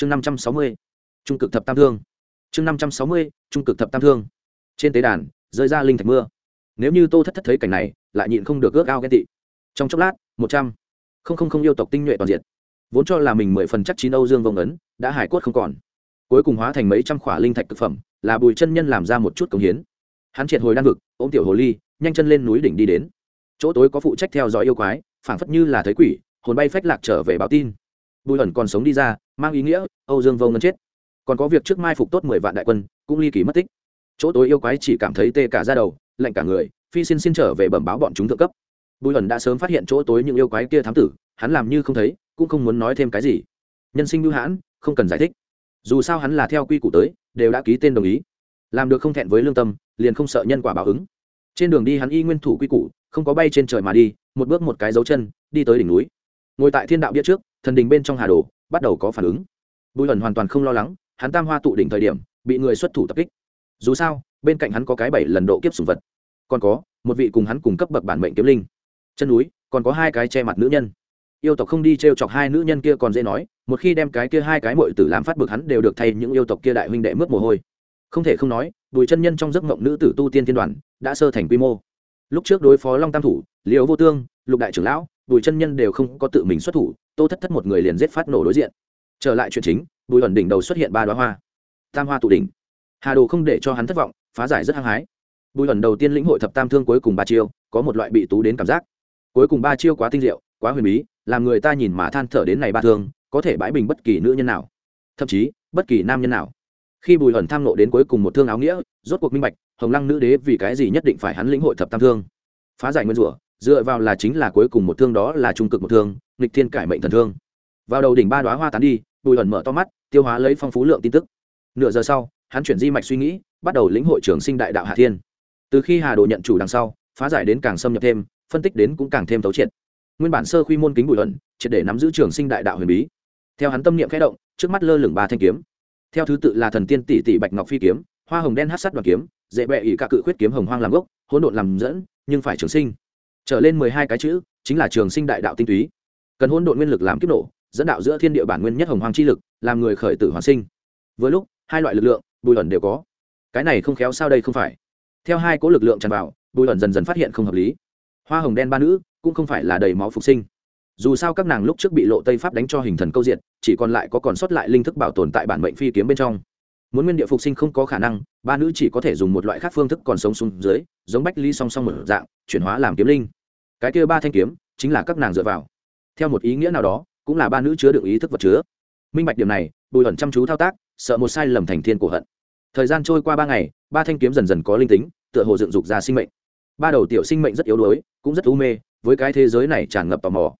chương năm trăm sáu mươi, trung cực thập tam thương. Chương năm trăm sáu mươi, trung cực thập tam thương. Trên tế đàn, rơi ra linh thạch mưa. Nếu như tô thất thất thấy cảnh này, lại nhịn không được ước ao ghen tị. Trong chốc lát, một trăm. Không không không yêu tộc tinh nhuệ toàn diện. Vốn cho là mình mười phần chắc chín âu dương vông ấn, đã hải quất không còn. Cuối cùng hóa thành mấy trăm khỏa linh thạch thực phẩm, là bùi chân nhân làm ra một chút công hiến. Hắn triệt hồi đan vực, ôm tiểu hồ ly, nhanh chân lên núi đỉnh đi đến. Chỗ tối có phụ trách theo dõi yêu quái, phảng phất như là thấy quỷ, hồn bay phách lạc trở về báo tin bùi ẩn còn sống đi ra, mang ý nghĩa, âu dương vô ngân chết. Còn có việc trước mai phục tốt mười vạn đại quân, cũng ly kỳ mất tích. Chỗ tối yêu quái chỉ cảm thấy tê cả ra đầu, lạnh cả người, phi xin xin trở về bẩm báo bọn chúng thượng cấp. Bùi ẩn đã sớm phát hiện chỗ tối những yêu quái kia thám tử, hắn làm như không thấy, cũng không muốn nói thêm cái gì. Nhân sinh bưu hãn, không cần giải thích. Dù sao hắn là theo quy củ tới, đều đã ký tên đồng ý. Làm được không thẹn với lương tâm, liền không sợ nhân quả báo ứng. Trên đường đi hắn y nguyên thủ quy củ, không có bay trên trời mà đi, một bước một cái dấu chân, đi tới đỉnh núi. Ngồi tại thiên đạo bia trước thần đình bên trong hà đồ bắt đầu có phản ứng. Bùi ẩn hoàn toàn không lo lắng, hắn tam hoa tụ đỉnh thời điểm, bị người xuất thủ tập kích. Dù sao, bên cạnh hắn có cái bảy lần độ kiếp sùng vật. Còn có, một vị cùng hắn cùng cấp bậc bản mệnh kiếm linh. Chân núi, còn có hai cái che mặt nữ nhân. Yêu tộc không đi t r e o chọc hai nữ nhân kia còn dễ nói, một khi đem cái kia hai cái mội tử làm phát bực hắn đều được thay những yêu tộc kia đại huynh đệ mướt mồ hôi. Không thể không nói, bùi chân nhân trong giấc mộng nữ tử tu tiên thiên đoàn, đã sơ thành quy mô. Lúc trước đối phó long tam thủ, liễu vô tương, lục đại trưởng lão, bùi chân nhân đều không có tự mình xuất thủ tô thất thất một người liền giết phát nổ đối diện. Trở lại chuyện chính, bùi ẩn đỉnh đầu xuất hiện ba đoá hoa. Tam hoa tụ đỉnh. Hà đồ không để cho hắn thất vọng, phá giải rất hăng hái. Bùi ẩn đầu tiên lĩnh hội thập tam thương cuối cùng ba chiêu, có một loại bị tú đến cảm giác. Cuối cùng ba chiêu quá tinh diệu, quá huyền bí, làm người ta nhìn mà than thở đến này ba thương, có thể bãi bình bất kỳ nữ nhân nào. Thậm chí, bất kỳ nam nhân nào. Khi bùi ẩn tham nộ đến cuối cùng một thương áo nghĩa, rốt cuộc minh bạch, hồng lăng nữ đế vì cái gì nhất định phải hắn lĩnh hội thập tam thương. Phá giải nguyên rủa, dựa vào là chính là cuối cùng một thương đó là trung cực một thương nghịch thiên cải mệnh thần thương. Vào đầu đỉnh ba đoá hoa tán đi, bùi ẩn mở to mắt, tiêu hóa lấy phong phú lượng tin tức. Nửa giờ sau, hắn chuyển di mạch suy nghĩ, bắt đầu lĩnh hội trường sinh đại đạo hà thiên. Từ khi hà đồ nhận chủ đằng sau, phá giải đến càng xâm nhập thêm, phân tích đến cũng càng thêm thấu triệt. Nguyên bản sơ quy môn kính bùi ẩn triệt để nắm giữ trường sinh đại đạo huyền bí. Theo hắn tâm niệm khẽ động, trước mắt lơ lửng ba thanh kiếm. Theo thứ tự là thần tiên tỷ tỷ bạch ngọc phi kiếm, hoa hồng đen hát sắt đoàn kiếm, dễ bẹ ỉ cả cự khuyết kiếm hồng hoang làm gốc, hỗn độn làm dẫn, nhưng phải trường sinh. Trở lên mười hai cái chữ, chính là trường sinh đại đạo tinh túy cần hỗn độn nguyên lực làm kiếp nổ, dẫn đạo giữa thiên địa bản nguyên nhất hồng hoàng chi lực, làm người khởi tử hoàn sinh. Với lúc, hai loại lực lượng, bùi ẩn đều có. Cái này không khéo sao đây không phải? Theo hai cố lực lượng tràn vào, bùi ẩn dần dần phát hiện không hợp lý. Hoa hồng đen ba nữ, cũng không phải là đầy máu phục sinh. Dù sao các nàng lúc trước bị lộ tây pháp đánh cho hình thần câu diện chỉ còn lại có còn sót lại linh thức bảo tồn tại bản mệnh phi kiếm bên trong. Muốn nguyên địa phục sinh không có khả năng, ba nữ chỉ có thể dùng một loại khác phương thức còn sống xuống dưới, giống bách ly song song một dạng, chuyển hóa làm kiếm linh. Cái kia ba thanh kiếm, chính là các nàng dựa vào theo một ý nghĩa nào đó, cũng là ba nữ chứa được ý thức vật chứa. Minh bạch điểm này, bùi ẩn chăm chú thao tác, sợ một sai lầm thành thiên cổ hận. Thời gian trôi qua ba ngày, ba thanh kiếm dần dần có linh tính, tựa hồ dựng dục ra sinh mệnh. Ba đầu tiểu sinh mệnh rất yếu đuối, cũng rất u mê, với cái thế giới này tràn ngập tò mò.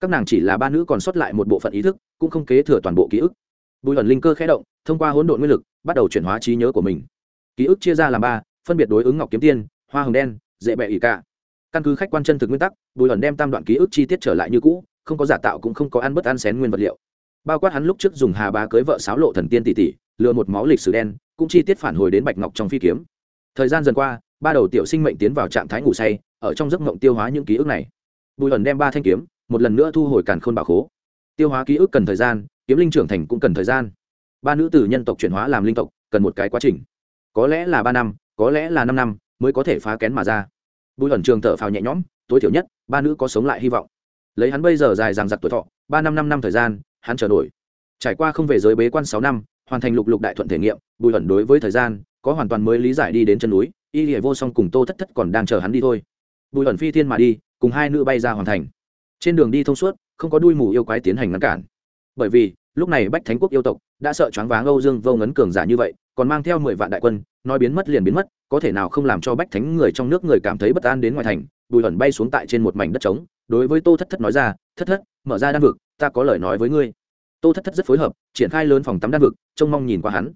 Các nàng chỉ là ba nữ còn sót lại một bộ phận ý thức, cũng không kế thừa toàn bộ ký ức. Bùi ẩn linh cơ khẽ động, thông qua hỗn độn nguyên lực, bắt đầu chuyển hóa trí nhớ của mình. Ký ức chia ra làm ba, phân biệt đối ứng ngọc kiếm tiên, hoa hồng đen, dễ bẹ ỉ cả căn cứ khách quan chân thực nguyên tắc, bùi ẩn đem tam đoạn ký ức chi tiết trở lại như cũ không có giả tạo cũng không có ăn bất ăn xén nguyên vật liệu. Bao quát hắn lúc trước dùng hà bá cưới vợ sáo lộ thần tiên tỷ tỷ, lừa một máu lịch sử đen, cũng chi tiết phản hồi đến bạch ngọc trong phi kiếm. Thời gian dần qua, ba đầu tiểu sinh mệnh tiến vào trạng thái ngủ say, ở trong giấc mộng tiêu hóa những ký ức này. Bùi ẩn đem ba thanh kiếm, một lần nữa thu hồi càn khôn bảo khố. Tiêu hóa ký ức cần thời gian, kiếm linh trưởng thành cũng cần thời gian. Ba nữ tử nhân tộc chuyển hóa làm linh tộc, cần một cái quá trình. Có lẽ là ba năm, có lẽ là năm năm, mới có thể phá kén mà ra. Bùi ẩn trường thở phào nhẹ nhõm, tối thiểu nhất, ba nữ có sống lại hy vọng lấy hắn bây giờ dài dằng dặc tuổi thọ, ba năm năm năm thời gian, hắn chờ đổi trải qua không về giới bế quan sáu năm, hoàn thành lục lục đại thuận thể nghiệm, bùi ẩn đối với thời gian, có hoàn toàn mới lý giải đi đến chân núi, y hệ vô song cùng tô thất thất còn đang chờ hắn đi thôi. Bùi ẩn phi thiên mà đi, cùng hai nữ bay ra hoàn thành. Trên đường đi thông suốt, không có đuôi mù yêu quái tiến hành ngăn cản. Bởi vì, lúc này bách thánh quốc yêu tộc đã sợ choáng váng âu dương vô ngấn cường giả như vậy, còn mang theo mười vạn đại quân, nói biến mất liền biến mất, có thể nào không làm cho bách thánh người trong nước người cảm thấy bất an đến ngoài thành, bùi ẩn bay xuống tại trên một mảnh đất trống đối với tô thất thất nói ra, thất thất, mở ra đan vực, ta có lời nói với ngươi. Tô thất thất rất phối hợp, triển khai lớn phòng tắm đan vực, trông mong nhìn qua hắn.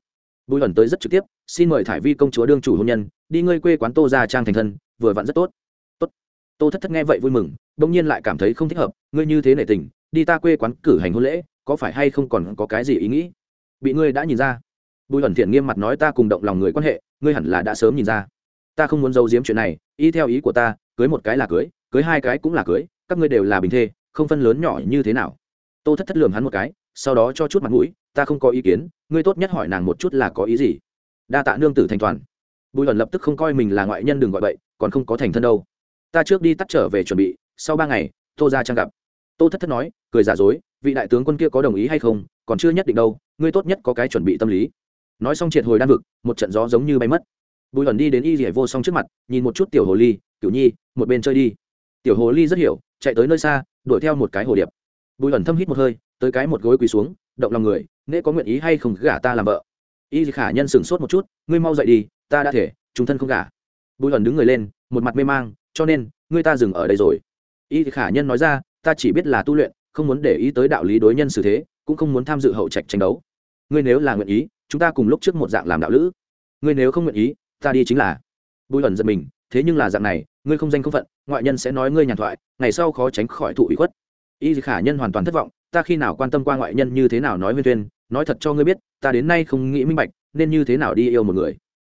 Bùi ẩn tới rất trực tiếp, xin mời thải vi công chúa đương chủ hôn nhân, đi ngươi quê quán tô ra trang thành thân, vừa vặn rất tốt. Tốt. Tô thất thất nghe vậy vui mừng, bỗng nhiên lại cảm thấy không thích hợp, ngươi như thế nể tình, đi ta quê quán cử hành hôn lễ, có phải hay không còn có cái gì ý nghĩ? Bị ngươi đã nhìn ra. Bùi ẩn thiện nghiêm mặt nói, ta cùng động lòng người quan hệ, ngươi hẳn là đã sớm nhìn ra. Ta không muốn giấu giếm chuyện này, y theo ý của ta, cưới một cái là cưới cưới hai cái cũng là cưới các ngươi đều là bình thê không phân lớn nhỏ như thế nào. Tô thất thất lường hắn một cái sau đó cho chút mặt mũi ta không có ý kiến ngươi tốt nhất hỏi nàng một chút là có ý gì? Đa tạ nương tử thành toàn. Bùi ẩn lập tức không coi mình là ngoại nhân đừng gọi vậy, còn không có thành thân đâu. Ta trước đi tắt trở về chuẩn bị sau ba ngày tô ra trang gặp. Tô thất thất nói cười giả dối vị đại tướng quân kia có đồng ý hay không? Còn chưa nhất định đâu ngươi tốt nhất có cái chuẩn bị tâm lý. Nói xong triệt hồi đan vực một trận gió giống như bay mất. Bùi ẩn đi đến y rỉa vô song trước mặt nhìn một chút tiểu hồ ly cửu nhi một bên chơi đi. Tiểu hồ ly rất hiểu chạy tới nơi xa, đuổi theo một cái hồ điệp. Bùi ẩn thâm hít một hơi, tới cái một gối quỳ xuống, động lòng người, nễ có nguyện ý hay không gả ta làm vợ? Y khả nhân sửng sốt một chút, ngươi mau dậy đi, ta đã thể, chúng thân không gả. Bùi ẩn đứng người lên, một mặt mê mang, cho nên, ngươi ta dừng ở đây rồi. Y khả nhân nói ra, ta chỉ biết là tu luyện, không muốn để ý tới đạo lý đối nhân xử thế, cũng không muốn tham dự hậu trạch tranh đấu. Ngươi nếu là nguyện ý, chúng ta cùng lúc trước một dạng làm đạo lữ. Ngươi nếu không nguyện ý, ta đi chính là. Bùi ẩn giật mình, thế nhưng là dạng này, ngươi không danh không phận ngoại nhân sẽ nói ngươi nhàn thoại, ngày sau khó tránh khỏi thụ ủy khuất. Y khả nhân hoàn toàn thất vọng, ta khi nào quan tâm qua ngoại nhân như thế nào nói nguyên tuyên, nói thật cho ngươi biết, ta đến nay không nghĩ minh bạch, nên như thế nào đi yêu một người.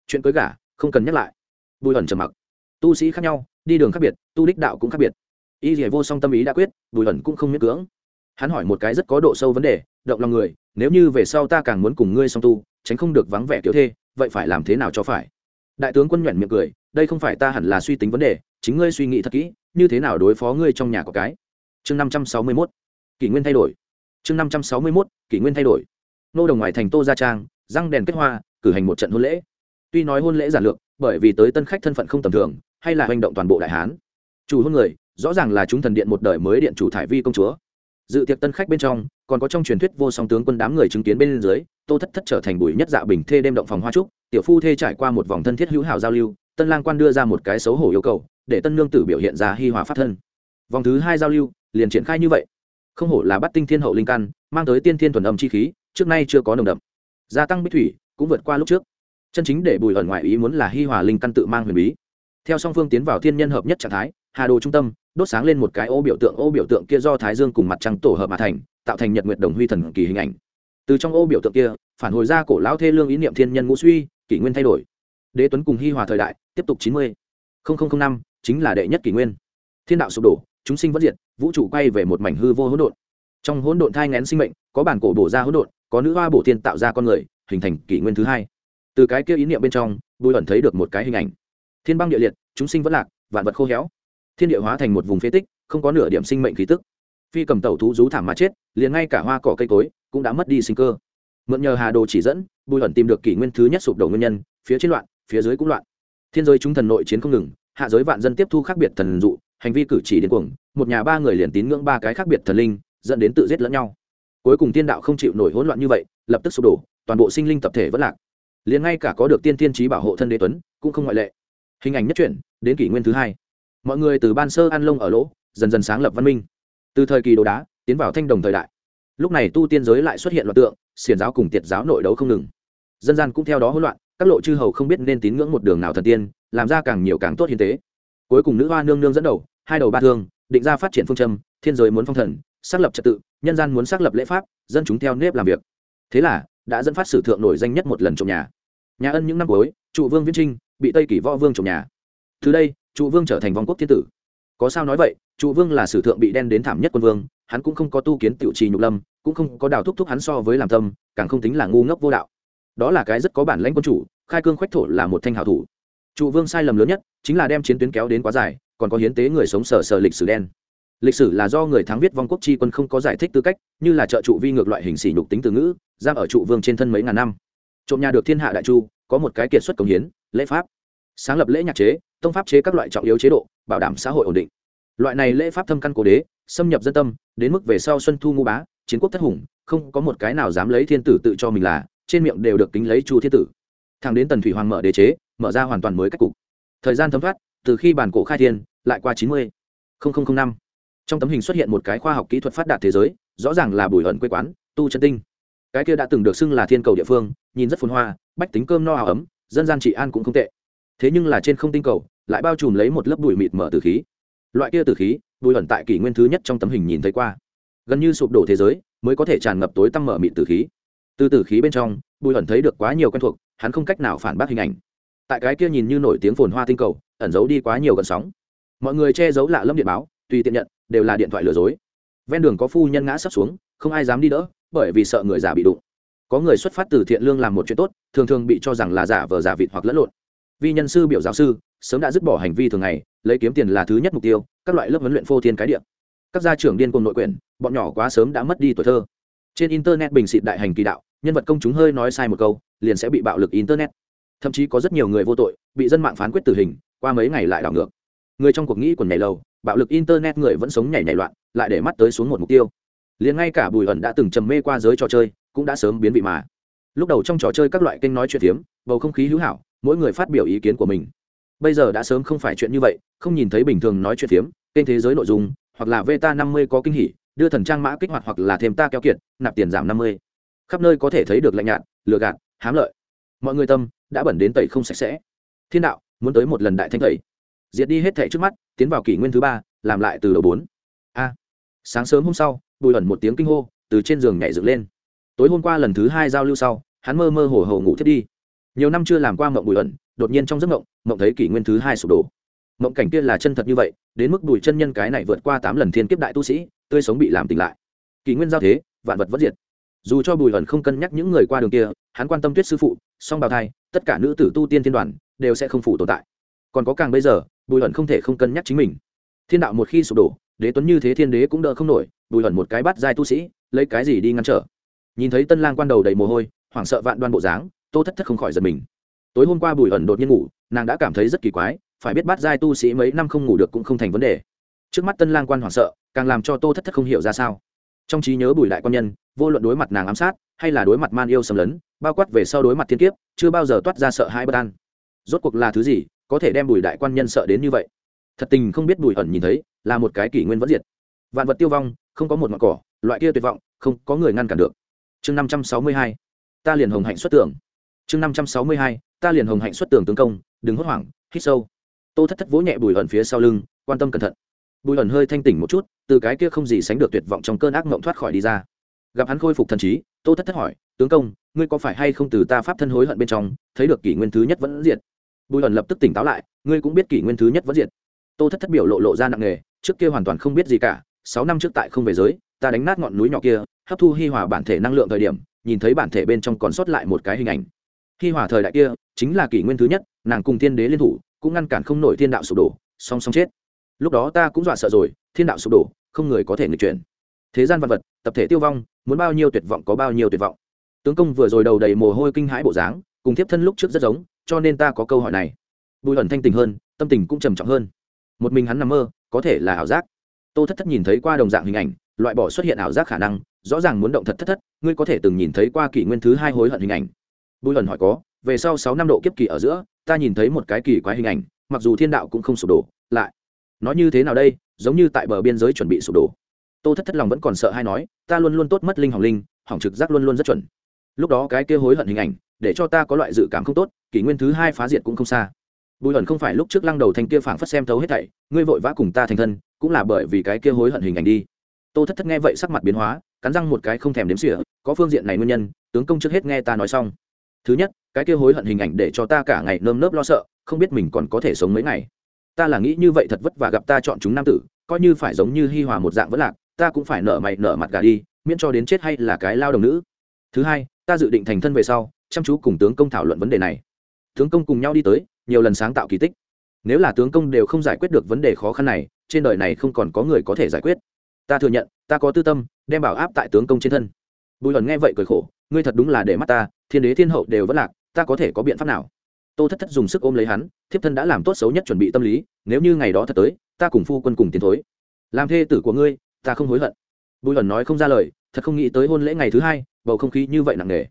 Chuyện cưới gả, không cần nhắc lại. Bùi ẩn trầm mặc. Tu sĩ khác nhau, đi đường khác biệt, tu đích đạo cũng khác biệt. Y dỉa vô song tâm ý đã quyết, bùi ẩn cũng không miễn cưỡng. Hắn hỏi một cái rất có độ sâu vấn đề, động lòng người, nếu như về sau ta càng muốn cùng ngươi song tu, tránh không được vắng vẻ kiểu thê, vậy phải làm thế nào cho phải? Đại tướng quân nhuận miệng cười, đây không phải ta hẳn là suy tính vấn đề chính ngươi suy nghĩ thật kỹ, như thế nào đối phó ngươi trong nhà có cái? Chương năm trăm sáu mươi mốt, kỷ nguyên thay đổi. Chương năm trăm sáu mươi mốt, kỷ nguyên thay đổi. Nô đồng ngoài thành tô gia trang, răng đèn kết hoa, cử hành một trận hôn lễ. Tuy nói hôn lễ giản lược, bởi vì tới tân khách thân phận không tầm thường, hay là hành động toàn bộ đại hán. Chủ hôn người, rõ ràng là chúng thần điện một đời mới điện chủ thải vi công chúa. Dự tiệc tân khách bên trong, còn có trong truyền thuyết vô song tướng quân đám người chứng kiến bên dưới, tô thất thất trở thành bùi nhất dạ bình thê đêm động phòng hoa trúc, tiểu phu thê trải qua một vòng thân thiết hữu hảo giao lưu, tân lang quan đưa ra một cái xấu hổ yêu cầu để tân nương tử biểu hiện ra hi hòa phát thân. Vòng thứ hai giao lưu, liền triển khai như vậy. Không hổ là bắt tinh thiên hậu linh căn, mang tới tiên thiên thuần âm chi khí, trước nay chưa có nồng đậm. Gia tăng bích thủy, cũng vượt qua lúc trước. Chân chính để bùi ẩn ngoại ý muốn là hi hòa linh căn tự mang huyền bí. Theo song phương tiến vào thiên nhân hợp nhất trạng thái, hà đồ trung tâm đốt sáng lên một cái ô biểu tượng, ô biểu tượng kia do thái dương cùng mặt trăng tổ hợp mà thành, tạo thành nhật nguyệt đồng huy thần kỳ hình ảnh. Từ trong ô biểu tượng kia, phản hồi ra cổ lão thê lương ý niệm thiên nhân ngũ suy, kỷ nguyên thay đổi. Đế tuấn cùng hi hòa thời đại, tiếp tục chín mươi. Năm chính là đệ nhất kỷ nguyên. Thiên đạo sụp đổ, chúng sinh vẫn diệt, vũ trụ quay về một mảnh hư vô hỗn độn. Trong hỗn độn thai ngén sinh mệnh, có bản cổ bổ ra hỗn độn, có nữ hoa bổ tiên tạo ra con người, hình thành kỷ nguyên thứ hai. Từ cái kia ý niệm bên trong, bùi ẩn thấy được một cái hình ảnh. Thiên băng địa liệt, chúng sinh vẫn lạc, vạn vật khô héo. Thiên địa hóa thành một vùng phế tích, không có nửa điểm sinh mệnh khí tức. Phi cầm tàu thú rú thảm mà chết, liền ngay cả hoa cỏ cây cối cũng đã mất đi sinh cơ. Mượn nhờ hà đồ chỉ dẫn, bùi ẩn tìm được kỷ nguyên thứ nhất sụp đổ nguyên nhân, phía trên loạn, phía dưới cũng loạn. Thiên giới chúng thần nội chiến không ngừng hạ giới vạn dân tiếp thu khác biệt thần dụ, hành vi cử chỉ đến cuồng, một nhà ba người liền tín ngưỡng ba cái khác biệt thần linh, dẫn đến tự giết lẫn nhau. Cuối cùng tiên đạo không chịu nổi hỗn loạn như vậy, lập tức sụp đổ, toàn bộ sinh linh tập thể vẫn lạc. Liền ngay cả có được tiên tiên trí bảo hộ thân đế tuấn, cũng không ngoại lệ. Hình ảnh nhất chuyển đến kỷ nguyên thứ hai. Mọi người từ ban sơ ăn lông ở lỗ, dần dần sáng lập văn minh. Từ thời kỳ đồ đá, tiến vào thanh đồng thời đại. Lúc này tu tiên giới lại xuất hiện loạt tượng xiền giáo cùng tiệt giáo nội đấu không ngừng. Dân gian cũng theo đó hỗn loạn, các lộ chư hầu không biết nên tín ngưỡng một đường nào thần tiên làm ra càng nhiều càng tốt hiến tế. Cuối cùng nữ hoa nương nương dẫn đầu, hai đầu ba thương, định ra phát triển phương châm, thiên giới muốn phong thần, xác lập trật tự, nhân gian muốn xác lập lễ pháp, dân chúng theo nếp làm việc. Thế là, đã dẫn phát sử thượng nổi danh nhất một lần trong nhà. Nhà ân những năm cuối, trụ vương viễn trinh, bị tây kỷ võ vương trộm nhà. Từ đây, trụ vương trở thành vong quốc thiên tử. Có sao nói vậy, trụ vương là sử thượng bị đen đến thảm nhất quân vương, hắn cũng không có tu kiến tiểu trì nhục lâm, cũng không có đào thúc thúc hắn so với làm tâm càng không tính là ngu ngốc vô đạo. Đó là cái rất có bản lãnh quân chủ, khai cương khoách thổ là một thanh hảo thủ trụ vương sai lầm lớn nhất chính là đem chiến tuyến kéo đến quá dài, còn có hiến tế người sống sờ sờ lịch sử đen. Lịch sử là do người thắng viết vong quốc chi quân không có giải thích tư cách, như là trợ trụ vi ngược loại hình sỉ nhục tính từ ngữ, giam ở trụ vương trên thân mấy ngàn năm. Trộm nhà được thiên hạ đại chu, có một cái kiệt xuất công hiến, lễ pháp. Sáng lập lễ nhạc chế, tông pháp chế các loại trọng yếu chế độ, bảo đảm xã hội ổn định. Loại này lễ pháp thâm căn cố đế, xâm nhập dân tâm, đến mức về sau xuân thu ngu bá, chiến quốc thất hùng, không có một cái nào dám lấy thiên tử tự cho mình là, trên miệng đều được kính lấy chu thiên tử thẳng đến tần thủy hoàng mở đế chế, mở ra hoàn toàn mới cách cục. Thời gian thấm thoát, từ khi bản cổ khai thiên, lại qua chín mươi năm. Trong tấm hình xuất hiện một cái khoa học kỹ thuật phát đạt thế giới, rõ ràng là bùi ẩn quê quán, tu chân tinh. Cái kia đã từng được xưng là thiên cầu địa phương, nhìn rất phồn hoa, bách tính cơm no hào ấm, dân gian trị an cũng không tệ. Thế nhưng là trên không tinh cầu, lại bao trùm lấy một lớp bụi mịt mở từ khí. Loại kia từ khí, bùi ẩn tại kỷ nguyên thứ nhất trong tấm hình nhìn thấy qua. Gần như sụp đổ thế giới, mới có thể tràn ngập tối tăm mở mịt từ khí. Từ từ khí bên trong bùi ẩn thấy được quá nhiều quen thuộc, hắn không cách nào phản bác hình ảnh. Tại cái kia nhìn như nổi tiếng phồn hoa tinh cầu, ẩn giấu đi quá nhiều gần sóng. Mọi người che giấu lạ lâm điện báo, tùy tiện nhận, đều là điện thoại lừa dối. Ven đường có phu nhân ngã sắp xuống, không ai dám đi đỡ, bởi vì sợ người giả bị đụng. Có người xuất phát từ thiện lương làm một chuyện tốt, thường thường bị cho rằng là giả vờ giả vịt hoặc lẫn lộn. Vi nhân sư, biểu giáo sư, sớm đã dứt bỏ hành vi thường ngày, lấy kiếm tiền là thứ nhất mục tiêu, các loại lớp huấn luyện phô thiên cái điệp các gia trưởng điên cùng nội quyền, bọn nhỏ quá sớm đã mất đi tuổi thơ. Trên internet bình xịt đại hành kỳ đạo nhân vật công chúng hơi nói sai một câu, liền sẽ bị bạo lực internet. Thậm chí có rất nhiều người vô tội, bị dân mạng phán quyết tử hình, qua mấy ngày lại đảo ngược. Người trong cuộc nghĩ quần nhảy lầu, bạo lực internet người vẫn sống nhảy nhảy loạn, lại để mắt tới xuống một mục tiêu. Liền ngay cả bùi ẩn đã từng trầm mê qua giới trò chơi, cũng đã sớm biến vị mà. Lúc đầu trong trò chơi các loại kênh nói chuyện phiếm, bầu không khí hữu hảo, mỗi người phát biểu ý kiến của mình. Bây giờ đã sớm không phải chuyện như vậy, không nhìn thấy bình thường nói chuyện phiếm, kênh thế giới nội dung, hoặc là vta năm mươi có kinh hỉ, đưa thần trang mã kích hoạt hoặc là thêm ta keo kiệt, nạp tiền giảm năm mươi khắp nơi có thể thấy được lạnh nhạt, lừa gạt, hám lợi. Mọi người tâm đã bẩn đến tẩy không sạch sẽ. Thiên đạo muốn tới một lần đại thanh tẩy. Diệt đi hết thẻ trước mắt, tiến vào kỷ nguyên thứ ba, làm lại từ đầu bốn. A. Sáng sớm hôm sau, bùi ẩn một tiếng kinh hô, từ trên giường nhảy dựng lên. Tối hôm qua lần thứ hai giao lưu sau, hắn mơ mơ hồ hồ ngủ thiết đi. Nhiều năm chưa làm qua mộng bùi ẩn, đột nhiên trong giấc mộng mộng thấy kỷ nguyên thứ hai sụp đổ. Mộng cảnh kia là chân thật như vậy, đến mức bùi chân nhân cái này vượt qua tám lần thiên kiếp đại tu sĩ, tươi sống bị làm tỉnh lại. Kỷ nguyên giao thế, vạn vật vất diệt dù cho bùi ẩn không cân nhắc những người qua đường kia, hắn quan tâm tuyết sư phụ, song bào thai, tất cả nữ tử tu tiên thiên đoàn đều sẽ không phụ tồn tại. Còn có càng bây giờ, bùi ẩn không thể không cân nhắc chính mình. Thiên đạo một khi sụp đổ, đế tuấn như thế thiên đế cũng đỡ không nổi, bùi ẩn một cái bắt giai tu sĩ, lấy cái gì đi ngăn trở? Nhìn thấy tân lang quan đầu đầy mồ hôi, hoảng sợ vạn đoan bộ dáng, tô thất thất không khỏi giật mình. Tối hôm qua bùi ẩn đột nhiên ngủ, nàng đã cảm thấy rất kỳ quái, phải biết bắt giai tu sĩ mấy năm không ngủ được cũng không thành vấn đề. Trước mắt tân lang quan hoảng sợ, càng làm cho tô thất thất không hiểu ra sao trong trí nhớ bùi đại quan nhân, vô luận đối mặt nàng ám sát, hay là đối mặt man yêu xâm lấn, bao quát về sau đối mặt thiên kiếp, chưa bao giờ toát ra sợ hãi bất an. Rốt cuộc là thứ gì có thể đem bùi đại quan nhân sợ đến như vậy? Thật tình không biết bùi ẩn nhìn thấy, là một cái kỷ nguyên vẫn diệt. Vạn vật tiêu vong, không có một ngọn cỏ, loại kia tuyệt vọng, không có người ngăn cản được. Chương năm trăm sáu mươi hai, ta liền hồng hạnh xuất tưởng chương năm trăm sáu mươi hai, ta liền hồng hạnh xuất tưởng tướng công, đừng hốt hoảng, hít sâu. Tô thất thất vỗ nhẹ bùi ẩn phía sau lưng, quan tâm cẩn thận. Bùi ẩn hơi thanh tỉnh một chút từ cái kia không gì sánh được tuyệt vọng trong cơn ác mộng thoát khỏi đi ra. Gặp hắn khôi phục thần trí, tô thất thất hỏi, tướng công, ngươi có phải hay không từ ta pháp thân hối hận bên trong, thấy được kỷ nguyên thứ nhất vẫn diệt? Bùi ẩn lập tức tỉnh táo lại, ngươi cũng biết kỷ nguyên thứ nhất vẫn diệt. Tô thất thất biểu lộ lộ ra nặng nề, trước kia hoàn toàn không biết gì cả, sáu năm trước tại không về giới, ta đánh nát ngọn núi nhỏ kia, hấp thu hi hòa bản thể năng lượng thời điểm, nhìn thấy bản thể bên trong còn sót lại một cái hình ảnh. Hi hòa thời đại kia, chính là kỷ nguyên thứ nhất, nàng cùng thiên đế liên thủ, cũng ngăn cản không nổi thiên đạo sụp đổ, song song chết. Lúc đó ta cũng dọa sợ rồi, thiên đạo sụp đổ không người có thể nghịch chuyển. Thế gian vật vật, tập thể tiêu vong, muốn bao nhiêu tuyệt vọng có bao nhiêu tuyệt vọng. Tướng công vừa rồi đầu đầy mồ hôi kinh hãi bộ dáng, cùng thiếp thân lúc trước rất giống, cho nên ta có câu hỏi này. Bùi ẩn thanh tình hơn, tâm tình cũng trầm trọng hơn. Một mình hắn nằm mơ, có thể là ảo giác. Tô thất thất nhìn thấy qua đồng dạng hình ảnh, loại bỏ xuất hiện ảo giác khả năng, rõ ràng muốn động thật thất thất, ngươi có thể từng nhìn thấy qua kỷ nguyên thứ hai hối hận hình ảnh. Bùi ẩn hỏi có, về sau sáu năm độ kiếp kỳ ở giữa, ta nhìn thấy một cái kỳ quái hình ảnh, mặc dù thiên đạo cũng không sụp đổ, lại nói như thế nào đây? Giống như tại bờ biên giới chuẩn bị sụp đổ. Tô thất thất lòng vẫn còn sợ hay nói, ta luôn luôn tốt mất linh hỏng linh, hỏng trực giác luôn luôn rất chuẩn. Lúc đó cái kia hối hận hình ảnh, để cho ta có loại dự cảm không tốt, kỷ nguyên thứ hai phá diệt cũng không xa. Bùi hận không phải lúc trước lăng đầu thành kia phảng phất xem thấu hết thảy, ngươi vội vã cùng ta thành thân, cũng là bởi vì cái kia hối hận hình ảnh đi. Tô thất thất nghe vậy sắc mặt biến hóa, cắn răng một cái không thèm đếm xỉa, có phương diện này nguyên nhân, tướng công trước hết nghe ta nói xong. Thứ nhất, cái kia hối hận hình ảnh để cho ta cả ngày nơm nớp lo sợ, không biết mình còn có thể sống mấy ngày ta là nghĩ như vậy thật vất vả gặp ta chọn chúng nam tử, coi như phải giống như hi hòa một dạng vẫn lạc, ta cũng phải nợ mày nợ mặt gà đi, miễn cho đến chết hay là cái lao đồng nữ. Thứ hai, ta dự định thành thân về sau, chăm chú cùng tướng công thảo luận vấn đề này. Tướng công cùng nhau đi tới, nhiều lần sáng tạo kỳ tích. Nếu là tướng công đều không giải quyết được vấn đề khó khăn này, trên đời này không còn có người có thể giải quyết. Ta thừa nhận, ta có tư tâm, đem bảo áp tại tướng công trên thân. Bùi lần nghe vậy cười khổ, ngươi thật đúng là để mắt ta, thiên đế thiên hậu đều vẫn lạc, ta có thể có biện pháp nào? Tô thất thất dùng sức ôm lấy hắn, thiếp thân đã làm tốt xấu nhất chuẩn bị tâm lý, nếu như ngày đó thật tới, ta cùng phu quân cùng tiến thối. Làm thê tử của ngươi, ta không hối hận. Bùi lần nói không ra lời, thật không nghĩ tới hôn lễ ngày thứ hai, bầu không khí như vậy nặng nề.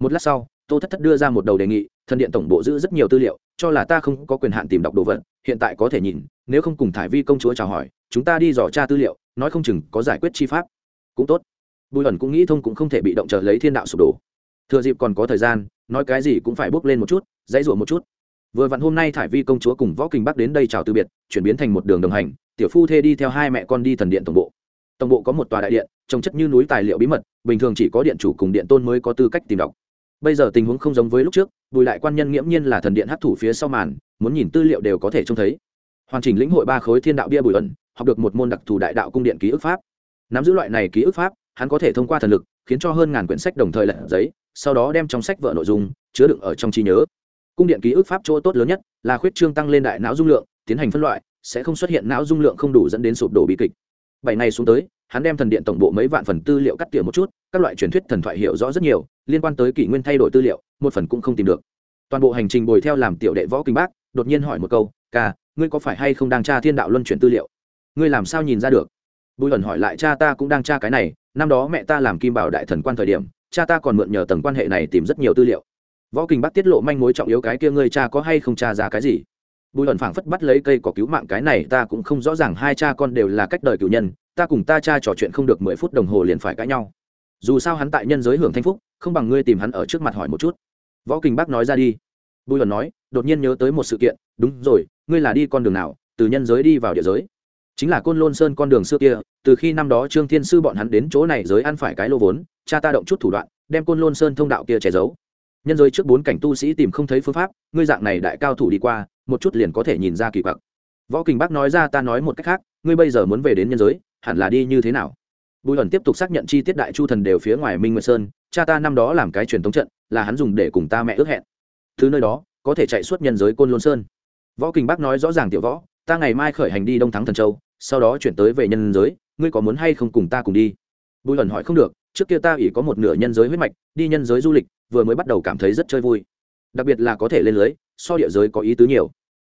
Một lát sau, tô thất thất đưa ra một đầu đề nghị, thần điện tổng bộ giữ rất nhiều tư liệu, cho là ta không có quyền hạn tìm đọc đồ vật, hiện tại có thể nhìn, nếu không cùng thải vi công chúa chào hỏi, chúng ta đi dò tra tư liệu, nói không chừng có giải quyết chi pháp. Cũng tốt. Bùi ẩn cũng nghĩ thông cũng không thể bị động chờ lấy thiên đạo sụp đổ. Thừa dịp còn có thời gian, nói cái gì cũng phải bước lên một chút dãy rủa một chút. Vừa vặn hôm nay thải vi công chúa cùng võ kinh bắc đến đây chào từ biệt, chuyển biến thành một đường đồng hành, tiểu phu thê đi theo hai mẹ con đi thần điện tổng bộ. Tổng bộ có một tòa đại điện trồng chất như núi tài liệu bí mật, bình thường chỉ có điện chủ cùng điện tôn mới có tư cách tìm đọc. Bây giờ tình huống không giống với lúc trước, bùi lại quan nhân nghiễm nhiên là thần điện hấp thủ phía sau màn, muốn nhìn tư liệu đều có thể trông thấy. Hoàn chỉnh lĩnh hội ba khối thiên đạo bia bùi ẩn, học được một môn đặc thù đại đạo cung điện ký ức pháp. Nắm giữ loại này ký ức pháp, hắn có thể thông qua thần lực, khiến cho hơn ngàn quyển sách đồng thời lật giấy, sau đó đem trong sách vợ nội dung chứa đựng ở trong trí nhớ cung điện ký ức pháp chỗ tốt lớn nhất là khuyết trương tăng lên đại não dung lượng, tiến hành phân loại, sẽ không xuất hiện não dung lượng không đủ dẫn đến sụp đổ bi kịch. Bảy ngày xuống tới, hắn đem thần điện tổng bộ mấy vạn phần tư liệu cắt tỉa một chút, các loại truyền thuyết thần thoại hiểu rõ rất nhiều, liên quan tới kỷ nguyên thay đổi tư liệu, một phần cũng không tìm được. Toàn bộ hành trình bồi theo làm tiểu đệ võ kinh bác, đột nhiên hỏi một câu, ca, ngươi có phải hay không đang tra thiên đạo luân chuyển tư liệu? Ngươi làm sao nhìn ra được? Bùi ẩn hỏi lại, cha ta cũng đang tra cái này, năm đó mẹ ta làm kim bảo đại thần quan thời điểm, cha ta còn mượn nhờ tầng quan hệ này tìm rất nhiều tư liệu võ kinh bắc tiết lộ manh mối trọng yếu cái kia ngươi cha có hay không cha ra cái gì? Bùi ẩn phảng phất bắt lấy cây có cứu mạng cái này, ta cũng không rõ ràng hai cha con đều là cách đời cựu nhân, ta cùng ta cha trò chuyện không được mười phút đồng hồ liền phải cãi nhau. Dù sao hắn tại nhân giới hưởng thanh phúc, không bằng ngươi tìm hắn ở trước mặt hỏi một chút. Võ kinh bắc nói ra đi. Bùi ẩn nói, đột nhiên nhớ tới một sự kiện, đúng rồi, ngươi là đi con đường nào, từ nhân giới đi vào địa giới? Chính là côn lôn sơn con đường xưa kia, từ khi năm đó trương thiên sư bọn hắn đến chỗ này giới ăn phải cái lô vốn, cha ta động chút thủ đoạn, đem côn lôn sơn thông đạo kia che giấu nhân giới trước bốn cảnh tu sĩ tìm không thấy phương pháp, ngươi dạng này đại cao thủ đi qua, một chút liền có thể nhìn ra kỳ quặc. Võ kình bác nói ra ta nói một cách khác, ngươi bây giờ muốn về đến nhân giới, hẳn là đi như thế nào? Bùi ẩn tiếp tục xác nhận chi tiết đại chu thần đều phía ngoài minh nguyệt sơn, cha ta năm đó làm cái truyền thống trận, là hắn dùng để cùng ta mẹ ước hẹn. Thứ nơi đó, có thể chạy suốt nhân giới côn lôn sơn. Võ kình bác nói rõ ràng tiểu võ, ta ngày mai khởi hành đi đông thắng thần châu, sau đó chuyển tới về nhân giới, ngươi có muốn hay không cùng ta cùng đi? Bùi ẩn hỏi không được trước kia ta ỉ có một nửa nhân giới huyết mạch, đi nhân giới du lịch, vừa mới bắt đầu cảm thấy rất chơi vui. Đặc biệt là có thể lên lưới, so địa giới có ý tứ nhiều.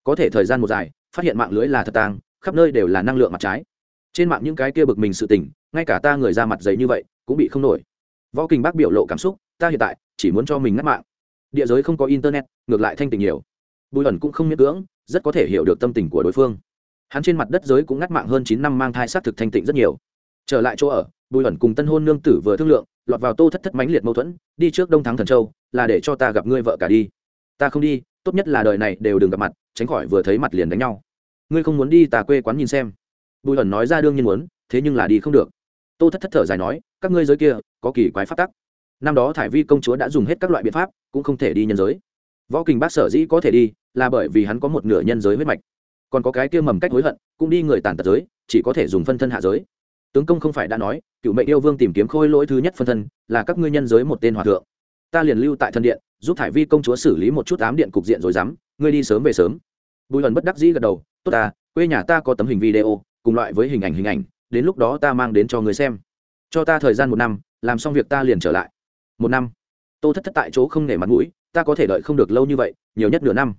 Có thể thời gian một dài, phát hiện mạng lưới là thật tàng khắp nơi đều là năng lượng mặt trái. Trên mạng những cái kia bực mình sự tình, ngay cả ta người ra mặt giấy như vậy, cũng bị không nổi. Võ kinh bác biểu lộ cảm xúc, ta hiện tại, chỉ muốn cho mình ngắt mạng. Địa giới không có internet, ngược lại thanh tình nhiều. Bùi ẩn cũng không miễn cưỡng, rất có thể hiểu được tâm tình của đối phương. Hắn trên mặt đất giới cũng ngắt mạng hơn chín năm, mang thai xác thực thanh tịnh rất nhiều. Trở lại chỗ ở bùi ẩn cùng tân hôn nương tử vừa thương lượng, lọt vào tô thất thất mãnh liệt mâu thuẫn, đi trước đông thắng thần châu, là để cho ta gặp ngươi vợ cả đi. Ta không đi, tốt nhất là đời này đều đừng gặp mặt, tránh khỏi vừa thấy mặt liền đánh nhau. Ngươi không muốn đi ta quê quán nhìn xem. Bùi ẩn nói ra đương nhiên muốn, thế nhưng là đi không được. Tô thất thất thở dài nói, các ngươi giới kia, có kỳ quái phát tắc. Năm đó thải vi công chúa đã dùng hết các loại biện pháp, cũng không thể đi nhân giới. Võ kình bác sở dĩ có thể đi, là bởi vì hắn có một nửa nhân giới huyết mạch. Còn có cái kia mầm cách hối hận, cũng đi người tàn tật giới, chỉ có thể dùng phân thân hạ giới tướng công không phải đã nói, cựu mệnh yêu vương tìm kiếm khôi lỗi thứ nhất phân thân, là các ngươi nhân giới một tên hòa thượng. Ta liền lưu tại thân điện, giúp thải vi công chúa xử lý một chút ám điện cục diện rồi dám, ngươi đi sớm về sớm. Bùi hận bất đắc dĩ gật đầu, tốt ta, quê nhà ta có tấm hình video, cùng loại với hình ảnh hình ảnh, đến lúc đó ta mang đến cho người xem. Cho ta thời gian một năm, làm xong việc ta liền trở lại. Một năm. Tô thất thất tại chỗ không nể mặt mũi, ta có thể đợi không được lâu như vậy, nhiều nhất nửa năm.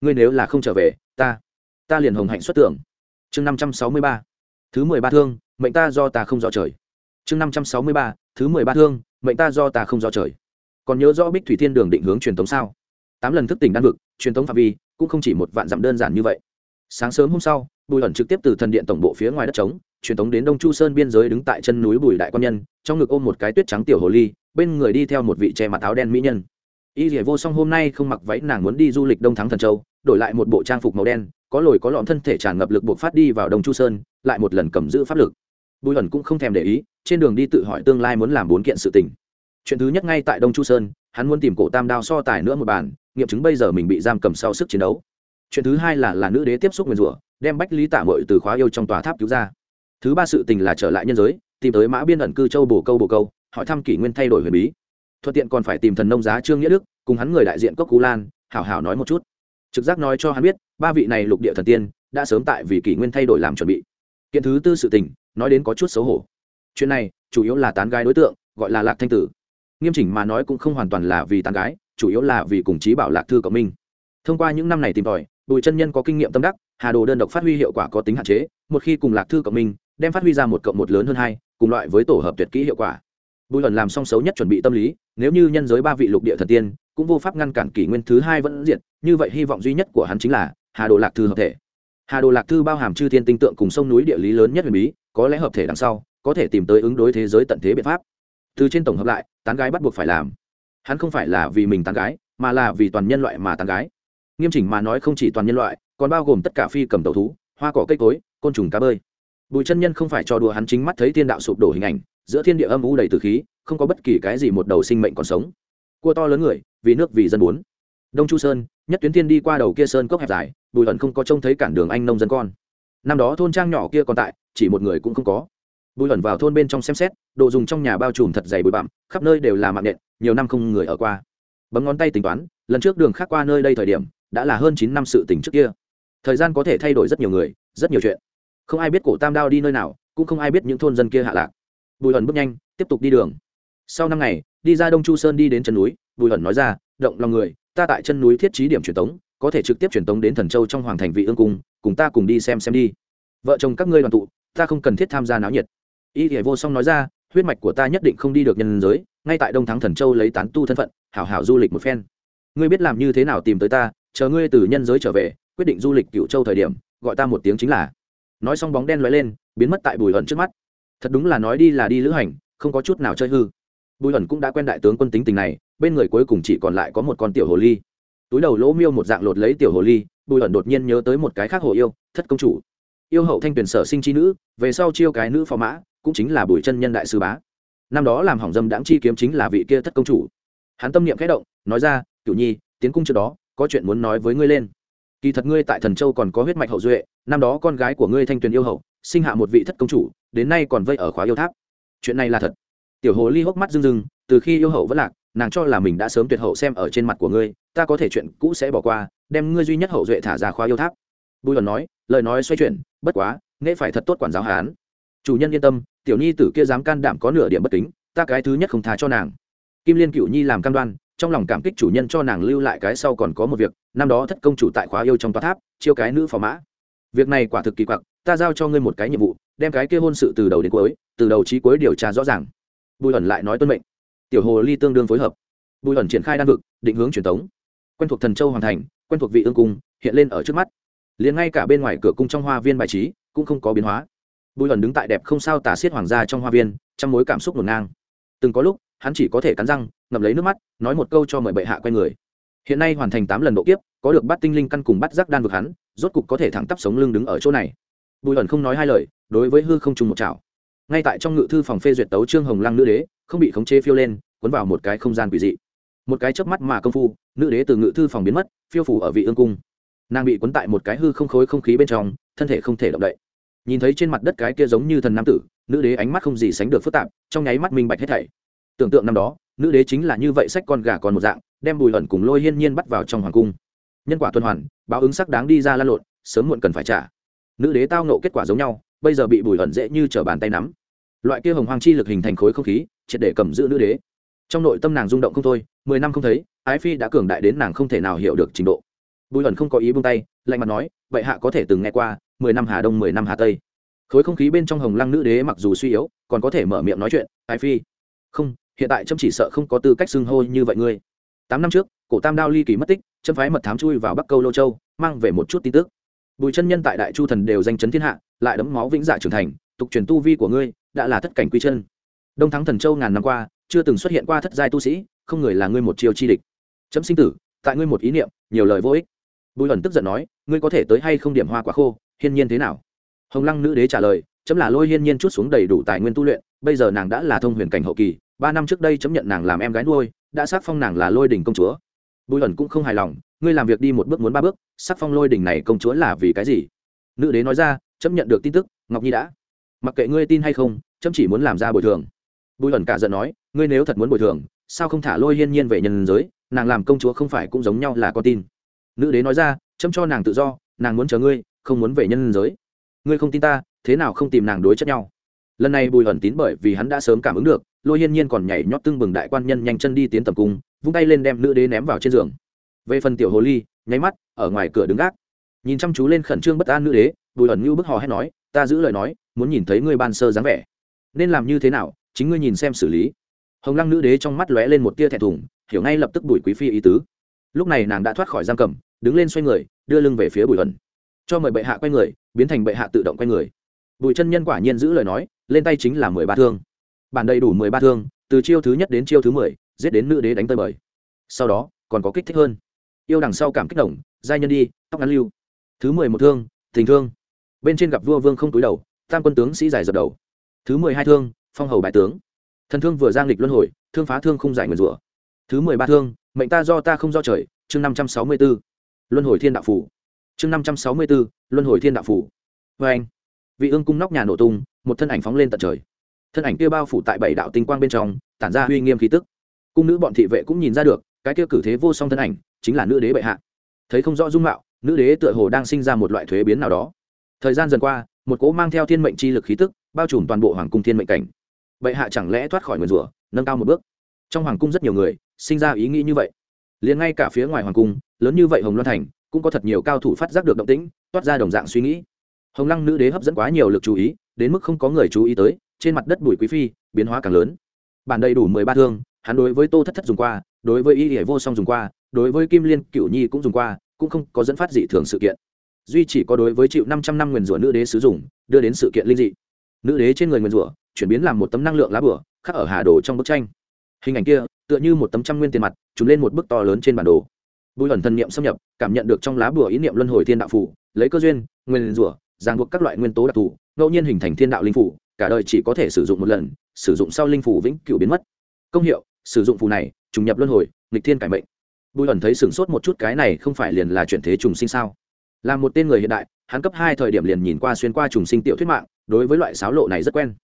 Ngươi nếu là không trở về, ta ta liền hồng hạnh xuất tưởng. Chương năm trăm sáu mươi ba. Thứ mười ba thương mệnh ta do ta không rõ trời. Chương năm trăm sáu mươi ba, thứ mười ba thương, mệnh ta do ta không rõ trời. Còn nhớ rõ bích thủy thiên đường định hướng truyền thống sao? Tám lần thức tỉnh đan vực, truyền thống phạm vi, cũng không chỉ một vạn dặm đơn giản như vậy. Sáng sớm hôm sau, bùi ẩn trực tiếp từ thần điện tổng bộ phía ngoài đất trống, truyền thống đến đông chu sơn biên giới đứng tại chân núi bùi đại quan nhân, trong ngực ôm một cái tuyết trắng tiểu hồ ly, bên người đi theo một vị che mặt áo đen mỹ nhân. Y dỉa vô song hôm nay không mặc váy, nàng muốn đi du lịch đông thắng thần châu, đổi lại một bộ trang phục màu đen, có lồi có lõm thân thể tràn ngập lực buộc phát đi vào đông chu sơn, lại một lần cầm giữ pháp lực bùi ẩn cũng không thèm để ý, trên đường đi tự hỏi tương lai muốn làm bốn kiện sự tình. Chuyện thứ nhất ngay tại đông chu sơn, hắn muốn tìm cổ tam đao so tài nữa một bàn, nghiệm chứng bây giờ mình bị giam cầm sau sức chiến đấu. Chuyện thứ hai là là nữ đế tiếp xúc nguyền rủa, đem bách lý tả mội từ khóa yêu trong tòa tháp cứu ra. Thứ ba sự tình là trở lại nhân giới, tìm tới mã biên ẩn cư châu bồ câu bồ câu, hỏi thăm kỷ nguyên thay đổi huyền bí. Thuận tiện còn phải tìm thần nông giá trương nghĩa đức, cùng hắn người đại diện cốc cú lan, hảo hảo nói một chút. Trực giác nói cho hắn biết, ba vị này lục địa thần tiên, đã sớm tại vì kỷ nguyên thay đổi làm chuẩn bị. Kiện thứ tư sự tình nói đến có chút xấu hổ. Chuyện này, chủ yếu là tán gái đối tượng, gọi là lạc thanh tử. Nghiêm chỉnh mà nói cũng không hoàn toàn là vì tán gái, chủ yếu là vì cùng chí bảo lạc thư cộng minh. Thông qua những năm này tìm tòi, bùi chân nhân có kinh nghiệm tâm đắc, hà đồ đơn độc phát huy hiệu quả có tính hạn chế, một khi cùng lạc thư cộng minh, đem phát huy ra một cộng một lớn hơn hai, cùng loại với tổ hợp tuyệt kỹ hiệu quả. Bùi lần làm xong xấu nhất chuẩn bị tâm lý, nếu như nhân giới ba vị lục địa thần tiên, cũng vô pháp ngăn cản kỷ nguyên thứ hai vẫn diệt, như vậy hy vọng duy nhất của hắn chính là hà đồ lạc thư hợp thể. Hà đồ lạc thư bao hàm chư thiên tinh tượng cùng sông núi địa lý lớn nhất huyền bí có lẽ hợp thể đằng sau, có thể tìm tới ứng đối thế giới tận thế biện pháp. Từ trên tổng hợp lại, tán gái bắt buộc phải làm. Hắn không phải là vì mình tán gái, mà là vì toàn nhân loại mà tán gái. Nghiêm chỉnh mà nói không chỉ toàn nhân loại, còn bao gồm tất cả phi cầm tàu thú, hoa cỏ cây cối, côn trùng cá bơi. Bùi chân nhân không phải cho đùa hắn chính mắt thấy thiên đạo sụp đổ hình ảnh, giữa thiên địa âm u đầy từ khí, không có bất kỳ cái gì một đầu sinh mệnh còn sống. Cua to lớn người, vì nước vì dân muốn. Đông chu sơn, nhất tuyến thiên đi qua đầu kia sơn cốc hẹp dài, bùi ẩn không có trông thấy cản đường anh nông dân con. Năm đó thôn trang nhỏ kia còn tại chỉ một người cũng không có. Bùi ẩn vào thôn bên trong xem xét, đồ dùng trong nhà bao trùm thật dày bụi bặm, khắp nơi đều là mạng nện, nhiều năm không người ở qua. Bấm ngón tay tính toán, lần trước đường khác qua nơi đây thời điểm, đã là hơn chín năm sự tỉnh trước kia. Thời gian có thể thay đổi rất nhiều người, rất nhiều chuyện. Không ai biết cổ tam đao đi nơi nào, cũng không ai biết những thôn dân kia hạ lạc. Bùi ẩn bước nhanh, tiếp tục đi đường. Sau năm ngày, đi ra đông chu sơn đi đến chân núi, bùi ẩn nói ra, động lòng người, ta tại chân núi thiết trí điểm truyền tống, có thể trực tiếp truyền tống đến thần châu trong hoàng thành vị ương cung, cùng ta cùng đi xem xem đi. Vợ chồng các ngươi đoàn tụ ta không cần thiết tham gia náo nhiệt. Y thể vô song nói ra, huyết mạch của ta nhất định không đi được nhân giới, ngay tại đông thắng thần châu lấy tán tu thân phận, hảo hảo du lịch một phen. Ngươi biết làm như thế nào tìm tới ta, chờ ngươi từ nhân giới trở về, quyết định du lịch cựu châu thời điểm, gọi ta một tiếng chính là. Nói xong bóng đen lóe lên, biến mất tại bùi ẩn trước mắt. Thật đúng là nói đi là đi lữ hành, không có chút nào chơi hư. Bùi ẩn cũng đã quen đại tướng quân tính tình này, bên người cuối cùng chỉ còn lại có một con tiểu hồ ly. Túi đầu lỗ miêu một dạng lột lấy tiểu hồ ly, bùi ẩn đột nhiên nhớ tới một cái khác hồ yêu, thất công chủ yêu hậu thanh tuyển sở sinh chi nữ, về sau chiêu cái nữ phò mã, cũng chính là bùi chân nhân đại sư bá. Năm đó làm hỏng dâm đãng chi kiếm chính là vị kia thất công chủ. Hắn tâm niệm khẽ động, nói ra, cửu nhi, tiến cung trước đó, có chuyện muốn nói với ngươi lên. Kỳ thật ngươi tại thần châu còn có huyết mạch hậu duệ, năm đó con gái của ngươi thanh tuyền yêu hậu, sinh hạ một vị thất công chủ, đến nay còn vây ở khóa yêu tháp. Chuyện này là thật. Tiểu hồ ly hốc mắt rưng rưng, từ khi yêu hậu vẫn lạc, nàng cho là mình đã sớm tuyệt hậu xem ở trên mặt của ngươi, ta có thể chuyện cũ sẽ bỏ qua, đem ngươi duy nhất hậu duệ thả ra khóa yêu tháp bùi lần nói, lời nói xoay chuyển, bất quá nghệ phải thật tốt quản giáo hán. Chủ nhân yên tâm, tiểu nhi tử kia dám can đảm có nửa điểm bất kính, ta cái thứ nhất không thà cho nàng. Kim liên cựu nhi làm cam đoan, trong lòng cảm kích chủ nhân cho nàng lưu lại cái sau còn có một việc, năm đó thất công chủ tại khóa yêu trong tòa tháp, chiêu cái nữ phò mã. Việc này quả thực kỳ quặc, ta giao cho ngươi một cái nhiệm vụ, đem cái kia hôn sự từ đầu đến cuối, từ đầu trí cuối điều tra rõ ràng. Bùi ẩn lại nói tuân mệnh. Tiểu hồ ly tương đương phối hợp. Bùi ẩn triển khai đan vực, định hướng truyền thống quen thuộc thần châu hoàn thành, quen thuộc vị ương cung, hiện lên ở trước mắt liền ngay cả bên ngoài cửa cung trong hoa viên bài trí cũng không có biến hóa. Bùi hẩn đứng tại đẹp không sao tả xiết hoàng gia trong hoa viên, trong mối cảm xúc ngổn ngang. Từng có lúc, hắn chỉ có thể cắn răng, ngậm lấy nước mắt, nói một câu cho mời bệ hạ quay người. Hiện nay hoàn thành tám lần độ kiếp, có được bắt tinh linh căn cùng bắt giác đan vực hắn, rốt cục có thể thẳng tắp sống lưng đứng ở chỗ này. Bùi hẩn không nói hai lời, đối với hư không trùng một chảo. Ngay tại trong ngự thư phòng phê duyệt tấu trương hồng lăng nữ đế, không bị khống chế phiêu lên, cuốn vào một cái không gian quỷ dị. Một cái chớp mắt mà công phu, nữ đế từ ngự thư phòng biến mất, phiêu phủ ở vị ương cung nàng bị cuốn tại một cái hư không khối không khí bên trong, thân thể không thể động đậy. Nhìn thấy trên mặt đất cái kia giống như thần nam tử, nữ đế ánh mắt không gì sánh được phức tạp, trong nháy mắt minh bạch hết thảy. Tưởng tượng năm đó, nữ đế chính là như vậy sách con gà còn một dạng, đem bùi ẩn cùng lôi hiên nhiên bắt vào trong hoàng cung. Nhân quả tuần hoàn, báo ứng sắc đáng đi ra lan lộn, sớm muộn cần phải trả. Nữ đế tao nộ kết quả giống nhau, bây giờ bị bùi ẩn dễ như t bàn tay nắm. Loại kia hồng hoàng chi lực hình thành khối không khí, triệt để cầm giữ nữ đế. Trong nội tâm nàng rung động không thôi, mười năm không thấy, ái phi đã cường đại đến nàng không thể nào hiểu được trình độ bùi ẩn không có ý buông tay, lạnh mặt nói, vậy hạ có thể từng nghe qua, mười năm hà đông, mười năm hà tây. Khối không khí bên trong hồng lăng nữ đế mặc dù suy yếu, còn có thể mở miệng nói chuyện ai phi. Không, hiện tại trâm chỉ sợ không có tư cách xưng hô như vậy ngươi. Tám năm trước, cổ tam đao ly kỳ mất tích, trâm phái mật thám chui vào bắc câu lô châu, mang về một chút tin tức. Bùi chân nhân tại đại chu thần đều danh chấn thiên hạ, lại đấm máu vĩnh dạ trưởng thành, tục truyền tu vi của ngươi, đã là thất cảnh quy chân. Đông thắng thần châu ngàn năm qua, chưa từng xuất hiện qua thất giai tu sĩ, không người là ngươi một chiêu chi địch. Chấm sinh tử, tại ngươi một ý niệm, nhiều lời vô ích bùi ẩn tức giận nói, ngươi có thể tới hay không điểm hoa quả khô, hiên nhiên thế nào? Hồng lăng nữ đế trả lời, chấm là lôi hiên nhiên chút xuống đầy đủ tài nguyên tu luyện, bây giờ nàng đã là thông huyền cảnh hậu kỳ, ba năm trước đây chấm nhận nàng làm em gái nuôi, đã xác phong nàng là lôi đình công chúa. Bùi ẩn cũng không hài lòng, ngươi làm việc đi một bước muốn ba bước, xác phong lôi đình này công chúa là vì cái gì? Nữ đế nói ra, chấm nhận được tin tức, ngọc nhi đã. Mặc kệ ngươi tin hay không, chấm chỉ muốn làm ra bồi thường. Bùi ẩn cả giận nói, ngươi nếu thật muốn bồi thường, sao không thả lôi hiên nhiên về nhân giới? Nàng làm công chúa không phải cũng giống nhau là con tin nữ đế nói ra chấm cho nàng tự do, nàng muốn chờ ngươi, không muốn về nhân giới. Ngươi không tin ta, thế nào không tìm nàng đối chất nhau? Lần này bùi ẩn tín bởi vì hắn đã sớm cảm ứng được, lôi hiên nhiên còn nhảy nhót tưng bừng đại quan nhân nhanh chân đi tiến tầm cung, vung tay lên đem nữ đế ném vào trên giường. Về phần tiểu hồ ly, nháy mắt, ở ngoài cửa đứng gác. Nhìn chăm chú lên khẩn trương bất an nữ đế, bùi ẩn như bức hò hét nói, ta giữ lời nói, muốn nhìn thấy ngươi ban sơ dáng vẻ. Nên làm như thế nào, chính ngươi nhìn xem xử lý. Hồng lăng nữ đế trong mắt lóe lên một tia thẹn thùng, hiểu ngay lập tức bùi quý phi ý tứ. Lúc này nàng đã thoát khỏi giam cầm đứng lên xoay người, đưa lưng về phía bùi ẩn cho mời bệ hạ quay người, biến thành bệ hạ tự động quay người. Bùi chân nhân quả nhiên giữ lời nói, lên tay chính là mười ba thương. Bản đầy đủ mười ba thương, từ chiêu thứ nhất đến chiêu thứ mười, giết đến nữ đế đánh tơi bời. Sau đó, còn có kích thích hơn. Yêu đằng sau cảm kích động, giai nhân đi, tóc ngắn lưu. Thứ mười một thương, tình thương. Bên trên gặp vua vương không túi đầu, tam quân tướng sĩ giải dập đầu. Thứ mười hai thương, phong hầu bại tướng. Thần thương vừa giang lịch luân hồi, thương phá thương không giải nguyền rủa. Thứ mười ba thương, mệnh ta do ta không do trời, chương năm trăm sáu mươi b ố luân hồi thiên đạo phủ. Chương năm trăm sáu mươi bốn luân hồi thiên đạo phủ. Vê anh, vị ương cung nóc nhà nổ tung, một thân ảnh phóng lên tận trời. Thân ảnh kia bao phủ tại bảy đạo tinh quang bên trong, tản ra uy nghiêm khí tức. Cung nữ bọn thị vệ cũng nhìn ra được, cái kia cử thế vô song thân ảnh, chính là nữ đế bệ hạ. Thấy không rõ dung mạo, nữ đế tựa hồ đang sinh ra một loại thuế biến nào đó. Thời gian dần qua, một cỗ mang theo thiên mệnh chi lực khí tức, bao trùm toàn bộ hoàng cung thiên mệnh cảnh. Bệ hạ chẳng lẽ thoát khỏi nguyền rủa, nâng cao một bước? Trong hoàng cung rất nhiều người, sinh ra ý nghĩ như vậy. Liền ngay cả phía ngoài hoàng cung lớn như vậy hồng loan thành cũng có thật nhiều cao thủ phát giác được động tĩnh, toát ra đồng dạng suy nghĩ. Hồng lăng nữ đế hấp dẫn quá nhiều lực chú ý, đến mức không có người chú ý tới, trên mặt đất bùi quý phi, biến hóa càng lớn. Bản đầy đủ mười ba thương, hắn đối với tô thất thất dùng qua, đối với y hải vô song dùng qua, đối với kim liên cửu nhi cũng dùng qua, cũng không có dẫn phát dị thường sự kiện. Duy chỉ có đối với chịu năm trăm năm nguyền rủa nữ đế sử dụng, đưa đến sự kiện linh dị. Nữ đế trên người nguyền rủa, chuyển biến làm một tấm năng lượng lá bửa, khắc ở hà đồ trong bức tranh. Hình ảnh kia, tựa như một tấm trăm nguyên tiền mặt trúng lên một bức to lớn trên bản đồ bùi ẩn thần niệm xâm nhập, cảm nhận được trong lá bùa ý niệm luân hồi thiên đạo phủ, lấy cơ duyên, nguyên rủa ràng buộc các loại nguyên tố đặc thù, ngẫu nhiên hình thành thiên đạo linh phủ, cả đời chỉ có thể sử dụng một lần, sử dụng sau linh phủ vĩnh cửu biến mất. Công hiệu, sử dụng phù này, trùng nhập luân hồi, nghịch thiên cải mệnh. Bùi ẩn thấy sửng sốt một chút cái này không phải liền là chuyển thế trùng sinh sao? Là một tên người hiện đại, hắn cấp hai thời điểm liền nhìn qua xuyên qua trùng sinh tiểu thuyết mạng, đối với loại sáo lộ này rất quen.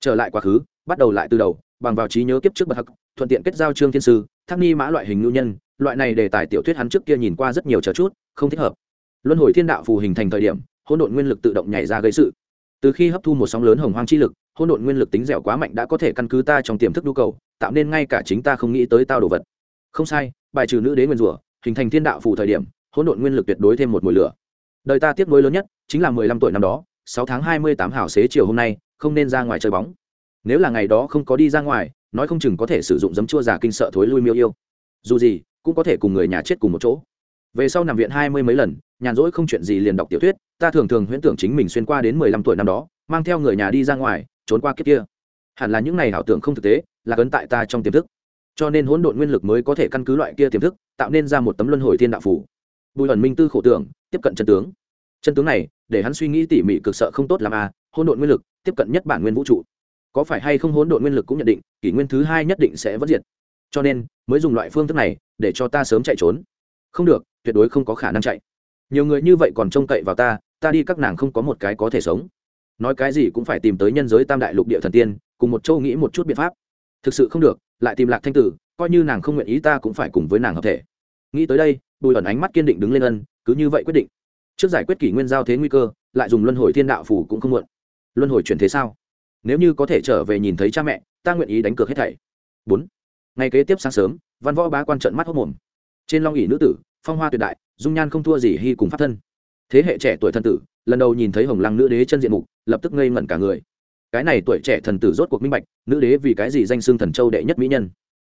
Trở lại quá khứ, bắt đầu lại từ đầu bằng vào trí nhớ kiếp trước bậc hắc, thuận tiện kết giao trương thiên sư, thác ni mã loại hình ngưu nhân, loại này đề tài tiểu thuyết hắn trước kia nhìn qua rất nhiều chờ chút, không thích hợp. Luân hồi thiên đạo phù hình thành thời điểm, hỗn độn nguyên lực tự động nhảy ra gây sự. Từ khi hấp thu một sóng lớn hồng hoang chi lực, hỗn độn nguyên lực tính dẻo quá mạnh đã có thể căn cứ ta trong tiềm thức nhu cầu, tạo nên ngay cả chính ta không nghĩ tới tao đồ vật. Không sai, bài trừ nữ đế nguyên rủa, hình thành thiên đạo phù thời điểm, hỗn độn nguyên lực tuyệt đối thêm một mùi lửa. Đời ta tiếc nuối lớn nhất chính là mười lăm tuổi năm đó, sáu tháng hai mươi tám hảo xế chiều hôm nay, không nên ra ngoài chơi bóng nếu là ngày đó không có đi ra ngoài, nói không chừng có thể sử dụng giấm chua già kinh sợ thối lui miêu yêu. Dù gì, cũng có thể cùng người nhà chết cùng một chỗ. Về sau nằm viện hai mươi mấy lần, nhàn rỗi không chuyện gì liền đọc tiểu thuyết, ta thường thường huyễn tưởng chính mình xuyên qua đến mười lăm tuổi năm đó, mang theo người nhà đi ra ngoài, trốn qua kiếp kia. Hẳn là những này ảo tưởng không thực tế, là cấn tại ta trong tiềm thức. Cho nên hỗn độn nguyên lực mới có thể căn cứ loại kia tiềm thức, tạo nên ra một tấm luân hồi thiên đạo phủ bùi ẩn minh tư khổ tưởng, tiếp cận chân tướng. Chân tướng này, để hắn suy nghĩ tỉ mỉ cực sợ không tốt làm à hỗn độn nguyên lực, tiếp cận nhất bản nguyên vũ trụ có phải hay không hỗn độn nguyên lực cũng nhận định, kỷ nguyên thứ hai nhất định sẽ vất diệt. Cho nên, mới dùng loại phương thức này để cho ta sớm chạy trốn. Không được, tuyệt đối không có khả năng chạy. Nhiều người như vậy còn trông cậy vào ta ta đi các nàng không có một cái có thể sống. Nói cái gì cũng phải tìm tới nhân giới tam đại lục địa thần tiên, cùng một châu nghĩ một chút biện pháp. Thực sự không được, lại tìm lạc thanh tử, coi như nàng không nguyện ý ta cũng phải cùng với nàng hợp thể. Nghĩ tới đây, bùi ẩn ánh mắt kiên định đứng lên ân, cứ như vậy quyết định. Trước giải quyết kỷ nguyên giao thế nguy cơ, lại dùng luân hồi thiên đạo phủ cũng không muộn. Luân hồi chuyển thế sao? Nếu như có thể trở về nhìn thấy cha mẹ, ta nguyện ý đánh cược hết thảy. Bốn, ngày kế tiếp sáng sớm, văn võ bá quan trận mắt hốc mồm. Trên long ỉ nữ tử, phong hoa tuyệt đại, dung nhan không thua gì hy cùng pháp thân. Thế hệ trẻ tuổi thân tử, lần đầu nhìn thấy hồng lăng nữ đế chân diện mục, lập tức ngây ngẩn cả người. Cái này tuổi trẻ thần tử rốt cuộc minh bạch, nữ đế vì cái gì danh xưng thần châu đệ nhất mỹ nhân.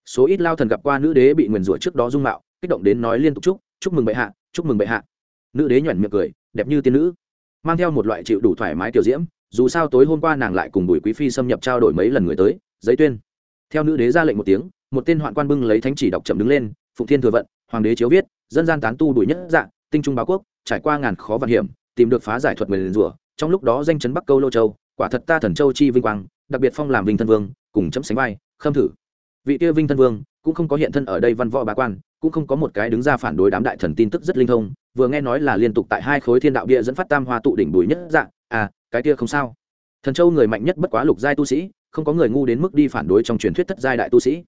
Số ít lao thần gặp qua nữ đế bị nguyền rủa trước đó dung mạo, kích động đến nói liên tục chúc chúc mừng bệ hạ, chúc mừng bệ hạ. Nữ đế nhoẻn miệng cười, đẹp như tiên nữ, mang theo một loại chịu đủ thoải mái tiểu diễm dù sao tối hôm qua nàng lại cùng bùi quý phi xâm nhập trao đổi mấy lần người tới, giấy tuyên. Theo nữ đế ra lệnh một tiếng, một tên hoạn quan bưng lấy thánh chỉ đọc chậm đứng lên, phụng thiên thừa vận, hoàng đế chiếu viết, dân gian tán tu đuổi nhất dạng tinh trung báo quốc, trải qua ngàn khó vạn hiểm, tìm được phá giải thuật nguyền rủa, trong lúc đó danh chấn bắc câu lô châu, quả thật ta thần châu chi vinh quang, đặc biệt phong làm vinh thân vương, cùng chấm sánh vai, khâm thử. Vị kia vinh thân vương cũng không có hiện thân ở đây văn võ bá quan, cũng không có một cái đứng ra phản đối đám đại thần tin tức rất linh thông, vừa nghe nói là liên tục tại hai khối thiên đạo bia dẫn phát tam hoa tụ đỉnh bùi nhất dạng à cái kia không sao. Thần châu người mạnh nhất bất quá lục giai tu sĩ, không có người ngu đến mức đi phản đối trong truyền thuyết thất giai đại tu sĩ.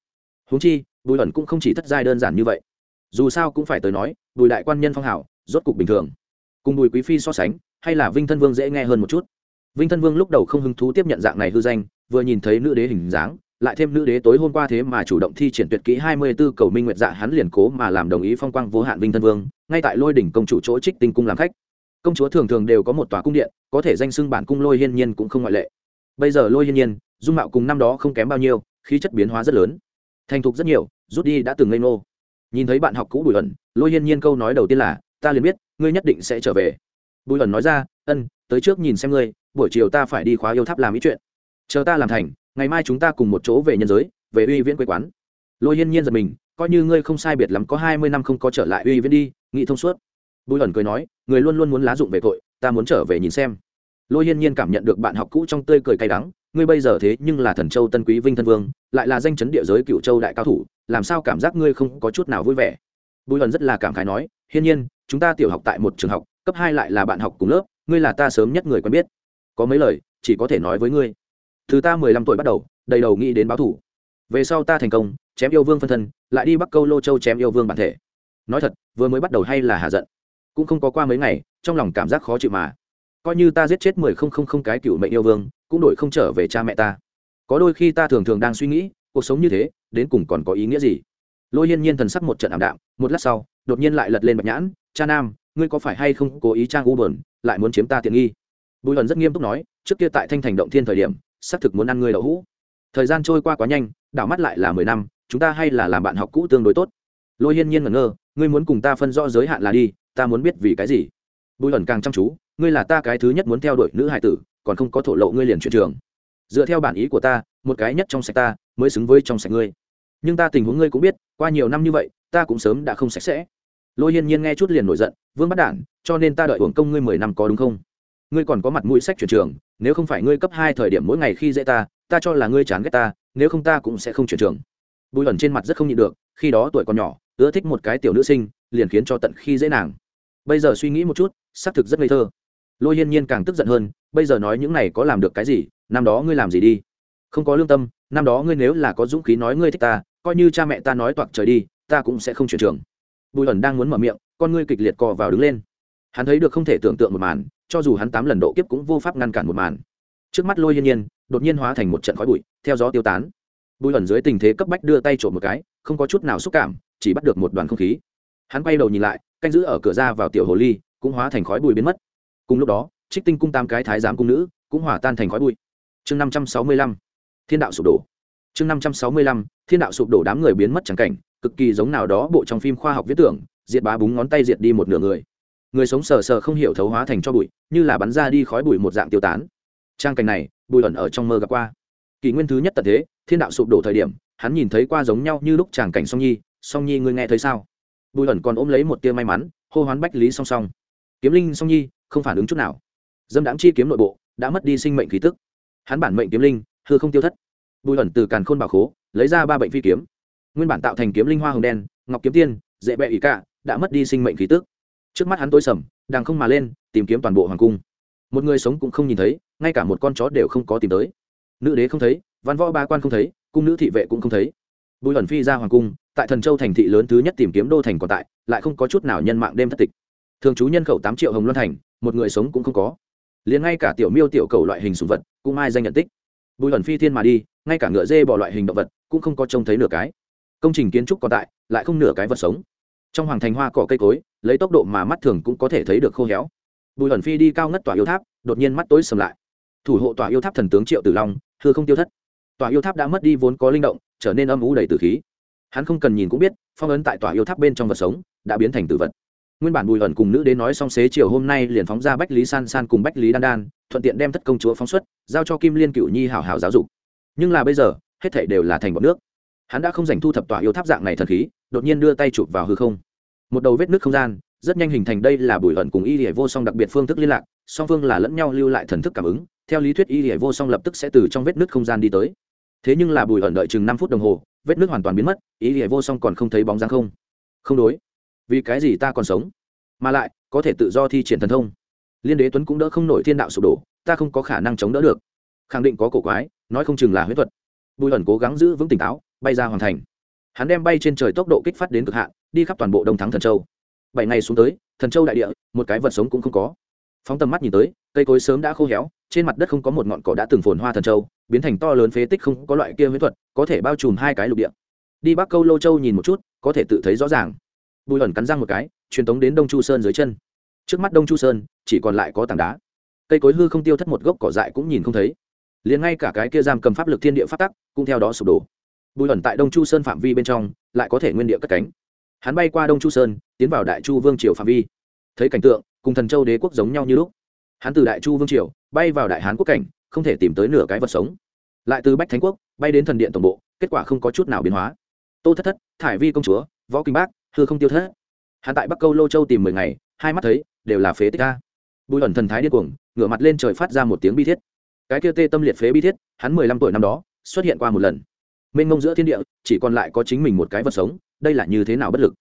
Huống chi, bùi ẩn cũng không chỉ thất giai đơn giản như vậy. Dù sao cũng phải tới nói, bùi đại quan nhân phong hảo, rốt cục bình thường. Cùng bùi quý phi so sánh, hay là vinh thân vương dễ nghe hơn một chút. Vinh thân vương lúc đầu không hứng thú tiếp nhận dạng này hư danh, vừa nhìn thấy nữ đế hình dáng, lại thêm nữ đế tối hôm qua thế mà chủ động thi triển tuyệt kỹ hai mươi 24 cầu minh nguyệt dạ hắn liền cố mà làm đồng ý phong quang vô hạn vinh thân vương, ngay tại lôi đỉnh công chủ chỗ trích tinh cung làm khách công chúa thường thường đều có một tòa cung điện, có thể danh xưng bản cung lôi hiên nhiên cũng không ngoại lệ. Bây giờ lôi hiên nhiên, dung mạo cùng năm đó không kém bao nhiêu, khí chất biến hóa rất lớn. Thành thục rất nhiều, rút đi đã từng ngây ngô. nhìn thấy bạn học cũ bùi ẩn, lôi hiên nhiên câu nói đầu tiên là, ta liền biết, ngươi nhất định sẽ trở về. Bùi ẩn nói ra, ân, tới trước nhìn xem ngươi, buổi chiều ta phải đi khóa yêu tháp làm ý chuyện. Chờ ta làm thành, ngày mai chúng ta cùng một chỗ về nhân giới, về uy viễn quê quán. Lôi hiên nhiên giật mình, coi như ngươi không sai biệt lắm, có hai mươi năm không có trở lại uy viễn đi, nghĩ thông suốt bùi ẩn cười nói, người luôn luôn muốn lá dụng về tội, ta muốn trở về nhìn xem. Lôi hiên nhiên cảm nhận được bạn học cũ trong tươi cười cay đắng, ngươi bây giờ thế nhưng là thần châu tân quý vinh thân vương, lại là danh chấn địa giới cựu châu đại cao thủ, làm sao cảm giác ngươi không có chút nào vui vẻ? Bùi ẩn rất là cảm khái nói, hiên nhiên, chúng ta tiểu học tại một trường học, cấp hai lại là bạn học cùng lớp, ngươi là ta sớm nhất người quen biết. Có mấy lời, chỉ có thể nói với ngươi. Từ ta mười lăm tuổi bắt đầu, đầy đầu nghĩ đến báo thủ. Về sau ta thành công, chém yêu vương phân thân, lại đi bắc câu lô châu chém yêu vương bản thể. Nói thật, vừa mới bắt đầu hay là hạ giận cũng không có qua mấy ngày, trong lòng cảm giác khó chịu mà. Coi như ta giết chết mười không không không cái cựu mệnh yêu vương, cũng đổi không trở về cha mẹ ta. Có đôi khi ta thường thường đang suy nghĩ, cuộc sống như thế, đến cùng còn có ý nghĩa gì? Lôi hiên nhiên thần sắc một trận ảm đạm, một lát sau, đột nhiên lại lật lên bạch nhãn, cha nam, ngươi có phải hay không cố ý trang u bờn lại muốn chiếm ta tiện nghi? Bùi hần rất nghiêm túc nói, trước kia tại thanh thành động thiên thời điểm, xác thực muốn ăn ngươi đậu hũ. Thời gian trôi qua quá nhanh, đảo mắt lại là mười năm, chúng ta hay là làm bạn học cũ tương đối tốt. Lôi hiên nhiên ngẩn ngơ, ngươi muốn cùng ta phân rõ giới hạn là đi ta muốn biết vì cái gì? Bùi ẩn càng chăm chú, ngươi là ta cái thứ nhất muốn theo đuổi nữ hải tử, còn không có thổ lộ ngươi liền chuyển trường. Dựa theo bản ý của ta, một cái nhất trong sạch ta mới xứng với trong sạch ngươi. Nhưng ta tình huống ngươi cũng biết, qua nhiều năm như vậy, ta cũng sớm đã không sạch sẽ. Lôi hiên nhiên nghe chút liền nổi giận, vương bắt đản, cho nên ta đợi hưởng công ngươi mười năm có đúng không? Ngươi còn có mặt mũi sách chuyển trường, nếu không phải ngươi cấp hai thời điểm mỗi ngày khi dễ ta ta cho là ngươi chán ghét ta, nếu không ta cũng sẽ không chuyển trường. Bùi ẩn trên mặt rất không nhịn được, khi đó tuổi còn nhỏ, ưa thích một cái tiểu nữ sinh, liền khiến cho tận khi dễ nàng bây giờ suy nghĩ một chút, xác thực rất ngây thơ. Lôi hiên nhiên càng tức giận hơn, bây giờ nói những này có làm được cái gì, năm đó ngươi làm gì đi? Không có lương tâm, năm đó ngươi nếu là có dũng khí nói ngươi thích ta, coi như cha mẹ ta nói toạc trời đi, ta cũng sẽ không chuyển trường. Bùi ẩn đang muốn mở miệng, con ngươi kịch liệt cò vào đứng lên. Hắn thấy được không thể tưởng tượng một màn, cho dù hắn tám lần độ kiếp cũng vô pháp ngăn cản một màn. Trước mắt lôi hiên nhiên, đột nhiên hóa thành một trận khói bụi, theo gió tiêu tán. Bùi ẩn dưới tình thế cấp bách đưa tay trộm một cái, không có chút nào xúc cảm, chỉ bắt được một đoàn không khí. Hắn quay đầu nhìn lại canh giữ ở cửa ra vào tiểu hồ ly, cũng hóa thành khói bụi biến mất. Cùng lúc đó, trích tinh cung tam cái thái giám cung nữ cũng hòa tan thành khói bụi. Chương năm trăm sáu mươi lăm, thiên đạo sụp đổ. Chương năm trăm sáu mươi lăm, thiên đạo sụp đổ đám người biến mất chẳng cảnh, cực kỳ giống nào đó bộ trong phim khoa học viết tưởng, diệt bá búng ngón tay diệt đi một nửa người. Người sống sờ sờ không hiểu thấu hóa thành cho bụi, như là bắn ra đi khói bụi một dạng tiêu tán. Trang cảnh này bùi ẩn ở trong mơ gặp qua. Kỷ nguyên thứ nhất tận thế, thiên đạo sụp đổ thời điểm, hắn nhìn thấy qua giống nhau như lúc tràng cảnh song nhi. Song nhi, ngươi nghe thấy sao? Bùi ẩn còn ôm lấy một tia may mắn, hô hoán bách lý song song. Kiếm linh, song nhi, không phản ứng chút nào. Dâm đáng chi kiếm nội bộ đã mất đi sinh mệnh khí tức. Hắn bản mệnh kiếm linh, hư không tiêu thất. Bùi ẩn từ càn khôn bảo khố, lấy ra ba bệnh phi kiếm. Nguyên bản tạo thành kiếm linh hoa hồng đen, ngọc kiếm tiên, dễ bẹ ỷ cả đã mất đi sinh mệnh khí tức. Trước mắt hắn tối sầm, đang không mà lên, tìm kiếm toàn bộ hoàng cung. Một người sống cũng không nhìn thấy, ngay cả một con chó đều không có tìm tới. Nữ đế không thấy, văn võ ba quan không thấy, cung nữ thị vệ cũng không thấy. Bùi ẩn phi ra hoàng cung tại thần châu thành thị lớn thứ nhất tìm kiếm đô thành còn tại, lại không có chút nào nhân mạng đêm thất tịch. Thường trú nhân khẩu tám triệu hồng loan thành, một người sống cũng không có. Liền ngay cả tiểu miêu tiểu cầu loại hình sùng vật, cũng ai danh nhận tích. Bùi ẩn phi thiên mà đi, ngay cả ngựa dê bỏ loại hình động vật, cũng không có trông thấy nửa cái. Công trình kiến trúc còn tại, lại không nửa cái vật sống. Trong hoàng thành hoa cỏ cây cối, lấy tốc độ mà mắt thường cũng có thể thấy được khô héo. Bùi ẩn phi đi cao ngất tòa yêu tháp, đột nhiên mắt tối sầm lại. Thủ hộ tòa yêu tháp thần tướng triệu tử long thưa không tiêu thất. Tòa yêu tháp đã mất đi vốn có linh động, trở nên âm ú đầy tử khí hắn không cần nhìn cũng biết, phong ấn tại tòa yêu tháp bên trong vật sống, đã biến thành tử vật. Nguyên bản bùi ẩn cùng nữ đến nói xong xế chiều hôm nay liền phóng ra bách lý san san cùng bách lý đan đan, thuận tiện đem thất công chúa phóng xuất, giao cho kim liên cựu nhi hảo hảo giáo dục. Nhưng là bây giờ, hết thể đều là thành bọn nước. Hắn đã không dành thu thập tòa yêu tháp dạng này thần khí, đột nhiên đưa tay chụp vào hư không. Một đầu vết nước không gian, rất nhanh hình thành đây là bùi ẩn cùng y hệ vô song đặc biệt phương thức liên lạc, song phương là lẫn nhau lưu lại thần thức cảm ứng, theo lý thuyết y hệ vô song lập tức sẽ từ trong vết nước không gian đi tới. Thế nhưng là bùi ẩn đợi chừng năm phút đồng hồ vết nước hoàn toàn biến mất, ý nghĩa vô song còn không thấy bóng dáng không? Không đối. Vì cái gì ta còn sống? Mà lại, có thể tự do thi triển thần thông. Liên đế tuấn cũng đỡ không nổi thiên đạo sụp đổ, ta không có khả năng chống đỡ được. Khẳng định có cổ quái, nói không chừng là huyết thuật. Bùi ẩn cố gắng giữ vững tỉnh táo, bay ra hoàn thành. Hắn đem bay trên trời tốc độ kích phát đến cực hạn, đi khắp toàn bộ đông thắng thần châu. Bảy ngày xuống tới, thần châu đại địa, một cái vật sống cũng không có. Phóng tầm mắt nhìn tới cây cối sớm đã khô héo, trên mặt đất không có một ngọn cỏ đã từng phồn hoa thần châu, biến thành to lớn phế tích không có loại kia huyễn thuật, có thể bao trùm hai cái lục địa. Đi bắc câu lô châu nhìn một chút, có thể tự thấy rõ ràng. Bùi ẩn cắn răng một cái, truyền tống đến đông chu sơn dưới chân. Trước mắt đông chu sơn, chỉ còn lại có tảng đá. Cây cối hư không tiêu thất một gốc cỏ dại cũng nhìn không thấy. Liền ngay cả cái kia giam cầm pháp lực thiên địa phát tắc, cũng theo đó sụp đổ. Bùi ẩn tại đông chu sơn phạm vi bên trong, lại có thể nguyên địa cất cánh. Hắn bay qua đông chu sơn, tiến vào đại chu vương triều phạm vi. Thấy cảnh tượng, cùng thần châu đế quốc giống nhau như lúc hắn từ đại chu vương triều bay vào đại hán quốc cảnh, không thể tìm tới nửa cái vật sống. Lại từ bách thánh quốc bay đến thần điện tổng bộ, kết quả không có chút nào biến hóa. Tô thất thất, thải vi công chúa, võ kinh bác, hư không tiêu thất. Hắn tại bắc câu lô châu tìm mười ngày, hai mắt thấy, đều là phế tích ca bùi ẩn thần thái điên cuồng, ngửa mặt lên trời phát ra một tiếng bi thiết. Cái kia tê tâm liệt phế bi thiết, hắn mười lăm tuổi năm đó, xuất hiện qua một lần. Mênh mông giữa thiên địa, chỉ còn lại có chính mình một cái vật sống, đây là như thế nào bất lực?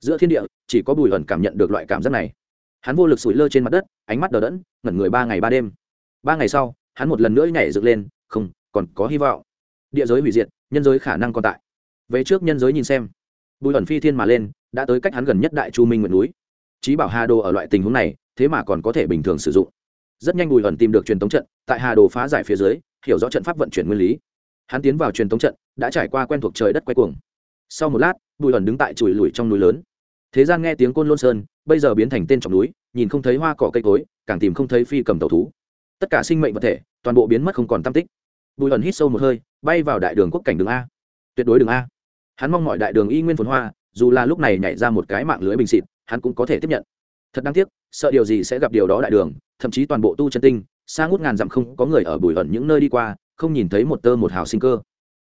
Giữa thiên địa, chỉ có bùi ẩn cảm nhận được loại cảm giác này hắn vô lực sủi lơ trên mặt đất, ánh mắt đờ đẫn, ngẩn người ba ngày ba đêm. Ba ngày sau, hắn một lần nữa nhảy dựng lên, không, còn có hy vọng. Địa giới hủy diệt, nhân giới khả năng còn tại. Về trước nhân giới nhìn xem. Bùi ẩn phi thiên mà lên, đã tới cách hắn gần nhất đại chu minh nguyện núi. Trí bảo hà đồ ở loại tình huống này, thế mà còn có thể bình thường sử dụng. Rất nhanh bùi ẩn tìm được truyền thống trận, tại hà đồ phá giải phía dưới, hiểu rõ trận pháp vận chuyển nguyên lý. Hắn tiến vào truyền thống trận, đã trải qua quen thuộc trời đất quay cuồng. Sau một lát, bùi ẩn đứng tại chùi lùi trong núi lớn thế gian nghe tiếng côn lôn sơn, bây giờ biến thành tên trọng núi, nhìn không thấy hoa cỏ cây cối, càng tìm không thấy phi cầm tàu thú. Tất cả sinh mệnh vật thể, toàn bộ biến mất không còn tam tích. Bùi ẩn hít sâu một hơi, bay vào đại đường quốc cảnh đường a. Tuyệt đối đường a. Hắn mong mọi đại đường y nguyên phồn hoa, dù là lúc này nhảy ra một cái mạng lưới bình xịt, hắn cũng có thể tiếp nhận. Thật đáng tiếc, sợ điều gì sẽ gặp điều đó đại đường, thậm chí toàn bộ tu chân tinh, xa ngút ngàn dặm không có người ở bùi ẩn những nơi đi qua, không nhìn thấy một tơ một hào sinh cơ.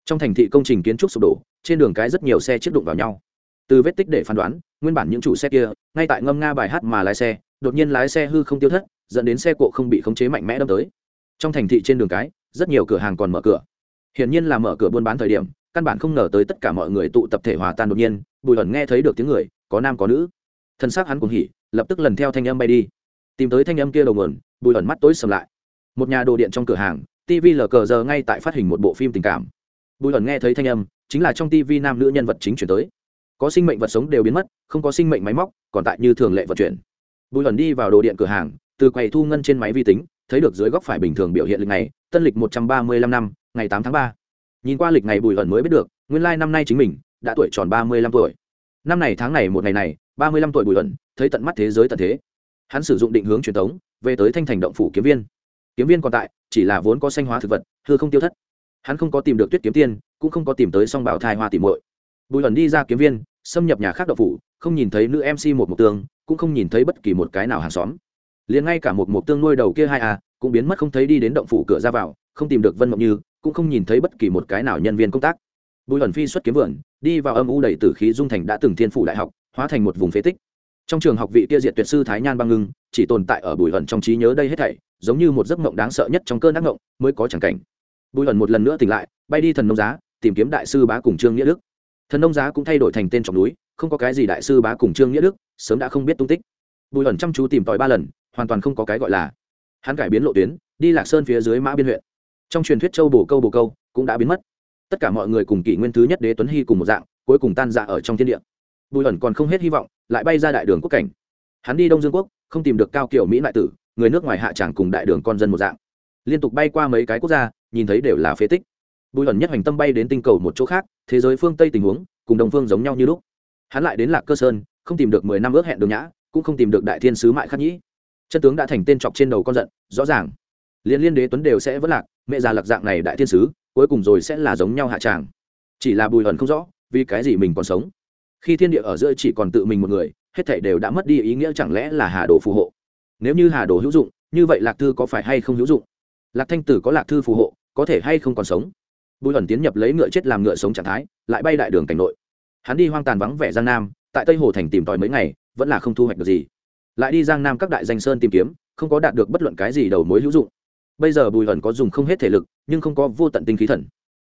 Trong thành thị công trình kiến trúc sụp đổ, trên đường cái rất nhiều xe chiếc đụng vào nhau từ vết tích để phán đoán, nguyên bản những chủ xe kia, ngay tại ngâm nga bài hát mà lái xe, đột nhiên lái xe hư không tiêu thất, dẫn đến xe cộ không bị khống chế mạnh mẽ đâm tới. Trong thành thị trên đường cái, rất nhiều cửa hàng còn mở cửa. Hiển nhiên là mở cửa buôn bán thời điểm, căn bản không ngờ tới tất cả mọi người tụ tập thể hòa tan đột nhiên, bùi ẩn nghe thấy được tiếng người, có nam có nữ. Thân xác hắn cùng hỉ, lập tức lần theo thanh âm bay đi. Tìm tới thanh âm kia đầu nguồn, bùi ẩn mắt tối sầm lại. Một nhà đồ điện trong cửa hàng tv lờ cờ giờ ngay tại phát hình một bộ phim tình cảm. Bùi ẩn nghe thấy thanh âm, chính là trong tv nam nữ nhân vật chính chuyển tới có sinh mệnh vật sống đều biến mất, không có sinh mệnh máy móc, còn tại như thường lệ vận chuyển. Bùi hẩn đi vào đồ điện cửa hàng, từ quầy thu ngân trên máy vi tính, thấy được dưới góc phải bình thường biểu hiện lịch này tân lịch một trăm ba mươi lăm năm, ngày tám tháng ba. Nhìn qua lịch ngày bùi hẩn mới biết được, nguyên lai、like、năm nay chính mình đã tuổi tròn ba mươi lăm tuổi. Năm này tháng này một ngày này, ba mươi lăm tuổi bùi hẩn thấy tận mắt thế giới tận thế. Hắn sử dụng định hướng truyền thống, về tới thanh thành động phủ kiếm viên. Kiếm viên còn tại, chỉ là vốn có sanh hóa thực vật, hư không tiêu thất. Hắn không có tìm được tuyết kiếm tiên, cũng không có tìm tới song bảo thai hoa tìm muội. Bùi ẩn đi ra kiếm viên xâm nhập nhà khác động phủ, không nhìn thấy nữ mc một mộc tương, cũng không nhìn thấy bất kỳ một cái nào hàng xóm. Liền ngay cả một mộc tương nuôi đầu kia hai à cũng biến mất không thấy đi đến động phủ cửa ra vào, không tìm được vân mộng như, cũng không nhìn thấy bất kỳ một cái nào nhân viên công tác. Bùi ẩn phi xuất kiếm vườn, đi vào âm u đầy tử khí dung thành đã từng thiên phủ đại học, hóa thành một vùng phế tích. Trong trường học vị kia diệt tuyệt sư thái nhan băng ngưng, chỉ tồn tại ở bùi ẩn trong trí nhớ đây hết thảy, giống như một giấc mộng đáng sợ nhất trong cơn ác mộng, mới có chẳng cảnh. Bùi ẩn một lần nữa tỉnh lại, bay đi thần nông giá, tìm kiếm đại sư bá cùng trương nghĩa đức thần nông giá cũng thay đổi thành tên trọng núi, không có cái gì đại sư bá cùng trương nghĩa đức, sớm đã không biết tung tích. Bùi ẩn chăm chú tìm tòi ba lần, hoàn toàn không có cái gọi là. Hắn cải biến lộ tuyến, đi lạc sơn phía dưới mã biên huyện. Trong truyền thuyết châu bồ câu bồ câu, cũng đã biến mất. Tất cả mọi người cùng kỷ nguyên thứ nhất đế tuấn hy cùng một dạng, cuối cùng tan dạ ở trong thiên địa. Bùi ẩn còn không hết hy vọng, lại bay ra đại đường quốc cảnh. Hắn đi đông dương quốc, không tìm được cao kiểu mỹ đại tử, người nước ngoài hạ tràng cùng đại đường con dân một dạng. Liên tục bay qua mấy cái quốc gia, nhìn thấy đều là phế tích bùi ẩn nhất hành tâm bay đến tinh cầu một chỗ khác, thế giới phương tây tình huống, cùng đồng phương giống nhau như lúc. Hắn lại đến lạc cơ sơn, không tìm được mười năm ước hẹn đường nhã, cũng không tìm được đại thiên sứ mại khắc nhĩ. Chân tướng đã thành tên chọc trên đầu con giận, rõ ràng. Liên liên đế tuấn đều sẽ vất lạc, mẹ già lạc dạng này đại thiên sứ, cuối cùng rồi sẽ là giống nhau hạ tràng. Chỉ là bùi ẩn không rõ, vì cái gì mình còn sống. Khi thiên địa ở giữa chỉ còn tự mình một người, hết thảy đều đã mất đi ý nghĩa chẳng lẽ là hà đồ phù hộ? Nếu như hà đồ hữu dụng, như vậy lạc thư có phải hay không hữu dụng? Lạc thanh tử có lạc thư phù hộ, có thể hay không còn sống? Bùi ẩn tiến nhập lấy ngựa chết làm ngựa sống trạng thái, lại bay đại đường cảnh nội. Hắn đi hoang tàn vắng vẻ giang nam, tại tây hồ thành tìm tòi mấy ngày, vẫn là không thu hoạch được gì. Lại đi giang nam các đại danh sơn tìm kiếm, không có đạt được bất luận cái gì đầu mối hữu dụng. Bây giờ bùi ẩn có dùng không hết thể lực, nhưng không có vô tận tinh khí thần.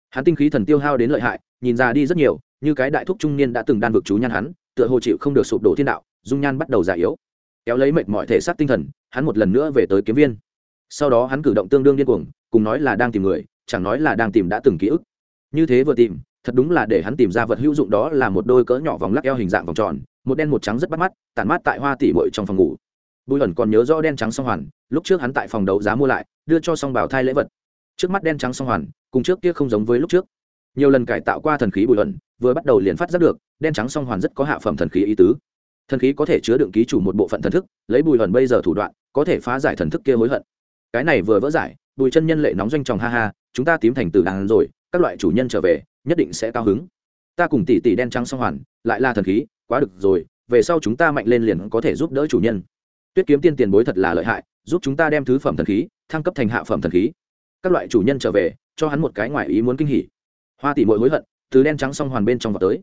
Hắn tinh khí thần tiêu hao đến lợi hại, nhìn ra đi rất nhiều, như cái đại thúc trung niên đã từng đan vực chú nhan hắn, tựa hồ chịu không được sụp đổ thiên đạo, dung nhan bắt đầu già yếu. Kéo lấy mệt mọi thể xác tinh thần, hắn một lần nữa về tới kiếm viên. Sau đó hắn cử động tương đương điên cuồng, cùng nói là đang tìm người chẳng nói là đang tìm đã từng ký ức. Như thế vừa tìm, thật đúng là để hắn tìm ra vật hữu dụng đó là một đôi cỡ nhỏ vòng lắc eo hình dạng vòng tròn, một đen một trắng rất bắt mắt, tản mát tại hoa tỉ bội trong phòng ngủ. Bùi ẩn còn nhớ rõ đen trắng song hoàn, lúc trước hắn tại phòng đấu giá mua lại, đưa cho song bảo thai lễ vật. Trước mắt đen trắng song hoàn, cùng trước kia không giống với lúc trước. Nhiều lần cải tạo qua thần khí bùi ẩn, vừa bắt đầu liền phát giác được, đen trắng song hoàn rất có hạ phẩm thần khí ý tứ. Thần khí có thể chứa đựng ký chủ một bộ phận thần thức, lấy bùi ẩn bây giờ thủ đoạn, có thể phá giải thần thức kia hối hận. Cái này vừa vỡ giải, bùi chân nhân lệ nóng doanh tròng ha ha chúng ta tím thành từ đàn rồi, các loại chủ nhân trở về, nhất định sẽ cao hứng. Ta cùng tỷ tỷ đen trắng song hoàn, lại là thần khí, quá được rồi, về sau chúng ta mạnh lên liền có thể giúp đỡ chủ nhân. Tuyết kiếm tiên tiền bối thật là lợi hại, giúp chúng ta đem thứ phẩm thần khí, thăng cấp thành hạ phẩm thần khí. Các loại chủ nhân trở về, cho hắn một cái ngoài ý muốn kinh hỉ. Hoa tỷ mội hối hận, từ đen trắng song hoàn bên trong vào tới.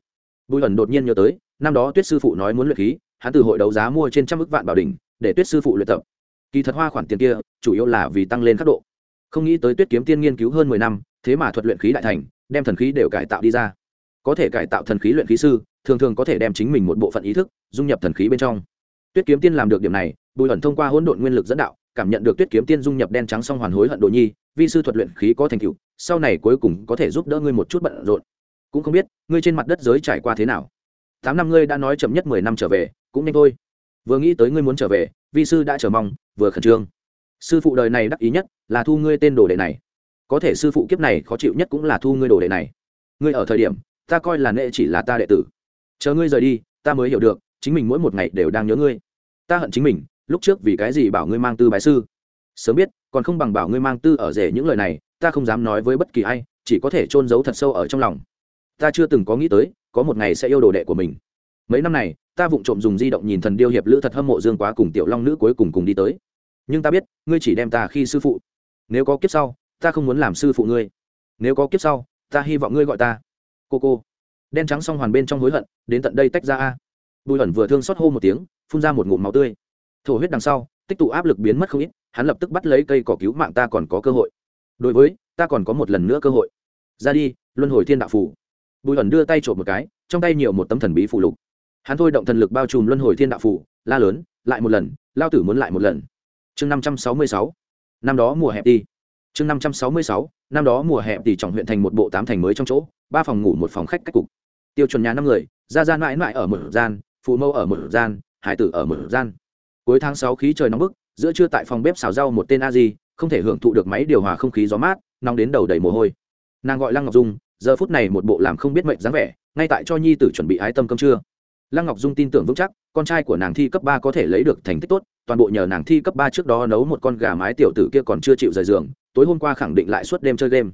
Bùi ẩn đột nhiên nhớ tới, năm đó tuyết sư phụ nói muốn luyện khí, hắn từ hội đấu giá mua trên trăm ước vạn bảo đình để tuyết sư phụ luyện tập. Kỳ thật hoa khoản tiền kia, chủ yếu là vì tăng lên khắc độ không nghĩ tới tuyết kiếm tiên nghiên cứu hơn mười năm, thế mà thuật luyện khí đại thành, đem thần khí đều cải tạo đi ra. Có thể cải tạo thần khí luyện khí sư, thường thường có thể đem chính mình một bộ phận ý thức dung nhập thần khí bên trong. Tuyết kiếm tiên làm được điểm này, bùi ẩn thông qua hỗn độn nguyên lực dẫn đạo, cảm nhận được tuyết kiếm tiên dung nhập đen trắng song hoàn hối hận đồ nhi, vi sư thuật luyện khí có thành tựu, sau này cuối cùng có thể giúp đỡ ngươi một chút bận rộn. Cũng không biết, ngươi trên mặt đất giới trải qua thế nào? Tám năm ngươi đã nói chậm nhất mười năm trở về, cũng nhanh thôi. Vừa nghĩ tới ngươi muốn trở về, vi sư đã chờ mong, vừa khẩn trương sư phụ đời này đắc ý nhất là thu ngươi tên đồ đệ này. Có thể sư phụ kiếp này khó chịu nhất cũng là thu ngươi đồ đệ này. Ngươi ở thời điểm, ta coi là nệ chỉ là ta đệ tử. Chờ ngươi rời đi, ta mới hiểu được, chính mình mỗi một ngày đều đang nhớ ngươi. Ta hận chính mình, lúc trước vì cái gì bảo ngươi mang tư bái sư? Sớm biết, còn không bằng bảo ngươi mang tư ở rể những lời này, ta không dám nói với bất kỳ ai, chỉ có thể trôn giấu thật sâu ở trong lòng. Ta chưa từng có nghĩ tới, có một ngày sẽ yêu đồ đệ của mình. Mấy năm này, ta vụng trộm dùng di động nhìn thần điêu hiệp lữ thật hâm mộ dương quá cùng tiểu long nữ cuối cùng cùng đi tới nhưng ta biết, ngươi chỉ đem ta khi sư phụ. Nếu có kiếp sau, ta không muốn làm sư phụ ngươi. Nếu có kiếp sau, ta hy vọng ngươi gọi ta. Cô cô. Đen trắng song hoàn bên trong hối hận, đến tận đây tách ra a. Bùi hẩn vừa thương xót hô một tiếng, phun ra một ngụm máu tươi. Thổ huyết đằng sau, tích tụ áp lực biến mất không ít, hắn lập tức bắt lấy cây cỏ cứu mạng ta còn có cơ hội. Đối với, ta còn có một lần nữa cơ hội. Ra đi, luân hồi thiên đạo phủ. Bùi hẩn đưa tay trộm một cái, trong tay nhiều một tấm thần bí phụ lục. Hắn thôi động thần lực bao trùm luân hồi thiên đạo phủ, la lớn, lại một lần, lao tử muốn lại một lần chương năm trăm sáu mươi sáu, năm đó mùa hẹp đi chương năm trăm sáu mươi sáu, năm đó mùa hẹp thì trọng huyện thành một bộ tám thành mới trong chỗ, ba phòng ngủ một phòng khách cách cục. Tiêu chuẩn nhà năm người, ra gian mãi mãi ở một gian, phụ mâu ở một gian, hải tử ở một gian. Cuối tháng sáu khí trời nóng bức, giữa trưa tại phòng bếp xào rau một tên a di, không thể hưởng thụ được máy điều hòa không khí gió mát, nóng đến đầu đầy mồ hôi. Nàng gọi lăng ngọc dung, giờ phút này một bộ làm không biết mệnh dáng vẻ, ngay tại cho nhi tử chuẩn bị ái tâm cơm trưa lăng ngọc dung tin tưởng vững chắc, con trai của nàng thi cấp ba có thể lấy được thành tích tốt, toàn bộ nhờ nàng thi cấp ba trước đó nấu một con gà mái tiểu tử kia còn chưa chịu rời giường, tối hôm qua khẳng định lại suốt đêm chơi game.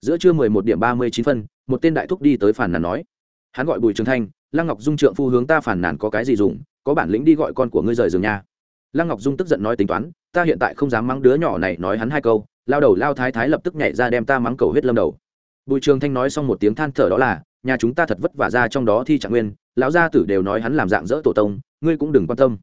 Giữa trưa mười một điểm ba mươi chín phân, một tên đại thúc đi tới phản nàn nói. Hắn gọi bùi trường thanh, lăng ngọc dung trượng phu hướng ta phản nàn có cái gì dùng, có bản lĩnh đi gọi con của ngươi rời giường nha. Lăng ngọc dung tức giận nói tính toán, ta hiện tại không dám mắng đứa nhỏ này nói hắn hai câu, lao đầu lao thái thái lập tức nhảy ra đem ta mắng cầu huyết lâm đầu. Bùi trường thanh nói xong một tiếng than thở đó là nhà chúng ta thật vất vả ra trong đó thi trạng nguyên, lão gia tử đều nói hắn làm dạng dỡ tổ tông, ngươi cũng đừng quan tâm.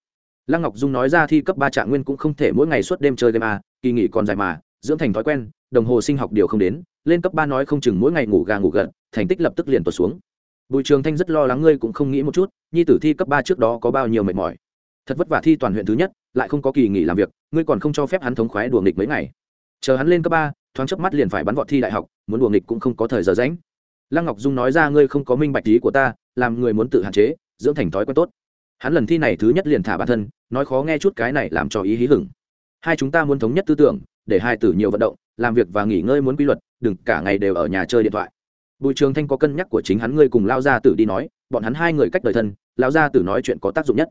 Lăng ngọc dung nói ra thi cấp ba trạng nguyên cũng không thể mỗi ngày suốt đêm chơi game à kỳ nghỉ còn dài mà, dưỡng thành thói quen, đồng hồ sinh học điều không đến, lên cấp ba nói không chừng mỗi ngày ngủ gà ngủ gật, thành tích lập tức liền tuột xuống. Bùi trường thanh rất lo lắng ngươi cũng không nghĩ một chút, nhi tử thi cấp ba trước đó có bao nhiêu mệt mỏi. Thật vất vả thi toàn huyện thứ nhất, lại không có kỳ nghỉ làm việc, ngươi còn không cho phép hắn thống khoái đùa nghịch mấy ngày. Chờ hắn lên cấp ba, thoáng chớp mắt liền phải bắn vọt thi đại học, muốn đùa nghịch cũng không có thời giờ rảnh lăng ngọc dung nói ra, ngươi không có minh bạch ý của ta, làm người muốn tự hạn chế, dưỡng thành thói quen tốt. Hắn lần thi này thứ nhất liền thả bản thân, nói khó nghe chút cái này làm cho ý hí hửng. Hai chúng ta muốn thống nhất tư tưởng, để hai tử nhiều vận động, làm việc và nghỉ ngơi muốn quy luật, đừng cả ngày đều ở nhà chơi điện thoại. Bùi trường thanh có cân nhắc của chính hắn, ngươi cùng lao gia tử đi nói, bọn hắn hai người cách đời thân lao gia tử nói chuyện có tác dụng nhất.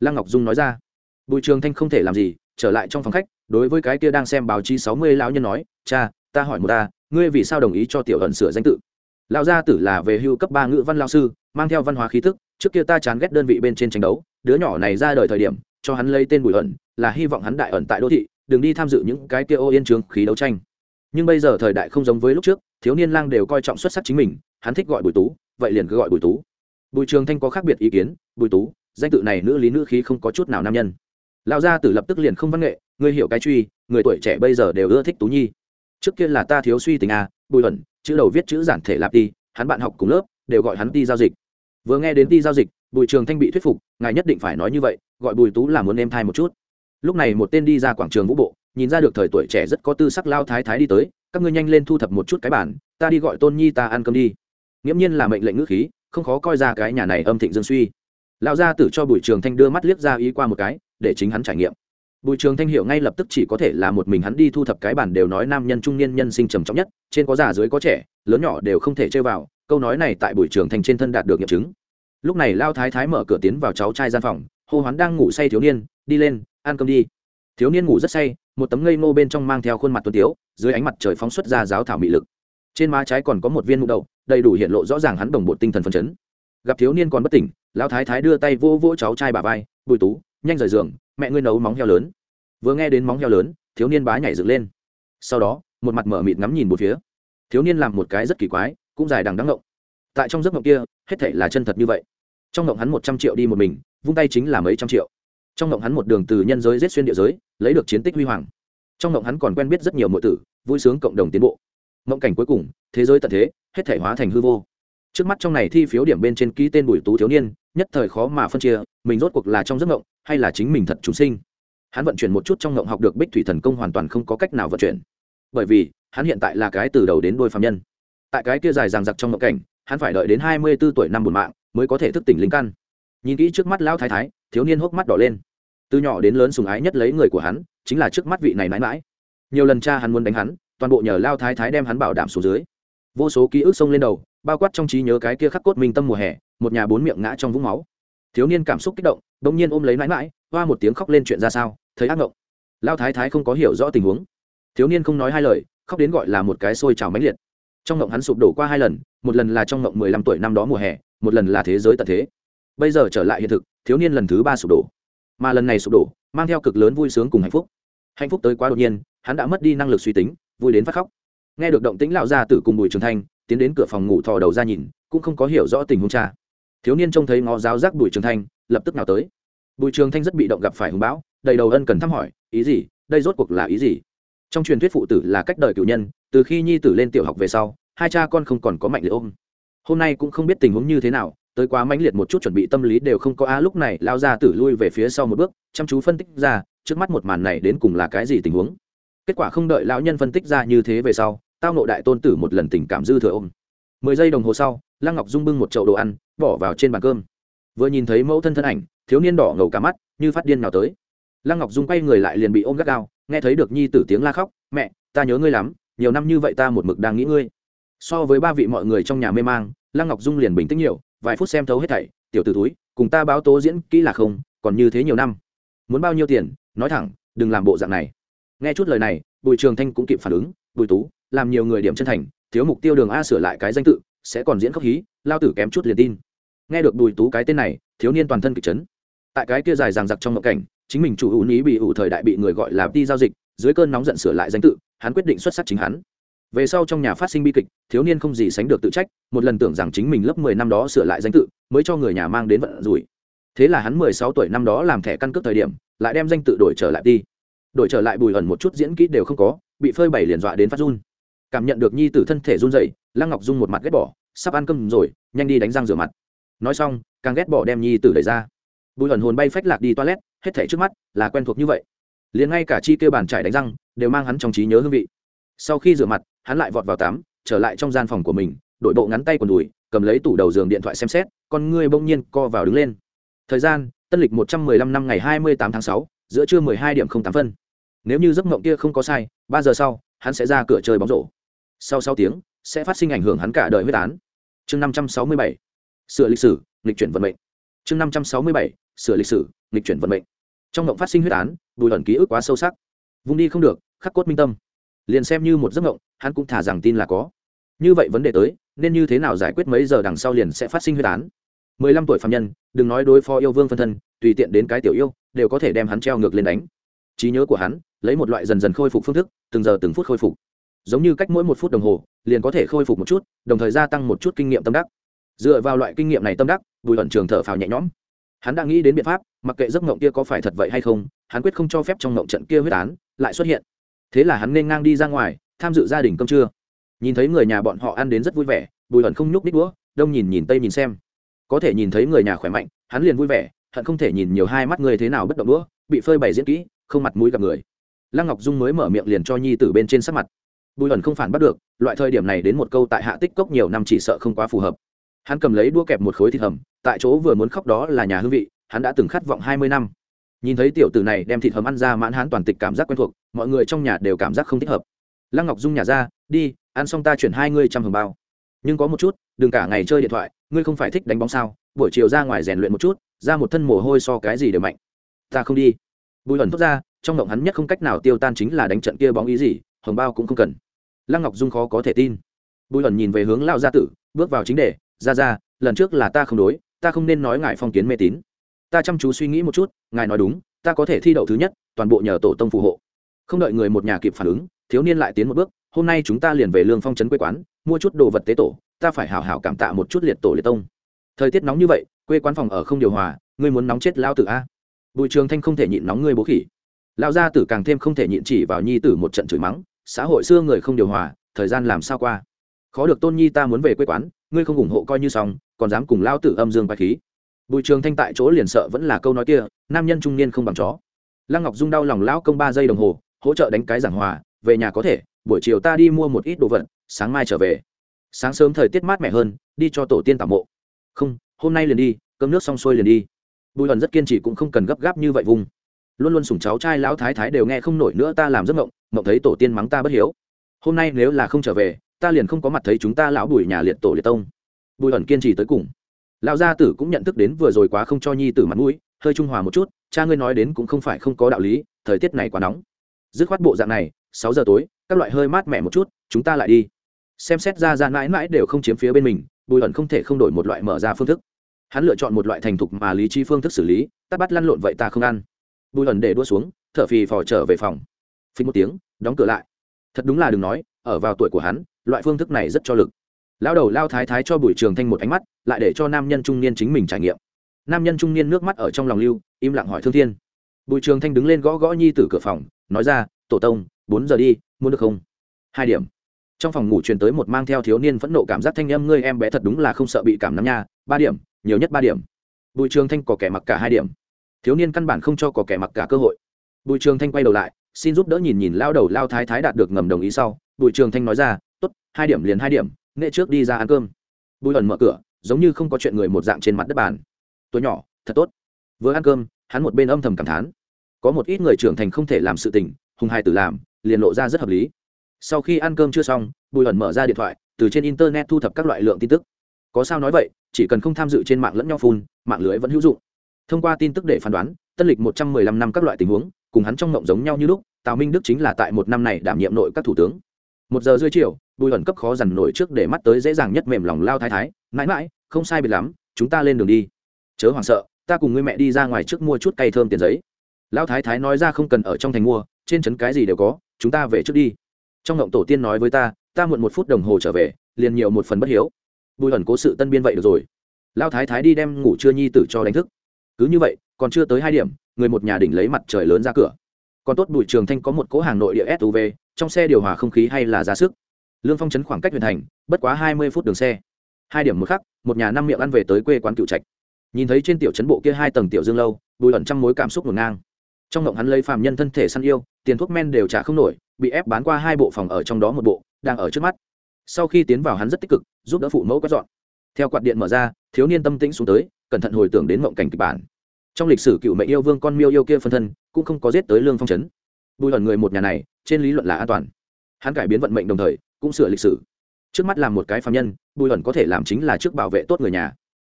Lăng ngọc dung nói ra. Bùi trường thanh không thể làm gì, trở lại trong phòng khách, đối với cái kia đang xem báo chí sáu mươi lão nhân nói, cha, ta hỏi một ta, ngươi vì sao đồng ý cho tiểu ẩn sửa danh tự? Lão gia tử là về hưu cấp ba ngữ văn lao sư, mang theo văn hóa khí thức, trước kia ta chán ghét đơn vị bên trên tranh đấu, đứa nhỏ này ra đời thời điểm, cho hắn lấy tên bùi ẩn, là hy vọng hắn đại ẩn tại đô thị, đừng đi tham dự những cái kia ô yên trường khí đấu tranh. Nhưng bây giờ thời đại không giống với lúc trước, thiếu niên lang đều coi trọng xuất sắc chính mình, hắn thích gọi bùi tú, vậy liền cứ gọi bùi tú. Bùi trường thanh có khác biệt ý kiến, bùi tú, danh tự này nữ lý nữ khí không có chút nào nam nhân. Lão gia tử lập tức liền không văn nghệ, ngươi hiểu cái truy, người tuổi trẻ bây giờ đều ưa thích tú nhi. Trước kia là ta thiếu suy tình à bùi ẩn chữ đầu viết chữ giản thể lạp ti, hắn bạn học cùng lớp, đều gọi hắn ti giao dịch. Vừa nghe đến ti giao dịch, bùi trường thanh bị thuyết phục, ngài nhất định phải nói như vậy, gọi bùi tú là muốn em thai một chút. Lúc này một tên đi ra quảng trường vũ bộ, nhìn ra được thời tuổi trẻ rất có tư sắc lao thái thái đi tới, các ngươi nhanh lên thu thập một chút cái bản ta đi gọi tôn nhi ta ăn cơm đi. Nghiễm nhiên là mệnh lệnh ngữ khí, không khó coi ra cái nhà này âm thịnh dương suy. Lão gia tử cho bùi trường thanh đưa mắt liếc ra ý qua một cái, để chính hắn trải nghiệm bùi trường thanh hiểu ngay lập tức chỉ có thể là một mình hắn đi thu thập cái bản đều nói nam nhân, trung niên nhân sinh trầm trọng nhất, trên có già dưới có trẻ, lớn nhỏ đều không thể chơi vào, câu nói này tại bùi trường thanh trên thân đạt được nghiệm chứng. Lúc này lao thái thái mở cửa tiến vào cháu trai gian phòng, hô hoán đang ngủ say thiếu niên, đi lên, ăn cơm đi. Thiếu niên ngủ rất say, một tấm ngây ngô bên trong mang theo khuôn mặt tuấn tiếu, dưới ánh mặt trời phóng xuất ra giáo thảo mị lực. Trên má trái còn có một viên mụ đậu đầy đủ hiện lộ rõ ràng hắn đồng bộ tinh thần phấn chấn. Gặp thiếu niên còn bất tỉnh lão thái thái đưa tay vô vỗ cháu trai bà vai, bùi tú, nhanh rời giường mẹ ngươi nấu móng heo lớn. Vừa nghe đến móng heo lớn, thiếu niên bá nhảy dựng lên. Sau đó, một mặt mở mịt ngắm nhìn một phía. Thiếu niên làm một cái rất kỳ quái, cũng dài đằng đắng ngộng. Tại trong giấc ngộng kia, hết thể là chân thật như vậy. Trong ngộng hắn một trăm triệu đi một mình, vung tay chính là mấy trăm triệu. Trong ngộng hắn một đường từ nhân giới rết xuyên địa giới, lấy được chiến tích huy hoàng. Trong ngộng hắn còn quen biết rất nhiều mọi tử, vui sướng cộng đồng tiến bộ. Mộng cảnh cuối cùng, thế giới tận thế, hết thể hóa thành hư vô. Trước mắt trong này thi phiếu điểm bên trên ký tên bùi tú thiếu niên, nhất thời khó mà phân chia, mình rốt cuộc là trong giấc ngộng hay là chính mình thật chúng sinh? Hắn vận chuyển một chút trong ngộng học được bích thủy thần công hoàn toàn không có cách nào vận chuyển. Bởi vì, hắn hiện tại là cái từ đầu đến đôi phạm nhân. Tại cái kia dài ràng giặc trong ngộng cảnh, hắn phải đợi đến hai mươi b ố tuổi năm bùn mạng mới có thể thức tỉnh linh căn. Nhìn kỹ trước mắt lão thái thái, thiếu niên hốc mắt đỏ lên. Từ nhỏ đến lớn sùng ái nhất lấy người của hắn, chính là trước mắt vị này mãi mãi. Nhiều lần cha hắn muốn đánh hắn, toàn bộ nhờ lao thái thái đem hắn bảo đảm xuống dưới. Vô số ký ức xông lên đầu, bao quát trong trí nhớ cái kia khắc cốt minh tâm mùa hè, một nhà bốn miệng ngã trong vũng máu. Thiếu niên cảm xúc kích động bỗng nhiên ôm lấy mãi mãi, hoa một tiếng khóc lên chuyện ra sao, thấy ác ngộng. Lao thái thái không có hiểu rõ tình huống. Thiếu niên không nói hai lời, khóc đến gọi là một cái xôi trào mãnh liệt. Trong ngộng hắn sụp đổ qua hai lần, một lần là trong ngộng mười lăm tuổi năm đó mùa hè, một lần là thế giới tận thế. Bây giờ trở lại hiện thực, thiếu niên lần thứ ba sụp đổ. Mà lần này sụp đổ, mang theo cực lớn vui sướng cùng hạnh phúc. Hạnh phúc tới quá đột nhiên, hắn đã mất đi năng lực suy tính, vui đến phát khóc. Nghe được động tĩnh lão gia tử cùng bùi trường thanh, tiến đến cửa phòng ngủ thò đầu ra nhìn, cũng không có hiểu rõ tình huống cha. Thiếu niên trông thấy ngó giáo giác bùi trường thanh lập tức nào tới. Bùi trường thanh rất bị động gặp phải hùng bão, đầy đầu ân cần thăm hỏi, ý gì? Đây rốt cuộc là ý gì? Trong truyền thuyết phụ tử là cách đời cựu nhân, từ khi nhi tử lên tiểu học về sau, hai cha con không còn có mạnh liệt ôm. Hôm nay cũng không biết tình huống như thế nào, tới quá mãnh liệt một chút chuẩn bị tâm lý đều không có a, lúc này lao ra tử lui về phía sau một bước, chăm chú phân tích ra, trước mắt một màn này đến cùng là cái gì tình huống. Kết quả không đợi lão nhân phân tích ra như thế về sau, tao nộ đại tôn tử một lần tình cảm dư thừa ôm. Mười giây đồng hồ sau, lăng ngọc dung bưng một chậu đồ ăn, bỏ vào trên bàn cơm vừa nhìn thấy mẫu thân thân ảnh, thiếu niên đỏ ngầu cả mắt, như phát điên nào tới. Lăng ngọc dung quay người lại liền bị ôm gắt gao, nghe thấy được nhi tử tiếng la khóc, mẹ, ta nhớ ngươi lắm, nhiều năm như vậy ta một mực đang nghĩ ngươi. So với ba vị mọi người trong nhà mê mang, lăng ngọc dung liền bình tĩnh nhiều, vài phút xem thấu hết thảy, tiểu t ử túi cùng ta báo tố diễn kỹ là không, còn như thế nhiều năm, muốn bao nhiêu tiền, nói thẳng, đừng làm bộ dạng này. Nghe chút lời này, bùi trường thanh cũng kịp phản ứng, bùi tú, làm nhiều người điểm chân thành, thiếu mục tiêu đường a sửa lại cái danh tự, sẽ còn diễn khóc hí, lao tử kém chút liền tin nghe được bùi tú cái tên này, thiếu niên toàn thân kịch chấn. Tại cái kia dài ràng giặc trong ngộ cảnh, chính mình chủ hữu ý bị ủ thời đại bị người gọi là đi giao dịch, dưới cơn nóng giận sửa lại danh tự, hắn quyết định xuất sắc chính hắn. Về sau trong nhà phát sinh bi kịch, thiếu niên không gì sánh được tự trách, một lần tưởng rằng chính mình lớp mười năm đó sửa lại danh tự, mới cho người nhà mang đến vận rủi. Thế là hắn mười sáu tuổi năm đó làm thẻ căn cước thời điểm, lại đem danh tự đổi trở lại đi đổi trở lại bùi ẩn một chút diễn kỹ đều không có, bị phơi bày liền dọa đến phát run. Cảm nhận được nhi tử thân thể run dậy lăng ngọc dung một mặt ghét bỏ, sắp ăn cơm rồi, nhanh đi đánh răng rửa mặt nói xong, càng ghét bỏ đem nhi tử đẩy ra. Bùi ẩn hồn bay phách lạc đi toilet, hết thảy trước mắt là quen thuộc như vậy. Liền ngay cả chi kêu bàn trải đánh răng, đều mang hắn trong trí nhớ hương vị. Sau khi rửa mặt, hắn lại vọt vào tắm, trở lại trong gian phòng của mình đội bộ ngắn tay quần đùi, cầm lấy tủ đầu giường điện thoại xem xét, con ngươi bỗng nhiên co vào đứng lên. Thời gian, tân lịch một trăm mười lăm năm ngày hai mươi tám tháng sáu, giữa trưa mười hai điểm không tám phân. Nếu như giấc mộng kia không có sai, ba giờ sau, hắn sẽ ra cửa chơi bóng rổ. Sau sáu tiếng, sẽ phát sinh ảnh hưởng hắn cả đời huyết án. Chương năm trăm sáu mươi bảy sửa lịch sử lịch chuyển vận mệnh. Chương năm trăm sáu mươi bảy, sửa lịch sử lịch chuyển vận mệnh. Trong ngộng phát sinh huyết án, bùi ẩn ký ức quá sâu sắc. Vung đi không được, khắc cốt minh tâm. Liền xem như một giấc ngộng, hắn cũng thả rằng tin là có. Như vậy vấn đề tới, nên như thế nào giải quyết mấy giờ đằng sau liền sẽ phát sinh huyết án? mười lăm tuổi phạm nhân, đừng nói đối phó yêu vương phân thân, tùy tiện đến cái tiểu yêu, đều có thể đem hắn treo ngược lên đánh. Trí nhớ của hắn, lấy một loại dần dần khôi phục phương thức, từng giờ từng phút khôi phục. Giống như cách mỗi một phút đồng hồ, liền có thể khôi phục một chút, đồng thời gia tăng một chút kinh nghiệm tâm đắc dựa vào loại kinh nghiệm này tâm đắc, bùi ẩn trường thở phào nhẹ nhõm. Hắn đã nghĩ đến biện pháp, mặc kệ giấc mộng kia có phải thật vậy hay không, hắn quyết không cho phép trong mộng trận kia huyết án lại xuất hiện. Thế là hắn nên ngang đi ra ngoài, tham dự gia đình cơm trưa. Nhìn thấy người nhà bọn họ ăn đến rất vui vẻ, bùi ẩn không nhúc đích đũa, đông nhìn nhìn tây nhìn xem. Có thể nhìn thấy người nhà khỏe mạnh, hắn liền vui vẻ, hận không thể nhìn nhiều hai mắt người thế nào bất động đũa, bị phơi bày diễn kỹ, không mặt mũi gặp người. Lăng ngọc dung mới mở miệng liền cho nhi từ bên trên sắc mặt. Bùi ẩn không phản bắt được, loại thời điểm này đến một câu tại hạ tích cốc nhiều năm chỉ sợ không quá phù hợp hắn cầm lấy đũa kẹp một khối thịt hầm, tại chỗ vừa muốn khóc đó là nhà hương vị, hắn đã từng khát vọng hai mươi năm. Nhìn thấy tiểu tử này đem thịt hầm ăn ra mãn hắn toàn tịch cảm giác quen thuộc, mọi người trong nhà đều cảm giác không thích hợp. Lăng ngọc dung nhà ra, đi, ăn xong ta chuyển hai ngươi trăm hầm bao. Nhưng có một chút, đừng cả ngày chơi điện thoại, ngươi không phải thích đánh bóng sao? Buổi chiều ra ngoài rèn luyện một chút, ra một thân mồ hôi so cái gì đều mạnh. Ta không đi. Bùi ẩn thốt ra, trong động hắn nhất không cách nào tiêu tan chính là đánh trận kia bóng ý gì, hồng bao cũng không cần. Lăng ngọc dung khó có thể tin. Bùi ẩn nhìn về hướng lao gia tử, bước vào chính đề ra ra, lần trước là ta không đối, ta không nên nói ngài phong kiến mê tín. Ta chăm chú suy nghĩ một chút, ngài nói đúng, ta có thể thi đậu thứ nhất, toàn bộ nhờ tổ tông phù hộ. Không đợi người một nhà kịp phản ứng, thiếu niên lại tiến một bước, hôm nay chúng ta liền về lương phong trấn quê quán, mua chút đồ vật tế tổ, ta phải hào hào cảm tạ một chút liệt tổ liệt tông. Thời tiết nóng như vậy, quê quán phòng ở không điều hòa, ngươi muốn nóng chết lao tử a? Bùi trường thanh không thể nhịn nóng ngươi bố khỉ. Lao gia tử càng thêm không thể nhịn chỉ vào nhi tử một trận chửi mắng, xã hội xưa người không điều hòa, thời gian làm sao qua? Khó được tôn nhi ta muốn về quê quán ngươi không ủng hộ coi như xong, còn dám cùng lao tử âm dương bài khí. Bùi trường thanh tại chỗ liền sợ vẫn là câu nói kia, nam nhân trung niên không bằng chó. Lăng ngọc dung đau lòng lão công ba giây đồng hồ, hỗ trợ đánh cái giảng hòa, về nhà có thể, buổi chiều ta đi mua một ít đồ vật, sáng mai trở về. Sáng sớm thời tiết mát mẻ hơn, đi cho tổ tiên tạm mộ. Không, hôm nay liền đi, cơm nước xong xuôi liền đi. Bùi ẩn rất kiên trì cũng không cần gấp gáp như vậy vùng. Luôn luôn sủng cháu trai lão thái thái đều nghe không nổi nữa ta làm giấc mộng mộng thấy tổ tiên mắng ta bất hiếu. Hôm nay nếu là không trở về ta liền không có mặt thấy chúng ta lão bùi nhà liệt tổ liệt tông. Bùi ẩn kiên trì tới cùng. Lão gia tử cũng nhận thức đến vừa rồi quá không cho nhi tử mặt mũi, hơi trung hòa một chút, cha ngươi nói đến cũng không phải không có đạo lý, thời tiết này quá nóng. Dứt khoát bộ dạng này, sáu giờ tối, các loại hơi mát mẻ một chút, chúng ta lại đi. Xem xét ra ra mãi mãi đều không chiếm phía bên mình, bùi ẩn không thể không đổi một loại mở ra phương thức. Hắn lựa chọn một loại thành thục mà lý trí phương thức xử lý tắt bắt lăn lộn vậy ta không ăn. Bùi ẩn để đua xuống, thở phì phò trở về phòng. Phí một tiếng, đóng cửa lại. Thật đúng là đừng nói, ở vào tuổi của hắn loại phương thức này rất cho lực. Lao đầu lao thái thái cho bùi trường thanh một ánh mắt, lại để cho nam nhân trung niên chính mình trải nghiệm. Nam nhân trung niên nước mắt ở trong lòng lưu, im lặng hỏi thương thiên. Bùi trường thanh đứng lên gõ gõ nhi t cửa phòng, nói ra, tổ tông, bốn giờ đi, muốn được không? Hai điểm. Trong phòng ngủ truyền tới một mang theo thiếu niên phẫn nộ cảm giác thanh âm, ngươi em bé thật đúng là không sợ bị cảm nắm nha, ba điểm, nhiều nhất ba điểm. Bùi trường thanh có kẻ mặc cả hai điểm. Thiếu niên căn bản không cho có kẻ mặc cả cơ hội. Bùi trường thanh quay đầu lại, xin giúp đỡ nhìn nhìn lao đầu lao thái thái đạt được ngầm đồng ý sau. Bùi trường thanh nói ra tốt, hai điểm liền hai điểm nghệ trước đi ra ăn cơm. Bùi ẩn mở cửa giống như không có chuyện người một dạng trên mặt đất bàn. Tuổi nhỏ thật tốt. Vừa ăn cơm hắn một bên âm thầm cảm thán. Có một ít người trưởng thành không thể làm sự tình hùng hai tử làm liền lộ ra rất hợp lý. Sau khi ăn cơm chưa xong bùi ẩn mở ra điện thoại từ trên internet thu thập các loại lượng tin tức. Có sao nói vậy chỉ cần không tham dự trên mạng lẫn nhau phun mạng lưới vẫn hữu dụng. Thông qua tin tức để phán đoán tân lịch một trăm mười lăm năm các loại tình huống cùng hắn trong ngộng giống nhau như lúc tào minh đức chính là tại một năm này đảm nhiệm nội các thủ tướng. Một giờ rưỡi chiều bùi ẩn cấp khó dằn nổi trước để mắt tới dễ dàng nhất mềm lòng lao thái thái, mãi mãi, không sai biệt lắm, chúng ta lên đường đi. Chớ hoảng sợ, ta cùng ngươi mẹ đi ra ngoài trước mua chút cây thơm tiền giấy. Lao thái thái nói ra không cần ở trong thành mua, trên trấn cái gì đều có, chúng ta về trước đi. Trong ngộng tổ tiên nói với ta ta muộn một phút đồng hồ trở về, liền nhiều một phần bất hiếu. Bùi ẩn cố sự tân biên vậy được rồi. Lao thái thái đi đem ngủ trưa nhi tử cho đánh thức. Cứ như vậy, còn chưa tới hai điểm, người một nhà đỉnh lấy mặt trời lớn ra cửa. Còn tốt bùi trường thanh có một cố hàng nội địa suv trong xe điều hòa không khí hay là ra sức lương phong chấn khoảng cách huyện thành, bất quá hai mươi phút đường xe. Hai điểm một khắc, một nhà năm miệng ăn về tới quê quán cựu trạch. Nhìn thấy trên tiểu trấn bộ kia hai tầng tiểu dương lâu, bùi ẩn trăm mối cảm xúc ngổn ngang. Trong ngộng hắn lấy phàm nhân thân thể săn yêu, tiền thuốc men đều trả không nổi, bị ép bán qua hai bộ phòng ở trong đó một bộ, đang ở trước mắt. Sau khi tiến vào hắn rất tích cực, giúp đỡ phụ mẫu quét dọn. Theo quạt điện mở ra, thiếu niên tâm tĩnh xuống tới, cẩn thận hồi tưởng đến mộng cảnh kịch bản. Trong lịch sử cựu mệnh yêu vương con miêu yêu kia phân thân, cũng không có giết tới lương phong trấn bùi ẩn người một nhà này, trên lý luận là an toàn. Hắn cải biến vận mệnh đồng thời cũng sửa lịch sử. Trước mắt làm một cái phạm nhân, bùi ẩn có thể làm chính là trước bảo vệ tốt người nhà.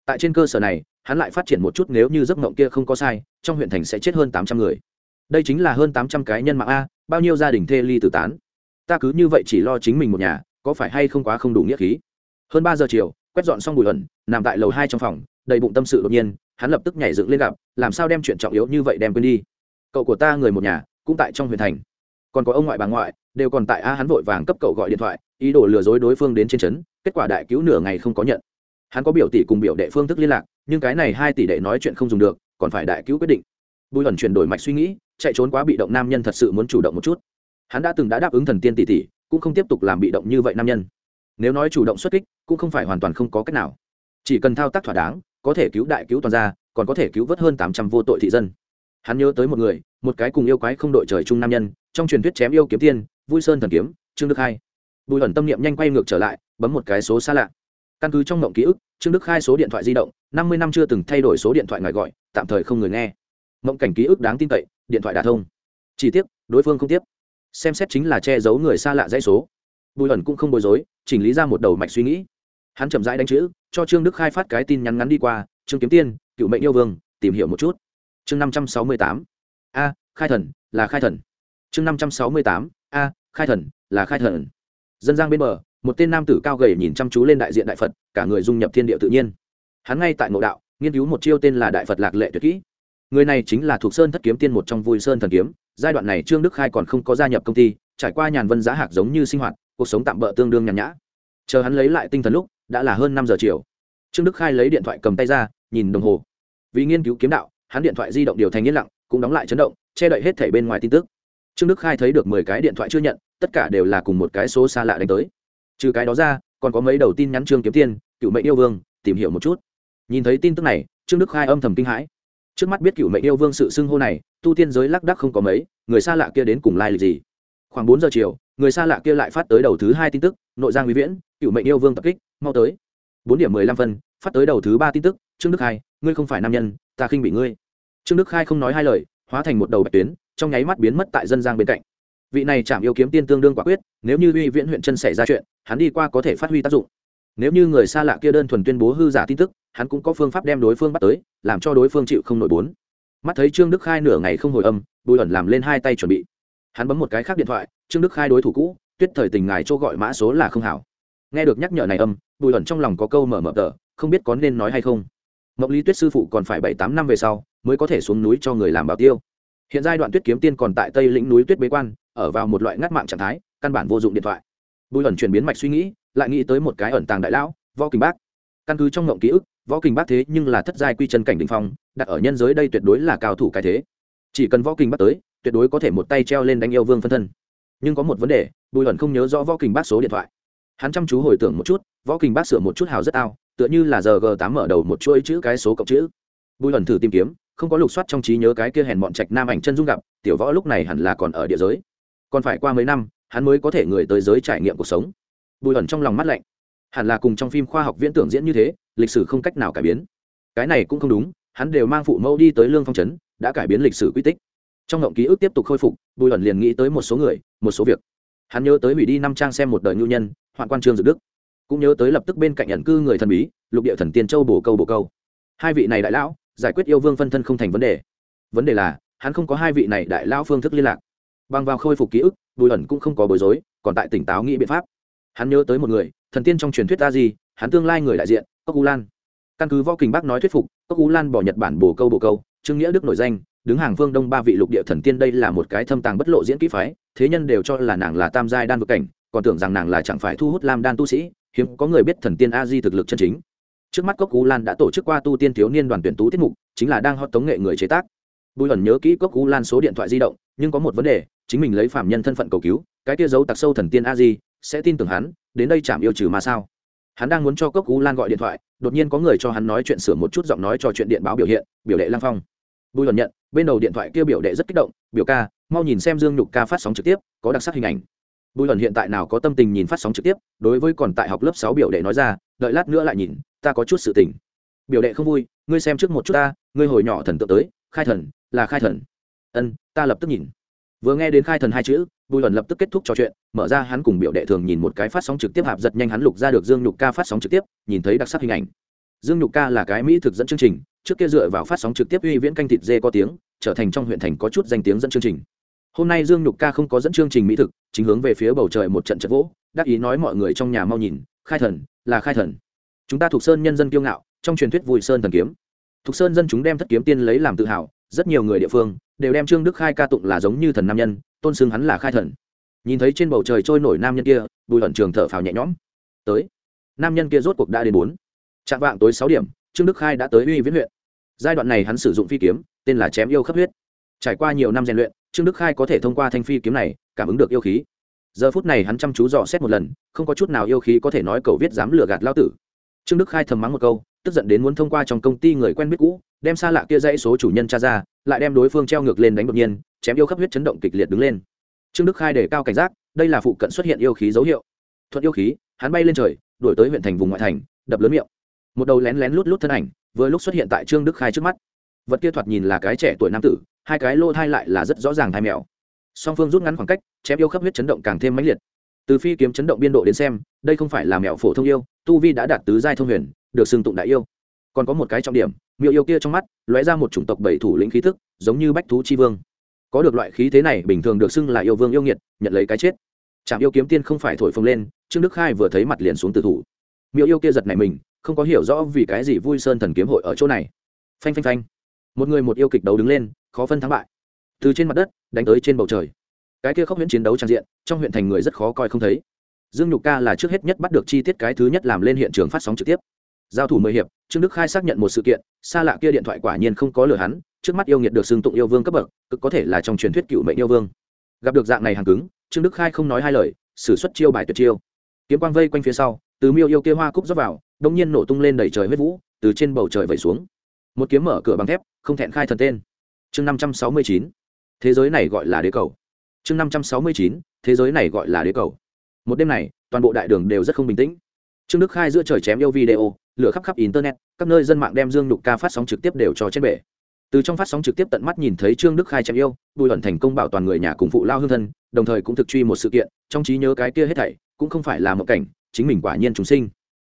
Tại trên cơ sở này, hắn lại phát triển một chút nếu như giấc mộng kia không có sai, trong huyện thành sẽ chết hơn tám trăm người. Đây chính là hơn tám trăm cái nhân mạng a, bao nhiêu gia đình thê ly tử tán. Ta cứ như vậy chỉ lo chính mình một nhà, có phải hay không quá không đủ nghĩa khí? Hơn ba giờ chiều, quét dọn xong bùi ẩn, nằm tại lầu hai trong phòng, đầy bụng tâm sự đột nhiên, hắn lập tức nhảy dựng lên gặp, làm sao đem chuyện trọng yếu như vậy đem quên đi? Cậu của ta người một nhà, cũng tại trong huyện thành còn có ông ngoại bà ngoại, đều còn tại a hắn vội vàng cấp cậu gọi điện thoại, ý đồ lừa dối đối phương đến trên trấn, kết quả đại cứu nửa ngày không có nhận. Hắn có biểu tỷ cùng biểu đệ phương thức liên lạc, nhưng cái này hai tỷ đệ nói chuyện không dùng được, còn phải đại cứu quyết định. Bùi ẩn chuyển đổi mạch suy nghĩ, chạy trốn quá bị động nam nhân thật sự muốn chủ động một chút. Hắn đã từng đã đáp ứng thần tiên tỷ tỷ, cũng không tiếp tục làm bị động như vậy nam nhân. Nếu nói chủ động xuất kích, cũng không phải hoàn toàn không có cách nào. Chỉ cần thao tác thỏa đáng, có thể cứu đại cứu toàn gia, còn có thể cứu vớt hơn tám trăm vô tội thị dân. Hắn nhớ tới một người, một cái cùng yêu quái không đội trời chung nam nhân trong truyền thuyết chém yêu kiếm tiên, vui sơn thần kiếm, trương đức khai. Bùi ẩn tâm niệm nhanh quay ngược trở lại, bấm một cái số xa lạ. Căn cứ trong mộng ký ức, trương đức khai số điện thoại di động, năm mươi năm chưa từng thay đổi số điện thoại ngài gọi, tạm thời không người nghe. Mộng cảnh ký ức đáng tin cậy, điện thoại đà thông. Chỉ tiếc, đối phương không tiếp. Xem xét chính là che giấu người xa lạ dãy số. Bùi ẩn cũng không bối rối, chỉnh lý ra một đầu mạch suy nghĩ. Hắn chậm rãi đánh chữ, cho trương đức khai phát cái tin nhắn ngắn đi qua, trương kiếm tiên, cựu mệnh yêu vương, tìm hiểu một chút. Chương năm trăm sáu mươi tám. A, khai thần, là khai thần chương năm trăm sáu mươi tám, a, khai thần, là khai thần. Dân giang bên bờ, một tên nam tử cao gầy nhìn chăm chú lên đại diện đại phật, cả người dung nhập thiên địa tự nhiên. Hắn ngay tại ngộ đạo, nghiên cứu một chiêu tên là đại phật lạc lệ tuyệt kỹ. Người này chính là thuộc sơn thất kiếm tiên một trong vui sơn thần kiếm. Giai đoạn này trương đức khai còn không có gia nhập công ty, trải qua nhàn vân giá hạc giống như sinh hoạt, cuộc sống tạm bỡ tương đương nhàn nhã. Chờ hắn lấy lại tinh thần lúc, đã là hơn năm giờ chiều. Trương đức khai lấy điện thoại cầm tay ra, nhìn đồng hồ. Vì nghiên cứu kiếm đạo, hắn điện thoại di động điều thành yên lặng, cũng đóng lại chấn động, che đậy hết thảy bên ngoài tin tức trương đức khai thấy được mười cái điện thoại chưa nhận, tất cả đều là cùng một cái số xa lạ đánh tới. Trừ cái đó ra, còn có mấy đầu tin nhắn trương kiếm tiên, cựu mệnh yêu vương, tìm hiểu một chút. Nhìn thấy tin tức này, trương đức khai âm thầm kinh hãi. Trước mắt biết cựu mệnh yêu vương sự xưng hô này, tu tiên giới lác đắc không có mấy, người xa lạ kia đến cùng lai lịch gì? Khoảng bốn giờ chiều, người xa lạ kia lại phát tới đầu thứ hai tin tức, nội giang uy viễn, cựu mệnh yêu vương tập kích, mau tới. Bốn điểm mười lăm phân, phát tới đầu thứ ba tin tức, trương đức khai, ngươi không phải nam nhân, ta khinh bị ngươi. Trương đức khai không nói hai lời hóa thành một đầu bạch tuyến, trong nháy mắt biến mất tại dân giang bên cạnh. Vị này chạm yêu kiếm tiên tương đương quả quyết, nếu như uy viễn huyện chân xảy ra chuyện, hắn đi qua có thể phát huy tác dụng. Nếu như người xa lạ kia đơn thuần tuyên bố hư giả tin tức, hắn cũng có phương pháp đem đối phương bắt tới, làm cho đối phương chịu không nổi bốn. Mắt thấy trương đức khai nửa ngày không hồi âm, bùi ẩn làm lên hai tay chuẩn bị. Hắn bấm một cái khác điện thoại, trương đức khai đối thủ cũ, tuyết thời tình ngài cho gọi mã số là không hảo. Nghe được nhắc nhở này âm, bùi ẩn trong lòng có câu mở mở tờ, không biết có nên nói hay không mộng lý tuyết sư phụ còn phải bảy tám năm về sau mới có thể xuống núi cho người làm bảo tiêu. Hiện giai đoạn tuyết kiếm tiên còn tại tây lĩnh núi tuyết bế quan, ở vào một loại ngắt mạng trạng thái, căn bản vô dụng điện thoại. Bùi ẩn chuyển biến mạch suy nghĩ, lại nghĩ tới một cái ẩn tàng đại lão, võ kình bác. Căn cứ trong ngộng ký ức, võ kình bác thế nhưng là thất giai quy chân cảnh đình phong, đặt ở nhân giới đây tuyệt đối là cao thủ cái thế. Chỉ cần võ kình bác tới, tuyệt đối có thể một tay treo lên đánh yêu vương phân thân. Nhưng có một vấn đề, bùi ẩn không nhớ rõ võ kình bác số điện thoại. Hắn chăm chú hồi tưởng một chút, võ kình bác sửa một chút hào rất ao tựa như là giờ g tám mở đầu một chuỗi chữ cái số cộng chữ. Bùi ẩn thử tìm kiếm, không có lục soát trong trí nhớ cái kia hèn bọn trạch nam ảnh chân dung gặp, tiểu võ lúc này hẳn là còn ở địa giới. Còn phải qua mấy năm, hắn mới có thể người tới giới trải nghiệm cuộc sống. Bùi ẩn trong lòng mắt lạnh. Hẳn là cùng trong phim khoa học viễn tưởng diễn như thế, lịch sử không cách nào cải biến. Cái này cũng không đúng, hắn đều mang phụ mẫu đi tới lương phong trấn, đã cải biến lịch sử quy tích. Trong ngộng ký ức tiếp tục khôi phục, bùi ẩn liền nghĩ tới một số người, một số việc. Hắn nhớ tới hủy đi năm trang xem một đời nhu nhân, hoạn quan trương dược đức cũng nhớ tới lập tức bên cạnh nhận cư người thần bí, lục địa thần tiên châu bổ câu bổ câu. Hai vị này đại lão, giải quyết yêu vương phân thân không thành vấn đề. Vấn đề là, hắn không có hai vị này đại lão phương thức liên lạc. Bằng vào khôi phục ký ức, bùi ẩn cũng không có bối rối, còn tại tỉnh táo nghĩ biện pháp. Hắn nhớ tới một người, thần tiên trong truyền thuyết ta gì hắn tương lai người đại diện, cốc u lan. Căn cứ võ kình bác nói thuyết phục, cốc u lan bỏ nhật bản bổ câu bổ câu, trương nghĩa đức nổi danh, đứng hàng phương đông ba vị lục địa thần tiên đây là một cái thâm tàng bất lộ diễn kỹ phái, thế nhân đều cho là nàng là tam giai đan vực cảnh, còn tưởng rằng nàng là chẳng phải thu hút lam đan tu sĩ hiếm có người biết thần tiên a di thực lực chân chính. Trước mắt cốc cú lan đã tổ chức qua tu tiên thiếu niên đoàn tuyển tú tiết mục, chính là đang hot tống nghệ người chế tác. Bùi ẩn nhớ kỹ cốc cú lan số điện thoại di động, nhưng có một vấn đề, chính mình lấy phạm nhân thân phận cầu cứu, cái kia giấu tặc sâu thần tiên a di sẽ tin tưởng hắn, đến đây chạm yêu trừ mà sao? Hắn đang muốn cho cốc cú lan gọi điện thoại, đột nhiên có người cho hắn nói chuyện sửa một chút giọng nói cho chuyện điện báo biểu hiện, biểu đệ lang phong. Bùi ẩn nhận, bên đầu điện thoại kia biểu đệ rất kích động, biểu ca, mau nhìn xem dương nhục ca phát sóng trực tiếp, có đặc sắc hình ảnh bùi ẩn hiện tại nào có tâm tình nhìn phát sóng trực tiếp, đối với còn tại học lớp sáu biểu đệ nói ra, đợi lát nữa lại nhìn, ta có chút sự tình. Biểu đệ không vui, ngươi xem trước một chút ta, ngươi hồi nhỏ thần tượng tới, khai thần, là khai thần. Ân, ta lập tức nhìn. Vừa nghe đến khai thần hai chữ, bùi ẩn lập tức kết thúc trò chuyện, mở ra hắn cùng biểu đệ thường nhìn một cái phát sóng trực tiếp hạp giật nhanh hắn lục ra được dương nhục ca phát sóng trực tiếp, nhìn thấy đặc sắc hình ảnh. Dương nhục ca là cái mỹ thực dẫn chương trình, trước kia dựa vào phát sóng trực tiếp uy viễn canh thịt dê có tiếng, trở thành trong huyện thành có chút danh tiếng dẫn chương trình hôm nay dương nhục ca không có dẫn chương trình mỹ thực, chính hướng về phía bầu trời một trận trận vỗ, đắc ý nói mọi người trong nhà mau nhìn, khai thần, là khai thần. Chúng ta thuộc sơn nhân dân kiêu ngạo, trong truyền thuyết vùi sơn thần kiếm. Thuộc sơn dân chúng đem thất kiếm tiên lấy làm tự hào, rất nhiều người địa phương đều đem trương đức khai ca tụng là giống như thần nam nhân, tôn xưng hắn là khai thần. Nhìn thấy trên bầu trời trôi nổi nam nhân kia, bùi ẩn trường thở phào nhẹ nhõm. Tới. Nam nhân kia rốt cuộc đã đến bốn. Trạng vạng tối sáu điểm, trương đức khai đã tới uy viễn huyện. Giai đoạn này hắn sử dụng phi kiếm, tên là chém yêu khắp huyết. Trải qua nhiều năm rèn luyện trương đức khai có thể thông qua thanh phi kiếm này cảm ứng được yêu khí. Giờ phút này hắn chăm chú dò xét một lần, không có chút nào yêu khí có thể nói cầu viết dám lừa gạt lao tử. Trương đức khai thầm mắng một câu, tức giận đến muốn thông qua trong công ty người quen biết cũ, đem xa lạ kia dãy số chủ nhân cha ra, lại đem đối phương treo ngược lên đánh đột nhiên, chém yêu khắp huyết chấn động kịch liệt đứng lên. Trương đức khai đề cao cảnh giác, đây là phụ cận xuất hiện yêu khí dấu hiệu. Thuận yêu khí, hắn bay lên trời, đuổi tới huyện thành vùng ngoại thành, đập lớn miệng. Một đầu lén lén lút lút thân ảnh, vừa lúc xuất hiện tại trương đức khai trước mắt. Vật kia thoạt nhìn là cái trẻ tuổi nam tử hai cái lô thai lại là rất rõ ràng hai mèo. Song phương rút ngắn khoảng cách, chém yêu khắp huyết chấn động càng thêm mãnh liệt. Từ phi kiếm chấn động biên độ đến xem, đây không phải là mèo phổ thông yêu, tu vi đã đạt tứ giai thông huyền, được xưng tụng đại yêu. Còn có một cái trọng điểm, miêu yêu kia trong mắt, lóe ra một chủng tộc bảy thủ lĩnh khí thức, giống như bách thú chi vương. Có được loại khí thế này, bình thường được xưng là yêu vương yêu nghiệt, nhận lấy cái chết. Trạm yêu kiếm tiên không phải thổi phồng lên, trương đức khai vừa thấy mặt liền xuống từ thủ. Miêu yêu kia giật này mình, không có hiểu rõ vì cái gì vui sơn thần kiếm hội ở chỗ này. Phanh phanh phanh. Một người một yêu kịch đấu đứng lên khó phân thắng bại. Từ trên mặt đất, đánh tới trên bầu trời. Cái kia khốc huyễn chiến đấu trang diện, trong huyện thành người rất khó coi không thấy. Dương nhục ca là trước hết nhất bắt được chi tiết cái thứ nhất làm lên hiện trường phát sóng trực tiếp. Giao thủ mười hiệp, trương đức khai xác nhận một sự kiện, xa lạ kia điện thoại quả nhiên không có lừa hắn, trước mắt yêu nghiệt được xưng tụng yêu vương cấp bậc, cực có thể là trong truyền thuyết cựu mệnh yêu vương. Gặp được dạng này hàng cứng, trương đức khai không nói hai lời xử suất chiêu bài tuyệt chiêu. Kiếm quang vây quanh phía sau, từ miêu yêu kia hoa cúc rót vào đông nhiên nổ tung lên đầy trời huyết vũ, từ trên bầu trời vẩy xuống. Một kiếm mở cửa bằng thép, không thẹn khai thần tên chương năm trăm sáu mươi chín, thế giới này gọi là đế cầu. Chương năm trăm sáu mươi chín, thế giới này gọi là đế cầu. Một đêm này, toàn bộ đại đường đều rất không bình tĩnh. Trương đức khai giữa trời chém yêu video, lửa khắp khắp internet, các nơi dân mạng đem dương nhục ca phát sóng trực tiếp đều cho trên bể. Từ trong phát sóng trực tiếp tận mắt nhìn thấy trương đức khai chém yêu, bùi ẩn thành công bảo toàn người nhà cùng phụ lao hương thân, đồng thời cũng thực truy một sự kiện, trong trí nhớ cái kia hết thảy, cũng không phải là một cảnh, chính mình quả nhiên trùng sinh.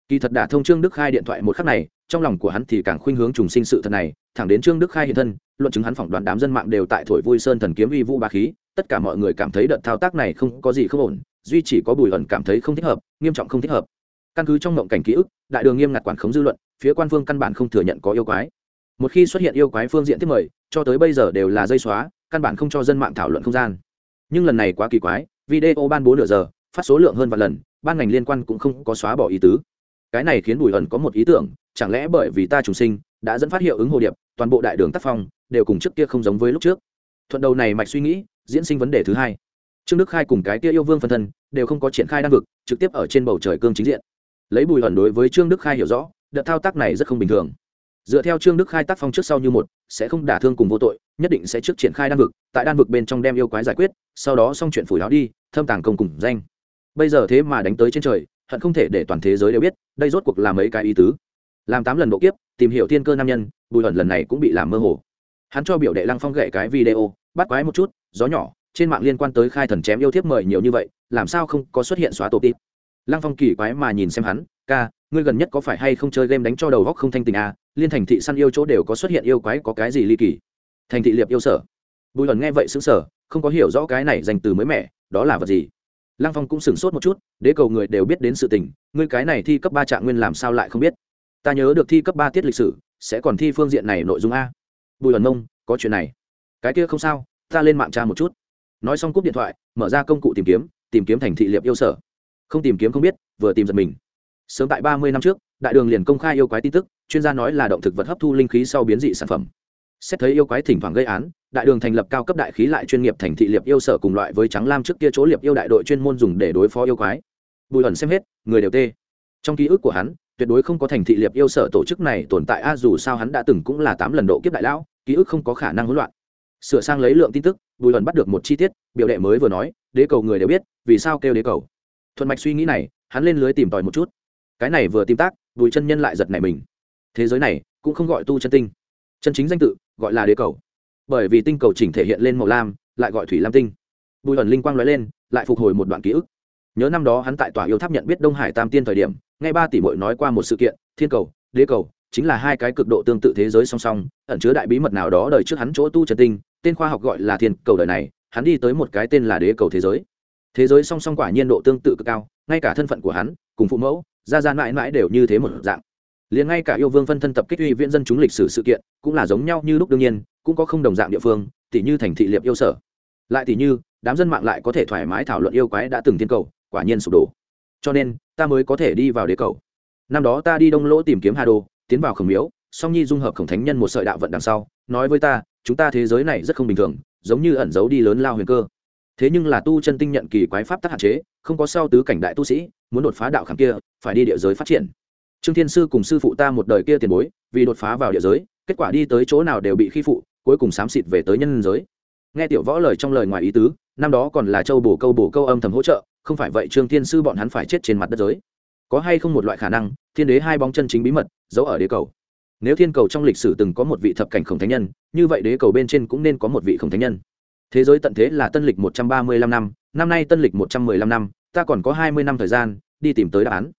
Kỳ thật đả thông trương đức khai điện thoại một khắc này trong lòng của hắn thì càng khuynh hướng trùng sinh sự thật này, thẳng đến trương đức khai hiện thân, luận chứng hắn phỏng đoán đám dân mạng đều tại thổi vui sơn thần kiếm uy vũ ba khí, tất cả mọi người cảm thấy đợt thao tác này không có gì không ổn, duy chỉ có bùi ẩn cảm thấy không thích hợp, nghiêm trọng không thích hợp. Căn cứ trong mộng cảnh ký ức, đại đường nghiêm ngặt quản khống dư luận, phía quan phương căn bản không thừa nhận có yêu quái. Một khi xuất hiện yêu quái phương diện tiếp mời, cho tới bây giờ đều là dây xóa, căn bản không cho dân mạng thảo luận không gian. Nhưng lần này quá kỳ quái, video ban bố nửa giờ, phát số lượng hơn vài lần, ban ngành liên quan cũng không có xóa bỏ ý tứ. Cái này khiến bùi ẩn có một ý tưởng chẳng lẽ bởi vì ta trùng sinh, đã dẫn phát hiệu ứng hồ điệp, toàn bộ đại đường tác phong, đều cùng trước kia không giống với lúc trước? Thuận đầu này mạch suy nghĩ, diễn sinh vấn đề thứ hai. Trương đức khai cùng cái kia yêu vương phân thân, đều không có triển khai đăng vực, trực tiếp ở trên bầu trời cương chính diện. Lấy bùi ẩn đối với trương đức khai hiểu rõ, đợt thao tác này rất không bình thường. Dựa theo trương đức khai tác phong trước sau như một, sẽ không đả thương cùng vô tội, nhất định sẽ trước triển khai đan vực, tại đan vực bên trong đem yêu quái giải quyết, sau đó xong chuyện phủi đó đi, thâm tàng công cùng danh. Bây giờ thế mà đánh tới trên trời, hận không thể để toàn thế giới đều biết, đây rốt cuộc là mấy cái ý tứ làm tám lần độ kiếp, tìm hiểu thiên cơ nam nhân, bùi ẩn lần này cũng bị làm mơ hồ. Hắn cho biểu đệ lăng phong gậy cái video, bắt quái một chút, gió nhỏ, trên mạng liên quan tới khai thần chém yêu thiếp mời nhiều như vậy, làm sao không có xuất hiện xóa tổ tịp lăng phong kỳ quái mà nhìn xem hắn, ca, ngươi gần nhất có phải hay không chơi game đánh cho đầu góc không thanh tình à? Liên thành thị săn yêu chỗ đều có xuất hiện yêu quái có cái gì ly kỳ? Thành thị liệp yêu sở. Bùi ẩn nghe vậy xứng sở không có hiểu rõ cái này dành từ mới mẻ, đó là vật gì? Lăng phong cũng sửng sốt một chút, đế cầu người đều biết đến sự tình, ngươi cái này thi cấp ba trạng nguyên làm sao lại không biết? Ta nhớ được thi cấp ba tiết lịch sử sẽ còn thi phương diện này nội dung a. Bùi ẩn Nông, có chuyện này. Cái kia không sao ta lên mạng tra một chút. Nói xong cúp điện thoại mở ra công cụ tìm kiếm tìm kiếm thành thị liệp yêu sở. Không tìm kiếm không biết vừa tìm giật mình. Sớm tại ba mươi năm trước đại đường liền công khai yêu quái tin tức chuyên gia nói là động thực vật hấp thu linh khí sau biến dị sản phẩm. Xét thấy yêu quái thỉnh thoảng gây án đại đường thành lập cao cấp đại khí lại chuyên nghiệp thành thị liệp yêu sở cùng loại với trắng lam trước kia chỗ liệp yêu đại đội chuyên môn dùng để đối phó yêu quái. Bùi ẩn xem hết người đều tê. Trong ký ức của hắn tuyệt đối không có thành thị liệp yêu sở tổ chức này tồn tại, a, dù sao hắn đã từng cũng là tám lần độ kiếp đại lão, ký ức không có khả năng hỗn loạn. Sửa sang lấy lượng tin tức, bùi luận bắt được một chi tiết, biểu đệ mới vừa nói, đế cầu người đều biết, vì sao kêu đế cầu. Thuận mạch suy nghĩ này, hắn lên lưới tìm tòi một chút. Cái này vừa tìm tác, bùi chân nhân lại giật nảy mình. Thế giới này, cũng không gọi tu chân tinh. Chân chính danh tự, gọi là đế cầu. Bởi vì tinh cầu chỉnh thể hiện lên màu lam, lại gọi thủy lam tinh. Bùi ẩn linh quang nói lên, lại phục hồi một đoạn ký ức. Nhớ năm đó hắn tại tòa yêu tháp nhận biết đông hải tam tiên thời điểm ngay ba tỷ bội nói qua một sự kiện, thiên cầu, đế cầu, chính là hai cái cực độ tương tự thế giới song song, ẩn chứa đại bí mật nào đó đời trước hắn chỗ tu chân tinh, tên khoa học gọi là thiên cầu đời này, hắn đi tới một cái tên là đế cầu thế giới. Thế giới song song quả nhiên độ tương tự cực cao, ngay cả thân phận của hắn, cùng phụ mẫu, gia gia mãi mãi đều như thế một dạng. Liền ngay cả yêu vương phân thân tập kích uy viễn dân chúng lịch sử sự kiện, cũng là giống nhau như lúc đương nhiên, cũng có không đồng dạng địa phương tỷ như thành thị liệp yêu sở. Lại tỷ như, đám dân mạng lại có thể thoải mái thảo luận yêu quái đã từng thiên cầu, quả nhiên sụp đổ cho nên ta mới có thể đi vào đế cầu. Năm đó ta đi đông lỗ tìm kiếm hà đồ, tiến vào khổng miếu, song nhi dung hợp khổng thánh nhân một sợi đạo vận đằng sau, nói với ta, chúng ta thế giới này rất không bình thường, giống như ẩn giấu đi lớn lao huyền cơ. Thế nhưng là tu chân tinh nhận kỳ quái pháp tắc hạn chế, không có sau tứ cảnh đại tu sĩ, muốn đột phá đạo khảm kia, phải đi địa giới phát triển. Trương thiên sư cùng sư phụ ta một đời kia tiền bối, vì đột phá vào địa giới, kết quả đi tới chỗ nào đều bị khi phụ, cuối cùng xám xịt về tới nhân giới. Nghe tiểu võ lời trong lời ngoài ý tứ, năm đó còn là châu bổ câu bổ câu âm thầm hỗ trợ không phải vậy trương thiên sư bọn hắn phải chết trên mặt đất giới. Có hay không một loại khả năng, thiên đế hai bóng chân chính bí mật, giấu ở đế cầu. Nếu thiên cầu trong lịch sử từng có một vị thập cảnh khổng thánh nhân, như vậy đế cầu bên trên cũng nên có một vị khổng thánh nhân. Thế giới tận thế là tân lịch một trăm ba mươi lăm năm năm nay tân lịch một trăm mười lăm năm, ta còn có hai mươi năm thời gian, đi tìm tới đáp án.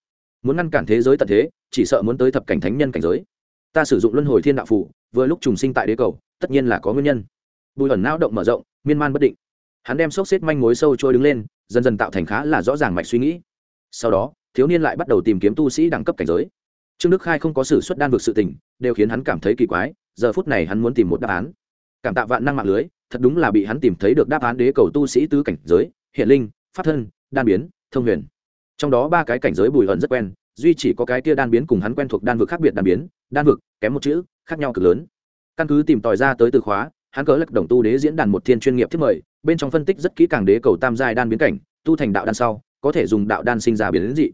Muốn ngăn cản thế giới tận thế, chỉ sợ muốn tới thập cảnh thánh nhân cảnh giới. Ta sử dụng luân hồi thiên đạo phủ vừa lúc trùng sinh tại đế cầu, tất nhiên là có nguyên nhân. Bùi ẩn não động mở rộng, miên man bất định. Hắn đem sốc xếp manh mối sâu trôi đứng lên dần dần tạo thành khá là rõ ràng mạch suy nghĩ. Sau đó, thiếu niên lại bắt đầu tìm kiếm tu sĩ đẳng cấp cảnh giới. Trương đức khai không có sự xuất đan vực sự tình, đều khiến hắn cảm thấy kỳ quái, giờ phút này hắn muốn tìm một đáp án. Cảm tạ vạn năng mạng lưới, thật đúng là bị hắn tìm thấy được đáp án đế cầu tu sĩ tứ cảnh giới, hiện linh phát thân, đan biến, thông huyền. Trong đó ba cái cảnh giới bùi hận rất quen, duy chỉ có cái kia đan biến cùng hắn quen thuộc đan vực khác biệt đan biến, đan vực, kém một chữ, khác nhau cực lớn. Căn cứ tìm tòi ra tới từ khóa, hắn cớ lắc đồng tu đế diễn đàn một thiên chuyên nghiệp thiết mời bên trong phân tích rất kỹ càng đế cầu tam giai đan biến cảnh, tu thành đạo đan sau, có thể dùng đạo đan sinh ra biến dị.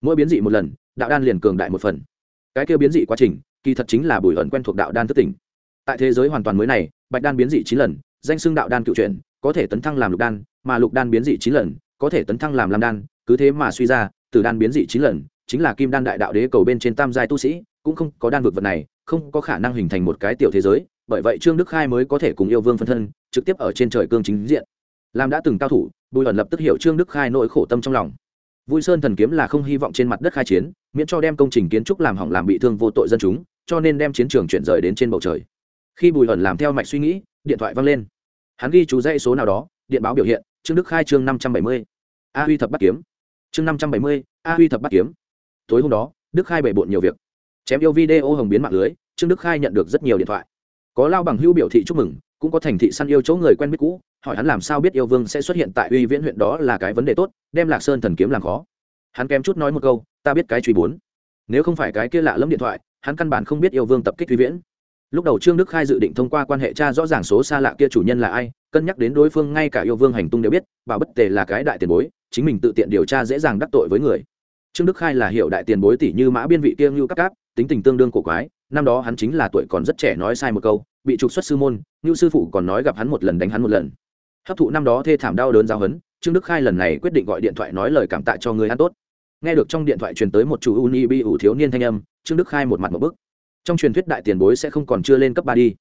Mỗi biến dị một lần, đạo đan liền cường đại một phần. Cái kia biến dị quá trình, kỳ thật chính là bùi ẩn quen thuộc đạo đan thức tỉnh. Tại thế giới hoàn toàn mới này, bạch đan biến dị chín lần, danh xưng đạo đan cựu truyện có thể tấn thăng làm lục đan, mà lục đan biến dị chín lần, có thể tấn thăng làm lam đan, cứ thế mà suy ra, từ đan biến dị chín lần, chính là kim đan đại đạo đế cầu bên trên tam giai tu sĩ, cũng không có đan vực vật này, không có khả năng hình thành một cái tiểu thế giới bởi vậy trương đức khai mới có thể cùng yêu vương phân thân, trực tiếp ở trên trời cương chính diện. Làm đã từng cao thủ, bùi ẩn lập tức hiểu trương đức khai nỗi khổ tâm trong lòng. Vui sơn thần kiếm là không hy vọng trên mặt đất khai chiến, miễn cho đem công trình kiến trúc làm hỏng làm bị thương vô tội dân chúng, cho nên đem chiến trường chuyển rời đến trên bầu trời. Khi bùi ẩn làm theo mạch suy nghĩ, điện thoại văng lên. Hắn ghi chú dãy số nào đó, điện báo biểu hiện, trương đức khai chương năm trăm bảy mươi, a huy thập bắt kiếm. Chương năm trăm bảy mươi, a huy thập bắt kiếm. Tối hôm đó, đức khai bể bộn nhiều việc. Chém yêu video hồng biến mạng lưới, trương đức khai nhận được rất nhiều điện thoại có lao bằng hữu biểu thị chúc mừng, cũng có thành thị săn yêu chỗ người quen biết cũ, hỏi hắn làm sao biết yêu vương sẽ xuất hiện tại uy viễn huyện đó là cái vấn đề tốt, đem lạc sơn thần kiếm làm khó. Hắn kém chút nói một câu, ta biết cái truy bốn. Nếu không phải cái kia lạ lẫm điện thoại, hắn căn bản không biết yêu vương tập kích uy viễn. Lúc đầu trương đức khai dự định thông qua quan hệ cha rõ ràng số xa lạ kia chủ nhân là ai, cân nhắc đến đối phương ngay cả yêu vương hành tung đều biết, và bất tề là cái đại tiền bối, chính mình tự tiện điều tra dễ dàng đắc tội với người. Trương đức khai là hiệu đại tiền bối tỷ như mã biên vị kiêng lưu các cáp tính tình tương đương cổ quái năm đó hắn chính là tuổi còn rất trẻ nói sai một câu, bị trục xuất sư môn như sư phụ còn nói gặp hắn một lần đánh hắn một lần. Hấp thụ năm đó thê thảm đau đớn giao hấn trương đức khai lần này quyết định gọi điện thoại nói lời cảm tạ cho người ăn tốt. Nghe được trong điện thoại truyền tới một chủ uni bi ủ thiếu niên thanh âm, trương đức khai một mặt một bức. Trong truyền thuyết đại tiền bối sẽ không còn chưa lên cấp ba đi.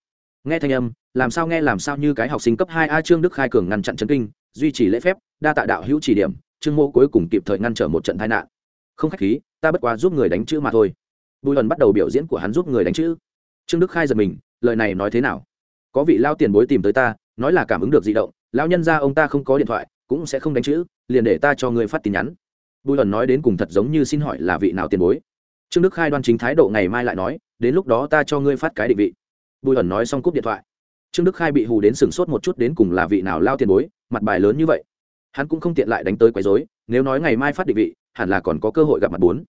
Nghe thanh âm, làm sao nghe làm sao như cái học sinh cấp hai a trương đức khai cường ngăn chặn chấn kinh, duy trì lễ phép, đa tạ đạo hữu chỉ điểm, trương mô cuối cùng kịp thời ngăn trở một trận tai nạn. Không khách khí, ta bất quá giúp người đánh chữ mà thôi bùi lần bắt đầu biểu diễn của hắn giúp người đánh chữ. Trương đức khai giật mình, lời này nói thế nào? Có vị lao tiền bối tìm tới ta, nói là cảm ứng được di động, lao nhân ra ông ta không có điện thoại, cũng sẽ không đánh chữ, liền để ta cho người phát tin nhắn. Bùi lần nói đến cùng thật giống như xin hỏi là vị nào tiền bối. Trương đức khai đoan chính thái độ ngày mai lại nói, đến lúc đó ta cho ngươi phát cái định vị. Bùi ẩn nói xong cúp điện thoại. Trương đức khai bị hù đến sừng sốt một chút đến cùng là vị nào lao tiền bối, mặt bài lớn như vậy. Hắn cũng không tiện lại đánh tới quấy dối nếu nói ngày mai phát định vị, hẳn là còn có cơ hội gặp mặt bốn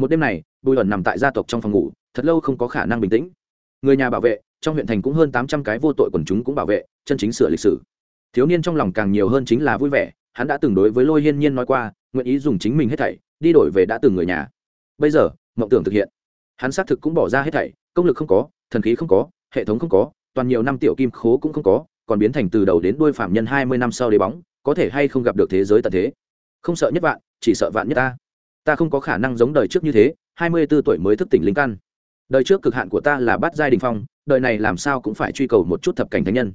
một đêm này, bùi ẩn nằm tại gia tộc trong phòng ngủ, thật lâu không có khả năng bình tĩnh. Người nhà bảo vệ, trong huyện thành cũng hơn tám trăm cái vô tội quần chúng cũng bảo vệ, chân chính sửa lịch sử. Thiếu niên trong lòng càng nhiều hơn chính là vui vẻ, hắn đã từng đối với lôi hiên nhiên nói qua, nguyện ý dùng chính mình hết thảy, đi đổi về đã từng người nhà. Bây giờ, mộng tưởng thực hiện. Hắn xác thực cũng bỏ ra hết thảy, công lực không có, thần khí không có, hệ thống không có, toàn nhiều năm tiểu kim khố cũng không có, còn biến thành từ đầu đến đuôi phạm nhân hai mươi năm sau đế bóng, có thể hay không gặp được thế giới tận thế. Không sợ nhất vạn, chỉ sợ vạn nhất ta ta không có khả năng giống đời trước như thế, hai mươi b ố tuổi mới thức tỉnh linh căn. Đời trước cực hạn của ta là bắt giai đình phong, đời này làm sao cũng phải truy cầu một chút thập cảnh thánh nhân.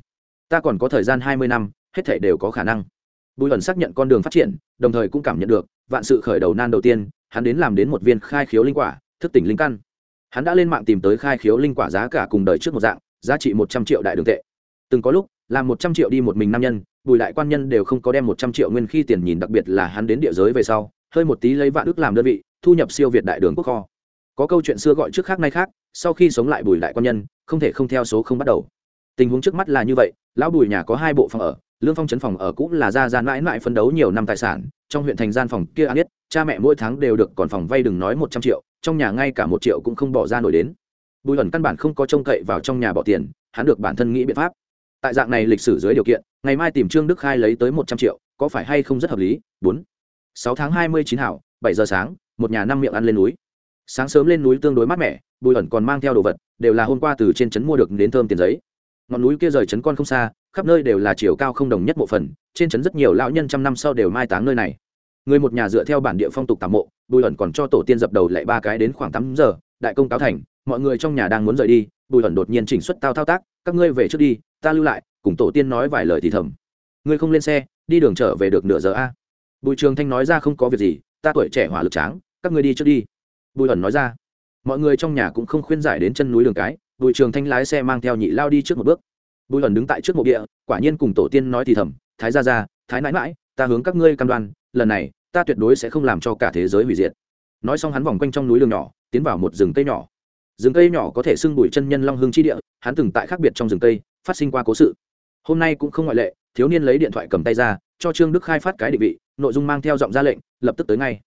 Ta còn có thời gian hai mươi năm, hết thể đều có khả năng. Bùi ẩn xác nhận con đường phát triển, đồng thời cũng cảm nhận được, vạn sự khởi đầu nan đầu tiên, hắn đến làm đến một viên khai khiếu linh quả, thức tỉnh linh căn. Hắn đã lên mạng tìm tới khai khiếu linh quả giá cả cùng đời trước một dạng, giá trị một trăm triệu đại đường tệ. Từng có lúc, làm một trăm triệu đi một mình nam nhân, bùi đại quan nhân đều không có đem một trăm triệu nguyên khi tiền nhìn, đặc biệt là hắn đến địa giới về sau hơi một tí lấy vạn ước làm đơn vị, thu nhập siêu việt đại đường quốc kho. Có câu chuyện xưa gọi trước khác nay khác, sau khi sống lại bùi đại quan nhân, không thể không theo số không bắt đầu. Tình huống trước mắt là như vậy, lão bùi nhà có hai bộ phòng ở, lương phong trấn phòng ở cũng là ra gian mãi mãi phấn đấu nhiều năm tài sản, trong huyện thành gian phòng kia an biết cha mẹ mỗi tháng đều được còn phòng vay đừng nói một trăm triệu, trong nhà ngay cả một triệu cũng không bỏ ra nổi đến. Bùi ẩn căn bản không có trông cậy vào trong nhà bỏ tiền, hắn được bản thân nghĩ biện pháp. Tại dạng này lịch sử dưới điều kiện, ngày mai tìm trương đức khai lấy tới một trăm triệu, có phải hay không rất hợp lý? Bốn sáu tháng hai mươi chín hảo, bảy giờ sáng, một nhà năm miệng ăn lên núi. Sáng sớm lên núi tương đối mát mẻ, bùi ẩn còn mang theo đồ vật, đều là hôm qua từ trên trấn mua được đến thơm tiền giấy. Ngọn núi kia rời trấn con không xa, khắp nơi đều là chiều cao không đồng nhất bộ phần, trên trấn rất nhiều lão nhân trăm năm sau đều mai táng nơi này. Người một nhà dựa theo bản địa phong tục tạm mộ, bùi ẩn còn cho tổ tiên dập đầu lại ba cái đến khoảng tám giờ, đại công cáo thành, mọi người trong nhà đang muốn rời đi, bùi ẩn đột nhiên chỉnh xuất tao thao tác, các ngươi về trước đi, ta lưu lại, cùng tổ tiên nói vài lời thì thầm. Ngươi không lên xe, đi đường trở về được nửa giờ a bùi trường thanh nói ra không có việc gì, ta tuổi trẻ hỏa lực tráng, các ngươi đi trước đi. Bùi ẩn nói ra. Mọi người trong nhà cũng không khuyên giải đến chân núi đường cái, bùi trường thanh lái xe mang theo nhị lao đi trước một bước. Bùi ẩn đứng tại trước mộ địa, quả nhiên cùng tổ tiên nói thì thầm, thái ra ra thái nãi mãi ta hướng các ngươi cam đoan, lần này, ta tuyệt đối sẽ không làm cho cả thế giới hủy diệt. Nói xong hắn vòng quanh trong núi đường nhỏ, tiến vào một rừng cây nhỏ. Rừng cây nhỏ có thể xưng bụi chân nhân long hương chi địa, hắn từng tại khác biệt trong rừng cây, phát sinh qua cố sự. Hôm nay cũng không ngoại lệ, thiếu niên lấy điện thoại cầm tay ra, cho trương đức khai phát cái định vị nội dung mang theo giọng ra lệnh, lập tức tới ngay.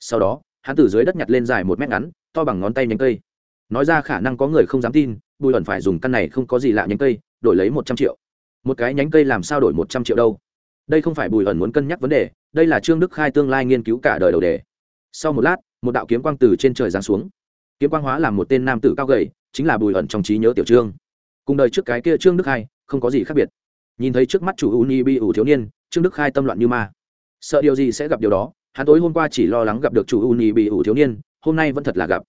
Sau đó, hắn từ dưới đất nhặt lên dài một mét ngắn, to bằng ngón tay nhánh cây. Nói ra khả năng có người không dám tin, bùi ẩn phải dùng căn này không có gì lạ nhánh cây, đổi lấy một trăm triệu. Một cái nhánh cây làm sao đổi một trăm triệu đâu? Đây không phải bùi ẩn muốn cân nhắc vấn đề, đây là trương đức khai tương lai nghiên cứu cả đời đầu đề. Sau một lát, một đạo kiếm quang từ trên trời giáng xuống. Kiếm quang hóa làm một tên nam tử cao gầy, chính là bùi ẩn trong trí nhớ tiểu trương. Cùng đời trước cái kia trương đức khai, không có gì khác biệt. Nhìn thấy trước mắt chủ ưu ni bi ủ thiếu niên, trương đức khai tâm loạn như ma sợ điều gì sẽ gặp điều đó, hắn tối hôm qua chỉ lo lắng gặp được chủ uni bị ủ thiếu niên, hôm nay vẫn thật là gặp.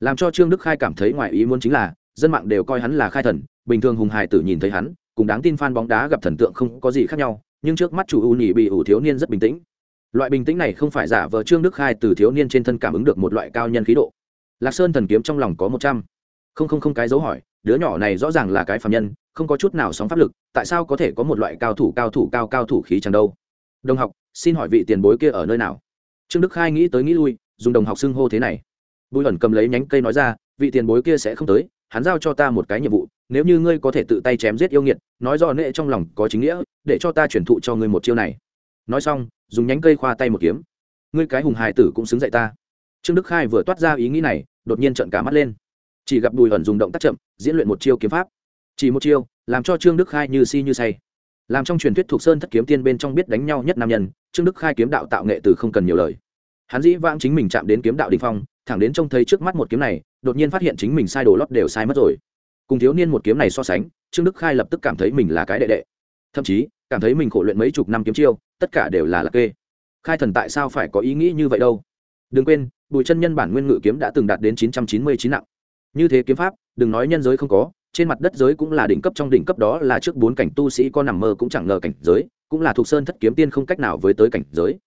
Làm cho trương đức khai cảm thấy ngoài ý muốn chính là, dân mạng đều coi hắn là khai thần, bình thường hùng hải tử nhìn thấy hắn, cùng đáng tin fan bóng đá gặp thần tượng không có gì khác nhau, nhưng trước mắt chủ uni bị ủ thiếu niên rất bình tĩnh. Loại bình tĩnh này không phải giả vờ trương đức khai từ thiếu niên trên thân cảm ứng được một loại cao nhân khí độ. Lạc sơn thần kiếm trong lòng có một trăm. Không không không cái dấu hỏi, đứa nhỏ này rõ ràng là cái phạm nhân, không có chút nào sóng pháp lực, tại sao có thể có một loại cao thủ cao thủ, cao cao thủ khí chẳng đâu? Đồng học xin hỏi vị tiền bối kia ở nơi nào? Trương đức khai nghĩ tới nghĩ lui, dùng đồng học xưng hô thế này. Bùi ẩn cầm lấy nhánh cây nói ra, vị tiền bối kia sẽ không tới, hắn giao cho ta một cái nhiệm vụ, nếu như ngươi có thể tự tay chém giết yêu nghiệt, nói rõ nệ trong lòng có chính nghĩa, để cho ta chuyển thụ cho ngươi một chiêu này. Nói xong, dùng nhánh cây khoa tay một kiếm. Ngươi cái hùng hài tử cũng xứng dậy ta. Trương đức khai vừa toát ra ý nghĩ này, đột nhiên trận cả mắt lên. Chỉ gặp bùi ẩn dùng động tác chậm, diễn luyện một chiêu kiếm pháp. Chỉ một chiêu, làm cho trương đức khai như si như say. Làm trong truyền thuyết thuộc sơn thất kiếm tiên bên trong biết đánh nhau nhất nam nhân trương đức khai kiếm đạo tạo nghệ từ không cần nhiều lời. Hắn dĩ vãng chính mình chạm đến kiếm đạo đình phong, thẳng đến trông thấy trước mắt một kiếm này, đột nhiên phát hiện chính mình sai đồ lót đều sai mất rồi. Cùng thiếu niên một kiếm này so sánh, trương đức khai lập tức cảm thấy mình là cái đệ đệ. Thậm chí, cảm thấy mình khổ luyện mấy chục năm kiếm chiêu, tất cả đều là lạc kê. Khai thần tại sao phải có ý nghĩ như vậy đâu? Đừng quên, bùi chân nhân bản nguyên ngự kiếm đã từng đạt đến chín trăm chín mươi chín nặng. Như thế kiếm pháp, đừng nói nhân giới không có trên mặt đất giới cũng là đỉnh cấp, trong đỉnh cấp đó là trước bốn cảnh tu sĩ có nằm mơ cũng chẳng ngờ cảnh giới, cũng là thuộc sơn thất kiếm tiên không cách nào với tới cảnh giới.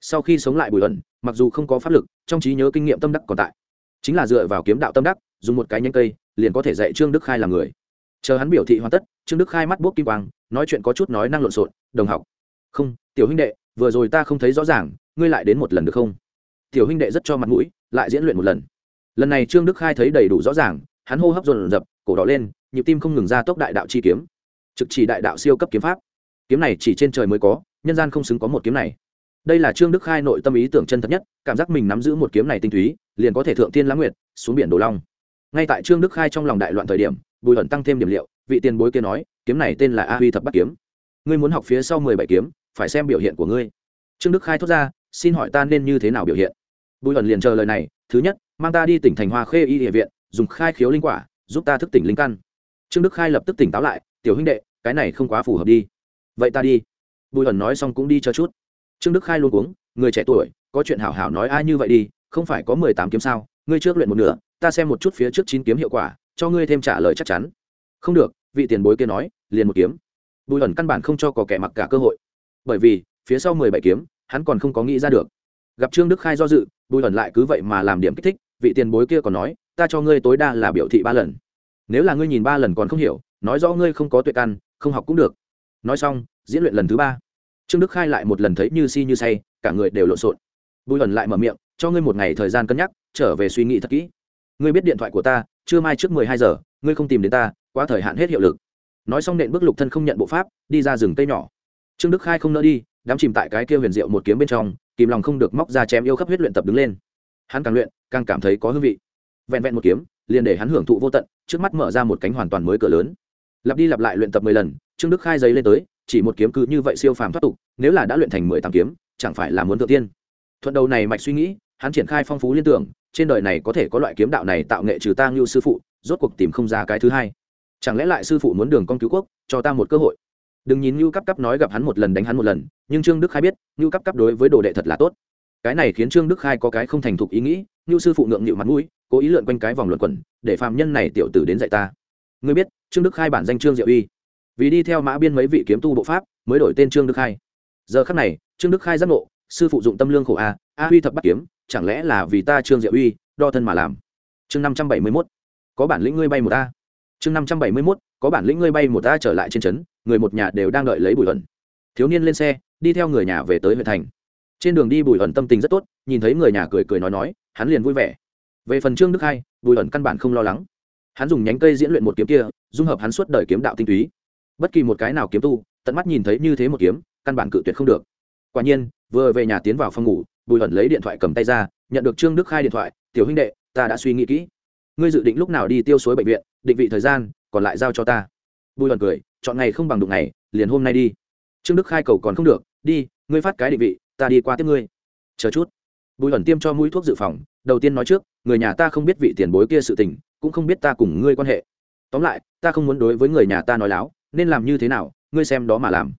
Sau khi sống lại bùi ẩn, mặc dù không có pháp lực, trong trí nhớ kinh nghiệm tâm đắc còn tại. Chính là dựa vào kiếm đạo tâm đắc, dùng một cái nhanh cây, liền có thể dạy trương đức khai làm người. Chờ hắn biểu thị hoàn tất, trương đức khai mắt bốc kim quang, nói chuyện có chút nói năng lộn xộn, đồng học. Không, tiểu huynh đệ, vừa rồi ta không thấy rõ ràng, ngươi lại đến một lần được không? Tiểu huynh đệ rất cho mặt mũi, lại diễn luyện một lần. Lần này trương đức khai thấy đầy đủ rõ ràng, hắn hô hấp dồn dập cổ đỏ lên, nhịp tim không ngừng ra tốc đại đạo chi kiếm. Trực chỉ đại đạo siêu cấp kiếm pháp. Kiếm này chỉ trên trời mới có, nhân gian không xứng có một kiếm này. Đây là trương đức khai nội tâm ý tưởng chân thật nhất, cảm giác mình nắm giữ một kiếm này tinh túy, liền có thể thượng tiên lãng nguyệt, xuống biển đồ long. Ngay tại trương đức khai trong lòng đại loạn thời điểm, bùi hận tăng thêm điểm liệu, vị tiền bối kia nói, kiếm này tên là a huy thập bắt kiếm. Ngươi muốn học phía sau mười bảy kiếm, phải xem biểu hiện của ngươi. Trương đức khai thốt ra, xin hỏi ta nên như thế nào biểu hiện? Bùi hận liền chờ lời này, thứ nhất, mang ta đi tỉnh thành hoa khê y địa viện, dùng khai khiếu linh quả giúp ta thức tỉnh linh căn. Trương đức khai lập tức tỉnh táo lại, tiểu huynh đệ, cái này không quá phù hợp đi. Vậy ta đi. Bùi ẩn nói xong cũng đi cho chút. Trương đức khai luôn uống người trẻ tuổi, có chuyện hảo hảo nói ai như vậy đi, không phải có mười tám kiếm sao? Ngươi trước luyện một nửa, ta xem một chút phía trước chín kiếm hiệu quả, cho ngươi thêm trả lời chắc chắn. Không được, vị tiền bối kia nói, liền một kiếm. Bùi ẩn căn bản không cho có kẻ mặc cả cơ hội, bởi vì phía sau mười bảy kiếm, hắn còn không có nghĩ ra được. Gặp trương đức khai do dự, bùi ẩn lại cứ vậy mà làm điểm kích thích, vị tiền bối kia còn nói ta cho ngươi tối đa là biểu thị ba lần. Nếu là ngươi nhìn ba lần còn không hiểu, nói rõ ngươi không có tuệ căn, không học cũng được. Nói xong, diễn luyện lần thứ ba. Trương đức khai lại một lần thấy như si như say, cả người đều lộn xộn. Bùi ẩn lại mở miệng, cho ngươi một ngày thời gian cân nhắc, trở về suy nghĩ thật kỹ. Ngươi biết điện thoại của ta chưa mai trước mười hai giờ, ngươi không tìm đến ta, quá thời hạn hết hiệu lực. Nói xong nện bước lục thân không nhận bộ pháp, đi ra rừng cây nhỏ. Trương đức khai không nỡ đi đám chìm tại cái kia huyền diệu một kiếm bên trong, kìm lòng không được móc ra chém yêu khắp huyết luyện tập đứng lên. Hắn càng luyện, càng cảm thấy có hương vị vẹn vẹn một kiếm, liền để hắn hưởng thụ vô tận, trước mắt mở ra một cánh hoàn toàn mới cửa lớn. Lặp đi lặp lại luyện tập mười lần, trương đức khai giấy lên tới, chỉ một kiếm cứ như vậy siêu phàm thoát tục, nếu là đã luyện thành mười tám kiếm, chẳng phải là muốn tự tiên. Thuận đầu này mạch suy nghĩ, hắn triển khai phong phú liên tưởng, trên đời này có thể có loại kiếm đạo này tạo nghệ trừ ta như sư phụ, rốt cuộc tìm không ra cái thứ hai. Chẳng lẽ lại sư phụ muốn đường con cứu quốc, cho ta một cơ hội? Đừng nhìn ngưu cấp cấp nói gặp hắn một lần đánh hắn một lần, nhưng trương đức khai biết, ngưu cấp cấp đối với đồ đệ thật là tốt cái này khiến trương đức khai có cái không thành thục ý nghĩ như sư phụ ngượng nghịu mặt mũi, cố ý lượn quanh cái vòng luận quẩn, để phạm nhân này tiểu tử đến dạy ta. Ngươi biết, trương đức khai bản danh trương diệu uy. Vì đi theo mã biên mấy vị kiếm tu bộ pháp, mới đổi tên trương đức khai. Giờ khắc này, trương đức khai giác ngộ, sư phụ dụng tâm lương khổ a a huy thập bắt kiếm, chẳng lẽ là vì ta trương diệu uy, đo thân mà làm? Chương năm trăm bảy mươi mốt. Có bản lĩnh ngươi bay một a. Chương năm trăm bảy mươi mốt, có bản lĩnh ngươi bay một a trở lại trên trấn, người một nhà đều đang đợi lấy bùi luận. thiếu niên lên xe, đi theo người nhà về tới huyện thành trên đường đi bùi ẩn tâm tình rất tốt, nhìn thấy người nhà cười cười nói nói, hắn liền vui vẻ. Về phần trương đức hai, bùi ẩn căn bản không lo lắng. Hắn dùng nhánh cây diễn luyện một kiếm kia, dung hợp hắn suốt đời kiếm đạo tinh túy. Bất kỳ một cái nào kiếm tu, tận mắt nhìn thấy như thế một kiếm, căn bản cự tuyệt không được. Quả nhiên, vừa về nhà tiến vào phòng ngủ, bùi ẩn lấy điện thoại cầm tay ra, nhận được trương đức khai điện thoại, tiểu huynh đệ, ta đã suy nghĩ kỹ. Ngươi dự định lúc nào đi tiêu suối bệnh viện, định vị thời gian, còn lại giao cho ta. Bùi ẩn cười, chọn ngày không bằng đụng ngày, liền hôm nay đi. Trương đức khai cầu còn không được, đi, ngươi phát cái định vị ta đi qua tiếp ngươi. Chờ chút. Bùi ẩn tiêm cho mũi thuốc dự phòng, đầu tiên nói trước, người nhà ta không biết vị tiền bối kia sự tình, cũng không biết ta cùng ngươi quan hệ. Tóm lại, ta không muốn đối với người nhà ta nói láo, nên làm như thế nào, ngươi xem đó mà làm.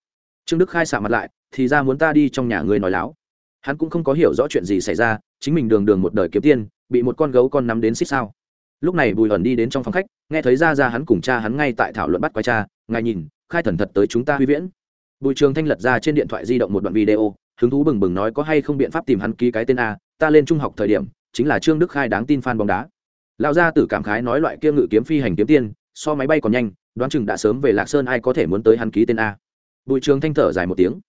Trương đức khai xạ mặt lại, thì ra muốn ta đi trong nhà ngươi nói láo. Hắn cũng không có hiểu rõ chuyện gì xảy ra, chính mình đường đường một đời kiếm tiên bị một con gấu con nắm đến xích sao. Lúc này bùi ẩn đi đến trong phòng khách, nghe thấy ra ra hắn cùng cha hắn ngay tại thảo luận bắt quái cha, ngài nhìn, khai thần thật tới chúng ta huy viễn. Bùi trường thanh lật ra trên điện thoại di động một đoạn video hứng thú bừng bừng nói có hay không biện pháp tìm hắn ký cái tên a, ta lên trung học thời điểm, chính là trương đức khai đáng tin fan bóng đá. Lão gia tử cảm khái nói loại kia ngự kiếm phi hành kiếm tiên, so máy bay còn nhanh, đoán chừng đã sớm về lạc sơn ai có thể muốn tới hắn ký tên a. Bùi trường thanh thở dài một tiếng.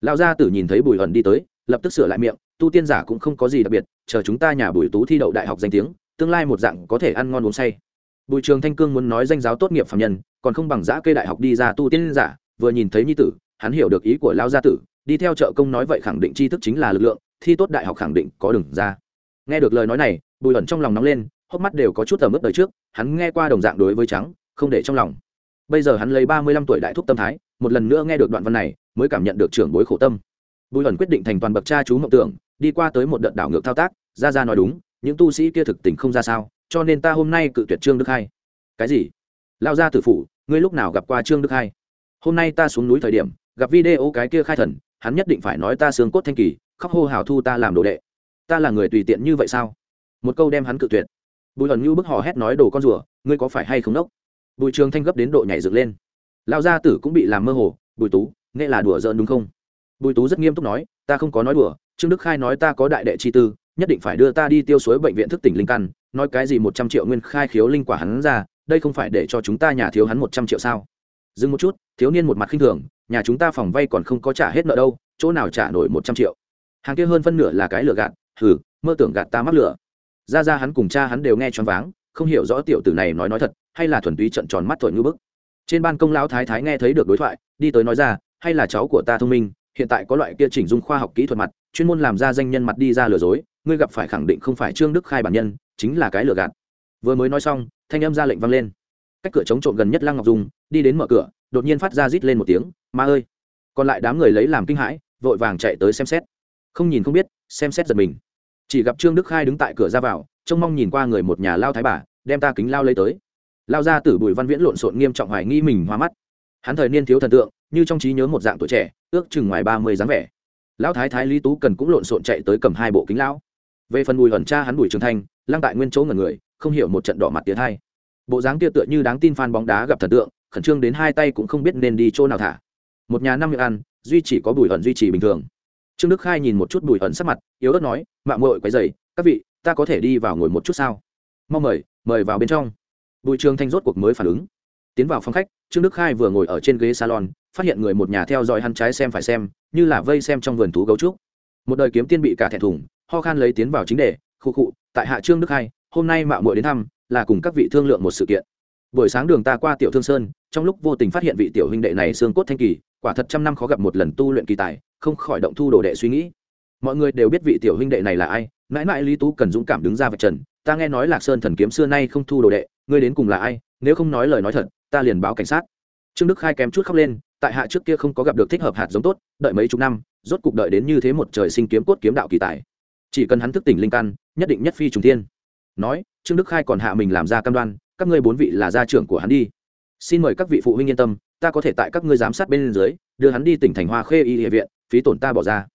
Lão gia tử nhìn thấy bùi ẩn đi tới, lập tức sửa lại miệng, tu tiên giả cũng không có gì đặc biệt, chờ chúng ta nhà bùi tú thi đậu đại học danh tiếng, tương lai một dạng có thể ăn ngon uống say. Bùi trường thanh cương muốn nói danh giáo tốt nghiệp phạm nhân, còn không bằng giã cây đại học đi ra tu tiên giả, vừa nhìn thấy nhi tử, hắn hiểu được ý của lao gia tử đi theo trợ công nói vậy khẳng định tri thức chính là lực lượng, thi tốt đại học khẳng định có đường ra. Nghe được lời nói này, bùi ẩn trong lòng nóng lên, hốc mắt đều có chút tầm ướp đời trước, hắn nghe qua đồng dạng đối với trắng, không để trong lòng. Bây giờ hắn lấy ba mươi lăm tuổi đại thúc tâm thái, một lần nữa nghe được đoạn văn này, mới cảm nhận được trưởng bối khổ tâm. Bùi ẩn quyết định thành toàn bậc cha chú mộng tưởng, đi qua tới một đợt đảo ngược thao tác, ra ra nói đúng, những tu sĩ kia thực tình không ra sao, cho nên ta hôm nay cự tuyệt trương đức hai. Cái gì? Lao ra tử phủ, ngươi lúc nào gặp qua trương đức hai? Hôm nay ta xuống núi thời điểm gặp video cái kia khai thần, hắn nhất định phải nói ta xương cốt thanh kỳ, khóc hô hào thu ta làm đồ đệ. Ta là người tùy tiện như vậy sao? Một câu đem hắn cự tuyệt. Bùi Hận như bức hò hét nói đồ con rùa, ngươi có phải hay không đốc? Bùi trường thanh gấp đến độ nhảy dựng lên. Lao gia tử cũng bị làm mơ hồ, bùi tú nghệ là đùa giỡn đúng không? Bùi tú rất nghiêm túc nói, ta không có nói đùa, trương đức khai nói ta có đại đệ chi tư, nhất định phải đưa ta đi tiêu suối bệnh viện thức tỉnh linh căn, nói cái gì một trăm triệu nguyên khai khiếu linh quả hắn ra, đây không phải để cho chúng ta nhà thiếu hắn một trăm triệu sao? Dừng một chút, thiếu niên một mặt khinh thường, nhà chúng ta phòng vay còn không có trả hết nợ đâu, chỗ nào trả nổi một trăm triệu. Hàng kia hơn phân nửa là cái lừa gạt, hừ, mơ tưởng gạt ta mắc lửa ra ra hắn cùng cha hắn đều nghe choáng váng, không hiểu rõ tiểu tử này nói nói thật, hay là thuần túy trận tròn mắt thổi ngư bức. Trên ban công lão thái thái nghe thấy được đối thoại, đi tới nói ra, hay là cháu của ta thông minh, hiện tại có loại kia chỉnh dung khoa học kỹ thuật mặt, chuyên môn làm ra danh nhân mặt đi ra lừa dối, ngươi gặp phải khẳng định không phải trương đức khai bản nhân, chính là cái lừa gạt. Vừa mới nói xong, thanh âm ra lệnh vang lên cách cửa chống trộm gần nhất lăng ngọc dung, đi đến mở cửa, đột nhiên phát ra rít lên một tiếng, ma ơi! Còn lại đám người lấy làm kinh hãi, vội vàng chạy tới xem xét. Không nhìn không biết, xem xét giật mình. Chỉ gặp trương đức khai đứng tại cửa ra vào, trông mong nhìn qua người một nhà lao thái bà, đem ta kính lao lấy tới. Lao ra từ bùi văn viễn lộn xộn nghiêm trọng hoài nghi mình hoa mắt. Hắn thời niên thiếu thần tượng, như trong trí nhớ một dạng tuổi trẻ, ước chừng ngoài ba mươi dáng vẻ. Lão thái thái lý tú cần cũng lộn xộn chạy tới cầm hai bộ kính lão về phần bùi ẩn cha hắn bùi trường thanh, lăng tại nguyên chỗ ngần người, không hiểu một trận đỏ mặt tiến hai bộ dáng kia tựa như đáng tin phan bóng đá gặp thần tượng, khẩn trương đến hai tay cũng không biết nên đi chỗ nào thả. Một nhà năm miệng ăn, duy chỉ có bùi ẩn duy trì bình thường. Trương đức khai nhìn một chút bùi ẩn sắc mặt, yếu ớt nói mạng mội quấy dày các vị, ta có thể đi vào ngồi một chút sao? Mong mời mời vào bên trong. Bùi trường thanh rốt cuộc mới phản ứng. Tiến vào phòng khách, trương đức khai vừa ngồi ở trên ghế salon, phát hiện người một nhà theo dõi hắn trái xem phải xem, như là vây xem trong vườn thú gấu trúc. Một đời kiếm tiên bị cả thẹn thùng ho khan lấy tiến vào chính đề khu cụ tại hạ trương đức khai, hôm nay mạo muội đến thăm là cùng các vị thương lượng một sự kiện. Buổi sáng đường ta qua tiểu thương sơn, trong lúc vô tình phát hiện vị tiểu huynh đệ này xương cốt thanh kỳ, quả thật trăm năm khó gặp một lần tu luyện kỳ tài, không khỏi động thu đồ đệ suy nghĩ. Mọi người đều biết vị tiểu huynh đệ này là ai, mãi mãi lý tú cần dũng cảm đứng ra vạch trần, ta nghe nói lạc sơn thần kiếm xưa nay không thu đồ đệ, ngươi đến cùng là ai, nếu không nói lời nói thật, ta liền báo cảnh sát. Trương đức khai kém chút khóc lên, tại hạ trước kia không có gặp được thích hợp hạt giống tốt, đợi mấy chục năm, rốt cục đợi đến như thế một trời sinh kiếm cốt kiếm đạo kỳ tài. Chỉ cần hắn thức tỉnh linh căn, nhất định nhất phi trùng thiên. Nói trương đức khai còn hạ mình làm ra cam đoan, các ngươi bốn vị là gia trưởng của hắn đi. Xin mời các vị phụ huynh yên tâm, ta có thể tại các ngươi giám sát bên dưới, đưa hắn đi tỉnh thành hoa khê y địa viện, phí tổn ta bỏ ra.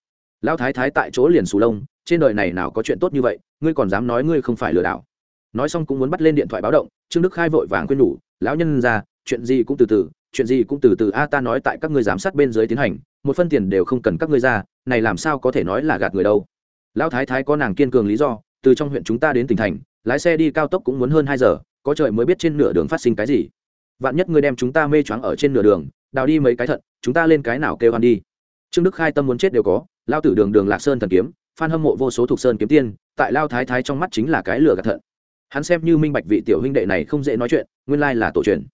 Lão thái thái tại chỗ liền sù lông, trên đời này nào có chuyện tốt như vậy, ngươi còn dám nói ngươi không phải lừa đảo. Nói xong cũng muốn bắt lên điện thoại báo động, trương đức khai vội vàng khuyên nhủ, lão nhân ra, chuyện gì cũng từ từ, chuyện gì cũng từ từ a, ta nói tại các ngươi giám sát bên dưới tiến hành, một phân tiền đều không cần các ngươi ra, này làm sao có thể nói là gạt người đâu. Lão thái thái có nàng kiên cường lý do, từ trong huyện chúng ta đến tỉnh thành lái xe đi cao tốc cũng muốn hơn hai giờ, có trời mới biết trên nửa đường phát sinh cái gì. Vạn nhất ngươi đem chúng ta mê choáng ở trên nửa đường, đào đi mấy cái thận, chúng ta lên cái nào kêu ăn đi. Trương đức khai tâm muốn chết đều có, lao tử đường đường lạc sơn thần kiếm, phan hâm mộ vô số thuộc sơn kiếm tiên, tại lao thái thái trong mắt chính là cái lửa gạt thận. Hắn xem như minh bạch vị tiểu huynh đệ này không dễ nói chuyện, nguyên lai là tổ truyền.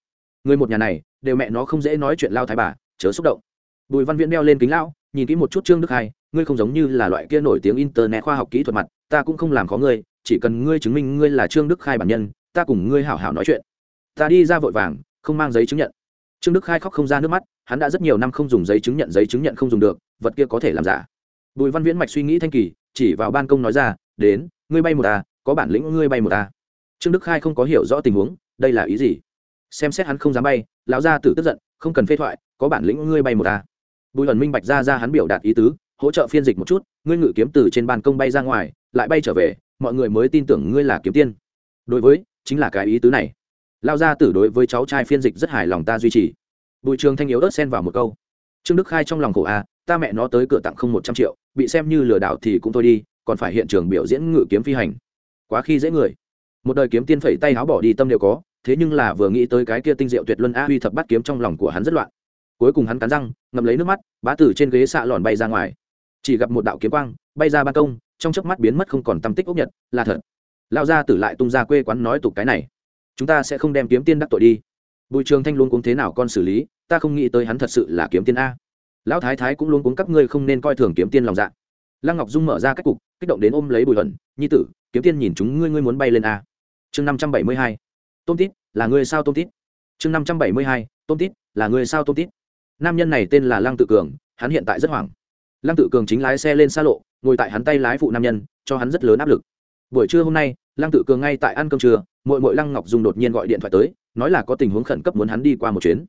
Người một nhà này, đều mẹ nó không dễ nói chuyện lao thái bà, chớ xúc động. Bùi văn viễn đeo lên kính lão, nhìn kỹ một chút trương đức hai ngươi không giống như là loại kia nổi tiếng internet khoa học kỹ thuật mặt, ta cũng không làm khó ngươi chỉ cần ngươi chứng minh ngươi là trương đức khai bản nhân, ta cùng ngươi hảo hảo nói chuyện. Ta đi ra vội vàng, không mang giấy chứng nhận. Trương đức khai khóc không ra nước mắt, hắn đã rất nhiều năm không dùng giấy chứng nhận, giấy chứng nhận không dùng được, vật kia có thể làm giả. Bùi văn viễn mạch suy nghĩ thanh kỳ, chỉ vào ban công nói ra, đến, ngươi bay một ta, có bản lĩnh ngươi bay một ta. Trương đức khai không có hiểu rõ tình huống, đây là ý gì? Xem xét hắn không dám bay, lão gia tử tức giận, không cần phê thoại, có bản lĩnh ngươi bay một ta. Bùi ẩn minh bạch ra ra hắn biểu đạt ý tứ, hỗ trợ phiên dịch một chút, ngươi ngự kiếm từ trên ban công bay ra ngoài, lại bay trở về mọi người mới tin tưởng ngươi là kiếm tiên. Đối với chính là cái ý tứ này. Lao gia tử đối với cháu trai phiên dịch rất hài lòng ta duy trì. Bùi trường thanh yếu ớt xen vào một câu. Trương đức khai trong lòng khổ a à, ta mẹ nó tới cửa tặng không một trăm triệu bị xem như lừa đảo thì cũng thôi đi còn phải hiện trường biểu diễn ngự kiếm phi hành. Quá khi dễ người. Một đời kiếm tiên phẩy tay áo bỏ đi tâm đều có thế nhưng là vừa nghĩ tới cái kia tinh diệu tuyệt luân a huy thập bắt kiếm trong lòng của hắn rất loạn. Cuối cùng hắn cắn răng ngậm lấy nước mắt bá tử trên ghế xạ lòn bay ra ngoài. Chỉ gặp một đạo kiếm quang bay ra ban công trong chớp mắt biến mất không còn tâm tích ốc nhật, là thật. Lao ra tử lại tung ra quê quán nói tục cái này. Chúng ta sẽ không đem kiếm tiên đắc tội đi. Bùi trường thanh luôn cũng thế nào con xử lý, ta không nghĩ tới hắn thật sự là kiếm tiên a. Lão thái thái cũng luôn cuống các ngươi không nên coi thường kiếm tiên lòng dạ. Lăng ngọc dung mở ra cách cục, kích động đến ôm lấy bùi hận nhi tử, kiếm tiên nhìn chúng ngươi ngươi muốn bay lên a. Chương năm trăm bảy mươi hai. Tôm tít, là ngươi sao tôm tít? Chương năm trăm bảy mươi hai. Tôm tít, là ngươi sao tôm tít? Nam nhân này tên là lăng tự cường, hắn hiện tại rất hoảng lăng tự cường chính lái xe lên xa lộ, ngồi tại hắn tay lái phụ nam nhân, cho hắn rất lớn áp lực. Buổi trưa hôm nay, lăng tự cường ngay tại ăn cơm trưa mội mội lăng ngọc dung đột nhiên gọi điện thoại tới, nói là có tình huống khẩn cấp muốn hắn đi qua một chuyến.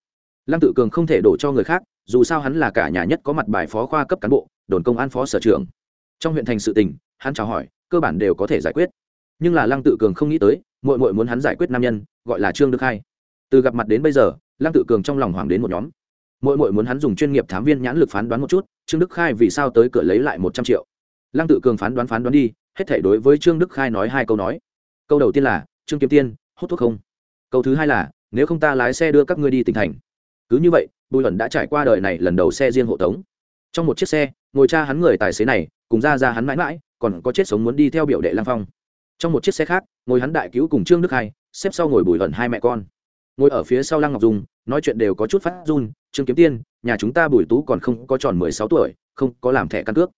Lăng tự cường không thể đổ cho người khác, dù sao hắn là cả nhà nhất có mặt bài phó khoa cấp cán bộ, đồn công an phó sở trưởng. Trong huyện thành sự tình, hắn chào hỏi, cơ bản đều có thể giải quyết. Nhưng là lăng tự cường không nghĩ tới mội mội muốn hắn giải quyết nam nhân, gọi là trương đức hai. Từ gặp mặt đến bây giờ, lăng tự cường trong lòng hoàng đến một nhóm mỗi mỗi muốn hắn dùng chuyên nghiệp thám viên nhãn lực phán đoán một chút, trương đức khai vì sao tới cửa lấy lại một trăm triệu. Lăng tự cường phán đoán phán đoán đi, hết thể đối với trương đức khai nói hai câu nói. Câu đầu tiên là, trương kiếm tiên, hút thuốc không? Câu thứ hai là, nếu không ta lái xe đưa các ngươi đi tỉnh thành. Cứ như vậy, bùi luận đã trải qua đời này lần đầu xe riêng hộ tống. Trong một chiếc xe, ngồi cha hắn người tài xế này, cùng ra ra hắn mãi mãi, còn có chết sống muốn đi theo biểu đệ lang phong. Trong một chiếc xe khác, ngồi hắn đại cứu cùng trương đức hai xếp sau ngồi bùi luận hai mẹ con. Ngồi ở phía sau lăng ngọc dung nói chuyện đều có chút phát run, trương kiếm tiên, nhà chúng ta bùi tú còn không có tròn mười sáu tuổi, không có làm thẻ căn cước.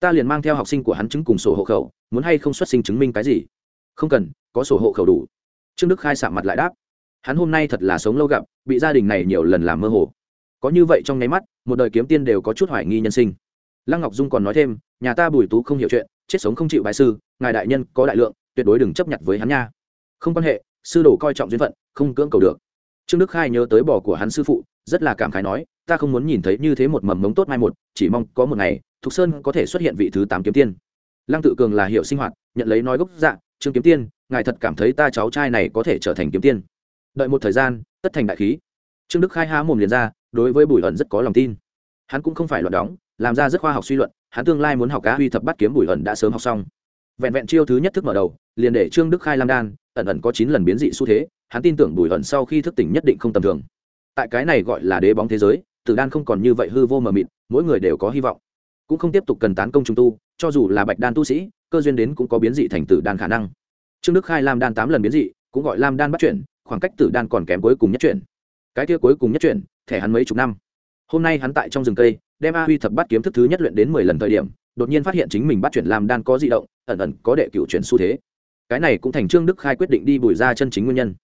Ta liền mang theo học sinh của hắn chứng cùng sổ hộ khẩu, muốn hay không xuất sinh chứng minh cái gì? Không cần, có sổ hộ khẩu đủ. Trương đức khai sạm mặt lại đáp. Hắn hôm nay thật là sống lâu gặp, bị gia đình này nhiều lần làm mơ hồ. Có như vậy trong nháy mắt, một đời kiếm tiên đều có chút hoài nghi nhân sinh. Lăng ngọc dung còn nói thêm, nhà ta bùi tú không hiểu chuyện, chết sống không chịu bài sư, ngài đại nhân có đại lượng, tuyệt đối đừng chấp nhận với hắn nha. Không quan hệ, sư đồ coi trọng duyên phận, không cưỡng cầu được trương đức khai nhớ tới bò của hắn sư phụ, rất là cảm khái nói, ta không muốn nhìn thấy như thế một mầm mống tốt mai một, chỉ mong có một ngày, thục sơn có thể xuất hiện vị thứ tám kiếm tiên. Lăng tự cường là hiệu sinh hoạt, nhận lấy nói gốc dạ trương kiếm tiên, ngài thật cảm thấy ta cháu trai này có thể trở thành kiếm tiên. Đợi một thời gian, tất thành đại khí. Trương đức khai há mồm liền ra, đối với bùi ẩn rất có lòng tin. Hắn cũng không phải loạn đóng, làm ra rất khoa học suy luận, hắn tương lai muốn học cá huy thập bắt kiếm bùi ẩn đã sớm học xong. Vẹn vẹn chiêu thứ nhất thức mở đầu, liền để trương đức khai lam đan, ẩn ẩn có chín lần biến dị xu thế hắn tin tưởng bùi ẩn sau khi thức tỉnh nhất định không tầm thường. Tại cái này gọi là đế bóng thế giới, tử đan không còn như vậy hư vô mờ mịt, mỗi người đều có hy vọng. Cũng không tiếp tục cần tán công trung tu, cho dù là bạch đan tu sĩ, cơ duyên đến cũng có biến dị thành tử đan khả năng. Trương đức khai lam đan tám lần biến dị, cũng gọi lam đan bắt chuyển khoảng cách tử đan còn kém cuối cùng nhất chuyển cái kia cuối cùng nhất chuyển thẻ hắn mấy chục năm. Hôm nay hắn tại trong rừng cây, đem a huy thập bắt kiếm thức thứ nhất luyện đến mười lần thời điểm, đột nhiên phát hiện chính mình bắt chuyển làm đan có di động, ẩn ẩn có đệ cựu chuyển xu thế. Cái này cũng thành trương đức khai quyết định đi bùi ra chân chính nguyên nhân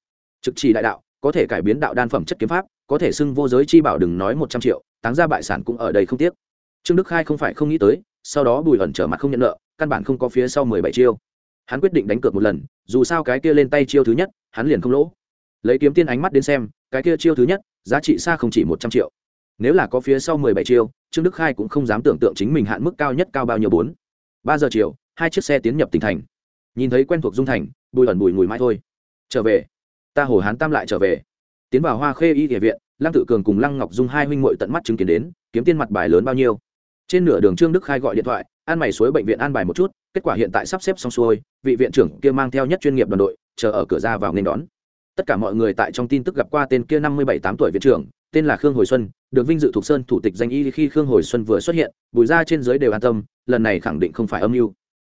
trực chỉ đại đạo, có thể cải biến đạo đan phẩm chất kiếm pháp, có thể xưng vô giới chi bảo đừng nói một trăm triệu, táng ra bại sản cũng ở đây không tiếc. Trương đức khai không phải không nghĩ tới, sau đó bùi ẩn trở mặt không nhận nợ, căn bản không có phía sau mười bảy chiêu. Hắn quyết định đánh cược một lần, dù sao cái kia lên tay chiêu thứ nhất, hắn liền không lỗ. Lấy kiếm tiên ánh mắt đến xem, cái kia chiêu thứ nhất, giá trị xa không chỉ một trăm triệu. Nếu là có phía sau mười bảy chiêu, trương đức khai cũng không dám tưởng tượng chính mình hạn mức cao nhất cao bao nhiêu bốn. Ba giờ chiều, hai chiếc xe tiến nhập tỉnh thành. Nhìn thấy quen thuộc dung thành, bùi ẩn bùi ngùi mãi thôi. Trở về ta hồ hán tam lại trở về. Tiến vào hoa khê y địa viện, lăng tự cường cùng lăng ngọc dung hai huynh muội tận mắt chứng kiến đến, kiếm tiên mặt bài lớn bao nhiêu. Trên nửa đường trương đức khai gọi điện thoại, an mày suối bệnh viện an bài một chút, kết quả hiện tại sắp xếp xong xuôi, vị viện trưởng kia mang theo nhất chuyên nghiệp đoàn đội, chờ ở cửa ra vào nên đón. Tất cả mọi người tại trong tin tức gặp qua tên kia năm mươi bảy tám tuổi viện trưởng, tên là khương hồi xuân, được vinh dự thục sơn thủ tịch danh y khi khương hồi xuân vừa xuất hiện, bùi ra trên giới đều an tâm, lần này khẳng định không phải âm mưu.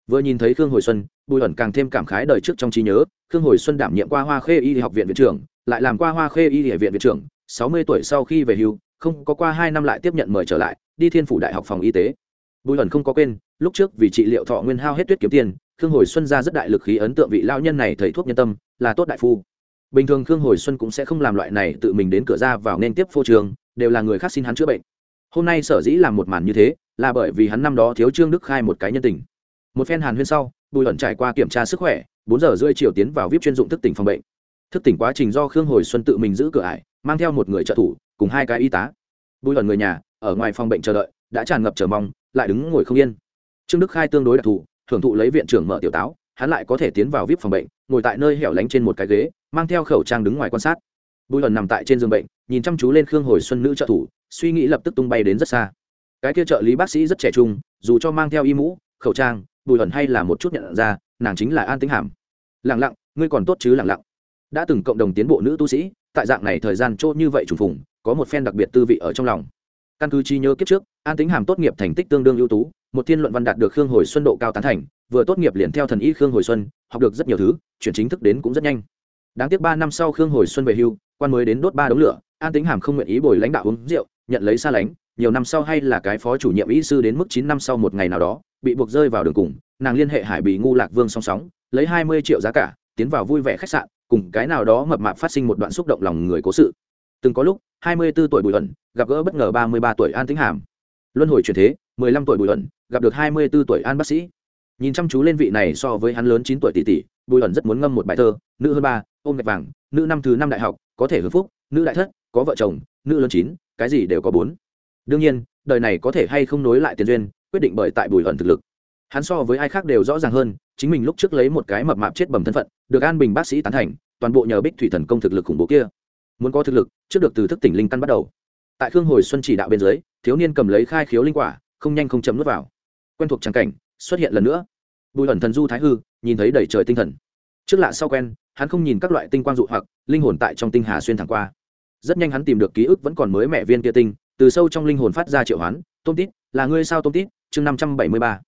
Vừa nhìn thấy khương hồi xuân bùi ẩn càng thêm cảm khái đời trước trong trí nhớ, khương hồi xuân đảm nhiệm qua hoa khê y học viện viện trưởng, lại làm qua hoa khê y địa viện viện trưởng, sáu mươi tuổi sau khi về hưu, không có qua hai năm lại tiếp nhận mời trở lại, đi thiên phủ đại học phòng y tế. Bùi ẩn không có quên, lúc trước vì trị liệu thọ nguyên hao hết tuyết kiếm tiền, khương hồi xuân ra rất đại lực khí ấn tượng vị lao nhân này thầy thuốc nhân tâm, là tốt đại phu. Bình thường khương hồi xuân cũng sẽ không làm loại này tự mình đến cửa ra vào nên tiếp phô trường, đều là người khác xin hắn chữa bệnh. Hôm nay sở dĩ làm một màn như thế, là bởi vì hắn năm đó thiếu trương đức khai một cái nhân tình. Một phen hàn huyên sau bùi ẩn trải qua kiểm tra sức khỏe, bốn giờ rưỡi chiều tiến vào vip chuyên dụng thức tỉnh phòng bệnh. Thức tỉnh quá trình do khương hồi xuân tự mình giữ cửa ải, mang theo một người trợ thủ, cùng hai cái y tá. Bùi ẩn người nhà, ở ngoài phòng bệnh chờ đợi, đã tràn ngập chờ mong, lại đứng ngồi không yên. Trương đức khai tương đối đặc thù, thưởng thụ lấy viện trưởng mở tiểu táo, hắn lại có thể tiến vào vip phòng bệnh, ngồi tại nơi hẻo lánh trên một cái ghế, mang theo khẩu trang đứng ngoài quan sát. Bùi ẩn nằm tại trên giường bệnh, nhìn chăm chú lên khương hồi xuân nữ trợ thủ, suy nghĩ lập tức tung bay đến rất xa. Cái kia trợ lý bác sĩ rất trẻ trung, dù cho mang theo y mũ, khẩu trang bùi hẩn hay là một chút nhận ra, nàng chính là an tính hàm. Lẳng lặng, ngươi còn tốt chứ lẳng lặng. Đã từng cộng đồng tiến bộ nữ tu sĩ, tại dạng này thời gian trôi như vậy trùng phùng, có một phen đặc biệt tư vị ở trong lòng. Căn cứ chi nhớ kiếp trước, an tính hàm tốt nghiệp thành tích tương đương ưu tú, một thiên luận văn đạt được khương hồi xuân độ cao tán thành, vừa tốt nghiệp liền theo thần y khương hồi xuân, học được rất nhiều thứ, chuyển chính thức đến cũng rất nhanh. Đáng tiếc ba năm sau khương hồi xuân về hưu, quan mới đến đốt ba đống lửa an tính hàm không nguyện ý bồi lãnh đạo uống rượu, nhận lấy xa lánh, nhiều năm sau hay là cái phó chủ nhiệm ý sư đến mức chín năm sau một ngày nào đó, bị buộc rơi vào đường cùng, nàng liên hệ hải bị ngu lạc vương song sóng, lấy hai mươi triệu giá cả, tiến vào vui vẻ khách sạn, cùng cái nào đó mập mạp phát sinh một đoạn xúc động lòng người cố sự. Từng có lúc, hai mươi 24 tuổi bùi ẩn, gặp gỡ bất ngờ ba mươi ba tuổi an tính hàm. Luân hồi chuyển thế, mười lăm tuổi bùi ẩn, gặp được hai mươi 24 tuổi an bác sĩ. Nhìn chăm chú lên vị này so với hắn lớn chín tuổi tỷ tỷ, bùi ẩn rất muốn ngâm một bài thơ, nữ hơn ba, ôm gạch vàng, nữ năm thứ năm đại học, có thể hưng phúc, nữ đại thất có vợ chồng, nữ lớn chín, cái gì đều có bốn. Đương nhiên, đời này có thể hay không nối lại tiền duyên, quyết định bởi tại bùi hận thực lực. Hắn so với ai khác đều rõ ràng hơn, chính mình lúc trước lấy một cái mập mạp chết bầm thân phận, được an bình bác sĩ tán thành, toàn bộ nhờ bích thủy thần công thực lực khủng bố kia. Muốn có thực lực, trước được từ thức tỉnh linh căn bắt đầu. Tại khương hồi xuân chỉ đạo bên dưới, thiếu niên cầm lấy khai khiếu linh quả, không nhanh không chậm nuốt vào. Quen thuộc trắng cảnh, xuất hiện lần nữa. Bùi ẩn thần du thái hư, nhìn thấy đầy trời tinh thần. Trước lạ sau quen, hắn không nhìn các loại tinh quang dụ hoặc, linh hồn tại trong tinh hà xuyên thẳng qua rất nhanh hắn tìm được ký ức vẫn còn mới mẹ viên kia tinh, từ sâu trong linh hồn phát ra triệu hoán, tôm tít, là ngươi sao tôm tít? Chương năm trăm bảy mươi ba.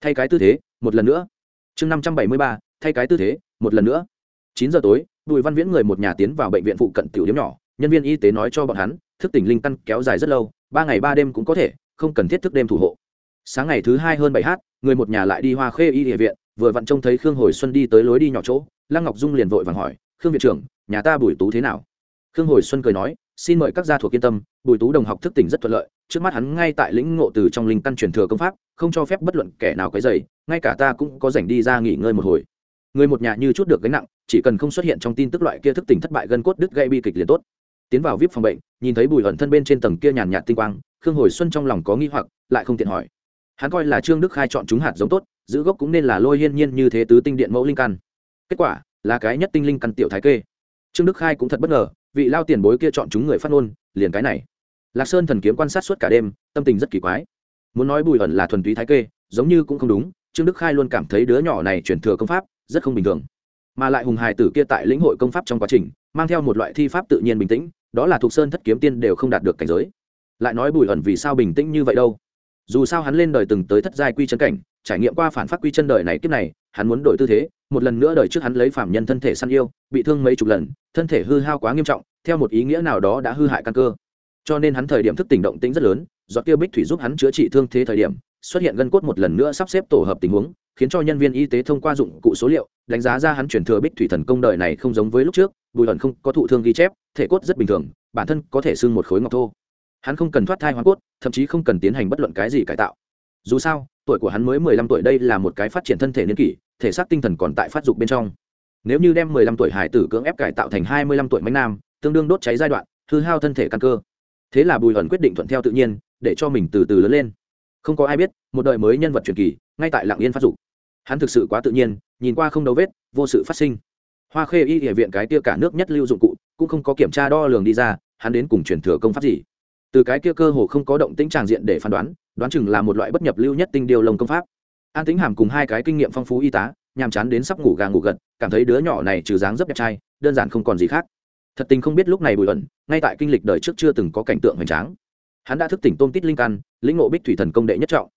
Thay cái tư thế, một lần nữa. Chương năm trăm bảy mươi ba, thay cái tư thế, một lần nữa. Chín giờ tối, bùi văn viễn người một nhà tiến vào bệnh viện phụ cận tiểu điếm nhỏ, nhân viên y tế nói cho bọn hắn, thức tỉnh linh căn kéo dài rất lâu, ba ngày ba đêm cũng có thể, không cần thiết thức đêm thủ hộ. Sáng ngày thứ hai hơn bảy h người một nhà lại đi hoa khê y địa viện, vừa vặn trông thấy khương hồi xuân đi tới lối đi nhỏ chỗ, lăng ngọc dung liền vội vàng hỏi, khương viện trưởng, nhà ta bùi tú thế nào? Khương hồi xuân cười nói, xin mời các gia thuộc yên tâm, bùi tú đồng học thức tỉnh rất thuận lợi, trước mắt hắn ngay tại lĩnh ngộ từ trong linh căn truyền thừa công pháp, không cho phép bất luận kẻ nào cái dày ngay cả ta cũng có dành đi ra nghỉ ngơi một hồi. Người một nhà như chút được gánh nặng, chỉ cần không xuất hiện trong tin tức loại kia thức tỉnh thất bại gân cốt đứt gây bi kịch liền tốt. Tiến vào vip phòng bệnh, nhìn thấy bùi ẩn thân bên trên tầng kia nhàn nhạt tinh quang, khương hồi xuân trong lòng có nghi hoặc, lại không tiện hỏi. Hắn coi là trương đức khai chọn chúng hạt giống tốt, giữ gốc cũng nên là lôi hiên nhiên như thế tứ tinh điện mẫu linh căn. Kết quả, là cái nhất tinh linh căn tiểu thái kê. Trương đức khai cũng thật bất ngờ vị lao tiền bối kia chọn chúng người phát ngôn, liền cái này. Lạc sơn thần kiếm quan sát suốt cả đêm, tâm tình rất kỳ quái. Muốn nói bùi ẩn là thuần túy thái kê, giống như cũng không đúng, trương đức khai luôn cảm thấy đứa nhỏ này chuyển thừa công pháp rất không bình thường. Mà lại hùng hài tử kia tại lĩnh hội công pháp trong quá trình, mang theo một loại thi pháp tự nhiên bình tĩnh, đó là thuộc sơn thất kiếm tiên đều không đạt được cảnh giới. Lại nói bùi ẩn vì sao bình tĩnh như vậy đâu? Dù sao hắn lên đời từng tới thất giai quy chân cảnh, trải nghiệm qua phản phát quy chân đời này kiếp này, hắn muốn đổi tư thế một lần nữa đời trước hắn lấy phạm nhân thân thể săn yêu, bị thương mấy chục lần, thân thể hư hao quá nghiêm trọng, theo một ý nghĩa nào đó đã hư hại căn cơ. Cho nên hắn thời điểm thức tỉnh động tĩnh rất lớn do tiêu bích thủy giúp hắn chữa trị thương thế thời điểm, xuất hiện gân cốt một lần nữa sắp xếp tổ hợp tình huống, khiến cho nhân viên y tế thông qua dụng cụ số liệu, đánh giá ra hắn chuyển thừa bích thủy thần công đời này không giống với lúc trước, bùi ẩn không có thụ thương ghi chép, thể cốt rất bình thường, bản thân có thể xưng một khối ngọc thô. Hắn không cần thoát thai hoa cốt, thậm chí không cần tiến hành bất luận cái gì cải tạo. Dù sao tuổi của hắn mới mười lăm tuổi, đây là một cái phát triển thân thể niên kỷ, thể xác tinh thần còn tại phát dục bên trong. Nếu như đem mười lăm tuổi hải tử cưỡng ép cải tạo thành hai mươi lăm tuổi mánh nam, tương đương đốt cháy giai đoạn, hư hao thân thể căn cơ. Thế là bùi ẩn quyết định thuận theo tự nhiên, để cho mình từ từ lớn lên. Không có ai biết, một đời mới nhân vật truyền kỳ, ngay tại lạng yên phát dục. Hắn thực sự quá tự nhiên, nhìn qua không đấu vết, vô sự phát sinh. Hoa khê y địa viện cái tia cả nước nhất lưu dụng cụ, cũng không có kiểm tra đo lường đi ra, hắn đến cùng truyền thừa công pháp gì? Từ cái kia cơ hồ không có động tĩnh tràng diện để phán đoán đoán chừng là một loại bất nhập lưu nhất tinh điều lồng công pháp. An tính hàm cùng hai cái kinh nghiệm phong phú y tá, nhàm chán đến sắp ngủ gà ngủ gật, cảm thấy đứa nhỏ này trừ dáng dấp đẹp trai, đơn giản không còn gì khác. Thật tình không biết lúc này bùi ẩn, ngay tại kinh lịch đời trước chưa từng có cảnh tượng hoành tráng. Hắn đã thức tỉnh tôm tít linh căn, lĩnh ngộ bích thủy thần công đệ nhất trọng.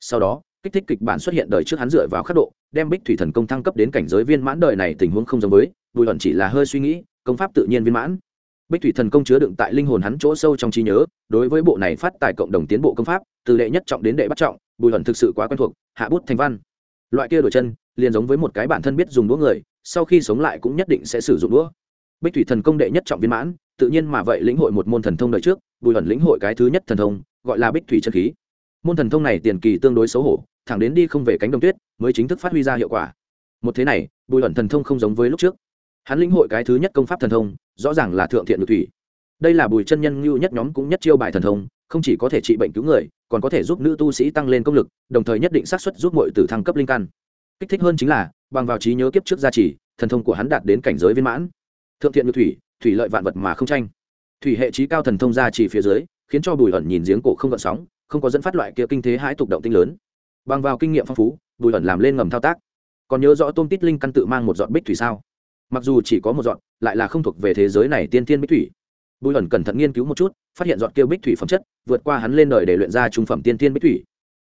Sau đó, kích thích kịch bản xuất hiện đời trước hắn dựa vào khắc độ, đem bích thủy thần công thăng cấp đến cảnh giới viên mãn đời này tình huống không giống với, bùi ẩn chỉ là hơi suy nghĩ, công pháp tự nhiên viên mãn bích thủy thần công chứa đựng tại linh hồn hắn chỗ sâu trong trí nhớ, đối với bộ này phát tài cộng đồng tiến bộ công pháp, từ đệ nhất trọng đến đệ bắt trọng, bùi Hận thực sự quá quen thuộc, hạ bút thành văn. Loại kia đổi chân, liền giống với một cái bản thân biết dùng đũa người, sau khi sống lại cũng nhất định sẽ sử dụng đũa. Bích thủy thần công đệ nhất trọng viên mãn, tự nhiên mà vậy lĩnh hội một môn thần thông đời trước, bùi Hận lĩnh hội cái thứ nhất thần thông, gọi là bích thủy chân khí. Môn thần thông này tiền kỳ tương đối xấu hổ, thẳng đến đi không về cánh đồng tuyết, mới chính thức phát huy ra hiệu quả. Một thế này, bùi Hận thần thông không giống với lúc trước hắn lĩnh hội cái thứ nhất công pháp thần thông, rõ ràng là thượng thiện ngự thủy. Đây là bùi chân nhân ngưu nhất nhóm cũng nhất chiêu bài thần thông, không chỉ có thể trị bệnh cứu người, còn có thể giúp nữ tu sĩ tăng lên công lực, đồng thời nhất định xác suất giúp mọi tử thăng cấp linh căn. Kích thích hơn chính là, bằng vào trí nhớ kiếp trước gia trì, thần thông của hắn đạt đến cảnh giới viên mãn. Thượng thiện như thủy thủy lợi vạn vật mà không tranh. Thủy hệ trí cao thần thông gia trì phía dưới, khiến cho bùi ẩn nhìn giếng cổ không gợn sóng, không có dẫn phát loại kia kinh thế hãi tục động tinh lớn. Bằng vào kinh nghiệm phong phú, bùi ẩn làm lên ngầm thao tác. Còn nhớ rõ tôm tít linh căn tự mang một dọn bích thủy sao? Mặc dù chỉ có một dọn lại là không thuộc về thế giới này tiên tiên bích thủy. Bùi ẩn cẩn thận nghiên cứu một chút, phát hiện dọn kia bích thủy phẩm chất, vượt qua hắn lên đời để luyện ra trung phẩm tiên tiên bích thủy.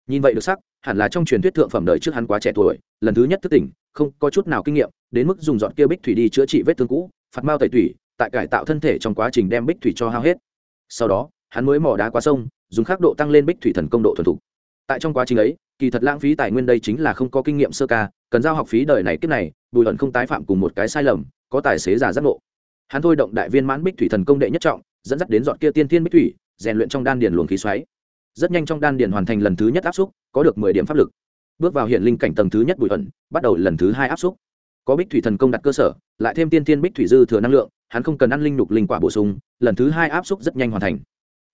Nhìn vậy được sắc, hẳn là trong truyền thuyết thượng phẩm đời trước hắn quá trẻ tuổi, lần thứ nhất thức tỉnh, không có chút nào kinh nghiệm, đến mức dùng dọn kia bích thủy đi chữa trị vết thương cũ, phạt mao tẩy thủy tại cải tạo thân thể trong quá trình đem bích thủy cho hao hết. Sau đó, hắn mới mỏ đá qua sông, dùng khắc độ tăng lên bích thủy thần công độ thuần thục. Tại trong quá trình ấy kỳ thật lãng phí tài nguyên đây chính là không có kinh nghiệm sơ ca, cần giao học phí đời này kiếp này, bùi ẩn không tái phạm cùng một cái sai lầm, có tài xế giả giác ngộ. Hắn thôi động đại viên mãn bích thủy thần công đệ nhất trọng, dẫn dắt đến dọn kia tiên tiên bích thủy, rèn luyện trong đan điền luồng khí xoáy. Rất nhanh trong đan điền hoàn thành lần thứ nhất áp xúc, có được mười điểm pháp lực. Bước vào hiện linh cảnh tầng thứ nhất bùi ẩn, bắt đầu lần thứ hai áp xúc. Có bích thủy thần công đặt cơ sở, lại thêm tiên tiên bích thủy dư thừa năng lượng, hắn không cần ăn linh nhục linh quả bổ sung, lần thứ hai áp xúc rất nhanh hoàn thành.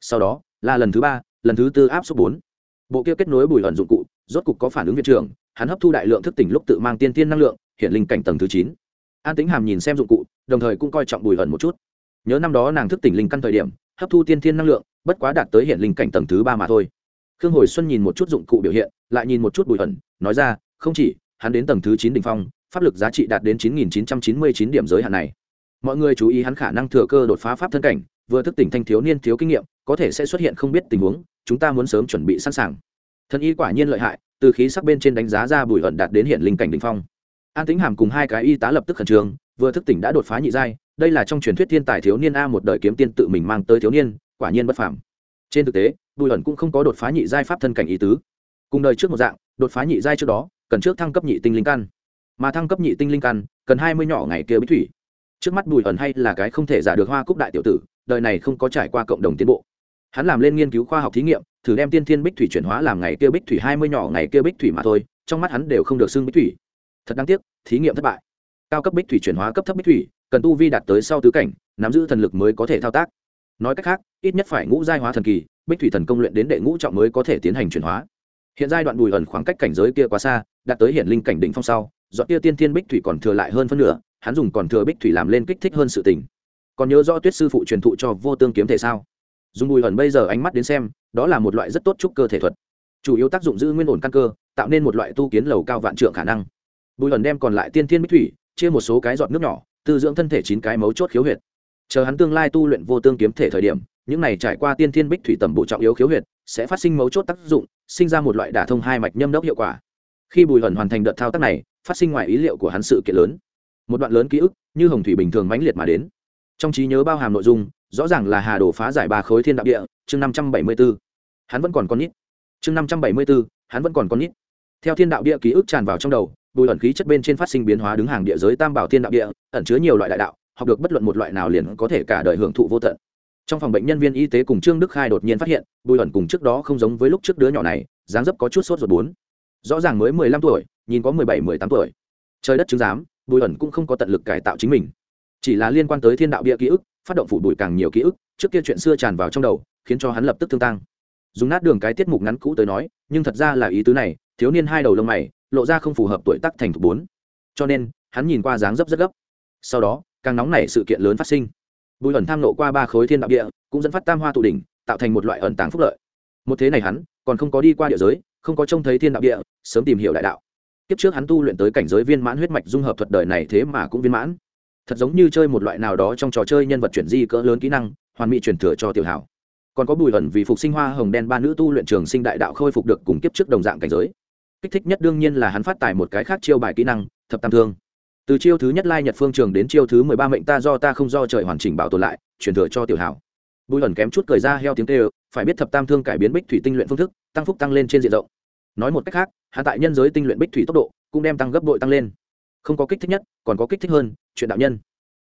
Sau đó, là lần thứ ba, lần thứ tư áp xúc bốn bộ kia kết nối bùi ẩn dụng cụ, rốt cục có phản ứng viện trường hắn hấp thu đại lượng thức tỉnh lúc tự mang tiên tiên năng lượng, hiện linh cảnh tầng thứ chín. An tính hàm nhìn xem dụng cụ, đồng thời cũng coi trọng bùi ẩn một chút. Nhớ năm đó nàng thức tỉnh linh căn thời điểm, hấp thu tiên thiên năng lượng, bất quá đạt tới hiện linh cảnh tầng thứ ba mà thôi. Khương hồi xuân nhìn một chút dụng cụ biểu hiện, lại nhìn một chút bùi ẩn, nói ra, không chỉ, hắn đến tầng thứ chín đ ỉ n h phong, pháp lực giá trị đạt đến chín nghìn chín trăm chín mươi chín điểm giới hạn này. Mọi người chú ý hắn khả năng thừa cơ đột phá pháp thân cảnh vừa thức tỉnh thanh thiếu niên thiếu kinh nghiệm, có thể sẽ xuất hiện không biết tình huống, chúng ta muốn sớm chuẩn bị sẵn sàng. Thân y quả nhiên lợi hại, từ khí sắc bên trên đánh giá ra bùi ẩn đạt đến hiện linh cảnh đ ỉ n h phong. An tính hàm cùng hai cái y tá lập tức khẩn trương, vừa thức tỉnh đã đột phá nhị giai, đây là trong truyền thuyết thiên tài thiếu niên a một đời kiếm tiên tự mình mang tới thiếu niên, quả nhiên bất phàm. Trên thực tế, bùi ẩn cũng không có đột phá nhị giai pháp thân cảnh ý tứ. Cùng đời trước một dạng, đột phá nhị giai trước đó, cần trước thăng cấp nhị tinh linh căn. Mà thăng cấp nhị tinh linh căn, cần hai mươi nhỏ ngày kia bích thủy. Trước mắt bùi ẩn hay là cái không thể giả được hoa cúc đại tiểu tử đời này không có trải qua cộng đồng tiến bộ. Hắn làm lên nghiên cứu khoa học thí nghiệm, thử đem tiên thiên bích thủy chuyển hóa làm ngày kia bích thủy hai mươi nhỏ ngày kia bích thủy mà thôi, trong mắt hắn đều không được xưng bích thủy. Thật đáng tiếc, thí nghiệm thất bại. Cao cấp bích thủy chuyển hóa cấp thấp bích thủy, cần tu vi đạt tới sau tứ cảnh, nắm giữ thần lực mới có thể thao tác. Nói cách khác, ít nhất phải ngũ giai hóa thần kỳ, bích thủy thần công luyện đến đệ ngũ trọng mới có thể tiến hành chuyển hóa. Hiện giai đoạn bùi ẩn khoảng cách cảnh giới kia quá xa, đạt tới hiện linh cảnh đỉnh phong sau, do kia tiên thiên bích thủy còn thừa lại hơn phân nửa, hắn dùng còn thừa bích thủy làm lên kích thích hơn sự tình còn nhớ rõ tuyết sư phụ truyền thụ cho vô tương kiếm thể sao? Dùng bùi ẩn bây giờ ánh mắt đến xem, đó là một loại rất tốt trúc cơ thể thuật. Chủ yếu tác dụng giữ nguyên ổn căn cơ, tạo nên một loại tu kiến lầu cao vạn trượng khả năng. Bùi ẩn đem còn lại tiên thiên bích thủy, chia một số cái giọt nước nhỏ, tư dưỡng thân thể chín cái mấu chốt khiếu huyệt. Chờ hắn tương lai tu luyện vô tương kiếm thể thời điểm, những này trải qua tiên thiên bích thủy tầm bộ trọng yếu khiếu huyệt, sẽ phát sinh mấu chốt tác dụng, sinh ra một loại đả thông hai mạch nhâm đốc hiệu quả. Khi bùi ẩn hoàn thành đợt thao tác này, phát sinh ngoài ý liệu của hắn sự kiện lớn. Một đoạn lớn ký ức, như hồng thủy bình thường mãnh liệt mà đến trong trí nhớ bao hàm nội dung, rõ ràng là hà đồ phá giải ba khối thiên đạo địa, chương năm trăm bảy mươi b ố hắn vẫn còn con nít. Chương năm trăm bảy mươi b ố hắn vẫn còn con nít. Theo thiên đạo địa ký ức tràn vào trong đầu, bùi ẩn khí chất bên trên phát sinh biến hóa đứng hàng địa giới tam bảo thiên đạo địa, ẩn chứa nhiều loại đại đạo, học được bất luận một loại nào liền có thể cả đời hưởng thụ vô tận. Trong phòng bệnh nhân viên y tế cùng trương đức khai đột nhiên phát hiện, bùi ẩn cùng trước đó không giống với lúc trước đứa nhỏ này, dáng dấp có chút sốt ruột bốn. Rõ ràng mới mười lăm tuổi, nhìn có mười bảy, mười tám tuổi. Trời đất chứng giám, bùi ẩn cũng không có tận lực cải tạo chính mình chỉ là liên quan tới thiên đạo bia ký ức, phát động phủ bụi càng nhiều ký ức, trước kia chuyện xưa tràn vào trong đầu, khiến cho hắn lập tức thương tăng dùng nát đường cái tiết mục ngắn cũ tới nói, nhưng thật ra là ý tứ này, thiếu niên hai đầu lông mày, lộ ra không phù hợp tuổi tác thành thục bốn. Cho nên, hắn nhìn qua dáng dấp rất gấp. Sau đó, càng nóng nảy sự kiện lớn phát sinh. Bùi ẩn tham nộ qua ba khối thiên đạo địa cũng dẫn phát tam hoa tụ đỉnh, tạo thành một loại ẩn tàng phúc lợi. Một thế này hắn, còn không có đi qua địa giới, không có trông thấy thiên đạo địa sớm tìm hiểu đại đạo. Kiếp trước hắn tu luyện tới cảnh giới viên mãn huyết mạch dung hợp thuật đời này thế mà cũng viên mãn thật giống như chơi một loại nào đó trong trò chơi nhân vật chuyển di cỡ lớn kỹ năng, hoàn mỹ chuyển thừa cho tiểu hảo còn có bùi ẩn vì phục sinh hoa hồng đen ba nữ tu luyện trường sinh đại đạo khôi phục được cùng kiếp trước đồng dạng cảnh giới. Kích thích nhất đương nhiên là hắn phát tài một cái khác chiêu bài kỹ năng, thập tam thương. Từ chiêu thứ nhất lai nhật phương trường đến chiêu thứ mười ba mệnh ta do ta không do trời hoàn chỉnh bảo tồn lại chuyển thừa cho tiểu hảo bùi ẩn kém chút cười ra heo tiếng tê phải biết thập tam thương cải biến bích thủy tinh luyện phương thức, tăng phúc tăng lên trên diện rộng. Nói một cách khác hạ tại nhân giới tinh luyện bích thủy tốc độ, cũng đem tăng gấp bội tăng lên không có kích thích nhất, còn có kích thích hơn, chuyện đạo nhân.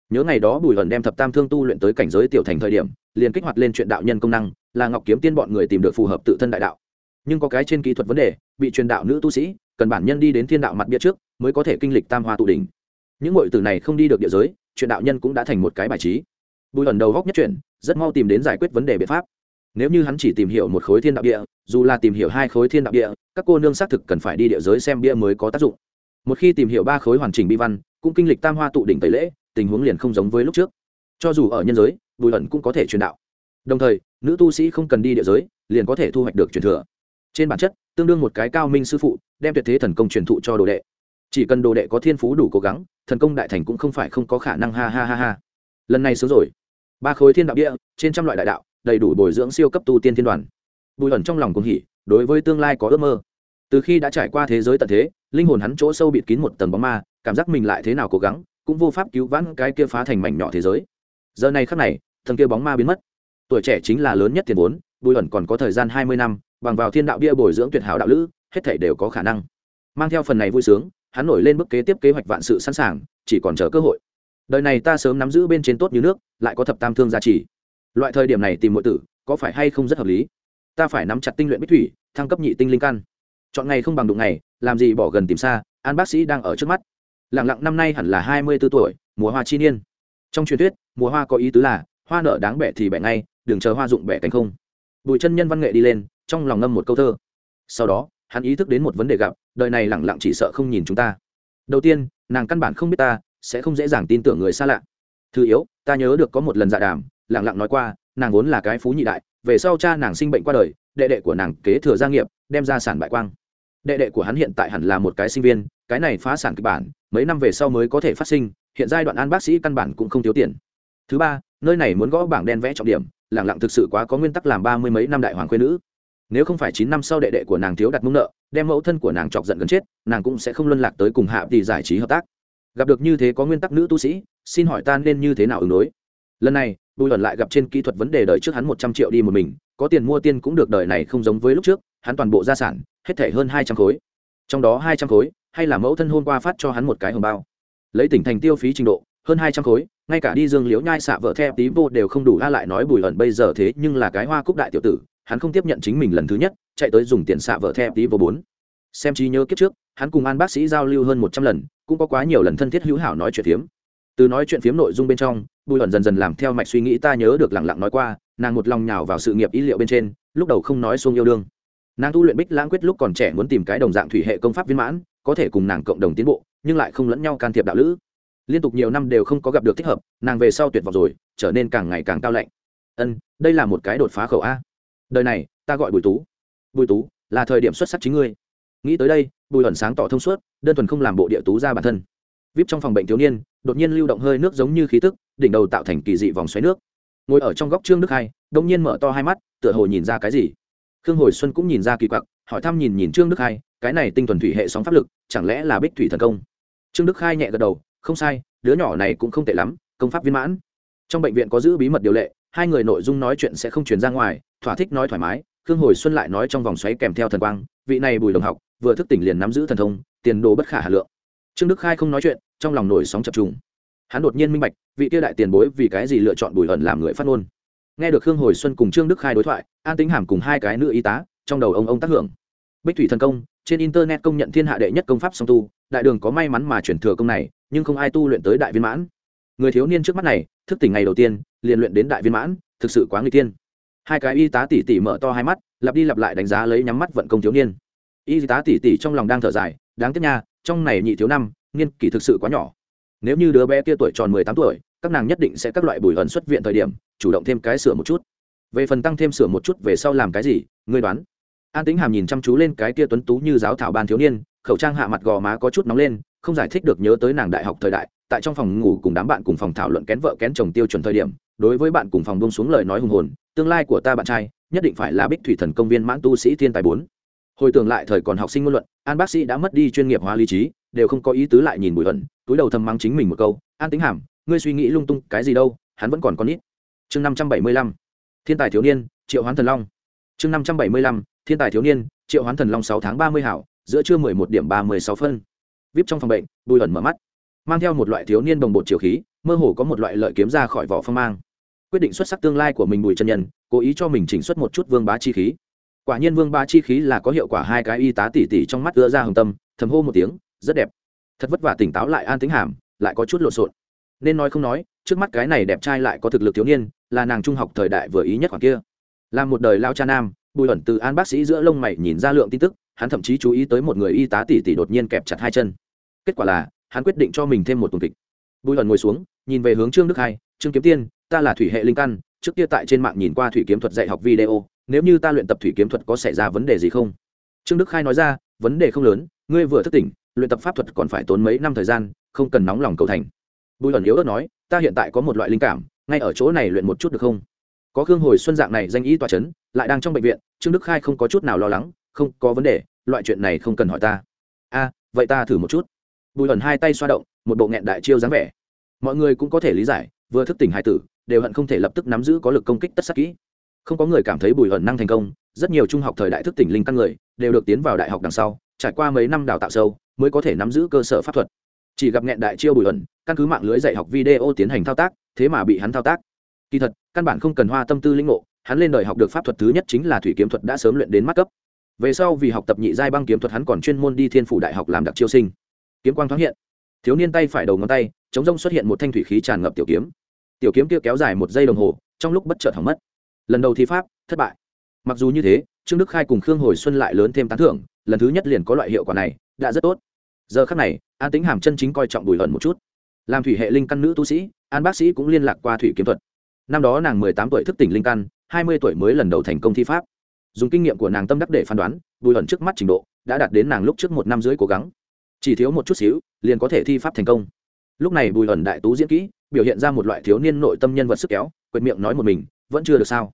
Nhớ ngày đó bùi hận đem thập tam thương tu luyện tới cảnh giới tiểu thành thời điểm, liền kích hoạt lên chuyện đạo nhân công năng, là ngọc kiếm tiên bọn người tìm được phù hợp tự thân đại đạo. Nhưng có cái trên kỹ thuật vấn đề, bị truyền đạo nữ tu sĩ, cần bản nhân đi đến thiên đạo mặt bia trước, mới có thể kinh lịch tam hoa tụ đỉnh. Những ngội từ này không đi được địa giới, chuyện đạo nhân cũng đã thành một cái bài trí. Bùi ẩn đầu góc nhất chuyển, rất mau tìm đến giải quyết vấn đề biện pháp. Nếu như hắn chỉ tìm hiểu một khối thiên đạo địa, dù là tìm hiểu hai khối thiên đạo địa, các cô nương xác thực cần phải đi địa giới xem bia mới có tác dụng một khi tìm hiểu ba khối hoàn chỉnh bi văn, cũng kinh lịch tam hoa tụ đỉnh tẩy lễ, tình huống liền không giống với lúc trước. Cho dù ở nhân giới, bùi ẩn cũng có thể truyền đạo. Đồng thời, nữ tu sĩ không cần đi địa giới, liền có thể thu hoạch được truyền thừa. Trên bản chất, tương đương một cái cao minh sư phụ, đem tuyệt thế thần công truyền thụ cho đồ đệ. Chỉ cần đồ đệ có thiên phú đủ cố gắng, thần công đại thành cũng không phải không có khả năng, ha ha ha ha. Lần này sớm rồi. Ba khối thiên đạo địa, trên trăm loại đại đạo, đầy đủ bồi dưỡng siêu cấp tu tiên thiên đoàn. Bùi ẩn trong lòng cũng hỉ, đối với tương lai có ước mơ. Từ khi đã trải qua thế giới tận thế linh hồn hắn chỗ sâu bịt kín một tầng bóng ma, cảm giác mình lại thế nào cố gắng, cũng vô pháp cứu vãn cái kia phá thành mảnh nhỏ thế giới. Giờ này khắc này thần kia bóng ma biến mất. Tuổi trẻ chính là lớn nhất tiền vốn, bùi ẩn còn có thời gian hai mươi năm, bằng vào thiên đạo bia bồi dưỡng tuyệt hảo đạo lữ, hết thể đều có khả năng. Mang theo phần này vui sướng, hắn nổi lên bước kế tiếp kế hoạch vạn sự sẵn sàng, chỉ còn chờ cơ hội. Đời này ta sớm nắm giữ bên trên tốt như nước, lại có thập tam thương gia trì. Loại thời điểm này tìm mọi tử, có phải hay không rất hợp lý? Ta phải nắm chặt tinh luyện bích thủy, thăng cấp nhị tinh linh căn. Chọn ngày không bằng đụng ngày làm gì bỏ gần tìm xa, an bác sĩ đang ở trước mắt. Lẳng lặng năm nay hẳn là hai mươi b ố tuổi, mùa hoa chi niên. Trong truyền thuyết, mùa hoa có ý tứ là, hoa nở đáng bẻ thì bẻ ngay, đừng chờ hoa dụng bẻ cánh không. Bùi chân nhân văn nghệ đi lên, trong lòng ngâm một câu thơ. Sau đó, hắn ý thức đến một vấn đề gặp, đời này lẳng lặng chỉ sợ không nhìn chúng ta. Đầu tiên, nàng căn bản không biết ta, sẽ không dễ dàng tin tưởng người xa lạ. Thứ yếu, ta nhớ được có một lần dạ đàm lẳng lặng nói qua, nàng vốn là cái phú nhị đại, về sau cha nàng sinh bệnh qua đời, đệ đệ của nàng kế thừa gia nghiệp, đem ra sản bại quang đệ đệ của hắn hiện tại hẳn là một cái sinh viên, cái này phá sản kịch bản, mấy năm về sau mới có thể phát sinh, hiện giai đoạn an bác sĩ căn bản cũng không thiếu tiền. Thứ ba, nơi này muốn gõ bảng đen vẽ trọng điểm, lẳng lặng thực sự quá có nguyên tắc làm ba mươi mấy năm đại hoàng khuyên nữ. Nếu không phải chín năm sau đệ đệ của nàng thiếu đặt mông nợ, đem mẫu thân của nàng chọc giận gần chết, nàng cũng sẽ không luân lạc tới cùng hạ tỷ giải trí hợp tác. Gặp được như thế có nguyên tắc nữ tu sĩ, xin hỏi ta nên như thế nào ứng đối? Lần này, bùi luận lại gặp trên kỹ thuật vấn đề đợi trước hắn một trăm triệu đi một mình, có tiền mua tiên cũng được đời này không giống với lúc trước hắn toàn bộ gia sản, hết thể hơn hai trăm khối. Trong đó hai trăm khối, hay là mẫu thân hôm qua phát cho hắn một cái hồng bao. Lấy tỉnh thành tiêu phí trình độ, hơn hai trăm khối, ngay cả đi dương liễu nhai xạ vợ theo tí vô đều không đủ a lại nói bùi ẩn bây giờ thế nhưng là cái hoa cúc đại tiểu tử, hắn không tiếp nhận chính mình lần thứ nhất, chạy tới dùng tiền xạ vợ theo tí vô bốn. Xem trí nhớ kiếp trước, hắn cùng an bác sĩ giao lưu hơn một trăm lần, cũng có quá nhiều lần thân thiết hữu hảo nói chuyện phiếm. Từ nói chuyện phiếm nội dung bên trong, bùi ẩn dần dần làm theo mạch suy nghĩ ta nhớ được lẳng lặng nói qua, nàng một lòng nhào vào sự nghiệp ý liệu bên trên, lúc đầu không nói xuông yêu đương nàng tu luyện bích lãng quyết lúc còn trẻ muốn tìm cái đồng dạng thủy hệ công pháp viên mãn, có thể cùng nàng cộng đồng tiến bộ, nhưng lại không lẫn nhau can thiệp đạo lữ. Liên tục nhiều năm đều không có gặp được thích hợp, nàng về sau tuyệt vọng rồi, trở nên càng ngày càng cao lạnh. Ân, đây là một cái đột phá khẩu a. Đời này, ta gọi bùi tú. Bùi tú, là thời điểm xuất sắc chính ngươi. Nghĩ tới đây, bùi ẩn sáng tỏ thông suốt, đơn thuần không làm bộ địa tú ra bản thân. Vip trong phòng bệnh thiếu niên, đột nhiên lưu động hơi nước giống như khí tức, đỉnh đầu tạo thành kỳ dị vòng xoáy nước. Ngồi ở trong góc trương đức hai, đông nhiên mở to hai mắt, tựa hồ nhìn ra cái gì khương hồi xuân cũng nhìn ra kỳ quặc hỏi thăm nhìn nhìn trương đức Khai, cái này tinh thuần thủy hệ sóng pháp lực chẳng lẽ là bích thủy thần công? Trương đức khai nhẹ gật đầu không sai đứa nhỏ này cũng không tệ lắm công pháp viên mãn. Trong bệnh viện có giữ bí mật điều lệ hai người nội dung nói chuyện sẽ không truyền ra ngoài thỏa thích nói thoải mái khương hồi xuân lại nói trong vòng xoáy kèm theo thần quang vị này bùi đồng học vừa thức tỉnh liền nắm giữ thần thông tiền đồ bất khả hà lượng. Trương đức khai không nói chuyện trong lòng nổi sóng chập trùng. Hắn đột nhiên minh bạch vị tiêu đại tiền bối vì cái gì lựa chọn bùi ẩn làm người phát ngôn? Nghe được khương hồi xuân cùng trương đức khai đối thoại, an tính hàm cùng hai cái nữ y tá, trong đầu ông ông tác hưởng. Bích thủy thần công, trên internet công nhận thiên hạ đệ nhất công pháp song tu, đại đường có may mắn mà chuyển thừa công này, nhưng không ai tu luyện tới đại viên mãn. Người thiếu niên trước mắt này, thức tỉnh ngày đầu tiên, liền luyện đến đại viên mãn, thực sự quá người tiên. Hai cái y tá tỉ tỉ mở to hai mắt, lặp đi lặp lại đánh giá lấy nhắm mắt vận công thiếu niên. Y tá tỉ tỉ trong lòng đang thở dài, đáng tiếc nha, trong này nhị thiếu năm, niên kỷ thực sự quá nhỏ. Nếu như đứa bé kia tuổi tròn mười tám tuổi, các nàng nhất định sẽ các loại bùi ẩn xuất viện thời điểm chủ động thêm cái sửa một chút. Về phần tăng thêm sửa một chút về sau làm cái gì, ngươi đoán? An tính hàm nhìn chăm chú lên cái kia tuấn tú như giáo thảo ban thiếu niên, khẩu trang hạ mặt gò má có chút nóng lên, không giải thích được nhớ tới nàng đại học thời đại, tại trong phòng ngủ cùng đám bạn cùng phòng thảo luận kén vợ kén chồng tiêu chuẩn thời điểm, đối với bạn cùng phòng bông xuống lời nói hùng hồn, tương lai của ta bạn trai, nhất định phải là bích thủy thần công viên mãn tu sĩ thiên tài bốn. Hồi tưởng lại thời còn học sinh ngôn luận, an bác sĩ đã mất đi chuyên nghiệp hóa lý trí, đều không có ý tứ lại nhìn bùi hận túi đầu thầm mắng chính mình một câu, an tính hàm, ngươi suy nghĩ lung tung cái gì đâu, hắn vẫn còn con ít chương năm trăm bảy mươi lăm, thiên tài thiếu niên, triệu hoán thần long. Chương năm trăm bảy mươi lăm, thiên tài thiếu niên, triệu hoán thần long sáu tháng ba mươi hảo, giữa trưa mười một điểm ba mươi sáu phân. Vip trong phòng bệnh, bùi ẩn mở mắt. Mang theo một loại thiếu niên đồng bột chiều khí, mơ hồ có một loại lợi kiếm ra khỏi vỏ phong mang. Quyết định xuất sắc tương lai của mình bùi chân nhân, cố ý cho mình chỉnh xuất một chút vương bá chi khí. Quả nhiên vương bá chi khí là có hiệu quả hai cái y tá tỉ tỉ trong mắt ưa ra hồng tâm, thầm hô một tiếng, rất đẹp. Thật vất vả tỉnh táo lại an tính hàm, lại có chút lộn xộn nên nói không nói, trước mắt cái này đẹp trai lại có thực lực thiếu niên, là nàng trung học thời đại vừa ý nhất khoảng kia. Làm một đời lao cha nam, bùi ẩn từ an bác sĩ giữa lông mày nhìn ra lượng tin tức, hắn thậm chí chú ý tới một người y tá tỷ tỷ đột nhiên kẹp chặt hai chân. Kết quả là, hắn quyết định cho mình thêm một tuần kịch. Bùi ẩn ngồi xuống, nhìn về hướng trương đức hai, trương kiếm tiên, ta là thủy hệ linh căn, trước kia tại trên mạng nhìn qua thủy kiếm thuật dạy học video, nếu như ta luyện tập thủy kiếm thuật có xảy ra vấn đề gì không? Trương đức khai nói ra, vấn đề không lớn, ngươi vừa thức tỉnh, luyện tập pháp thuật còn phải tốn mấy năm thời gian, không cần nóng lòng cầu thành bùi ẩn yếu ớt nói, ta hiện tại có một loại linh cảm, ngay ở chỗ này luyện một chút được không? Có khương hồi xuân dạng này danh y tòa c h ấ n lại đang trong bệnh viện, trương đức khai không có chút nào lo lắng, không, có vấn đề, loại chuyện này không cần hỏi ta. A, vậy ta thử một chút. Bùi ẩn hai tay xoa động, một bộ nghẹn đại chiêu dáng vẻ. Mọi người cũng có thể lý giải, vừa thức tỉnh hai tử, đều hận không thể lập tức nắm giữ có lực công kích tất sắc kỹ. Không có người cảm thấy bùi ẩn năng thành công, rất nhiều trung học thời đại thức tỉnh linh căn người, đều được tiến vào đại học đằng sau, trải qua mấy năm đào tạo sâu, mới có thể nắm giữ cơ sở pháp thuật chỉ gặp nghẹn đại chiêu bùi ẩn, căn cứ mạng lưới dạy học video tiến hành thao tác, thế mà bị hắn thao tác. Kỳ thật, căn bản không cần hoa tâm tư linh ngộ, hắn lên đời học được pháp thuật thứ nhất chính là thủy kiếm thuật đã sớm luyện đến mắt cấp. Về sau vì học tập nhị giai băng kiếm thuật hắn còn chuyên môn đi thiên phủ đại học làm đặc chiêu sinh. Kiếm quang thoáng hiện. Thiếu niên tay phải đầu ngón tay, chống rông xuất hiện một thanh thủy khí tràn ngập tiểu kiếm. Tiểu kiếm kia kéo dài một giây đồng hồ, trong lúc bất chợt hỏng mất. Lần đầu thi pháp, thất bại. Mặc dù như thế, trương đức khai cùng khương hồi xuân lại lớn thêm tán thưởng, lần thứ nhất liền có loại hiệu quả này, đã rất tốt giờ khắc này, an tính hàm chân chính coi trọng bùi hận một chút. Làm thủy hệ linh căn nữ tu sĩ, an bác sĩ cũng liên lạc qua thủy kiếm thuật. Năm đó nàng mười tám tuổi thức tỉnh linh căn, hai mươi tuổi mới lần đầu thành công thi pháp. Dùng kinh nghiệm của nàng tâm đắc để phán đoán, bùi hận trước mắt trình độ đã đạt đến nàng lúc trước một năm rưỡi cố gắng. Chỉ thiếu một chút xíu, liền có thể thi pháp thành công. Lúc này bùi hận đại tú diễn kỹ, biểu hiện ra một loại thiếu niên nội tâm nhân vật sức kéo, quệt miệng nói một mình, vẫn chưa được sao?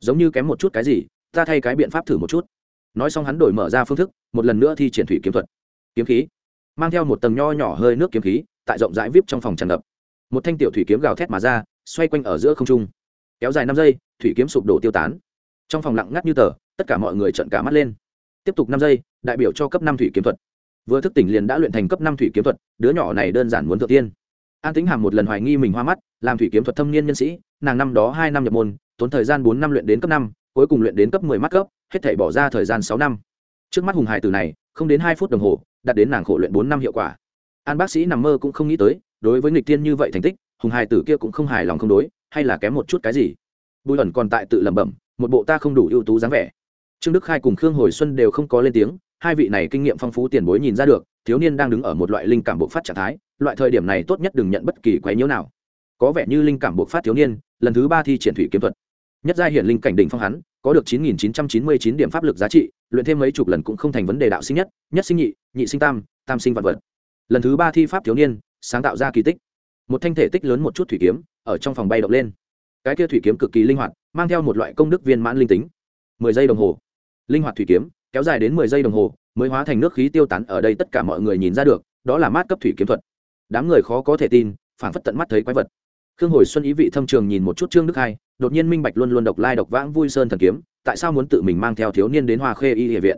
Giống như kém một chút cái gì, ta thay cái biện pháp thử một chút. Nói xong hắn đổi mở ra phương thức, một lần nữa thi triển thủy kiếm thuật. Kiếm khí mang theo một tầng nho nhỏ hơi nước kiếm khí, tại rộng rãi vip trong phòng tràn ngập. Một thanh tiểu thủy kiếm gào thét mà ra, xoay quanh ở giữa không trung. Kéo dài năm giây, thủy kiếm sụp đổ tiêu tán. Trong phòng lặng ngắt như tờ, tất cả mọi người trợn cả mắt lên. Tiếp tục năm giây, đại biểu cho cấp năm thủy kiếm thuật. Vừa thức tỉnh liền đã luyện thành cấp năm thủy kiếm thuật, đứa nhỏ này đơn giản muốn thượng tiên. An tính hàm một lần hoài nghi mình hoa mắt, làm thủy kiếm thuật thâm niên nhân sĩ, nàng năm đó hai năm nhập môn, tốn thời gian bốn năm luyện đến cấp năm, cuối cùng luyện đến cấp mười mắt cấp, hết thể bỏ ra thời gian sáu năm. Trước mắt hùng hải từ này, không đến hai phút đồng hồ đạt đến nàng khổ luyện bốn năm hiệu quả. An bác sĩ nằm mơ cũng không nghĩ tới, đối với nghịch tiên như vậy thành tích, hùng hài tử kia cũng không hài lòng không đối, hay là kém một chút cái gì. Bùi ẩn còn tại tự lẩm bẩm, một bộ ta không đủ ưu tú dáng vẻ. Trương đức khai cùng khương hồi xuân đều không có lên tiếng, hai vị này kinh nghiệm phong phú tiền bối nhìn ra được, thiếu niên đang đứng ở một loại linh cảm bộc phát trạng thái, loại thời điểm này tốt nhất đừng nhận bất kỳ quấy nhiễu nào. Có vẻ như linh cảm bộc phát thiếu niên, lần thứ ba thi triển thủy kiếm thuật. Nhất gia hiển linh cảnh đỉnh phong hắn, có được 9999 điểm pháp lực giá trị luyện thêm mấy chục lần cũng không thành vấn đề đạo sinh nhất nhất sinh nhị nhị sinh tam tam sinh vạn vật. Lần thứ ba thi pháp thiếu niên, sáng tạo ra kỳ tích. Một thanh thể tích lớn một chút thủy kiếm, ở trong phòng bay động lên. Cái kia thủy kiếm cực kỳ linh hoạt, mang theo một loại công đức viên mãn linh tính. Mười giây đồng hồ. Linh hoạt thủy kiếm, kéo dài đến mười giây đồng hồ, mới hóa thành nước khí tiêu tán ở đây tất cả mọi người nhìn ra được, đó là mát cấp thủy kiếm thuật. Đám người khó có thể tin phản phất tận mắt thấy quái vật. Khương hồi xuân ý vị thâm trường nhìn một chút trương đức hai, đột nhiên minh bạch luôn luôn độc lai độc vãng vui sơn thần kiếm tại sao muốn tự mình mang theo thiếu niên đến hoa khê y địa viện?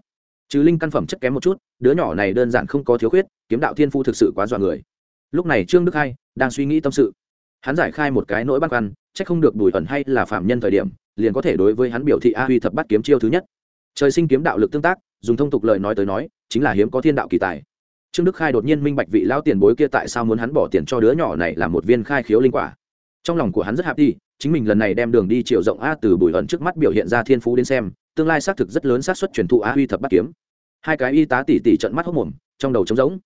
Trừ linh căn phẩm chất kém một chút, đứa nhỏ này đơn giản không có thiếu khuyết, kiếm đạo thiên phu thực sự quá dọa người. Lúc này trương đức hai đang suy nghĩ tâm sự. Hắn giải khai một cái nỗi băn khoăn c không được bùi ẩn hay là phạm nhân thời điểm, liền có thể đối với hắn biểu thị a huy thập bắt kiếm chiêu thứ nhất. Trời sinh kiếm đạo lực tương tác, dùng thông tục lời nói tới nói, chính là hiếm có thiên đạo kỳ tài. Trương đức khai đột nhiên minh bạch vị lao tiền bối kia tại sao muốn hắn bỏ tiền cho đứa nhỏ này là một viên khai khiếu linh quả. Trong lòng của hắn rất hạp đi chính mình lần này đem đường đi chiều rộng a từ bùi ẩn trước mắt biểu hiện ra thiên phú đến xem, tương lai xác thực rất lớn xác suất truyền thụ a huy thập bắt kiếm. Hai cái y tá tỉ tỉ trận mắt hốc mồm, trong đầu trống rỗng.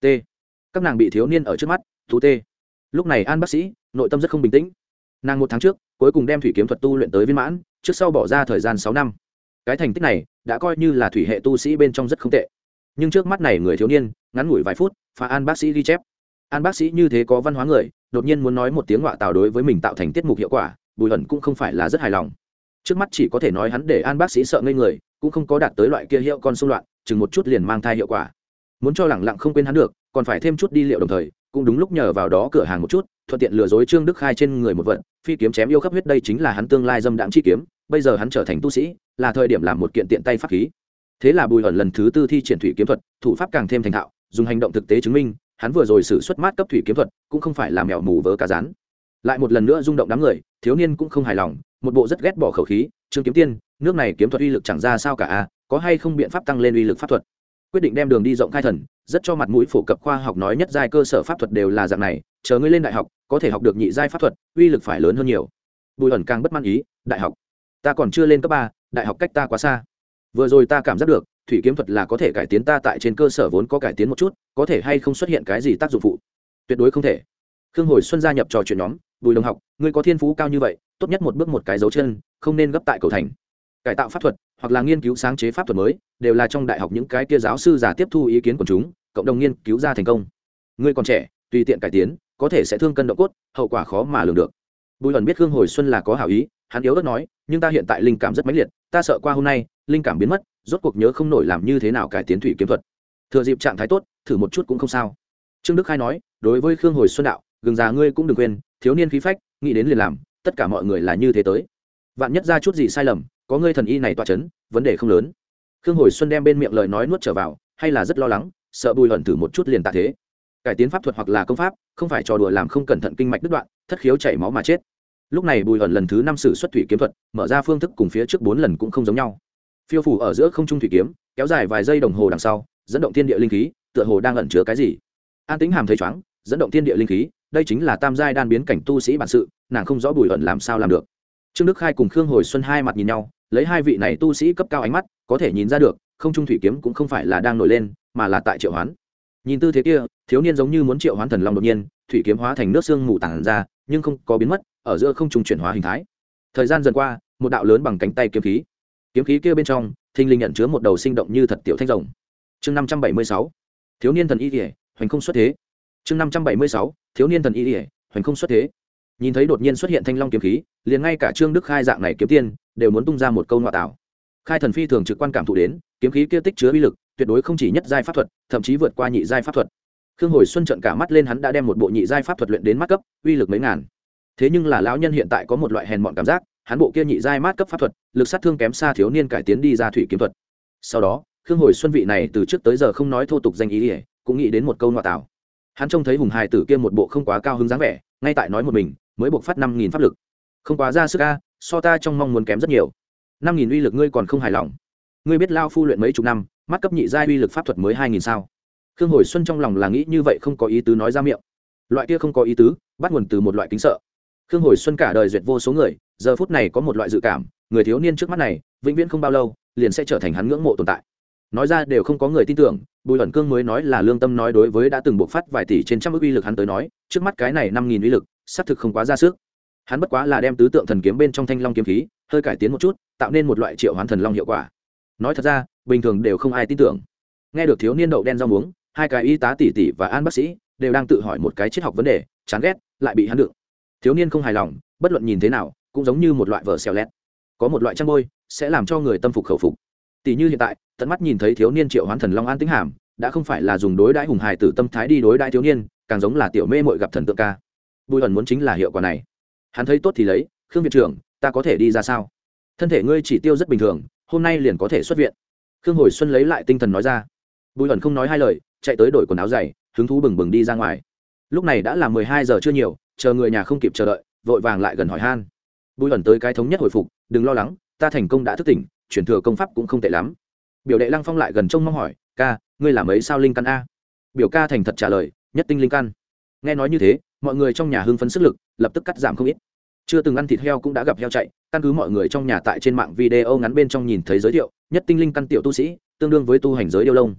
T. Các nàng bị thiếu niên ở trước mắt, thú t. Lúc này an bác sĩ, nội tâm rất không bình tĩnh. Nàng một tháng trước, cuối cùng đem thủy kiếm thuật tu luyện tới viên mãn, trước sau bỏ ra thời gian sáu năm. Cái thành tích này, đã coi như là thủy hệ tu sĩ bên trong rất không tệ. Nhưng trước mắt này người thiếu niên, ngắn ngủi vài phút, phá an bác sĩ ghi chép an bác sĩ như thế có văn hóa người, đột nhiên muốn nói một tiếng họa tạo đối với mình tạo thành tiết mục hiệu quả, bùi hẩn cũng không phải là rất hài lòng. Trước mắt chỉ có thể nói hắn để an bác sĩ sợ ngây người, cũng không có đạt tới loại kia hiệu con xung loạn, chừng một chút liền mang thai hiệu quả. Muốn cho lẳng lặng không quên hắn được, còn phải thêm chút đi liệu đồng thời, cũng đúng lúc nhờ vào đó cửa hàng một chút, thuận tiện lừa dối trương đức khai trên người một vận, phi kiếm chém yêu khắp huyết đây chính là hắn tương lai dâm đạm chi kiếm, bây giờ hắn trở thành tu sĩ, là thời điểm làm một kiện tiện tay pháp khí. Thế là bùi hẩn lần thứ tư thi triển thủy kiếm thuật, thủ pháp càng thêm thành thạo, dùng hành động thực tế chứng minh hắn vừa rồi xử xuất mát cấp thủy kiếm thuật, cũng không phải là mèo mù vớ cá rán. Lại một lần nữa rung động đám người, thiếu niên cũng không hài lòng, một bộ rất ghét bỏ khẩu khí, trương kiếm tiên, nước này kiếm thuật uy lực chẳng ra sao cả a có hay không biện pháp tăng lên uy lực pháp thuật? Quyết định đem đường đi rộng khai thần, rất cho mặt mũi phổ cập khoa học nói nhất giai cơ sở pháp thuật đều là dạng này, chờ ngươi lên đại học, có thể học được nhị giai pháp thuật, uy lực phải lớn hơn nhiều. Bùi ẩn càng bất mãn ý, đại học, ta còn chưa lên cấp ba, đại học cách ta quá xa. Vừa rồi ta cảm giác được thủy kiếm thuật là có thể cải tiến ta tại trên cơ sở vốn có cải tiến một chút, có thể hay không xuất hiện cái gì tác dụng phụ? Tuyệt đối không thể. Khương hồi xuân gia nhập trò chuyện nhóm, bùi đồng học, ngươi có thiên phú cao như vậy, tốt nhất một bước một cái dấu chân, không nên gấp tại cầu thành. Cải tạo pháp thuật, hoặc là nghiên cứu sáng chế pháp thuật mới, đều là trong đại học những cái kia giáo sư giả tiếp thu ý kiến của chúng, cộng đồng nghiên cứu ra thành công. Ngươi còn trẻ, tùy tiện cải tiến, có thể sẽ thương cân độ cốt, hậu quả khó mà lường được. Bùi ẩn biết khương hồi xuân là có hảo ý, hắn yếu ớt nói, nhưng ta hiện tại linh cảm rất mãnh liệt, ta sợ qua hôm nay, linh cảm biến mất rốt cuộc nhớ không nổi làm như thế nào cải tiến thủy kiếm thuật. Thừa dịp trạng thái tốt, thử một chút cũng không sao. Trương đức khai nói, đối với khương hồi xuân đạo, gừng già ngươi cũng đừng quên, thiếu niên khí phách, nghĩ đến liền làm, tất cả mọi người là như thế tới. Vạn nhất ra chút gì sai lầm, có ngươi thần y này toa chấn, vấn đề không lớn. Khương hồi xuân đem bên miệng lời nói nuốt trở vào, hay là rất lo lắng, sợ bùi hận thử một chút liền tạ thế. Cải tiến pháp thuật hoặc là công pháp, không phải trò đùa làm không cẩn thận kinh mạch đứt đoạn, thất khiếu chảy máu mà chết. Lúc này bùi hận lần thứ năm sử xuất thủy kiếm thuật, mở ra phương thức cùng phía trước bốn lần cũng không giống nhau phiêu phủ ở giữa không trung thủy kiếm, kéo dài vài giây đồng hồ đằng sau, dẫn động thiên địa linh khí, tựa hồ đang ẩn chứa cái gì. An tính hàm thấy chóng, dẫn động thiên địa linh khí, đây chính là tam giai đan biến cảnh tu sĩ bản sự, nàng không rõ bùi ẩn làm sao làm được. Trương đức khai cùng khương hồi xuân hai mặt nhìn nhau, lấy hai vị này tu sĩ cấp cao ánh mắt, có thể nhìn ra được, không trung thủy kiếm cũng không phải là đang nổi lên, mà là tại triệu hoán. Nhìn tư thế kia, thiếu niên giống như muốn triệu hoán thần long đột nhiên, thủy kiếm hóa thành nước sương mù tản ra, nhưng không có biến mất, ở giữa không trung chuyển hóa hình thái. Thời gian dần qua, một đạo lớn bằng cánh tay kiếm khí kiếm khí kia bên trong thinh linh nhận chứa một đầu sinh động như thật tiểu thanh rồng. Chương năm trăm bảy mươi sáu, thiếu niên thần y ỉa hoành không xuất thế. Chương năm trăm bảy mươi sáu, thiếu niên thần y ỉa hoành không xuất thế. Nhìn thấy đột nhiên xuất hiện thanh long kiếm khí, liền ngay cả trương đức khai dạng này kiếm tiên, đều muốn tung ra một câu ngoại tạo. Khai thần phi thường trực quan cảm thụ đến, kiếm khí kia tích chứa uy lực, tuyệt đối không chỉ nhất giai pháp thuật, thậm chí vượt qua nhị giai pháp thuật. Khương hồi xuân trận cả mắt lên hắn đã đem một bộ nhị giai pháp thuật luyện đến mắt cấp, uy lực mấy ngàn. Thế nhưng là lão nhân hiện tại có một loại hèn mọn cảm giác hắn bộ kia nhị giai mát cấp pháp thuật lực sát thương kém xa thiếu niên cải tiến đi ra thủy kiếm thuật. Sau đó khương hồi xuân vị này từ trước tới giờ không nói thô tục danh ý ỉa cũng nghĩ đến một câu ngoại tảo. Hắn trông thấy hùng hài tử kia một bộ không quá cao hứng dáng vẻ ngay tại nói một mình mới buộc phát năm nghìn pháp lực. Không quá ra sức a, so ta trong mong muốn kém rất nhiều. Năm nghìn uy lực ngươi còn không hài lòng. Ngươi biết lao phu luyện mấy chục năm mắt cấp nhị giai uy lực pháp thuật mới hai nghìn sao? Khương hồi xuân trong lòng là nghĩ như vậy không có ý tứ nói ra miệng. Loại kia không có ý tứ bắt nguồn từ một loại kính sợ khương hồi xuân cả đời duyệt vô số người, giờ phút này có một loại dự cảm, người thiếu niên trước mắt này, vĩnh viễn không bao lâu, liền sẽ trở thành hắn ngưỡng mộ tồn tại. Nói ra đều không có người tin tưởng, bùi ẩn cương mới nói là lương tâm nói đối với đã từng buộc phát vài tỷ trên trăm ước uy lực hắn tới nói, trước mắt cái này năm nghìn uy lực, xác thực không quá ra sức. Hắn bất quá là đem tứ tượng thần kiếm bên trong thanh long kiếm khí, hơi cải tiến một chút, tạo nên một loại triệu hoán thần long hiệu quả. Nói thật ra, bình thường đều không ai tin tưởng. Nghe được thiếu niên đậu đen rau muống, hai cái y tá tỷ tỷ và an bác sĩ đều đang tự hỏi một cái triết học vấn đề, chán ghét, lại bị hắn đựng thiếu niên không hài lòng, bất luận nhìn thế nào, cũng giống như một loại vở xèo lét có một loại trang bôi, sẽ làm cho người tâm phục khẩu phục. Tỷ như hiện tại, tận mắt nhìn thấy thiếu niên triệu hoán thần long an tính hàm, đã không phải là dùng đối đãi hùng hài tử tâm thái đi đối đãi thiếu niên, càng giống là tiểu mê mội gặp thần tượng ca. Bùi ẩn muốn chính là hiệu quả này. Hắn thấy tốt thì lấy, khương viện trưởng, ta có thể đi ra sao? Thân thể ngươi chỉ tiêu rất bình thường, hôm nay liền có thể xuất viện. Khương hồi xuân lấy lại tinh thần nói ra. Bùi ẩn không nói hai lời, chạy tới đổi quần áo dày, hứng thú bừng bừng đi ra ngoài. Lúc này đã là mười hai giờ chưa nhiều chờ người nhà không kịp chờ đợi, vội vàng lại gần hỏi han. Bùi ẩn tới cái thống nhất hồi phục, đừng lo lắng, ta thành công đã thức tỉnh, chuyển thừa công pháp cũng không tệ lắm. Biểu đệ lăng phong lại gần trông mong hỏi, ca, ngươi làm ấy sao linh căn a? Biểu ca thành thật trả lời, nhất tinh linh căn. Nghe nói như thế, mọi người trong nhà hưng phấn sức lực lập tức cắt giảm không ít. Chưa từng ăn thịt heo cũng đã gặp heo chạy, căn cứ mọi người trong nhà tại trên mạng video ngắn bên trong nhìn thấy giới thiệu, nhất tinh linh căn tiểu tu sĩ, tương đương với tu hành giới điêu lông.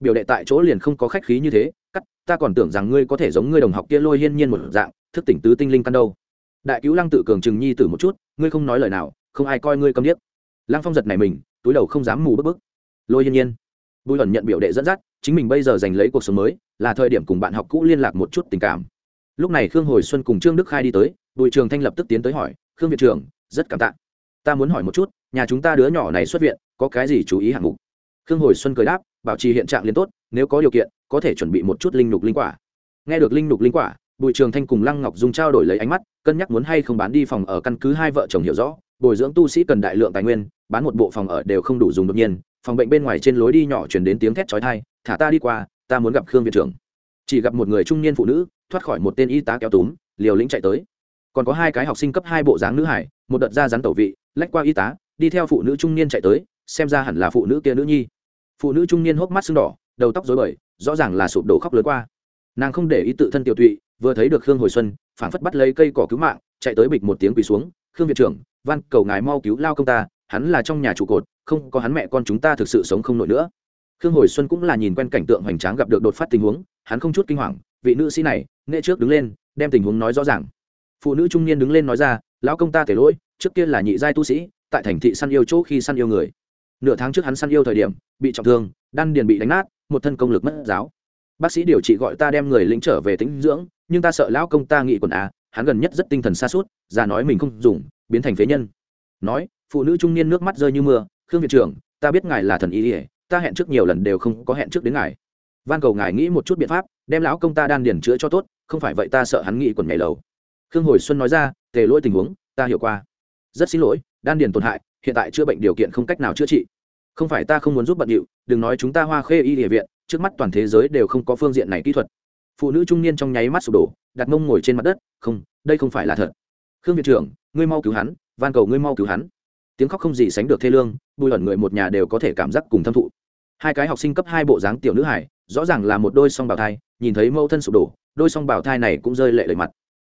Biểu đệ tại chỗ liền không có khách khí như thế, cắt, ta còn tưởng rằng ngươi có thể giống ngươi đồng học kia lôi hiên nhiên một dạng thức tỉnh tứ tinh linh căn đâu? Đại cứu lăng tự cường trừng nhi tử một chút, ngươi không nói lời nào, không ai coi ngươi câm điếc. Lăng phong giật này mình, túi đầu không dám mù bức bức lôi hiên nhiên, bùi lần nhận biểu đệ dẫn dắt, chính mình bây giờ giành lấy cuộc sống mới, là thời điểm cùng bạn học cũ liên lạc một chút tình cảm. Lúc này khương hồi xuân cùng trương đức khai đi tới, bùi trường thanh lập tức tiến tới hỏi, khương viện trưởng, rất cảm tạ. Ta muốn hỏi một chút, nhà chúng ta đứa nhỏ này xuất viện, có cái gì chú ý hạng mục? Khương hồi xuân cười đáp, bảo trì hiện trạng liên tốt, nếu có điều kiện, có thể chuẩn bị một chút linh nục linh quả. Nghe được linh nục linh quả bùi trường thanh cùng lăng ngọc dung trao đổi lấy ánh mắt, cân nhắc muốn hay không bán đi phòng ở căn cứ hai vợ chồng hiểu rõ, bồi dưỡng tu sĩ cần đại lượng tài nguyên, bán một bộ phòng ở đều không đủ dùng đột nhiên, phòng bệnh bên ngoài trên lối đi nhỏ chuyển đến tiếng thét trói thai thả ta đi qua, ta muốn gặp khương viện trưởng. Chỉ gặp một người trung niên phụ nữ, thoát khỏi một tên y tá kéo túm, liều lĩnh chạy tới. Còn có hai cái học sinh cấp hai bộ dáng nữ hải, một đợt ra rắn tẩu vị, lách qua y tá, đi theo phụ nữ trung niên chạy tới, xem ra hẳn là phụ nữ kia nữ nhi. Phụ nữ trung niên hốc mắt sưng đỏ, đầu tóc dối bời, rõ ràng là sụp đổ khóc lớn qua. Nàng không để ý tự thân tiểu tụy vừa thấy được khương hồi xuân, phảng phất bắt lấy cây cỏ cứu mạng, chạy tới bịch một tiếng quỳ xuống, khương viện trưởng văn cầu ngài mau cứu lao công ta, hắn là trong nhà trụ cột, không có hắn mẹ con chúng ta thực sự sống không nổi nữa. Khương hồi xuân cũng là nhìn quen cảnh tượng hoành tráng gặp được đột phát tình huống, hắn không chút kinh hoàng, vị nữ sĩ này nghệ trước đứng lên, đem tình huống nói rõ ràng. Phụ nữ trung niên đứng lên nói ra, lão công ta thể lỗi, trước kia là nhị giai tu sĩ, tại thành thị săn yêu chỗ khi săn yêu người. Nửa tháng trước hắn săn yêu thời điểm, bị trọng thương, đan điền bị đánh nát, một thân công lực mất giáo bác sĩ điều trị gọi ta đem người lĩnh trở về tĩnh dưỡng, nhưng ta sợ lão công ta nghị quần à hắn gần nhất rất tinh thần xa suốt già nói mình không dùng, biến thành phế nhân. Nói, phụ nữ trung niên nước mắt rơi như mưa, khương viện trưởng, ta biết ngài là thần ý ỉa ta hẹn trước nhiều lần đều không có hẹn trước đến ngài. Van cầu ngài nghĩ một chút biện pháp, đem lão công ta đan điền chữa cho tốt, không phải vậy ta sợ hắn nghị quần nhảy lầu. Khương hồi xuân nói ra, tề lỗi tình huống, ta hiểu qua. Rất xin lỗi, đan điền tổn hại, hiện tại chữa bệnh điều kiện không cách nào chữa trị. Không phải ta không muốn giúp bận điệu, đừng nói chúng ta hoa khê y địa viện trước mắt toàn thế giới đều không có phương diện này kỹ thuật. Phụ nữ trung niên trong nháy mắt sụp đổ, đặt mông ngồi trên mặt đất, không, đây không phải là thật. Khương viện trưởng, ngươi mau cứu hắn, van cầu ngươi mau cứu hắn. Tiếng khóc không gì sánh được thê lương, bùi ẩn người một nhà đều có thể cảm giác cùng thâm thụ. Hai cái học sinh cấp hai bộ dáng tiểu nữ hải, rõ ràng là một đôi song bào thai, nhìn thấy mẫu thân sụp đổ, đôi song bào thai này cũng rơi lệ lệ mặt.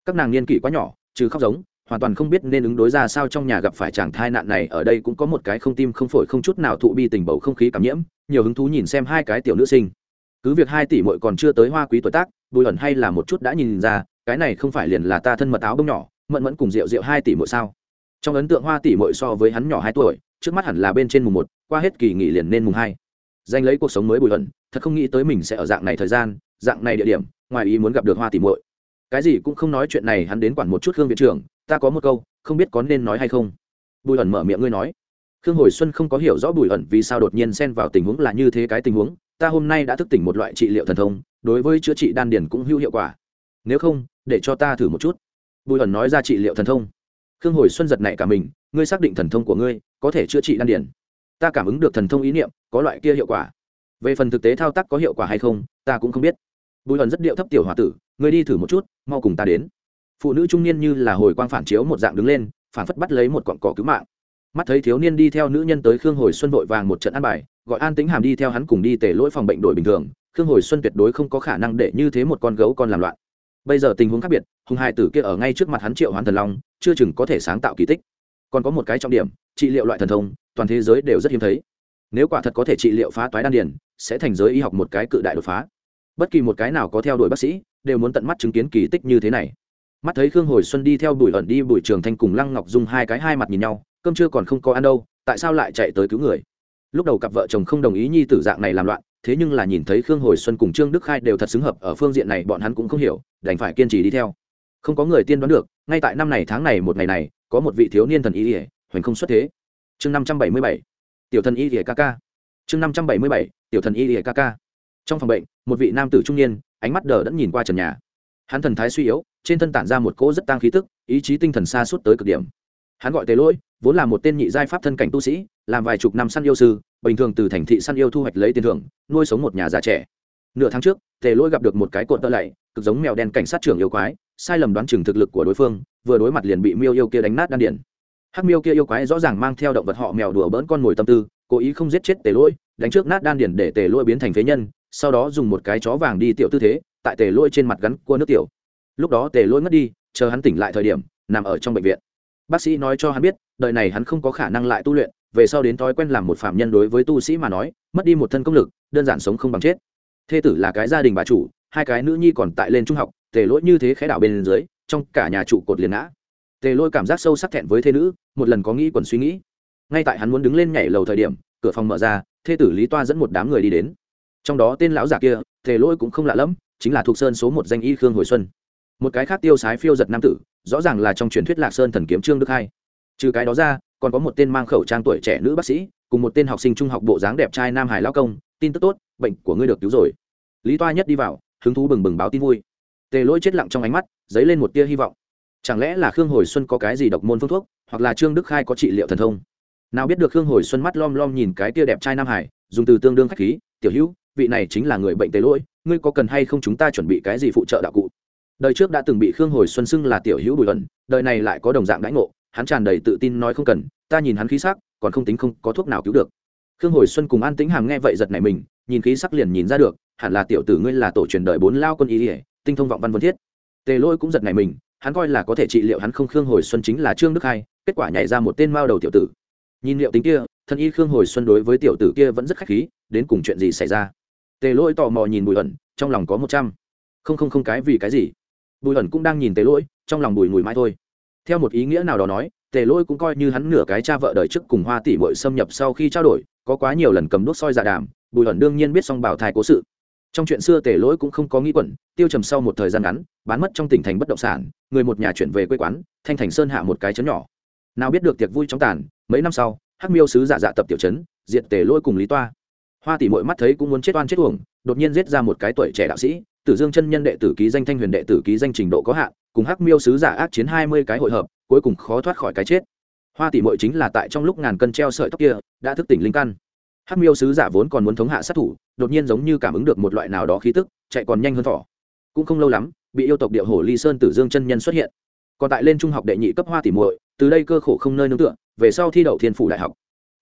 Các nàng niên kỷ quá nhỏ, trừ khóc giống hoàn toàn không biết nên ứng đối ra sao trong nhà gặp phải chàng thai nạn này, ở đây cũng có một cái không tim không phổi không chút nào thụ bi tình bầu không khí cảm nhiễm, nhiều hứng thú nhìn xem hai cái tiểu nữ sinh. Cứ việc hai tỷ muội còn chưa tới hoa quý tuổi tác, bùi ẩn hay là một chút đã nhìn ra, cái này không phải liền là ta thân mật áo bông nhỏ, mẫn mẫn cùng rượu rượu hai tỷ muội sao? Trong ấn tượng hoa tỷ muội so với hắn nhỏ hai tuổi, trước mắt hẳn là bên trên mùng một, qua hết kỳ nghỉ liền nên mùng hai. Danh lấy cuộc sống mới bùi ẩn, thật không nghĩ tới mình sẽ ở dạng này thời gian, dạng này địa điểm, ngoài ý muốn gặp được hoa tỷ muội. Cái gì cũng không nói chuyện này, hắn đến quản một chút hương viện trưởng ta có một câu, không biết có nên nói hay không. Bùi ẩn mở miệng ngươi nói. Khương hồi xuân không có hiểu rõ bùi ẩn vì sao đột nhiên xen vào tình huống là như thế cái tình huống, ta hôm nay đã thức tỉnh một loại trị liệu thần thông, đối với chữa trị đan điền cũng hữu hiệu quả. Nếu không, để cho ta thử một chút. Bùi ẩn nói ra trị liệu thần thông. Khương hồi xuân giật nảy cả mình, ngươi xác định thần thông của ngươi có thể chữa trị đan điền. Ta cảm ứng được thần thông ý niệm, có loại kia hiệu quả. Về phần thực tế thao tác có hiệu quả hay không, ta cũng không biết. Bùi ẩn rất điệu thấp tiểu h o a tử, ngươi đi thử một chút, mau cùng ta đến phụ nữ trung niên như là hồi quang phản chiếu một dạng đứng lên, phản phất bắt lấy một cọn cỏ cứu mạng. Mắt thấy thiếu niên đi theo nữ nhân tới khương hồi xuân vội vàng một trận ăn bài, gọi an tính hàm đi theo hắn cùng đi tể lỗi phòng bệnh đổi bình thường. Khương hồi xuân tuyệt đối không có khả năng để như thế một con gấu con làm loạn. Bây giờ tình huống khác biệt hùng hai tử kia ở ngay trước mặt hắn triệu hoán thần long, chưa chừng có thể sáng tạo kỳ tích. Còn có một cái trọng điểm, trị liệu loại thần thông, toàn thế giới đều rất hiếm thấy. Nếu quả thật có thể trị liệu phá toái đan điền, sẽ thành giới y học một cái cự đại đột phá. Bất kỳ một cái nào có theo đuổi bác sĩ, đều muốn tận mắt chứng kiến kỳ tích như thế này mắt thấy khương hồi xuân đi theo bùi ẩn đi, bùi trường thanh cùng lăng ngọc dung hai cái hai mặt nhìn nhau, cơm chưa còn không có ăn đâu, tại sao lại chạy tới cứu người? Lúc đầu cặp vợ chồng không đồng ý nhi tử dạng này làm loạn, thế nhưng là nhìn thấy khương hồi xuân cùng trương đức khai đều thật xứng hợp, ở phương diện này bọn hắn cũng không hiểu, đành phải kiên trì đi theo. Không có người tiên đoán được, ngay tại năm này tháng này một ngày này, có một vị thiếu niên thần y ỉa hoành không xuất thế. Chương năm trăm bảy mươi bảy, tiểu thần y ỉa kk chương năm trăm bảy mươi bảy, tiểu thần y ỉa kk trong phòng bệnh, một vị nam tử trung niên, ánh mắt đờ đẫn nhìn qua trần nhà. Hắn thần thái suy yếu trên thân tản ra một cỗ rất tăng khí tức, ý chí tinh thần xa suốt tới cực điểm. Hắn gọi tề lỗi, vốn là một tên nhị giai pháp thân cảnh tu sĩ, làm vài chục năm săn yêu sư, bình thường từ thành thị săn yêu thu hoạch lấy tiền thưởng, nuôi sống một nhà già trẻ. Nửa tháng trước, tề lỗi gặp được một cái cột tơ lạy, cực giống mèo đen cảnh sát trưởng yêu quái, sai lầm đoán chừng thực lực của đối phương, vừa đối mặt liền bị miêu yêu kia đánh nát đan điển hắc miêu kia yêu quái rõ ràng mang theo động vật họ mèo đùa bỡn con mồi tâm tư, cố ý không giết chết tề lỗi, đánh trước nát đan điển để tề lỗi biến thành phế nhân, sau đó dùng một cái chó vàng đi tiểu tư thế, tại tề lỗi trên mặt gắn cua nước tiểu lúc đó tề lỗi ngất đi, chờ hắn tỉnh lại thời điểm, nằm ở trong bệnh viện. Bác sĩ nói cho hắn biết, đời này hắn không có khả năng lại tu luyện, về sau đến thói quen làm một phạm nhân đối với tu sĩ mà nói, mất đi một thân công lực, đơn giản sống không bằng chết. Thê tử là cái gia đình bà chủ, hai cái nữ nhi còn tại lên trung học, tề lỗi như thế khẽ đảo bên dưới, trong cả nhà trụ cột liền ngã. Tề lỗi cảm giác sâu sắc thẹn với thê nữ, một lần có nghĩ quần suy nghĩ. Ngay tại hắn muốn đứng lên nhảy lầu thời điểm, cửa phòng mở ra, thê tử lý toa dẫn một đám người đi đến. Trong đó tên lão già kia, tề lỗi cũng không lạ lẫm, chính là thuộc sơn số một danh y khương hồi xuân một cái khác tiêu sái phiêu giật nam tử, rõ ràng là trong truyền thuyết lạc sơn thần kiếm trương đức hai. Trừ cái đó ra, còn có một tên mang khẩu trang tuổi trẻ nữ bác sĩ, cùng một tên học sinh trung học bộ dáng đẹp trai nam hải lao công, tin tức tốt, bệnh của ngươi được cứu rồi. Lý toa nhất đi vào, hứng thú bừng bừng báo tin vui. Tề lỗi chết lặng trong ánh mắt, dấy lên một tia hy vọng. Chẳng lẽ là khương hồi xuân có cái gì độc môn phương thuốc, hoặc là trương đức khai có trị liệu thần thông? Nào biết được khương hồi xuân mắt lom lom nhìn cái tia đẹp trai nam hải, dùng từ tương đương khách khí, tiểu hữu, vị này chính là người bệnh tề lỗi, ngươi có cần hay không chúng ta chuẩn bị cái gì phụ trợ đạo cụ? Đời trước đã từng bị khương hồi xuân xưng là tiểu hữu bùi ẩn, đời này lại có đồng dạng đãi ngộ, hắn tràn đầy tự tin nói không cần, ta nhìn hắn khí sắc, còn không tính không có thuốc nào cứu được. Khương hồi xuân cùng an tĩnh hàm nghe vậy giật này mình, nhìn khí sắc liền nhìn ra được, hẳn là tiểu tử ngươi là tổ truyền đời bốn lao quân ý ỉa tinh thông vọng văn vân thiết. Tề lôi cũng giật này mình, hắn coi là có thể trị liệu hắn không khương hồi xuân chính là trương đức hai, kết quả nhảy ra một tên mao đầu tiểu tử. Nhìn liệu tính kia, thân y khương hồi xuân đối với tiểu tử kia vẫn rất khách khí, đến cùng chuyện gì xảy ra? Tề lỗi tò mò nhìn bùi ẩn, trong lòng có một trăm. Không không không cái vì cái gì? Bùi ẩn cũng đang nhìn tề lỗi, trong lòng bùi mùi mãi thôi. Theo một ý nghĩa nào đó nói, tề lỗi cũng coi như hắn nửa cái cha vợ đời trước cùng hoa tỷ mội xâm nhập sau khi trao đổi, có quá nhiều lần cầm đốt soi giả đàm, bùi ẩn đương nhiên biết xong bảo thai cố sự. Trong chuyện xưa tề lỗi cũng không có nghĩ quẩn, tiêu trầm sau một thời gian ngắn, bán mất trong tỉnh thành bất động sản, người một nhà chuyển về quê quán, thanh thành sơn hạ một cái chấn nhỏ. Nào biết được tiệc vui trong tàn, mấy năm sau, hắc miêu sứ giả dạ tập tiểu chấn diệt tề lỗi cùng lý toa. Hoa tỷ mội mắt thấy cũng muốn chết oan chết uổng, đột nhiên giết ra một cái tuổi trẻ đạo sĩ tử dương chân nhân đệ tử ký danh thanh huyền đệ tử ký danh trình độ có hạn, cùng hắc miêu sứ giả ác chiến hai mươi cái hội hợp, cuối cùng khó thoát khỏi cái chết. Hoa tỷ mội chính là tại trong lúc ngàn cân treo sợi tóc kia, đã thức tỉnh linh căn. Hắc miêu sứ giả vốn còn muốn thống hạ sát thủ, đột nhiên giống như cảm ứng được một loại nào đó khí tức, chạy còn nhanh hơn thỏ. Cũng không lâu lắm, bị yêu tộc điệu hổ ly sơn tử dương chân nhân xuất hiện. Còn tại lên trung học đệ nhị cấp hoa tỷ muội, từ đây cơ khổ không nơi nương tựa, về sau thi đậu thiên phủ đại học.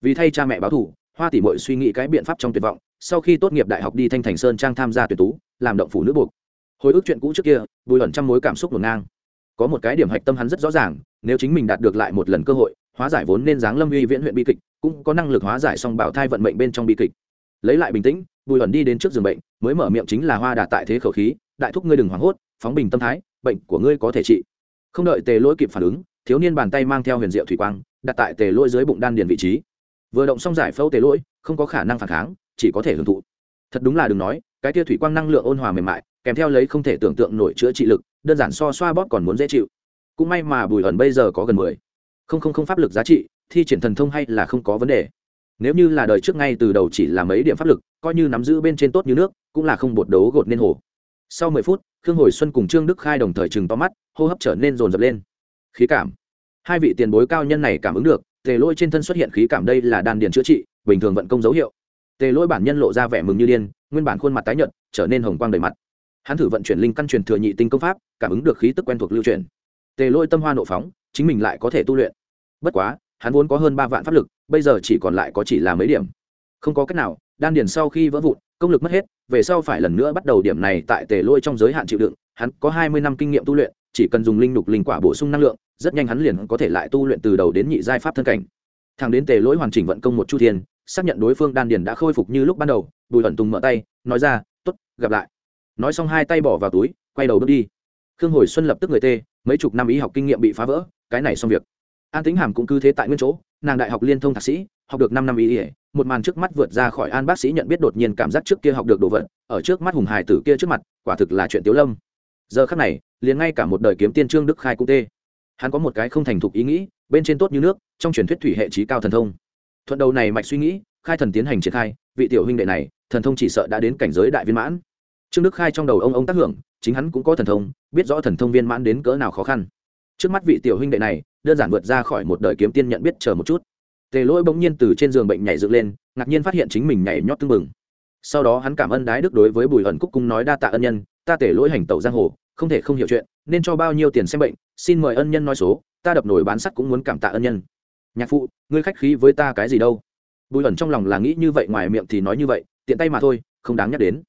Vì thay cha mẹ báo thủ hoa tỷ muội suy nghĩ cái biện pháp trong tuyệt vọng, sau khi tốt nghiệp đại học đi thanh thành sơn trang tham gia tuyển tú, làm động phủ nữ buộc. Hồi ức chuyện cũ trước kia, bùi ẩn trăm mối cảm xúc ngổn ngang. Có một cái điểm hạch tâm hắn rất rõ ràng, nếu chính mình đạt được lại một lần cơ hội, hóa giải vốn nên dáng lâm uy viễn huyện bi kịch, cũng có năng lực hóa giải song bảo thai vận mệnh bên trong bi kịch. Lấy lại bình tĩnh, bùi ẩn đi đến trước giường bệnh, mới mở miệng chính là hoa đà tại thế khẩu khí, đại thúc ngươi đừng hoảng hốt, phóng bình tâm thái, bệnh của ngươi có thể trị. Không đợi tề lỗi kịp phản ứng, thiếu niên bàn tay mang theo huyền diệu thủy quang, đặt tại tề lỗi dưới bụng đan điền vị trí vừa động xong giải phẫu tế lỗi, không có khả năng phản kháng, chỉ có thể hưởng thụ. Thật đúng là đừng nói, cái tia thủy quang năng lượng ôn hòa mềm mại, kèm theo lấy không thể tưởng tượng nổi chữa trị lực, đơn giản so xoa bóp còn muốn dễ chịu. Cũng may mà bùi ẩn bây giờ có gần mười. Không không không pháp lực giá trị, thi triển thần thông hay là không có vấn đề. Nếu như là đời trước ngay từ đầu chỉ là mấy điểm pháp lực, coi như nắm giữ bên trên tốt như nước, cũng là không bột đấu gột nên hồ. Sau mười phút, khương hồi xuân cùng trương đức khai đồng thời chừng to mắt, hô hấp trở nên rồn rập lên. Khí cảm. Hai vị tiền bối cao nhân này cảm ứng được tề lỗi trên thân xuất hiện khí cảm đây là đan điền chữa trị, bình thường vận công dấu hiệu. Tề lỗi bản nhân lộ ra vẻ mừng như điên, nguyên bản khuôn mặt tái nhợt, trở nên hồng quang đầy mặt. Hắn thử vận chuyển linh căn truyền thừa nhị tinh công pháp, cảm ứng được khí tức quen thuộc lưu truyền. Tề lỗi tâm hoa nộ phóng, chính mình lại có thể tu luyện. Bất quá, hắn vốn có hơn ba vạn pháp lực, bây giờ chỉ còn lại có chỉ là mấy điểm. Không có cách nào, đan điền sau khi vỡ vụn, công lực mất hết, về sau phải lần nữa bắt đầu điểm này tại tề lôi trong giới hạn chịu đựng, hắn có hai mươi năm kinh nghiệm tu luyện chỉ cần dùng linh nục linh quả bổ sung năng lượng, rất nhanh hắn liền có thể lại tu luyện từ đầu đến nhị giai pháp thân cảnh. Thằng đến tề lỗi hoàn chỉnh vận công một chu thiên, xác nhận đối phương đan điền đã khôi phục như lúc ban đầu, bùi ẩn tùng mở tay, nói ra t ố t gặp lại. Nói xong hai tay bỏ vào túi, quay đầu bước đi. Khương hồi xuân lập tức người tê, mấy chục năm ý học kinh nghiệm bị phá vỡ, cái này xong việc. An tính hàm cũng cứ thế tại nguyên chỗ, nàng đại học liên thông thạc sĩ, học được năm năm ý ỉa một màn trước mắt vượt ra khỏi an bác sĩ nhận biết đột nhiên cảm giác trước kia học được đồ vật, ở trước mắt hùng hải tử kia trước mặt, quả thực là chuyện tiếu lâm giờ khắc này, liền ngay cả một đời kiếm tiên trương đức khai cũng tê. Hắn có một cái không thành thục ý nghĩ, bên trên tốt như nước, trong truyền thuyết thủy hệ trí cao thần thông. Thuận đầu này mạch suy nghĩ, khai thần tiến hành triển khai, vị tiểu huynh đệ này, thần thông chỉ sợ đã đến cảnh giới đại viên mãn. Trương đức khai trong đầu ông ông tác hưởng, chính hắn cũng có thần thông, biết rõ thần thông viên mãn đến cỡ nào khó khăn. Trước mắt vị tiểu huynh đệ này, đơn giản vượt ra khỏi một đời kiếm tiên nhận biết chờ một chút. Tề lỗi bỗng nhiên từ trên giường bệnh nhảy dựng lên, ngạc nhiên phát hiện chính mình nhảy nhót tưng bừng. Sau đó hắn cảm ơn đái đức đối với bùi ẩn cúc cung nói đa tạ ân nhân ta tể lỗi hành tẩu giang hồ, không thể không hiểu chuyện, nên cho bao nhiêu tiền xem bệnh, xin mời ân nhân nói số, ta đập nổi bán sắt cũng muốn cảm tạ ân nhân. Nhạc phụ, ngươi khách khí với ta cái gì đâu? Bùi ẩn trong lòng là nghĩ như vậy, ngoài miệng thì nói như vậy, tiện tay mà thôi, không đáng nhắc đến.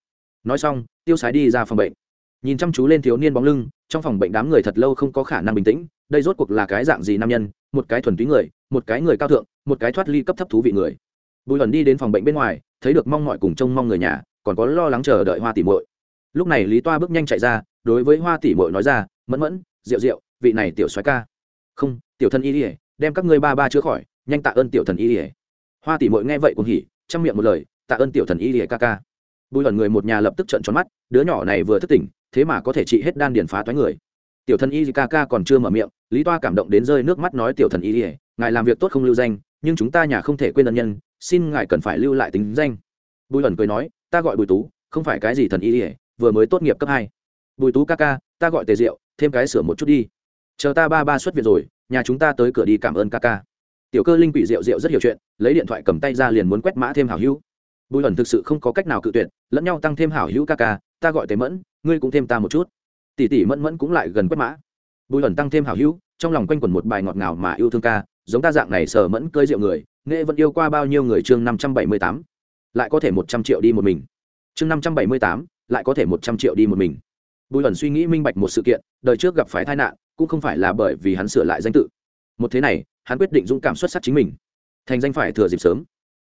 Nói xong, tiêu sái đi ra phòng bệnh. Nhìn chăm chú lên thiếu niên bóng lưng, trong phòng bệnh đám người thật lâu không có khả năng bình tĩnh, đây rốt cuộc là cái dạng gì nam nhân? Một cái thuần túy người, một cái người cao thượng, một cái thoát ly cấp thấp thú vị người. Bùi ẩn đi đến phòng bệnh bên ngoài, thấy được mong mọi cùng trông mong người nhà, còn có lo lắng chờ đợi hoa tỉ mội lúc này lý toa bước nhanh chạy ra, đối với hoa Tỷ mội nói ra, mẫn mẫn, rượu rượu, vị này tiểu soái ca. Không, tiểu thân y ỉa đem các ngươi ba ba chữa khỏi, nhanh tạ ơn tiểu thần y ỉa hoa Tỷ mội nghe vậy cũng hỉ, trong miệng một lời, tạ ơn tiểu thần y ỉa ca ca. Bùi lần người một nhà lập tức trợn tròn mắt, đứa nhỏ này vừa thức tỉnh, thế mà có thể trị hết đan điền phá toái người. Tiểu thần y ca ca còn chưa mở miệng. Lý toa cảm động đến rơi nước mắt nói, tiểu thần y ỉa ngài làm việc tốt không lưu danh, nhưng chúng ta nhà không thể quên ân nhân, xin ngài cần phải lưu lại tính danh. Bùi lần cười nói, ta gọi bùi tú, không phải cái gì thần y ỉa vừa mới tốt nghiệp cấp hai. Bùi tú ca ca, ta gọi tề diệu, thêm cái sửa một chút đi. Chờ ta ba ba xuất viện rồi, nhà chúng ta tới cửa đi cảm ơn ca ca. Tiểu cơ linh quỷ diệu diệu rất hiểu chuyện, lấy điện thoại cầm tay ra liền muốn quét mã thêm hảo hữu. Bùi ẩn thực sự không có cách nào cự tuyệt, lẫn nhau tăng thêm hảo hữu ca ca, ta gọi tề mẫn, ngươi cũng thêm ta một chút. Tỷ tỷ mẫn mẫn cũng lại gần quét mã. Bùi ẩn tăng thêm hảo hữu, trong lòng quanh quẩn một bài ngọt ngào mà yêu thương ca, giống ta dạng này sờ mẫn cơi rượu người, nghệ vẫn yêu qua bao nhiêu người chương năm trăm bảy mươi tám, lại có thể một trăm triệu đi một mình. Chương năm trăm bảy mươi tám lại có thể một trăm triệu đi một mình. Bùi ẩn suy nghĩ minh bạch một sự kiện, đời trước gặp phải tai nạn, cũng không phải là bởi vì hắn sửa lại danh tự. Một thế này, hắn quyết định dũng cảm xuất sắc chính mình. Thành danh phải thừa dịp sớm.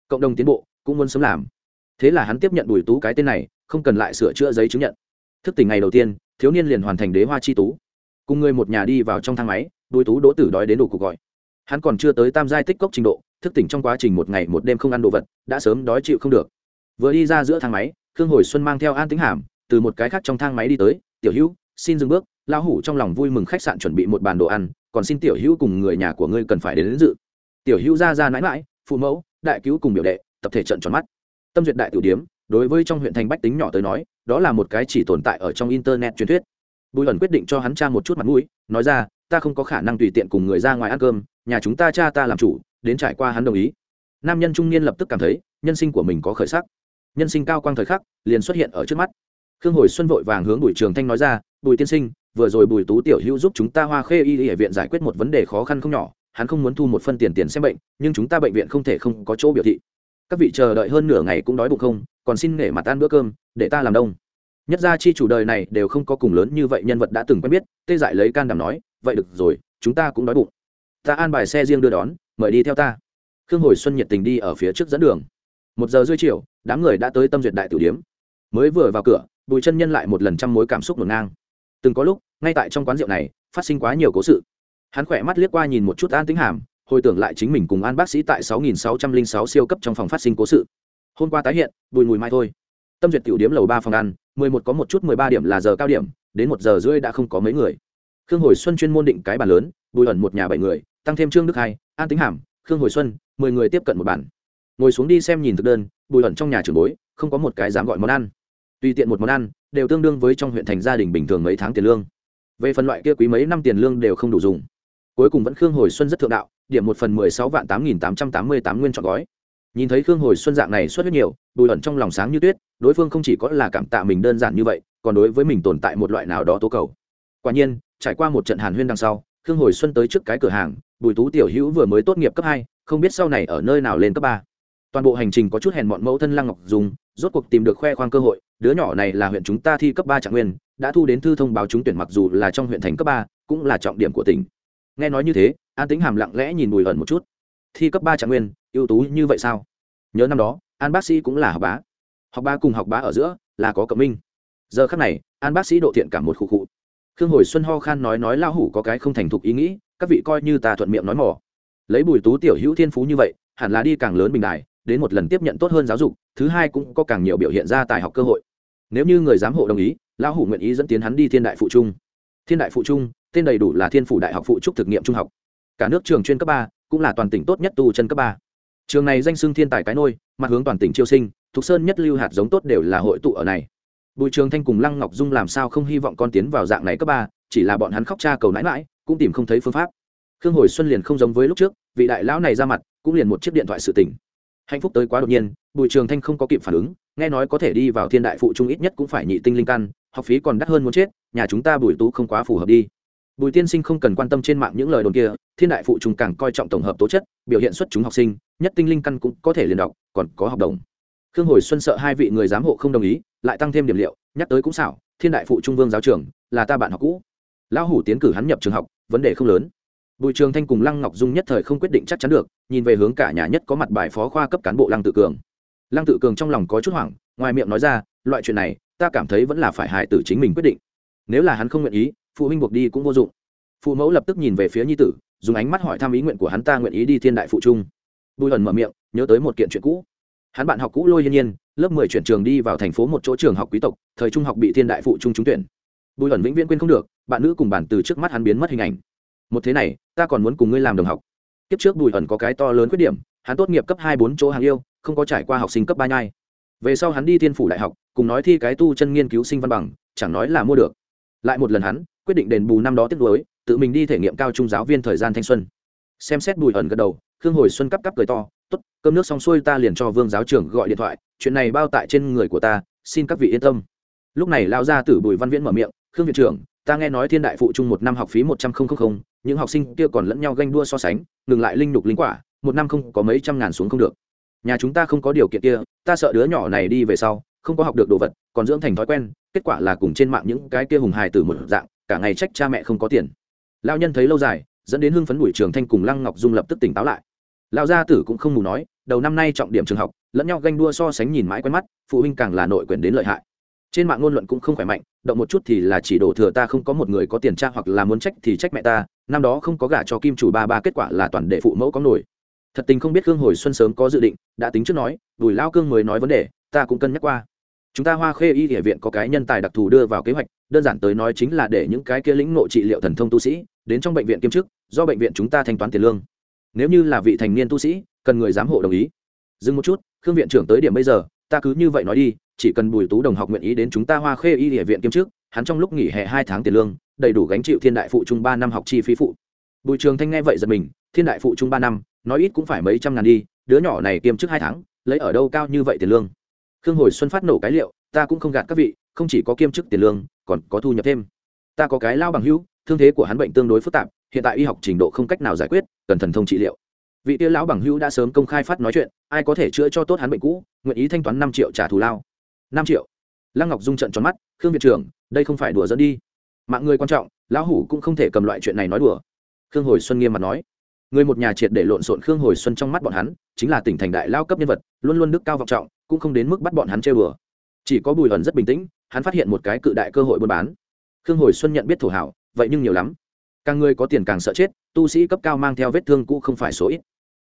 Cộng đồng tiến bộ, cũng muốn sớm làm. Thế là hắn tiếp nhận bùi tú cái tên này, không cần lại sửa chữa giấy chứng nhận. Thức tỉnh ngày đầu tiên, thiếu niên liền hoàn thành đế hoa chi tú. Cùng người một nhà đi vào trong thang máy, bùi tú đỗ tử đói đến đủ cuộc gọi. Hắn còn chưa tới tam giai tích cốc trình độ, thức tỉnh trong quá trình một ngày một đêm không ăn đồ vật, đã sớm đói chịu không được. Vừa đi ra giữa thang máy khương hồi xuân mang theo an tính hàm từ một cái khác trong thang máy đi tới tiểu hữu xin dừng bước lão hủ trong lòng vui mừng khách sạn chuẩn bị một bàn đồ ăn còn xin tiểu hữu cùng người nhà của ngươi cần phải đến, đến dự. Tiểu hữu ra ra mãi mãi phụ mẫu đại cứu cùng biểu đệ tập thể trận tròn mắt. Tâm duyệt đại tiểu điếm đối với trong huyện thành bách tính nhỏ tới nói đó là một cái chỉ tồn tại ở trong internet truyền thuyết. Bùi ẩn quyết định cho hắn cha một chút mặt mũi nói ra ta không có khả năng tùy tiện cùng người ra ngoài ăn cơm nhà chúng ta cha ta làm chủ đến trải qua hắn đồng ý. Nam nhân trung niên lập tức cảm thấy nhân sinh của mình có khởi sắc nhân sinh cao quang thời khắc, liền xuất hiện ở trước mắt. Khương hồi xuân vội vàng hướng bùi trường thanh nói ra, bùi tiên sinh, vừa rồi bùi tú tiểu hữu giúp chúng ta hoa khê y y viện giải quyết một vấn đề khó khăn không nhỏ, hắn không muốn thu một phân tiền tiền xem bệnh, nhưng chúng ta bệnh viện không thể không có chỗ biểu thị. Các vị chờ đợi hơn nửa ngày cũng đói bụng không, còn xin nể mặt ăn bữa cơm, để ta làm đông. Nhất ra chi chủ đời này đều không có cùng lớn như vậy nhân vật đã từng quen biết, tê dại lấy can đảm nói, vậy được rồi, chúng ta cũng đói bụng. Ta an bài xe riêng đưa đón, mời đi theo ta. Khương hồi xuân nhiệt tình đi ở phía trước dẫn đường. Một giờ rưỡi chiều đám người đã tới tâm duyệt đại tử điếm. Mới vừa vào cửa, bùi chân nhân lại một lần trăm mối cảm xúc ngổn ngang. Từng có lúc, ngay tại trong quán rượu này, phát sinh quá nhiều cố sự. Hắn khỏe mắt liếc qua nhìn một chút an tính hàm, hồi tưởng lại chính mình cùng an bác sĩ tại 6606 siêu cấp trong phòng phát sinh cố sự. Hôm qua tái hiện, bùi mùi mai thôi. Tâm duyệt tiểu điếm lầu ba phòng ăn 11 có một chút 13 điểm là giờ cao điểm, đến một giờ rưỡi đã không có mấy người. Khương hồi xuân chuyên môn định cái bàn lớn, bùi ẩn một nhà bảy người, tăng thêm trương đức hai, an tính hàm, khương hồi xuân, mười người tiếp cận một bàn. Ngồi xuống đi xem nhìn thực đơn bùi ẩn trong nhà trường bối, không có một cái dám gọi món ăn. Tùy tiện một món ăn, đều tương đương với trong huyện thành gia đình bình thường mấy tháng tiền lương. Về phần loại kia quý mấy năm tiền lương đều không đủ dùng. Cuối cùng vẫn khương hồi xuân rất thượng đạo, điểm một phần mười sáu vạn tám nghìn tám trăm tám mươi tám nguyên chọn gói. Nhìn thấy khương hồi xuân dạng này xuất rất nhiều, bùi ẩn trong lòng sáng như tuyết, đối phương không chỉ có là cảm tạ mình đơn giản như vậy, còn đối với mình tồn tại một loại nào đó tố cầu. Quả nhiên, trải qua một trận hàn huyên đằng sau, khương hồi xuân tới trước cái cửa hàng, bùi tú tiểu hữu vừa mới tốt nghiệp cấp hai, không biết sau này ở nơi nào lên cấp ba toàn bộ hành trình có chút hèn mọn mẫu thân lăng ngọc dùng rốt cuộc tìm được khoe khoang cơ hội, đứa nhỏ này là huyện chúng ta thi cấp ba trạng nguyên, đã thu đến thư thông báo trúng tuyển mặc dù là trong huyện thành cấp ba, cũng là trọng điểm của tỉnh. Nghe nói như thế, an tính hàm lặng lẽ nhìn bùi ẩn một chút. Thi cấp ba trạng nguyên, ưu tú như vậy sao? Nhớ năm đó, an bác sĩ cũng là học bá. Học bá cùng học bá ở giữa, là có cộng minh. Giờ khắc này, an bác sĩ độ thiện cả một khu cụ khương hồi xuân ho khan nói nói lao hủ có cái không thành thục ý nghĩ, các vị coi như ta thuận miệng nói mỏ. Lấy bùi tú tiểu hữu thiên phú như vậy, hẳn là đi càng lớn bình đài đến một lần tiếp nhận tốt hơn giáo dục, thứ hai cũng có càng nhiều biểu hiện ra tài học cơ hội. Nếu như người giám hộ đồng ý, lão hủ nguyện ý dẫn tiến hắn đi thiên đại phụ trung. Thiên đại phụ trung, tên đầy đủ là thiên phủ đại học phụ trúc thực nghiệm trung học. Cả nước trường chuyên cấp ba, cũng là toàn tỉnh tốt nhất tu chân cấp ba. Trường này danh xưng thiên tài cái nôi, mặt hướng toàn tỉnh chiêu sinh thục sơn nhất lưu hạt giống tốt đều là hội tụ ở này. Bùi trường thanh cùng lăng ngọc dung làm sao không hy vọng con tiến vào dạng này cấp ba, chỉ là bọn hắn khóc cha cầu nãi mãi cũng tìm không thấy phương pháp. Khương hồi xuân liền không giống với lúc trước, vị đại lão này ra mặt, cũng liền một chiếc điện thoại sự tỉnh hạnh phúc tới quá đột nhiên, bùi trường thanh không có kịp phản ứng, nghe nói có thể đi vào thiên đại phụ trung ít nhất cũng phải nhị tinh linh căn, học phí còn đắt hơn muốn chết, nhà chúng ta bùi tú không quá phù hợp đi. Bùi tiên sinh không cần quan tâm trên mạng những lời đồn kia, thiên đại phụ trung càng coi trọng tổng hợp tố chất, biểu hiện xuất chúng học sinh, nhất tinh linh căn cũng có thể liền đọc, còn có học đồng. Khương hồi xuân sợ hai vị người giám hộ không đồng ý, lại tăng thêm điểm liệu, nhắc tới cũng xảo, thiên đại phụ trung vương giáo trường, là ta bạn học cũ. Lão hủ tiến cử hắn nhập trường học, vấn đề không lớn bùi trường thanh cùng lăng ngọc dung nhất thời không quyết định chắc chắn được, nhìn về hướng cả nhà nhất có mặt bài phó khoa cấp cán bộ lăng tự cường. Lăng tự cường trong lòng có chút hoảng, ngoài miệng nói ra, loại chuyện này, ta cảm thấy vẫn là phải hại tử chính mình quyết định. Nếu là hắn không nguyện ý, phụ huynh buộc đi cũng vô dụng. Phụ mẫu lập tức nhìn về phía nhi tử, dùng ánh mắt hỏi thăm ý nguyện của hắn ta nguyện ý đi thiên đại phụ trung. Bùi ẩn mở miệng, nhớ tới một kiện chuyện cũ. Hắn bạn học cũ lôi yên nhiên, lớp mười chuyển trường đi vào thành phố một chỗ trường học quý tộc, thời trung học bị thiên đại phụ trung trúng tuyển. Bùi ẩn vĩnh viễn quên không được, bạn nữ cùng bản từ trước mắt hắn biến mất hình ảnh một thế này, ta còn muốn cùng ngươi làm đồng học. Kiếp trước bùi ẩn có cái to lớn khuyết điểm, hắn tốt nghiệp cấp hai bốn chỗ hàng yêu, không có trải qua học sinh cấp ba nhai. Về sau hắn đi thiên phủ đại học, cùng nói thi cái tu chân nghiên cứu sinh văn bằng, chẳng nói là mua được. Lại một lần hắn, quyết định đền bù năm đó tiếp nối tự mình đi thể nghiệm cao trung giáo viên thời gian thanh xuân. Xem xét bùi ẩn gật đầu, khương hồi xuân cắp cắp cười to t ố t cơm nước xong xuôi ta liền cho vương giáo trưởng gọi điện thoại, chuyện này bao tại trên người của ta, xin các vị yên tâm. Lúc này lao ra từ bùi văn viễn mở miệng, khương viện trưởng, ta nghe nói thiên đại phụ trung một năm học phí một trăm linh những học sinh kia còn lẫn nhau ganh đua so sánh, ngừng lại linh nhục linh quả, một năm không có mấy trăm ngàn xuống không được. Nhà chúng ta không có điều kiện kia, ta sợ đứa nhỏ này đi về sau, không có học được đồ vật, còn dưỡng thành thói quen, kết quả là cùng trên mạng những cái kia hùng hài từ một dạng, cả ngày trách cha mẹ không có tiền. Lao nhân thấy lâu dài, dẫn đến hưng phấn bùi trường thanh cùng lăng ngọc dung lập tức tỉnh táo lại. Lão gia tử cũng không mù nói, đầu năm nay trọng điểm trường học, lẫn nhau ganh đua so sánh nhìn mãi quen mắt, phụ huynh càng là nội quyền đến lợi hại trên mạng ngôn luận cũng không khỏe mạnh, động một chút thì là chỉ đổ thừa ta không có một người có tiền tra hoặc là muốn trách thì trách mẹ ta, năm đó không có gả cho kim chủ ba ba kết quả là toàn đệ phụ mẫu có nổi. Thật tình không biết khương hồi xuân sớm có dự định, đã tính trước nói, bùi lao cương mới nói vấn đề, ta cũng cân nhắc qua. Chúng ta hoa khê y địa viện có cái nhân tài đặc thù đưa vào kế hoạch, đơn giản tới nói chính là để những cái kia lĩnh nội trị liệu thần thông tu sĩ, đến trong bệnh viện kiêm chức, do bệnh viện chúng ta thanh toán tiền lương. Nếu như là vị thành niên tu sĩ, cần người giám hộ đồng ý. Dừng một chút, khương viện trưởng tới điểm bây giờ ta cứ như vậy nói đi, chỉ cần bùi tú đồng học nguyện ý đến chúng ta hoa khê y địa viện kiêm chức, hắn trong lúc nghỉ hè hai tháng tiền lương, đầy đủ gánh chịu thiên đại phụ trung ba năm học chi phí phụ. Bùi trường thanh nghe vậy giật mình, thiên đại phụ trung ba năm, nói ít cũng phải mấy trăm ngàn đi, đứa nhỏ này kiêm chức hai tháng, lấy ở đâu cao như vậy tiền lương? Khương hồi xuân phát nổ cái liệu, ta cũng không gạt các vị, không chỉ có kiêm chức tiền lương, còn có thu nhập thêm. Ta có cái lao bằng hữu, thương thế của hắn bệnh tương đối phức tạp, hiện tại y học trình độ không cách nào giải quyết, cần thần thông trị liệu. Vị tia lão bằng hữu đã sớm công khai phát nói chuyện, ai có thể chữa cho tốt hắn bệnh cũ nguyện ý thanh toán năm triệu trả thù lao. Năm triệu. Lăng ngọc dung trận tròn mắt, khương viện trưởng, đây không phải đùa dẫn đi. Mạng người quan trọng, lão hủ cũng không thể cầm loại chuyện này nói đùa. Khương hồi xuân nghiêm mặt nói. Người một nhà triệt để lộn xộn khương hồi xuân trong mắt bọn hắn, chính là tỉnh thành đại lao cấp nhân vật, luôn luôn đức cao vọng trọng, cũng không đến mức bắt bọn hắn chơi đùa. chỉ có bùi ẩn rất bình tĩnh, hắn phát hiện một cái cự đại cơ hội buôn bán. Khương hồi xuân nhận biết thổ hảo, vậy nhưng nhiều lắm. Càng người có tiền càng sợ chết, tu sĩ cấp cao mang theo vết thương cũ không phải số ít.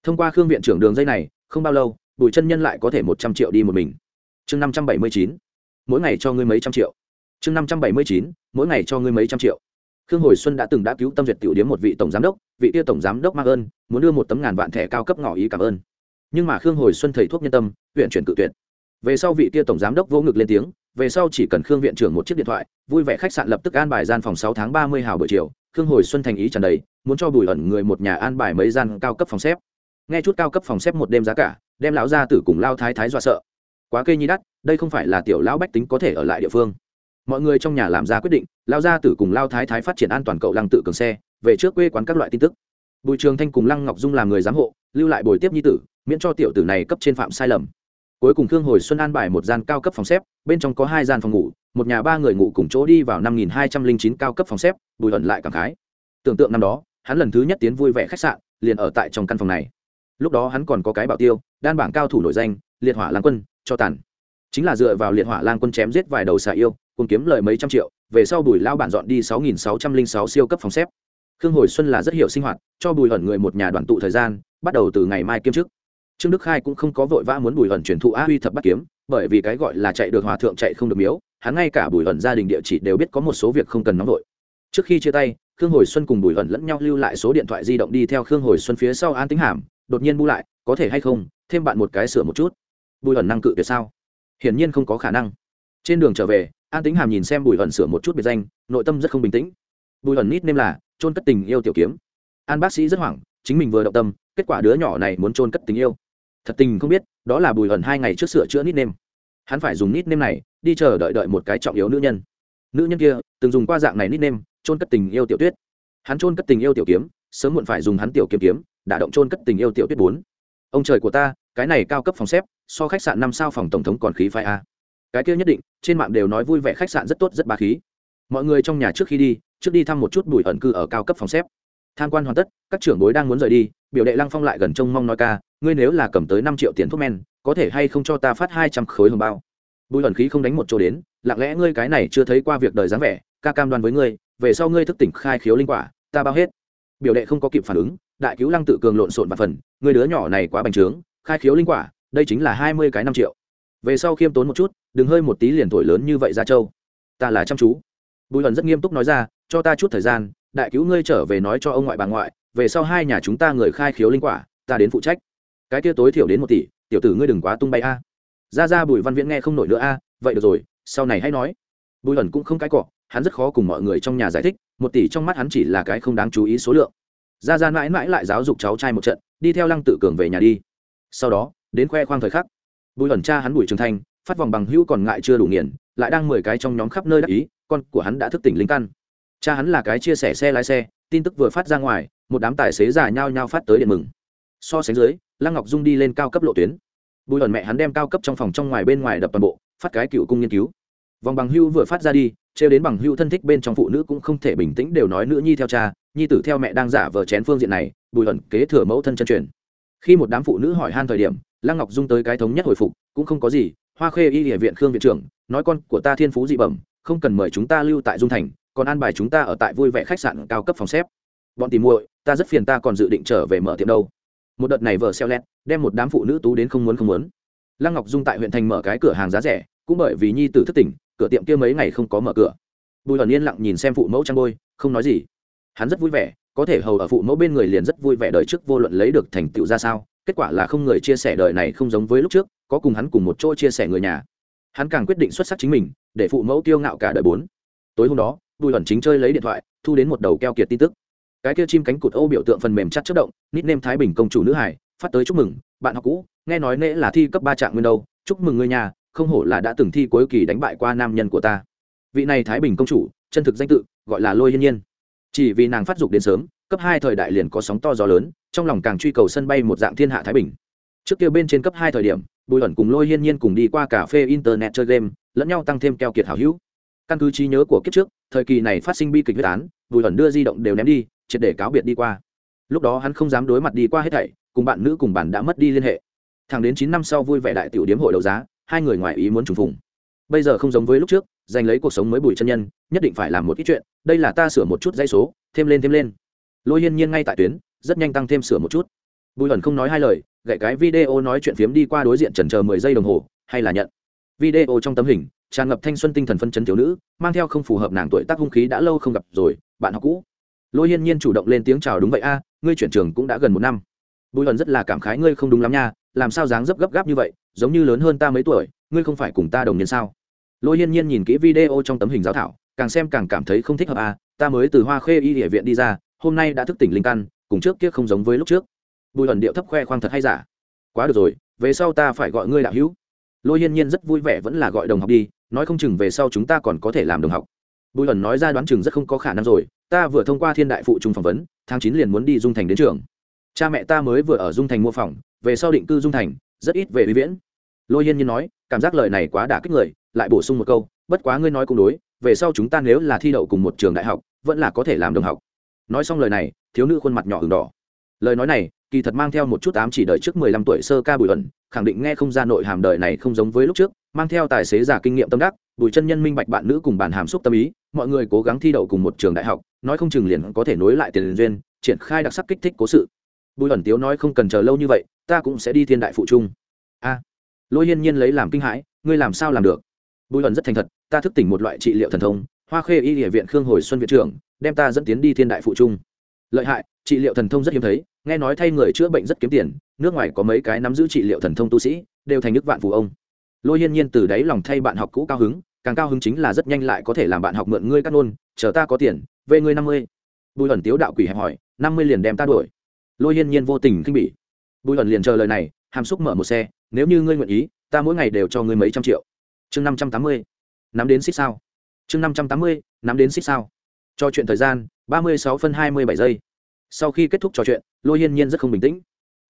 Thông qua khương viện trưởng đường dây này, không bao lâu bùi chân nhân lại có thể một trăm triệu đi một mình. Chương năm trăm bảy mươi chín, mỗi ngày cho ngươi mấy trăm triệu. Chương năm trăm bảy mươi chín, mỗi ngày cho ngươi mấy trăm triệu. Khương hồi xuân đã từng đã cứu tâm duyệt tiểu điếm một vị tổng giám đốc, vị tiêu tổng giám đốc mang ơn, muốn đưa một tấm ngàn vạn thẻ cao cấp ngỏ ý cảm ơn. Nhưng mà khương hồi xuân thầy thuốc nhân tâm huyện chuyển cự tuyệt. Về sau vị kia tổng giám đốc vô ngực lên tiếng, về sau chỉ cần khương viện trưởng một chiếc điện thoại, vui vẻ khách sạn lập tức an bài gian phòng sáu tháng ba mươi hào buổi chiều, khương hồi xuân thành ý tràn đầy, muốn cho bùi ẩn người một nhà an bài mấy gian cao cấp phòng xếp. Nghe chút cao cấp phòng xếp một đêm giá cả đem lão gia tử cùng lao thái thái dọa sợ. Quá kê nhi đắt, đây không phải là tiểu lão bách tính có thể ở lại địa phương. Mọi người trong nhà làm ra quyết định lao gia tử cùng lao thái thái phát triển an toàn cậu lăng tự cường xe, về trước quê quán các loại tin tức. Bùi trường thanh cùng lăng ngọc dung làm người giám hộ, lưu lại bồi tiếp nhi tử, miễn cho tiểu tử này cấp trên phạm sai lầm. Cuối cùng thương hồi xuân an bài một gian cao cấp phòng xếp, bên trong có hai gian phòng ngủ, một nhà ba người ngủ cùng chỗ đi vào năm nghìn hai trăm linh chín cao cấp phòng xếp, bùi ẩn lại cảm khái. Tưởng tượng năm đó, hắn lần thứ nhất tiến vui vẻ khách sạn, liền ở tại trong căn phòng này. Lúc đó hắn còn có cái bảo tiêu đan bảng cao thủ nổi danh, liệt hỏa lang quân, cho tàn. Chính là dựa vào liệt hỏa lang quân chém giết vài đầu xà yêu cùng kiếm lời mấy trăm triệu, về sau bùi lao bản dọn đi sáu nghìn sáu trăm linh sáu siêu cấp phòng xếp. Khương hồi xuân là rất hiểu sinh hoạt, cho bùi hẩn người một nhà đoàn tụ thời gian, bắt đầu từ ngày mai kiêm chức. Trương đức khai cũng không có vội vã muốn bùi hẩn truyền thụ á huy thập bắt kiếm, bởi vì cái gọi là chạy được hòa thượng chạy không được miếu, hắn ngay cả bùi hẩn gia đình địa chỉ đều biết có một số việc không cần nóng vội. Trước khi chia tay, khương hồi xuân cùng bùi hẩn lẫn nhau lưu lại số điện thoại di động đi theo khương hồi xuân phía sau an tính hàm đột nhiên bu lại, có thể hay không, thêm bạn một cái sửa một chút. Bùi ẩn năng cự tuyệt sao? Hiển nhiên không có khả năng. Trên đường trở về, an tính hàm nhìn xem bùi ẩn sửa một chút biệt danh, nội tâm rất không bình tĩnh. Bùi ẩn nít nêm là trôn cất tình yêu tiểu kiếm. An bác sĩ rất hoảng, chính mình vừa động tâm, kết quả đứa nhỏ này muốn trôn cất tình yêu. Thật tình không biết, đó là bùi ẩn hai ngày trước sửa chữa nít nêm. Hắn phải dùng nít nêm này, đi chờ đợi đợi một cái trọng yếu nữ nhân. Nữ nhân kia, từng dùng qua dạng này nít nêm trôn cất tình yêu tiểu tuyết. Hắn trôn cất tình yêu tiểu kiếm sớm muộn phải dùng hắn tiểu kiếm kiếm, đả động trôn cất tình yêu tiểu tuyết bốn. Ông trời của ta, cái này cao cấp phòng xếp, so khách sạn năm sao phòng tổng thống còn khí phái a. Cái kia nhất định, trên mạng đều nói vui vẻ khách sạn rất tốt, rất ba khí. Mọi người trong nhà trước khi đi, trước đi thăm một chút bùi ẩn cư ở cao cấp phòng xếp. Tham quan hoàn tất, các trưởng bối đang muốn rời đi, biểu đệ lăng phong lại gần trông mong nói ca, ngươi nếu là cầm tới năm triệu tiền thuốc men, có thể hay không cho ta phát hai trăm khối hồng bao? Bùi ẩn khí không đánh một chỗ đến, lặng lẽ ngươi cái này chưa thấy qua việc đời dáng vẻ, ca cam đoan với ngươi, về sau ngươi thức tỉnh khai khiếu linh quả, ta bao hết biểu đệ không có kịp phản ứng, đại cứu lăng tự cường lộn xộn và phần, người đứa nhỏ này quá bành trướng, khai khiếu linh quả, đây chính là hai mươi cái năm triệu. Về sau khiêm tốn một chút, đừng hơi một tí liền tuổi lớn như vậy ra châu. Ta là chăm chú. Bùi hận rất nghiêm túc nói ra, cho ta chút thời gian, đại cứu ngươi trở về nói cho ông ngoại bà ngoại, về sau hai nhà chúng ta người khai khiếu linh quả, ta đến phụ trách. Cái kia tối thiểu đến một tỷ, tiểu tử ngươi đừng quá tung bay a. Ra ra bùi văn viễn nghe không nổi nữa a, vậy được rồi, sau này hãy nói. Bùi hận cũng không cái cọ hắn rất khó cùng mọi người trong nhà giải thích, một tỷ trong mắt hắn chỉ là cái không đáng chú ý số lượng. Ra ra mãi mãi lại giáo dục cháu trai một trận, đi theo lăng tự cường về nhà đi. Sau đó, đến khoe khoang thời khắc, bùi ẩn cha hắn bùi trường thanh, phát vòng bằng hữu còn ngại chưa đủ nghiền, lại đang mười cái trong nhóm khắp nơi đắc ý, con của hắn đã thức tỉnh linh căn. Cha hắn là cái chia sẻ xe lái xe, tin tức vừa phát ra ngoài, một đám tài xế già nhao nhao phát tới điện mừng. So sánh dưới, lăng ngọc dung đi lên cao cấp lộ tuyến. Bùi ẩn mẹ hắn đem cao cấp trong phòng trong ngoài bên ngoài đập toàn bộ, phát cái cựu cung nghiên cứu vòng bằng hưu vừa phát ra đi, trêu đến bằng hưu thân thích bên trong phụ nữ cũng không thể bình tĩnh đều nói nữ nhi theo cha, nhi tử theo mẹ đang giả vờ chén phương diện này, bùi ẩn kế thừa mẫu thân chân truyền. Khi một đám phụ nữ hỏi han thời điểm, lăng ngọc dung tới cái thống nhất hồi phục, cũng không có gì, hoa khê y địa viện khương viện trưởng, nói con của ta thiên phú dị bẩm, không cần mời chúng ta lưu tại dung thành, còn an bài chúng ta ở tại vui vẻ khách sạn cao cấp phòng xếp. Bọn tìm muội, ta rất phiền ta còn dự định trở về mở tiệm đâu. Một đợt này vợ xeo lét, đem một đám phụ nữ tú đến không muốn không muốn. Lăng ngọc dung tại huyện thành mở cái cửa hàng giá rẻ, cũng bởi vì nhi tử thất tỉnh cửa tiệm kia mấy ngày không có mở cửa. Bùi hận yên lặng nhìn xem phụ mẫu trang bôi, không nói gì. Hắn rất vui vẻ, có thể hầu ở phụ mẫu bên người liền rất vui vẻ đời trước vô luận lấy được thành tựu ra sao, kết quả là không người chia sẻ đời này không giống với lúc trước, có cùng hắn cùng một chỗ chia sẻ người nhà. Hắn càng quyết định xuất sắc chính mình, để phụ mẫu tiêu ngạo cả đời bốn. Tối hôm đó, bùi hận chính chơi lấy điện thoại, thu đến một đầu keo kiệt tin tức. Cái kia chim cánh cụt ô biểu tượng phần mềm chắc chất động nít nêm thái bình công chủ nữ hải, phát tới chúc mừng, bạn học cũ, nghe nói nễ là thi cấp ba trạng nguyên đâu, chúc mừng người nhà không hổ là đã từng thi cuối kỳ đánh bại qua nam nhân của ta. Vị này thái bình công chủ, chân thực danh tự, gọi là lôi hiên nhiên. Chỉ vì nàng phát dục đến sớm, cấp hai thời đại liền có sóng to gió lớn, trong lòng càng truy cầu sân bay một dạng thiên hạ thái bình. Trước kia bên trên cấp hai thời điểm, bùi ẩn cùng lôi hiên nhiên cùng đi qua cà phê internet chơi game, lẫn nhau tăng thêm keo kiệt hảo hữu. Căn cứ trí nhớ của kiếp trước, thời kỳ này phát sinh bi kịch huyết án, bùi ẩn đưa di động đều ném đi, triệt để cáo biệt đi qua. Lúc đó hắn không dám đối mặt đi qua hết thảy, cùng bạn nữ cùng bạn đã mất đi liên hệ. Thẳng đến chín năm sau vui vẻ đại tiểu điếm hội đấu giá hai người ngoài ý muốn trùng phùng. Bây giờ không giống với lúc trước, giành lấy cuộc sống mới bùi chân nhân, nhất định phải làm một ít chuyện, đây là ta sửa một chút dãy số, thêm lên thêm lên. Lôi hiên nhiên ngay tại tuyến, rất nhanh tăng thêm sửa một chút. Bùi ẩn không nói hai lời, gậy cái video nói chuyện phiếm đi qua đối diện trần chờ mười giây đồng hồ, hay là nhận. Video trong tấm hình, tràn ngập thanh xuân tinh thần phân chấn thiếu nữ, mang theo không phù hợp nàng tuổi tác hung khí đã lâu không gặp rồi, bạn học cũ. Lôi hiên nhiên chủ động lên tiếng chào đúng vậy a, ngươi chuyển trường cũng đã gần một năm. Bùi ẩn rất là cảm khái ngươi không đúng lắm nha, làm sao dáng dấp gấp gáp như vậy giống như lớn hơn ta mấy tuổi, ngươi không phải cùng ta đồng niên sao? Lôi hiên nhiên nhìn kỹ video trong tấm hình giáo thảo, càng xem càng cảm thấy không thích hợp à? ta mới từ hoa khê y địa viện đi ra, hôm nay đã thức tỉnh linh căn, cùng trước kia không giống với lúc trước. Bùi ẩn điệu thấp khoe khoang thật hay giả? Quá được rồi, về sau ta phải gọi ngươi đạo hữu. Lôi hiên nhiên rất vui vẻ vẫn là gọi đồng học đi, nói không chừng về sau chúng ta còn có thể làm đồng học. Bùi ẩn nói ra đoán chừng rất không có khả năng rồi, ta vừa thông qua thiên đại phụ trung phỏng vấn, tháng chín liền muốn đi dung thành đến trường. Cha mẹ ta mới vừa ở dung thành mua phòng, về sau định cư dung thành, rất ít về uy viễn lôi hiên nhiên nói, cảm giác lời này quá đả kích người, lại bổ sung một câu, bất quá ngươi nói cũng đối, về sau chúng ta nếu là thi đậu cùng một trường đại học, vẫn là có thể làm đồng học. Nói xong lời này, thiếu nữ khuôn mặt nhỏ h đỏ. Lời nói này, kỳ thật mang theo một chút ám chỉ đợi trước mười lăm tuổi sơ ca bùi ẩn khẳng định nghe không ra nội hàm đời này không giống với lúc trước, mang theo tài xế giả kinh nghiệm tâm đắc, bùi chân nhân minh bạch bạn nữ cùng bản hàm xúc tâm ý, mọi người cố gắng thi đậu cùng một trường đại học, nói không chừng liền có thể nối lại tiền duyên, triển khai đặc sắc kích thích cố sự. Bùi ẩn tiếu nói không cần chờ lâu như vậy, ta cũng sẽ đi thiên đại phụ trung. A lôi hiên nhiên lấy làm kinh hãi, ngươi làm sao làm được? Bùi ẩn rất thành thật, ta thức tỉnh một loại trị liệu thần thông, hoa khê y địa viện khương hồi xuân viện trưởng, đem ta dẫn tiến đi thiên đại phụ trung. Lợi hại, trị liệu thần thông rất hiếm thấy, nghe nói thay người chữa bệnh rất kiếm tiền, nước ngoài có mấy cái nắm giữ trị liệu thần thông tu sĩ, đều thành nước vạn phù ông. Lôi hiên nhiên từ đáy lòng thay bạn học cũ cao hứng, càng cao hứng chính là rất nhanh lại có thể làm bạn học mượn ngươi cắt nôn chờ ta có tiền, về ngươi năm mươi. Bùi ẩn tiếu đạo quỷ hẹp hỏi, năm mươi liền đem ta đuổi. Lôi hiên nhiên vô tình khinh bỉ. Bùi ẩn liền chờ lời này hàm xúc mở một xe, nếu như ngươi nguyện ý, ta mỗi ngày đều cho ngươi mấy trăm triệu. Chương năm trăm tám mươi, nắm đến xích sao. Chương năm trăm tám mươi, nắm đến xích sao. Cho chuyện thời gian, ba mươi sáu phân hai mươi bảy giây. Sau khi kết thúc trò chuyện, lôi hiên nhiên rất không bình tĩnh.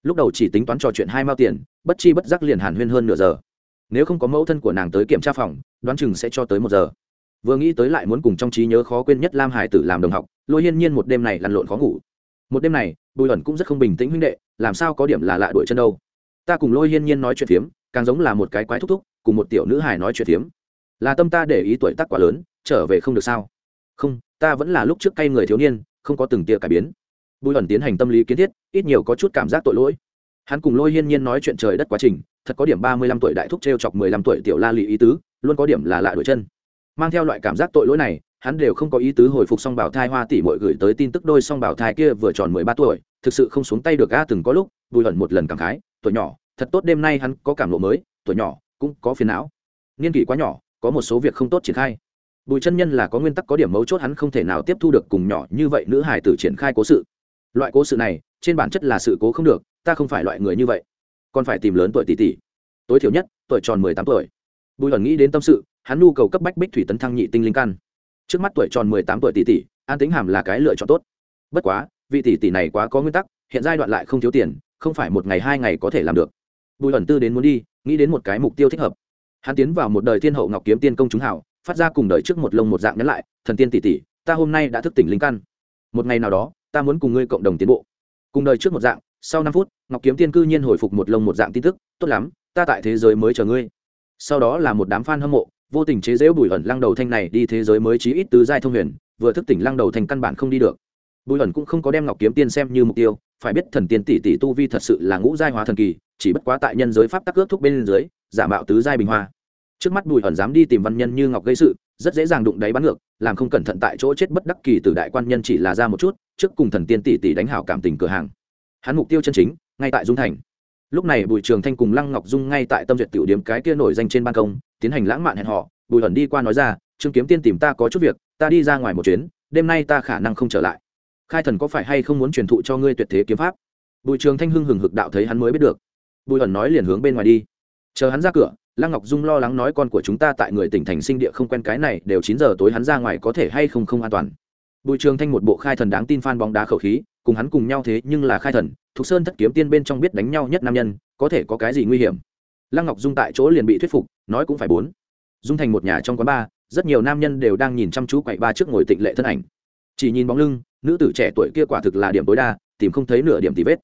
Lúc đầu chỉ tính toán trò chuyện hai mao tiền, bất chi bất giác liền hàn huyên hơn nửa giờ. Nếu không có mẫu thân của nàng tới kiểm tra phòng, đoán chừng sẽ cho tới một giờ. Vừa nghĩ tới lại muốn cùng trong trí nhớ khó quên nhất lam hải tử làm đồng học, lôi hiên nhiên một đêm này lăn lộn khó ngủ. Một đêm này, bùi ẩn cũng rất không bình tĩnh huynh đệ, làm sao có điểm là lạ đuổi chân đâu ta cùng lôi hiên nhiên nói chuyện phiếm, càng giống là một cái quái thúc thúc, cùng một tiểu nữ hài nói chuyện phiếm. Là tâm ta để ý tuổi tác quá lớn, trở về không được sao? Không, ta vẫn là lúc trước cay người thiếu niên, không có từng tia cải biến. Bùi ẩn tiến hành tâm lý kiến thiết, ít nhiều có chút cảm giác tội lỗi. Hắn cùng lôi hiên nhiên nói chuyện trời đất quá trình, thật có điểm ba mươi lăm tuổi đại thúc t r e o chọc mười lăm tuổi tiểu la lị ý tứ, luôn có điểm là lạ đổi chân. Mang theo loại cảm giác tội lỗi này, hắn đều không có ý tứ hồi phục song bảo thai hoa tỷ mội gửi tới tin tức đôi song bảo thai kia vừa tròn mười ba tuổi, thực sự không xuống tay được ga từng có lúc, bùi ẩn một lần cảm khái tuổi nhỏ, thật tốt đêm nay hắn có cảm lộ mới, tuổi nhỏ cũng có phiền não. Niên kỷ quá nhỏ, có một số việc không tốt triển khai. Bùi chân nhân là có nguyên tắc có điểm mấu chốt hắn không thể nào tiếp thu được cùng nhỏ như vậy nữ hải tử triển khai cố sự. Loại cố sự này, trên bản chất là sự cố không được, ta không phải loại người như vậy. Còn phải tìm lớn tuổi tỷ tỷ. Tối thiểu nhất, tuổi tròn mười tám tuổi. Bùi ẩn nghĩ đến tâm sự, hắn nhu cầu cấp bách bích thủy tấn thăng nhị tinh linh căn. Trước mắt tuổi tròn mười tám tuổi tỷ tỷ, an tính hàm là cái lựa chọn tốt. Bất quá, vị tỷ tỷ này quá có nguyên tắc, hiện giai đoạn lại không thiếu tiền không phải một ngày hai ngày có thể làm được. Bùi ẩn tư đến muốn đi, nghĩ đến một cái mục tiêu thích hợp. Hắn tiến vào một đời thiên hậu ngọc kiếm tiên công chúng hảo, phát ra cùng đời trước một lông một dạng nhắn lại, thần tiên tỷ tỷ, ta hôm nay đã thức tỉnh linh căn. Một ngày nào đó, ta muốn cùng ngươi cộng đồng tiến bộ. Cùng đời trước một dạng, sau năm phút, ngọc kiếm tiên cư nhiên hồi phục một lông một dạng tin tức, tốt lắm, ta tại thế giới mới chờ ngươi. Sau đó là một đám f a n hâm mộ, vô tình chế dễu bùi ẩn lăng đầu thanh này đi thế giới mới chí ít tứ giai thông huyền, vừa thức tỉnh lăng đầu thành căn bản không đi được. Bùi ẩn cũng không có đem ngọc kiếm tiên xem như mục tiêu phải biết thần tiên tỷ tỷ tu vi thật sự là ngũ giai hóa thần kỳ, chỉ bất quá tại nhân giới pháp tắc ước thúc bên dưới, giả mạo tứ giai bình hoa. Trước mắt bùi ẩn dám đi tìm văn nhân như ngọc gây sự, rất dễ dàng đụng đáy bắn ngược, làm không cẩn thận tại chỗ chết bất đắc kỳ từ đại quan nhân chỉ là ra một chút, trước cùng thần tiên tỷ tỷ đánh hảo cảm tình cửa hàng. Hắn mục tiêu chân chính, ngay tại dung thành. Lúc này bùi trường thanh cùng lăng ngọc dung ngay tại tâm duyệt tiểu điếm cái kia nổi danh trên ban công, tiến hành lãng mạn hẹn họ bùi ẩn đi qua nói ra, trương kiếm tiên tìm ta có chút việc, ta đi ra ngoài một chuyến, đêm nay ta khả năng không trở lại khai thần có phải hay không muốn truyền thụ cho ngươi tuyệt thế kiếm pháp? Bùi trường thanh hưng hừng hực đạo thấy hắn mới biết được. Bùi ẩn nói liền hướng bên ngoài đi. Chờ hắn ra cửa, lăng ngọc dung lo lắng nói con của chúng ta tại người tỉnh thành sinh địa không quen cái này, đều chín giờ tối hắn ra ngoài có thể hay không không an toàn. Bùi trường thanh một bộ khai thần đáng tin phan bóng đá khẩu khí, cùng hắn cùng nhau thế nhưng là khai thần, thục sơn thất kiếm tiên bên trong biết đánh nhau nhất nam nhân, có thể có cái gì nguy hiểm? Lăng ngọc dung tại chỗ liền bị thuyết phục, nói cũng phải bốn. Dung thành một nhà trong quán bar, rất nhiều nam nhân đều đang nhìn chăm chú quậy ba trước ngồi tịnh lệ thân ảnh. Chỉ nhìn bóng lưng nữ tử trẻ tuổi kia quả thực là điểm tối đa, tìm không thấy nửa điểm tì vết.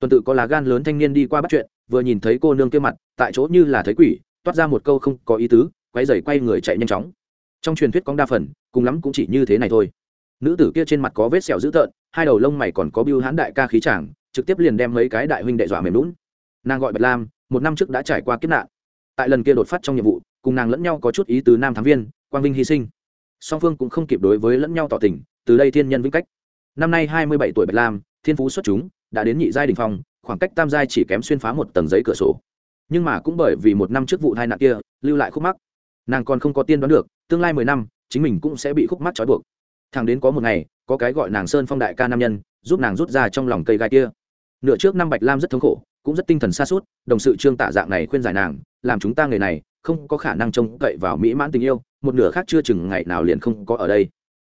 Tuần tự có lá gan lớn thanh niên đi qua bắt chuyện, vừa nhìn thấy cô nương kia mặt, tại chỗ như là thấy quỷ, toát ra một câu không có ý tứ, quay dày quay người chạy nhanh chóng. Trong truyền thuyết cóng đa phần, cùng lắm cũng chỉ như thế này thôi. Nữ tử kia trên mặt có vết sẹo dữ tợn, hai đầu lông mày còn có biêu hãn đại ca khí chàng, trực tiếp liền đem mấy cái đại huynh đệ dọa mềm lún nàng gọi bạch lam, một năm trước đã trải qua kiếp nạn. Tại lần kia đột phát trong nhiệm vụ, cùng nàng lẫn nhau có chút ý tứ nam thám viên, quang vinh hy sinh. Song phương cũng không kịp đối với lẫn nhau tỏ tình, từ đây thiên nhân vĩnh cách năm nay hai mươi bảy tuổi bạch lam, thiên phú xuất chúng, đã đến nhị giai đình phong, khoảng cách tam giai chỉ kém xuyên phá một tầng giấy cửa sổ. Nhưng mà cũng bởi vì một năm trước vụ tai nạn kia, lưu lại khúc mắc. Nàng còn không có tiên đoán được, tương lai mười năm, chính mình cũng sẽ bị khúc mắc trói buộc. Thằng đến có một ngày, có cái gọi nàng sơn phong đại ca nam nhân, giúp nàng rút ra trong lòng cây gai kia. Nửa trước năm bạch lam rất thống khổ, cũng rất tinh thần xa suốt đồng sự trương tạ dạng này khuyên giải nàng, làm chúng ta người này, không có khả năng trông cậy vào mỹ mãn tình yêu, một nửa khác chưa chừng ngày nào liền không có ở đây.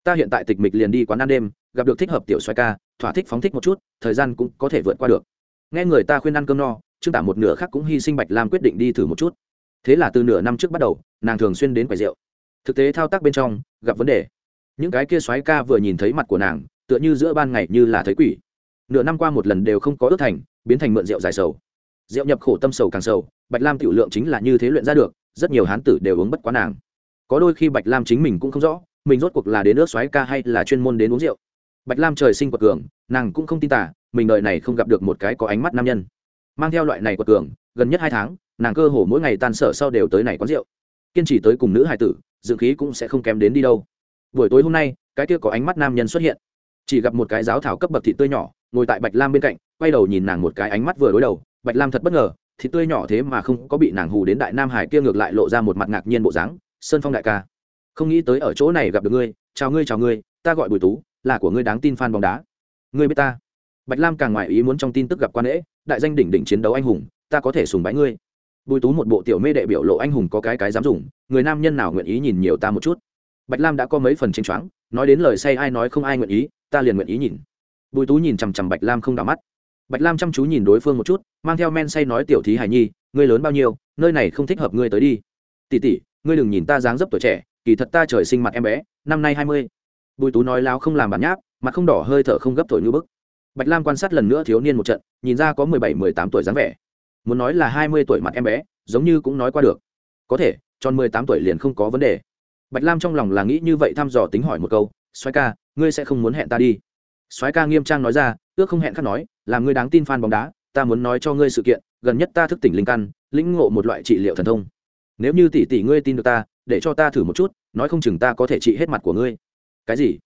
Ta hiện tại tịch mịch liền đi quán ăn đêm gặp được thích hợp tiểu xoay ca, thỏa thích phóng thích một chút, thời gian cũng có thể vượt qua được. Nghe người ta khuyên ăn cơm no, trương tả một nửa khác cũng hy sinh bạch lam quyết định đi thử một chút. Thế là từ nửa năm trước bắt đầu, nàng thường xuyên đến quầy rượu. Thực tế thao tác bên trong, gặp vấn đề. Những cái kia xoáy ca vừa nhìn thấy mặt của nàng, tựa như giữa ban ngày như là thấy quỷ. Nửa năm qua một lần đều không có ước thành, biến thành mượn rượu dài sầu. Rượu nhập khổ tâm sầu càng sầu, bạch lam tiểu lượng chính là như thế luyện ra được, rất nhiều hán tử đều uống bất quá nàng. Có đôi khi bạch lam chính mình cũng không rõ, mình rốt cuộc là đến nước xoáy ca hay là chuyên môn đến uống rượu bạch lam trời sinh quật cường, nàng cũng không tin tả mình đợi này không gặp được một cái có ánh mắt nam nhân. Mang theo loại này quật cường, gần nhất hai tháng, nàng cơ hồ mỗi ngày tan sở sau đều tới này quán rượu. Kiên trì tới cùng nữ hài tử, dự khí cũng sẽ không kém đến đi đâu. Buổi tối hôm nay, cái kia có ánh mắt nam nhân xuất hiện. Chỉ gặp một cái giáo thảo cấp bậc thị tươi nhỏ, ngồi tại bạch lam bên cạnh, quay đầu nhìn nàng một cái ánh mắt vừa đối đầu. Bạch lam thật bất ngờ thị tươi nhỏ thế mà không có bị nàng hù đến đại nam hải kia ngược lại lộ ra một mặt ngạc nhiên bộ dáng. Sơn phong đại ca, không nghĩ tới ở chỗ này gặp được ngươi, chào ngươi chào ngươi, ta gọi bùi tú là của ngươi đáng tin fan bóng đá. Ngươi biết ta. Bạch lam càng ngoài ý muốn trong tin tức gặp quan lễ đại danh đỉnh đỉnh chiến đấu anh hùng, ta có thể sùng bái ngươi. Bùi tú một bộ tiểu mê đệ biểu lộ anh hùng có cái cái dám dùng, người nam nhân nào nguyện ý nhìn nhiều ta một chút. Bạch lam đã có mấy phần tranh choáng, nói đến lời say ai nói không ai nguyện ý, ta liền nguyện ý nhìn. Bùi tú nhìn chằm chằm bạch lam không đỏ mắt. Bạch lam chăm chú nhìn đối phương một chút, mang theo men say nói tiểu thí hải nhi, ngươi lớn bao nhiêu, nơi này không thích hợp ngươi tới đi. Tỉ tỉ ngươi đừng nhìn ta dáng dấp tuổi trẻ, kỳ thật ta trời sinh mặt em bé, năm nay hai mươi bùi tú nói lao không làm bản nháp, mặt không đỏ hơi thở không gấp thổi như bức. Bạch lam quan sát lần nữa thiếu niên một trận, nhìn ra có mười bảy, mười tám tuổi dáng vẻ. Muốn nói là hai mươi tuổi mặt em bé, giống như cũng nói qua được. Có thể, tròn mười tám tuổi liền không có vấn đề. Bạch lam trong lòng là nghĩ như vậy thăm dò tính hỏi một câu xoáy ca, ngươi sẽ không muốn hẹn ta đi? Xoáy ca nghiêm trang nói ra, ước không hẹn khác nói, là ngươi đáng tin fan bóng đá, ta muốn nói cho ngươi sự kiện, gần nhất ta thức tỉnh linh căn, lĩnh ngộ một loại trị liệu thần thông. Nếu như tỷ tỷ ngươi tin được ta, để cho ta thử một chút, nói không chừng ta có thể trị hết mặt của ngươi cái gì?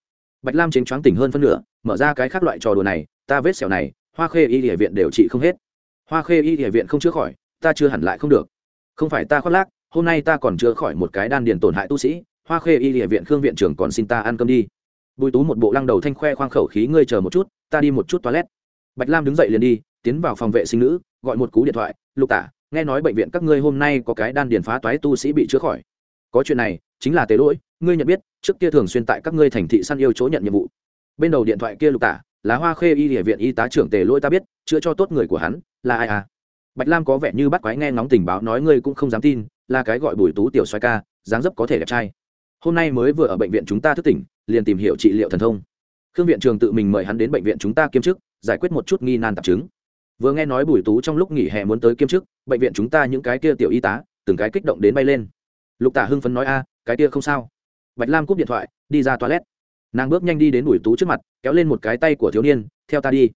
Bạch lam chính choáng tỉnh hơn phân nửa, mở ra cái khác loại trò đùa này, ta vết sẹo này, hoa khê y địa viện đều trị không hết. Hoa khê y địa viện không chữa khỏi, ta chưa hẳn lại không được. Không phải ta khoác lác, hôm nay ta còn chữa khỏi một cái đan điền tổn hại tu sĩ, hoa khê y địa viện khương viện trưởng còn xin ta ăn cơm đi. Bùi tú một bộ lăng đầu thanh khoe khoang khẩu khí, ngươi chờ một chút, ta đi một chút toilet. Bạch lam đứng dậy liền đi, tiến vào phòng vệ sinh nữ, gọi một cú điện thoại, lục tả, nghe nói bệnh viện các ngươi hôm nay có cái đan điền phá toái tu sĩ bị chữa khỏi. Có chuyện này, chính là tế lỗi ngươi nhận biết, trước kia thường xuyên tại các ngươi thành thị săn yêu chỗ nhận nhiệm vụ. Bên đầu điện thoại kia lục tả, là hoa khê y địa viện y tá trưởng tề lỗi ta biết, chữa cho tốt người của hắn, là ai à? Bạch lam có vẻ như bắt quái nghe ngóng tình báo nói ngươi cũng không dám tin, là cái gọi bùi tú tiểu xoay ca, dáng dấp có thể đẹp trai. Hôm nay mới vừa ở bệnh viện chúng ta thức tỉnh, liền tìm hiểu trị liệu thần thông. Khương viện trường tự mình mời hắn đến bệnh viện chúng ta kiêm chức, giải quyết một chút nghi nan tạp chứng. Vừa nghe nói bùi tú trong lúc nghỉ hè muốn tới kiêm chức, bệnh viện chúng ta những cái kia tiểu y tá, từng cái kích động đến bay lên. Lục tả hưng phấn nói a, cái kia không sao bạch lam cúp điện thoại, đi ra toilet. Nàng bước nhanh đi đến bùi tú trước mặt, kéo lên một cái tay của thiếu niên, theo ta đi.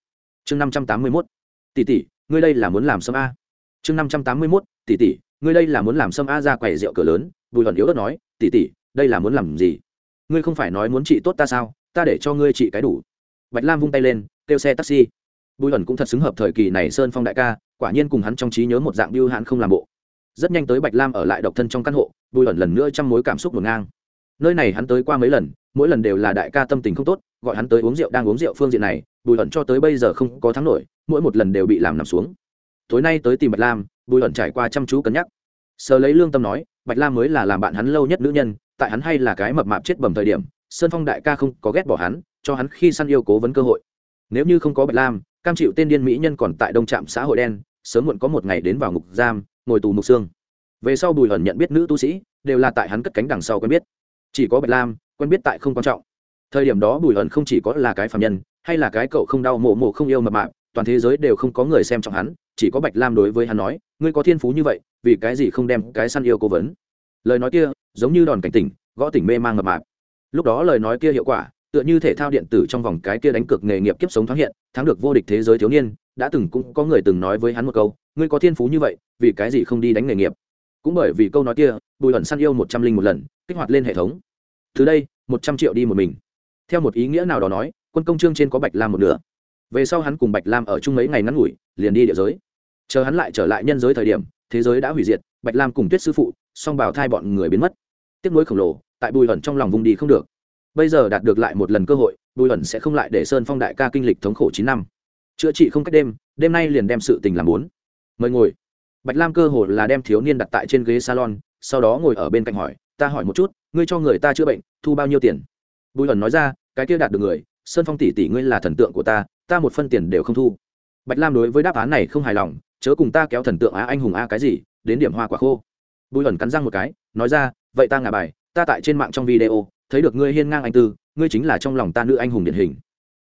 Chương năm trăm tám mươi mốt. Tỷ tỷ, ngươi đây là muốn làm sâm a? Chương năm trăm tám mươi mốt. Tỷ tỷ, ngươi đây là muốn làm sâm a? Ra quầy rượu cửa lớn, bùi hận yếu đất nói, tỷ tỷ, đây là muốn làm gì? Ngươi không phải nói muốn trị tốt ta sao? Ta để cho ngươi trị cái đủ. Bạch lam vung tay lên, kêu xe taxi. Bùi hận cũng thật xứng hợp thời kỳ này sơn phong đại ca, quả nhiên cùng hắn trong trí nhớ một dạng biêu hạn không làm bộ. Rất nhanh tới bạch lam ở lại độc thân trong căn hộ, bùi hận lần nữa trong mối cảm xúc ngổn ngang nơi này hắn tới qua mấy lần, mỗi lần đều là đại ca tâm tình không tốt, gọi hắn tới uống rượu, đang uống rượu phương diện này, bùi hận cho tới bây giờ không có thắng nổi, mỗi một lần đều bị làm nằm xuống. Tối nay tới tìm bạch lam, bùi hận trải qua chăm chú cân nhắc. Sờ lấy lương tâm nói, bạch lam mới là làm bạn hắn lâu nhất nữ nhân, tại hắn hay là cái mập mạp chết bầm thời điểm, sơn phong đại ca không có ghét bỏ hắn, cho hắn khi săn yêu cố vấn cơ hội. Nếu như không có bạch lam, cam chịu tên điên mỹ nhân còn tại đông trạm xã hội đen, sớm muộn có một ngày đến vào ngục giam, ngồi tù mục xương. Về sau bùi hận nhận biết nữ tu sĩ, đều là tại hắn cất cánh đằng sau quen biết chỉ có bạch lam, quen biết tại không quan trọng. Thời điểm đó bùi hận không chỉ có là cái phạm nhân, hay là cái cậu không đau mộ mộ không yêu mập mạp, toàn thế giới đều không có người xem trọng hắn, chỉ có bạch lam đối với hắn nói, ngươi có thiên phú như vậy, vì cái gì không đem cái săn yêu cố vấn? Lời nói kia, giống như đòn cảnh tỉnh, gõ tỉnh mê mang mập mạp. Lúc đó lời nói kia hiệu quả, tựa như thể thao điện tử trong vòng cái kia đánh cược nghề nghiệp kiếp sống thoáng hiện, thắng được vô địch thế giới thiếu niên, đã từng cũng có người từng nói với hắn một câu, ngươi có thiên phú như vậy, vì cái gì không đi đánh nghề nghiệp? Cũng bởi vì câu nói kia, bùi hận săn yêu một trăm linh một lần kích hoạt lên hệ thống. Từ đây, một trăm triệu đi một mình. Theo một ý nghĩa nào đó nói, quân công trương trên có bạch lam một nửa. Về sau hắn cùng bạch lam ở chung mấy ngày ngắn ngủi, liền đi địa giới. Chờ hắn lại trở lại nhân giới thời điểm, thế giới đã hủy diệt, bạch lam cùng tuyết sư phụ, song bảo thai bọn người biến mất. Tiếc nuối khổng lồ, tại bùi hận trong lòng vùng đi không được. Bây giờ đạt được lại một lần cơ hội, bùi hận sẽ không lại để sơn phong đại ca kinh lịch thống khổ chín năm. Chữa trị không cách đêm đêm nay liền đem sự tình làm bốn. Mời ngồi. Bạch lam cơ hồ là đem thiếu niên đặt tại trên ghế salon, sau đó ngồi ở bên cạnh hỏi ta hỏi một chút, ngươi cho người ta chữa bệnh, thu bao nhiêu tiền? Bùi hận nói ra, cái kia đạt được người, sơn phong tỷ tỷ ngươi là thần tượng của ta ta một phân tiền đều không thu. Bạch lam đối với đáp án này không hài lòng, chớ cùng ta kéo thần tượng á anh hùng a cái gì, đến điểm hoa quả khô. Bùi ẩn cắn răng một cái, nói ra, vậy ta ngả bài, ta tại trên mạng trong video, thấy được ngươi hiên ngang anh tư, ngươi chính là trong lòng ta nữ anh hùng điển hình.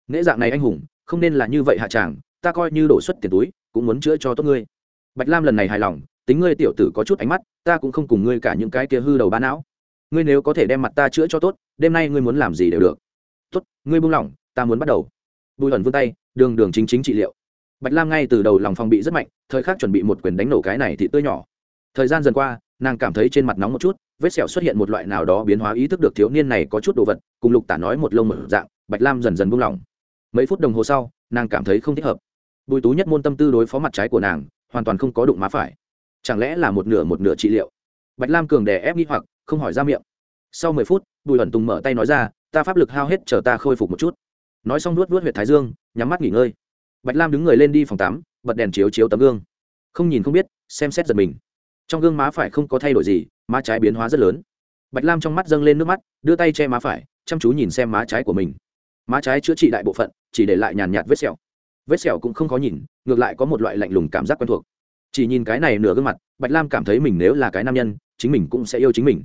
Nễ dạng này anh hùng, không nên là như vậy hạ tràng, ta coi như đổ xuất tiền túi, cũng muốn chữa cho tốt ngươi. Bạch lam lần này hài lòng, tính ngươi tiểu tử có chút ánh mắt, ta cũng không cùng ngươi cả những cái kia hư đầu bá não ngươi nếu có thể đem mặt ta chữa cho tốt, đêm nay ngươi muốn làm gì đều được. Tốt, ngươi buông lỏng, ta muốn bắt đầu. Bùi ẩn vươn tay, đường đường chính chính trị liệu. Bạch lam ngay từ đầu lòng phòng bị rất mạnh, thời khắc chuẩn bị một quyền đánh nổ cái này thì tươi nhỏ. Thời gian dần qua, nàng cảm thấy trên mặt nóng một chút, vết sẹo xuất hiện một loại nào đó biến hóa ý thức được thiếu niên này có chút đồ vật, cùng lục tả nói một lông một dạng, bạch lam dần dần buông lỏng. Mấy phút đồng hồ sau, nàng cảm thấy không thích hợp. Bùi tú nhất môn tâm tư đối phó mặt trái của nàng, hoàn toàn không có đụng má phải. Chẳng lẽ là một nửa một nửa trị liệu? Bạch lam cường đè ép nghi hoặc, không hỏi ra miệng. Sau mười phút, bùi ẩn tùng mở tay nói ra, ta pháp lực hao hết, chờ ta khôi phục một chút. Nói xong nuốt nuốt huyệt thái dương, nhắm mắt nghỉ ngơi. Bạch lam đứng người lên đi phòng tắm, bật đèn chiếu chiếu tấm gương. Không nhìn không biết, xem xét giật mình. Trong gương má phải không có thay đổi gì, má trái biến hóa rất lớn. Bạch lam trong mắt dâng lên nước mắt, đưa tay che má phải, chăm chú nhìn xem má trái của mình. Má trái chữa trị đại bộ phận, chỉ để lại nhàn nhạt vết sẹo. Vết sẹo cũng không khó nhìn, ngược lại có một loại lạnh lùng cảm giác quen thuộc. Chỉ nhìn cái này nửa gương mặt, bạch lam cảm thấy mình nếu là cái nam nhân chính mình cũng sẽ yêu chính mình.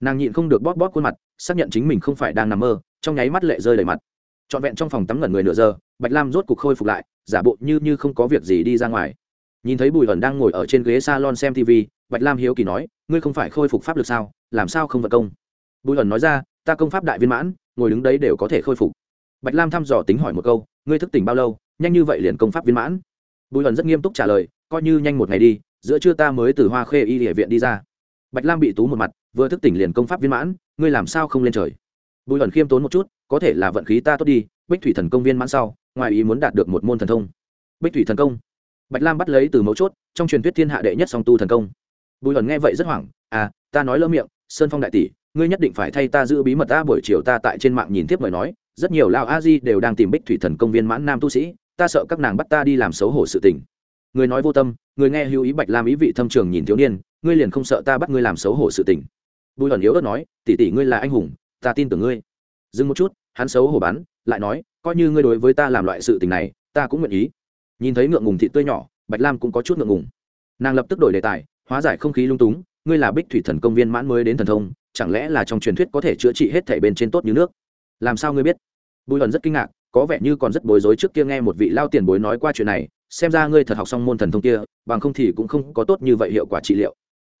Nàng nhịn không được bóp bóp khuôn mặt, xác nhận chính mình không phải đang nằm mơ, trong nháy mắt lệ rơi đầy mặt. Trọn vẹn trong phòng tắm ngẩn người nửa giờ, bạch lam rốt cục khôi phục lại, giả bộ như như không có việc gì đi ra ngoài. Nhìn thấy bùi ẩn đang ngồi ở trên ghế s a lon xem tv bạch lam hiếu kỳ nói, ngươi không phải khôi phục pháp lực sao? Làm sao không vật công? Bùi ẩn nói ra, ta công pháp đại viên mãn, ngồi đứng đấy đều có thể khôi phục. Bạch lam thăm dò tính hỏi một câu, ngươi thức tỉnh bao lâu? Nhanh như vậy liền công pháp viên mãn? Bùi ẩn rất nghiêm túc trả lời, coi như nhanh một ngày đi, giữa trưa ta mới từ hoa khê y địa viện đi ra bạch lam bị tú một mặt, vừa thức tỉnh liền công pháp viên mãn, ngươi làm sao không lên trời? Bùi ẩn khiêm tốn một chút, có thể là vận khí ta tốt đi, bích thủy thần công viên mãn sau, ngoài ý muốn đạt được một môn thần thông. Bích thủy thần công. Bạch lam bắt lấy từ mấu chốt, trong truyền thuyết thiên hạ đệ nhất song tu thần công. Bùi ẩn nghe vậy rất hoảng à ta nói lỡ miệng, sơn phong đại tỷ, ngươi nhất định phải thay ta giữ bí mật ta, buổi chiều ta tại trên mạng nhìn tiếp lời nói, rất nhiều lao a di đều đang tìm bích thủy thần công viên mãn nam tu sĩ, ta sợ các nàng bắt ta đi làm xấu hổ sự tình. Người nói vô tâm, người nghe hữu ý bạch lam ý vị thâm trường nhìn thiếu niên ngươi liền không sợ ta bắt ngươi làm xấu hổ sự tình. Bùi ẩn yếu ớt nói, tỷ tỷ ngươi là anh hùng, ta tin tưởng ngươi. Dừng một chút, hắn xấu hổ bắn, lại nói, coi như ngươi đối với ta làm loại sự tình này, ta cũng nguyện ý. Nhìn thấy ngượng ngùng thị tươi nhỏ, bạch lam cũng có chút ngượng ngùng. Nàng lập tức đổi đề tài, hóa giải không khí lung túng, ngươi là bích thủy thần công viên mãn mới đến thần thông, chẳng lẽ là trong truyền thuyết có thể chữa trị hết thể bên trên tốt như nước? Làm sao ngươi biết? Bùi ẩn rất kinh ngạc, có vẻ như còn rất bối rối trước kia nghe một vị lao tiền bối nói qua chuyện này, xem ra ngươi thật học xong môn thần thông kia, bằng không thì cũng không có tốt như vậy hiệu quả trị liệu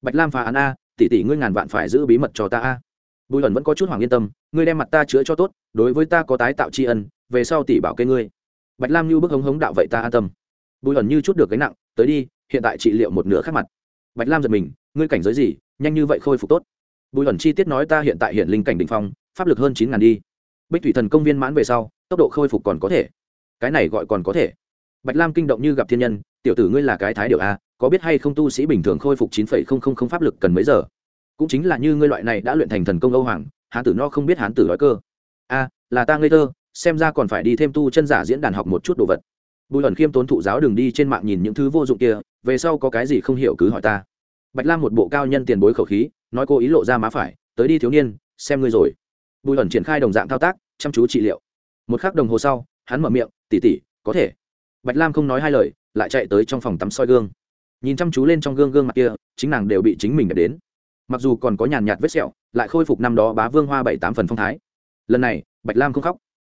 bạch lam phá án a, tỷ tỷ ngươi ngàn vạn phải giữ bí mật cho ta a. Bùi ẩn vẫn có chút hoàng yên tâm, ngươi đem mặt ta chữa cho tốt, đối với ta có tái tạo tri ân, về sau tỷ bảo kê ngươi. Bạch lam như bức hống hống đạo vậy ta an tâm. Bùi ẩn như chút được gánh nặng, tới đi, hiện tại trị liệu một nửa khác mặt. Bạch lam giật mình, ngươi cảnh giới gì, nhanh như vậy khôi phục tốt. Bùi ẩn chi tiết nói ta hiện tại hiện linh cảnh đ ỉ n h phong, pháp lực hơn chín ngàn đi. Bích thủy thần công viên mãn về sau, tốc độ khôi phục còn có thể. Cái này gọi còn có thể. Bạch lam kinh động như gặp thiên nhân, tiểu tử ngươi là cái thái điệu a có biết hay không tu sĩ bình thường khôi phục chín phẩy không không không pháp lực cần mấy giờ? Cũng chính là như ngươi loại này đã luyện thành thần công âu hoàng, hán tử no không biết hán tử nói cơ. A, là ta ngây thơ, xem ra còn phải đi thêm tu chân giả diễn đàn học một chút đồ vật. Bùi ẩn khiêm tốn thụ giáo đường đi trên mạng nhìn những thứ vô dụng kia, về sau có cái gì không hiểu cứ hỏi ta. Bạch lam một bộ cao nhân tiền bối khẩu khí, nói cô ý lộ ra má phải, tới đi thiếu niên, xem ngươi rồi. Bùi ẩn triển khai đồng dạng thao tác, chăm chú trị liệu. Một k h ắ c đồng hồ sau, hắn mở miệng tỉ tỉ có thể. Bạch lam không nói hai lời, lại chạy tới trong phòng tắm soi gương nhìn chăm chú lên trong gương gương mặt kia, chính nàng đều bị chính mình đẹp đến. Mặc dù còn có nhàn nhạt vết sẹo, lại khôi phục năm đó bá vương hoa bảy tám phần phong thái. Lần này, bạch lam không khóc.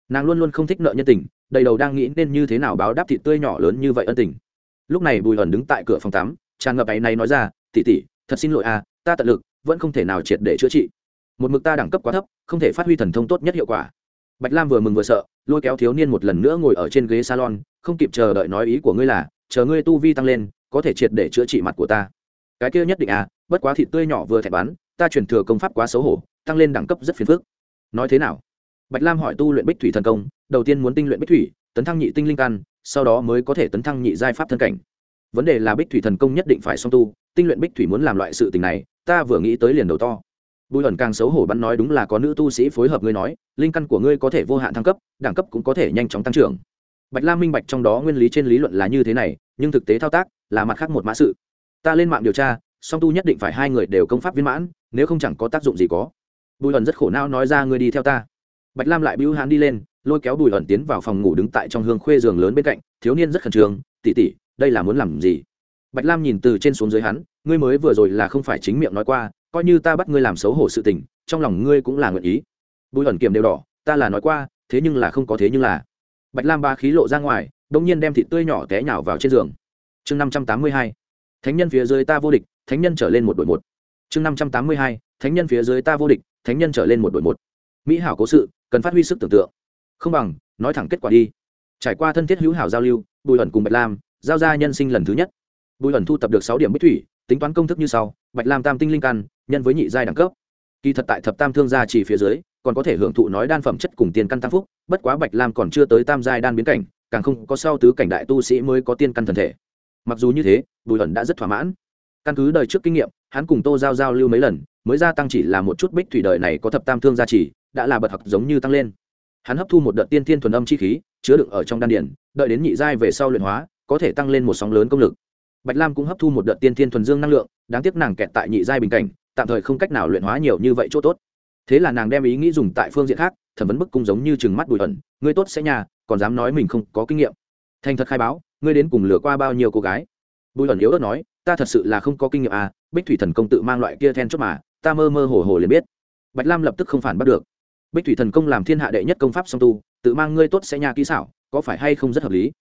Nàng luôn luôn không thích nợ nhân tình, đầy đầu đang nghĩ nên như thế nào báo đáp thịt tươi nhỏ lớn như vậy ân tình. Lúc này bùi ẩn đứng tại cửa phòng tắm, tràn ngập áy này nói ra tỉ tỉ thật xin lỗi à ta tận lực, vẫn không thể nào triệt để chữa trị. Một mực ta đẳng cấp quá thấp, không thể phát huy thần thông tốt nhất hiệu quả. Bạch lam vừa mừng vừa sợ, lôi kéo thiếu niên một lần nữa ngồi ở trên ghế salon, không kịp chờ đợi nói ý của ngươi là, chờ ngươi tu vi tăng lên có thể triệt để chữa trị mặt của ta. Cái kia nhất định à bất quá thịt tươi nhỏ vừa thẹn bán, ta truyền thừa công pháp quá xấu hổ tăng lên đẳng cấp rất phiền phức. Nói thế nào? Bạch lam hỏi tu luyện bích thủy thần công đầu tiên muốn tinh luyện bích thủy tấn thăng nhị tinh linh căn sau đó mới có thể tấn thăng nhị giai pháp thân cảnh. Vấn đề là bích thủy thần công nhất định phải song tu tinh luyện bích thủy muốn làm loại sự tình này ta vừa nghĩ tới liền đầu to. Bùi ẩn càng xấu hổ bắn nói đúng là có nữ tu sĩ phối hợp ngươi nói linh căn của ngươi có thể vô hạn thăng cấp đẳng cấp cũng có thể nhanh chóng tăng trưởng. Bạch lam minh bạch trong đó nguyên lý trên lý luận là như thế này nhưng thực tế thao tác là mặt khác một mã sự. Ta lên mạng điều tra, song tu nhất định phải hai người đều công pháp viên mãn, nếu không chẳng có tác dụng gì có. Bùi ẩn rất khổ não nói ra ngươi đi theo ta. Bạch lam lại bưu hán đi lên, lôi kéo bùi ẩn tiến vào phòng ngủ đứng tại trong hương khuê giường lớn bên cạnh, thiếu niên rất khẩn trương tỉ tỉ đây là muốn làm gì? Bạch lam nhìn từ trên xuống dưới hắn, ngươi mới vừa rồi là không phải chính miệng nói qua, coi như ta bắt ngươi làm xấu hổ sự tình, trong lòng ngươi cũng là nguyện ý. Bùi ẩn kiểm đều đỏ, ta là nói qua, thế nhưng là không có thế nhưng là. Bạch lam ba khí lộ ra ngoài đông nhiên đem thịt tươi nhỏ té nhào vào trên giường chương năm trăm tám mươi hai, thánh nhân phía dưới ta vô địch, thánh nhân trở lên một đội một. chương năm trăm tám mươi hai, thánh nhân phía dưới ta vô địch, thánh nhân trở lên một đội một. mỹ hảo cố sự, cần phát huy sức tưởng tượng. không bằng, nói thẳng kết quả đi. trải qua thân thiết hữu hảo giao lưu, bùi ẩn cùng bạch lam, giao ra nhân sinh lần thứ nhất. bùi ẩn thu tập được sáu điểm bích thủy, tính toán công thức như sau, bạch lam tam tinh linh căn, nhân với nhị giai đẳng cấp. kỳ thật tại thập tam thương gia chỉ phía dưới, còn có thể hưởng thụ nói đan phẩm chất cùng tiền căn tăng phúc, bất quá bạch lam còn chưa tới tam giai đan biến cảnh, càng không có sau tứ cảnh đại tu sĩ mới có tiên căn thần thể mặc dù như thế, bùi ẩn đã rất thỏa mãn. Căn cứ đời trước kinh nghiệm, hắn cùng tô giao giao lưu mấy lần, mới gia tăng chỉ là một chút bích thủy đời này có thập tam thương gia trì, đã là bật học giống như tăng lên. Hắn hấp thu một đợt tiên thiên thuần âm chi khí, chứa đựng ở trong đan điển đợi đến nhị giai về sau luyện hóa, có thể tăng lên một sóng lớn công lực. Bạch lam cũng hấp thu một đợt tiên thiên thuần dương năng lượng, đáng tiếc nàng kẹt tại nhị giai bình cảnh, tạm thời không cách nào luyện hóa nhiều như vậy chỗ tốt. Thế là nàng đem ý nghĩ dùng tại phương diện khác, thẩm vấn bức cung giống như chừng mắt bùi ẩn, ngươi tốt sẽ nhà, còn dám nói mình không có kinh nghiệm. Thành thật khai báo ngươi đến cùng lừa qua bao nhiêu cô gái? Bùi ẩn yếu ớt nói, ta thật sự là không có kinh nghiệm à bích thủy thần công tự mang loại kia then chốt mà, ta mơ mơ hồ hồ liền biết. Bạch lam lập tức không phản bắt được. Bích thủy thần công làm thiên hạ đệ nhất công pháp song tu, tự mang ngươi tốt sẽ nhà kỹ xảo, có phải hay không rất hợp lý?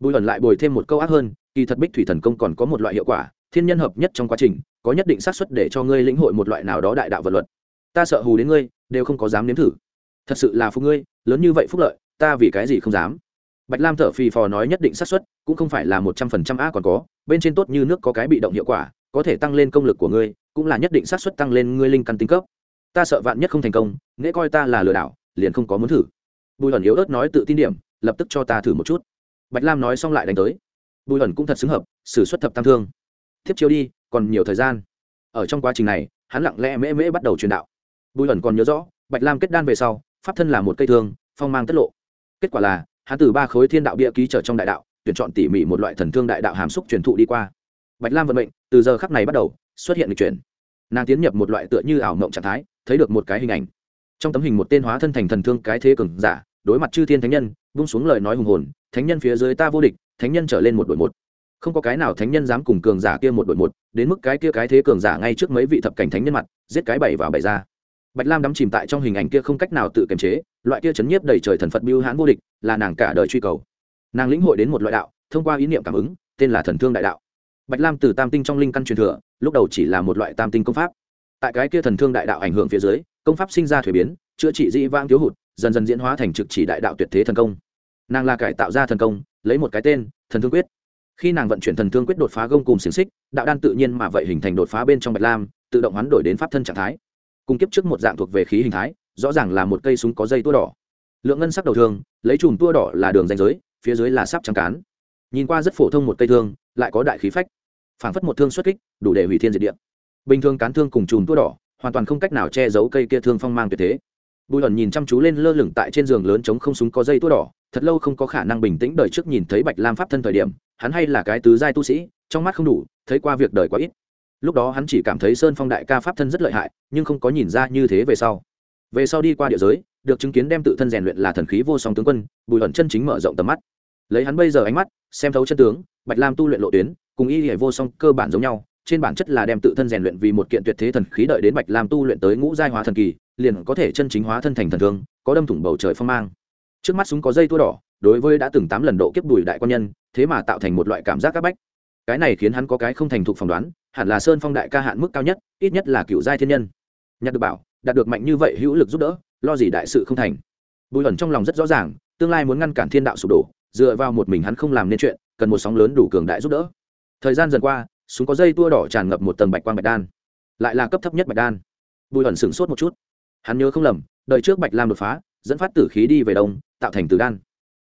Bùi ẩn lại bồi thêm một câu ác hơn, kỳ thật bích thủy thần công còn có một loại hiệu quả, thiên nhân hợp nhất trong quá trình, có nhất định xác suất để cho ngươi lĩnh hội một loại nào đó đại đạo vật luật. Ta sợ hù đến ngươi, đều không có dám nếm thử. Thật sự là phúc ngươi, lớn như vậy phúc lợi, ta vì cái gì không dám? Bạch lam thở phì phò nói nhất định xác suất, cũng không phải là một trăm phần trăm a còn có, bên trên tốt như nước có cái bị động hiệu quả, có thể tăng lên công lực của ngươi, cũng là nhất định xác suất tăng lên ngươi linh căn tinh cấp. Ta sợ vạn nhất không thành công nghĩa coi ta là lừa đảo, liền không có muốn thử. Bùi ẩn yếu ớt nói tự tin điểm, lập tức cho ta thử một chút. Bạch lam nói xong lại đánh tới. Bùi ẩn cũng thật xứng hợp s ử suất thập tam thương. Tiếp chiếu đi, còn nhiều thời gian. Ở trong quá trình này, hắn lặng lẽ mễ mễ bắt đầu truyền đạo. Bùi ẩn còn nhớ rõ, bạch lam kết đan về sau, pháp thân là một cây thương, phong mang tất lộ. Kết quả là hắn từ ba khối thiên đạo bia ký trở trong đại đạo, tuyển chọn tỉ mỉ một loại thần thương đại đạo hàm xúc truyền thụ đi qua. Bạch lam vận mệnh, từ giờ khắc này bắt đầu, xuất hiện lịch chuyển. Nàng tiến nhập một loại tựa như ảo mộng trạng thái, thấy được một cái hình ảnh. Trong tấm hình một tên hóa thân thành thần thương cái thế cường giả, đối mặt chư thiên thánh nhân bung xuống lời nói hùng hồn, thánh nhân phía dưới ta vô địch, thánh nhân trở lên một đội một. Không có cái nào thánh nhân dám cùng cường giả kia một đội một, đến mức cái kia cái thế cường giả ngay trước mấy vị thập cảnh thánh nhân mặt, giết cái bảy vào bảy ra bạch lam đắm chìm tại trong hình ảnh kia không cách nào tự kiềm chế, loại kia chấn nhiếp đầy trời thần phật biêu hãn vô địch là nàng cả đời truy cầu. Nàng lĩnh hội đến một loại đạo, thông qua ý niệm cảm ứng, tên là thần thương đại đạo. Bạch lam từ tam tinh trong linh căn truyền thừa, lúc đầu chỉ là một loại tam tinh công pháp. Tại cái kia thần thương đại đạo ảnh hưởng phía dưới, công pháp sinh ra thuế biến, chữa trị dĩ vang thiếu hụt, dần dần diễn hóa thành trực chỉ đại đạo tuyệt thế thần công. Nàng là cải tạo ra thần công, lấy một cái tên, thần thương quyết. Khi nàng vận chuyển thần thương quyết đột phá gông cùng xiềng xích, đạo đan tự nhiên mà vậy hình thành đột phá bên trong bạch lam, tự động hoán đổi đến pháp thân trạng thái cùng kiếp trước một dạng thuộc về khí hình thái, rõ ràng là một cây súng có dây tua đỏ. Lượng ngân sắc đầu thương lấy chùm tua đỏ là đường danh giới, phía dưới là sắp trắng cán. Nhìn qua rất phổ thông một cây thương, lại có đại khí phách. Phảng phất một thương xuất kích, đủ để hủy thiên diệt địa. Bình thường cán thương cùng chùm tua đỏ, hoàn toàn không cách nào che giấu cây kia thương phong mang tuyệt thế. Bùi ẩn nhìn chăm chú lên lơ lửng tại trên giường lớn chống không súng có dây tua đỏ, thật lâu không có khả năng bình tĩnh đời trước nhìn thấy bạch lam pháp thân thời điểm, hắn hay là cái tứ giai tu sĩ, trong mắt không đủ, thấy qua việc đời quá ít lúc đó hắn chỉ cảm thấy sơn phong đại ca pháp thân rất lợi hại, nhưng không có nhìn ra như thế về sau. Về sau đi qua địa giới, được chứng kiến đem tự thân rèn luyện là thần khí vô song tướng quân, bùi ẩn chân chính mở rộng tầm mắt. Lấy hắn bây giờ ánh mắt, xem thấu chân tướng, bạch lam tu luyện lộ tuyến, cùng y hệ vô song cơ bản giống nhau, trên bản chất là đem tự thân rèn luyện vì một kiện tuyệt thế thần khí đợi đến bạch lam tu luyện tới ngũ giai hóa thần kỳ, liền có thể chân chính hóa thân thành thần thương, có đâm thủng bầu trời phong mang. Trước mắt súng có dây tua đỏ, đối với đã từng tám lần độ kiếp đùi đại quan nhân, thế mà tạo thành một loại cảm giác c áp bách cái này khiến hắn có cái không thành thục phỏng đoán, hẳn là sơn phong đại ca hạn mức cao nhất, ít nhất là cựu giai thiên nhân. Nhặt được bảo, đạt được mạnh như vậy hữu lực giúp đỡ, lo gì đại sự không thành. Bùi ẩn trong lòng rất rõ ràng, tương lai muốn ngăn cản thiên đạo sụp đổ, dựa vào một mình hắn không làm nên chuyện, cần một sóng lớn đủ cường đại giúp đỡ. Thời gian dần qua, súng có dây tua đỏ tràn ngập một tầng bạch quang bạch đan, lại là cấp thấp nhất bạch đan. Bùi ẩn sửng sốt một chút. Hắn nhớ không lầm đợi trước bạch lam đột phá, dẫn phát tử khí đi về đông, tạo thành tử đan.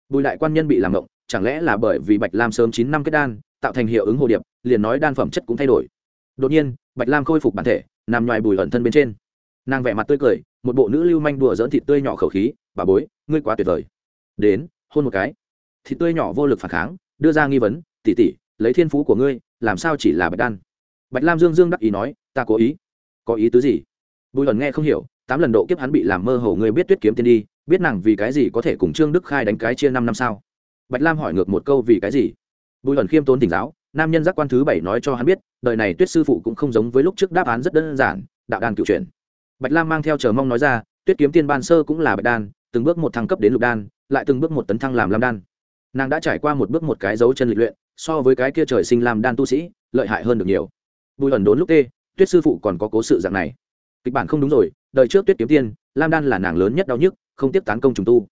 Bùi đại quan nhân bị làm ngộng, chẳng lẽ là bởi vì bạch lam sớm chín năm kết đan tạo thành hiệu ứng hồ điệp, liền nói đan phẩm chất cũng thay đổi. Đột nhiên, bạch lam khôi phục bản thể, nằm ngoài bùi ẩn thân bên trên. Nàng vẻ mặt tươi cười, một bộ nữ lưu manh đùa dỡn thịt tươi nhỏ khẩu khí, bà bối, ngươi quá tuyệt vời. Đến, hôn một cái. Thịt tươi nhỏ vô lực phản kháng, đưa ra nghi vấn tỉ tỉ lấy thiên phú của ngươi, làm sao chỉ là bạch đan? Bạch lam dương dương đắc ý nói, ta cố ý. Có ý tứ gì? Bùi ẩn nghe không hiểu, tám lần độ kiếp hắn bị làm mơ hồ ngươi biết tuyết kiếm tiên đi, biết nàng vì cái gì có thể cùng trương đức khai đánh cái chia năm năm sao? Bạch lam hỏi ngược một câu vì cái gì? Bùi ẩn khiêm tốn tỉnh giáo, nam nhân giác quan thứ bảy nói cho hắn biết, đời này tuyết sư phụ cũng không giống với lúc trước đáp án rất đơn giản, đạo đan cựu chuyển. Bạch lam mang theo chờ mong nói ra, tuyết kiếm tiên ban sơ cũng là bạch đan, từng bước một thăng cấp đến lục đan, lại từng bước một tấn thăng làm lam đan. Nàng đã trải qua một bước một cái dấu chân lịch luyện, so với cái kia trời sinh làm đan tu sĩ, lợi hại hơn được nhiều. Bùi ẩn đốn lúc tê, tuyết sư phụ còn có cố sự dạng này. Kịch bản không đúng rồi, đời trước tuyết kiếm tiên, lam đan là nàng lớn nhất đau nhức, không tiếp tán công trùng tu.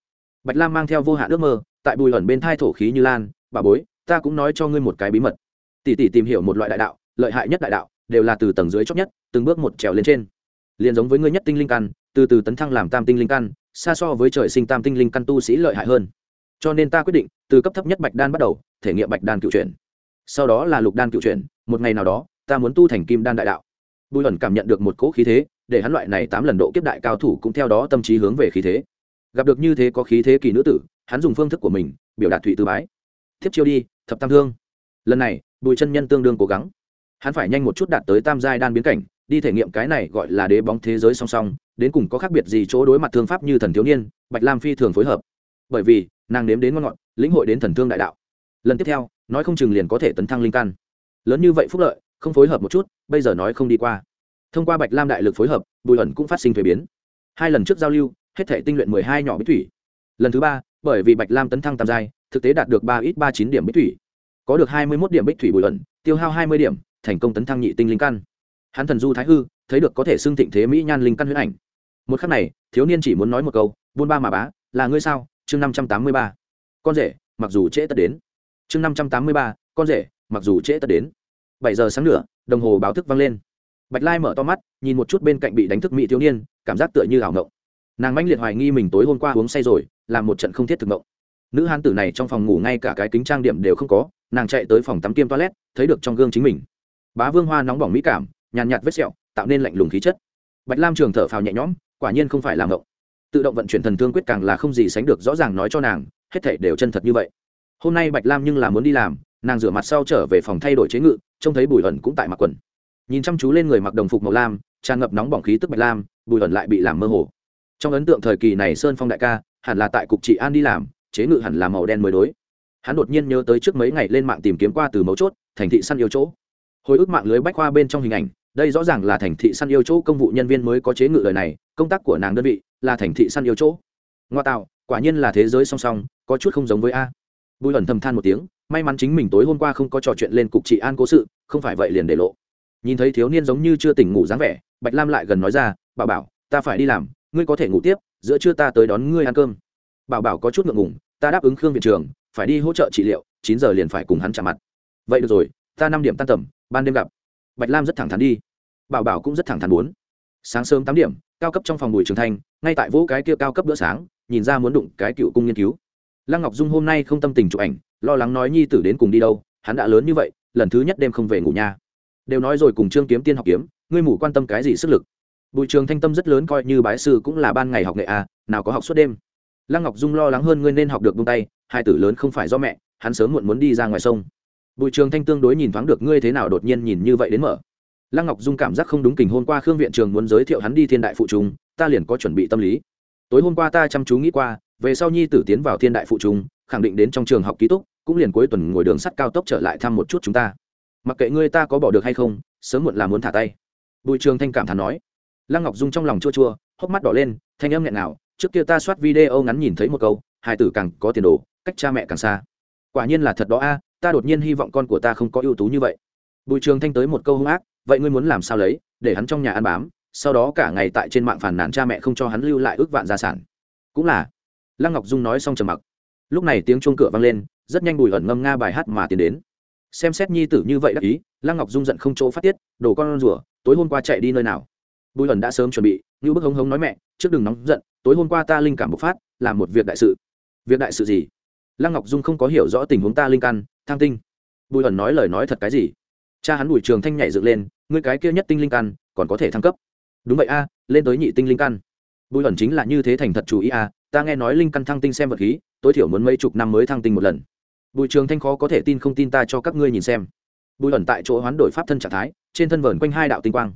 Bạch lam mang theo vô hạn ước mơ, tại bùi ẩn bên thai thổ khí như lan, bà bối ta cũng nói cho ngươi một cái bí mật. Tỷ tỷ tìm hiểu một loại đại đạo, lợi hại nhất đại đạo, đều là từ tầng dưới chót nhất, từng bước một trèo lên trên. Liền giống với ngươi nhất tinh linh căn, từ từ tấn thăng làm tam tinh linh căn, xa so với trời sinh tam tinh linh căn tu sĩ lợi hại hơn. Cho nên ta quyết định, từ cấp thấp nhất bạch đan bắt đầu, thể nghiệm bạch đan cựu chuyển. Sau đó là lục đan cựu chuyển, một ngày nào đó, ta muốn tu thành kim đan đại đạo. Bùi ẩn cảm nhận được một cỗ khí thế, để hắn loại này tám lần độ kiếp đại cao thủ cũng theo đó tâm trí hướng về khí thế. Gặp được như thế có khí thế kỳ nữ tử, hắn dùng phương thức của mình, biểu đạt thụy tư bái. Tiếp chiêu đi, thập tam thương. Lần này, bùi chân nhân tương đương cố gắng. Hắn phải nhanh một chút đạt tới tam giai đan biến cảnh, đi thể nghiệm cái này gọi là đế bóng thế giới song song, đến cùng có khác biệt gì chỗ đối mặt thương pháp như thần thiếu niên, bạch lam phi thường phối hợp. Bởi vì, nàng nếm đến ngon ngọt, lĩnh hội đến thần thương đại đạo. Lần tiếp theo, nói không chừng liền có thể tấn thăng linh căn. Lớn như vậy phúc lợi, không phối hợp một chút, bây giờ nói không đi qua. Thông qua bạch lam đại lực phối hợp, bùi ẩn cũng phát sinh thuế biến. Hai lần trước giao lưu, hết thể tinh luyện mười hai nhỏ bích thủy. Lần thứ ba bởi vì bạch lam tấn thăng tam giai, thực tế đạt được ba ít ba chín điểm bích thủy. Có được hai mươi một điểm bích thủy bùi ẩn tiêu hao hai mươi điểm, thành công tấn thăng nhị tinh linh căn. Hắn thần du thái hư, thấy được có thể xưng thịnh thế mỹ nhan linh căn huyết ảnh. Một khắc này, thiếu niên chỉ muốn nói một câu, buôn ba mà bá, là ngươi sao? Chương năm trăm tám mươi ba. Con rể, mặc dù trễ tất đến. Chương năm trăm tám mươi ba. Con rể, mặc dù trễ tất đến. Bảy giờ sáng nửa, đồng hồ báo thức vang lên. Bạch lai mở to mắt, nhìn một chút bên cạnh bị đánh thức mỹ thiếu niên, cảm giác tựa như ảo ngộng. Nàng manh liệt hoài nghi mình tối hôm qua uống say rồi làm một trận không thiết thực mộng. Nữ hán tử này trong phòng ngủ ngay cả cái kính trang điểm đều không có, nàng chạy tới phòng tắm kiêm toilet, thấy được trong gương chính mình. Bá vương hoa nóng bỏng mỹ cảm, nhàn nhạt vết sẹo, tạo nên lạnh lùng khí chất. Bạch lam trường thở phào nhẹ nhõm, quả nhiên không phải làm mộng. Tự động vận chuyển thần thương quyết càng là không gì sánh được rõ ràng nói cho nàng, hết thảy đều chân thật như vậy. Hôm nay bạch lam nhưng là muốn đi làm, nàng rửa mặt sau trở về phòng thay đổi chế ngự, trông thấy bùi ẩn cũng tại mặc quần. Nhìn chăm chú lên người mặc đồng phục màu lam, tràn ngập nóng bỏng khí tức bạch lam, bùi ẩn lại bị làm mơ hồ. Trong ấn tượng thời kỳ này sơn phong đại ca hẳn là tại cục trị an đi làm, chế ngự hẳn là màu đen mới đối. Hắn đột nhiên nhớ tới trước mấy ngày lên mạng tìm kiếm qua từ mấu chốt, thành thị săn yêu chỗ. Hồi ức mạng lưới bách khoa bên trong hình ảnh, đây rõ ràng là thành thị săn yêu chỗ công vụ nhân viên mới có chế ngự lời này, công tác của nàng đơn vị là thành thị săn yêu chỗ. Ngoa tạo, quả nhiên là thế giới song song, có chút không giống với a. Bùi ẩn thầm than một tiếng, may mắn chính mình tối hôm qua không có trò chuyện lên cục trị an cố sự, không phải vậy liền để lộ. Nhìn thấy thiếu niên giống như chưa tỉnh ngủ dáng vẻ, bạch lam lại gần nói ra bà bảo, ta phải đi làm, ngươi có thể ngủ tiếp giữa trưa ta tới đón ngươi ăn cơm. Bảo bảo có chút ngượng ngùng, ta đáp ứng khương viện trường, phải đi hỗ trợ trị liệu, chín giờ liền phải cùng hắn trả mặt. Vậy được rồi, ta năm điểm tan tầm, ban đêm gặp. Bạch lam rất thẳng thắn đi. Bảo bảo cũng rất thẳng thắn muốn. Sáng sớm tám điểm, cao cấp trong phòng bùi trường thanh, ngay tại vỗ cái kia cao cấp bữa sáng, nhìn ra muốn đụng cái cựu cung nghiên cứu. Lăng ngọc dung hôm nay không tâm tình chụp ảnh, lo lắng nói nhi tử đến cùng đi đâu, hắn đã lớn như vậy, lần thứ nhất đêm không về ngủ nha đều nói rồi cùng trương kiếm tiên học kiếm, ngươi mủ quan tâm cái gì sức lực? Bùi trường thanh tâm rất lớn coi như bái sư cũng là ban ngày học nghệ à nào có học suốt đêm. Lăng ngọc dung lo lắng hơn ngươi nên học được bông tay hai tử lớn không phải do mẹ hắn sớm muộn muốn đi ra ngoài sông. Bùi trường thanh tương đối nhìn thoáng được ngươi thế nào đột nhiên nhìn như vậy đến mở. Lăng ngọc dung cảm giác không đúng kình hôm qua khương viện trường muốn giới thiệu hắn đi thiên đại phụ trùng, ta liền có chuẩn bị tâm lý. Tối hôm qua ta chăm chú nghĩ qua về sau nhi tử tiến vào thiên đại phụ trùng, khẳng định đến trong trường học ký túc cũng liền cuối tuần ngồi đường sắt cao tốc trở lại thăm một chút chúng ta. Mặc kệ ngươi ta có bỏ được hay không sớm muộn là muốn thả tay. Bùi trường thanh cảm thán nói lăng ngọc dung trong lòng chua chua, hốc mắt đỏ lên, thanh âm nghẹn nào trước kia ta soát video ngắn nhìn thấy một câu hai tử càng có tiền đồ, cách cha mẹ càng xa. Quả nhiên là thật đó a, ta đột nhiên hy vọng con của ta không có ưu tú như vậy. Bùi trường thanh tới một câu hung ác, vậy ngươi muốn làm sao lấy, để hắn trong nhà ăn bám, sau đó cả ngày tại trên mạng phản nàn cha mẹ không cho hắn lưu lại ước vạn gia sản. Cũng là. Lăng ngọc dung nói xong trầm mặc. Lúc này tiếng chuông cửa vang lên, rất nhanh bùi ẩn ngâm nga bài hát mà tiến đến. Xem xét nhi tử như vậy đắc ý, lăng ngọc dung giận không chỗ phát tiết, đồ con rủa tối hôm qua chạy đi nơi nào? Bùi ẩn đã sớm chuẩn bị như bức hống hống nói mẹ, trước đừng nóng giận, tối hôm qua ta linh cảm bộc phát, làm một việc đại sự. Việc đại sự gì? Lăng ngọc dung không có hiểu rõ tình huống ta linh căn, tham tinh. Bùi ẩn nói lời nói thật cái gì? Cha hắn bùi trường thanh nhảy dựng lên, ngươi cái kia nhất tinh linh căn, còn có thể thăng cấp. Đúng vậy a, lên tới nhị tinh linh căn. Bùi ẩn chính là như thế thành thật chú ý a, ta nghe nói linh căn thăng tinh xem vật khí, tối thiểu muốn mấy chục năm mới thăng tinh một lần. Bùi trường thanh khó có thể tin không tin ta cho các ngươi nhìn xem. Bùi ẩn tại chỗ hoán đổi pháp thân trạng thái, trên thân vờn quanh hai đạo tinh quang.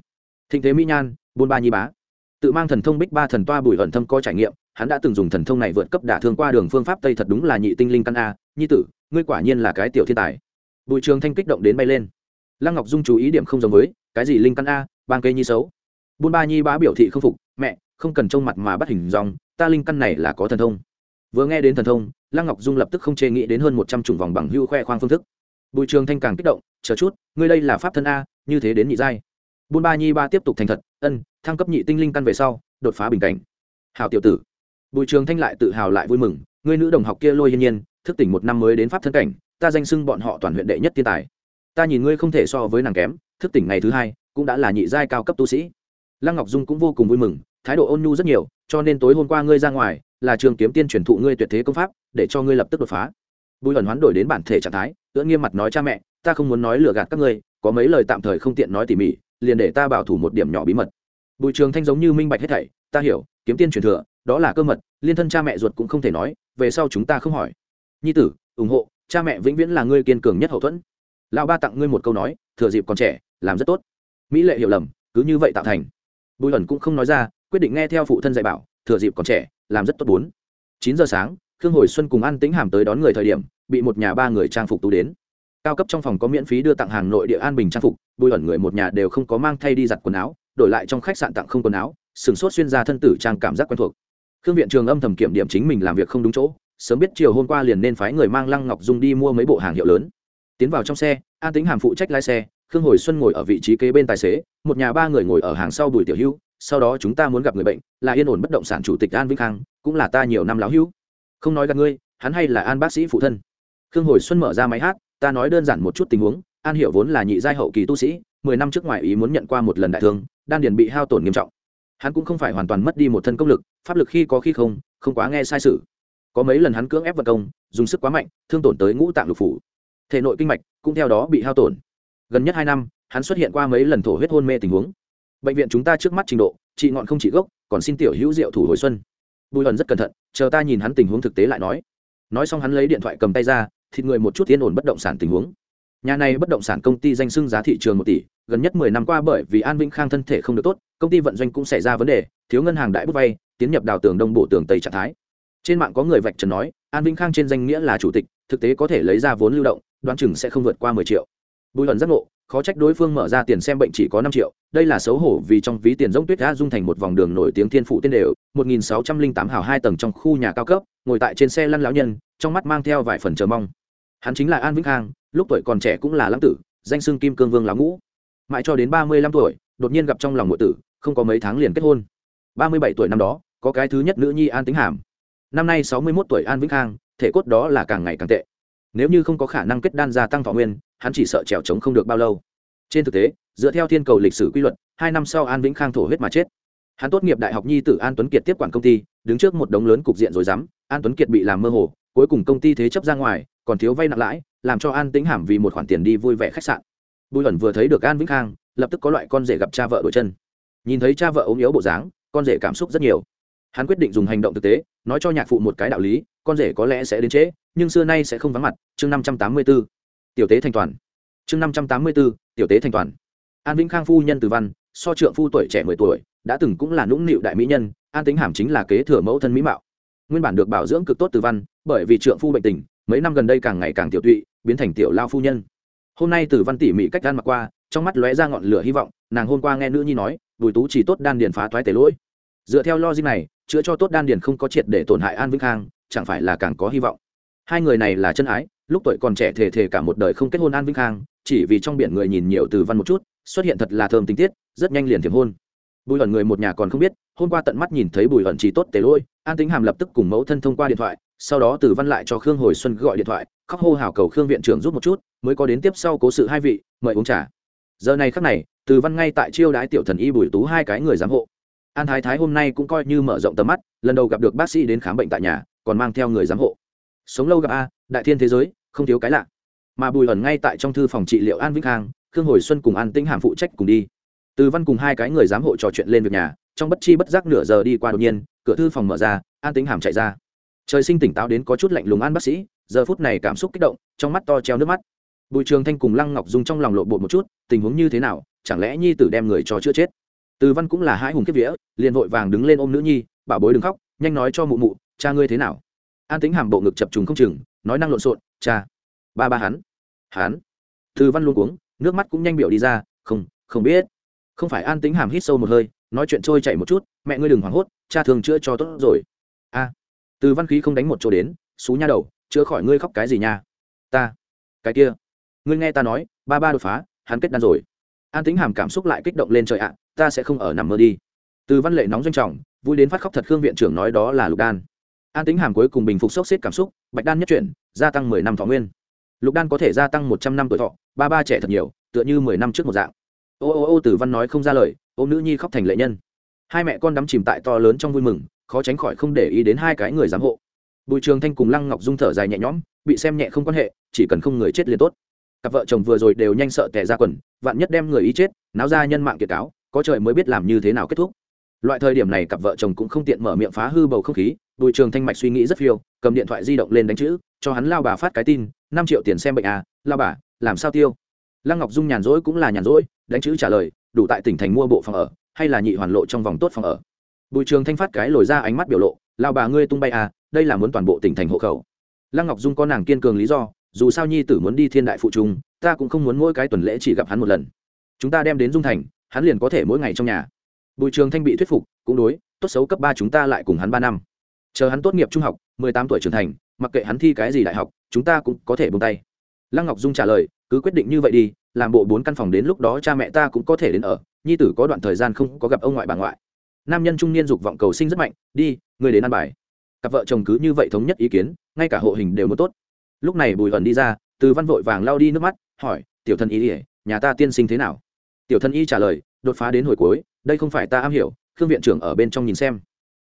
Thịnh thế mỹ nhan bôn ba nhi bá. Tự mang thần thông bích ba thần toa bùi ẩn thâm có trải nghiệm, hắn đã từng dùng thần thông này vượt cấp đả thương qua đường phương pháp tây thật đúng là nhị tinh linh căn a, nhi tử, ngươi quả nhiên là cái tiểu thiên tài. Bùi trường thanh kích động đến bay lên. Lăng ngọc dung chú ý điểm không giống với, cái gì linh căn a, bang cây nhi xấu. Bôn ba nhi bá biểu thị không phục, mẹ, không cần trông mặt mà bắt hình dòng, ta linh căn này là có thần thông. Vừa nghe đến thần thông, lăng ngọc dung lập tức không chê nghĩ đến hơn một trăm chủng vòng bằng hưu khoe khoang phương thức. Bùi trường thanh càng kích động, chờ chút, ngươi đây là pháp thân a, như thế đến nhị giai. Bôn ba nhi ba tiếp tục thành thật ân, thăng cấp nhị tinh linh căn về sau, đột phá bình cảnh. Hào tiểu tử. Bùi trường thanh lại tự hào lại vui mừng, ngươi nữ đồng học kia lôi hiên nhiên, thức tỉnh một năm mới đến pháp thân cảnh, ta danh sưng bọn họ toàn huyện đệ nhất thiên tài. Ta nhìn ngươi không thể so với nàng kém, thức tỉnh ngày thứ hai, cũng đã là nhị giai cao cấp tu sĩ. Lăng ngọc dung cũng vô cùng vui mừng, thái độ ôn nhu rất nhiều, cho nên tối hôm qua ngươi ra ngoài, là trường kiếm tiên truyền thụ ngươi tuyệt thế công pháp, để cho ngươi lập tức đột phá. Bùi ẩn hoán đổi đến bản thể trạng thái, ưỡn nghiêm mặt nói cha mẹ, ta không muốn nói lừa gạt các ngươi, có mấy lời tạm thời không tiện nói tỉ mỉ liền để ta bảo thủ một điểm nhỏ bí mật. Bùi trường thanh giống như minh bạch hết thảy, ta hiểu, kiếm tiên truyền thừa, đó là cơ mật, liên thân cha mẹ ruột cũng không thể nói, về sau chúng ta không hỏi. Nhi tử, ủng hộ, cha mẹ vĩnh viễn là ngươi kiên cường nhất hậu thuẫn. Lão ba tặng ngươi một câu nói, thừa dịp còn trẻ, làm rất tốt. Mỹ lệ hiểu lầm, cứ như vậy tạo thành. Bùi ẩn cũng không nói ra, quyết định nghe theo phụ thân dạy bảo, thừa dịp còn trẻ, làm rất tốt bốn. Chín giờ sáng, khương hồi xuân cùng an tĩnh hàm tới đón người thời điểm, bị một nhà ba người trang phục tú đến cao cấp trong phòng có miễn phí đưa tặng hàng nội địa an bình trang phục, bùi ẩn người một nhà đều không có mang thay đi giặt quần áo, đổi lại trong khách sạn tặng không quần áo sửng sốt xuyên ra thân tử trang cảm giác quen thuộc. Khương viện trường âm thầm kiểm điểm chính mình làm việc không đúng chỗ, sớm biết chiều hôm qua liền nên phái người mang lăng ngọc dung đi mua mấy bộ hàng hiệu lớn. Tiến vào trong xe, an tính hàm phụ trách lái xe, khương hồi xuân ngồi ở vị trí kế bên tài xế, một nhà ba người ngồi ở hàng sau bùi tiểu hữu, sau đó chúng ta muốn gặp người bệnh, là yên ổn bất động sản chủ tịch an vĩnh khang, cũng là ta nhiều năm lão hữu. Không nói gặp ngươi, hắn hay là an bác sĩ phụ thân. Khương hồi xuân mở ra máy hát ta nói đơn giản một chút tình huống, an hiểu vốn là nhị giai hậu kỳ tu sĩ, mười năm trước ngoài ý muốn nhận qua một lần đại thương, đan điền bị hao tổn nghiêm trọng. Hắn cũng không phải hoàn toàn mất đi một thân công lực, pháp lực khi có khi không không quá nghe sai sự. Có mấy lần hắn cưỡng ép vật công, dùng sức quá mạnh, thương tổn tới ngũ tạng lục phủ. Thể nội kinh mạch cũng theo đó bị hao tổn. Gần nhất hai năm, hắn xuất hiện qua mấy lần thổ huyết hôn mê tình huống. Bệnh viện chúng ta trước mắt trình độ, trị ngọn không chỉ gốc, còn xin tiểu hữu diệu thủ hồi xuân. Bùi ẩn rất cẩn thận, chờ ta nhìn hắn tình huống thực tế lại nói. Nói xong hắn lấy điện thoại cầm tay ra thịt người một chút yên ổn bất động sản tình huống. Nhà này bất động sản công ty danh xưng giá thị trường một tỷ, gần nhất mười năm qua bởi vì an vĩnh khang thân thể không được tốt, công ty vận doanh cũng xảy ra vấn đề, thiếu ngân hàng đại bút vay, tiến nhập đào tường đông bộ tường tây trạng thái. Trên mạng có người vạch trần nói, an vĩnh khang trên danh nghĩa là chủ tịch, thực tế có thể lấy ra vốn lưu động, đoán chừng sẽ không vượt qua mười triệu. Bùi hận giác ngộ, khó trách đối phương mở ra tiền xem bệnh chỉ có năm triệu, đây là xấu hổ vì trong ví tiền giống tuyết đã dung thành một vòng đường nổi tiếng thiên phụ tên đều, một nghìn sáu trăm linh tám hào hai tầng trong khu nhà cao cấp, ngồi tại trên xe lăn lão nhân, trong mắt mang theo vài phần chờ mong hắn chính là an vĩnh khang, lúc tuổi còn trẻ cũng là lãng tử, danh xưng kim cương vương lão ngũ. Mãi cho đến ba mươi lăm tuổi, đột nhiên gặp trong lòng ngụy tử, không có mấy tháng liền kết hôn. ba mươi bảy tuổi năm đó, có cái thứ nhất nữ nhi an tính hàm. Năm nay sáu mươi mốt tuổi an vĩnh khang, thể cốt đó là càng ngày càng tệ. Nếu như không có khả năng kết đan gia tăng thọ nguyên, hắn chỉ sợ trèo trống không được bao lâu. Trên thực tế, dựa theo thiên cầu lịch sử quy luật, hai năm sau an vĩnh khang thổ huyết mà chết. Hắn tốt nghiệp đại học nhi tử an tuấn kiệt tiếp quản công ty, đứng trước một đống lớn cục diện rồi dám an tuấn kiệt bị làm mơ hồ, cuối cùng công ty thế chấp ra ngoài còn thiếu vay nặng lãi, làm cho an Tĩnh hàm vì một khoản tiền đi vui vẻ khách sạn. Bùi ẩn vừa thấy được an vĩnh khang, lập tức có loại con rể gặp cha vợ đổi chân. Nhìn thấy cha vợ ốm yếu bộ dáng, con rể cảm xúc rất nhiều. Hắn quyết định dùng hành động thực tế, nói cho nhạc phụ một cái đạo lý, con rể có lẽ sẽ đến trễ, nhưng xưa nay sẽ không vắng mặt. Chương năm trăm tám mươi b ố tiểu tế thanh toàn. Chương năm trăm tám mươi b ố tiểu tế thanh toàn. An vĩnh khang phu nhân từ văn, so trượng phu tuổi trẻ mười tuổi, đã từng cũng là nũng nịu đại mỹ nhân, an tính hàm chính là kế thừa mẫu thân mỹ mạo. Nguyên bản được bảo dưỡng cực tốt từ văn, bởi vì trượng phu bệnh tình mấy năm gần đây càng ngày càng tiểu tụy, biến thành tiểu lao phu nhân. Hôm nay từ văn tỉ mỉ cách gan mặc qua, trong mắt lóe ra ngọn lửa hy vọng, nàng hôm qua nghe nữ nhi nói, bùi tú chỉ tốt đan điền phá thoái tề lỗi. Dựa theo logic này, chữa cho tốt đan điền không có triệt để tổn hại an vĩnh khang, chẳng phải là càng có hy vọng. Hai người này là chân ái, lúc tuổi còn trẻ thể thể cả một đời không kết hôn an vĩnh khang, chỉ vì trong biển người nhìn nhiều từ văn một chút, xuất hiện thật là thơm tình tiết, rất nhanh liền thiệp hôn. Bùi ẩn người một nhà còn không biết, hôm qua tận mắt nhìn thấy bùi ẩn chỉ tốt tề lôi an tính hàm lập tức cùng mẫu thân thông qua điện thoại, sau đó từ văn lại cho khương hồi xuân gọi điện thoại, khóc hô hào cầu khương viện trưởng giúp một chút, mới có đến tiếp sau cố sự hai vị, mời uống trà. Giờ này khắc này, từ văn ngay tại chiêu đái tiểu thần y bùi tú hai cái người giám hộ. An thái thái hôm nay cũng coi như mở rộng tầm mắt, lần đầu gặp được bác sĩ đến khám bệnh tại nhà, còn mang theo người giám hộ. Sống lâu gặp a, đại thiên thế giới, không thiếu cái lạ. Mà bùi ẩn ngay tại trong thư phòng trị liệu an vĩnh khang, khương hồi xuân cùng an tĩnh hàm phụ trách cùng đi. Từ văn cùng hai cái người giám hộ trò chuyện lên việc nhà, trong bất chi bất giác nửa giờ đi qua đột nhiên cửa thư phòng mở ra, an tĩnh hàm chạy ra. Trời sinh tỉnh táo đến có chút lạnh lùng an bác sĩ, giờ phút này cảm xúc kích động, trong mắt to treo nước mắt. Bùi trường thanh cùng lăng ngọc dung trong lòng lộ bột một chút, tình huống như thế nào, chẳng lẽ nhi tử đem người cho chữa chết? Từ văn cũng là hai hùng kiếp vĩa liền vội vàng đứng lên ôm nữ nhi, bảo bối đừng khóc, nhanh nói cho mụ mụ, cha ngươi thế nào? An tính hàm bộ ngực chập trùng không chừng, nói năng lộn xộn, cha. Ba ba hắn. Hắn. Từ văn luôn uống nước mắt cũng nhanh biểu đi ra, không không biết. Không phải an tính hàm hít sâu một hơi nói chuyện trôi chảy một chút, mẹ ngươi đừng hoảng hốt, cha thường chữa cho tốt rồi. A, từ văn khí không đánh một chỗ đến, xú nha đầu, chữa khỏi ngươi khóc cái gì nha? Ta, cái kia, ngươi nghe ta nói, ba ba đột phá, hắn kết đan rồi. An tính hàm cảm xúc lại kích động lên trời ạ, ta sẽ không ở nằm mơ đi. Từ văn lệ nóng doanh trọng, vui đến phát khóc thật khương viện trưởng nói đó là lục đan. An tính hàm cuối cùng bình phục sốc xếp cảm xúc, bạch đan nhất chuyển, gia tăng mười năm thọ nguyên. Lục đan có thể gia tăng một trăm năm tuổi thọ, ba ba trẻ thật nhiều, tựa như mười năm trước một dạng. Ô ô ô từ văn nói không ra lời ô nữ nhi khóc thành lệ nhân. Hai mẹ con đắm chìm tại to lớn trong vui mừng, khó tránh khỏi không để ý đến hai cái người giám hộ. Bùi trường thanh cùng lăng ngọc dung thở dài nhẹ nhõm, bị xem nhẹ không quan hệ, chỉ cần không người chết liền tốt. Cặp vợ chồng vừa rồi đều nhanh sợ tẻ ra quần, vạn nhất đem người ý chết, náo ra nhân mạng kiệt cáo, có trời mới biết làm như thế nào kết thúc. Loại thời điểm này cặp vợ chồng cũng không tiện mở miệng phá hư bầu không khí, bùi trường thanh mạch suy nghĩ rất phiêu, cầm điện thoại di động lên đánh chữ, cho hắn lao bà phát cái tin, năm triệu tiền xem bệnh à lao bà, làm sao tiêu? Lăng ngọc dung nhàn rỗi cũng là nhàn rỗi, đánh chữ trả lời đủ tại tỉnh thành mua bộ phòng ở, hay là nhị hoàn lộ trong vòng tốt phòng ở. Bùi trường thanh phát cái lồi ra ánh mắt biểu lộ lao bà ngươi tung bay à đây là muốn toàn bộ tỉnh thành hộ khẩu. Lăng ngọc dung có nàng kiên cường lý do, dù sao nhi tử muốn đi thiên đại phụ trung, ta cũng không muốn mỗi cái tuần lễ chỉ gặp hắn một lần. Chúng ta đem đến dung thành, hắn liền có thể mỗi ngày trong nhà. Bùi trường thanh bị thuyết phục, cũng đối, tốt xấu cấp ba chúng ta lại cùng hắn ba năm. Chờ hắn tốt nghiệp trung học, mười tám tuổi trưởng thành, mặc kệ hắn thi cái gì đại học, chúng ta cũng có thể bông tay. Lăng ngọc dung trả lời, cứ quyết định như vậy đi làm bộ bốn căn phòng đến lúc đó cha mẹ ta cũng có thể đến ở, nhi tử có đoạn thời gian không có gặp ông ngoại bà ngoại. Nam nhân trung niên dục vọng cầu sinh rất mạnh, đi, người đến ăn bài. Cặp vợ chồng cứ như vậy thống nhất ý kiến, ngay cả hộ hình đều muốn tốt. Lúc này bùi ẩn đi ra, từ văn vội vàng lao đi nước mắt, hỏi, tiểu thân ý ỉa nhà ta tiên sinh thế nào? Tiểu thân y trả lời, đột phá đến hồi cuối, đây không phải ta am hiểu, khương viện trưởng ở bên trong nhìn xem.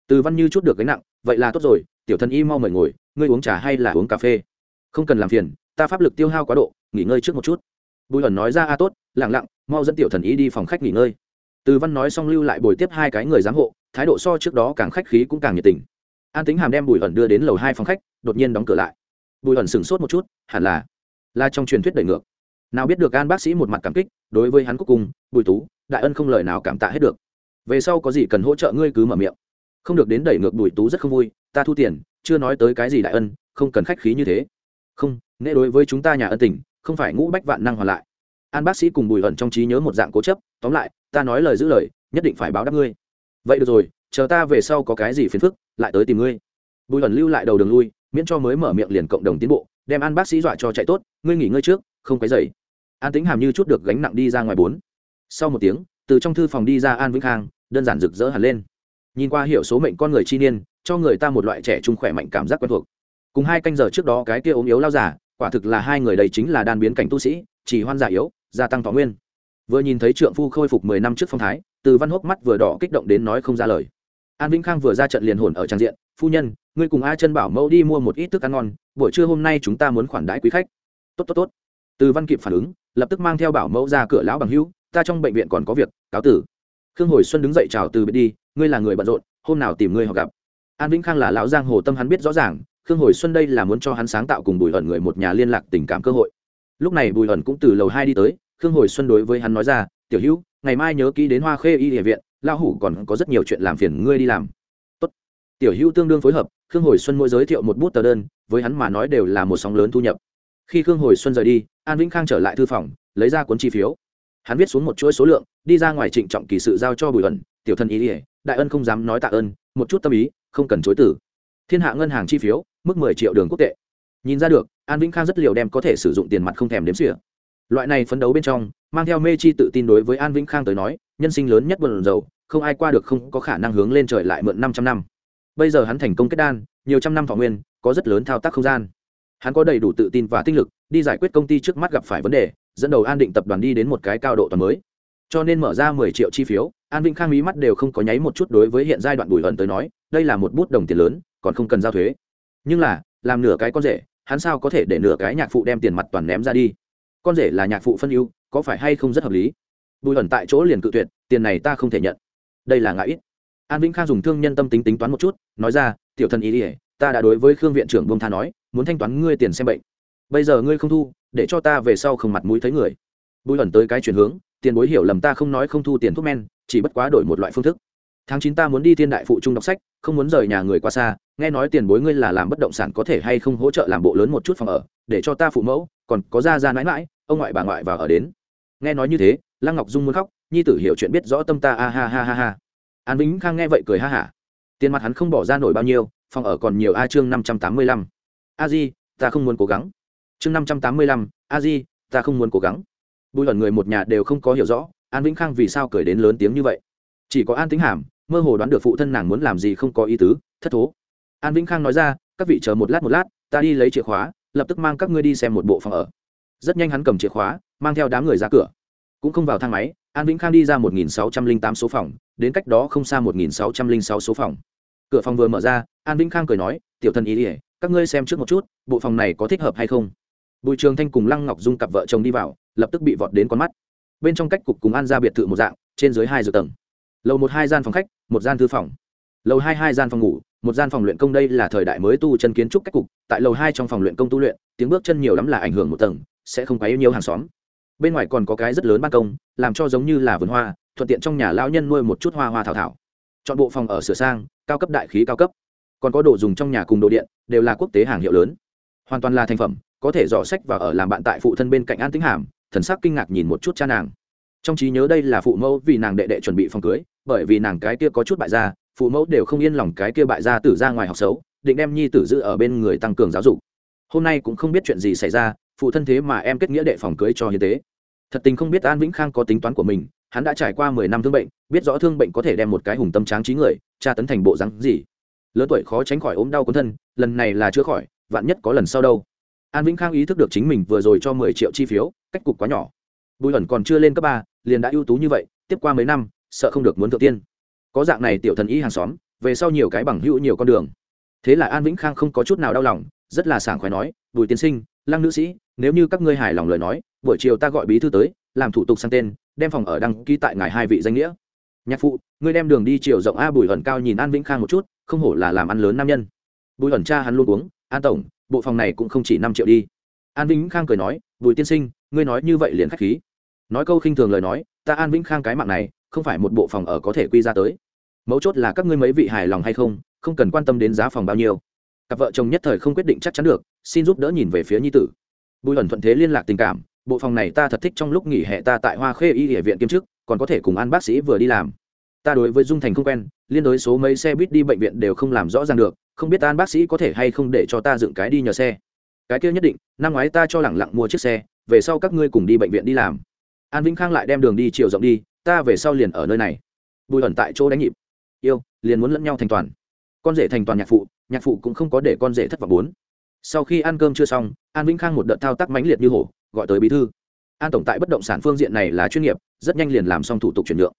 Từ văn như chút được gánh nặng, vậy là tốt rồi, tiểu thân y mau mời ngồi, ngươi uống trà hay là uống cà phê? Không cần làm phiền, ta pháp lực tiêu hao quá độ, nghỉ ngơi trước một chút bùi ẩn nói ra, a, tốt lẳng lặng, mau dẫn tiểu thần ý đi phòng khách nghỉ ngơi. Từ văn nói xong lưu lại bồi tiếp hai cái người giám hộ, thái độ so trước đó càng khách khí cũng càng nhiệt tình. An tính hàm đem bùi ẩn đưa đến lầu hai phòng khách, đột nhiên đóng cửa lại. Bùi ẩn sửng sốt một chút, hẳn là là trong truyền thuyết đẩy ngược. Nào biết được an bác sĩ một mặt cảm kích, đối với hắn cuối cùng, bùi tú, đại ân không lời nào cảm tạ hết được. Về sau có gì cần hỗ trợ ngươi cứ mở miệng. Không được đến đẩy ngược bùi tú rất không vui, ta thu tiền, chưa nói tới cái gì đại ân, không cần khách khí như thế. Không nghệ đối với chúng ta nhà ân tình không phải ngũ bách vạn năng hoàn lại. An bác sĩ cùng bùi ẩn trong trí nhớ một dạng cố chấp, tóm lại, ta nói lời giữ lời, nhất định phải báo đáp ngươi. Vậy được rồi, chờ ta về sau có cái gì phiền phức, lại tới tìm ngươi. Bùi ẩn lưu lại đầu đường lui, miễn cho mới mở miệng liền cộng đồng tiến bộ, đem an bác sĩ dọa cho chạy tốt, ngươi nghỉ ngơi trước, không quấy dày an tính hàm như chút được gánh nặng đi ra ngoài bốn. Sau một tiếng, từ trong thư phòng đi ra an vĩnh khang, đơn giản rực rỡ hẳn lên. Nhìn qua hiểu số mệnh con người chi niên, cho người ta một loại trẻ trung khỏe mạnh cảm giác quen thuộc. Cùng hai canh giờ trước đó cái kia ốm yếu lao giả quả thực là hai người đây chính là đan biến cảnh tu sĩ, chỉ hoan giả yếu, gia tăng thọ nguyên. Vừa nhìn thấy trượng phu khôi phục mười năm trước phong thái, từ văn hốc mắt vừa đỏ kích động đến nói không ra lời. An vĩnh khang vừa ra trận liền hồn ở trang diện, phu nhân, ngươi cùng a chân bảo mẫu đi mua một ít thức ăn ngon, buổi trưa hôm nay chúng ta muốn khoản đãi quý khách. Tốt tốt tốt. Từ văn kịp phản ứng, lập tức mang theo bảo mẫu ra cửa lão bằng hữu, ta trong bệnh viện còn có việc, cáo tử. Khương hồi xuân đứng dậy chào từ biệt đi, ngươi là người bận rộn, hôm nào tìm ngươi họ gặp. An vĩnh khang là lão giang hồ tâm hắn biết rõ ràng khương hồi xuân đây là muốn cho hắn sáng tạo cùng bùi ẩn người một nhà liên lạc tình cảm cơ hội. Lúc này bùi ẩn cũng từ lầu hai đi tới, khương hồi xuân đối với hắn nói ra, tiểu hữu, ngày mai nhớ ký đến hoa khê y địa viện lao hủ còn có rất nhiều chuyện làm phiền ngươi đi làm. Tốt. tiểu hữu tương đương phối hợp, khương hồi xuân mỗi giới thiệu một bút tờ đơn, với hắn mà nói đều là một sóng lớn thu nhập. Khi khương hồi xuân rời đi, an vĩnh khang trở lại thư phòng, lấy ra cuốn chi phiếu. Hắn viết xuống một chuỗi số lượng, đi ra ngoài trịnh trọng kỳ sự giao cho bùi ẩn tiểu thân ý ỉa đại ân không dám nói tạ ơn, một chút tâm ý, không cần chối tử thiên hạ ngân hàng chi phiếu mức mười triệu đường quốc tệ. Nhìn ra được, an vĩnh khang rất liều đem có thể sử dụng tiền mặt không thèm đếm xỉa. Loại này phấn đấu bên trong, mang theo mê chi tự tin đối với an vĩnh khang tới nói, nhân sinh lớn nhất bần dầu không ai qua được không có khả năng hướng lên trời lại mượn năm trăm năm. Bây giờ hắn thành công kết đan, nhiều trăm năm thọ nguyên, có rất lớn thao tác không gian. Hắn có đầy đủ tự tin và tinh lực, đi giải quyết công ty trước mắt gặp phải vấn đề, dẫn đầu an định tập đoàn đi đến một cái cao độ toàn mới. Cho nên mở ra mười triệu chi phiếu, an vĩnh khang mí mắt đều không có nháy một chút đối với hiện giai đoạn bùi ẩn tới nói, đây là một bút đồng tiền lớn, còn không cần giao thuế nhưng là, làm nửa cái con rể, hắn sao có thể để nửa cái nhạc phụ đem tiền mặt toàn ném ra đi? Con rể là nhạc phụ phân ưu, có phải hay không rất hợp lý? Bùi ẩn tại chỗ liền cự tuyệt, tiền này ta không thể nhận. Đây là ngã ít. An vĩnh khang dùng thương nhân tâm tính tính toán một chút, nói ra, tiểu thân ý ỉa ta đã đối với khương viện trưởng bông tha nói, muốn thanh toán ngươi tiền xem bệnh. Bây giờ ngươi không thu, để cho ta về sau không mặt mũi thấy người. Bùi ẩn tới cái chuyển hướng, tiền bối hiểu lầm ta không nói không thu tiền thuốc men, chỉ bất quá đổi một loại phương thức tháng chín ta muốn đi thiên đại phụ trung đọc sách, không muốn rời nhà người qua xa, nghe nói tiền bối ngươi là làm bất động sản có thể hay không hỗ trợ làm bộ lớn một chút phòng ở, để cho ta phụ mẫu, còn có ra ra mãi mãi, ông ngoại bà ngoại vào ở đến. Nghe nói như thế, lăng ngọc dung muốn khóc, nhi tử hiểu chuyện biết rõ tâm ta, a ha ha ha ha. An vĩnh khang nghe vậy cười ha hả. Tiền mặt hắn không bỏ ra nổi bao nhiêu, phòng ở còn nhiều, a chương năm trăm tám mươi lăm. A di, ta không muốn cố gắng. Chương năm trăm tám mươi lăm, a di, ta không muốn cố gắng. Bùi ẩn người một nhà đều không có hiểu rõ, an vĩnh khang vì sao cười đến lớn tiếng như vậy. Chỉ có an tính hàm mơ hồ đoán được phụ thân nàng muốn làm gì không có ý tứ, thất thố. An vĩnh khang nói ra, các vị chờ một lát một lát, ta đi lấy chìa khóa, lập tức mang các ngươi đi xem một bộ phòng ở. Rất nhanh hắn cầm chìa khóa, mang theo đám người ra cửa. Cũng không vào thang máy, an vĩnh khang đi ra một nghìn sáu trăm linh tám số phòng, đến cách đó không xa một nghìn sáu trăm linh sáu số phòng. Cửa phòng vừa mở ra, an vĩnh khang cười nói, tiểu thân ý ỉa các ngươi xem trước một chút, bộ phòng này có thích hợp hay không? Bùi trường thanh cùng lăng ngọc dung cặp vợ chồng đi vào, lập tức bị vọt đến con mắt. Bên trong cách cục cùng an ra biệt thự một dạng, trên dưới hai giờ tầng lầu một hai gian phòng khách, một gian thư phòng. Lầu hai hai gian phòng ngủ, một gian phòng luyện công đây là thời đại mới tu chân kiến trúc cách cục. Tại lầu hai trong phòng luyện công tu luyện, tiếng bước chân nhiều lắm là ảnh hưởng một tầng, sẽ không quá nhiều hàng xóm. Bên ngoài còn có cái rất lớn ban công, làm cho giống như là vườn hoa, thuận tiện trong nhà lão nhân nuôi một chút hoa hoa thảo thảo. Chọn bộ phòng ở sửa sang, cao cấp đại khí cao cấp. Còn có đồ dùng trong nhà cùng đồ điện, đều là quốc tế hàng hiệu lớn. Hoàn toàn là thành phẩm, có thể dò sách và ở làm bạn tại phụ thân bên cạnh an tính hàm, thần sắc kinh ngạc nhìn một chút cha nàng. Trong trí nhớ đây là phụ mẫu vì nàng đệ đệ chuẩn bị phòng cưới bởi vì nàng cái kia có chút bại gia, phụ mẫu đều không yên lòng cái kia bại gia tử ra ngoài học xấu, định đem nhi tử giữ ở bên người tăng cường giáo dục. Hôm nay cũng không biết chuyện gì xảy ra, phụ thân thế mà em kết nghĩa đệ phòng cưới cho như tế. Thật tình không biết an vĩnh khang có tính toán của mình, hắn đã trải qua mười năm thương bệnh, biết rõ thương bệnh có thể đem một cái hùng tâm tráng trí người, tra tấn thành bộ rắn gì. Lớn tuổi khó tránh khỏi ốm đau cuốn thân, lần này là chữa khỏi, vạn nhất có lần sau đâu. An vĩnh khang ý thức được chính mình vừa rồi cho mười triệu chi phiếu, cách cục quá nhỏ. Bùi ẩn còn chưa lên cấp ba, liền đã ưu tú như vậy, tiếp qua mấy năm sợ không được muốn thượng tiên. Có dạng này tiểu thần y hàng xóm, về sau nhiều cái bằng hữu nhiều con đường. Thế là an vĩnh khang không có chút nào đau lòng, rất là sảng khoái nói, bùi tiên sinh, lăng nữ sĩ, nếu như các ngươi hài lòng lời nói, buổi chiều ta gọi bí thư tới, làm thủ tục sang tên, đem phòng ở đăng ký tại ngài hai vị danh nghĩa. Nhạc phụ, ngươi đem đường đi chiều rộng a bùi ẩn cao nhìn an vĩnh khang một chút, không hổ là làm ăn lớn nam nhân. Bùi ẩn cha hắn luôn uống, an tổng, bộ phòng này cũng không chỉ năm triệu đi. An vĩnh khang cười nói, bùi tiên sinh, ngươi nói như vậy liền k h á c h khí. Nói câu khinh thường lời nói, ta an vĩnh khang cái mạng này không phải một bộ phòng ở có thể quy ra tới. Mấu chốt là các ngươi mấy vị hài lòng hay không không cần quan tâm đến giá phòng bao nhiêu. Cặp vợ chồng nhất thời không quyết định chắc chắn được, xin giúp đỡ nhìn về phía nhi tử. Bùi ẩn thuận thế liên lạc tình cảm, bộ phòng này ta thật thích trong lúc nghỉ hè ta tại hoa khê y địa viện kiêm chức, còn có thể cùng an bác sĩ vừa đi làm. Ta đối với dung thành không quen, liên đối số mấy xe buýt đi bệnh viện đều không làm rõ ràng được, không biết an bác sĩ có thể hay không để cho ta dựng cái đi nhờ xe. Cái kia nhất định, năm ngoái ta cho lẳng lặng mua chiếc xe, về sau các ngươi cùng đi bệnh viện đi làm. An vĩnh khang lại đem đường đi chiều rộng đi ta về sau liền ở nơi này. Bùi ẩn tại chỗ đánh nhịp. Yêu, liền muốn lẫn nhau thành toàn. Con rể thành toàn nhạc phụ nhạc phụ cũng không có để con rể thất vọng bốn. Sau khi ăn cơm chưa xong, an vĩnh khang một đợt thao tác mãnh liệt như hổ, gọi tới bí thư. An tổng tại bất động sản phương diện này là chuyên nghiệp, rất nhanh liền làm xong thủ tục chuyển nhượng.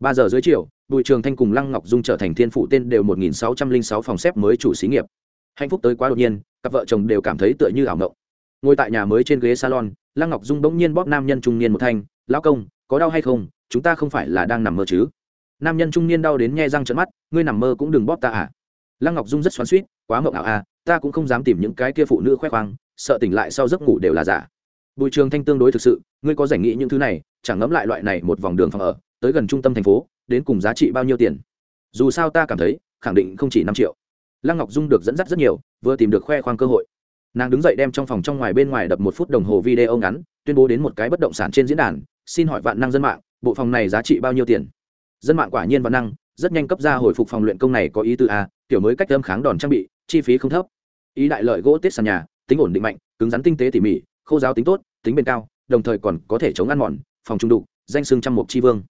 Ba giờ dưới chiều, bùi trường thanh cùng lăng ngọc dung trở thành thiên phụ tên đều một nghìn sáu trăm linh sáu phòng xếp mới chủ xí nghiệp. Hạnh phúc tới quá đột nhiên, cặp vợ chồng đều cảm thấy tựa như ảo ngộng ngồi tại nhà mới trên ghế salon, lăng ngọc dung bỗng nhiên bóp nam nhân trung niên một thanh, lão công, có đau hay không? Chúng ta không phải là đang nằm mơ chứ? Nam nhân trung niên đau đến nhe răng trận mắt, ngươi nằm mơ cũng đừng bóp ta à? Lăng ngọc dung rất xoắn suýt quá mộng ảo à ta cũng không dám tìm những cái kia phụ nữ khoe khoang, sợ tỉnh lại sau giấc ngủ đều là giả. Bùi trường thanh tương đối thực sự, ngươi có giải nghĩ những thứ này, chẳng ngẫm lại loại này một vòng đường phòng ở, tới gần trung tâm thành phố, đến cùng giá trị bao nhiêu tiền? Dù sao ta cảm thấy, khẳng định không chỉ năm triệu. Lăng ngọc dung được dẫn dắt rất nhiều, vừa tìm được khoe khoang cơ hội. Nàng đứng dậy đem trong phòng trong ngoài bên ngoài đập một phút đồng hồ video ngắn, tuyên bố đến một cái bất động sản trên diễn đàn, xin hỏi vạn năng dân mạng bộ phòng này giá trị bao nhiêu tiền? Dân mạng quả nhiên văn năng, rất nhanh cấp ra hồi phục phòng luyện công này có ý tư a, kiểu mới cách âm kháng đòn trang bị, chi phí không thấp. Ý đại lợi gỗ tết sàn nhà, tính ổn định mạnh, cứng rắn tinh tế tỉ mỉ, khô giáo tính tốt, tính bền cao, đồng thời còn có thể chống ăn mòn, phòng trung đục, danh xương trăm mục chi vương.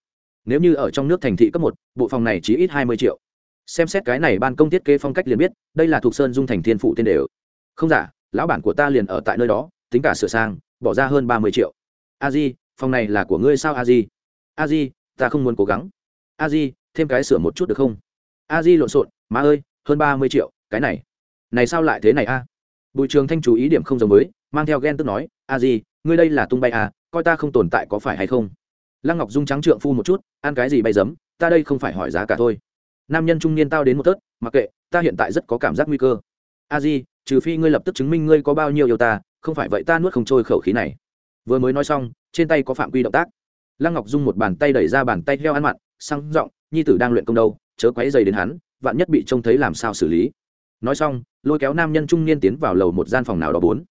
Nếu như ở trong nước thành thị cấp một, bộ phòng này chỉ ít hai mươi triệu. Xem xét cái này ban công thiết kế phong cách liền biết, đây là thuộc sơn dung thành thiên phụ tên đều. Không giả, lão bản của ta liền ở tại nơi đó, tính cả sửa sang, bỏ ra hơn ba mươi triệu. A di, phòng này là của ngươi sao a di? A di ta không muốn cố gắng. A di thêm cái sửa một chút được không? A di lộn xộn má ơi hơn ba mươi triệu cái này. Này sao lại thế này a? Bùi trường thanh chú ý điểm không giống mới, mang theo ghen tức nói a di ngươi đây là tung bay à coi ta không tồn tại có phải hay không? Lăng ngọc dung trắng trượng phu một chút ăn cái gì bay giấm ta đây không phải hỏi giá cả thôi. Nam nhân trung niên tao đến một tớt mặc kệ ta hiện tại rất có cảm giác nguy cơ. A di trừ phi ngươi lập tức chứng minh ngươi có bao nhiêu yêu ta không phải vậy ta nuốt không trôi khẩu khí này. Vừa mới nói xong trên tay có phạm quy động tác lăng ngọc dung một bàn tay đẩy ra bàn tay heo ăn mặn, sang giọng, nhi tử đang luyện công đâu, chớ quấy dày đến hắn, vạn nhất bị trông thấy làm sao xử lý. Nói xong, lôi kéo nam nhân trung niên tiến vào lầu một gian phòng nào đó bốn.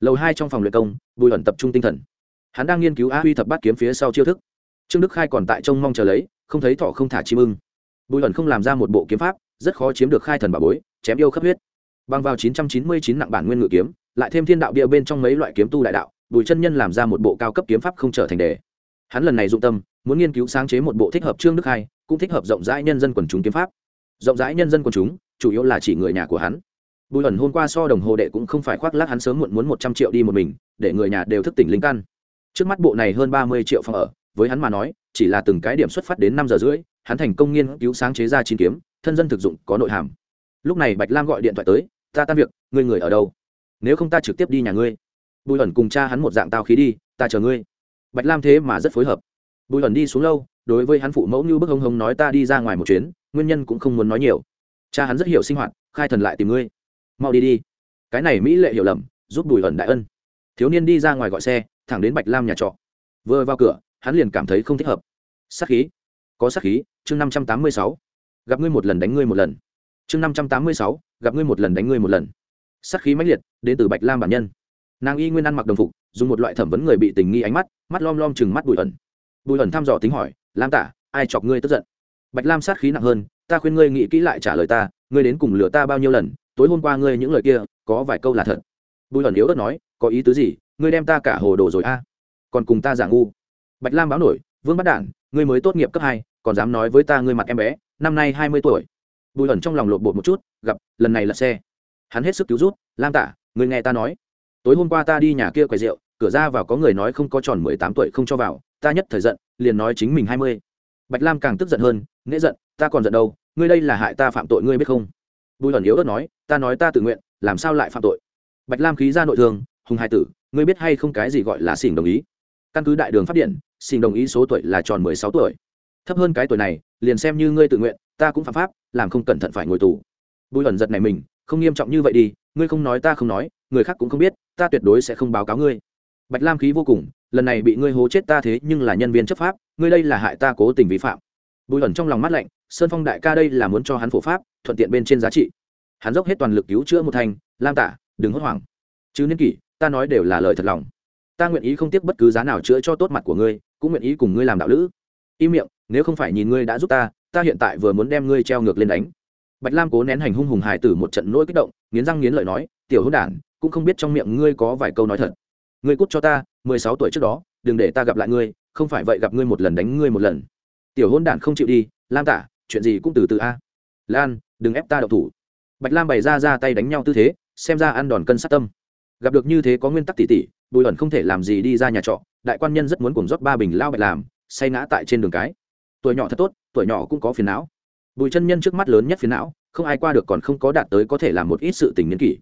Lầu hai trong phòng luyện công, bùi ẩn tập trung tinh thần. Hắn đang nghiên cứu a huy thập bát kiếm phía sau chiêu thức. Trương đức khai còn tại trông mong chờ lấy, không thấy thọ không thả chim ưng. Bùi ẩn không làm ra một bộ kiếm pháp, rất khó chiếm được khai thần bà bối, chém yêu khắp huyết. Bằng vào 999 nặng bản nguyên ngự kiếm, lại thêm thiên đạo bia bên trong mấy loại kiếm tu đại đạo, bùi chân nhân làm ra một bộ cao cấp kiếm pháp không trở thành đề hắn lần này dụng tâm, muốn nghiên cứu sáng chế một bộ thích hợp trương đức hai, cũng thích hợp rộng rãi nhân dân quần chúng kiếm pháp. Rộng rãi nhân dân quần chúng, chủ yếu là chỉ người nhà của hắn. Bùi ẩn hôm qua so đồng hồ đệ cũng không phải khoác lác hắn sớm muộn muốn một trăm triệu đi một mình, để người nhà đều thức tỉnh linh căn. Trước mắt bộ này hơn ba mươi triệu phòng ở, với hắn mà nói, chỉ là từng cái điểm xuất phát đến năm giờ rưỡi, hắn thành công nghiên cứu sáng chế ra chín kiếm, thân dân thực dụng, có nội hàm. Lúc này bạch lam gọi điện thoại tới, ta tan việc, ngươi người ở đâu? Nếu không ta trực tiếp đi nhà ngươi. Bùi ẩn cùng cha hắn một dạng tao khí đi, ta chờ ngươi bạch lam thế mà rất phối hợp. Bùi ẩn đi xuống lâu, đối với hắn phụ mẫu như bức hông hông nói ta đi ra ngoài một chuyến, nguyên nhân cũng không muốn nói nhiều. Cha hắn rất hiểu sinh hoạt, khai thần lại tìm ngươi. Mau đi đi. Cái này mỹ lệ hiểu lầm, giúp bùi ẩn đại ân. Thiếu niên đi ra ngoài gọi xe, thẳng đến bạch lam nhà trọ. Vừa vào cửa, hắn liền cảm thấy không thích hợp. Sắc khí. Có sắc khí, chương năm trăm tám mươi sáu. Gặp ngươi một lần đánh ngươi một lần. Chương năm trăm tám mươi sáu, gặp ngươi một lần đánh ngươi một lần. Sắc khí mãnh liệt, đến từ bạch lam bản nhân nàng y nguyên ăn mặc đồng phục, dùng một loại thẩm vấn người bị tình nghi ánh mắt mắt lom lom chừng mắt bùi ẩn. Bùi ẩn thăm dò tính hỏi, lam tả, ai chọc ngươi tức giận? Bạch lam sát khí nặng hơn, ta khuyên ngươi nghĩ kỹ lại trả lời ta, ngươi đến cùng lừa ta bao nhiêu lần, tối hôm qua ngươi những lời kia, có vài câu là thật. Bùi ẩn yếu ớt nói, có ý tứ gì? Ngươi đem ta cả hồ đồ rồi a. Còn cùng ta giả ngu. Bạch lam báo nổi, vương bắt đản, ngươi mới tốt nghiệp cấp hai, còn dám nói với ta ngươi mặt em bé, năm nay hai mươi tuổi. Bùi ẩn trong lòng lộn bột một chút, gặp, lần này là xe. Hắn hết sức cứu rút, lam tả, ngươi nghe ta nói tối hôm qua ta đi nhà kia quầy rượu, cửa ra vào có người nói không có tròn mười tám tuổi không cho vào, ta nhất thời giận, liền nói chính mình hai mươi. Bạch lam càng tức giận hơn nghĩa giận, ta còn giận đâu, ngươi đây là hại ta phạm tội ngươi biết không? Bùi ẩn yếu ớt nói, ta nói ta tự nguyện, làm sao lại phạm tội? Bạch lam khí ra nội thương, hùng hai tử, ngươi biết hay không cái gì gọi là xỉn đồng ý? Căn cứ đại đường phát điện, xỉn đồng ý số tuổi là tròn mười sáu tuổi. Thấp hơn cái tuổi này, liền xem như ngươi tự nguyện, ta cũng phạm pháp, làm không cẩn thận phải ngồi tù. Bùi ẩn giật này mình, không nghiêm trọng như vậy đi, ngươi không nói ta không nói, người khác cũng không biết ta tuyệt đối sẽ không báo cáo ngươi. Bạch lam khí vô cùng, lần này bị ngươi hố chết ta thế nhưng là nhân viên chấp pháp, ngươi đây là hại ta cố tình vi phạm. Bùi ẩn trong lòng mắt lạnh, sơn phong đại ca đây là muốn cho hắn phổ pháp, thuận tiện bên trên giá trị. Hắn dốc hết toàn lực cứu chữa một thành, lam tả, đừng hốt hoảng. Chứ niên kỷ, ta nói đều là lời thật lòng. Ta nguyện ý không tiếc bất cứ giá nào chữa cho tốt mặt của ngươi, cũng nguyện ý cùng ngươi làm đạo lữ. Im miệng, nếu không phải nhìn ngươi đã giúp ta ta hiện tại vừa muốn đem ngươi treo ngược lên đánh. Bạch lam cố nén hành hung hùng hải tử một trận nỗi kích động, nghiến răng nghiến lợi nói, tiểu Hữu đản cũng không biết trong miệng ngươi có vài câu nói thật. Ngươi cút cho ta, mười sáu tuổi trước đó, đừng để ta gặp lại ngươi, không phải vậy gặp ngươi một lần đánh ngươi một lần. Tiểu hôn đản không chịu đi, lam tả, chuyện gì cũng từ từ a. Lan, đừng ép ta đậu thủ. Bạch lam bày ra ra tay đánh nhau tư thế, xem ra ăn đòn cân sát tâm. Gặp được như thế có nguyên tắc tỉ tỉ, bùi ẩn không thể làm gì đi ra nhà trọ, đại quan nhân rất muốn cùng rót ba bình lao bạch làm, say ngã tại trên đường cái. Tuổi nhỏ thật tốt, tuổi nhỏ cũng có phiền não. Bùi chân nhân trước mắt lớn nhất phiền não, không ai qua được còn không có đạt tới có thể làm một ít sự tình nhân kỷ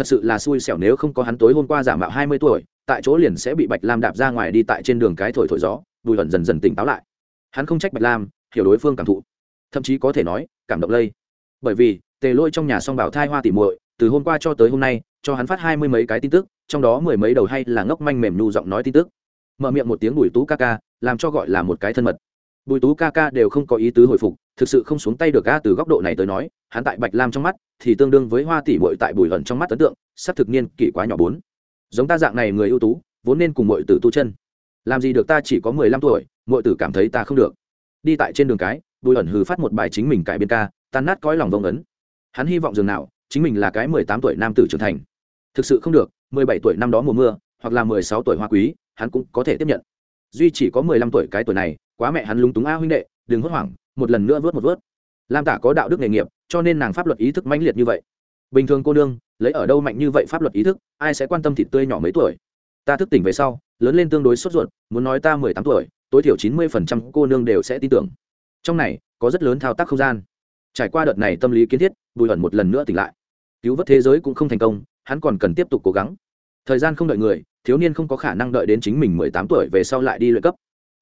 thật sự là xui xẻo nếu không có hắn tối hôm qua giả mạo hai mươi tuổi, tại chỗ liền sẽ bị bạch lam đạp ra ngoài đi tại trên đường cái thổi thổi gió, bùi hận dần dần tỉnh táo lại. Hắn không trách bạch lam, hiểu đối phương cảm thụ. Thậm chí có thể nói, cảm động lây. Bởi vì, tề lôi trong nhà song bảo thai hoa tỉ muội, từ hôm qua cho tới hôm nay, cho hắn phát hai mươi mấy cái tin tức, trong đó mười mấy đầu hay là ngốc manh mềm nhu giọng nói tin tức. Mở miệng một tiếng bùi tú ca ca, làm cho gọi là một cái thân mật. Bùi tú ca ca đều không có ý tứ hồi phục thực sự không xuống tay được ga từ góc độ này tới nói, hắn tại bạch lam trong mắt thì tương đương với hoa tỷ muội tại bùi ẩn trong mắt ấn tượng sắp thực niên kỷ quá nhỏ bốn. Giống ta dạng này người ưu tú, vốn nên cùng muội tử tu chân. Làm gì được ta chỉ có mười lăm tuổi, muội tử cảm thấy ta không được. Đi tại trên đường cái, bùi ẩn hừ phát một bài chính mình cải biên ca, tan nát cõi lòng vông ấn. Hắn hy vọng dường nào, chính mình là cái mười tám tuổi nam tử trưởng thành. Thực sự không được, mười bảy tuổi năm đó mùa mưa, hoặc là mười sáu tuổi hoa quý, hắn cũng có thể tiếp nhận. Duy chỉ có mười lăm tuổi cái tuổi này, quá mẹ hắn lúng túng a huynh đệ, đừng hốt hoảng một lần nữa vớt một vớt. Lam tả có đạo đức nghề nghiệp, cho nên nàng pháp luật ý thức mãnh liệt như vậy. Bình thường cô nương, lấy ở đâu mạnh như vậy pháp luật ý thức, ai sẽ quan tâm thịt tươi nhỏ mấy tuổi? Ta thức tỉnh về sau, lớn lên tương đối sốt ruột, muốn nói ta mười tám tuổi, tối thiểu chín mươi phần trăm cô nương đều sẽ tin tưởng. Trong này, có rất lớn thao tác không gian. Trải qua đợt này tâm lý kiến thiết, bùi ẩn một lần nữa tỉnh lại. Cứu vớt thế giới cũng không thành công, hắn còn cần tiếp tục cố gắng. Thời gian không đợi người, thiếu niên không có khả năng đợi đến chính mình mười tám tuổi về sau lại đi luyện cấp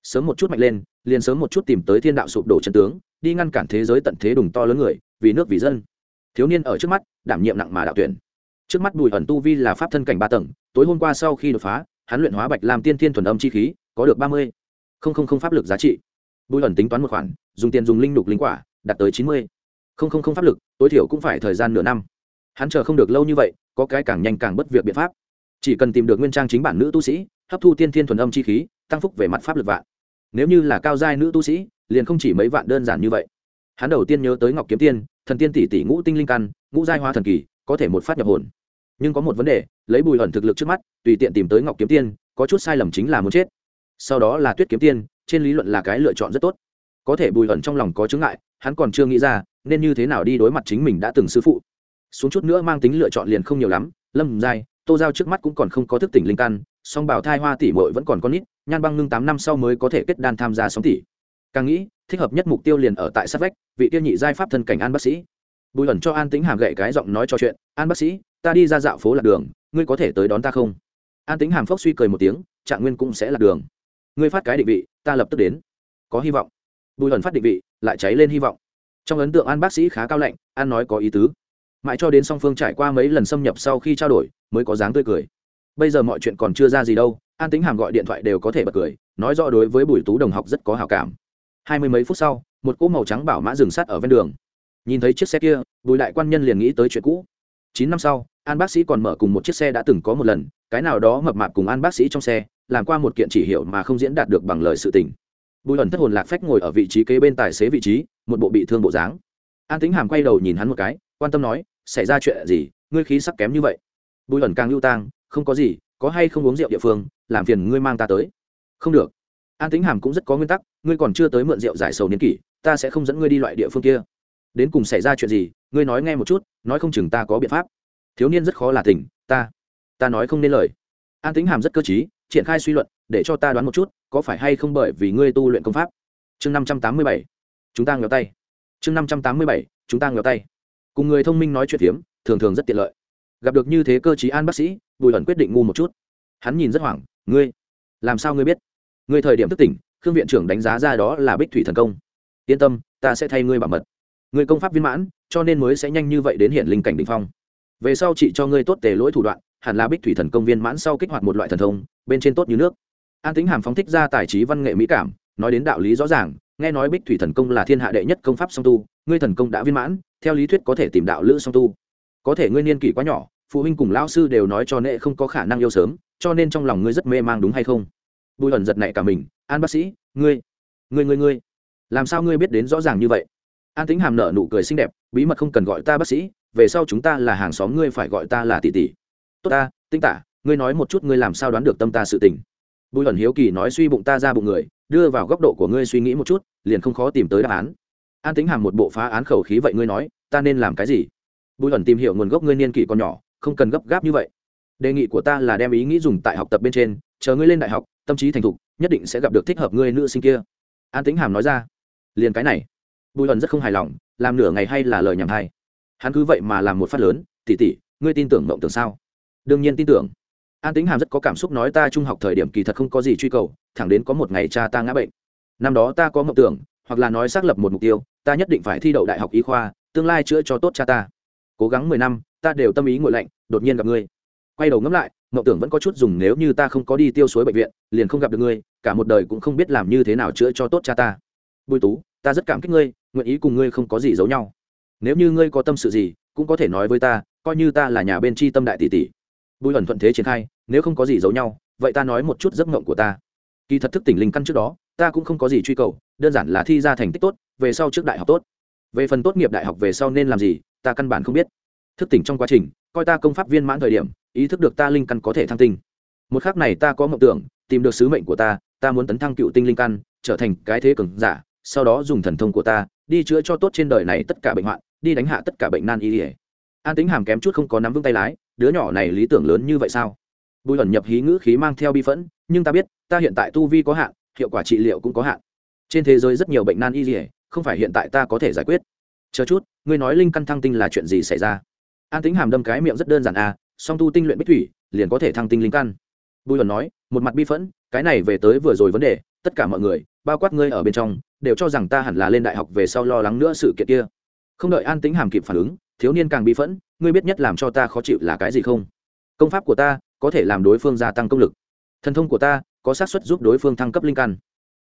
sớm một chút mạnh lên, liền sớm một chút tìm tới thiên đạo sụp đổ chân tướng, đi ngăn cản thế giới tận thế đùng to lớn người, vì nước vì dân. Thiếu niên ở trước mắt, đảm nhiệm nặng mà đạo tuyển. Trước mắt bùi ẩn tu vi là pháp thân cảnh ba tầng, tối hôm qua sau khi đột phá, hắn luyện hóa bạch làm tiên thiên thuần âm chi khí, có được ba mươi. Không không không pháp lực giá trị. Bùi ẩn tính toán một khoản, dùng tiền dùng linh đục linh quả, đạt tới chín mươi. Không không không pháp lực, tối thiểu cũng phải thời gian nửa năm. Hắn chờ không được lâu như vậy, có cái càng nhanh càng bất việc biện pháp. Chỉ cần tìm được nguyên trang chính bản nữ tu sĩ hấp thu tiên thiên thuần âm chi khí, tăng phúc về mặt pháp lực vạn. Nếu như là cao giai nữ tu sĩ, liền không chỉ mấy vạn đơn giản như vậy. Hắn đầu tiên nhớ tới ngọc kiếm tiên, thần tiên tỷ tỷ ngũ tinh linh căn, ngũ giai hóa thần kỳ, có thể một phát nhập hồn. Nhưng có một vấn đề, lấy bùi ẩn thực lực trước mắt, tùy tiện tìm tới ngọc kiếm tiên, có chút sai lầm chính là muốn chết. Sau đó là tuyết kiếm tiên, trên lý luận là cái lựa chọn rất tốt. Có thể bùi ẩn trong lòng có chứng ngại, hắn còn chưa nghĩ ra, nên như thế nào đi đối mặt chính mình đã từng sư phụ. Xuống chút nữa mang tính lựa chọn liền không nhiều lắm, lâm giai tô giao trước mắt cũng còn không có thức tỉnh linh căn, song bảo thai hoa tỷ mội vẫn còn con nít, nhan băng ngưng tám năm sau mới có thể kết đan tham gia sóng tỷ. Càng nghĩ, thích hợp nhất mục tiêu liền ở tại sát vách, vị tiêu nhị giai pháp thân cảnh an bác sĩ. Bùi ẩn cho an tính hàm gậy cái giọng nói cho chuyện, an bác sĩ, ta đi ra dạo phố lạc đường, ngươi có thể tới đón ta không? An tính hàm phốc suy cười một tiếng, trạng nguyên cũng sẽ lạc đường. Ngươi phát cái định vị, ta lập tức đến. Có hy vọng. Bùi ẩn phát định vị, lại cháy lên hy vọng. Trong ấn tượng an bác sĩ khá cao lạnh, an nói có ý tứ. Mãi cho đến song phương trải qua mấy lần xâm nhập sau khi trao đổi mới có dáng tươi cười. Bây giờ mọi chuyện còn chưa ra gì đâu, an tính hàm gọi điện thoại đều có thể bật cười, nói rõ đối với bùi tú đồng học rất có hào cảm. Hai mươi mấy phút sau, một cỗ màu trắng bảo mã dừng sắt ở ven đường. Nhìn thấy chiếc xe kia, bùi đại quan nhân liền nghĩ tới chuyện cũ. Chín năm sau, an bác sĩ còn mở cùng một chiếc xe đã từng có một lần, cái nào đó mập mạp cùng an bác sĩ trong xe, làm qua một kiện chỉ hiệu mà không diễn đạt được bằng lời sự tình. Bùi ẩn thất hồn lạc phách ngồi ở vị trí kế bên tài xế vị trí, một bộ bị thương bộ dáng. An tính hàm quay đầu nhìn hắn một cái, quan tâm nói, xảy ra chuyện gì? Ngươi khí sắc kém như vậy bùi ẩn càng lưu tang, không có gì, có hay không uống rượu địa phương, làm phiền ngươi mang ta tới. Không được. An tính hàm cũng rất có nguyên tắc, ngươi còn chưa tới mượn rượu giải sầu niên kỷ, ta sẽ không dẫn ngươi đi loại địa phương kia. Đến cùng xảy ra chuyện gì, ngươi nói nghe một chút, nói không chừng ta có biện pháp. Thiếu niên rất khó là tỉnh, ta ta nói không nên lời. An tính hàm rất cơ t triển khai suy luận, để cho ta đoán một chút, có phải hay không bởi vì ngươi tu luyện công pháp. Chương năm trăm tám mươi bảy, chúng ta nghèo tay. Chương năm trăm tám mươi bảy, chúng ta nghèo tay. Cùng người thông minh nói chuyện phiếm, thường thường rất tiện lợi gặp được như thế cơ chí an bác sĩ, bùi ẩn quyết định ngu một chút. Hắn nhìn rất hoảng, ngươi, làm sao ngươi biết? Ngươi thời điểm thức tỉnh, khương viện trưởng đánh giá ra đó là bích thủy thần công. Yên tâm, ta sẽ thay ngươi bảo mật. Ngươi công pháp viên mãn, cho nên mới sẽ nhanh như vậy đến hiện linh cảnh đ ỉ n h phong. Về sau chị cho ngươi tốt tề lỗi thủ đoạn, hẳn là bích thủy thần công viên mãn sau kích hoạt một loại thần thông, bên trên tốt như nước. An tính hàm phóng thích ra tài trí văn nghệ mỹ cảm, nói đến đạo lý rõ ràng, nghe nói bích thủy thần công là thiên hạ đệ nhất công pháp song tu, ngươi thần công đã viên mãn, theo lý thuyết có thể tìm đạo lữ song tu có thể ngươi niên kỷ quá nhỏ, phụ huynh cùng lão sư đều nói cho nệ không có khả năng yêu sớm, cho nên trong lòng ngươi rất mê mang đúng hay không? Bùi ẩn giật nảy cả mình, an bác sĩ, ngươi ngươi ngươi ngươi, làm sao ngươi biết đến rõ ràng như vậy? An tính hàm nợ nụ cười xinh đẹp, bí mật không cần gọi ta bác sĩ, về sau chúng ta là hàng xóm ngươi phải gọi ta là tỷ tỷ. Tốt ta tinh tả, ngươi nói một chút ngươi làm sao đoán được tâm ta sự tình. Bùi ẩn hiếu kỳ nói suy bụng ta ra bụng người, đưa vào góc độ của ngươi suy nghĩ một chút, liền không khó tìm tới đáp án. An tính hàm một bộ phá án khẩu khí vậy ngươi nói, ta nên làm cái gì? Bùi ẩn tìm hiểu nguồn gốc ngươi niên kỷ còn nhỏ, không cần gấp gáp như vậy. Đề nghị của ta là đem ý nghĩ dùng tại học tập bên trên, chờ ngươi lên đại học, tâm trí thành thục, nhất định sẽ gặp được thích hợp ngươi nữ sinh kia. An tính hàm nói ra. Liền cái này. Bùi ẩn rất không hài lòng, làm nửa ngày hay là lời nhảm hay hắn cứ vậy mà làm một phát lớn tỉ tỉ ngươi tin tưởng mộng tưởng sao? Đương nhiên tin tưởng. An tính hàm rất có cảm xúc nói, ta trung học thời điểm kỳ thật không có gì truy cầu, thẳng đến có một ngày cha ta ngã bệnh. Năm đó ta có mộng tưởng, hoặc là nói xác lập một mục tiêu, ta nhất định phải thi đậu đại học y khoa, tương lai chữa cho tốt cha ta cố gắng mười năm, ta đều tâm ý ngội lạnh, đột nhiên gặp ngươi. Quay đầu ngẫm lại, mộng tưởng vẫn có chút dùng nếu như ta không có đi tiêu suối bệnh viện, liền không gặp được ngươi, cả một đời cũng không biết làm như thế nào chữa cho tốt cha ta. Bùi tú, ta rất cảm kích ngươi, nguyện ý cùng ngươi không có gì giấu nhau. Nếu như ngươi có tâm sự gì, cũng có thể nói với ta, coi như ta là nhà bên tri tâm đại tỷ tỷ. Bùi ẩn thuận thế triển khai, nếu không có gì giấu nhau, vậy ta nói một chút giấc mộng của ta. Kỳ thật thức tỉnh linh căn trước đó, ta cũng không có gì truy cầu, đơn giản là thi ra thành tích tốt, về sau trước đại học tốt. Về phần tốt nghiệp đại học về sau nên làm gì ta căn bản không biết. Thức tỉnh trong quá trình, coi ta công pháp viên mãn thời điểm, ý thức được ta linh căn có thể thăng tinh. Một khác này ta có mộng tưởng, tìm được sứ mệnh của ta ta muốn tấn thăng cựu tinh linh căn, trở thành cái thế cường giả, sau đó dùng thần thông của ta, đi chữa cho tốt trên đời này tất cả bệnh hoạn, đi đánh hạ tất cả bệnh nan y ỉa an tính hàm kém chút không có nắm vững tay lái, đứa nhỏ này lý tưởng lớn như vậy sao? Bùi ẩn nhập hí ngữ khí mang theo bi phẫn, nhưng ta biết, ta hiện tại tu vi có hạn, hiệu quả trị liệu cũng có hạn. Trên thế giới rất nhiều bệnh nan y ỉa không phải hiện tại ta có thể giải quyết chờ chút, ngươi nói linh căn thăng tinh là chuyện gì xảy ra? An tính hàm đâm cái miệng rất đơn giản à song tu tinh luyện bích thủy, liền có thể thăng tinh linh căn. Bùi ẩn nói, một mặt bi phẫn, cái này về tới vừa rồi vấn đề, tất cả mọi người, bao quát ngươi ở bên trong, đều cho rằng ta hẳn là lên đại học về sau lo lắng nữa sự kiện kia. Không đợi an tính hàm kịp phản ứng, thiếu niên càng bi phẫn, ngươi biết nhất làm cho ta khó chịu là cái gì không? Công pháp của ta có thể làm đối phương gia tăng công lực. Thần thông của ta có xác suất giúp đối phương thăng cấp linh căn.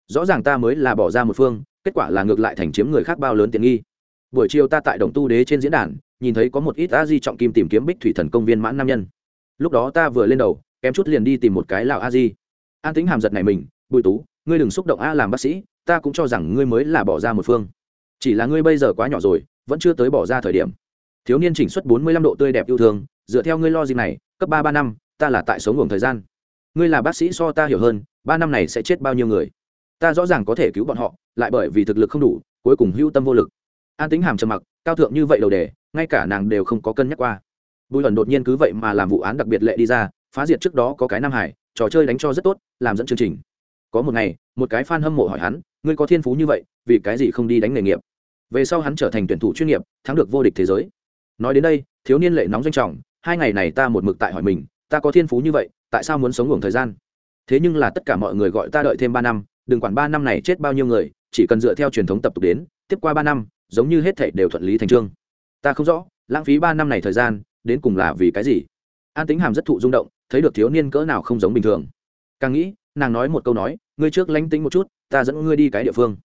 Rõ ràng ta mới là bỏ ra một phương, kết quả là ngược lại thành chiếm người khác bao lớn tiện nghi buổi chiều ta tại đồng tu đế trên diễn đàn, nhìn thấy có một ít a di trọng kim tìm kiếm bích thủy thần công viên mãn nam nhân. Lúc đó ta vừa lên đầu, kém chút liền đi tìm một cái lào a di. An tính hàm giật này mình, bùi tú, ngươi đừng xúc động a làm bác sĩ, ta cũng cho rằng ngươi mới là bỏ ra một phương. Chỉ là ngươi bây giờ quá nhỏ rồi, vẫn chưa tới bỏ ra thời điểm. Thiếu niên chỉnh xuất bốn mươi lăm độ tươi đẹp yêu thương, dựa theo ngươi lo gì này, cấp ba ba năm, ta là tại sống ngủ thời gian. Ngươi là bác sĩ so ta hiểu hơn, ba năm này sẽ chết bao nhiêu người? Ta rõ ràng có thể cứu bọn họ, lại bởi vì thực lực không đủ, cuối cùng hưu tâm vô lực an tính hàm trầm mặc, cao thượng như vậy đầu đề, ngay cả nàng đều không có cân nhắc qua. Bùi ẩn đột nhiên cứ vậy mà làm vụ án đặc biệt lệ đi ra, phá diệt trước đó có cái nam hải, trò chơi đánh cho rất tốt, làm dẫn chương trình. Có một ngày, một cái fan hâm mộ hỏi hắn, ngươi có thiên phú như vậy, vì cái gì không đi đánh nghề nghiệp? Về sau hắn trở thành tuyển thủ chuyên nghiệp, thắng được vô địch thế giới. Nói đến đây, thiếu niên lệ nóng danh trọng, hai ngày này ta một mực tại hỏi mình, ta có thiên phú như vậy, tại sao muốn sống ngủ thời gian? Thế nhưng là tất cả mọi người gọi ta đợi thêm ba năm, đừng quản ba năm này chết bao nhiêu người, chỉ cần dựa theo truyền thống tập tục đến, tiếp qua ba năm giống như hết thảy đều thuận lý thành trương. Ta không rõ, lãng phí ba năm này thời gian, đến cùng là vì cái gì? An tính hàm rất thụ rung động, thấy được thiếu niên cỡ nào không giống bình thường. Càng nghĩ, nàng nói một câu nói, ngươi trước lánh tính một chút, ta dẫn ngươi đi cái địa phương.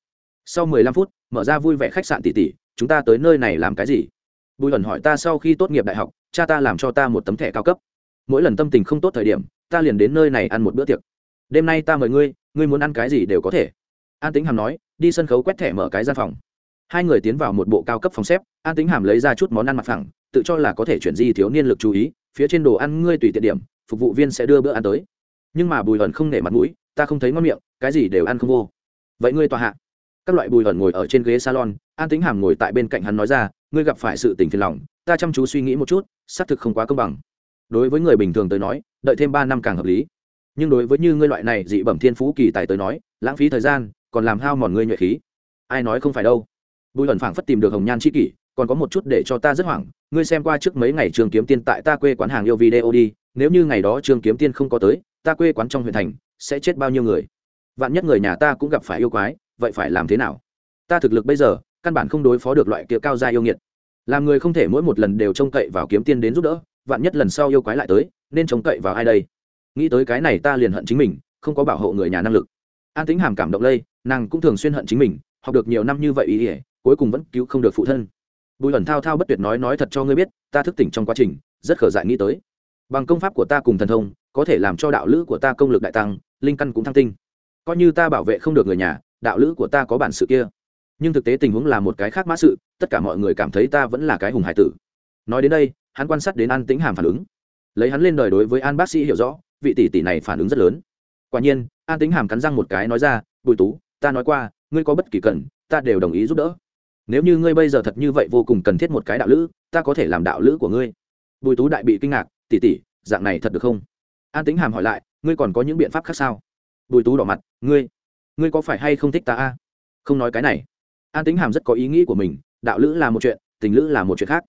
Sau mười lăm phút, mở ra vui vẻ khách sạn tỷ tỷ, chúng ta tới nơi này làm cái gì? Bùi ẩn hỏi ta sau khi tốt nghiệp đại học, cha ta làm cho ta một tấm thẻ cao cấp. Mỗi lần tâm tình không tốt thời điểm, ta liền đến nơi này ăn một bữa tiệc. Đêm nay ta mời ngươi ngươi muốn ăn cái gì đều có thể. An tính hàm nói, đi sân khấu quét thẻ mở cái gian phòng hai người tiến vào một bộ cao cấp phòng xếp, an tính hàm lấy ra chút món ăn mặt phẳng, tự cho là có thể chuyển di thiếu niên lực chú ý, phía trên đồ ăn ngươi tùy tiện điểm, phục vụ viên sẽ đưa bữa ăn tới. Nhưng mà bùi ẩn không nể mặt mũi, ta không thấy ngon miệng, cái gì đều ăn không vô. Vậy ngươi tòa hạ. Các loại bùi ẩn ngồi ở trên ghế salon, an tính hàm ngồi tại bên cạnh hắn nói ra, ngươi gặp phải sự tình phiền lòng, ta chăm chú suy nghĩ một chút, xác thực không quá công bằng. Đối với người bình thường tới nói, đợi thêm ba năm càng hợp lý. Nhưng đối với như ngươi loại này dị bẩm thiên phú kỳ tài tới nói, lãng phí thời gian, còn làm hao mòn ngươi nhuệ khí. Ai nói không phải đâu bùi ẩn phảng phất tìm được hồng nhan c h i kỷ, còn có một chút để cho ta rất hoảng, ngươi xem qua trước mấy ngày trường kiếm tiên tại ta quê quán hàng yêu video đi, nếu như ngày đó trường kiếm tiên không có tới, ta quê quán trong huyện thành sẽ chết bao nhiêu người? Vạn nhất người nhà ta cũng gặp phải yêu quái, vậy phải làm thế nào? Ta thực lực bây giờ, căn bản không đối phó được loại kia cao gia yêu nghiệt. Làm người không thể mỗi một lần đều trông cậy vào kiếm tiên đến giúp đỡ, vạn nhất lần sau yêu quái lại tới, nên trông cậy vào ai đây? Nghĩ tới cái này ta liền hận chính mình, không có bảo hộ người nhà năng lực. An tính hàm cảm động lây, nàng cũng thường xuyên hận chính mình, học được nhiều năm như vậy ý ỉa cuối cùng vẫn cứu không được phụ thân. Bùi ẩn thao thao bất tuyệt nói nói thật cho ngươi biết, ta thức tỉnh trong quá trình, rất khở dại nghĩ tới. Bằng công pháp của ta cùng thần thông, có thể làm cho đạo lữ của ta công lực đại tăng, linh căn cũng thăng tinh. Coi như ta bảo vệ không được người nhà, đạo lữ của ta có bản sự kia. Nhưng thực tế tình huống là một cái khác mã sự, tất cả mọi người cảm thấy ta vẫn là cái hùng hải tử. Nói đến đây, hắn quan sát đến an tĩnh hàm phản ứng. Lấy hắn lên đời đối với an bác sĩ hiểu rõ, vị tỷ tỷ này phản ứng rất lớn. Quả nhiên, an tĩnh hàm cắn răng một cái nói ra, bùi tú, ta nói qua, ngươi có bất kỳ cần, ta đều đồng ý giúp đỡ nếu như ngươi bây giờ thật như vậy vô cùng cần thiết một cái đạo lữ, ta có thể làm đạo lữ của ngươi. Bùi tú đại bị kinh ngạc, tỷ tỷ, dạng này thật được không? An tính hàm hỏi lại, ngươi còn có những biện pháp khác sao? Bùi tú đỏ mặt, ngươi ngươi có phải hay không thích ta a? Không nói cái này. An tính hàm rất có ý nghĩ của mình, đạo lữ là một chuyện, tình lữ là một chuyện khác.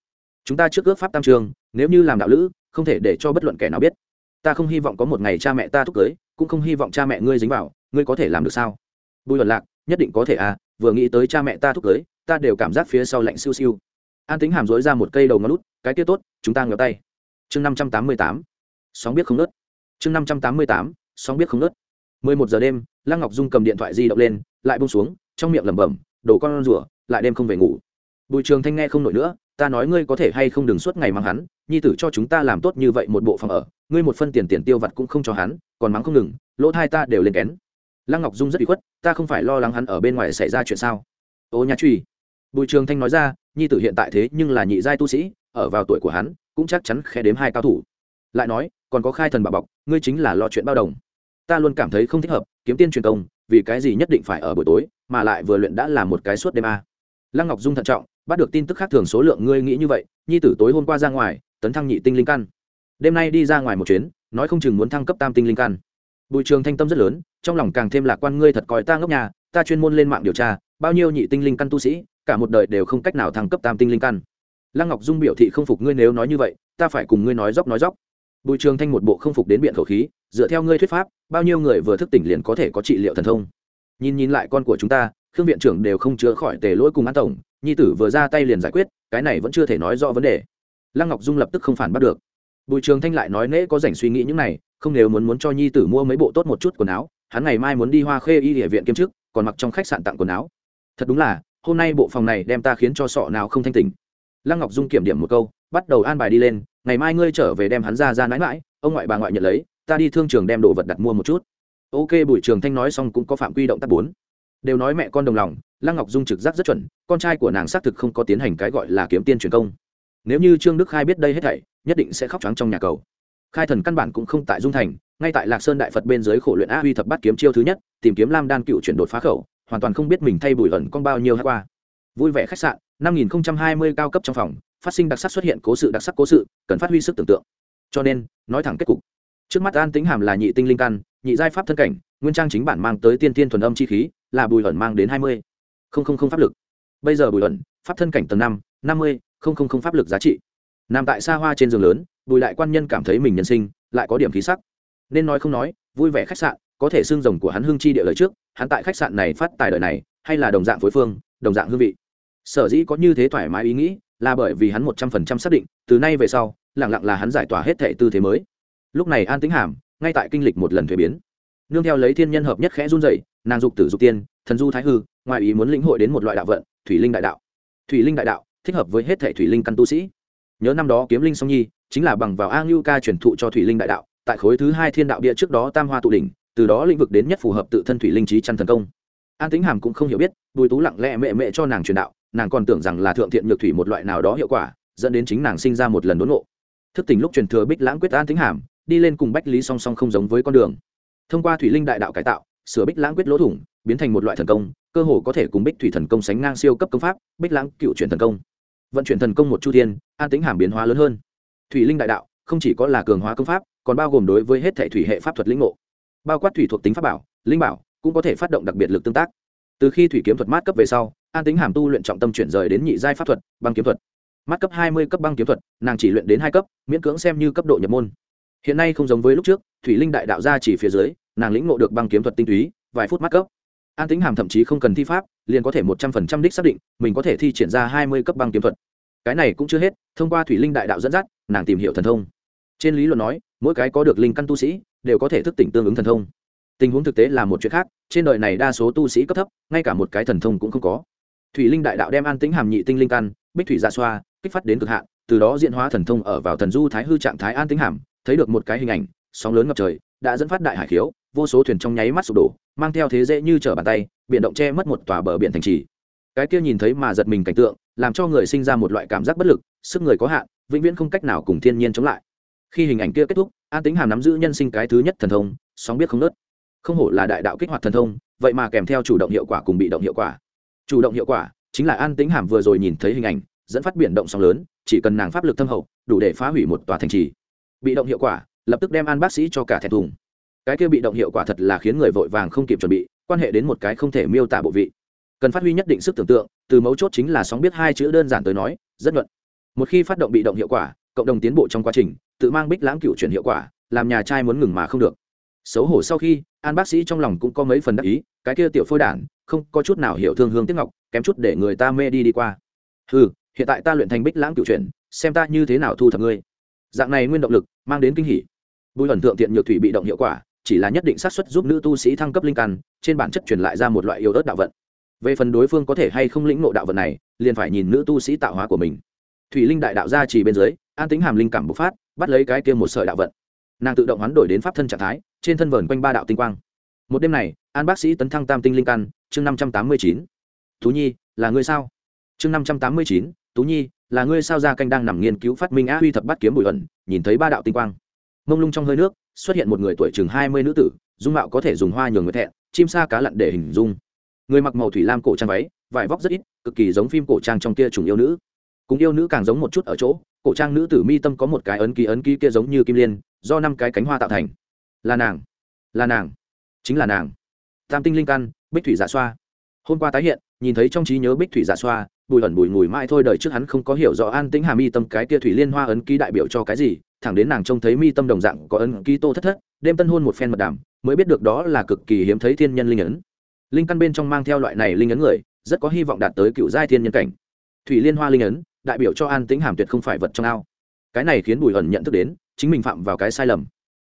Chúng ta trước ước pháp tam trường, nếu như làm đạo lữ, không thể để cho bất luận kẻ nào biết. Ta không hy vọng có một ngày cha mẹ ta thúc cưới, cũng không hy vọng cha mẹ ngươi dính vào, ngươi có thể làm được sao? Bùi luận lạc, nhất định có thể à vừa nghĩ tới cha mẹ ta thúc cưới ta đều cảm giác phía sau lạnh siêu siêu. An tính hàm dối ra một cây đầu ngón lút, cái kia tốt, chúng ta ngửa tay. Chương năm trăm tám mươi tám, sóng biết không nớt chương năm trăm tám mươi tám, sóng biết không nớt mười một giờ đêm, lăng ngọc dung cầm điện thoại di động lên, lại bông xuống, trong miệng lẩm bẩm đổ con rủa lại đêm không về ngủ. Bùi trường thanh nghe không nổi nữa, ta nói ngươi có thể hay không đừng suốt ngày mang hắn, nhi tử cho chúng ta làm tốt như vậy một bộ phòng ở, ngươi một phân tiền tiền tiêu vặt cũng không cho hắn, còn mắng không ngừng, lỗ thai ta đều lên kén. Lăng ngọc dung rất bị khuất, ta không phải lo lắng hắn ở bên ngoài xảy ra chuyện sao? Ô nhà truy bùi trường thanh nói ra, nhi tử hiện tại thế nhưng là nhị giai tu sĩ, ở vào tuổi của hắn, cũng chắc chắn khe đếm hai cao thủ. Lại nói, còn có khai thần bà bọc, ngươi chính là lo chuyện bao đồng. Ta luôn cảm thấy không thích hợp, kiếm tiên truyền công, vì cái gì nhất định phải ở buổi tối, mà lại vừa luyện đã là một cái suốt đêm a. Lăng ngọc dung thận trọng, bắt được tin tức khác thường số lượng ngươi nghĩ như vậy, nhi tử tối hôm qua ra ngoài, tấn thăng nhị tinh linh căn. Đêm nay đi ra ngoài một chuyến, nói không chừng muốn thăng cấp tam tinh linh căn. Bùi trường thanh tâm rất lớn, trong lòng càng thêm lạc quan, ngươi thật coi ta ngốc nhà ta chuyên môn lên mạng điều tra, bao nhiêu nhị tinh linh căn tu sĩ cả một đời đều không cách nào thăng cấp tam tinh linh căn. Lăng ngọc dung biểu thị không phục ngươi nếu nói như vậy, ta phải cùng ngươi nói dốc nói dốc. Bùi trường thanh một bộ không phục đến biện khẩu khí, dựa theo ngươi thuyết pháp, bao nhiêu người vừa thức tỉnh liền có thể có trị liệu thần thông. Nhìn nhìn lại con của chúng ta, khương viện trưởng đều không chữa khỏi tề lỗi cùng an tổng, nhi tử vừa ra tay liền giải quyết, cái này vẫn chưa thể nói rõ vấn đề. Lăng ngọc dung lập tức không phản bắt được. Bùi trường thanh lại nói nễ có rảnh suy nghĩ những này, không nếu muốn muốn cho nhi tử mua mấy bộ tốt một chút quần áo, hắn ngày mai muốn đi hoa khê y địa viện kiêm chức còn mặc trong khách sạn tặng quần áo. Thật đúng là hôm nay bộ phòng này đem ta khiến cho sọ nào không thanh tỉnh. Lăng ngọc dung kiểm điểm một câu, bắt đầu an bài đi lên, ngày mai ngươi trở về đem hắn ra ra mãi mãi ông ngoại bà ngoại nhận lấy, ta đi thương trường đem đồ vật đặt mua một chút. Ok, bùi trường thanh nói xong cũng có phạm quy động tác bốn. Đều nói mẹ con đồng lòng, lăng ngọc dung trực giác rất chuẩn, con trai của nàng xác thực không có tiến hành cái gọi là kiếm tiên truyền công. Nếu như trương đức khai biết đây hết thảy, nhất định sẽ khóc trắng trong nhà cầu. Khai thần căn bản cũng không tại dung thành, ngay tại lạc sơn đại phật bên dưới khổ luyện a huy thập bắt kiếm chiêu thứ nhất, tìm kiếm lam đan cựu chuyển đột phá khẩu hoàn toàn không biết mình thay bùi ẩn con bao nhiêu hát qua. Vui vẻ khách sạn, năm nghìn hai mươi cao cấp trong phòng, phát sinh đặc sắc xuất hiện cố sự đặc sắc cố sự, cần phát huy sức tưởng tượng. Cho nên, nói thẳng kết cục. Trước mắt an tính hàm là nhị tinh linh căn, nhị giai pháp thân cảnh, nguyên trang chính bản mang tới tiên tiên thuần âm chi khí, là bùi ẩn mang đến hai mươi. Không không không pháp lực. Bây giờ bùi ẩn, pháp thân cảnh tầng năm năm mươi, không không không pháp lực giá trị. Nằm tại xa hoa trên giường lớn, bùi lại quan nhân cảm thấy mình nhân sinh, lại có điểm khí sắc. Nên nói không nói, vui vẻ khách sạn, có thể xương rồng của hắn hương chi địa lời trước hắn tại khách sạn này phát tài đời này, hay là đồng dạng phối phương, đồng dạng hương vị. Sở dĩ có như thế thoải mái ý nghĩ là bởi vì hắn một trăm phần trăm xác định, từ nay về sau lẳng lặng là hắn giải tỏa hết thệ tư thế mới. Lúc này an tính hàm, ngay tại kinh lịch một lần thuế biến. Nương theo lấy thiên nhân hợp nhất khẽ run dậy nàng dục tử dục tiên, thần du thái hư ngoài ý muốn lĩnh hội đến một loại đạo vận, thủy linh đại đạo. Thủy linh đại đạo, thích hợp với hết thể thủy linh căn tu sĩ. Nhớ năm đó kiếm linh song nhi, chính là bằng vào a ngưu ca truyền thụ cho thủy linh đại đạo, tại khối thứ hai thiên đạo địa trước đó tam hoa tụ đỉnh từ đó lĩnh vực đến nhất phù hợp tự thân thủy linh trí chăn thần công. An tính hàm cũng không hiểu biết, bùi tú lặng lẽ mẹ mẹ cho nàng truyền đạo, nàng còn tưởng rằng là thượng thiện nhược thủy một loại nào đó hiệu quả, dẫn đến chính nàng sinh ra một lần đốn ngộ. Thức tỉnh lúc truyền thừa bích lãng quyết an tính hàm, đi lên cùng bách lý song song không giống với con đường. Thông qua thủy linh đại đạo cải tạo, sửa bích lãng quyết lỗ thủng, biến thành một loại thần công, cơ hồ có thể cùng bích thủy thần công sánh ngang siêu cấp công pháp, bích lãng cựu chuyển thần công. Vận chuyển thần công một chu thiên, an tính hàm biến hóa lớn hơn. Thủy linh đại đạo không chỉ có là cường hóa công pháp, còn bao gồm đối với hết thể thủy hệ pháp thuật lĩnh ngộ bao quát thủy thuộc tính pháp bảo, linh bảo, cũng có thể phát động đặc biệt lực tương tác. Từ khi thủy kiếm thuật mát cấp về sau, an tính hàm tu luyện trọng tâm chuyển rời đến nhị giai pháp thuật, băng kiếm thuật. Mát cấp hai mươi cấp băng kiếm thuật, nàng chỉ luyện đến hai cấp, miễn cưỡng xem như cấp độ nhập môn. Hiện nay không giống với lúc trước, thủy linh đại đạo ra chỉ phía dưới, nàng lĩnh ngộ được băng kiếm thuật tinh túy, vài phút mát cấp. An tính hàm thậm chí không cần thi pháp, liền có thể một trăm phần trăm đích xác định, mình có thể thi triển ra hai mươi cấp băng kiếm thuật. Cái này cũng chưa hết, thông qua thủy linh đại đạo dẫn dắt, nàng tìm hiểu thần thông. Trên lý luận nói, mỗi cái có được linh căn tu sĩ đều có thể thức tỉnh tương ứng thần thông. Tình huống thực tế là một chuyện khác, trên đời này đa số tu sĩ cấp thấp, ngay cả một cái thần thông cũng không có. Thủy linh đại đạo đem an tĩnh hàm nhị tinh linh căn, bích thủy giả dạ xoa, kích phát đến cực hạn, từ đó diễn hóa thần thông ở vào thần du thái hư trạng thái an tĩnh hàm, thấy được một cái hình ảnh, sóng lớn ngập trời, đã dẫn phát đại hải khiếu, vô số thuyền trong nháy mắt sụp đổ, mang theo thế dễ như trở bàn tay, biển động che mất một tòa bờ biển thành trì. Cái kia nhìn thấy mà giật mình cảnh tượng, làm cho người sinh ra một loại cảm giác bất lực, sức người có hạn, vĩnh viễn không cách nào cùng thiên nhiên chống lại khi hình ảnh kia kết thúc, an tính hàm nắm giữ nhân sinh cái thứ nhất thần thông, sóng biết không nớt không hổ là đại đạo kích hoạt thần thông, vậy mà kèm theo chủ động hiệu quả cùng bị động hiệu quả. Chủ động hiệu quả chính là an tính hàm vừa rồi nhìn thấy hình ảnh, dẫn phát biển động sóng lớn, chỉ cần nàng pháp lực thâm hậu, đủ để phá hủy một tòa thành trì. Bị động hiệu quả, lập tức đem an bác sĩ cho cả thẻ thùng. Cái kia bị động hiệu quả thật là khiến người vội vàng không kịp chuẩn bị, quan hệ đến một cái không thể miêu tả bộ vị. Cần phát huy nhất định sức tưởng tượng, từ mấu chốt chính là sóng biết hai chữ đơn giản tới nói, rất nhuận. Một khi phát động bị động hiệu quả cộng đồng tiến bộ trong quá trình, tự mang bích lãng cựu chuyển hiệu quả, làm nhà trai muốn ngừng mà không được. Xấu hổ sau khi, an bác sĩ trong lòng cũng có mấy phần đắc ý, cái kia tiểu phôi đản, không có chút nào hiểu thương hương tiếc ngọc, kém chút để người ta mê đi đi qua. Ừ hiện tại ta luyện thành bích lãng cựu chuyển, xem ta như thế nào thu thập ngươi. Dạng này nguyên động lực, mang đến kinh hỉ. Bùi ẩn tượng tiện nhược thủy bị động hiệu quả, chỉ là nhất định xác suất giúp nữ tu sĩ thăng cấp linh căn, trên bản chất truyền lại ra một loại yêu ớt đạo vận. Về phần đối phương có thể hay không lĩnh ngộ đạo vận này, liền phải nhìn nữ tu sĩ tạo hóa của mình. Thủy linh đại đạo gia chỉ bên dưới an tính hàm linh cảm bộc phát, bắt lấy cái kia một sợi đạo vận. Nàng tự động hoán đổi đến pháp thân trạng thái, trên thân vờn quanh ba đạo tinh quang. Một đêm này, an bác sĩ tấn thăng tam tinh linh căn, chương năm trăm tám mươi chín. Tú nhi, là ngươi sao? Chương năm trăm tám mươi chín tú nhi, là ngươi sao? Gia canh đang nằm nghiên cứu phát minh á huy thập bắt kiếm bụi ẩn, nhìn thấy ba đạo tinh quang. Mông lung trong hơi nước, xuất hiện một người tuổi chừng hai mươi nữ tử, dung mạo có thể dùng hoa nhường người thẹn, chim sa cá lặn để hình dung. Người mặc màu thủy lam cổ trang váy, vải vóc rất ít, cực kỳ giống phim cổ trang trong kia trùng yêu nữ cùng yêu nữ càng giống một chút ở chỗ, cổ trang nữ tử mi tâm có một cái ấn ký ấn ký kia giống như kim liên, do năm cái cánh hoa tạo thành. Là nàng là nàng, chính là nàng. Tam tinh linh căn, bích thủy giả xoa. Hôm qua tái hiện, nhìn thấy trong trí nhớ bích thủy giả xoa, bùi ẩn bùi ngùi mãi thôi đời trước hắn không có hiểu rõ an tĩnh hà mi tâm cái kia thủy liên hoa ấn ký đại biểu cho cái gì, thẳng đến nàng trông thấy mi tâm đồng dạng có ấn ký tô thất thất, đêm tân hôn một phen mật đàm, mới biết được đó là cực kỳ hiếm thấy thiên nhân linh ấn. Linh căn bên trong mang theo loại này linh ấn người, rất có hy vọng đạt tới cựu giai thiên nhân cảnh. Thủy liên hoa linh ấn đại biểu cho an tĩnh hàm tuyệt không phải vật trong ao. Cái này khiến bùi ẩn nhận thức đến, chính mình phạm vào cái sai lầm.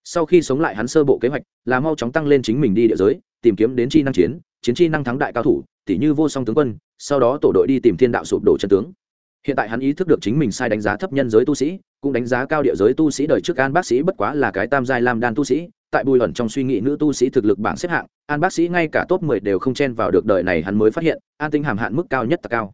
Sau khi sống lại hắn sơ bộ kế hoạch, là mau chóng tăng lên chính mình đi địa giới, tìm kiếm đến chi năng chiến chiến chi năng thắng đại cao thủ tỷ như vô song tướng quân, sau đó tổ đội đi tìm thiên đạo sụp đổ chân tướng. Hiện tại hắn ý thức được chính mình sai đánh giá thấp nhân giới tu sĩ, cũng đánh giá cao địa giới tu sĩ đời trước an bác sĩ bất quá là cái tam giai lam đan tu sĩ, tại bùi ẩn trong suy nghĩ nữ tu sĩ thực lực bảng xếp hạng, an bác sĩ ngay cả top mười đều không chen vào được đời này hắn mới phát hiện, an tinh hàm hạn mức cao nhất là cao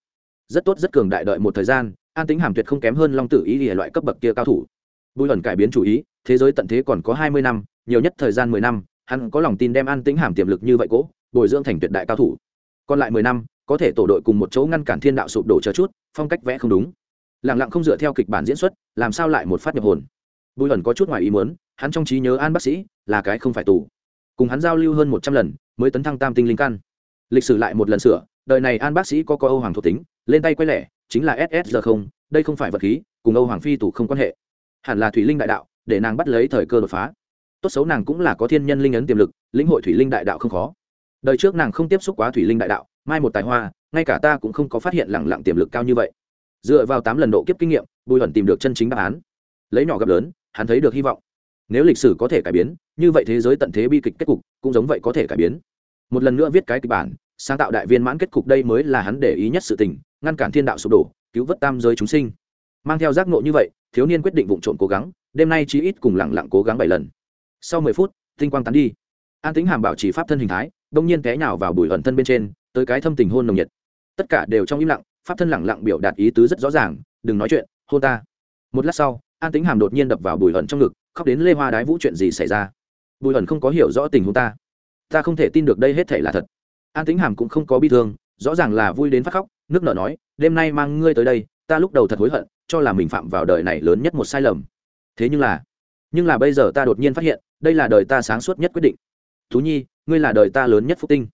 rất tốt, rất cường đại đợi một thời gian, an tính hàm tuyệt không kém hơn long tử ý ỉa loại cấp bậc kia cao thủ. Bùi ẩn cải biến chủ ý, thế giới tận thế còn có hai mươi năm, nhiều nhất thời gian mười năm, hắn có lòng tin đem an tính hàm tiềm lực như vậy cỗ bồi dưỡng thành tuyệt đại cao thủ. Còn lại mười năm, có thể tổ đội cùng một chỗ ngăn cản thiên đạo sụp đổ chờ chút, phong cách vẽ không đúng. Lẳng lặng không dựa theo kịch bản diễn xuất, làm sao lại một phát nhập hồn? Bùi ẩn có chút ngoài ý muốn, hắn trong trí nhớ an bác sĩ là cái không phải tù. Cùng hắn giao lưu hơn một trăm lần, mới tấn thăng tam tinh linh căn. Lịch sử lại một lần sửa, đời này an bác sĩ có coi âu hoàng thuộc tính lên tay quay lẻ, chính là ss không, đây không phải vật khí, cùng âu hoàng phi tủ không quan hệ. Hẳn là thủy linh đại đạo, để nàng bắt lấy thời cơ đột phá. Tốt xấu nàng cũng là có thiên nhân linh ấn tiềm lực, lĩnh hội thủy linh đại đạo không khó. Đời trước nàng không tiếp xúc quá thủy linh đại đạo, mai một tài hoa, ngay cả ta cũng không có phát hiện lẳng lặng tiềm lực cao như vậy. Dựa vào tám lần độ kiếp kinh nghiệm, bùi hẩn tìm được chân chính đáp án. Lấy nhỏ gặp lớn, hắn thấy được hy vọng. Nếu lịch sử có thể cải biến, như vậy thế giới tận thế bi kịch kết cục, cũng giống vậy có thể cải biến. Một lần nữa viết cái kịch bản sáng tạo đại viên mãn kết cục đây mới là hắn để ý nhất sự tình, ngăn cản thiên đạo sụp đổ, cứu vớt tam giới chúng sinh. Mang theo giác ngộ như vậy, thiếu niên quyết định vụ trộm cố gắng, đêm nay chí ít cùng lẳng lặng cố gắng bảy lần. Sau mười phút, tinh quang tán đi. An tính hàm bảo trì pháp thân hình thái, đông nhiên té nhào vào bùi ẩn thân bên trên, tới cái thâm tình hôn nồng nhiệt. Tất cả đều trong im lặng, pháp thân lẳng lặng biểu đạt ý tứ rất rõ ràng, đừng nói chuyện, hôn ta. Một lát sau, an tính hàm đột nhiên đập vào bùi ẩn trong ngực, khóc đến lê hoa đái vũ chuyện gì xảy ra? Bùi ẩn không có hiểu rõ tình huống ta. Ta không thể tin được đây hết thể là thật an tính hàm cũng không có bi thương, rõ ràng là vui đến phát khóc, nước nở nói, đêm nay mang ngươi tới đây, ta lúc đầu thật hối hận, cho là mình phạm vào đời này lớn nhất một sai lầm. Thế nhưng là nhưng là bây giờ ta đột nhiên phát hiện, đây là đời ta sáng suốt nhất quyết định. Thú nhi, ngươi là đời ta lớn nhất phúc tinh.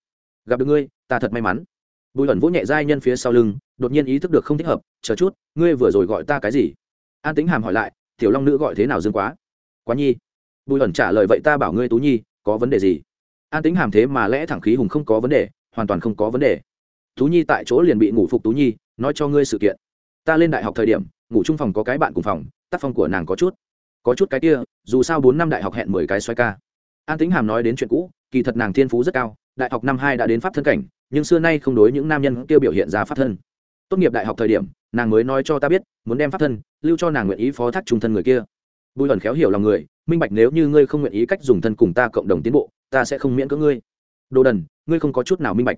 Gặp được ngươi, ta thật may mắn. Bùi ẩn vỗ nhẹ giai nhân phía sau lưng, đột nhiên ý thức được không thích hợp, chờ chút, ngươi vừa rồi gọi ta cái gì? An tính hàm hỏi lại, tiểu long nữ gọi thế nào dương quá? Quá nhi. Bùi ẩn trả lời, vậy ta bảo ngươi tú nhi, có vấn đề gì? An tính hàm thế mà lẽ thẳng khí hùng không có vấn đề, hoàn toàn không có vấn đề. Tú nhi tại chỗ liền bị ngủ phục tú nhi, nói cho ngươi sự kiện. Ta lên đại học thời điểm, ngủ chung phòng có cái bạn cùng phòng, tác phong của nàng có chút. Có chút cái kia, dù sao bốn năm đại học hẹn mười cái xoay ca. An tính hàm nói đến chuyện cũ, kỳ thật nàng thiên phú rất cao, đại học năm hai đã đến pháp thân cảnh, nhưng xưa nay không đối những nam nhân kia biểu hiện ra pháp thân. Tốt nghiệp đại học thời điểm, nàng mới nói cho ta biết, muốn đem pháp thân lưu cho nàng nguyện ý phó thác trung thân người kia. Bùi ẩn khéo hiểu lòng người, minh bạch nếu như ngươi không nguyện ý cách dùng thân cùng ta cộng đồng tiến bộ ta sẽ không miễn cưỡng ngươi. Đồ đần, ngươi không có chút nào minh bạch.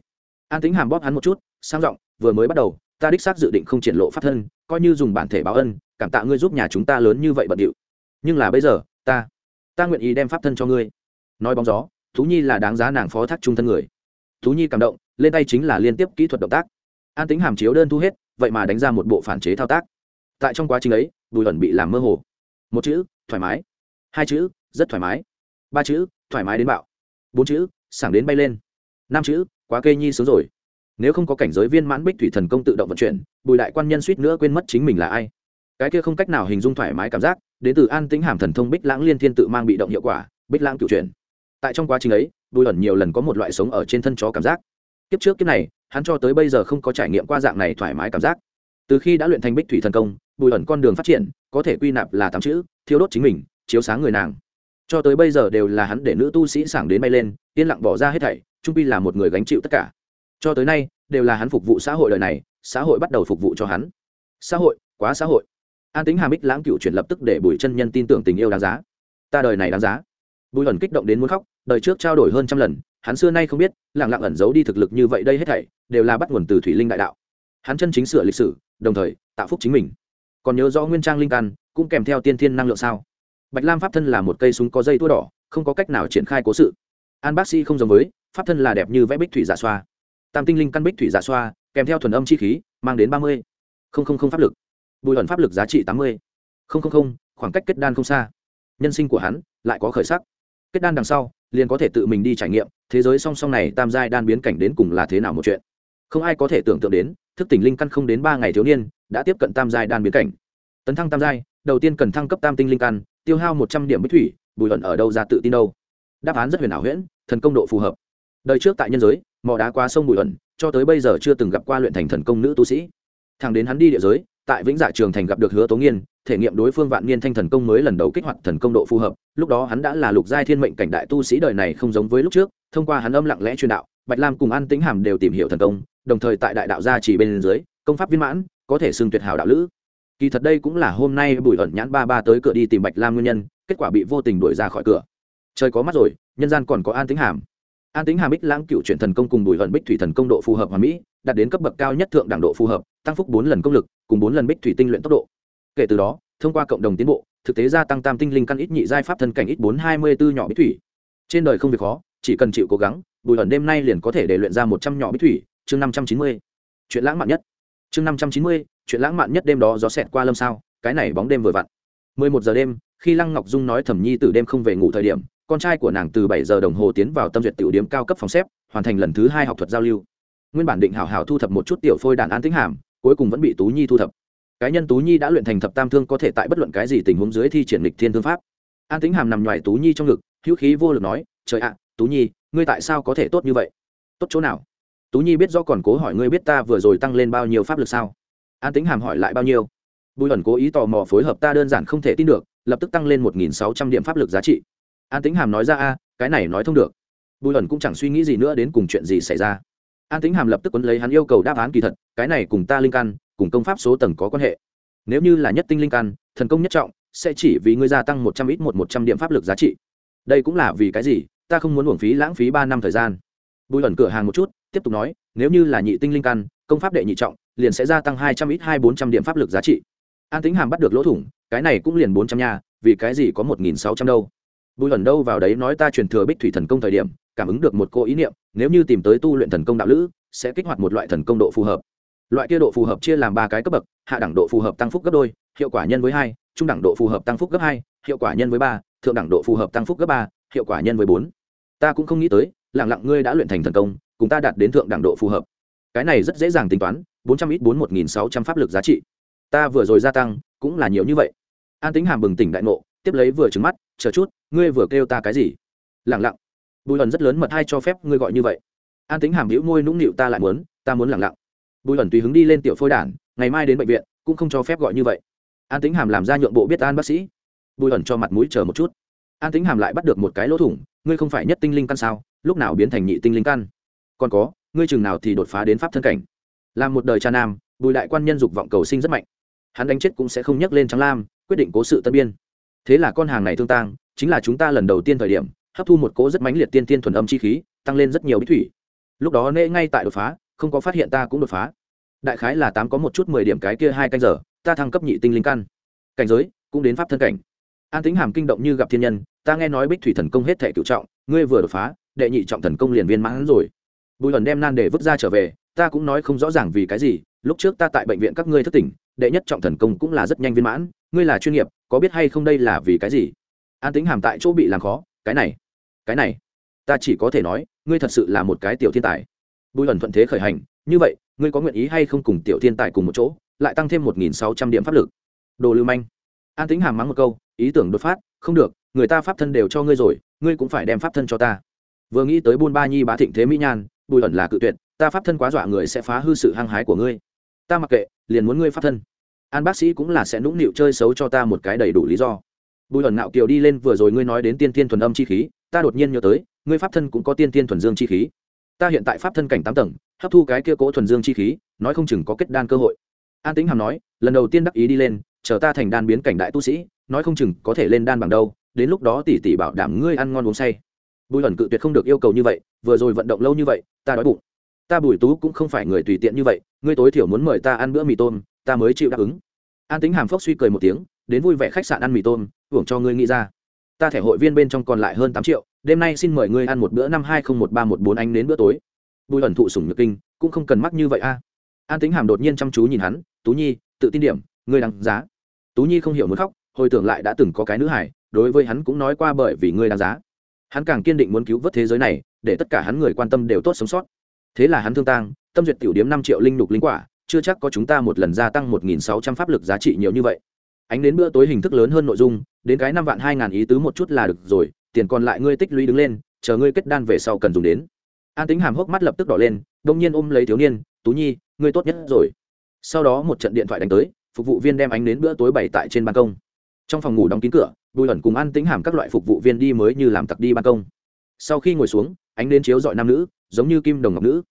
An tính hàm bóp hắn một chút, sang giọng, vừa mới bắt đầu, ta đích xác dự định không triển lộ pháp thân, coi như dùng bản thể báo ân, cảm tạ ngươi giúp nhà chúng ta lớn như vậy bận điệu. Nhưng là bây giờ, ta ta nguyện ý đem pháp thân cho ngươi. Nói bóng gió, thú nhi là đáng giá nàng phó thác trung thân người. Thú nhi cảm động, lên tay chính là liên tiếp kỹ thuật động tác. An tính hàm chiếu đơn thu hết, vậy mà đánh ra một bộ phản chế thao tác. Tại trong quá trình ấy, bùi ẩn bị làm mơ hồ. Một chữ, thoải mái. Hai chữ, rất thoải mái. Ba chữ, thoải mái đến bạo bốn chữ, sảng đến bay lên. Năm chữ, quá kê nhi sướng rồi. Nếu không có cảnh giới viên mãn bích thủy thần công tự động vận chuyển, bùi đại quan nhân suýt nữa quên mất chính mình là ai. Cái kia không cách nào hình dung thoải mái cảm giác, đến từ an tính hàm thần thông bích lãng liên thiên tự mang bị động hiệu quả, bích lãng cựu chuyển. Tại trong quá trình ấy, bùi ẩn nhiều lần có một loại sống ở trên thân chó cảm giác. Kiếp trước kiếp này, hắn cho tới bây giờ không có trải nghiệm qua dạng này thoải mái cảm giác. Từ khi đã luyện thành bích thủy thần công, bùi ẩn con đường phát triển, có thể quy nạp là tám chữ thiếu đốt chính mình, chiếu sáng người nàng cho tới bây giờ đều là hắn để nữ tu sĩ sảng đến bay lên, yên lặng bỏ ra hết thảy, trung pi là một người gánh chịu tất cả. Cho tới nay, đều là hắn phục vụ xã hội đời này, xã hội bắt đầu phục vụ cho hắn. Xã hội, quá xã hội. An tính hà mích lãng cựu chuyển lập tức để bùi chân nhân tin tưởng tình yêu đáng giá. Ta đời này đáng giá. Bùi ẩn kích động đến muốn khóc, đời trước trao đổi hơn trăm lần, hắn xưa nay không biết lẳng lặng ẩn giấu đi thực lực như vậy đây hết thảy, đều là bắt nguồn từ thủy linh đại đạo. Hắn chân chính sửa lịch sử, đồng thời, tạo phúc chính mình. Còn nhớ rõ nguyên trang linh căn, cũng kèm theo tiên thiên năng lượng sao? Bạch lam pháp thân là một cây súng có dây tua đỏ, không có cách nào triển khai cố sự. An bác sĩ không giống với, pháp thân là đẹp như vẽ bích thủy giả xoa. Tam tinh linh căn bích thủy giả xoa, kèm theo thuần âm chi khí, mang đến ba mươi. Không không không pháp lực. Bùi ẩn pháp lực giá trị tám mươi. Không không không, khoảng cách kết đan không xa. Nhân sinh của hắn lại có khởi sắc. Kết đan đằng sau, liền có thể tự mình đi trải nghiệm, thế giới song song này tam giai đan biến cảnh đến cùng là thế nào một chuyện. Không ai có thể tưởng tượng đến, thức tỉnh linh căn không đến ba ngày thiếu niên, đã tiếp cận tam giai đan biến cảnh. Tấn thăng tam giai, đầu tiên cần thăng cấp tam tinh linh căn tiêu hao một trăm điểm bích thủy, bùi ẩn ở đâu ra tự tin đâu? Đáp án rất huyền ảo huyễn, thần công độ phù hợp. Đời trước tại nhân giới, mò đá qua sông bùi ẩn, cho tới bây giờ chưa từng gặp qua luyện thành thần công nữ tu sĩ. Thằng đến hắn đi địa giới, tại vĩnh dạ trường thành gặp được hứa tố nghiên, thể nghiệm đối phương vạn niên thanh thần công mới lần đầu kích hoạt thần công độ phù hợp. Lúc đó hắn đã là lục giai thiên mệnh cảnh đại tu sĩ đời này không giống với lúc trước, thông qua hắn âm lặng lẽ truyền đạo, bạch lam cùng an tĩnh hàm đều tìm hiểu thần công, đồng thời tại đại đạo gia chỉ bên dưới, công pháp viên mãn, có thể xưng tuyệt hảo đạo lữ kỳ thật đây cũng là hôm nay bùi ẩn nhãn ba ba tới cửa đi tìm bạch lam nguyên nhân, kết quả bị vô tình đuổi ra khỏi cửa. Trời có mắt rồi, nhân gian còn có an tĩnh hàm. An tĩnh hàm bích lãng cựu chuyển thần công cùng bùi ẩn bích thủy thần công độ phù hợp hòa mỹ, đạt đến cấp bậc cao nhất thượng đẳng độ phù hợp, tăng phúc bốn lần công lực, cùng bốn lần bích thủy tinh luyện tốc độ. Kể từ đó, thông qua cộng đồng tiến bộ, thực tế gia tăng tam tinh linh căn ít nhị giai pháp thân cảnh ít bốn hai mươi bốn nhỏ bích thủy. Trên đời không việc khó, chỉ cần chịu cố gắng, bùi ẩn đêm nay liền có thể để luyện ra một trăm nhỏ bích thủy, chương năm trăm chín mươi. Chuyện lãng mạn nhất chương năm trăm chín mươi, chuyện lãng mạn nhất đêm đó gió xẹt qua lâm sao, cái này bóng đêm vừa vặn. mười một giờ đêm, khi lăng ngọc dung nói thẩm nhi từ đêm không về ngủ thời điểm, con trai của nàng từ bảy giờ đồng hồ tiến vào tâm duyệt tiểu điếm cao cấp phòng xếp, hoàn thành lần thứ hai học thuật giao lưu. Nguyên bản định hảo hảo thu thập một chút tiểu phôi đàn an tính hàm, cuối cùng vẫn bị tú nhi thu thập. Cá nhân tú nhi đã luyện thành thập tam thương có thể tại bất luận cái gì tình huống dưới thi triển lịch thiên thương pháp. An tính hàm nằm ngoài tú nhi trong ngực, hữu khí vô lực nói, trời ạ, tú nhi, ngươi tại sao có thể tốt như vậy? Tốt chỗ nào? Tú nhi biết do còn cố hỏi ngươi biết ta vừa rồi tăng lên bao nhiêu pháp lực sao? An tính hàm hỏi lại bao nhiêu? Bùi ẩn cố ý tò mò phối hợp ta đơn giản không thể tin được, lập tức tăng lên một nghìn sáu trăm điểm pháp lực giá trị. An tính hàm nói ra, a, cái này nói thông được. Bùi ẩn cũng chẳng suy nghĩ gì nữa đến cùng chuyện gì xảy ra. An tính hàm lập tức quấn lấy hắn yêu cầu đáp án kỳ thật, cái này cùng ta linh căn, cùng công pháp số tầng có quan hệ. Nếu như là nhất tinh linh căn, thần công nhất trọng, sẽ chỉ vì ngươi gia tăng một trăm ít một một trăm điểm pháp lực giá trị. Đây cũng là vì cái gì? Ta không muốn uổng phí lãng phí ba năm thời gian. Bùi ẩn cửa hàng một chút tiếp tục nói, nếu như là nhị tinh linh căn, công pháp đệ nhị trọng, liền sẽ gia tăng hai trăm ít, hai bốn trăm điểm pháp lực giá trị. An tính hàm bắt được lỗ thủng, cái này cũng liền bốn trăm nha, vì cái gì có một nghìn sáu trăm đâu? Bùi ẩn đâu vào đấy nói ta truyền thừa bích thủy thần công thời điểm, cảm ứng được một cô ý niệm, nếu như tìm tới tu luyện thần công đạo lữ, sẽ kích hoạt một loại thần công độ phù hợp. Loại kia độ phù hợp chia làm ba cái cấp bậc, hạ đẳng độ phù hợp tăng phúc gấp đôi, hiệu quả nhân với hai, trung đẳng độ phù hợp tăng phúc gấp hai, hiệu quả nhân với ba, thượng đẳng độ phù hợp tăng phúc gấp ba, hiệu quả nhân với bốn. Ta cũng không nghĩ tới lẳng lặng ngươi đã luyện thành thần công cùng ta đạt đến thượng đẳng độ phù hợp. Cái này rất dễ dàng tính toán, bốn trăm ít bốn một nghìn sáu trăm pháp lực giá trị. Ta vừa rồi gia tăng, cũng là nhiều như vậy. An tính hàm bừng tỉnh đại ngộ, tiếp lấy vừa trứng mắt, chờ chút, ngươi vừa kêu ta cái gì? Lẳng lặng. Bùi ẩn rất lớn mật hay cho phép ngươi gọi như vậy. An tính hàm hữu môi nũng nịu, ta lại muốn, ta muốn lẳng lặng. Bùi ẩn tùy hứng đi lên tiểu phôi đản, ngày mai đến bệnh viện, cũng không cho phép gọi như vậy. An tính hàm làm ra nhượng bộ biết an bác sĩ. Bùi ẩn cho mặt mũi chờ một chút. An tính hàm lại bắt được một cái lỗ thủng, ngươi không phải nhất tinh linh căn sao? Lúc nào biến thành nhị tinh linh căn? Còn có, ngươi chừng nào thì đột phá đến pháp thân cảnh. Làm một đời cha nam, bùi đại quan nhân dục vọng cầu sinh rất mạnh. Hắn đánh chết cũng sẽ không nhắc lên trắng lam, quyết định cố sự tân biên. Thế là con hàng này thương tang, chính là chúng ta lần đầu tiên thời điểm, hấp thu một cỗ rất mãnh liệt tiên tiên thuần âm chi khí, tăng lên rất nhiều bí thủy. Lúc đó nễ ngay tại đột phá, không có phát hiện ta cũng đột phá. Đại khái là tám có một chút mười điểm cái kia hai canh giờ, ta thăng cấp nhị tinh linh căn. Cảnh giới, cũng đến pháp thân cảnh. An tính hàm kinh động như gặp thiên nhân, ta nghe nói bích thủy thần công hết thể cựu trọng, ngươi vừa đột phá, đệ nhị trọng thần công liền viên mãn rồi bùi ẩn đem nan để vứt ra trở về, ta cũng nói không rõ ràng vì cái gì, lúc trước ta tại bệnh viện các ngươi thất tỉnh, đệ nhất trọng thần công cũng là rất nhanh viên mãn, ngươi là chuyên nghiệp, có biết hay không đây là vì cái gì? An tính hàm tại chỗ bị làm khó, cái này cái này, ta chỉ có thể nói, ngươi thật sự là một cái tiểu thiên tài. Bùi ẩn thuận thế khởi hành, như vậy, ngươi có nguyện ý hay không cùng tiểu thiên tài cùng một chỗ, lại tăng thêm một nghìn sáu trăm điểm pháp lực? Đồ lưu manh. An tính hàm mắng một câu, ý tưởng đột phát, không được, người ta pháp thân đều cho ngươi rồi, ngươi cũng phải đem pháp thân cho ta. Vừa nghĩ tới buôn ba nhi bá thịnh thế mỹ nhan bùi ẩn là cự tuyệt, ta pháp thân quá dọa người sẽ phá hư sự hăng hái của ngươi. Ta mặc kệ, liền muốn ngươi pháp thân. An bác sĩ cũng là sẽ nũng nịu chơi xấu cho ta một cái đầy đủ lý do. Bùi ẩn nạo kiều đi lên, vừa rồi ngươi nói đến tiên tiên thuần âm chi khí, ta đột nhiên nhớ tới, ngươi pháp thân cũng có tiên tiên thuần dương chi khí. Ta hiện tại pháp thân cảnh tám tầng, hấp thu cái kia cỗ thuần dương chi khí, nói không chừng có kết đan cơ hội. An tính hàm nói, lần đầu tiên đắc ý đi lên, chờ ta thành đan biến cảnh đại tu sĩ, nói không chừng có thể lên đan bằng đâu, đến lúc đó tỷ tỷ bảo đảm ngươi ăn ngon uống say. Bùi ẩn cự tuyệt không được yêu cầu như vậy vừa rồi vận động lâu như vậy, ta đói bụng. Ta bùi tú cũng không phải người tùy tiện như vậy, ngươi tối thiểu muốn mời ta ăn bữa mì tôm, ta mới chịu đáp ứng. An tính hàm phốc suy cười một tiếng, đến vui vẻ khách sạn ăn mì tôm hưởng cho ngươi nghĩ ra. Ta thẻ hội viên bên trong còn lại hơn tám triệu, đêm nay xin mời ngươi ăn một bữa năm hai không một ba một bốn anh đến bữa tối. Bùi ẩn thụ sủng nhược kinh, cũng không cần mắc như vậy a. An tính hàm đột nhiên chăm chú nhìn hắn, tú nhi, tự tin điểm, ngươi đáng giá. Tú nhi không hiểu muốn khóc, hồi tưởng lại đã từng có cái nữ hải đối với hắn cũng nói qua bởi vì ngươi đáng giá. Hắn càng kiên định muốn cứu vớt thế giới này để tất cả hắn người quan tâm đều tốt sống sót. Thế là hắn thương tang, tâm duyệt tiểu điếm năm triệu linh lục linh quả, chưa chắc có chúng ta một lần gia tăng một nghìn sáu trăm pháp lực giá trị nhiều như vậy. Ánh đến bữa tối hình thức lớn hơn nội dung, đến cái năm vạn hai ngàn ý tứ một chút là được rồi, tiền còn lại ngươi tích lũy đứng lên, chờ ngươi kết đan về sau cần dùng đến. An tính hàm hốc mắt lập tức đỏ lên, đông nhiên ôm lấy thiếu niên, tú nhi, ngươi tốt nhất rồi. Sau đó một trận điện thoại đánh tới, phục vụ viên đem ánh đến bữa tối bày tại trên ban công. Trong phòng ngủ đóng kín cửa, bùi ẩn cùng an tính hàm các loại phục vụ viên đi mới như làm tặc đi ban công sau khi ngồi xuống, ánh đến chiếu dọi nam nữ, giống như kim đồng ngọc nữ.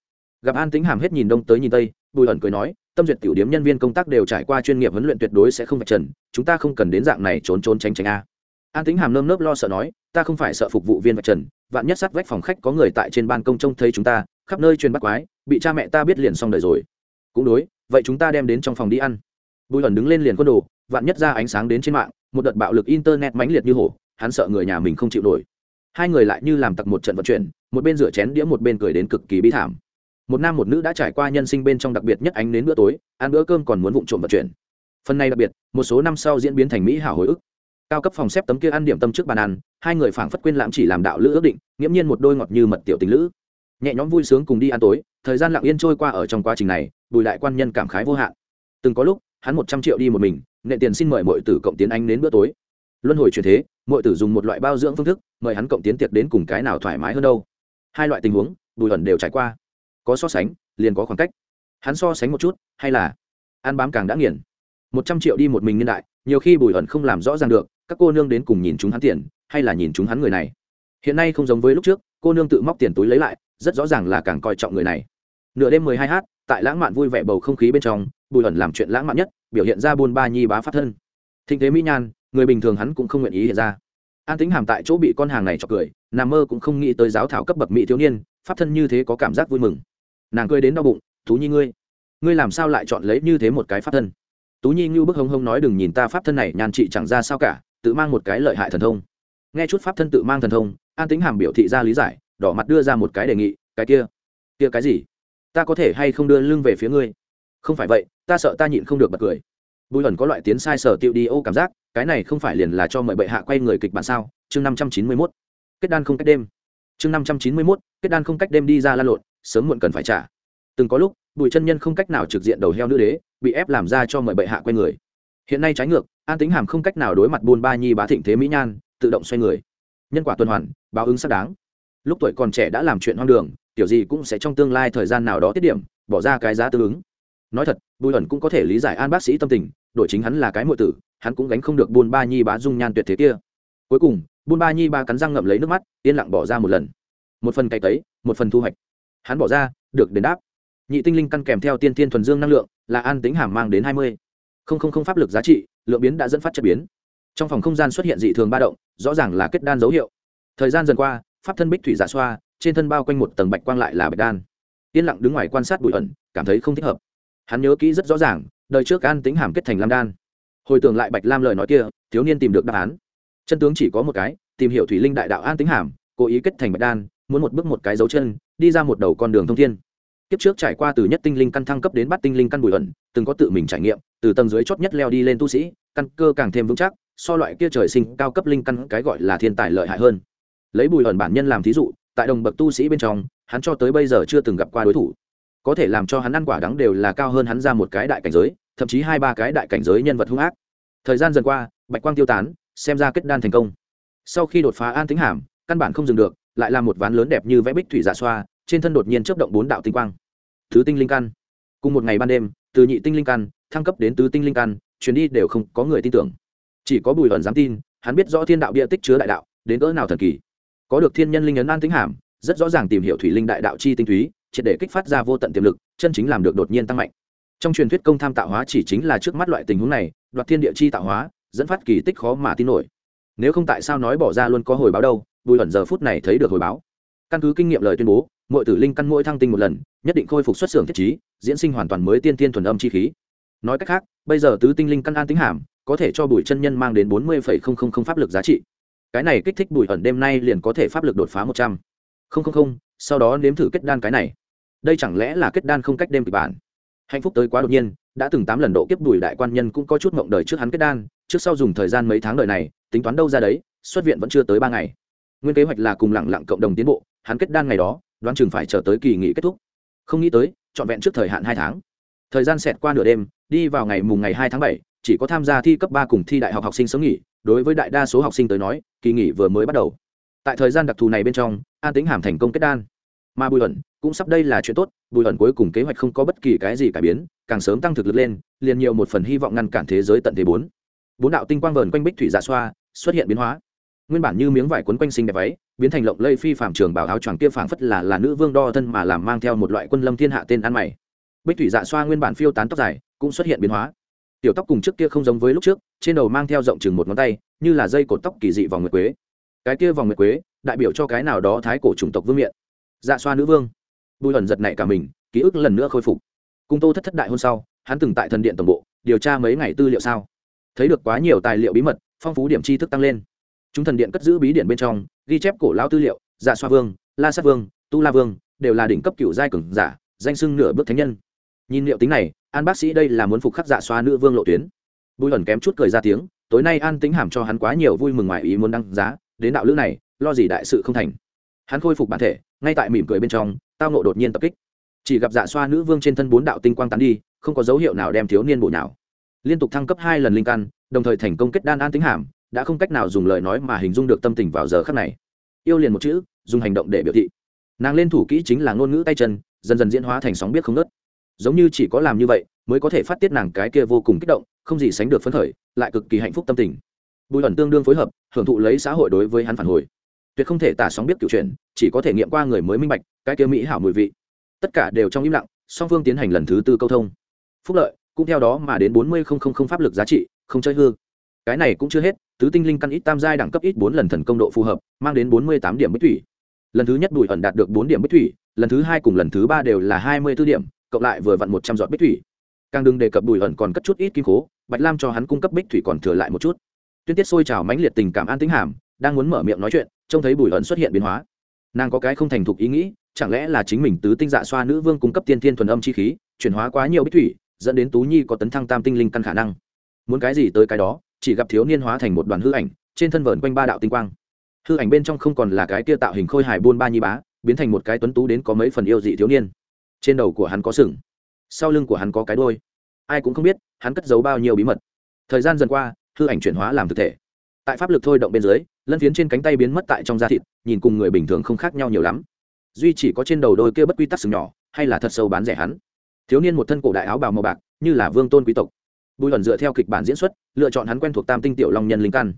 Gặp an tính hàm hết nhìn đông tới nhìn tây, bùi ẩn cười nói, tâm duyệt tiểu điếm nhân viên công tác đều trải qua chuyên nghiệp huấn luyện tuyệt đối sẽ không vạch trần, chúng ta không cần đến dạng này trốn trốn tránh tránh a. An tính hàm nơm nớp lo sợ nói, ta không phải sợ phục vụ viên vạch trần, vạn nhất sát vách phòng khách có người tại trên ban công trông thấy chúng ta, khắp nơi truyền bắt quái, bị cha mẹ ta biết liền xong đời rồi. Cũng đối, vậy chúng ta đem đến trong phòng đi ăn. Bùi ẩn đứng lên liền quân đồ, vạn nhất ra ánh sáng đến trên mạng, một đợt bạo lực internet mãnh liệt như hổ, hắn sợ người nhà mình không chịu nổi hai người lại như làm tặc một trận vận chuyển, một bên rửa chén đĩa, một bên cười đến cực kỳ bi thảm. Một nam một nữ đã trải qua nhân sinh bên trong đặc biệt nhất ánh đến bữa tối, ăn bữa cơm còn muốn vụng trộm vận chuyển. Phần này đặc biệt, một số năm sau diễn biến thành mỹ hảo hồi ức. Cao cấp phòng xếp tấm kia ăn điểm tâm trước bàn ăn, hai người phảng phất quên lãm chỉ làm đạo lữ ước định, nghiễm nhiên một đôi ngọt như mật tiểu tình lữ. Nhẹ nhõm vui sướng cùng đi ăn tối, thời gian lặng yên trôi qua ở trong quá trình này, bùi đại quan nhân cảm khái vô hạn. Từng có lúc, hắn một trăm triệu đi một mình, nệ tiền xin mời mọi tử cộng tiến anh đến bữa tối. Luân hồi chuyển thế mọi tử dùng một loại bao dưỡng phương thức, mời hắn cộng tiến tiệc đến cùng cái nào thoải mái hơn đâu. Hai loại tình huống, bùi ẩn đều trải qua. Có so sánh, liền có khoảng cách. Hắn so sánh một chút, hay là ăn bám càng đã nghiền. Một trăm triệu đi một mình niên đại, nhiều khi bùi ẩn không làm rõ ràng được, các cô nương đến cùng nhìn chúng hắn tiền, hay là nhìn chúng hắn người này. Hiện nay không giống với lúc trước, cô nương tự móc tiền túi lấy lại, rất rõ ràng là càng coi trọng người này. Nửa đêm mười hai h tại lãng mạn vui vẻ bầu không khí bên trong, bùi ẩn làm chuyện lãng mạn nhất, biểu hiện ra buôn ba nhi bá phát thân. Thịnh thế mỹ nhan người bình thường hắn cũng không nguyện ý hiện ra. An tính hàm tại chỗ bị con hàng này chọc cười, nằm mơ cũng không nghĩ tới giáo thảo cấp bậc mỹ thiếu niên, pháp thân như thế có cảm giác vui mừng. Nàng cười đến đau bụng, tú nhi ngươi ngươi làm sao lại chọn lấy như thế một cái pháp thân? Tú nhi ngưu bức hông hông nói, đừng nhìn ta pháp thân này, nhàn trị chẳng ra sao cả, tự mang một cái lợi hại thần thông. Nghe chút pháp thân tự mang thần thông, an tính hàm biểu thị ra lý giải, đỏ mặt đưa ra một cái đề nghị, cái kia kia cái gì? Ta có thể hay không đưa lưng về phía ngươi? Không phải vậy, ta sợ ta nhịn không được bật cười. Bùi ẩn có loại tiến sai sở tiệu đi ô cảm giác cái này không phải liền là cho mời bệ hạ quay người kịch bản sao? Chương năm trăm chín mươi mốt. Kết đan không cách đêm. Chương năm trăm chín mươi mốt, kết đan không cách đêm đi ra lan lộn, sớm muộn cần phải trả. Từng có lúc, bùi chân nhân không cách nào trực diện đầu heo nữ đế, bị ép làm ra cho mời bệ hạ quay người. Hiện nay trái ngược, an tính hàm không cách nào đối mặt buôn ba nhi bá thịnh thế mỹ nhan, tự động xoay người. Nhân quả tuần hoàn, báo ứng xác đáng. Lúc tuổi còn trẻ đã làm chuyện hoang đường, kiểu gì cũng sẽ trong tương lai thời gian nào đó tiết điểm, bỏ ra cái giá tương ứng. Nói thật, bùi ẩn cũng có thể lý giải an bác sĩ tâm tình đổi chính hắn là cái mọi tử, hắn cũng gánh không được buôn ba nhi bá dung nhan tuyệt thế kia. Cuối cùng buôn ba nhi ba cắn răng ngậm lấy nước mắt, yên lặng bỏ ra một lần. Một phần cày tấy, một phần thu hoạch. Hắn bỏ ra, được đền đáp. Nhị tinh linh căn kèm theo tiên tiên thuần dương năng lượng, là an tính hàm mang đến hai mươi. Không không không pháp lực giá trị, lượng biến đã dẫn phát chất biến. Trong phòng không gian xuất hiện dị thường ba động, rõ ràng là kết đan dấu hiệu. Thời gian dần qua, pháp thân bích thủy giả xoa, trên thân bao quanh một tầng bạch quang lại là bạch đan. Yên lặng đứng ngoài quan sát bụi ẩn, cảm thấy không thích hợp. Hắn nhớ kỹ rất rõ ràng đời trước an tính hàm kết thành lam đan. Hồi tưởng lại bạch lam lời nói kia, thiếu niên tìm được đáp án. Chân tướng chỉ có một cái, tìm hiểu thủy linh đại đạo an tính hàm, cố ý kết thành bạch đan, muốn một bước một cái dấu chân, đi ra một đầu con đường thông thiên. Kiếp trước trải qua từ nhất tinh linh căn thăng cấp đến bắt tinh linh căn bùi ẩn, từng có tự mình trải nghiệm, từ tầng dưới chót nhất leo đi lên tu sĩ, căn cơ càng thêm vững chắc, so loại kia trời sinh cao cấp linh căn cái gọi là thiên tài lợi hại hơn. Lấy bùi ẩn bản nhân làm thí dụ, tại đồng bậc tu sĩ bên trong, hắn cho tới bây giờ chưa từng gặp qua đối thủ. Có thể làm cho hắn ăn quả đắng đều là cao hơn hắn ra một cái đại cảnh giới thậm chí hai ba cái đại cảnh giới nhân vật hung ác. Thời gian dần qua, bạch quang tiêu tán, xem ra kết đan thành công. Sau khi đột phá an tính hàm, căn bản không dừng được, lại là một ván lớn đẹp như vẽ bích thủy giả xoa, trên thân đột nhiên chấp động bốn đạo tinh quang. Thứ tinh linh căn. Cùng một ngày ban đêm, từ nhị tinh linh căn, thăng cấp đến tứ tinh linh căn chuyến đi đều không có người tin tưởng. Chỉ có bùi ẩn dám tin, hắn biết rõ thiên đạo bia tích chứa đại đạo, đến cỡ nào thần kỳ. Có được thiên nhân linh ấn an tính hàm, rất rõ ràng tìm hiểu thủy linh đại đạo chi tinh túy, triệt để kích phát ra vô tận tiềm lực, chân chính làm được đột nhiên tăng mạnh trong truyền thuyết công tham tạo hóa chỉ chính là trước mắt loại tình huống này, đoạt thiên địa chi tạo hóa, dẫn phát kỳ tích khó mà tin nổi. Nếu không tại sao nói bỏ ra luôn có hồi báo đâu, bùi ẩn giờ phút này thấy được hồi báo. Căn cứ kinh nghiệm lời tuyên bố mỗi tử linh căn mỗi thăng tinh một lần, nhất định khôi phục xuất xưởng thiết trí, diễn sinh hoàn toàn mới tiên tiên thuần âm chi khí. Nói cách khác, bây giờ tứ tinh linh căn an tính hàm, có thể cho bùi chân nhân mang đến bốn mươi pháp lực giá trị. Cái này kích thích bùi ẩn đêm nay liền có thể pháp lực đột phá một trăm. Linh sau đó nếm thử kết đan cái này. Đây chẳng lẽ là kết đan không cách đêm kịch bản? Hạnh phúc tới quá đột nhiên, đã từng tám lần độ kiếp đùi đại quan nhân cũng có chút mộng đời trước hắn kết đan, trước sau dùng thời gian mấy tháng đời này, tính toán đâu ra đấy, xuất viện vẫn chưa tới ba ngày. Nguyên kế hoạch là cùng lẳng lặng cộng đồng tiến bộ, hắn kết đan ngày đó, đoán chừng phải chờ tới kỳ nghỉ kết thúc. Không nghĩ tới, trọn vẹn trước thời hạn hai tháng. Thời gian xẹt qua nửa đêm, đi vào ngày mùng ngày hai tháng bảy, chỉ có tham gia thi cấp ba cùng thi đại học học sinh sớm nghỉ, đối với đại đa số học sinh tới nói, kỳ nghỉ vừa mới bắt đầu. Tại thời gian đặc thù này bên trong, an tính hàm thành công kết đan mà bùi ẩn cũng sắp đây là chuyện tốt, bùi ẩn cuối cùng kế hoạch không có bất kỳ cái gì cải biến, càng sớm tăng thực lực lên, liền nhiều một phần hy vọng ngăn cản thế giới tận thế bốn. Bốn đạo tinh quang vờn quanh bích thủy giả dạ xoa, xuất hiện biến hóa. Nguyên bản như miếng vải quấn quanh xinh đẹp váy biến thành lộng lây phi phạm trường bảo áo choàng kia phảng phất là là nữ vương đo thân mà làm mang theo một loại quân lâm thiên hạ tên ăn mày. Bích thủy dạ xoa nguyên bản phiêu tán tóc dài, cũng xuất hiện biến hóa. Tiểu tóc cùng trước kia không giống với lúc trước, trên đầu mang theo rộng chừng một ngón tay, như là dây cột tóc kỳ dị vòng nguyệt quế. Cái kia vòng nguyệt quế, đại biểu cho cái nào đó thái cổ chủng tộc vương miện dạ xoa nữ vương. Bùi ẩn giật nảy cả mình, ký ức lần nữa khôi phục. Cung tô thất thất đại hôn sau, hắn từng tại thần điện tổng bộ, điều tra mấy ngày tư liệu sao. Thấy được quá nhiều tài liệu bí mật, phong phú điểm tri thức tăng lên. Chúng thần điện cất giữ bí điện bên trong, ghi chép cổ lao tư liệu dạ xoa vương, la sát vương, tu la vương, đều là đỉnh cấp cựu giai cường giả, danh sưng nửa bước thánh nhân. Nhìn liệu tính này, an bác sĩ đây là muốn phục khắc dạ xoa nữ vương lộ tuyến. Bùi ẩn kém chút cười ra tiếng, tối nay an tính hàm cho hắn quá nhiều vui mừng ngoài ý muốn đăng giá, đến đạo lữ này, lo gì đại sự không thành hắn khôi phục bản thể, ngay tại mỉm cười bên trong, tao nộ đột nhiên tập kích. Chỉ gặp dạ xoa nữ vương trên thân bốn đạo tinh quang tán đi, không có dấu hiệu nào đem thiếu niên bổ nào liên tục thăng cấp hai lần linh căn, đồng thời thành công kết đan an tính hàm, đã không cách nào dùng lời nói mà hình dung được tâm tình vào giờ khắc này. Yêu liền một chữ, dùng hành động để biểu thị. Nàng lên thủ kỹ chính là ngôn ngữ tay chân, dần dần diễn hóa thành sóng biết không ngớt. Giống như chỉ có làm như vậy, mới có thể phát tiết nàng cái kia vô cùng kích động, không gì sánh được phấn khởi, lại cực kỳ hạnh phúc tâm tình. Bùi ẩn tương đương phối hợp, hưởng thụ lấy xã hội đối với hắn phản hồi tuyệt không thể tả sóng biết cựu chuyện chỉ có thể nghiệm qua người mới minh bạch, cái kia mỹ hảo mùi vị. Tất cả đều trong im lặng, song phương tiến hành lần thứ tư câu thông. Phúc lợi, cũng theo đó mà đến bốn mươi pháp lực giá trị, không chơi hư. Cái này cũng chưa hết, tứ tinh linh căn ít tam giai đẳng cấp ít bốn lần thần công độ phù hợp, mang đến bốn mươi tám điểm bích thủy. Lần thứ nhất bùi ẩn đạt được bốn điểm bích thủy, lần thứ hai cùng lần thứ ba đều là hai mươi b ố điểm, cộng lại vừa vặn một trăm giọt bích thủy. Càng đừng đề cập bùi ẩn còn cất chút ít kim cố bạch lam cho hắn cung cấp bích thủy còn thừa lại một chút. Tuyên tiết sôi trào mãnh liệt tình cảm an tính hàm, đang muốn mở miệng nói chuyện trông thấy bùi ẩn xuất hiện biến hóa. Nàng có cái không thành thục ý nghĩ, chẳng lẽ là chính mình tứ tinh dạ xoa nữ vương cung cấp tiên thiên thuần âm chi khí, chuyển hóa quá nhiều bích thủy, dẫn đến tú nhi có tấn thăng tam tinh linh căn khả năng. Muốn cái gì tới cái đó, chỉ gặp thiếu niên hóa thành một đoàn hư ảnh, trên thân vờn quanh ba đạo tinh quang. Hư ảnh bên trong không còn là cái kia tạo hình khôi hài buôn ba nhi bá, biến thành một cái tuấn tú đến có mấy phần yêu dị thiếu niên. Trên đầu của hắn có sừng, sau lưng của hắn có cái đôi ai cũng không biết, hắn cất giấu bao nhiêu bí mật. Thời gian dần qua, hư ảnh chuyển hóa làm thực thể tại pháp lực thôi động bên dưới, lân phiến trên cánh tay biến mất tại trong da thịt, nhìn cùng người bình thường không khác nhau nhiều lắm. Duy chỉ có trên đầu đôi kia bất quy tắc sừng nhỏ, hay là thật sâu bán rẻ hắn. Thiếu niên một thân cổ đại áo bào màu bạc, như là vương tôn quý tộc. Bùi luận dựa theo kịch bản diễn xuất, lựa chọn hắn quen thuộc tam tinh tiểu long nhân linh căn.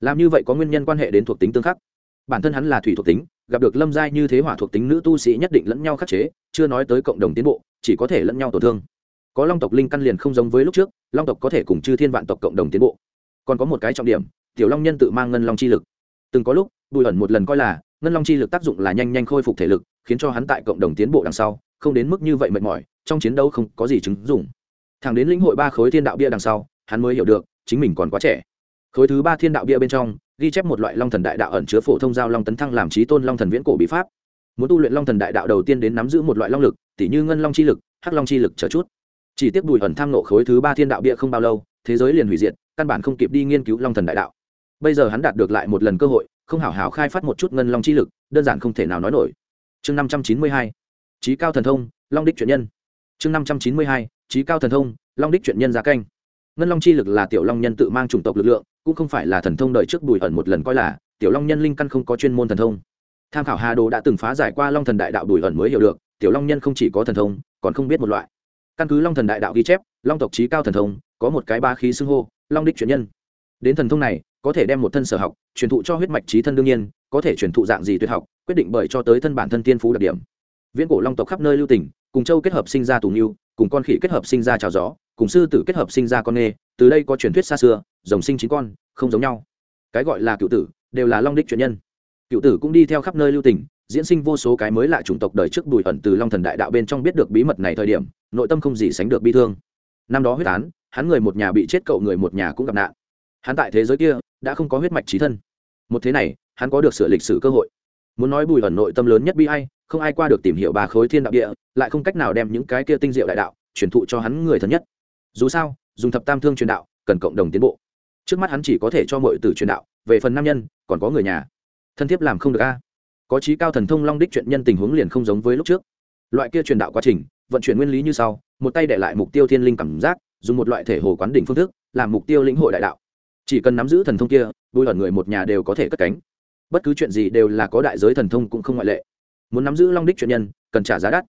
Làm như vậy có nguyên nhân quan hệ đến thuộc tính tương khắc. Bản thân hắn là thủy thuộc tính, gặp được lâm giai như thế hỏa thuộc tính nữ tu sĩ nhất định lẫn nhau khắc chế, chưa nói tới cộng đồng tiến bộ, chỉ có thể lẫn nhau tổn thương. Có long tộc linh căn liền không giống với lúc trước, long tộc có thể cùng chư thiên vạn tộc cộng đồng tiến bộ. Còn có một cái trọng điểm tiểu long nhân tự mang ngân long chi lực. Từng có lúc, bùi ẩn một lần coi là, ngân long chi lực tác dụng là nhanh nhanh khôi phục thể lực, khiến cho hắn tại cộng đồng tiến bộ đằng sau, không đến mức như vậy mệt mỏi, trong chiến đấu không có gì chứng dụng. Thẳng đến lĩnh hội ba khối thiên đạo bia đằng sau, hắn mới hiểu được, chính mình còn quá trẻ. Khối thứ ba thiên đạo bia bên trong, ghi chép một loại long thần đại đạo ẩn chứa phổ thông giao long tấn thăng làm trí tôn long thần viễn cổ bí pháp. Muốn tu luyện long thần đại đạo đầu tiên đến nắm giữ một loại long lực, tỉ như ngân long chi lực, hắc long chi lực chờ chút. Chỉ tiếp bùi ẩn tham nộ khối thứ ba thiên đạo bia không bao lâu, thế giới liền hủy diệt, căn bản không kịp đi nghiên cứu long thần đại đạo bây giờ hắn đạt được lại một lần cơ hội, không hảo hảo khai phát một chút ngân long chi lực, đơn giản không thể nào nói nổi. Chương năm trăm chín mươi hai trí cao thần thông, long đích chuyện nhân. Chương năm trăm chín mươi hai trí cao thần thông, long đích chuyện nhân giá canh. Ngân long chi lực là tiểu long nhân tự mang chủng tộc lực lượng, cũng không phải là thần thông đợi trước bùi ẩn một lần coi là, tiểu long nhân linh căn không có chuyên môn thần thông. Tham khảo hà đồ đã từng phá giải qua long thần đại đạo bùi ẩn mới hiểu được, tiểu long nhân không chỉ có thần thông, còn không biết một loại. Căn cứ long thần đại đạo ghi chép, long tộc trí cao thần thông, có một cái ba khí xưng hô, long đích chuyển nhân đến thần thông này, có thể đem một thân sở học, truyền thụ cho huyết mạch trí thân đương nhiên, có thể truyền thụ dạng gì tuyệt học, quyết định bởi cho tới thân bản thân tiên phú đặc điểm. Viễn cổ long tộc khắp nơi lưu tỉnh cùng châu kết hợp sinh ra tù nghiêu cùng con khỉ kết hợp sinh ra trào gió, cùng sư tử kết hợp sinh ra con nghê, từ đây có truyền thuyết xa xưa, rồng sinh chín con, không giống nhau. Cái gọi là cựu tử, đều là long đích truyền nhân. Cựu tử cũng đi theo khắp nơi lưu tỉnh diễn sinh vô số cái mới lạ chủng tộc đời trước bùi ẩn từ long thần đại đạo bên trong biết được bí mật này thời điểm, nội tâm không gì sánh được bi thương. Năm đó huyết án, hắn người một nhà bị chết, cậu người một nhà cũng gặp nạn hắn tại thế giới kia đã không có huyết mạch trí thân. Một thế này, hắn có được sửa lịch sử cơ hội. Muốn nói bùi ẩn nội tâm lớn nhất bi hay không ai qua được tìm hiểu bà khối thiên đạo địa, lại không cách nào đem những cái kia tinh diệu đại đạo truyền thụ cho hắn người thân nhất. Dù sao, dùng thập tam thương truyền đạo, cần cộng đồng tiến bộ. Trước mắt hắn chỉ có thể cho mọi từ truyền đạo, về phần nam nhân, còn có người nhà. Thân thiết làm không được a. Có trí cao thần thông long đích chuyện nhân tình huống liền không giống với lúc trước. Loại kia truyền đạo quá trình, vận chuyển nguyên lý như sau, một tay để lại mục tiêu thiên linh cảm giác, dùng một loại thể hồ quán đỉnh phương thức, làm mục tiêu lĩnh hội đại đạo chỉ cần nắm giữ thần thông kia, bùi ẩn người một nhà đều có thể cất cánh. Bất cứ chuyện gì đều là có đại giới thần thông cũng không ngoại lệ. Muốn nắm giữ long đích chuyện nhân, cần trả giá đắt.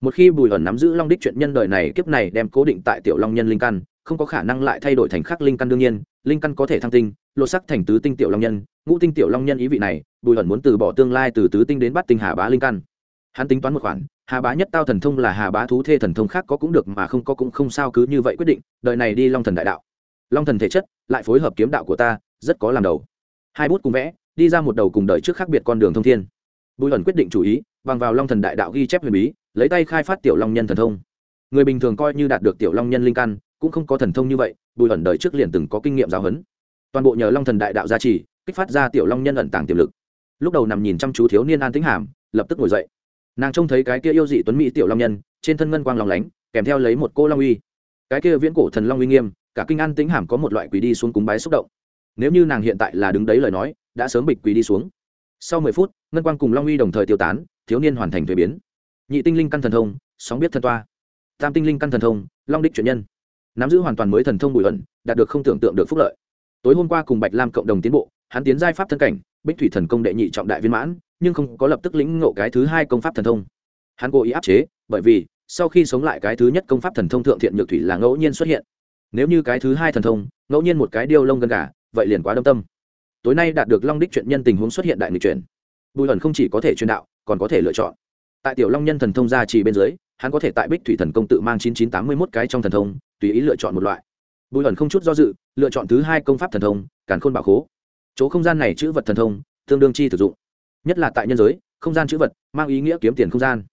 Một khi bùi ẩn nắm giữ long đích chuyện nhân đời này, kiếp này đem cố định tại tiểu long nhân linh căn, không có khả năng lại thay đổi thành khắc linh căn đương nhiên, linh căn có thể thăng tinh, lột sắc thành tứ tinh tiểu long nhân, ngũ tinh tiểu long nhân ý vị này, bùi ẩn muốn từ bỏ tương lai từ tứ tinh đến bắt tinh hà bá linh căn. Hắn tính toán một khoản, hà bá nhất tao thần thông là hà bá thú thê thần thông khác có cũng được mà không có cũng không sao cứ như vậy quyết định, đời này đi long thần đại đạo. Long thần thể chất lại phối hợp kiếm đạo của ta, rất có làm đầu. Hai bút cùng vẽ, đi ra một đầu cùng đời trước khác biệt con đường thông thiên. Bùi ẩn quyết định chủ ý, bằng vào long thần đại đạo ghi chép huyền bí, lấy tay khai phát tiểu long nhân thần thông. Người bình thường coi như đạt được tiểu long nhân linh căn, cũng không có thần thông như vậy, bùi ẩn đời trước liền từng có kinh nghiệm giáo huấn. Toàn bộ nhờ long thần đại đạo gia trì, kích phát ra tiểu long nhân ẩn tàng tiềm lực. Lúc đầu nằm nhìn chăm chú thiếu niên an tính hàm, lập tức ngồi dậy. Nàng trông thấy cái kia yêu dị tuấn mỹ tiểu long nhân, trên thân ngân quang lòng lánh, kèm theo lấy một cô long uy. Cái kia viễn cổ thần long uy nghiêm cả kinh an tính hàm có một loại quỳ đi xuống cúng bái xúc động. Nếu như nàng hiện tại là đứng đấy lời nói, đã sớm bịch quỳ đi xuống. Sau mười phút, ngân quang cùng long uy đồng thời tiêu tán, thiếu niên hoàn thành thuế biến. Nhị tinh linh căn thần thông, sóng biết thân toa. Tam tinh linh căn thần thông, long đích chuyển nhân. Nắm giữ hoàn toàn mới thần thông bùi ẩn, đạt được không tưởng tượng được phúc lợi. Tối hôm qua cùng bạch lam cộng đồng tiến bộ, hắn tiến giai pháp thân cảnh, bích thủy thần công đệ nhị trọng đại viên mãn, nhưng không có lập tức lĩnh ngộ cái thứ hai công pháp thần thông. Hắn cố ý áp chế, bởi vì, sau khi sống lại cái thứ nhất công pháp thần thông thượng thiện nhược thủy là ngẫu nhiên xuất hiện nếu như cái thứ hai thần thông, ngẫu nhiên một cái điêu lông gần gà, vậy liền quá đâm tâm. Tối nay đạt được long đích chuyện nhân tình huống xuất hiện đại nghịch chuyển. Bùi ẩn không chỉ có thể truyền đạo, còn có thể lựa chọn. Tại tiểu long nhân thần thông gia trì bên dưới, hắn có thể tại bích thủy thần công tự mang chín chín tám mươi mốt cái trong thần thông, tùy ý lựa chọn một loại. Bùi ẩn không chút do dự, lựa chọn thứ hai công pháp thần thông, càn khôn bảo khố. Chỗ không gian này chữ vật thần thông, tương đương chi sử dụng. Nhất là tại nhân giới, không gian chữ vật, mang ý nghĩa kiếm tiền không gian.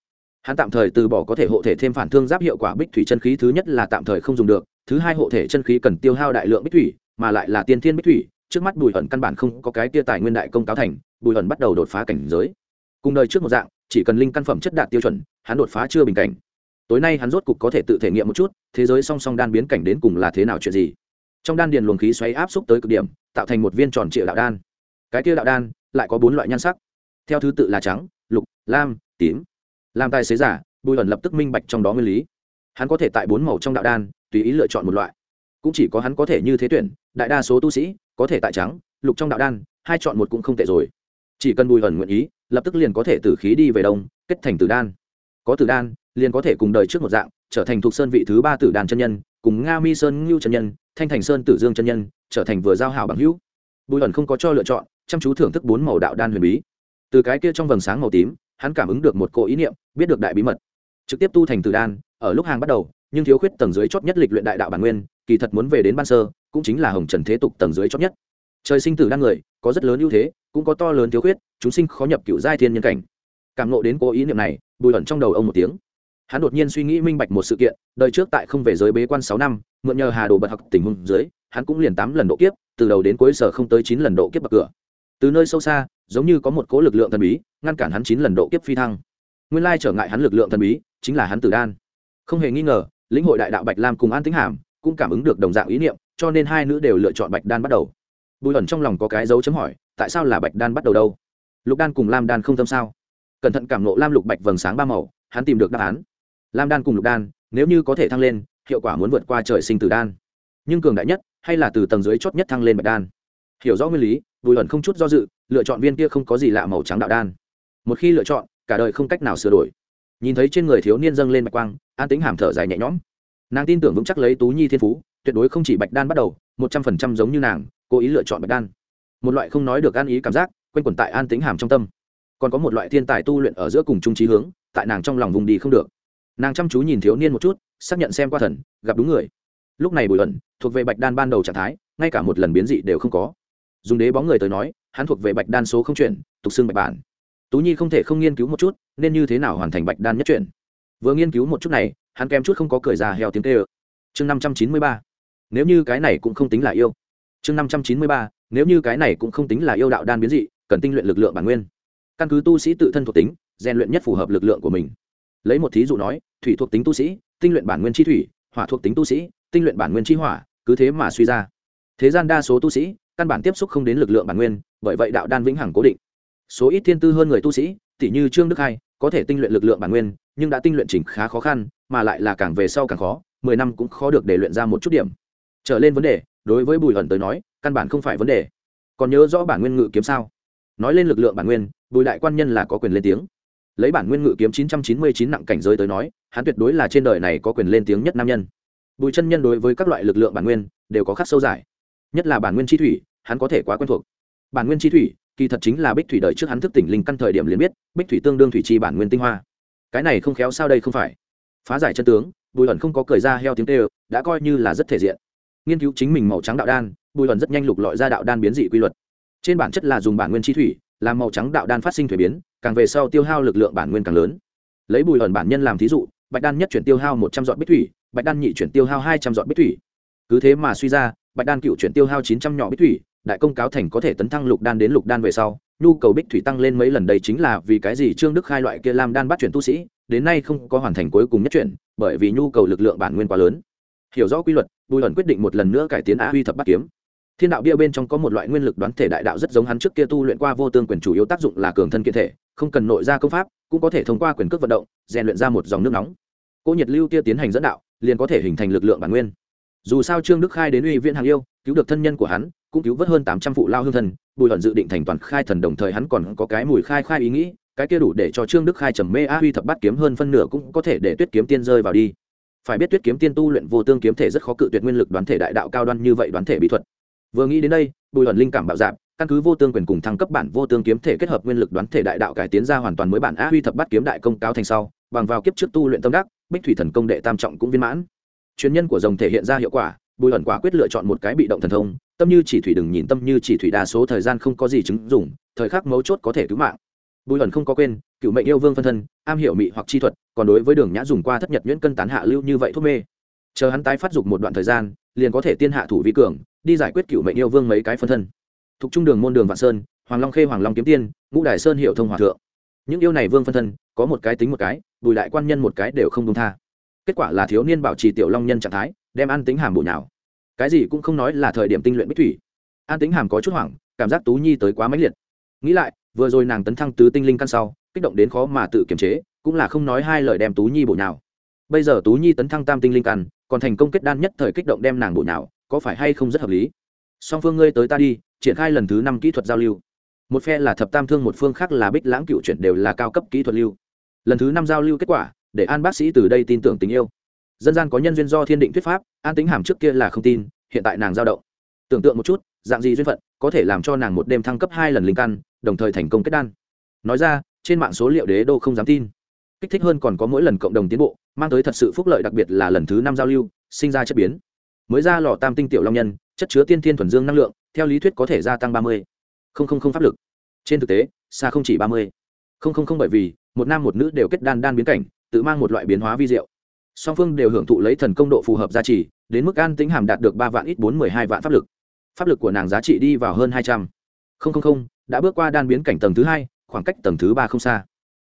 Hắn tạm thời từ bỏ có thể hộ thể thêm phản thương giáp hiệu quả bích thủy chân khí, thứ nhất là tạm thời không dùng được thứ hai hộ thể chân khí cần tiêu hao đại lượng bích thủy, mà lại là tiên thiên bích thủy, trước mắt bùi ẩn căn bản không có cái tia tài nguyên đại công cáo thành, bùi ẩn bắt đầu đột phá cảnh giới. Cùng đời trước một dạng, chỉ cần linh căn phẩm chất đạt tiêu chuẩn, hắn đột phá chưa bình cảnh. Tối nay hắn rốt cục có thể tự thể nghiệm một chút, thế giới song song đan biến cảnh đến cùng là thế nào chuyện gì. Trong đan điền luồng khí xoáy áp xúc tới cực điểm, tạo thành một viên tròn trịa đạo đan. Cái kia đạo đan lại có bốn loại nhan sắc. Theo thứ tự là trắng, lục, lam, tím. Làm tài xế giả, bùi ẩn lập tức minh bạch trong đó nguyên lý. Hắn có thể tại bốn màu trong đạo đan tùy ý lựa chọn một loại. Cũng chỉ có hắn có thể như thế tuyển, đại đa số tu sĩ, có thể tại trắng, lục trong đạo đan, hai chọn một cũng không tệ rồi. Chỉ cần bùi ẩn nguyện ý, lập tức liền có thể tử khí đi về đông, kết thành tử đan. Có tử đan, liền có thể cùng đời trước một dạng, trở thành thuộc sơn vị thứ ba tử đàn chân nhân, cùng nga mi sơn ngưu chân nhân, thanh thành sơn tử dương chân nhân, trở thành vừa giao hảo bằng hữu. Bùi ẩn không có cho lựa chọn, chăm chú thưởng thức bốn màu đạo đan huyền bí. Từ cái kia trong vầng sáng màu tím, hắn cảm ứng được một cỗ ý niệm, biết được đại bí mật. Trực tiếp tu thành tử đan, ở lúc hàng bắt đầu nhưng thiếu khuyết tầng dưới chót nhất lịch luyện đại đạo bản nguyên, kỳ thật muốn về đến ban sơ, cũng chính là hồng trần thế tục tầng dưới chót nhất. Trời sinh tử đan người, có rất lớn ưu thế, cũng có to lớn thiếu khuyết, chúng sinh khó nhập cựu giai thiên nhân cảnh. Cảm nộ đến cố ý niệm này, bùi ẩn trong đầu ông một tiếng. Hắn đột nhiên suy nghĩ minh bạch một sự kiện, đời trước tại không về giới bế quan sáu năm, mượn nhờ hà đồ bật học tình huống dưới, hắn cũng liền tám lần độ kiếp, từ đầu đến cuối sở không tới chín lần độ kiếp bậc cửa. Từ nơi sâu xa, giống như có một cố lực lượng thần bí, ngăn cản hắn chín lần độ kiếp phi thăng. Nguyên lai trở ngại hắn lực lượng thần bí, chính là hắn tử đan. Không hề nghi ngờ lĩnh hội đại đạo bạch lam cùng an tính hàm, cũng cảm ứng được đồng dạng ý niệm, cho nên hai nữ đều lựa chọn bạch đan bắt đầu. Bùi ẩn trong lòng có cái dấu chấm hỏi, tại sao là bạch đan bắt đầu đâu? Lục đan cùng lam đan không tâm sao? Cẩn thận cảm nộ lam lục bạch vầng sáng ba màu, hắn tìm được đáp án. Lam đan cùng lục đan, nếu như có thể thăng lên, hiệu quả muốn vượt qua trời sinh tử đan. Nhưng cường đại nhất, hay là từ tầng dưới chót nhất thăng lên bạch đan? Hiểu rõ nguyên lý, bùi ẩn không chút do dự, lựa chọn viên kia không có gì lạ màu trắng đạo đan. Một khi lựa chọn, cả đời không cách nào sửa đổi nhìn thấy trên người thiếu niên dâng lên bạch quang, an tính hàm thở dài nhẹ nhõm. Nàng tin tưởng vững chắc lấy tú nhi thiên phú, tuyệt đối không chỉ bạch đan bắt đầu, một trăm phần trăm giống như nàng, cố ý lựa chọn bạch đan. Một loại không nói được an ý cảm giác, quanh quẩn tại an tính hàm trong tâm. Còn có một loại thiên tài tu luyện ở giữa cùng trung trí hướng, tại nàng trong lòng vùng đi không được. Nàng chăm chú nhìn thiếu niên một chút, xác nhận xem qua thần, gặp đúng người. Lúc này bùi ẩn, thuộc về bạch đan ban đầu trạng thái, ngay cả một lần biến dị đều không có. Dùng đế bóng người tới nói, hắn thuộc về bạch đan số không chuyển, tục xưng bạch bản tú nhi không thể không nghiên cứu một chút, nên như thế nào hoàn thành bạch đan nhất chuyển vừa nghiên cứu một chút này, hắn kém chút không có cười ra heo tiếng tê ơ chương năm trăm chín mươi ba. Nếu như cái này cũng không tính là yêu. Chương năm trăm chín mươi ba. Nếu như cái này cũng không tính là yêu đạo đan biến dị, cần tinh luyện lực lượng bản nguyên. Căn cứ tu sĩ tự thân thuộc tính, rèn luyện nhất phù hợp lực lượng của mình. Lấy một thí dụ nói, thủy thuộc tính tu sĩ, tinh luyện bản nguyên chi thủy, hỏa thuộc tính tu sĩ, tinh luyện bản nguyên chi hỏa, cứ thế mà suy ra. Thế gian đa số tu sĩ, căn bản tiếp xúc không đến lực lượng bản nguyên, bởi vậy đạo đan vĩnh hằng cố định số ít thiên tư hơn người tu sĩ tỷ như trương đức hai, có thể tinh luyện lực lượng bản nguyên, nhưng đã tinh luyện chỉnh khá khó khăn, mà lại là càng về sau càng khó, mười năm cũng khó được để luyện ra một chút điểm. Trở lên vấn đề, đối với bùi ẩn tới nói, căn bản không phải vấn đề. Còn nhớ rõ bản nguyên ngự kiếm sao? Nói lên lực lượng bản nguyên, bùi đại quan nhân là có quyền lên tiếng. Lấy bản nguyên ngự kiếm chín trăm chín mươi chín nặng cảnh giới tới nói, hắn tuyệt đối là trên đời này có quyền lên tiếng nhất nam nhân. Bùi chân nhân đối với các loại lực lượng bản nguyên, đều có khắc sâu dài nhất là bản nguyên chi thủy, hắn có thể quá quen thuộc. Bản nguyên chi thủy kỳ thật chính là bích thủy đợi trước hắn thức tỉnh linh căn thời điểm liền biết, bích thủy tương đương thủy chi bản nguyên tinh hoa. Cái này không khéo sao đây không phải? Phá giải chân tướng, bùi ẩn không có cười ra heo tiếng tê đã coi như là rất thể diện. Nghiên cứu chính mình màu trắng đạo đan, bùi ẩn rất nhanh lục lọi ra đạo đan biến dị quy luật. Trên bản chất là dùng bản nguyên chi thủy, làm màu trắng đạo đan phát sinh thuế biến, càng về sau tiêu hao lực lượng bản nguyên càng lớn. Lấy bùi ẩn bản nhân làm thí dụ, bạch đan nhất chuyển tiêu hao một trăm dọn bích thủy, bạch đan nhị chuyển tiêu hao hai trăm dọn bích thủy. Cứ thế mà suy ra, bạch đan cựu chuyển tiêu hao chín trăm nhỏ bích thủy đại công cáo thành có thể tấn thăng lục đan đến lục đan về sau, nhu cầu bích thủy tăng lên mấy lần đây chính là vì cái gì trương đức khai loại kia làm đan bắt chuyển tu sĩ, đến nay không có hoàn thành cuối cùng nhất chuyển, bởi vì nhu cầu lực lượng bản nguyên quá lớn. Hiểu rõ quy luật, bùi ẩn quyết định một lần nữa cải tiến á huy thập bắt kiếm. Thiên đạo bia bên trong có một loại nguyên lực đoán thể đại đạo rất giống hắn trước kia tu luyện qua vô tương quyền chủ yếu tác dụng là cường thân kiện thể, không cần nội ra công pháp, cũng có thể thông qua quyền cước vận động, rèn luyện ra một dòng nước nóng. Cô nhiệt lưu kia tiến hành dẫn đạo, liền có thể hình thành lực lượng bản nguyên. Dù sao trương đức khai đến uy viễn hàng yêu, cứu được thân nhân của hắn cũng cứu vớt hơn tám trăm phụ lao hương thần bùi hận dự định thành toàn khai thần đồng thời hắn còn có cái mùi khai khai ý nghĩ, cái kia đủ để cho trương đức khai trầm mê, a huy thập bát kiếm hơn phân nửa cũng có thể để tuyết kiếm tiên rơi vào đi. Phải biết tuyết kiếm tiên tu luyện vô tương kiếm thể rất khó cự tuyệt nguyên lực đoán thể đại đạo cao đoan như vậy đoán thể bí thuật. Vừa nghĩ đến đây, bùi hận linh cảm bạo dạp căn cứ vô tương quyền cùng thăng cấp bản vô tương kiếm thể kết hợp nguyên lực đoán thể đại đạo cải tiến ra hoàn toàn mới bản a huy thập bát kiếm đại công cáo thành sau, bằng vào kiếp trước tu luyện tâm đắc, bích thủy thần công đệ tam trọng cũng viên mãn. Chuyên nhân của rồng thể hiện ra hiệu quả bùi ẩn quả quyết lựa chọn một cái bị động thần thông, tâm như chỉ thủy đừng nhìn tâm như chỉ thủy đa số thời gian không có gì chứng dùng thời khắc mấu chốt có thể cứu mạng. Bùi ẩn không có quên, cựu mệnh yêu vương phân thân, am hiểu mị hoặc chi thuật, còn đối với đường nhã dùng qua thất nhật nhuyễn cân tán hạ lưu như vậy thuốc mê. Chờ hắn tái phát dục một đoạn thời gian, liền có thể tiên hạ thủ vi cường, đi giải quyết cựu mệnh yêu vương mấy cái phân thân. Thuộc trung đường môn đường vạn sơn, hoàng long khê, hoàng long kiếm tiên, ngũ đài sơn hiệu thông hòa thượng. Những yêu này vương phân thân, có một cái tính một cái, bùi đại quan nhân một cái đều không đông tha. Kết quả là thiếu niên bảo trì tiểu long nhân trạng thái đem an tính hàm bổ nào cái gì cũng không nói là thời điểm tinh luyện bích thủy. An tính hàm có chút hoảng, cảm giác tú nhi tới quá mãnh liệt. Nghĩ lại, vừa rồi nàng tấn thăng tứ tinh linh căn sau, kích động đến khó mà tự kiềm chế, cũng là không nói hai lời đem tú nhi bổ nào bây giờ tú nhi tấn thăng tam tinh linh căn, còn thành công kết đan nhất thời kích động đem nàng bổ nào có phải hay không rất hợp lý? Song phương ngươi tới ta đi, triển khai lần thứ năm kỹ thuật giao lưu. Một phe là thập tam thương, một phương khác là bích lãng cựu chuyển đều là cao cấp kỹ thuật lưu. Lần thứ năm giao lưu kết quả, để an bác sĩ từ đây tin tưởng tình yêu dân gian có nhân duyên do thiên định thuyết pháp, an tính hàm trước kia là không tin, hiện tại nàng giao động. Tưởng tượng một chút, dạng gì duyên phận, có thể làm cho nàng một đêm thăng cấp hai lần linh căn, đồng thời thành công kết đan. Nói ra, trên mạng số liệu đế đô không dám tin. Kích thích hơn còn có mỗi lần cộng đồng tiến bộ, mang tới thật sự phúc lợi đặc biệt là lần thứ năm giao lưu, sinh ra chất biến. Mới ra lò tam tinh tiểu long nhân, chất chứa tiên thiên thuần dương năng lượng, theo lý thuyết có thể gia tăng ba mươi. Không không không pháp lực. Trên thực tế, xa không chỉ ba mươi. Không không không bởi vì, một nam một nữ đều kết đan đan biến cảnh, tự mang một loại biến hóa vi diệu song phương đều hưởng thụ lấy thần công độ phù hợp giá trị đến mức an tính hàm đạt được ba vạn ít bốn mười hai vạn pháp lực. Pháp lực của nàng giá trị đi vào hơn hai trăm. Linh đã bước qua đan biến cảnh tầng thứ hai, khoảng cách tầng thứ ba không xa.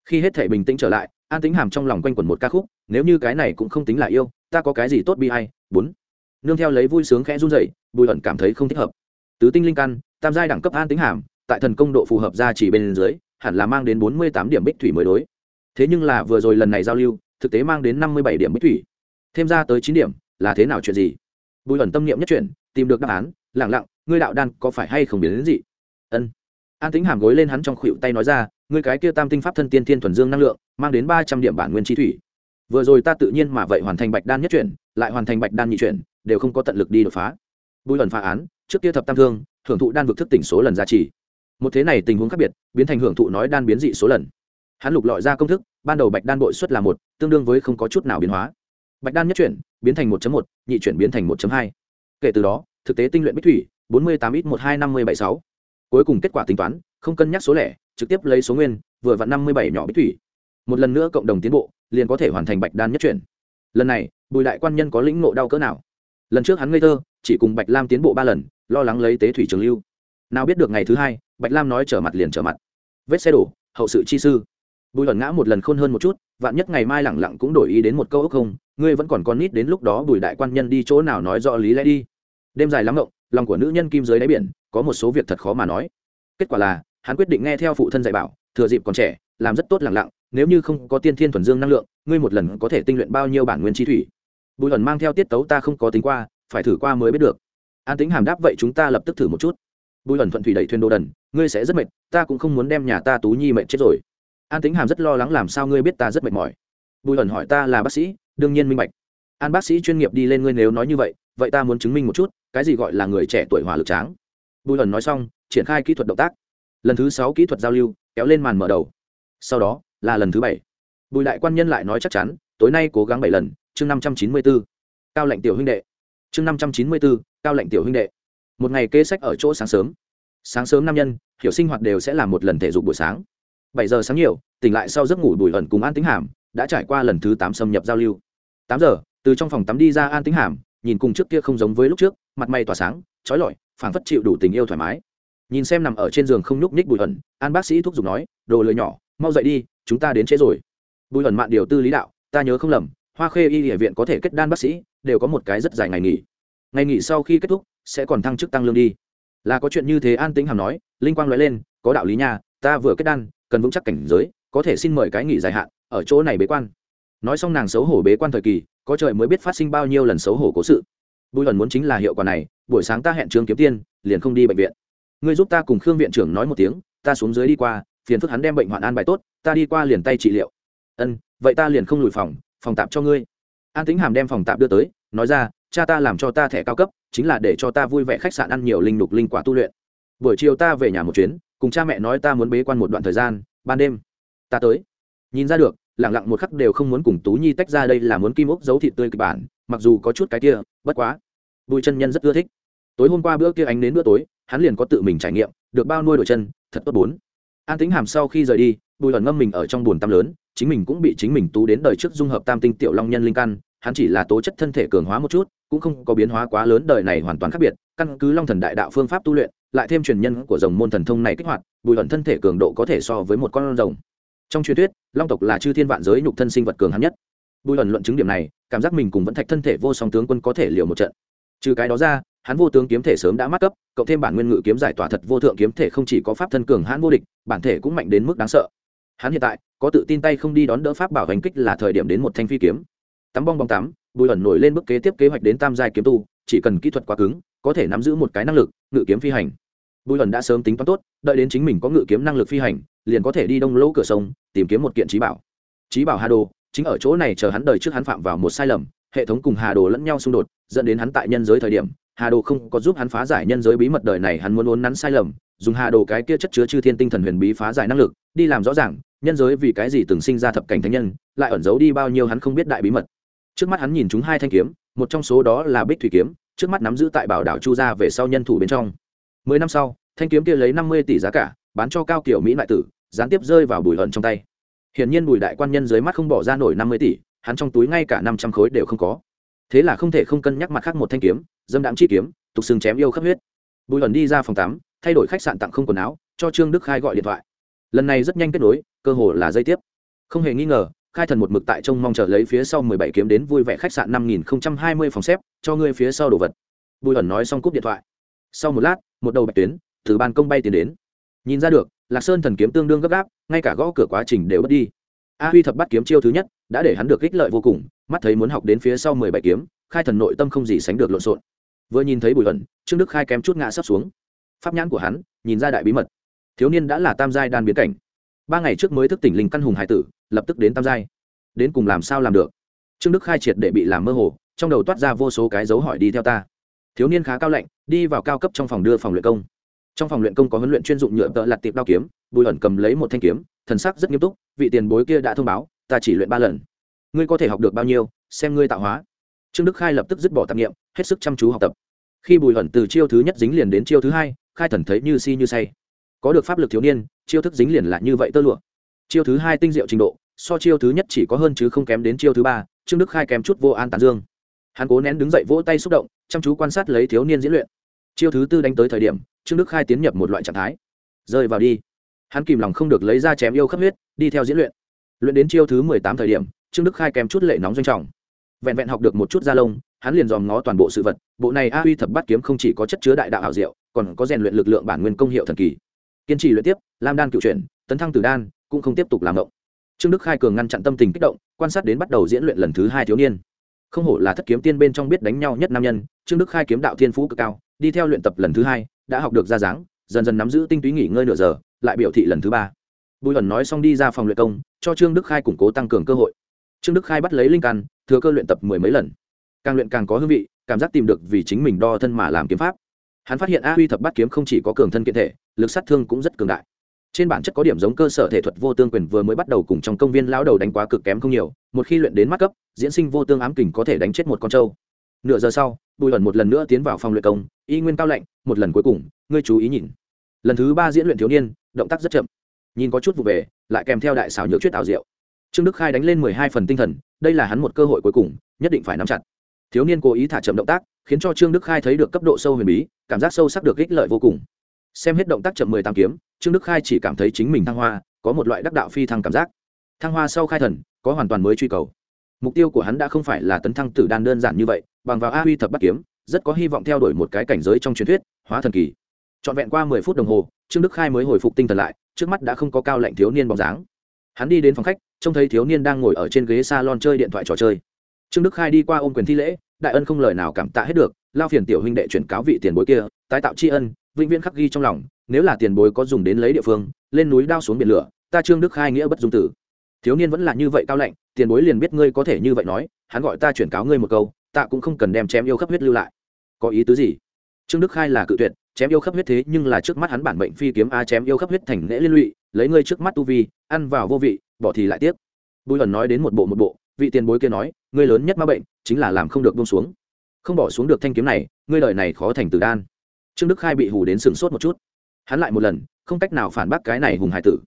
Khi hết thể bình tĩnh trở lại, an tính hàm trong lòng quanh quẩn một ca khúc, nếu như cái này cũng không tính là yêu, ta có cái gì tốt bi hay bốn. Nương theo lấy vui sướng khẽ run dậy bùi ẩn cảm thấy không thích hợp. Tứ tinh linh căn, tam giai đẳng cấp an tính hàm, tại thần công độ phù hợp ra chỉ bên dưới, hẳn là mang đến bốn mươi tám điểm bích thủy mới đối. Thế nhưng là vừa rồi lần này giao lưu thực tế mang đến năm mươi bảy điểm bích thủy. Thêm ra tới chín điểm, là thế nào chuyện gì? Bùi ẩn tâm niệm nhất chuyển, tìm được đáp án, lẳng lặng, ngươi đạo đan có phải hay không biến đến gì ân. An tính hàm gối lên hắn trong khuỷu tay nói ra, ngươi cái kia tam tinh pháp thân tiên thiên thuần dương năng lượng, mang đến ba trăm điểm bản nguyên chi thủy. Vừa rồi ta tự nhiên mà vậy hoàn thành bạch đan nhất chuyển, lại hoàn thành bạch đan nhị chuyển, đều không có tận lực đi đột phá. Bùi ẩn phá án, trước kia thập tam thương, hưởng thụ đan vực thức tỉnh số lần giá trị một thế này tình huống khác biệt, biến thành hưởng thụ nói đan biến dị số lần. Hắn lục lọi ra công thức, ban đầu bạch đan bội suất là một tương đương với không có chút nào biến hóa. Bạch đan nhất chuyển, biến thành một một, nhị chuyển biến thành một hai. Kể từ đó, thực tế tinh luyện bích thủy, bốn mươi tám ít một hai năm mươi bảy sáu. Cuối cùng kết quả tính toán, không cân nhắc số lẻ, trực tiếp lấy số nguyên, vừa vặn năm mươi bảy nhỏ bích thủy. Một lần nữa cộng đồng tiến bộ, liền có thể hoàn thành bạch đan nhất chuyển. Lần này, bùi đại quan nhân có lĩnh ngộ đau cỡ nào? Lần trước hắn ngây thơ, chỉ cùng bạch lam tiến bộ ba lần, lo lắng lấy tế thủy trường lưu. Nào biết được ngày thứ hai, bạch lam nói trở mặt liền trở mặt. Vết xe đổ, hậu sự chi sư bùi ẩn ngã một lần khôn hơn một chút, vạn nhất ngày mai lẳng lặng cũng đổi ý đến một câu ốc không, ngươi vẫn còn con nít đến lúc đó bùi đại quan nhân đi chỗ nào nói rõ lý lẽ đi. Đêm dài lắm ngộng, lòng của nữ nhân kim dưới đáy biển, có một số việc thật khó mà nói. Kết quả là, hắn quyết định nghe theo phụ thân dạy bảo, thừa dịp còn trẻ, làm rất tốt lẳng lặng, nếu như không có tiên thiên thuần dương năng lượng, ngươi một lần có thể tinh luyện bao nhiêu bản nguyên chi thủy. Bùi ẩn mang theo tiết tấu ta không có tính qua, phải thử qua mới biết được. An tính hàm đáp vậy chúng ta lập tức thử một chút. Bùi ẩn thuận thủy đẩy thuyền đồ đần, ngươi sẽ rất mệt, ta cũng không muốn đem nhà ta tú nhi mệt chết rồi an tính hàm rất lo lắng làm sao ngươi biết ta rất mệt mỏi. Bùi ẩn hỏi ta là bác sĩ, đương nhiên minh bạch. An bác sĩ chuyên nghiệp đi lên ngươi nếu nói như vậy vậy ta muốn chứng minh một chút, cái gì gọi là người trẻ tuổi hỏa lực tráng. Bùi ẩn nói xong, triển khai kỹ thuật động tác. Lần thứ sáu kỹ thuật giao lưu, kéo lên màn mở đầu. Sau đó, là lần thứ bảy. Bùi đại quan nhân lại nói chắc chắn, tối nay cố gắng bảy lần, chương năm trăm chín mươi b ố cao lệnh tiểu huynh đệ. Chương năm trăm chín mươi b ố cao lệnh tiểu huynh đệ. Một ngày kê sách ở chỗ sáng sớm. Sáng sớm nam nhân, hiểu sinh hoạt đều sẽ làm một lần thể dục buổi sáng bảy giờ sáng nhiều, tỉnh lại sau giấc ngủ đùi ẩn cùng an tính hàm đã trải qua lần thứ tám xâm nhập giao lưu. Tám giờ, từ trong phòng tắm đi ra an tính hàm, nhìn cùng trước kia không giống với lúc trước, mặt mày tỏa sáng, trói lọi, phảng phất chịu đủ tình yêu thoải mái. Nhìn xem nằm ở trên giường không nhúc nhích bùi ẩn, an bác sĩ thúc giục nói, đồ lười nhỏ, mau dậy đi, chúng ta đến trễ rồi. Bùi ẩn mạn điều tư lý đạo, ta nhớ không lầm, hoa khê y địa viện có thể kết đan bác sĩ, đều có một cái rất dài ngày nghỉ. Ngày nghỉ sau khi kết thúc, sẽ còn thăng chức tăng lương đi. Là có chuyện như thế, an tính hàm nói, linh quang nói lên, có đạo lý nha, ta vừa kết đan cần vững chắc cảnh giới, có thể xin mời cái nghỉ dài hạn, ở chỗ này bế quan. Nói xong nàng xấu hổ bế quan thời kỳ, có trời mới biết phát sinh bao nhiêu lần xấu hổ cố sự. Bùi lần muốn chính là hiệu quả này, buổi sáng ta hẹn trương kiếm tiên, liền không đi bệnh viện. Ngươi giúp ta cùng khương viện trưởng nói một tiếng, ta xuống dưới đi qua, phiền phức hắn đem bệnh hoạn an bài tốt, ta đi qua liền tay trị liệu. Ân, vậy ta liền không lùi phòng phòng tạp cho ngươi. An tính hàm đem phòng tạp đưa tới, nói ra, cha ta làm cho ta thẻ cao cấp, chính là để cho ta vui vẻ khách sạn ăn nhiều linh lục linh quả tu luyện. Buổi chiều ta về nhà một chuyến cùng cha mẹ nói ta muốn bế quan một đoạn thời gian, ban đêm, ta tới. Nhìn ra được lẳng lặng một khắc đều không muốn cùng tú nhi tách ra đây là muốn kim ốc giấu thịt tươi kịch bản, mặc dù có chút cái kia, bất quá. Bùi chân nhân rất ưa thích. Tối hôm qua bữa kia ánh đến bữa tối, hắn liền có tự mình trải nghiệm, được bao nuôi đổi chân, thật tốt bốn. An tính hàm sau khi rời đi, bùi ẩn ngâm mình ở trong bồn tam lớn, chính mình cũng bị chính mình tú đến đời trước dung hợp tam tinh tiểu long nhân linh căn, hắn chỉ là tố chất thân thể cường hóa một chút, cũng không có biến hóa quá lớn đời này hoàn toàn khác biệt, căn cứ long thần đại đạo phương pháp tu luyện lại thêm truyền nhân của dòng môn thần thông này kích hoạt, bùi ẩn thân thể cường độ có thể so với một con rồng. Trong truyền thuyết, long tộc là chư thiên vạn giới nhục thân sinh vật cường hắn nhất. Bùi ẩn luận chứng điểm này, cảm giác mình cùng vẫn thạch thân thể vô song tướng quân có thể liều một trận. Trừ cái đó ra, hắn vô tướng kiếm thể sớm đã mắc cấp, cộng thêm bản nguyên ngự kiếm giải tỏa thật vô thượng kiếm thể không chỉ có pháp thân cường hãn vô địch, bản thể cũng mạnh đến mức đáng sợ. Hắn hiện tại, có tự tin tay không đi đón đỡ pháp bảo hành kích là thời điểm đến một thanh phi kiếm. Tắm bong bong tắm, bùi ẩn nổi lên bước kế tiếp kế hoạch đến tam giai kiếm tu, chỉ cần kỹ thuật quá cứng có thể nắm giữ một cái năng lực, ngự kiếm phi hành. Bùi ẩn đã sớm tính toán tốt, đợi đến chính mình có ngự kiếm năng lực phi hành, liền có thể đi đông lỗ cửa sông, tìm kiếm một kiện trí bảo. Trí bảo hà đồ, chính ở chỗ này chờ hắn đời trước hắn phạm vào một sai lầm, hệ thống cùng hà đồ lẫn nhau xung đột, dẫn đến hắn tại nhân giới thời điểm, hà đồ không có giúp hắn phá giải nhân giới bí mật đời này, hắn muốn uốn nắn sai lầm, dùng hà đồ cái kia chất chứa chư thiên tinh thần huyền bí phá giải năng lực, đi làm rõ ràng, nhân giới vì cái gì từng sinh ra thập cảnh thánh nhân, lại ẩn giấu đi bao nhiêu hắn không biết đại bí mật. Trước mắt hắn nhìn chúng hai thanh kiếm, một trong số đó là bích thủy kiếm trước mắt nắm giữ tại bảo đảo chu gia về sau nhân thủ bên trong. Mười năm sau, thanh kiếm kia lấy năm mươi tỷ giá cả, bán cho cao kiểu mỹ lại tử, gián tiếp rơi vào bùi hận trong tay. Hiển nhiên bùi đại quan nhân dưới mắt không bỏ ra nổi năm mươi tỷ, hắn trong túi ngay cả năm trăm khối đều không có. Thế là không thể không cân nhắc mặt khác một thanh kiếm, dâm đạm chi kiếm, tục xương chém yêu khắp huyết. Bùi hận đi ra phòng tắm, thay đổi khách sạn tặng không quần áo, cho trương đức khai gọi điện thoại. Lần này rất nhanh kết nối, cơ hồ là dây tiếp. Không hề nghi ngờ khai thần một mực tại trông mong chờ lấy phía sau mười bảy kiếm đến vui vẻ khách sạn năm nghìn không trăm hai mươi phòng xếp, cho ngươi phía sau đồ vật. Bùi ẩn nói xong cúp điện thoại. Sau một lát, một đầu bạch tuyến từ ban công bay tiến đến. Nhìn ra được, lạc sơn thần kiếm tương đương gấp gáp, ngay cả gõ cửa quá trình đều bất đi. A huy thập bắt kiếm chiêu thứ nhất, đã để hắn được ích lợi vô cùng, mắt thấy muốn học đến phía sau mười bảy kiếm, khai thần nội tâm không gì sánh được lộn xộn. Vừa nhìn thấy bùi ẩn, trương đức khai kém chút ngã sắp xuống. Pháp nhãn của hắn, nhìn ra đại bí mật. Thiếu niên đã là tam giai đan biến cảnh ba ngày trước mới thức tỉnh linh căn hùng hải tử, lập tức đến tam giai. Đến cùng làm sao làm được? Trương đức khai triệt để bị làm mơ hồ, trong đầu toát ra vô số cái dấu hỏi đi theo ta. Thiếu niên khá cao lạnh, đi vào cao cấp trong phòng đưa phòng luyện công. Trong phòng luyện công có huấn luyện chuyên dụng nhựa tợ lặt tiệp đao kiếm, bùi ẩn cầm lấy một thanh kiếm, thần sắc rất nghiêm túc, vị tiền bối kia đã thông báo, ta chỉ luyện ba lần. Ngươi có thể học được bao nhiêu, xem ngươi tạo hóa. Trương đức khai lập tức dứt bỏ tạp nghiệm hết sức chăm chú học tập. Khi bùi ẩn từ chiêu thứ nhất dính liền đến chiêu thứ hai, khai thần thấy như si như say. Có được pháp lực thiếu niên chiêu thức dính liền lại như vậy tơ lụa. Chiêu thứ hai tinh diệu trình độ, so chiêu thứ nhất chỉ có hơn chứ không kém đến chiêu thứ ba, trương đức khai kém chút vô an tản dương. Hắn cố nén đứng dậy vỗ tay xúc động, chăm chú quan sát lấy thiếu niên diễn luyện. Chiêu thứ tư đánh tới thời điểm, trương đức khai tiến nhập một loại trạng thái. Rơi vào đi. Hắn kìm lòng không được lấy ra chém yêu khắp huyết, đi theo diễn luyện. Luyện đến chiêu thứ mười tám thời điểm, trương đức khai kém chút lệ nóng doanh trọng. Vẹn vẹn học được một chút da lông, hắn liền dòm ngó toàn bộ sự vật, bộ này a huy thập bắt kiếm không chỉ có chất chứa đại đạo hảo diệu, còn có rèn luyện lực lượng bản nguyên công hiệu thần kỳ. Kiên trì luyện tiếp lam đan cựu chuyển, tấn thăng từ đan, cũng không tiếp tục làm động trương đức khai cường ngăn chặn tâm tình kích động, quan sát đến bắt đầu diễn luyện lần thứ hai thiếu niên. Không hổ là thất kiếm tiên bên trong biết đánh nhau nhất nam nhân, trương đức khai kiếm đạo thiên phú cực cao, đi theo luyện tập lần thứ hai, đã học được ra dáng, dần dần nắm giữ tinh túy nghỉ ngơi nửa giờ, lại biểu thị lần thứ ba. Bùi ẩn nói xong đi ra phòng luyện công, cho trương đức khai củng cố tăng cường cơ hội. Trương đức khai bắt lấy linh căn, thừa cơ luyện tập mười mấy lần. Càng luyện càng có hương vị, cảm giác tìm được vì chính mình đo thân mà làm kiếm pháp. Hắn phát hiện a huy thập bát kiếm không chỉ có cường thân kiện thể, lực sát thương cũng rất cường đại trên bản chất có điểm giống cơ sở thể thuật vô tương quyền vừa mới bắt đầu cùng trong công viên lão đầu đánh quá cực kém không nhiều, một khi luyện đến mắt cấp, diễn sinh vô tương ám kình có thể đánh chết một con trâu. Nửa giờ sau, bùi ẩn một lần nữa tiến vào phòng luyện công, y nguyên cao lạnh, một lần cuối cùng, ngươi chú ý nhìn. Lần thứ ba diễn luyện thiếu niên, động tác rất chậm. Nhìn có chút vụ về, lại kèm theo đại xảo nhược chuyết ảo diệu. Trương đức khai đánh lên mười hai phần tinh thần, đây là hắn một cơ hội cuối cùng, nhất định phải nắm chặt. Thiếu niên cố ý thả chậm động tác, khiến cho trương đức khai thấy được cấp độ sâu huyền bí, cảm giác sâu sắc được ích lợi vô cùng xem hết động tác chậm mười tám kiếm, trương đức khai chỉ cảm thấy chính mình thăng hoa, có một loại đắc đạo phi thăng cảm giác. Thăng hoa sau khai thần, có hoàn toàn mới truy cầu. Mục tiêu của hắn đã không phải là tấn thăng tử đan đơn giản như vậy, bằng vào a huy thập bắt kiếm, rất có hy vọng theo đuổi một cái cảnh giới trong truyền thuyết, hóa thần kỳ. Trọn vẹn qua mười phút đồng hồ, trương đức khai mới hồi phục tinh thần lại, trước mắt đã không có cao lạnh thiếu niên bóng dáng. Hắn đi đến phòng khách, trông thấy thiếu niên đang ngồi ở trên ghế s a lon chơi điện thoại trò chơi. Trương đức khai đi qua ôm quyền thi lễ, đại ân không lời nào cảm tạ hết được, lao phiền tiểu huynh đệ chuyển cáo vị tiền bối kia, tái tạo tri ân vĩnh viễn khắc ghi trong lòng, nếu là tiền bối có dùng đến lấy địa phương, lên núi đao xuống biển lửa, ta trương đức khai nghĩa bất dung tử. Thiếu niên vẫn là như vậy cao lạnh, tiền bối liền biết ngươi có thể như vậy nói, hắn gọi ta chuyển cáo ngươi một câu, ta cũng không cần đem chém yêu khắp huyết lưu lại. Có ý tứ gì? Trương đức khai là cự tuyệt, chém yêu khắp huyết thế nhưng là trước mắt hắn bản mệnh phi kiếm a chém yêu khắp huyết thành lễ liên lụy, lấy ngươi trước mắt tu vi, ăn vào vô vị, bỏ thì lại tiếc. Bùi ẩn nói đến một bộ một bộ, vị tiền bối kia nói, ngươi lớn nhất ma bệnh chính là làm không được buông xuống. Không bỏ xuống được thanh kiếm này, ngươi lời này khó thành từ đan trương đức khai bị hù đến sửng sốt một chút hắn lại một lần không cách nào phản bác cái này hùng hải tử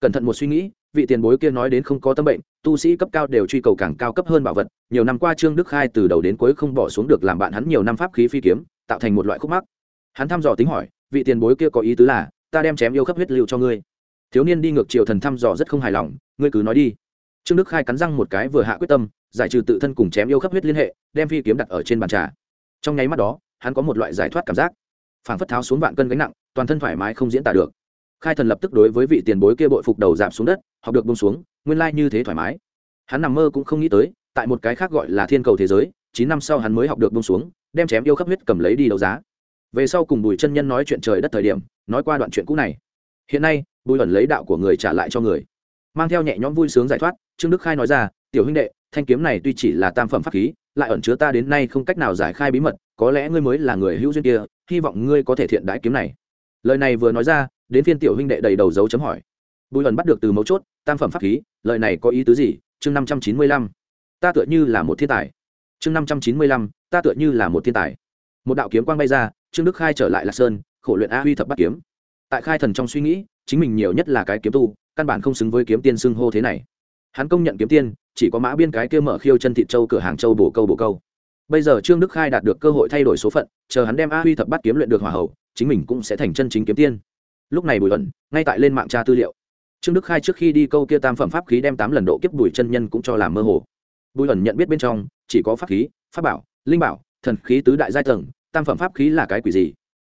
cẩn thận một suy nghĩ vị tiền bối kia nói đến không có tâm bệnh tu sĩ cấp cao đều truy cầu càng cao cấp hơn bảo vật nhiều năm qua trương đức khai từ đầu đến cuối không bỏ xuống được làm bạn hắn nhiều năm pháp khí phi kiếm tạo thành một loại khúc mắc hắn thăm dò tính hỏi vị tiền bối kia có ý tứ là ta đem chém yêu khắp huyết lưu cho ngươi thiếu niên đi ngược chiều thần thăm dò rất không hài lòng ngươi cứ nói đi trương đức khai cắn răng một cái vừa hạ quyết tâm giải trừ tự thân cùng chém yêu khắp huyết liên hệ đem phi kiếm đặt ở trên bàn trà trong nháy mắt đó hắn có một loại giải thoát cảm giác phảng phất tháo xuống vạn cân gánh nặng, toàn thân thoải mái không diễn tả được. Khai thần lập tức đối với vị tiền bối kia bội phục đầu giảm xuống đất, học được bông xuống, nguyên lai như thế thoải mái. Hắn nằm mơ cũng không nghĩ tới, tại một cái khác gọi là thiên cầu thế giới, chín năm sau hắn mới học được bông xuống, đem chém yêu khắp huyết cầm lấy đi đấu giá. Về sau cùng bùi chân nhân nói chuyện trời đất thời điểm, nói qua đoạn chuyện cũ này. Hiện nay, bùi ẩn lấy đạo của người trả lại cho người. Mang theo nhẹ nhõm vui sướng giải thoát, trương đức khai nói ra, tiểu huynh đệ, thanh kiếm này tuy chỉ là tam phẩm pháp khí, lại ẩn chứa ta đến nay không cách nào giải khai bí mật, có lẽ ngươi mới là người hữu duyên kia hy vọng ngươi có thể thiện đãi kiếm này. Lời này vừa nói ra, đến phiên tiểu huynh đệ đầy đầu dấu chấm hỏi. Bùi ẩn bắt được từ mấu chốt, tam phẩm pháp khí, lời này có ý tứ gì? Chương năm trăm chín mươi lăm. Ta tựa như là một thiên tài. Chương năm trăm chín mươi lăm, ta tựa như là một thiên tài. Một đạo kiếm quang bay ra, trương đức khai trở lại lạc sơn, khổ luyện a huy thập bắt kiếm. Tại khai thần trong suy nghĩ, chính mình nhiều nhất là cái kiếm tu, căn bản không xứng với kiếm tiên xưng hô thế này. Hắn công nhận kiếm tiên, chỉ có mã biên cái kia mở khiêu chân thị châu cửa hàng châu bổ câu bổ câu bây giờ trương đức khai đạt được cơ hội thay đổi số phận, chờ hắn đem a huy thập bắt kiếm luyện được hỏa hậu chính mình cũng sẽ thành chân chính kiếm tiên. Lúc này bùi luận ngay tại lên mạng tra tư liệu. Trương đức khai trước khi đi câu kia tam phẩm pháp khí đem tám lần độ kiếp bùi chân nhân cũng cho làm mơ hồ. Bùi luận nhận biết bên trong, chỉ có pháp khí, pháp bảo, linh bảo, thần khí tứ đại giai tầng, tam phẩm pháp khí là cái quỷ gì?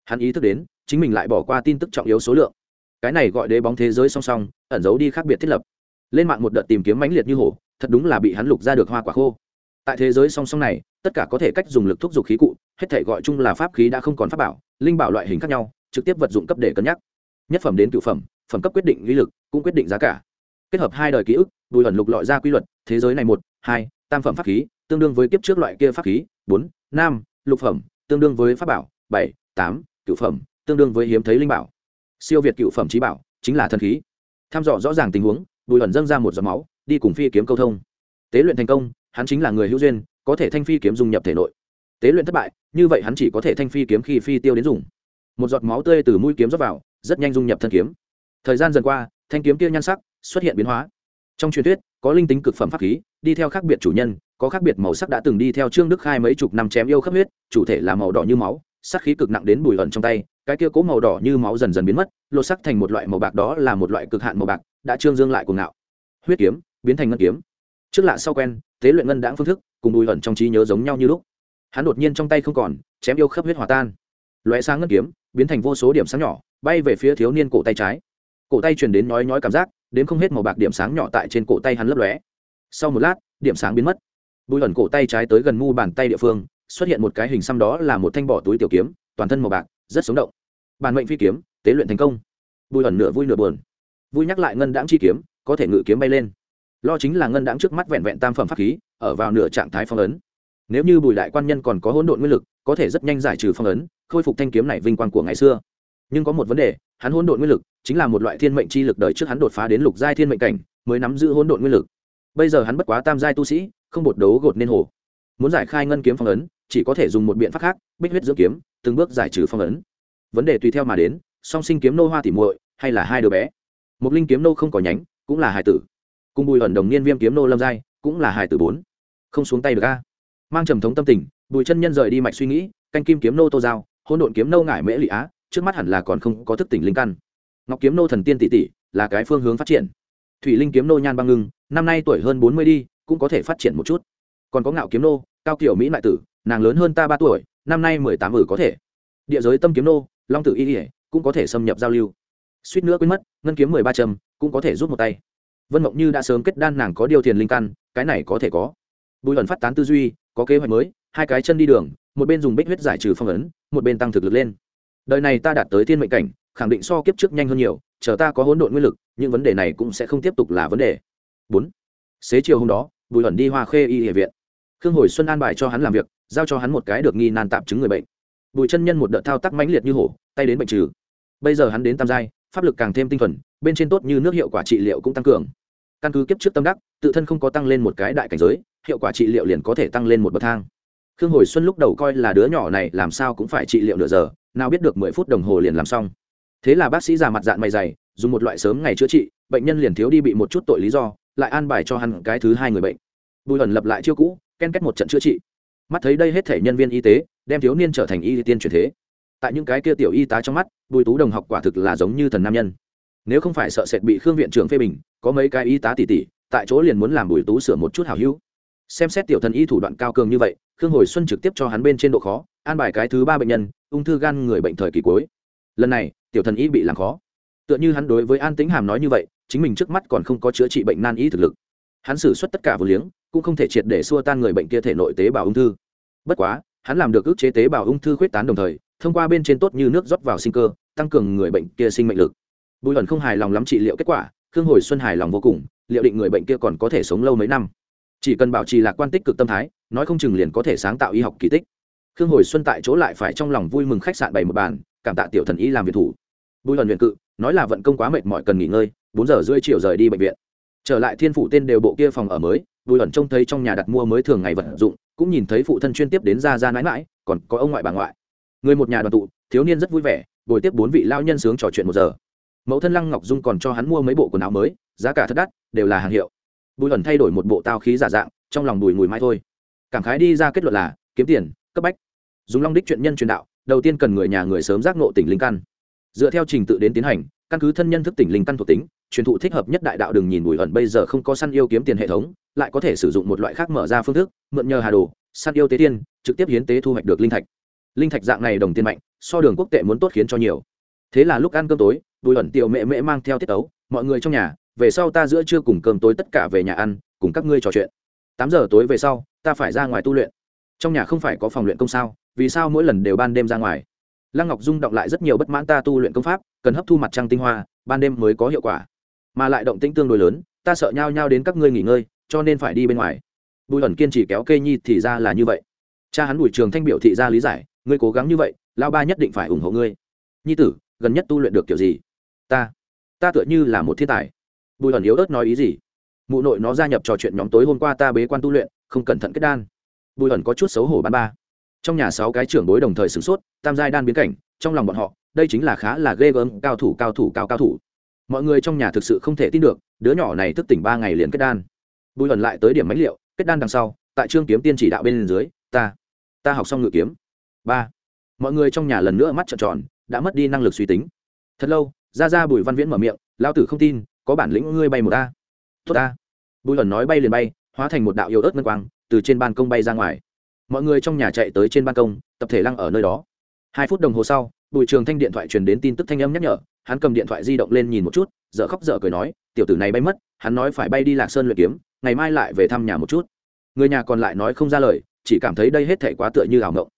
Hắn ý thức đến, chính mình lại bỏ qua tin tức trọng yếu số lượng. Cái này gọi đế bóng thế giới song song, ẩn giấu đi khác biệt thiết lập. Lên mạng một đợt tìm kiếm mãnh liệt như hổ, thật đúng là bị hắn lục ra được hoa quả khô tại thế giới song song này, tất cả có thể cách dùng lực thúc giục khí cụ, hết thể gọi chung là pháp khí đã không còn pháp bảo, linh bảo loại hình khác nhau, trực tiếp vật dụng cấp để cân nhắc. Nhất phẩm đến cựu phẩm phẩm cấp quyết định lý lực, cũng quyết định giá cả. Kết hợp hai đời ký ức, bùi ẩn lục lọi ra quy luật, thế giới này một, hai, tam phẩm pháp khí, tương đương với kiếp trước loại kia pháp khí, bốn, năm, lục phẩm, tương đương với pháp bảo, bảy, tám, cựu phẩm, tương đương với hiếm thấy linh bảo. Siêu việt cựu phẩm trí bảo, chính là thần khí. Tham dò rõ ràng tình huống, bùi ẩn dâng ra một giọt máu, đi cùng phi kiếm câu thông. Tế luyện thành công hắn chính là người hữu duyên, có thể thanh phi kiếm dung nhập thể nội. Tế luyện thất bại, như vậy hắn chỉ có thể thanh phi kiếm khi phi tiêu đến dùng. Một giọt máu tươi từ mũi kiếm rót vào, rất nhanh dung nhập thân kiếm. Thời gian dần qua, thanh kiếm kia nhan sắc xuất hiện biến hóa. Trong truyền thuyết, có linh tính cực phẩm pháp khí, đi theo khác biệt chủ nhân, có khác biệt màu sắc đã từng đi theo trương đức khai mấy chục năm chém yêu khắp huyết, chủ thể là màu đỏ như máu, sắc khí cực nặng đến bùi ẩn trong tay, cái kia cố màu đỏ như máu dần dần biến mất, lột sắc thành một loại màu bạc, đó là một loại cực hạn màu bạc, đã trương dương lại cuồng ngạo. Huyết kiếm biến thành ngân kiếm. Trước lạ sau quen tế luyện ngân đãng phương thức, cùng bùi hẩn trong trí nhớ giống nhau như lúc. Hắn đột nhiên trong tay không còn, chém yêu khớp huyết hòa tan. Loại sáng ngân kiếm, biến thành vô số điểm sáng nhỏ, bay về phía thiếu niên cổ tay trái. Cổ tay truyền đến nói nói cảm giác, đến không hết màu bạc điểm sáng nhỏ tại trên cổ tay hắn lấp lóe. Sau một lát, điểm sáng biến mất. Bùi hẩn cổ tay trái tới gần mu bàn tay địa phương, xuất hiện một cái hình xăm đó là một thanh bỏ túi tiểu kiếm, toàn thân màu bạc, rất sống động. Bản mệnh phi kiếm, tế luyện thành công. Bùi hẩn nửa vui nửa buồn. Vui nhắc lại ngân đãng chi kiếm, có thể ngự kiếm bay lên lo chính là ngân đãng trước mắt vẹn vẹn tam phẩm pháp khí, ở vào nửa trạng thái phong ấn. Nếu như bùi đại quan nhân còn có hỗn độn nguyên lực, có thể rất nhanh giải trừ phong ấn, khôi phục thanh kiếm này vinh quang của ngày xưa. Nhưng có một vấn đề, hắn hỗn độn nguyên lực chính là một loại thiên mệnh chi lực đời trước hắn đột phá đến lục giai thiên mệnh cảnh, mới nắm giữ hỗn độn nguyên lực. Bây giờ hắn bất quá tam giai tu sĩ, không bột đấu gột nên hồ. Muốn giải khai ngân kiếm phong ấn, chỉ có thể dùng một biện pháp khác, bích huyết dưỡng kiếm, từng bước giải trừ phong ấn. Vấn đề tùy theo mà đến, song sinh kiếm nô hoa tỉ muội, hay là hai đứa bé. Một linh kiếm nô không có nhánh, cũng là hài tử cùng bùi ẩn đồng niên viêm kiếm nô lâm giai, cũng là hải tử bốn. Không xuống tay được a. Mang trầm thống tâm tình, bùi chân nhân rời đi mạch suy nghĩ, canh kim kiếm nô tô giao hôn độn kiếm nô ngải mễ lị á, trước mắt hẳn là còn không có thức tỉnh linh căn. Ngọc kiếm nô thần tiên tỷ tỷ, là cái phương hướng phát triển. Thủy linh kiếm nô nhan băng ngưng, năm nay tuổi hơn bốn mươi đi, cũng có thể phát triển một chút. Còn có ngạo kiếm nô, cao kiểu mỹ mại tử, nàng lớn hơn ta ba tuổi, năm nay mười tám ử có thể. Địa giới tâm kiếm nô, long tử y ỉa cũng có thể xâm nhập giao lưu. Suýt nữa quên mất, ngân kiếm mười ba trầm, cũng có thể rút một tay vân mộng như đã sớm kết đan nàng có điều thiền linh căn, cái này có thể có. Bùi ẩn phát tán tư duy, có kế hoạch mới, hai cái chân đi đường, một bên dùng bích huyết giải trừ phong ấn, một bên tăng thực lực lên. Đời này ta đạt tới thiên mệnh cảnh, khẳng định so kiếp trước nhanh hơn nhiều, chờ ta có hỗn độn nguyên lực, những vấn đề này cũng sẽ không tiếp tục là vấn đề. Bốn. Xế chiều hôm đó, bùi ẩn đi hoa khê y hệ viện. Khương hồi xuân an bài cho hắn làm việc, giao cho hắn một cái được nghi nan tạm chứng người bệnh. Bùi chân nhân một đợt thao tác mãnh liệt như hổ, tay đến bệnh trừ. Bây giờ hắn đến tam giai, pháp lực càng thêm tinh thuần, bên trên tốt như nước hiệu quả trị liệu cũng tăng cường căn cứ kiếp trước tâm đắc, tự thân không có tăng lên một cái đại cảnh giới, hiệu quả trị liệu liền có thể tăng lên một bậc thang. Khương hồi xuân lúc đầu coi là đứa nhỏ này làm sao cũng phải trị liệu nửa giờ, nào biết được mười phút đồng hồ liền làm xong. Thế là bác sĩ già mặt dạng mày dày, dùng một loại sớm ngày chữa trị, bệnh nhân liền thiếu đi bị một chút tội lý do, lại an bài cho hắn cái thứ hai người bệnh. Bùi ẩn lập lại chiêu cũ, ken kết một trận chữa trị. Mắt thấy đây hết thể nhân viên y tế, đem thiếu niên trở thành y tiên truyền thế. Tại những cái kia tiểu y tá trong mắt, bùi tú đồng học quả thực là giống như thần nam nhân nếu không phải sợ sệt bị khương viện trưởng phê bình, có mấy cái y tá tỉ tỉ, tại chỗ liền muốn làm bùi tú sửa một chút hảo hữu. Xem xét tiểu thần y thủ đoạn cao cường như vậy, khương hồi xuân trực tiếp cho hắn bên trên độ khó, an bài cái thứ ba bệnh nhân, ung thư gan người bệnh thời kỳ cuối. Lần này, tiểu thần y bị làm khó. Tựa như hắn đối với an tĩnh hàm nói như vậy, chính mình trước mắt còn không có chữa trị bệnh nan y thực lực. Hắn xử suất tất cả vừa liếng, cũng không thể triệt để xua tan người bệnh kia thể nội tế bào ung thư. Bất quá, hắn làm được ức chế tế bào ung thư khuyết tán đồng thời, thông qua bên trên tốt như nước rót vào sinh cơ, tăng cường người bệnh kia sinh mệnh lực bùi ẩn không hài lòng lắm trị liệu kết quả, khương hồi xuân hài lòng vô cùng, liệu định người bệnh kia còn có thể sống lâu mấy năm. Chỉ cần bảo trì lạc quan tích cực tâm thái, nói không chừng liền có thể sáng tạo y học kỳ tích. Khương hồi xuân tại chỗ lại phải trong lòng vui mừng khách sạn bày một bàn, cảm tạ tiểu thần y làm việc thủ. Bùi ẩn luyện cự, nói là vận công quá mệt mỏi cần nghỉ ngơi, bốn giờ rưỡi chiều rời đi bệnh viện. Trở lại thiên phủ tên đều bộ kia phòng ở mới, bùi ẩn trông thấy trong nhà đặt mua mới thường ngày vật dụng, cũng nhìn thấy phụ thân chuyên tiếp đến ra ra mãi mãi, còn có ông ngoại bà ngoại. Người một nhà đoàn tụ, thiếu niên rất vui vẻ bồi tiếp bốn vị lao nhân sướng trò chuyện một giờ mẫu thân lăng ngọc dung còn cho hắn mua mấy bộ quần áo mới, giá cả thật đắt, đều là hàng hiệu. Bùi ẩn thay đổi một bộ tao khí giả dạng, trong lòng bùi mùi mai thôi. Cảm khái đi ra kết luận là, kiếm tiền, cấp bách. Dùng long đích chuyện nhân truyền đạo, đầu tiên cần người nhà người sớm giác ngộ tỉnh linh căn. Dựa theo trình tự đến tiến hành, căn cứ thân nhân thức tỉnh linh căn thuộc tính, truyền thụ thích hợp nhất đại đạo đừng nhìn bùi ẩn bây giờ không có săn yêu kiếm tiền hệ thống, lại có thể sử dụng một loại khác mở ra phương thức, mượn nhờ hà đồ, săn yêu tế tiên, trực tiếp hiến tế thu hoạch được linh thạch. Linh thạch dạng này đồng tiền mạnh, so đường quốc tệ muốn tốt khiến cho nhiều. Thế là lúc ăn cơm tối bùi ẩn tiểu mẹ mẹ mang theo tiết ấu mọi người trong nhà, về sau ta giữa trưa cùng cơm tối tất cả về nhà ăn, cùng các ngươi trò chuyện. Tám giờ tối về sau, ta phải ra ngoài tu luyện. Trong nhà không phải có phòng luyện công sao? Vì sao mỗi lần đều ban đêm ra ngoài? Lăng ngọc dung động lại rất nhiều bất mãn ta tu luyện công pháp, cần hấp thu mặt trăng tinh hoa, ban đêm mới có hiệu quả. Mà lại động tĩnh tương đối lớn, ta sợ nhau nhau đến các ngươi nghỉ ngơi, cho nên phải đi bên ngoài. Bùi ẩn kiên trì kéo kê nhi thì ra là như vậy. Cha hắn bùi trường thanh biểu thị ra lý giải, ngươi cố gắng như vậy lao ba nhất định phải ủng hộ ngươi. Nhi tử, gần nhất tu luyện được kiểu gì? Ta ta tựa như là một thiên tài. Bùi ẩn yếu ớt nói ý gì? Mụ nội nó gia nhập trò chuyện nhóm tối hôm qua ta bế quan tu luyện, không cẩn thận kết đan. Bùi ẩn có chút xấu hổ bán ba. Trong nhà sáu cái trưởng bối đồng thời sửng sốt, tam giai đan biến cảnh, trong lòng bọn họ, đây chính là khá là ghê gớm, cao thủ cao thủ, cao cao thủ. Mọi người trong nhà thực sự không thể tin được, đứa nhỏ này thức tỉnh ba ngày liền kết đan. Bùi ẩn lại tới điểm mánh liệu, kết đan đằng sau, tại trương kiếm tiên chỉ đạo bên dưới, ta ta học xong ngự kiếm. Ba. Mọi người trong nhà lần nữa mắt trợn tròn, đã mất đi năng lực suy tính. Thật lâu ra ra bùi văn viễn mở miệng lao tử không tin, có bản lĩnh ngươi bay một ta tốt ta bùi ẩn nói bay liền bay, hóa thành một đạo yếu ớt ngân quang, từ trên ban công bay ra ngoài. Mọi người trong nhà chạy tới trên ban công, tập thể lăng ở nơi đó. Hai phút đồng hồ sau, bùi trường thanh điện thoại truyền đến tin tức thanh âm nhắc nhở, hắn cầm điện thoại di động lên nhìn một chút dợ khóc dở cười nói, tiểu tử này bay mất, hắn nói phải bay đi lạc sơn luyện kiếm, ngày mai lại về thăm nhà một chút. Người nhà còn lại nói không ra lời, chỉ cảm thấy đây hết thể quá tựa như ảo ngộng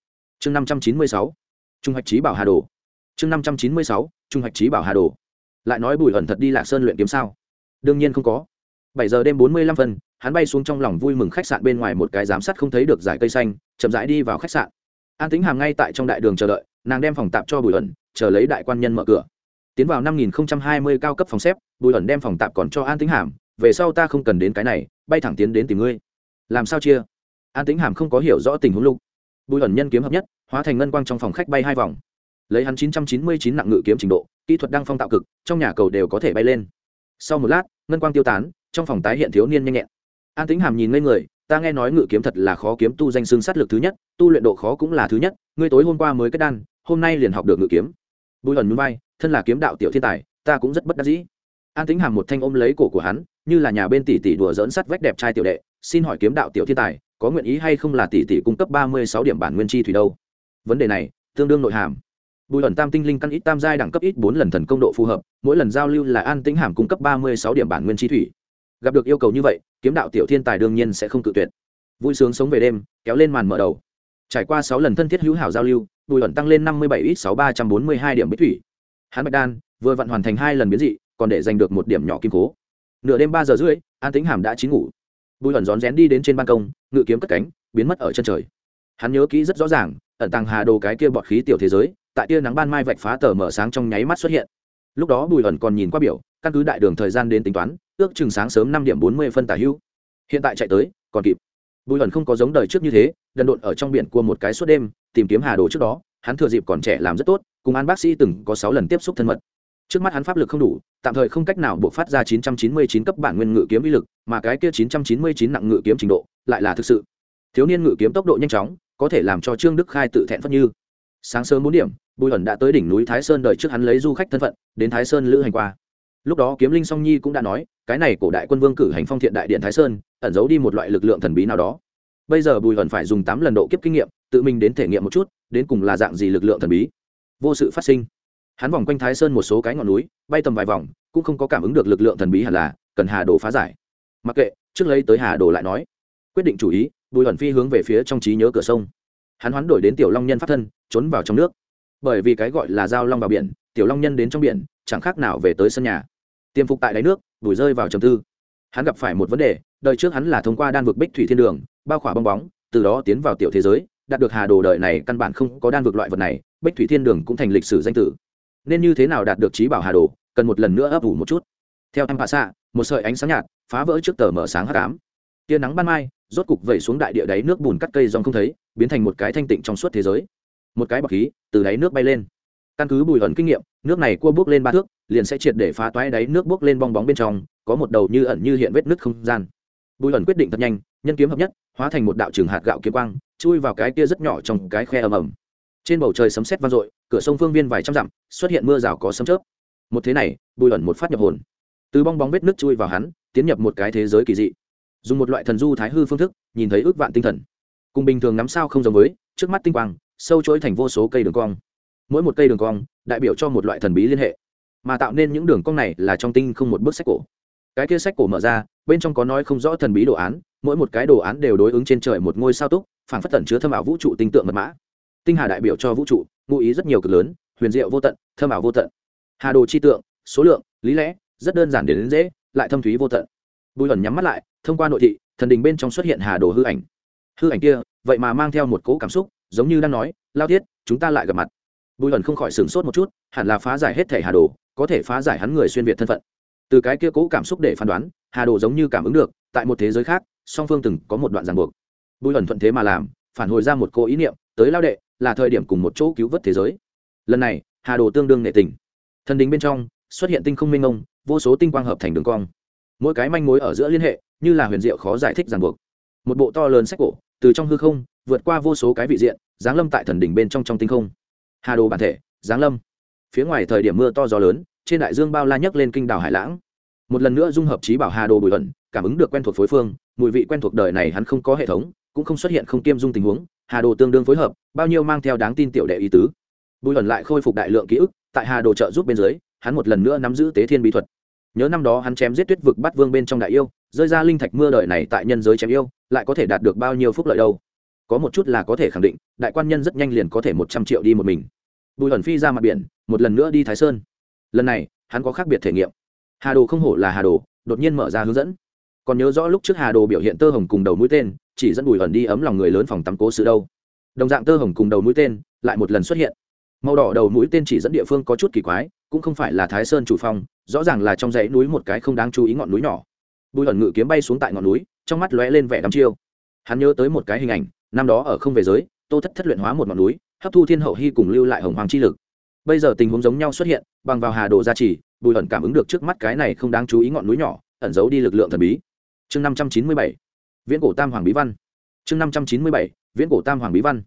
chương năm trăm chín mươi sáu, trung hoạch trí bảo hà đồ chương năm trăm chín mươi sáu, trung hoạch trí bảo hà đồ. Lại nói bùi ẩn thật đi lạc sơn luyện kiếm sao? Đương nhiên không có. Bảy giờ đêm bốn mươi lăm phân, hắn bay xuống trong lòng vui mừng khách sạn bên ngoài một cái giám sát không thấy được giải cây xanh, chậm rãi đi vào khách sạn. An tính hàm ngay tại trong đại đường chờ đợi, nàng đem phòng tạp cho bùi ẩn chờ lấy đại quan nhân mở cửa. Tiến vào năm nghìn hai mươi cao cấp phòng xếp, bùi ẩn đem phòng tạp còn cho an tính hàm, về sau ta không cần đến cái này, bay thẳng tiến đến tìm ngươi. Làm sao chia? An tính hàm không có hiểu rõ tình huống lục. Bùi ẩn nhân kiếm hợp nhất, hóa thành ngân quang trong phòng khách bay hai vòng lấy hắn chín trăm chín mươi chín nặng ngự kiếm trình độ, kỹ thuật đang phong tạo cực, trong nhà cầu đều có thể bay lên. Sau một lát, ngân quang tiêu tán, trong phòng tái hiện thiếu niên nhanh nhẹn. An tính hàm nhìn ngây người, ta nghe nói ngự kiếm thật là khó kiếm tu danh xương sát lực thứ nhất, tu luyện độ khó cũng là thứ nhất, ngươi tối hôm qua mới kết đan, hôm nay liền học được ngự kiếm. Bùi ẩn núi bay thân là kiếm đạo tiểu thiên tài, ta cũng rất bất đắc dĩ. An tính hàm một thanh ôm lấy cổ của hắn, như là nhà bên tỷ tỷ đùa dỡn sắt vách đẹp trai tiểu đệ, xin hỏi kiếm đạo tiểu thiên tài, có nguyện ý hay không là tỷ tỷ cung cấp ba mươi sáu điểm bản nguyên chi thủy đâu? Vấn đề này, tương đương nội hàm bùi ẩn tam tinh linh căn ít tam giai đẳng cấp ít bốn lần thần công độ phù hợp, mỗi lần giao lưu là an tĩnh hàm cung cấp ba mươi sáu điểm bản nguyên chi thủy. Gặp được yêu cầu như vậy, kiếm đạo tiểu thiên tài đương nhiên sẽ không cự tuyệt. Vui sướng sống về đêm, kéo lên màn mở đầu. Trải qua sáu lần thân thiết hữu hảo giao lưu, bùi ẩn tăng lên năm mươi bảy ít sáu ba trăm bốn mươi hai điểm bích thủy. Hắn bạch đan vừa vặn hoàn thành hai lần biến dị, còn để giành được một điểm nhỏ kim cố. Nửa đêm ba giờ rưỡi, an tĩnh hàm đã chín ngủ. Bùi ẩn rón rén đi đến trên ban công, ngự kiếm cất cánh, biến mất ở chân trời. Hắn nhớ kỹ rất rõ ràng ẩn tàng hà đồ cái kia bọt khí tiểu thế giới, tại tia nắng ban mai vạch phá tờ mở sáng trong nháy mắt xuất hiện. Lúc đó bùi ẩn còn nhìn qua biểu, căn cứ đại đường thời gian đến tính toán, ước chừng sáng sớm năm điểm bốn mươi phân tả hữu. Hiện tại chạy tới, còn kịp. Bùi ẩn không có giống đời trước như thế, đần độn ở trong biển cua một cái suốt đêm, tìm kiếm hà đồ trước đó, hắn thừa dịp còn trẻ làm rất tốt, cùng an bác sĩ từng có sáu lần tiếp xúc thân mật. Trước mắt hắn pháp lực không đủ, tạm thời không cách nào buộc phát ra 999 cấp bản nguyên ngự kiếm uy lực, mà cái kia 999 nặng ngự kiếm trình độ, lại là thực sự. Thiếu niên ngự kiếm tốc độ nhanh chóng có thể làm cho trương đức khai tự thẹn phất như. Sáng sớm bốn điểm, bùi ẩn đã tới đỉnh núi thái sơn đợi trước hắn lấy du khách thân phận, đến thái sơn lữ hành qua. Lúc đó kiếm linh song nhi cũng đã nói, cái này cổ đại quân vương cử hành phong thiện đại điện thái sơn, ẩn giấu đi một loại lực lượng thần bí nào đó. Bây giờ bùi ẩn phải dùng tám lần độ kiếp kinh nghiệm, tự mình đến thể nghiệm một chút, đến cùng là dạng gì lực lượng thần bí. Vô sự phát sinh. Hắn vòng quanh thái sơn một số cái ngọn núi, bay tầm vài vòng, cũng không có cảm ứng được lực lượng thần bí hẳn là, cần hà đồ phá giải. Mặc kệ, trước lấy tới hà đồ lại nói. Quyết định chủ ý bùi ẩn phi hướng về phía trong trí nhớ cửa sông. Hắn hoán đổi đến tiểu long nhân phát thân, trốn vào trong nước. Bởi vì cái gọi là giao long vào biển, tiểu long nhân đến trong biển, chẳng khác nào về tới sân nhà. Tiêm phục tại đáy nước, bùi rơi vào trầm tư. Hắn gặp phải một vấn đề, đời trước hắn là thông qua đan vực bích thủy thiên đường, bao khỏa bong bóng, từ đó tiến vào tiểu thế giới, đạt được hà đồ đời này căn bản không có đan vực loại vật này, bích thủy thiên đường cũng thành lịch sử danh tử. Nên như thế nào đạt được trí bảo hà đồ, cần một lần nữa ấp ủ một chút. Theo em hạ xạ, một sợi ánh sáng nhạt, phá vỡ trước tờ mở sáng h ám. Tia nắng ban mai rốt cục vẩy xuống đại địa đáy nước bùn cắt cây dòng không thấy, biến thành một cái thanh tịnh trong suốt thế giới. Một cái bọc khí từ đáy nước bay lên. Căn cứ bùi ẩn kinh nghiệm, nước này cua bước lên ba thước, liền sẽ triệt để phá toái đáy nước bước lên bong bóng bên trong, có một đầu như ẩn như hiện vết nứt không gian. Bùi ẩn quyết định thật nhanh, nhân kiếm hợp nhất, hóa thành một đạo trường hạt gạo kiếm quang, chui vào cái kia rất nhỏ trong cái khe ầm ầm. Trên bầu trời sấm sét vang dội, cửa sông phương viên vài trăm dặm, xuất hiện mưa rào có sấm chớp. Một thế này, bùi ẩn một phát nhập hồn. Từ bong bóng vết nước chui vào hắn, tiến nhập một cái thế giới kỳ dị dùng một loại thần du thái hư phương thức, nhìn thấy ước vạn tinh thần. Cùng bình thường ngắm sao không giống với, trước mắt tinh quang, sâu chối thành vô số cây đường cong. Mỗi một cây đường cong, đại biểu cho một loại thần bí liên hệ. Mà tạo nên những đường cong này là trong tinh không một bức sách cổ. Cái kia sách cổ mở ra, bên trong có nói không rõ thần bí đồ án, mỗi một cái đồ án đều đối ứng trên trời một ngôi sao túc phản phất tẩn chứa thâm ảo vũ trụ tinh tượng mật mã. Tinh hà đại biểu cho vũ trụ, ngụ ý rất nhiều cực lớn, huyền diệu vô tận, thâm ảo vô tận. Hà đồ chi tượng, số lượng, lý lẽ, rất đơn giản để đến dễ, lại thâm thúy vô tận. Bùi ẩn nhắm mắt lại thông qua nội thị, thần đình bên trong xuất hiện hà đồ hư ảnh. Hư ảnh kia, vậy mà mang theo một cỗ cảm xúc, giống như đang nói, lao thiết chúng ta lại gặp mặt. Bùi ẩn không khỏi sửng sốt một chút, hẳn là phá giải hết thể hà đồ, có thể phá giải hắn người xuyên việt thân phận. Từ cái kia cỗ cảm xúc để phán đoán, hà đồ giống như cảm ứng được, tại một thế giới khác, song phương từng có một đoạn ràng buộc. Bùi ẩn thuận thế mà làm, phản hồi ra một cô ý niệm, tới lao đệ, là thời điểm cùng một chỗ cứu vớt thế giới. Lần này, hà đồ tương đương nệ tình. Thần đình bên trong, xuất hiện tinh không minh ông vô số tinh quang hợp thành đường cong mỗi cái manh mối ở giữa liên hệ, như là huyền diệu khó giải thích ràng buộc. Một bộ to lớn sách cổ, từ trong hư không, vượt qua vô số cái vị diện, giáng lâm tại thần đỉnh bên trong trong tinh không. Hà đồ bản thể, giáng lâm. Phía ngoài thời điểm mưa to gió lớn, trên đại dương bao la nhấc lên kinh đảo hải lãng. Một lần nữa dung hợp trí bảo hà đồ bùi ẩn, cảm ứng được quen thuộc phối phương, mùi vị quen thuộc đời này hắn không có hệ thống, cũng không xuất hiện không kiêm dung tình huống, hà đồ tương đương phối hợp, bao nhiêu mang theo đáng tin tiểu đệ ý tứ. Bùi ẩn lại khôi phục đại lượng ký ức, tại hà đồ trợ giúp bên dưới, hắn một lần nữa nắm giữ tế thiên bí thuật nhớ năm đó hắn chém giết tuyết vực bắt vương bên trong đại yêu, rơi ra linh thạch mưa đời này tại nhân giới chém yêu, lại có thể đạt được bao nhiêu phúc lợi đâu? Có một chút là có thể khẳng định, đại quan nhân rất nhanh liền có thể một trăm triệu đi một mình. Bùi ẩn phi ra mặt biển, một lần nữa đi thái sơn. Lần này, hắn có khác biệt thể nghiệm. Hà đồ không hổ là hà đồ, đột nhiên mở ra hướng dẫn. Còn nhớ rõ lúc trước hà đồ biểu hiện tơ hồng cùng đầu mũi tên, chỉ dẫn bùi ẩn đi ấm lòng người lớn phòng tắm cố sự đâu. Đồng dạng tơ hồng cùng đầu mũi tên, lại một lần xuất hiện. Màu đỏ đầu mũi tên chỉ dẫn địa phương có chút kỳ quái, cũng không phải là thái sơn chủ phong rõ ràng là trong dãy núi một cái không đáng chú ý ngọn núi nhỏ. Bùi ẩn ngự kiếm bay xuống tại ngọn núi, trong mắt lóe lên vẻ đắm chiêu. Hắn nhớ tới một cái hình ảnh, năm đó ở không về giới, tô thất thất luyện hóa một ngọn núi, hấp thu thiên hậu hy cùng lưu lại hồng hoàng chi lực. Bây giờ tình huống giống nhau xuất hiện, bằng vào hà đồ gia trì, bùi ẩn cảm ứng được trước mắt cái này không đáng chú ý ngọn núi nhỏ, ẩn giấu đi lực lượng thần bí. Chương năm trăm chín mươi bảy, viễn cổ tam hoàng bí văn. Chương năm trăm chín mươi bảy, viễn cổ tam hoàng bí văn.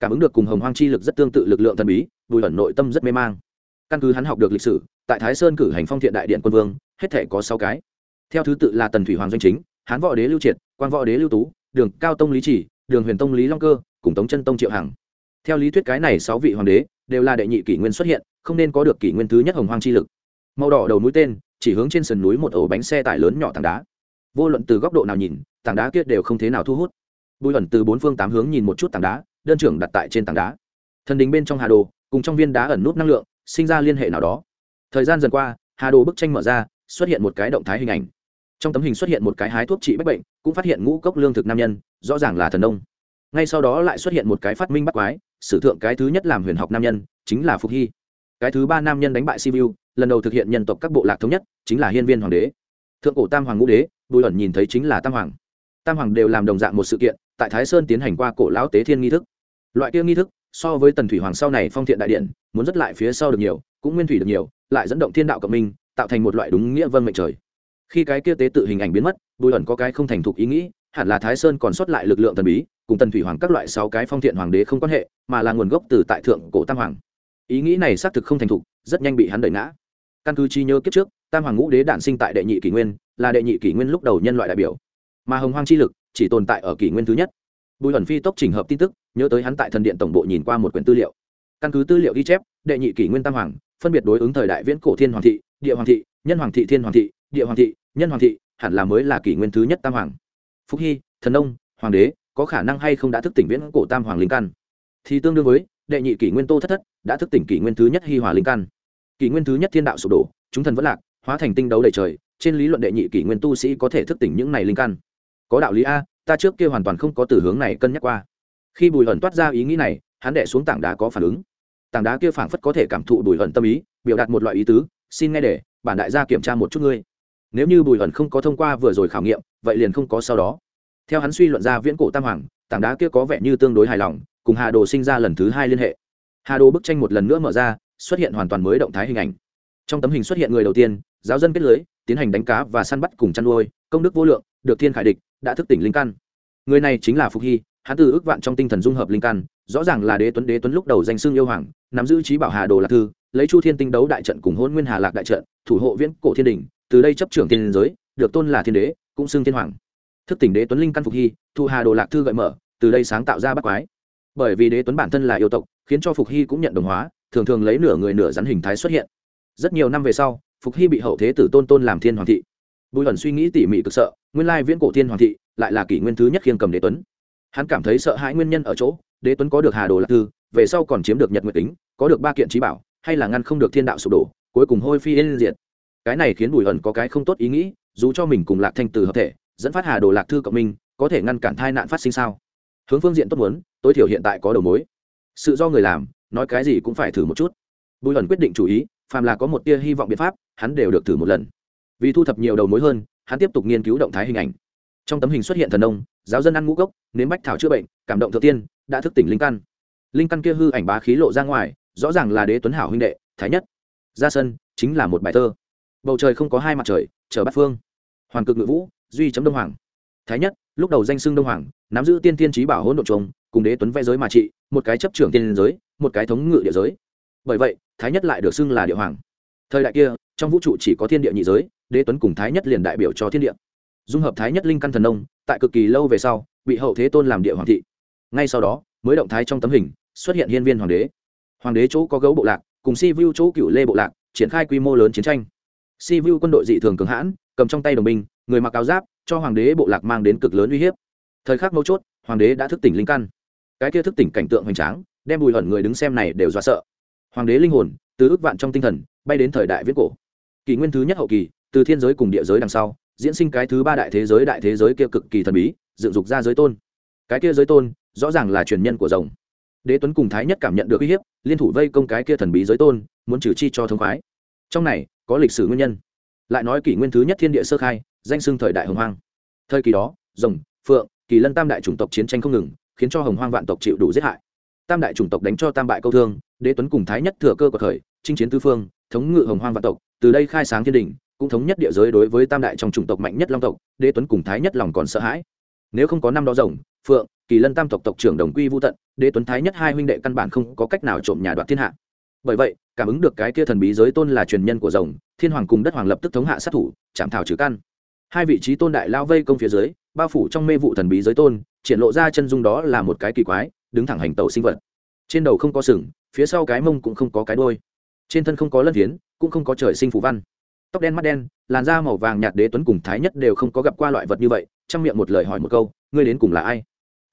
Cảm ứng được cùng hồng hoàng chi lực rất tương tự lực lượng thần bí, bùi ẩn nội tâm rất mê mang căn cứ hắn học được lịch sử, tại thái sơn cử hành phong thiện đại điện quân vương, hết thể có sáu cái. Theo thứ tự là tần thủy hoàng doanh chính, hán võ đế lưu triệt quan võ đế lưu tú, đường cao tông lý chỉ, đường huyền tông lý long cơ, cùng tống chân tông triệu hằng. Theo lý thuyết cái này sáu vị hoàng đế đều là đệ nhị kỷ nguyên xuất hiện, không nên có được kỷ nguyên thứ nhất hồng hoang chi lực. Màu đỏ đầu núi tên, chỉ hướng trên sườn núi một ổ bánh xe tải lớn nhỏ tảng đá. Vô luận từ góc độ nào nhìn, tảng đá kia đều không thế nào thu hút. Bùi ẩn từ bốn phương tám hướng nhìn một chút tảng đá, đơn trưởng đặt tại trên tảng đá. Thần đình bên trong hà đồ, cùng trong viên đá ẩn nút năng lượng sinh ra liên hệ nào đó. Thời gian dần qua, hà đồ bức tranh mở ra, xuất hiện một cái động thái hình ảnh. Trong tấm hình xuất hiện một cái hái thuốc trị bách bệnh, cũng phát hiện ngũ cốc lương thực nam nhân, rõ ràng là thần nông. Ngay sau đó lại xuất hiện một cái phát minh bắt quái, sử thượng cái thứ nhất làm huyền học nam nhân, chính là phục hy. Cái thứ ba nam nhân đánh bại sivu lần đầu thực hiện nhân tộc các bộ lạc thống nhất, chính là hiên viên hoàng đế. Thượng cổ tam hoàng ngũ đế, bùi ẩn nhìn thấy chính là tam hoàng. Tam hoàng đều làm đồng dạng một sự kiện, tại thái sơn tiến hành qua cổ lão tế thiên nghi thức. Loại kia nghi thức so với tần thủy hoàng sau này phong thiện đại điện, muốn rất lại phía sau được nhiều, cũng nguyên thủy được nhiều, lại dẫn động thiên đạo cộng minh, tạo thành một loại đúng nghĩa vân mệnh trời. Khi cái kia tế tự hình ảnh biến mất, bùi ẩn có cái không thành thục ý nghĩ, hẳn là thái sơn còn sót lại lực lượng thần bí, cùng tần thủy hoàng các loại sáu cái phong thiện hoàng đế không quan hệ, mà là nguồn gốc từ tại thượng cổ tam hoàng. Ý nghĩ này xác thực không thành thục, rất nhanh bị hắn đẩy ngã. Căn cứ chi nhớ kiếp trước, tam hoàng ngũ đế đản sinh tại đệ nhị kỷ nguyên, là đệ nhị kỷ nguyên lúc đầu nhân loại đại biểu. Mà hồng hoang chi lực chỉ tồn tại ở kỷ nguyên thứ nhất bùi ẩn phi tốc trình hợp tin tức, nhớ tới hắn tại thần điện tổng bộ nhìn qua một quyển tư liệu. Căn cứ tư liệu ghi chép, đệ nhị kỷ nguyên tam hoàng, phân biệt đối ứng thời đại viễn cổ thiên hoàng thị, địa hoàng thị, nhân hoàng thị, thiên hoàng thị, địa hoàng thị, nhân hoàng thị, hẳn là mới là kỷ nguyên thứ nhất tam hoàng. Phúc hy, thần nông, hoàng đế, có khả năng hay không đã thức tỉnh viễn cổ tam hoàng linh căn? Thì tương đương với, đệ nhị kỷ nguyên tô thất thất đã thức tỉnh kỷ nguyên thứ nhất hi hòa linh căn. Kỷ nguyên thứ nhất thiên đạo sụp đổ, chúng thần vẫn lạc, hóa thành tinh đấu đầy trời, trên lý luận đệ nhị kỷ nguyên tu sĩ có thể thức tỉnh những này linh căn. Có đạo lý a ta trước kia hoàn toàn không có từ hướng này cân nhắc qua. Khi bùi Hận toát ra ý nghĩ này, hắn đệ xuống tảng đá có phản ứng. Tảng đá kia phảng phất có thể cảm thụ bùi Hận tâm ý, biểu đạt một loại ý tứ, xin nghe để, bản đại gia kiểm tra một chút ngươi. Nếu như bùi Hận không có thông qua vừa rồi khảo nghiệm, vậy liền không có sau đó. Theo hắn suy luận ra viễn cổ tam hoàng, tảng đá kia có vẻ như tương đối hài lòng, cùng hà đồ sinh ra lần thứ hai liên hệ. Hà đồ bức tranh một lần nữa mở ra, xuất hiện hoàn toàn mới động thái hình ảnh. Trong tấm hình xuất hiện người đầu tiên, giáo dân kết lưới, tiến hành đánh cá và săn bắt cùng chăn nuôi, công đức vô lượng, được thiên khải địch đã thức tỉnh linh căn. Người này chính là phục hy, hắn từ ước vạn trong tinh thần dung hợp linh căn, rõ ràng là đế tuấn đế tuấn lúc đầu danh xưng yêu hoàng, nắm giữ trí bảo hà đồ lạc thư, lấy chu thiên tinh đấu đại trận cùng hôn nguyên hà lạc đại trận, thủ hộ viễn cổ thiên đình, từ đây chấp trưởng thiên giới, được tôn là thiên đế, cũng xưng thiên hoàng. Thức tỉnh đế tuấn linh căn phục hy, thu hà đồ lạc thư gợi mở, từ đây sáng tạo ra bắt quái. Bởi vì đế tuấn bản thân là yêu tộc, khiến cho phục hy cũng nhận đồng hóa, thường thường lấy nửa người nửa rắn hình thái xuất hiện. Rất nhiều năm về sau, phục hy bị hậu thế tử tôn tôn làm thiên hoàng thị bùi ẩn suy nghĩ tỉ mỉ cực sợ, nguyên lai viễn cổ thiên hoàng thị lại là kỷ nguyên thứ nhất khiêng cầm đế tuấn. Hắn cảm thấy sợ hãi nguyên nhân ở chỗ, đế tuấn có được hà đồ lạc thư, về sau còn chiếm được nhật nguyệt tính có được ba kiện trí bảo, hay là ngăn không được thiên đạo sụp đổ, cuối cùng hôi phi yên diệt. Cái này khiến bùi ẩn có cái không tốt ý nghĩ, dù cho mình cùng lạc thanh từ hợp thể, dẫn phát hà đồ lạc thư cộng minh, có thể ngăn cản thai nạn phát sinh sao? Hướng phương diện tốt muốn, tối thiểu hiện tại có đầu mối. Sự do người làm, nói cái gì cũng phải thử một chút. Bùi ẩn quyết định chủ ý, phàm là có một tia hy vọng biện pháp, hắn đều được thử một lần vì thu thập nhiều đầu mối hơn, hắn tiếp tục nghiên cứu động thái hình ảnh. Trong tấm hình xuất hiện thần nông giáo dân ăn ngũ cốc nếm bách thảo chữa bệnh, cảm động thượng tiên, đã thức tỉnh linh căn. Linh căn kia hư ảnh bá khí lộ ra ngoài, rõ ràng là đế tuấn hảo huynh đệ, thái nhất. Ra sân, chính là một bài thơ. Bầu trời không có hai mặt trời, chờ bát phương. Hoàn cực ngự vũ, duy chấm đông hoàng. Thái nhất, lúc đầu danh xưng đông hoàng, nắm giữ tiên tiên trí bảo hỗn độ trùng, cùng đế tuấn vẽ giới mà trị, một cái chấp trưởng tiên giới, một cái thống ngự địa giới. Bởi vậy, thái nhất lại được xưng là địa hoàng thời đại kia, trong vũ trụ chỉ có thiên địa nhị giới, đế tuấn cùng thái nhất liền đại biểu cho thiên địa. Dung hợp thái nhất linh căn thần nông, tại cực kỳ lâu về sau, bị hậu thế tôn làm địa hoàng thị. Ngay sau đó, mới động thái trong tấm hình, xuất hiện hiên viên hoàng đế. Hoàng đế chỗ có gấu bộ lạc, cùng si vu chỗ cựu lê bộ lạc, triển khai quy mô lớn chiến tranh. Si vu quân đội dị thường cường hãn, cầm trong tay đồng minh, người mặc áo giáp, cho hoàng đế bộ lạc mang đến cực lớn uy hiếp. Thời khắc mấu chốt, hoàng đế đã thức tỉnh linh căn. Cái kia thức tỉnh cảnh tượng hoành tráng, đem bùi hận người đứng xem này đều do sợ. Hoàng đế linh hồn từ ước vạn trong tinh thần, bay đến thời đại viễn cổ. Kỷ nguyên thứ nhất hậu kỳ, từ thiên giới cùng địa giới đằng sau, diễn sinh cái thứ ba đại thế giới, đại thế giới kia cực kỳ thần bí, dựng dục ra giới tôn. Cái kia giới tôn, rõ ràng là truyền nhân của rồng. Đế tuấn cùng thái nhất cảm nhận được uy hiếp, liên thủ vây công cái kia thần bí giới tôn, muốn trừ chi cho thông khoái. Trong này, có lịch sử nguyên nhân. Lại nói kỷ nguyên thứ nhất thiên địa sơ khai, danh xưng thời đại hồng hoang. Thời kỳ đó, rồng, phượng, kỳ lân tam đại chủng tộc chiến tranh không ngừng, khiến cho hồng hoang vạn tộc chịu đủ giết hại. Tam đại chủng tộc đánh cho tam bại câu thương đế tuấn cùng thái nhất thừa cơ của thời, chinh chiến tư phương, thống ngự hồng hoang vạn tộc, từ đây khai sáng thiên đình, cũng thống nhất địa giới đối với tam đại trong chủng tộc mạnh nhất long tộc, đế tuấn cùng thái nhất lòng còn sợ hãi. Nếu không có năm đó rồng, phượng, kỳ lân tam tộc tộc trưởng đồng quy vô tận, đế tuấn thái nhất hai huynh đệ căn bản không có cách nào trộm nhà đoạt thiên hạ. Bởi vậy, cảm ứng được cái kia thần bí giới tôn là truyền nhân của rồng, thiên hoàng cùng đất hoàng lập tức thống hạ sát thủ, chạm thảo trừ căn. Hai vị trí tôn đại lao vây công phía dưới, bao phủ trong mê vụ thần bí giới tôn, triển lộ ra chân dung đó là một cái kỳ quái, đứng thẳng hành tàu sinh vật. Trên đầu không có sừng phía sau cái mông cũng không có cái đôi. Trên thân không có lân phiến, cũng không có trời sinh phủ văn. Tóc đen mắt đen, làn da màu vàng nhạt đế tuấn cùng thái nhất đều không có gặp qua loại vật như vậy trong miệng một lời hỏi một câu, ngươi đến cùng là ai?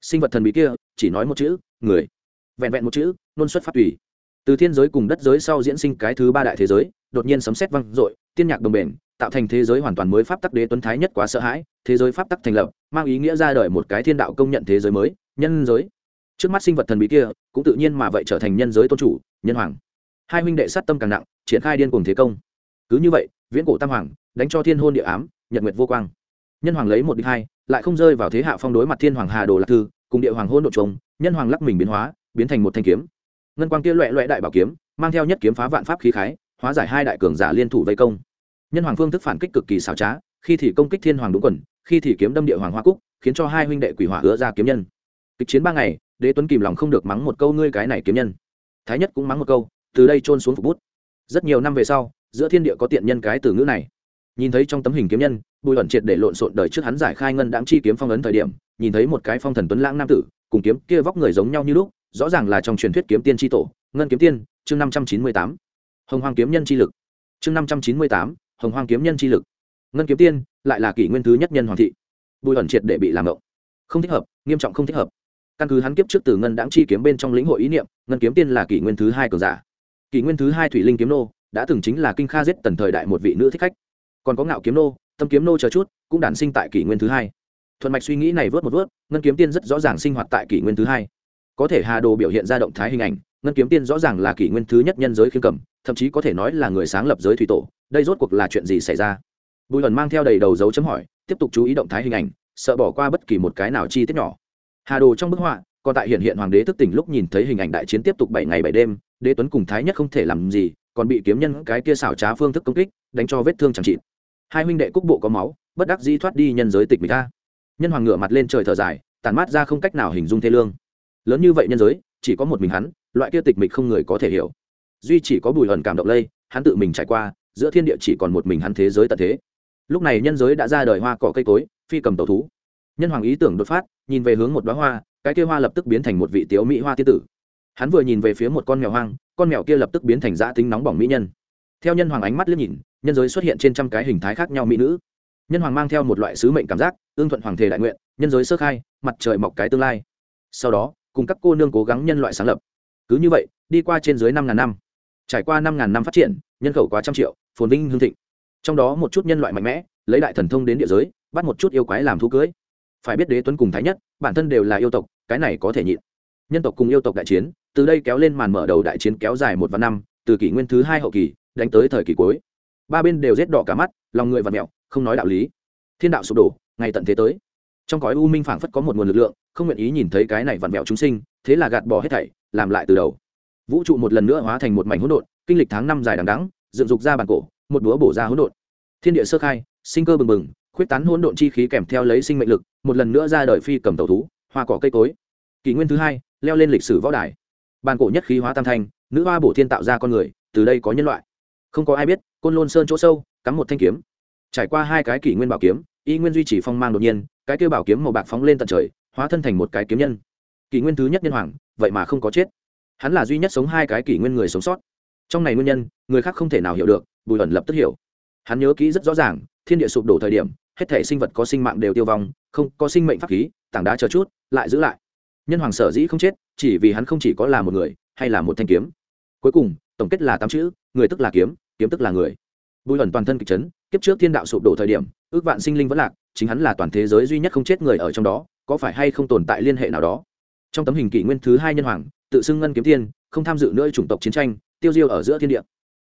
Sinh vật thần bí kia, chỉ nói một chữ, người. Vẹn vẹn một chữ, nôn xuất phát tùy. Từ thiên giới cùng đất giới sau diễn sinh cái thứ ba đại thế giới, đột nhiên sấm xét văng dội, tiên nhạc đồng bền, tạo thành thế giới hoàn toàn mới pháp tắc đế tuấn thái nhất quá sợ hãi, thế giới pháp tắc thành lập, mang ý nghĩa ra đời một cái thiên đạo công nhận thế giới mới, nhân giới trước mắt sinh vật thần bí kia, cũng tự nhiên mà vậy trở thành nhân giới tôn chủ, nhân hoàng. Hai huynh đệ sát tâm càng nặng, triển khai điên cùng thế công. Cứ như vậy, viễn cổ tam hoàng, đánh cho thiên hôn địa ám, nhật nguyệt vô quang. Nhân hoàng lấy một đích hai, lại không rơi vào thế hạ phong đối mặt thiên hoàng hà đồ lạc thư, cùng địa hoàng hôn độ trùng, nhân hoàng lắc mình biến hóa, biến thành một thanh kiếm. Ngân quang kia loẹ loẹ đại bảo kiếm, mang theo nhất kiếm phá vạn pháp khí khái, hóa giải hai đại cường giả liên thủ vây công. Nhân hoàng phương thức phản kích cực kỳ xảo trá, khi thì công kích thiên hoàng đúng quần, khi thì kiếm đâm địa hoàng hoa cúc, khiến cho hai huynh đệ quỷ hỏa ứa ra kiếm nhân. Kịch chiến ba ngày đế tuấn kìm lòng không được mắng một câu ngươi cái này kiếm nhân. Thái nhất cũng mắng một câu, từ đây trôn xuống phục bút. Rất nhiều năm về sau, giữa thiên địa có tiện nhân cái từ ngữ này. Nhìn thấy trong tấm hình kiếm nhân, bùi ẩn triệt để lộn xộn đời trước hắn giải khai ngân đáng chi kiếm phong ấn thời điểm, nhìn thấy một cái phong thần tuấn lãng nam tử, cùng kiếm kia vóc người giống nhau như lúc, rõ ràng là trong truyền thuyết kiếm tiên tri tổ, ngân kiếm tiên, chương năm trăm chín mươi tám. Hồng hoàng kiếm nhân chi lực. Chương năm trăm chín mươi tám, hồng hoàng kiếm nhân chi lực. Ngân kiếm tiên, lại là kỷ nguyên thứ nhất nhân hoàng thị. Bùi ẩn triệt để bị làm động không thích hợp, nghiêm trọng không thích hợp căn cứ hắn kiếp trước từ ngân đáng chi kiếm bên trong lĩnh hội ý niệm, ngân kiếm tiên là kỷ nguyên thứ hai cường giả. Kỷ nguyên thứ hai thủy linh kiếm nô, đã từng chính là kinh kha giết tần thời đại một vị nữ thích khách. Còn có ngạo kiếm nô, tâm kiếm nô chờ chút, cũng đản sinh tại kỷ nguyên thứ hai. Thuận mạch suy nghĩ này vớt một vớt, ngân kiếm tiên rất rõ ràng sinh hoạt tại kỷ nguyên thứ hai. Có thể hà đồ biểu hiện ra động thái hình ảnh, ngân kiếm tiên rõ ràng là kỷ nguyên thứ nhất nhân giới khiêm cầm, thậm chí có thể nói là người sáng lập giới thủy tổ, đây rốt cuộc là chuyện gì xảy ra? Bùi ẩn mang theo đầy đầu dấu chấm hỏi, tiếp tục chú ý động thái hình ảnh, sợ bỏ qua bất kỳ một cái nào chi tiết nhỏ hà đồ trong bức họa, còn tại hiện hiện hoàng đế thức tỉnh lúc nhìn thấy hình ảnh đại chiến tiếp tục bảy ngày bảy đêm, đế tuấn cùng thái nhất không thể làm gì, còn bị kiếm nhân cái kia xảo trá phương thức công kích, đánh cho vết thương chẳng trị hai huynh đệ cúc bộ có máu, bất đắc dĩ thoát đi nhân giới tịch mịch ta nhân hoàng ngửa mặt lên trời thở dài tàn mát ra không cách nào hình dung thế lương. Lớn như vậy nhân giới, chỉ có một mình hắn, loại kia tịch mịch không người có thể hiểu. Duy chỉ có bùi hận cảm động lây, hắn tự mình trải qua, giữa thiên địa chỉ còn một mình hắn thế giới tận thế. Lúc này nhân giới đã ra đời hoa cỏ cây cối, phi cầm tàu thú nhân hoàng ý tưởng đột phát, nhìn về hướng một đoá hoa, cái kia hoa lập tức biến thành một vị tiếu mỹ hoa tiên tử. Hắn vừa nhìn về phía một con mèo hoang, con mèo kia lập tức biến thành giã tính nóng bỏng mỹ nhân. Theo nhân hoàng ánh mắt liếc nhìn, nhân giới xuất hiện trên trăm cái hình thái khác nhau mỹ nữ. Nhân hoàng mang theo một loại sứ mệnh cảm giác, ương thuận hoàng thể đại nguyện, nhân giới sơ khai, mặt trời mọc cái tương lai. Sau đó, cùng các cô nương cố gắng nhân loại sáng lập. Cứ như vậy, đi qua trên dưới năm ngàn năm. Trải qua năm ngàn năm phát triển, nhân khẩu quá trăm triệu, phồn vinh hương thịnh. Trong đó một chút nhân loại mạnh mẽ, lấy đại thần thông đến địa giới, bắt một chút yêu quái làm thú cưới phải biết đế tuấn cùng thái nhất, bản thân đều là yêu tộc, cái này có thể nhịn. Nhân tộc cùng yêu tộc đại chiến, từ đây kéo lên màn mở đầu đại chiến kéo dài một vạn năm, từ kỷ nguyên thứ hai hậu kỳ, đánh tới thời kỳ cuối. Ba bên đều rét đỏ cả mắt, lòng người và mẹo, không nói đạo lý. Thiên đạo sụp đổ, ngày tận thế tới. Trong cõi u minh phảng phất có một nguồn lực lượng, không nguyện ý nhìn thấy cái này vặn vẹo chúng sinh, thế là gạt bỏ hết thảy, làm lại từ đầu. Vũ trụ một lần nữa hóa thành một mảnh hỗn độn, kinh lịch tháng năm dài đằng đắng dựng dục ra bàn cổ, một búa bổ ra hỗn độn. Thiên địa sơ khai, sinh cơ bừng bừng khuyết tán hỗn độn chi khí kèm theo lấy sinh mệnh lực, một lần nữa ra đời phi cầm tàu thú, hoa cỏ cây cối. Kỷ nguyên thứ hai, leo lên lịch sử võ đài. Bàn cổ nhất khí hóa tam thanh, nữ hoa bổ thiên tạo ra con người, từ đây có nhân loại. Không có ai biết, côn lôn sơn chỗ sâu, cắm một thanh kiếm. Trải qua hai cái kỷ nguyên bảo kiếm, y nguyên duy trì phong mang đột nhiên, cái kêu bảo kiếm màu bạc phóng lên tận trời, hóa thân thành một cái kiếm nhân. Kỷ nguyên thứ nhất nhân hoàng, vậy mà không có chết. Hắn là duy nhất sống hai cái kỷ nguyên người sống sót. Trong này nguyên nhân, người khác không thể nào hiểu được, bùi ẩn lập tức hiểu. Hắn nhớ kỹ rất rõ ràng, thiên địa sụp đổ thời điểm hết thể sinh vật có sinh mạng đều tiêu vong, không, có sinh mệnh pháp khí, tảng đá chờ chút, lại giữ lại. Nhân hoàng sở dĩ không chết, chỉ vì hắn không chỉ có là một người, hay là một thanh kiếm. Cuối cùng, tổng kết là tám chữ, người tức là kiếm kiếm tức là người. Bùi ẩn toàn thân kịch chấn, kiếp trước thiên đạo sụp đổ thời điểm, ước vạn sinh linh vẫn lạc, chính hắn là toàn thế giới duy nhất không chết người ở trong đó, có phải hay không tồn tại liên hệ nào đó? Trong tấm hình kỷ nguyên thứ hai nhân hoàng, tự xưng ngân kiếm tiên, không tham dự nữa chủng tộc chiến tranh, tiêu diêu ở giữa thiên địa.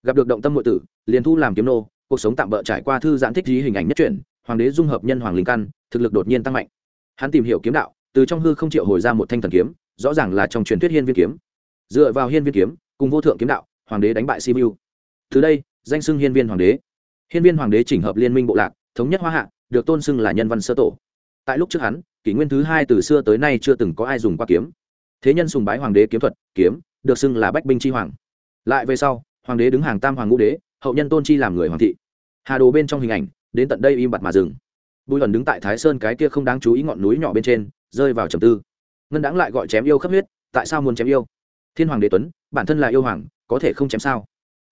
Gặp được động tâm nội tử, liền thu làm kiếm nô, cuộc sống tạm bỡ trải qua thư giãn thích dí hình ảnh nhất chuyển hoàng đế dung hợp nhân hoàng linh căn, thực lực đột nhiên tăng mạnh. Hắn tìm hiểu kiếm đạo, từ trong hư không triệu hồi ra một thanh thần kiếm, rõ ràng là trong truyền thuyết hiên viên kiếm. Dựa vào hiên viên kiếm, cùng vô thượng kiếm đạo, hoàng đế đánh bại sibiu từ đây, danh xưng hiên viên hoàng đế. Hiên viên hoàng đế chỉnh hợp liên minh bộ lạc, thống nhất hoa hạ, được tôn xưng là nhân văn sơ tổ. Tại lúc trước hắn, kỷ nguyên thứ hai từ xưa tới nay chưa từng có ai dùng qua kiếm. Thế nhân sùng bái hoàng đế kiếm thuật, kiếm, được xưng là bách binh chi hoàng. Lại về sau, hoàng đế đứng hàng tam hoàng ngũ đế, hậu nhân tôn chi làm người hoàng thị. Hà đồ bên trong hình ảnh đến tận đây im bặt mà dừng. Bùi ẩn đứng tại thái sơn cái kia không đáng chú ý ngọn núi nhỏ bên trên, rơi vào trầm tư. Ngân đáng lại gọi chém yêu khắp huyết, tại sao muốn chém yêu? Thiên hoàng đế tuấn, bản thân là yêu hoàng, có thể không chém sao?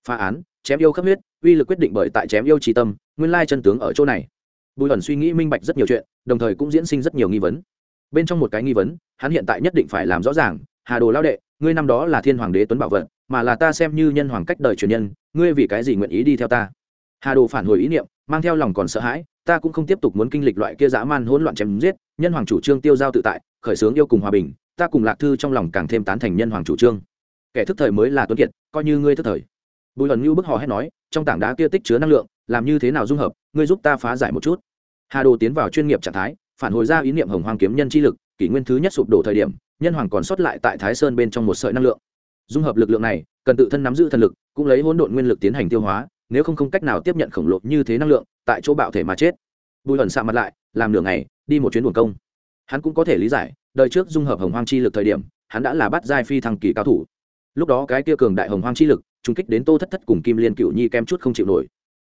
Phá án, chém yêu khắp huyết, uy lực quyết định bởi tại chém yêu trí tâm, nguyên lai chân tướng ở chỗ này. Bùi ẩn suy nghĩ minh bạch rất nhiều chuyện, đồng thời cũng diễn sinh rất nhiều nghi vấn. Bên trong một cái nghi vấn, hắn hiện tại nhất định phải làm rõ ràng, hà đồ lao đệ, ngươi năm đó là thiên hoàng đế tuấn bảo vật, mà là ta xem như nhân hoàng cách đời truyền nhân, ngươi vì cái gì nguyện ý đi theo ta? Hà đồ phản hồi ý niệm mang theo lòng còn sợ hãi, ta cũng không tiếp tục muốn kinh lịch loại kia dã man hỗn loạn chém giết, nhân hoàng chủ trương tiêu giao tự tại, khởi xướng yêu cùng hòa bình, ta cùng lạc thư trong lòng càng thêm tán thành nhân hoàng chủ trương. Kẻ thức thời mới là tuấn kiệt, coi như ngươi thức thời. Bùi lần như bức hò hét nói, trong tảng đá kia tích chứa năng lượng, làm như thế nào dung hợp, ngươi giúp ta phá giải một chút. Hà đồ tiến vào chuyên nghiệp trạng thái, phản hồi ra ý niệm hồng hoàng kiếm nhân chi lực, kỷ nguyên thứ nhất sụp đổ thời điểm, nhân hoàng còn sót lại tại thái sơn bên trong một sợi năng lượng. Dung hợp lực lượng này, cần tự thân nắm giữ thần lực, cũng lấy hỗn độn nguyên lực tiến hành tiêu hóa nếu không không cách nào tiếp nhận khổng lồ như thế năng lượng, tại chỗ bạo thể mà chết. Bùi ẩn sạ mặt lại, làm nửa ngày, đi một chuyến buồn công. Hắn cũng có thể lý giải, đời trước dung hợp hồng hoang chi lực thời điểm, hắn đã là bắt giai phi thăng kỳ cao thủ. Lúc đó cái kia cường đại hồng hoang chi lực trung kích đến tô thất thất cùng kim liên cựu nhi kem chút không chịu nổi.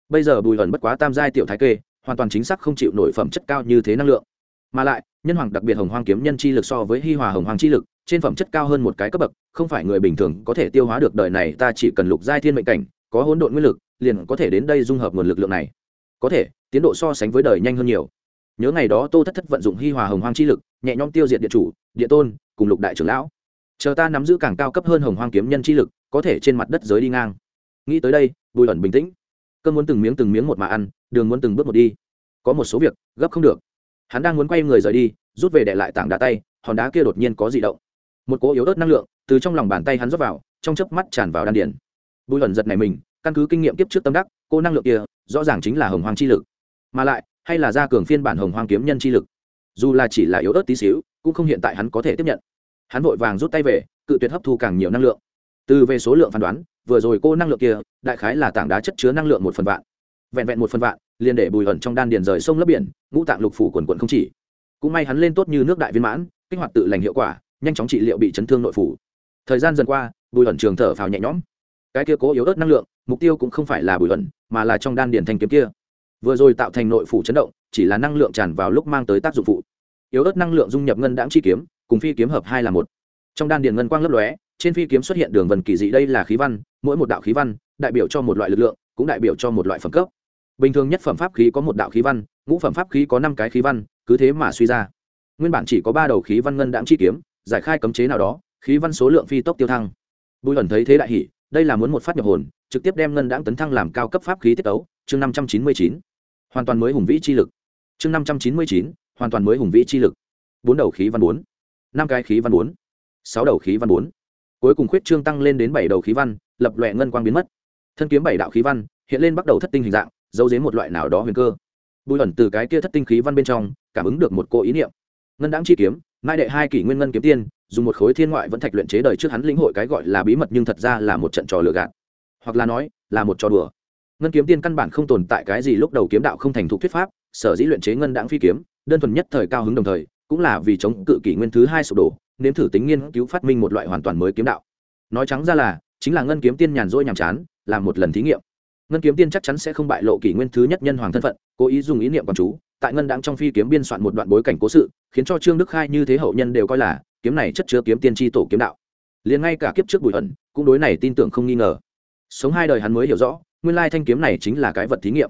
Bây giờ bùi ẩn bất quá tam giai tiểu thái kê, hoàn toàn chính xác không chịu nổi phẩm chất cao như thế năng lượng. Mà lại, nhân hoàng đặc biệt hồng hoang kiếm nhân chi lực so với hi hòa hồng hoang chi lực, trên phẩm chất cao hơn một cái cấp bậc, không phải người bình thường có thể tiêu hóa được đời này, ta chỉ cần lục giai thiên mệnh cảnh có hỗn độn nguyên lực, liền có thể đến đây dung hợp nguồn lực lượng này. Có thể, tiến độ so sánh với đời nhanh hơn nhiều. Nhớ ngày đó tô thất thất vận dụng hi hòa hồng hoang chi lực, nhẹ nhõm tiêu diệt địa chủ, địa tôn, cùng lục đại trưởng lão. Chờ ta nắm giữ càng cao cấp hơn hồng hoang kiếm nhân chi lực, có thể trên mặt đất giới đi ngang. Nghĩ tới đây, bùi ẩn bình tĩnh. Cơn muốn từng miếng từng miếng một mà ăn, đường muốn từng bước một đi. Có một số việc, gấp không được. Hắn đang muốn quay người rời đi, rút về để lại tảng đá tay, hòn đá kia đột nhiên có dị động. Một cỗ yếu ớt năng lượng từ trong lòng bàn tay hắn rót vào, trong chớp mắt tràn vào đan điền bùi ẩn giật này mình, căn cứ kinh nghiệm kiếp trước tâm đắc, cô năng lượng kia, rõ ràng chính là hồng hoàng chi lực. Mà lại, hay là gia cường phiên bản hồng hoang kiếm nhân chi lực? Dù là chỉ là yếu ớt tí xíu, cũng không hiện tại hắn có thể tiếp nhận. Hắn vội vàng rút tay về, cự tuyệt hấp thu càng nhiều năng lượng. Từ về số lượng phán đoán, vừa rồi cô năng lượng kia, đại khái là tảng đá chất chứa năng lượng một phần vạn. Vẹn vẹn một phần vạn, liền để bùi ẩn trong đan điền rời sông lấp biển, ngũ tạng lục phủ quần quận không chỉ. Cũng may hắn lên tốt như nước đại viên mãn, kích hoạt tự lành hiệu quả, nhanh chóng trị liệu bị chấn thương nội phủ. Thời gian dần qua, bùi ẩn trường thở phào nhẹ nhõm cái kia cố yếu ớt năng lượng, mục tiêu cũng không phải là bùi luận, mà là trong đan điền thanh kiếm kia. Vừa rồi tạo thành nội phủ chấn động, chỉ là năng lượng tràn vào lúc mang tới tác dụng phụ. Yếu ớt năng lượng dung nhập ngân đãng chi kiếm, cùng phi kiếm hợp hai là một. Trong đan điền ngân quang lấp lóe, trên phi kiếm xuất hiện đường vần kỳ dị đây là khí văn, mỗi một đạo khí văn, đại biểu cho một loại lực lượng, cũng đại biểu cho một loại phẩm cấp. Bình thường nhất phẩm pháp khí có một đạo khí văn, ngũ phẩm pháp khí có năm cái khí văn, cứ thế mà suy ra. Nguyên bản chỉ có ba đầu khí văn ngân đãng chi kiếm, giải khai cấm chế nào đó, khí văn số lượng phi tốc tiêu thăng. Bùi ẩn thấy thế đại hỷ đây là muốn một phát nhập hồn, trực tiếp đem ngân đãng tấn thăng làm cao cấp pháp khí tiết ấu chương năm trăm chín mươi chín, hoàn toàn mới hùng vĩ chi lực. Chương năm trăm chín mươi chín, hoàn toàn mới hùng vĩ chi lực. Bốn đầu khí văn bốn, năm cái khí văn bốn, sáu đầu khí văn bốn. Cuối cùng khuyết trương tăng lên đến bảy đầu khí văn, lập loẹ ngân quang biến mất. Thân kiếm bảy đạo khí văn, hiện lên bắt đầu thất tinh hình dạng, giấu dếm một loại nào đó huyền cơ. Bùi ẩn từ cái kia thất tinh khí văn bên trong, cảm ứng được một cô ý niệm. Ngân đáng chi kiếm mai đệ hai kỷ nguyên ngân kiếm tiên, dùng một khối thiên ngoại vẫn thạch luyện chế đời trước hắn lĩnh hội cái gọi là bí mật nhưng thật ra là một trận trò lừa gạt. Hoặc là nói, là một trò đùa. Ngân kiếm tiên căn bản không tồn tại cái gì lúc đầu kiếm đạo không thành thục thuyết pháp, sở dĩ luyện chế ngân đãng phi kiếm, đơn thuần nhất thời cao hứng đồng thời, cũng là vì chống cự kỷ nguyên thứ hai sụp đổ, nếm thử tính nghiên cứu phát minh một loại hoàn toàn mới kiếm đạo. Nói trắng ra là, chính là ngân kiếm tiên nhàn rỗi nhàm chán, làm một lần thí nghiệm. Ngân kiếm tiên chắc chắn sẽ không bại lộ kỷ nguyên thứ nhất nhân hoàng thân phận, cố ý dùng ý niệm quán chú tại ngân đáng trong phi kiếm biên soạn một đoạn bối cảnh cố sự, khiến cho trương đức khai như thế hậu nhân đều coi là, kiếm này chất chứa kiếm tiên tri tổ kiếm đạo. Liền ngay cả kiếp trước bùi ẩn, cũng đối này tin tưởng không nghi ngờ. Sống hai đời hắn mới hiểu rõ, nguyên lai thanh kiếm này chính là cái vật thí nghiệm.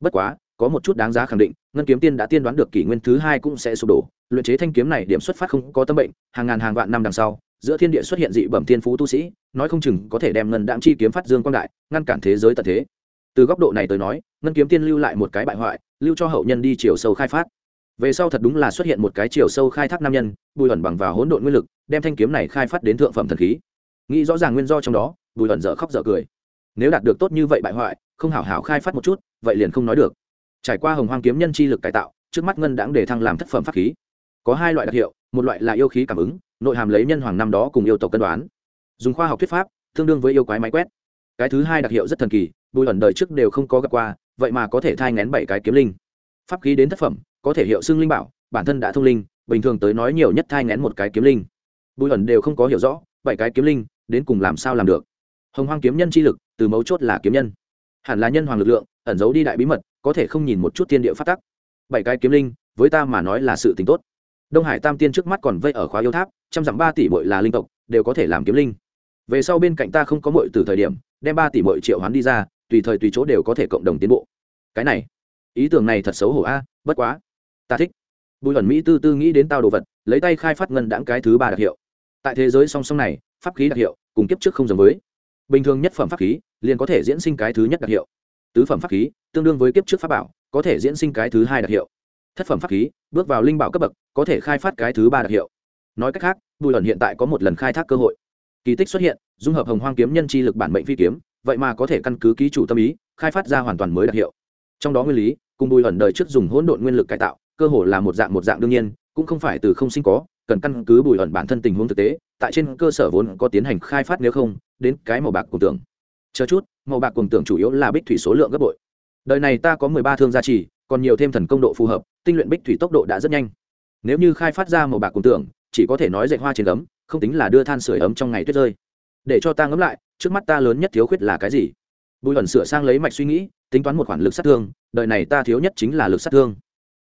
Bất quá, có một chút đáng giá khẳng định, ngân kiếm tiên đã tiên đoán được kỷ nguyên thứ hai cũng sẽ sụp đổ, luyện chế thanh kiếm này điểm xuất phát không có tâm bệnh, hàng ngàn hàng vạn năm đằng sau, giữa thiên địa xuất hiện dị bẩm thiên phú tu sĩ, nói không chừng có thể đem ngân đạm chi kiếm phát dương quang đại, ngăn cản thế giới tận thế. Từ góc độ này tới nói, ngân kiếm tiên lưu lại một cái bại hoại lưu cho hậu nhân đi chiều sâu khai phát. Về sau thật đúng là xuất hiện một cái chiều sâu khai thác nam nhân, bùi ẩn bằng vào hỗn độn nguyên lực, đem thanh kiếm này khai phát đến thượng phẩm thần khí. Nghĩ rõ ràng nguyên do trong đó, bùi ẩn dở khóc dở cười. Nếu đạt được tốt như vậy bại hoại, không hảo hảo khai phát một chút, vậy liền không nói được. Trải qua hồng hoang kiếm nhân chi lực cải tạo, trước mắt ngân đãng để thăng làm thất phẩm pháp khí. Có hai loại đặc hiệu, một loại là yêu khí cảm ứng, nội hàm lấy nhân hoàng năm đó cùng yêu tộc cân đoán. Dùng khoa học thuyết pháp, tương đương với yêu quái máy quét. Cái thứ hai đặc hiệu rất thần kỳ, bùi ẩn đời trước đều không có gặp qua vậy mà có thể thai ngén bảy cái kiếm linh. Pháp khí đến thất phẩm, có thể hiệu xưng linh bảo, bản thân đã thông linh, bình thường tới nói nhiều nhất thai ngén một cái kiếm linh. Bùi ẩn đều không có hiểu rõ, bảy cái kiếm linh, đến cùng làm sao làm được? Hồng hoang kiếm nhân chi lực, từ mấu chốt là kiếm nhân. Hẳn là nhân hoàng lực lượng, ẩn giấu đi đại bí mật, có thể không nhìn một chút tiên địa phát tắc. Bảy cái kiếm linh, với ta mà nói là sự tính tốt. Đông hải tam tiên trước mắt còn vây ở khóa yêu tháp, trăm dặm ba tỷ bội là linh tộc, đều có thể làm kiếm linh. Về sau bên cạnh ta không có bội từ thời điểm, đem ba tỷ bội triệu hoán đi ra tùy thời tùy chỗ đều có thể cộng đồng tiến bộ. Cái này, ý tưởng này thật xấu hổ a à, bất quá. Ta thích. Bùi ẩn mỹ tư tư nghĩ đến tao đồ vật, lấy tay khai phát ngân đãng cái thứ ba đặc hiệu. Tại thế giới song song này, pháp khí đặc hiệu, cùng kiếp trước không giống với. Bình thường nhất phẩm pháp khí, liền có thể diễn sinh cái thứ nhất đặc hiệu. Tứ phẩm pháp khí, tương đương với kiếp trước pháp bảo, có thể diễn sinh cái thứ hai đặc hiệu. Thất phẩm pháp khí, bước vào linh bảo cấp bậc, có thể khai phát cái thứ ba đặc hiệu. Nói cách khác, bùi ẩn hiện tại có một lần khai thác cơ hội. Kỳ tích xuất hiện, dung hợp hồng hoang kiếm nhân chi lực bản mệnh phi kiếm vậy mà có thể căn cứ ký chủ tâm ý, khai phát ra hoàn toàn mới đặc hiệu. Trong đó nguyên lý, cùng bùi ẩn đời trước dùng hỗn độn nguyên lực cải tạo, cơ hồ là một dạng một dạng đương nhiên, cũng không phải từ không sinh có, cần căn cứ bùi ẩn bản thân tình huống thực tế, tại trên cơ sở vốn có tiến hành khai phát nếu không, đến cái màu bạc cùng tưởng chờ chút, màu bạc cùng tưởng chủ yếu là bích thủy số lượng gấp bội. Đời này ta có mười ba thương gia trì, còn nhiều thêm thần công độ phù hợp, tinh luyện bích thủy tốc độ đã rất nhanh. Nếu như khai phát ra màu bạc cùng tưởng chỉ có thể nói dạy hoa trên ấm không tính là đưa than sửa ấm trong ngày tuyết rơi để cho ta ngẫm lại, trước mắt ta lớn nhất thiếu khuyết là cái gì? Bùi ẩn sửa sang lấy mạch suy nghĩ, tính toán một khoản lực sát thương, đời này ta thiếu nhất chính là lực sát thương.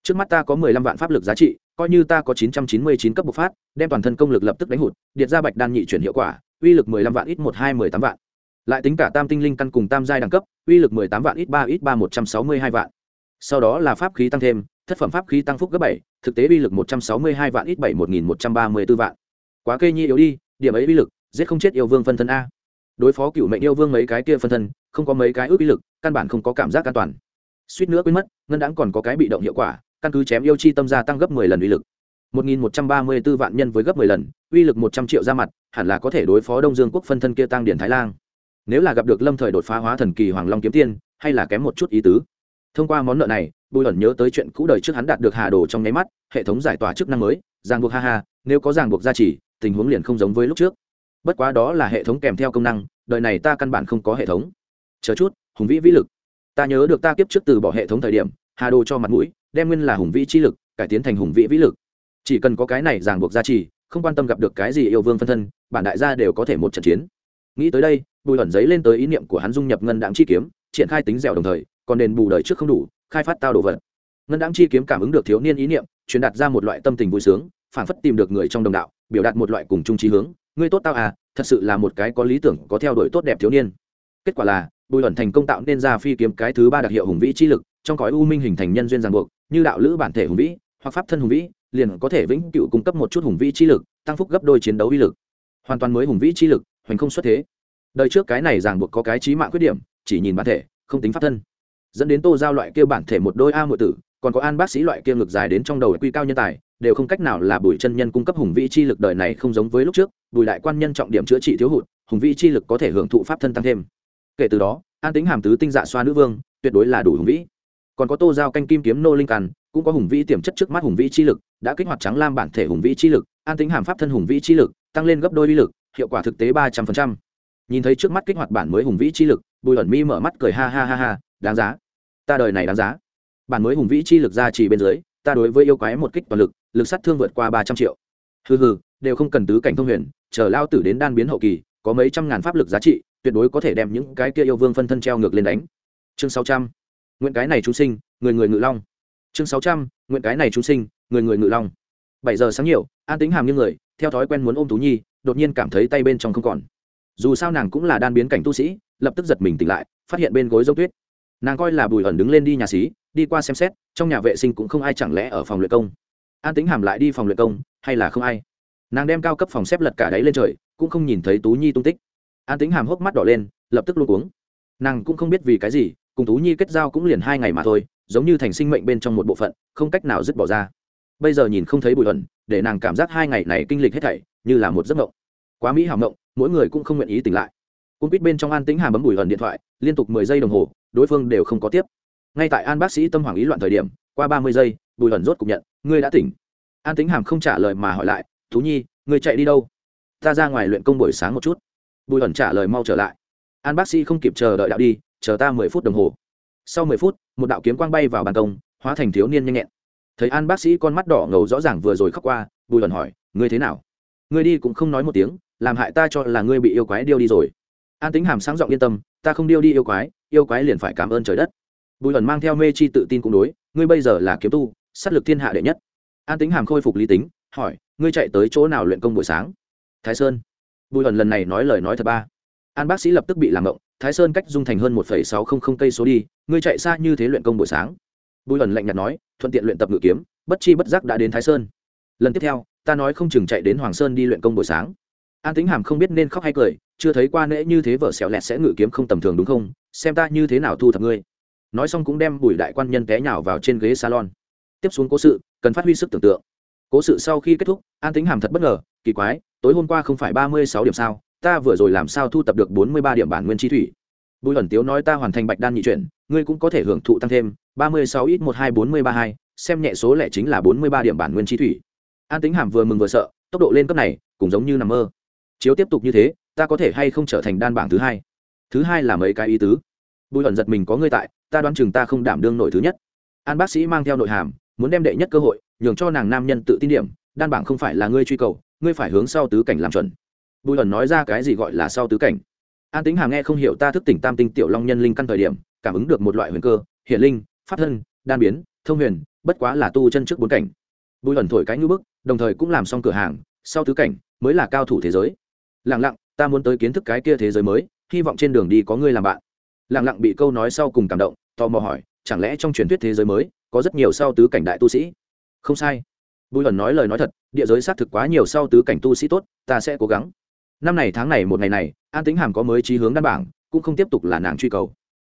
Trước mắt ta có mười lăm vạn pháp lực giá trị, coi như ta có chín trăm chín mươi chín cấp bộc phát, đem toàn thân công lực lập tức đánh hụt điện ra bạch đan nhị chuyển hiệu quả, uy lực mười lăm vạn ít một, hai mười tám vạn. Lại tính cả tam tinh linh căn cùng tam giai đẳng cấp, uy lực mười tám vạn ít ba ít ba một trăm sáu mươi hai vạn. Sau đó là pháp khí tăng thêm, thất phẩm pháp khí tăng phúc gấp bảy, thực tế uy lực một trăm sáu mươi hai vạn ít bảy, một nghìn một trăm ba mươi b ố vạn. Quá kê nhi yếu đi, điểm ấy uy lực giết không chết yêu vương phân thân a. Đối phó cựu mệnh yêu vương mấy cái kia phân thân, không có mấy cái ước ý lực, căn bản không có cảm giác an toàn. Suýt nữa quên mất, ngân đãng còn có cái bị động hiệu quả, căn cứ chém yêu chi tâm gia tăng gấp mười lần uy lực. một nghìn một trăm ba mươi 1134 vạn nhân với gấp mười lần, uy lực một trăm triệu ra mặt, hẳn là có thể đối phó đông dương quốc phân thân kia tăng điển thái lan. Nếu là gặp được lâm thời đột phá hóa thần kỳ hoàng long kiếm tiên, hay là kém một chút ý tứ. Thông qua món nợ này, bùi ẩn nhớ tới chuyện cũ đời trước hắn đạt được hà đồ trong nháy mắt, hệ thống giải tỏa chức năng mới, ràng buộc ha ha, nếu có ràng buộc gia trì, tình huống liền không giống với lúc trước bất quá đó là hệ thống kèm theo công năng, đời này ta căn bản không có hệ thống. Chờ chút, hùng vĩ vĩ lực. Ta nhớ được ta kiếp trước từ bỏ hệ thống thời điểm, hà đồ cho mặt mũi, đem nguyên là hùng vĩ chi lực, cải tiến thành hùng vĩ vĩ lực. Chỉ cần có cái này ràng buộc gia trì, không quan tâm gặp được cái gì yêu vương phân thân, bản đại gia đều có thể một trận chiến. Nghĩ tới đây, bùi ẩn giấy lên tới ý niệm của hắn dung nhập ngân đáng chi kiếm, triển khai tính dẻo đồng thời, còn đền bù đời trước không đủ, khai phát tao đồ vật. Ngân đáng chi kiếm cảm ứng được thiếu niên ý niệm, truyền đạt ra một loại tâm tình vui sướng phản phất tìm được người trong đồng đạo, biểu đạt một loại cùng chung trí hướng ngươi tốt tao à thật sự là một cái có lý tưởng, có theo đuổi tốt đẹp thiếu niên. Kết quả là, bùi ẩn thành công tạo nên ra phi kiếm cái thứ ba đặc hiệu hùng vĩ chi lực, trong cõi u minh hình thành nhân duyên ràng buộc, như đạo lữ bản thể hùng vĩ, hoặc pháp thân hùng vĩ, liền có thể vĩnh cựu cung cấp một chút hùng vĩ chi lực, tăng phúc gấp đôi chiến đấu uy lực. Hoàn toàn mới hùng vĩ chi lực, hoành không xuất thế. Đời trước cái này ràng buộc có cái trí mạng khuyết điểm, chỉ nhìn bản thể, không tính pháp thân. Dẫn đến tô giao loại kia bản thể một đôi a mượn tử, còn có an bác sĩ loại kia ngược dài đến trong đầu quy cao nhân tài đều không cách nào là bùi chân nhân cung cấp hùng vĩ chi lực đời này không giống với lúc trước, bùi đại quan nhân trọng điểm chữa trị thiếu hụt, hùng vĩ chi lực có thể hưởng thụ pháp thân tăng thêm. Kể từ đó, an tính hàm tứ tinh dạ xoa nữ vương, tuyệt đối là đủ hùng vĩ. Còn có tô giao canh kim kiếm nô linh càn, cũng có hùng vĩ tiềm chất trước mắt hùng vĩ chi lực, đã kích hoạt trắng lam bản thể hùng vĩ chi lực, an tính hàm pháp thân hùng vĩ chi lực, tăng lên gấp đôi uy lực, hiệu quả thực tế ba trăm phần trăm. nhìn thấy trước mắt kích hoạt bản mới hùng vĩ chi lực, bùi ẩn mi mở mắt cười ha ha ha ha, đáng giá. Ta đời này đáng giá. Bản mới hùng vĩ chi lực ra chỉ bên dưới ta đối với yêu quái một kích toàn lực lực sát thương vượt qua ba trăm triệu. Hừ hừ, đều không cần tứ cảnh thông huyền, chờ lao tử đến đan biến hậu kỳ, có mấy trăm ngàn pháp lực giá trị, tuyệt đối có thể đem những cái kia yêu vương phân thân treo ngược lên đánh. Chương sáu trăm, nguyện cái này chúng sinh, người người ngự long. Chương sáu trăm, nguyện cái này chúng sinh, người người ngự long. Bảy giờ sáng nhiều, an tính hàm như người, theo thói quen muốn ôm tú nhi, đột nhiên cảm thấy tay bên trong không còn. Dù sao nàng cũng là đan biến cảnh tu sĩ, lập tức giật mình tỉnh lại, phát hiện bên gối dốc tuyết. Nàng coi là bùi ẩn đứng lên đi nhà xí đi qua xem xét, trong nhà vệ sinh cũng không ai chẳng lẽ ở phòng luyện công. An tính hàm lại đi phòng luyện công, hay là không ai? Nàng đem cao cấp phòng xếp lật cả đáy lên trời, cũng không nhìn thấy tú nhi tung tích. An tính hàm hốc mắt đỏ lên, lập tức luôn uống nàng cũng không biết vì cái gì, cùng tú nhi kết giao cũng liền hai ngày mà thôi, giống như thành sinh mệnh bên trong một bộ phận, không cách nào dứt bỏ ra. Bây giờ nhìn không thấy bụi ẩn để nàng cảm giác hai ngày này kinh lịch hết thảy, như là một giấc mộng. Quá mỹ hảo mộng, mỗi người cũng không nguyện ý tỉnh lại. Cung quýt bên trong an tính hàm bấm bùi ẩn điện thoại, liên tục mười giây đồng hồ, đối phương đều không có tiếp ngay tại an bác sĩ tâm hoàng ý loạn thời điểm, qua ba mươi giây, bùi Hẩn rốt cục nhận, ngươi đã tỉnh. An tính hàm không trả lời mà hỏi lại, thú nhi, ngươi chạy đi đâu? Ta ra ngoài luyện công buổi sáng một chút. Bùi Hẩn trả lời mau trở lại. An bác sĩ không kịp chờ đợi đạo đi, chờ ta mười phút đồng hồ. Sau mười phút, một đạo kiếm quang bay vào bàn công, hóa thành thiếu niên nhanh nhẹn. Thấy an bác sĩ con mắt đỏ ngầu rõ ràng vừa rồi khóc qua, bùi Hẩn hỏi, ngươi thế nào? Ngươi đi cũng không nói một tiếng, làm hại ta cho là ngươi bị yêu quái điêu đi rồi. An tính hàm sáng giọng yên tâm, ta không điêu đi yêu quái yêu quái liền phải cảm ơn trời đất bùi ẩn mang theo mê chi tự tin cũng đối, ngươi bây giờ là kiếm tu, sát lực thiên hạ đệ nhất. An tính hàm khôi phục lý tính, hỏi, ngươi chạy tới chỗ nào luyện công buổi sáng? Thái sơn. Bùi ẩn lần này nói lời nói thật ba. An bác sĩ lập tức bị làm động thái sơn cách dung thành hơn một sáu trăm linh cây số đi, ngươi chạy xa như thế luyện công buổi sáng. Bùi ẩn lạnh nhạt nói, thuận tiện luyện tập ngự kiếm, bất chi bất giác đã đến thái sơn. Lần tiếp theo, ta nói không chừng chạy đến hoàng sơn đi luyện công buổi sáng. An tính hàm không biết nên khóc hay cười, chưa thấy qua nễ như thế vợ xẻo lẹt sẽ ngự kiếm không tầm thường đúng không? Xem ta như thế nào thu thập ngươi nói xong cũng đem bùi đại quan nhân té nhào vào trên ghế salon. Tiếp xuống cố sự, cần phát huy sức tưởng tượng. Cố sự sau khi kết thúc, an tính hàm thật bất ngờ, kỳ quái, tối hôm qua không phải ba mươi sáu điểm sao, ta vừa rồi làm sao thu tập được bốn mươi ba điểm bản nguyên chi thủy? Bùi ẩn tiếu nói ta hoàn thành bạch đan nhị chuyển, ngươi cũng có thể hưởng thụ tăng thêm, ba mươi sáu ít một hai bốn mươi ba hai, xem nhẹ số lẻ chính là bốn mươi ba điểm bản nguyên chi thủy. An tính hàm vừa mừng vừa sợ, tốc độ lên cấp này, cũng giống như nằm mơ. Chiếu tiếp tục như thế, ta có thể hay không trở thành đan bảng thứ hai? Thứ hai là mấy cái ý tứ? Bùi ẩn giật mình có ngươi tại ta đoán chừng ta không đảm đương nổi thứ nhất. An bác sĩ mang theo nội hàm, muốn đem đệ nhất cơ hội, nhường cho nàng nam nhân tự tin điểm, đan bảng không phải là ngươi truy cầu, ngươi phải hướng sau tứ cảnh làm chuẩn. Bùi ẩn nói ra cái gì gọi là sau tứ cảnh. An tính hàm nghe không hiểu ta thức tỉnh tam tinh tiểu long nhân linh căn thời điểm, cảm ứng được một loại huyền cơ hiện linh phát thân, đan biến, thông huyền, bất quá là tu chân trước bốn cảnh. Bùi ẩn thổi cái ngư bức, đồng thời cũng làm xong cửa hàng, sau tứ cảnh mới là cao thủ thế giới. Lẳng lặng, ta muốn tới kiến thức cái kia thế giới mới, hy vọng trên đường đi có ngươi làm bạn lẳng lặng bị câu nói sau cùng cảm động, tò mò hỏi, chẳng lẽ trong truyền thuyết thế giới mới, có rất nhiều sau tứ cảnh đại tu sĩ? Không sai. Bùi ẩn nói lời nói thật, địa giới xác thực quá nhiều sau tứ cảnh tu sĩ tốt, ta sẽ cố gắng. Năm này tháng này một ngày này, an tính hàm có mới trí hướng đan bảng, cũng không tiếp tục là nàng truy cầu.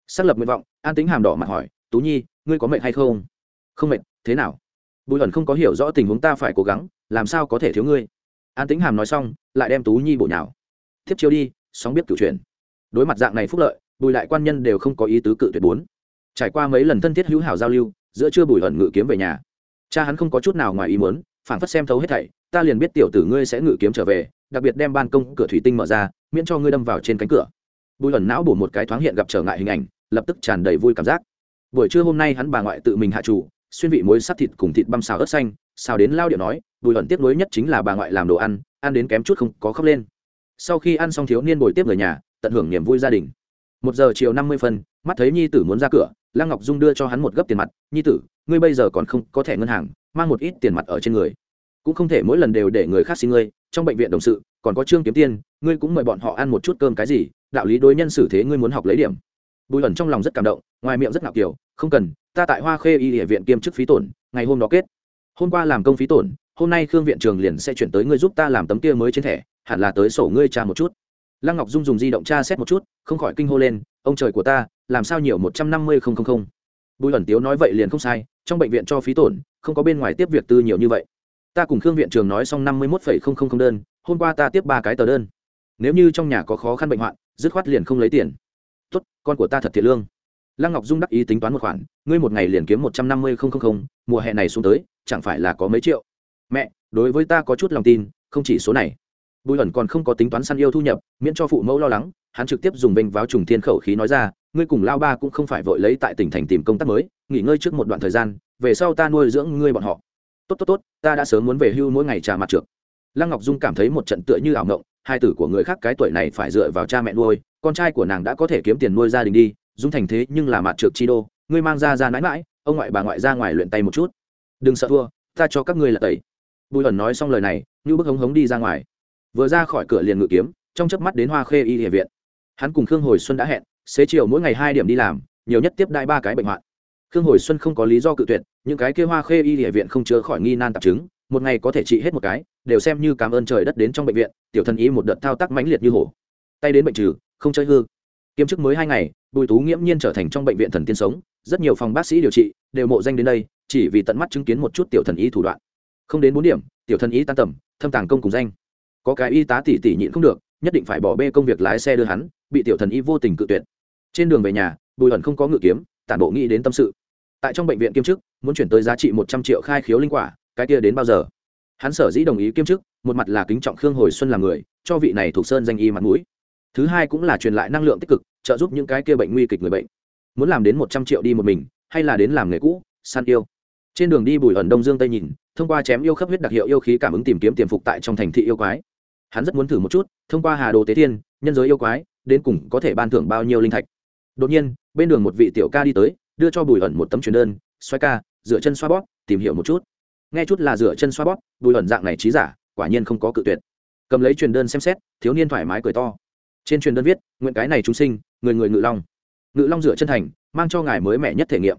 Xác lập nguyện vọng, an tính hàm đỏ mặt hỏi, tú nhi, ngươi có mệnh hay không? Không mệnh, thế nào? Bùi ẩn không có hiểu rõ tình huống ta phải cố gắng, làm sao có thể thiếu ngươi? An tính hàm nói xong, lại đem tú nhi bổ nhào. Thiếp chiêu đi, sóng biết cửu truyền. Đối mặt dạng này phúc lợi bùi lại quan nhân đều không có ý tứ cự tuyệt bốn. Trải qua mấy lần thân thiết hữu hảo giao lưu, giữa chưa bùi ẩn ngự kiếm về nhà. Cha hắn không có chút nào ngoài ý muốn phản phất xem thấu hết thảy, ta liền biết tiểu tử ngươi sẽ ngự kiếm trở về, đặc biệt đem ban công cửa thủy tinh mở ra, miễn cho ngươi đâm vào trên cánh cửa. Bùi ẩn não bổ một cái thoáng hiện gặp trở ngại hình ảnh, lập tức tràn đầy vui cảm giác. Buổi trưa hôm nay hắn bà ngoại tự mình hạ chủ, xuyên vị muối sắt thịt cùng thịt băm xào ớt xanh, xào đến lao điệu nói, bùi ẩn tiếc nuối nhất chính là bà ngoại làm đồ ăn ăn đến kém chút không có khóc lên. Sau khi ăn xong thiếu niên bồi tiếp người nhà, tận hưởng niềm vui gia đình một giờ chiều năm mươi phân mắt thấy nhi tử muốn ra cửa lăng ngọc dung đưa cho hắn một gấp tiền mặt nhi tử ngươi bây giờ còn không có thẻ ngân hàng mang một ít tiền mặt ở trên người. Cũng không thể mỗi lần đều để người khác xin ngươi trong bệnh viện đồng sự còn có trương kiếm Tiên, ngươi cũng mời bọn họ ăn một chút cơm cái gì đạo lý đối nhân xử thế ngươi muốn học lấy điểm. Bùi ẩn trong lòng rất cảm động ngoài miệng rất ngạo kiểu không cần ta tại hoa khê y địa viện kiêm chức phí tổn ngày hôm đó kết. Hôm qua làm công phí tổn hôm nay khương viện trường liền sẽ chuyển tới ngươi giúp ta làm tấm kia mới trên thẻ hẳn là tới sổ ngươi tra một chút lăng ngọc dung dùng di động tra xét một chút, không khỏi kinh hô lên, ông trời của ta, làm sao nhiều một trăm năm mươi không không không? Bùi ẩn tiếu nói vậy liền không sai, trong bệnh viện cho phí tổn, không có bên ngoài tiếp việc tư nhiều như vậy. Ta cùng khương viện trường nói xong năm mươi một phẩy không không không đơn, hôm qua ta tiếp ba cái tờ đơn. Nếu như trong nhà có khó khăn bệnh hoạn, dứt khoát liền không lấy tiền. Tốt, con của ta thật thiệt lương. Lăng ngọc dung đắc ý tính toán một khoản, ngươi một ngày liền kiếm một trăm năm mươi không không không, mùa hè này xuống tới, chẳng phải là có mấy triệu? Mẹ, đối với ta có chút lòng tin, không chỉ số này bùi ẩn còn không có tính toán săn yêu thu nhập, miễn cho phụ mẫu lo lắng, hắn trực tiếp dùng bênh váo trùng thiên khẩu khí nói ra, ngươi cùng lao ba cũng không phải vội lấy tại tỉnh thành tìm công tác mới, nghỉ ngơi trước một đoạn thời gian, về sau ta nuôi dưỡng ngươi bọn họ. Tốt tốt tốt, ta đã sớm muốn về hưu mỗi ngày trà mặt trượt. Lăng ngọc dung cảm thấy một trận tựa như ảo ngộng, hai tử của người khác cái tuổi này phải dựa vào cha mẹ nuôi, con trai của nàng đã có thể kiếm tiền nuôi gia đình đi, dung thành thế nhưng là mặt trượt chi đô, ngươi mang ra ra mãi mãi, ông ngoại bà ngoại ra ngoài luyện tay một chút. Đừng sợ thua, ta cho các ngươi là tẩy. Bùi ẩn nói xong lời này, như bức hống hống đi ra ngoài vừa ra khỏi cửa liền ngự kiếm, trong chớp mắt đến hoa khê y địa viện. Hắn cùng khương hồi xuân đã hẹn, xế chiều mỗi ngày hai điểm đi làm, nhiều nhất tiếp đại ba cái bệnh hoạn. Khương hồi xuân không có lý do cự tuyệt, những cái kia hoa khê y địa viện không chứa khỏi nghi nan tạp chứng, một ngày có thể trị hết một cái, đều xem như cảm ơn trời đất đến trong bệnh viện, tiểu thân ý một đợt thao tác mãnh liệt như hổ. Tay đến bệnh trừ, không chơi hư. Kiêm chức mới hai ngày, bùi tú nghiễm nhiên trở thành trong bệnh viện thần tiên sống, rất nhiều phòng bác sĩ điều trị đều mộ danh đến đây, chỉ vì tận mắt chứng kiến một chút tiểu thần y thủ đoạn. Không đến bốn điểm, tiểu thần y tan tầm, thâm tàng công cùng danh có cái y tá tỉ tỉ nhịn không được, nhất định phải bỏ bê công việc lái xe đưa hắn, bị tiểu thần y vô tình cự tuyệt. Trên đường về nhà, bùi ẩn không có ngự kiếm, tản bộ nghĩ đến tâm sự. Tại trong bệnh viện kiêm chức, muốn chuyển tới giá trị một trăm triệu khai khiếu linh quả, cái kia đến bao giờ? Hắn sở dĩ đồng ý kiêm chức, một mặt là kính trọng khương hồi xuân làm người, cho vị này thuộc sơn danh y mặt mũi. Thứ hai cũng là truyền lại năng lượng tích cực, trợ giúp những cái kia bệnh nguy kịch người bệnh. Muốn làm đến một trăm triệu đi một mình, hay là đến làm nghề cũ, săn yêu? Trên đường đi bùi ẩn đông dương tây nhìn, thông qua chém yêu khắp huyết đặc hiệu yêu khí cảm ứng tìm kiếm tiềm phục tại trong thành thị yêu quái hắn rất muốn thử một chút, thông qua hà đồ tế thiên, nhân giới yêu quái, đến cùng có thể ban thưởng bao nhiêu linh thạch. Đột nhiên, bên đường một vị tiểu ca đi tới, đưa cho bùi ẩn một tấm truyền đơn xoay ca, dựa chân xoa bóp, tìm hiểu một chút. Nghe chút là dựa chân xoa bóp, bùi ẩn dạng này trí giả, quả nhiên không có cự tuyệt. Cầm lấy truyền đơn xem xét, thiếu niên thoải mái cười to. Trên truyền đơn viết, nguyện cái này chúng sinh, người người ngự long. Ngự long dựa chân thành, mang cho ngài mới mẻ nhất thể nghiệm.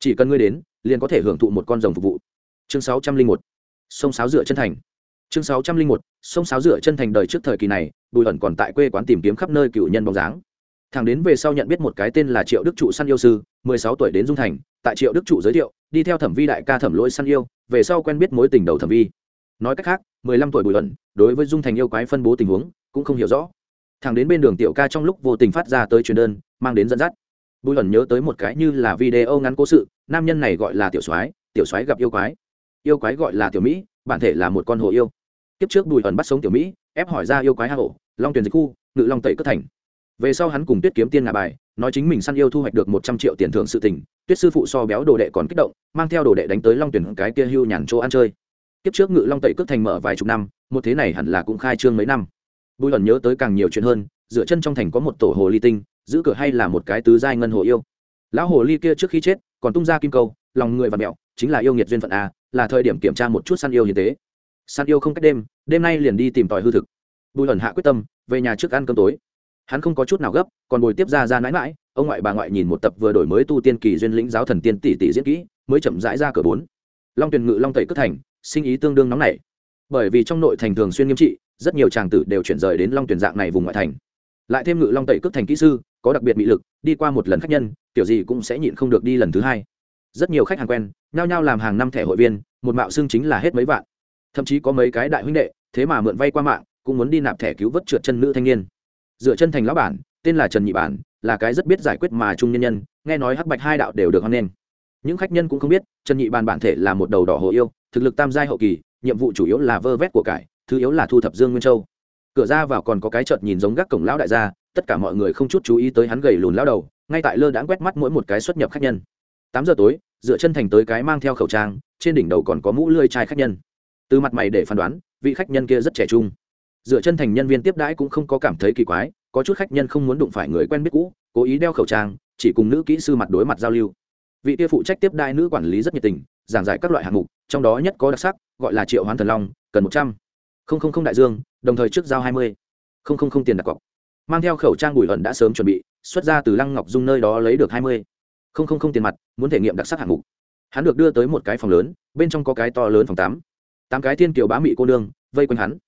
Chỉ cần ngươi đến, liền có thể hưởng thụ một con rồng phục vụ. Chương sáu trăm linh một. Sông sáo dựa chân thành chương sáu trăm linh một, sông sáo dựa chân thành đời trước thời kỳ này, bùi ẩn còn tại quê quán tìm kiếm khắp nơi cựu nhân bóng dáng. Thằng đến về sau nhận biết một cái tên là triệu đức trụ săn yêu sư, mười sáu tuổi đến dung thành, tại triệu đức trụ giới thiệu, đi theo thẩm vi đại ca thẩm lỗi săn yêu, về sau quen biết mối tình đầu thẩm vi. Nói cách khác, mười lăm tuổi bùi ẩn, đối với dung thành yêu quái phân bố tình huống, cũng không hiểu rõ. Thằng đến bên đường tiểu ca trong lúc vô tình phát ra tới truyền đơn, mang đến dẫn dắt. Bùi ẩn nhớ tới một cái như là video ngắn cố sự, nam nhân này gọi là tiểu soái tiểu soái gặp yêu quái. Yêu quái gọi là tiểu mỹ, bản thể là một con hồ yêu tiếp trước bùi ẩn bắt sống tiểu mỹ, ép hỏi ra yêu quái hà hổ long tuyển dịch khu, ngự long tẩy cất thành. Về sau hắn cùng tuyết kiếm tiên ngà bài, nói chính mình săn yêu thu hoạch được một trăm triệu tiền thưởng sự tình, tuyết sư phụ so béo đồ đệ còn kích động, mang theo đồ đệ đánh tới long tuyển cái kia hưu nhàn chỗ ăn chơi. Tiếp trước ngự long tẩy cất thành mở vài chục năm, một thế này hẳn là cũng khai trương mấy năm. Bùi ẩn nhớ tới càng nhiều chuyện hơn, dựa chân trong thành có một tổ hồ ly tinh, giữ cửa hay là một cái tứ giai ngân hồ yêu. Lão hồ ly kia trước khi chết, còn tung ra kim câu, lòng người và mẹo, chính là yêu nghiệt duyên phận a, là thời điểm kiểm tra một chút săn yêu như thế săn yêu không cách đêm đêm nay liền đi tìm tòi hư thực. Bùi ẩn hạ quyết tâm, về nhà trước ăn cơm tối. Hắn không có chút nào gấp, còn bồi tiếp ra ra mãi mãi, ông ngoại bà ngoại nhìn một tập vừa đổi mới tu tiên kỳ duyên lĩnh giáo thần tiên tỷ tỷ diễn kỹ, mới chậm rãi ra cửa bốn. Long tuyền ngự long tẩy cất thành, sinh ý tương đương nóng nảy. Bởi vì trong nội thành thường xuyên nghiêm trị, rất nhiều tràng tử đều chuyển rời đến long tuyển dạng này vùng ngoại thành. Lại thêm ngự long tẩy cất thành kỹ sư, có đặc biệt bị lực, đi qua một lần khách nhân, kiểu gì cũng sẽ nhịn không được đi lần thứ hai. Rất nhiều khách hàng quen, nhao nhao làm hàng năm thẻ hội viên, một mạo xương chính là hết mấy vạn thậm chí có mấy cái đại huynh đệ, thế mà mượn vay qua mạng, cũng muốn đi nạp thẻ cứu vớt trượt chân nữ thanh niên. Dựa chân thành lão bản, tên là trần nhị bản, là cái rất biết giải quyết mà trung nhân nhân, nghe nói hắc bạch hai đạo đều được hoan nghênh. Những khách nhân cũng không biết, trần nhị bản bản thể là một đầu đỏ hồ yêu, thực lực tam giai hậu kỳ, nhiệm vụ chủ yếu là vơ vét của cải, thứ yếu là thu thập dương nguyên châu. Cửa ra vào còn có cái chợt nhìn giống gác cổng lão đại gia, tất cả mọi người không chút chú ý tới hắn gầy lùn lão đầu, ngay tại lơ đãng quét mắt mỗi một cái xuất nhập khách nhân. Tám giờ tối, dựa chân thành tới cái mang theo khẩu trang, trên đỉnh đầu còn có mũ lươi chai khách nhân từ mặt mày để phán đoán, vị khách nhân kia rất trẻ trung. Dựa chân thành nhân viên tiếp đãi cũng không có cảm thấy kỳ quái, có chút khách nhân không muốn đụng phải người quen biết cũ, cố ý đeo khẩu trang, chỉ cùng nữ kỹ sư mặt đối mặt giao lưu. Vị kia phụ trách tiếp đai nữ quản lý rất nhiệt tình, giảng giải các loại hạng mục, trong đó nhất có đặc sắc, gọi là triệu hoán thần long, cần một trăm. Linh đại dương, đồng thời trước giao hai mươi. Tiền đặt cọc. Mang theo khẩu trang bùi ẩn đã sớm chuẩn bị, xuất ra từ lăng ngọc dung nơi đó lấy được hai mươi. Tiền mặt, muốn thể nghiệm đặc sắc hạng mục. Hắn được đưa tới một cái phòng lớn, bên trong có cái to lớn phòng tám tám cái thiên kiều bá mị cô nương vây quanh hắn.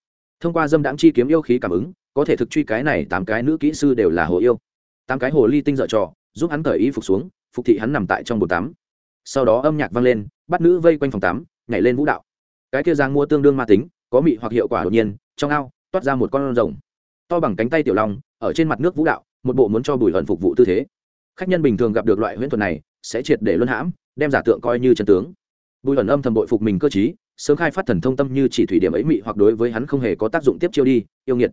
Thông qua dâm đãng chi kiếm yêu khí cảm ứng, có thể thực truy cái này tám cái nữ kỹ sư đều là hồ yêu. Tám cái hồ ly tinh dợ trò, giúp hắn cởi y phục xuống, phục thị hắn nằm tại trong bồn tắm. Sau đó âm nhạc vang lên, bắt nữ vây quanh phòng tắm, nhảy lên vũ đạo. Cái kia giang mua tương đương ma tính, có mị hoặc hiệu quả đột nhiên, trong ao, toát ra một con rồng. To bằng cánh tay tiểu long, ở trên mặt nước vũ đạo, một bộ muốn cho bùi hận phục vụ tư thế. Khách nhân bình thường gặp được loại huyễn thuật này, sẽ triệt để luân hãm, đem giả tượng coi như chân tướng. Bùi hận âm thầm bội phục mình cơ chí sớm khai phát thần thông tâm như chỉ thủy điểm ấy mị hoặc đối với hắn không hề có tác dụng tiếp chiêu đi, yêu nghiệt.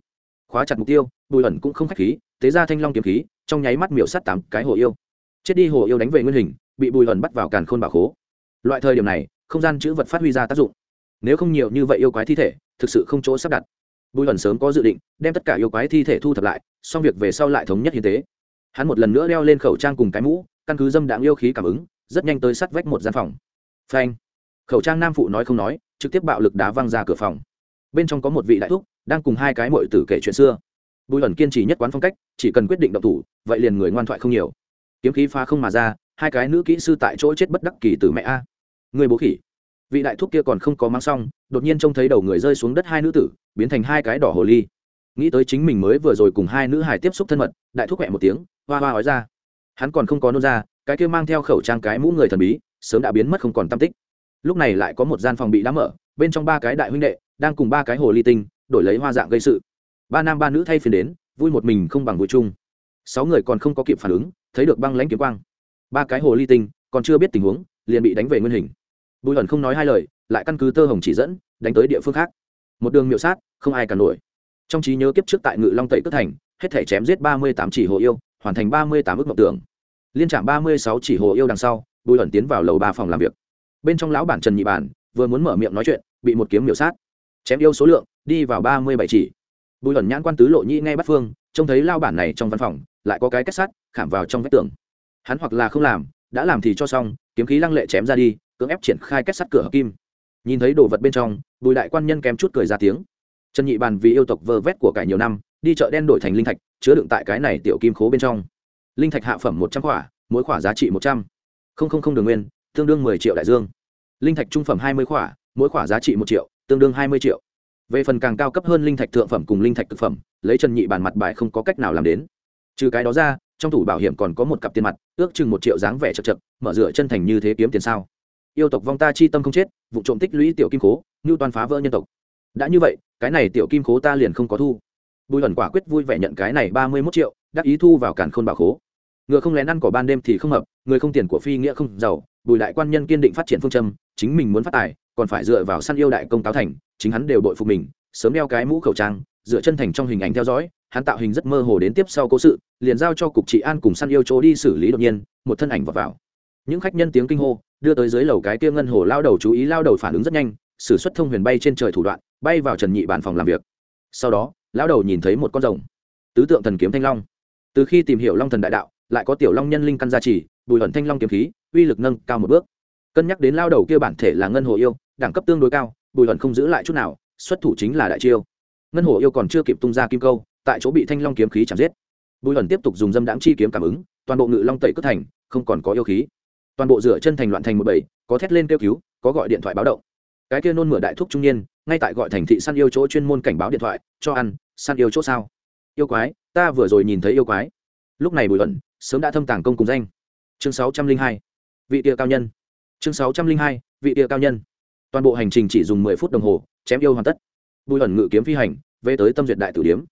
Khóa chặt mục tiêu, bùi ẩn cũng không khách khí, tế ra thanh long kiếm khí, trong nháy mắt miểu sắt tám cái hồ yêu. Chết đi hồ yêu đánh về nguyên hình, bị bùi ẩn bắt vào càn khôn bảo khố. Loại thời điểm này, không gian chữ vật phát huy ra tác dụng. Nếu không nhiều như vậy yêu quái thi thể, thực sự không chỗ sắp đặt. Bùi ẩn sớm có dự định, đem tất cả yêu quái thi thể thu thập lại, xong việc về sau lại thống nhất hiến tế. Hắn một lần nữa đeo lên khẩu trang cùng cái mũ, căn cứ dâm đạn yêu khí cảm ứng, rất nhanh tới sắt vách một gian phòng. Phanh khẩu trang nam phụ nói không nói, trực tiếp bạo lực đá văng ra cửa phòng. Bên trong có một vị đại thúc, đang cùng hai cái mội tử kể chuyện xưa. Bùi ẩn kiên trì nhất quán phong cách, chỉ cần quyết định động thủ, vậy liền người ngoan thoại không nhiều. Kiếm khí phá không mà ra, hai cái nữ kỹ sư tại chỗ chết bất đắc kỳ từ mẹ a. Người bố khỉ. Vị đại thúc kia còn không có mang xong, đột nhiên trông thấy đầu người rơi xuống đất hai nữ tử, biến thành hai cái đỏ hồ ly. Nghĩ tới chính mình mới vừa rồi cùng hai nữ hài tiếp xúc thân mật, đại thúc mẹ một tiếng, hoa hoa nói ra. Hắn còn không có nôn ra, cái kia mang theo khẩu trang cái mũ người thần bí, sớm đã biến mất không còn tam tích lúc này lại có một gian phòng bị đá mở, bên trong ba cái đại huynh đệ đang cùng ba cái hồ ly tinh đổi lấy hoa dạng gây sự. Ba nam ba nữ thay phiên đến, vui một mình không bằng vui chung. Sáu người còn không có kịp phản ứng, thấy được băng lãnh kiếm quang. Ba cái hồ ly tinh còn chưa biết tình huống, liền bị đánh về nguyên hình. Bùi ẩn không nói hai lời, lại căn cứ tơ hồng chỉ dẫn, đánh tới địa phương khác. Một đường miệu sát, không ai cả nổi. Trong trí nhớ kiếp trước tại ngự long tẩy cất thành, hết thể chém giết ba mươi tám chỉ hồ yêu, hoàn thành ba mươi tám ước mộng tưởng. Liên trạm ba mươi sáu chỉ hồ yêu đằng sau, bùi ẩn tiến vào lầu ba phòng làm việc bên trong lão bản trần nhị bản vừa muốn mở miệng nói chuyện, bị một kiếm miểu sát. Chém yêu số lượng, đi vào ba mươi bảy chỉ. Bùi ẩn nhãn quan tứ lộ nhi ngay bắt phương, trông thấy lao bản này trong văn phòng, lại có cái kết sắt, khảm vào trong vách tường. Hắn hoặc là không làm, đã làm thì cho xong, kiếm khí lăng lệ chém ra đi, cưỡng ép triển khai kết sắt cửa hợp kim. Nhìn thấy đồ vật bên trong, bùi đại quan nhân kém chút cười ra tiếng. Trần nhị bàn vì yêu tộc vơ vét của cải nhiều năm, đi chợ đen đổi thành linh thạch, chứa đựng tại cái này tiểu kim khố bên trong. Linh thạch hạ phẩm một trăm khỏa mỗi khỏa giá trị một trăm. Linh đường nguyên tương đương mười triệu đại dương. Linh thạch trung phẩm hai mươi khỏa, mỗi khỏa giá trị một triệu, tương đương hai mươi triệu. Về phần càng cao cấp hơn linh thạch thượng phẩm cùng linh thạch thực phẩm, lấy trần nhị bản mặt bài không có cách nào làm đến. Trừ cái đó ra, trong tủ bảo hiểm còn có một cặp tiền mặt, ước chừng một triệu dáng vẻ chật chật, mở rửa chân thành như thế kiếm tiền sao? Yêu tộc vong ta chi tâm không chết, vụ trộm tích lũy tiểu kim cố như toàn phá vỡ nhân tộc. Đã như vậy, cái này tiểu kim cố ta liền không có thu. Bùi ẩn quả quyết vui vẻ nhận cái này ba mươi mốt triệu, đắc ý thu vào cản khôn bảo khố ngựa không lén ăn cỏ ban đêm thì không hợp, người không tiền của phi nghĩa không giàu, bùi đại quan nhân kiên định phát triển phương châm, chính mình muốn phát tài, còn phải dựa vào săn yêu đại công cáo thành, chính hắn đều đội phục mình, sớm đeo cái mũ khẩu trang, dựa chân thành trong hình ảnh theo dõi, hắn tạo hình rất mơ hồ đến tiếp sau cố sự, liền giao cho cục trị an cùng săn yêu chỗ đi xử lý đột nhiên, một thân ảnh vào vào. Những khách nhân tiếng kinh hô, đưa tới dưới lầu cái kia ngân hồ lao đầu chú ý lao đầu phản ứng rất nhanh s ử suất thông huyền bay trên trời thủ đoạn, bay vào trần nhị bản phòng làm việc. Sau đó lao đầu nhìn thấy một con rồng. Tứ tượng thần kiếm thanh long. Từ khi tìm hiểu long thần đại đạo lại có tiểu long nhân linh căn gia trì, bùi hận thanh long kiếm khí, uy lực nâng cao một bước. Cân nhắc đến lao đầu kia bản thể là ngân hồ yêu, đẳng cấp tương đối cao, bùi hận không giữ lại chút nào, xuất thủ chính là đại chiêu. Ngân hồ yêu còn chưa kịp tung ra kim câu, tại chỗ bị thanh long kiếm khí chạm giết. Bùi hận tiếp tục dùng dâm đãng chi kiếm cảm ứng, toàn bộ ngự long tẩy cất thành, không còn có yêu khí. Toàn bộ rửa chân thành loạn thành một bảy có thét lên kêu cứu, có gọi điện thoại báo động. Cái kia nôn mửa đại thúc trung niên, ngay tại gọi thành thị săn yêu chỗ chuyên môn cảnh báo điện thoại, cho ăn, săn yêu chỗ sao? Yêu quái, ta vừa rồi nhìn thấy yêu quái. Lúc này bùi hận sớm đã thâm tàng công cùng danh. Chương sáu trăm linh hai, vị địa cao nhân. Chương sáu trăm linh hai, vị địa cao nhân. Toàn bộ hành trình chỉ dùng mười phút đồng hồ, chém yêu hoàn tất. Bùi ẩn ngự kiếm phi hành, về tới tâm duyệt đại tử điếm.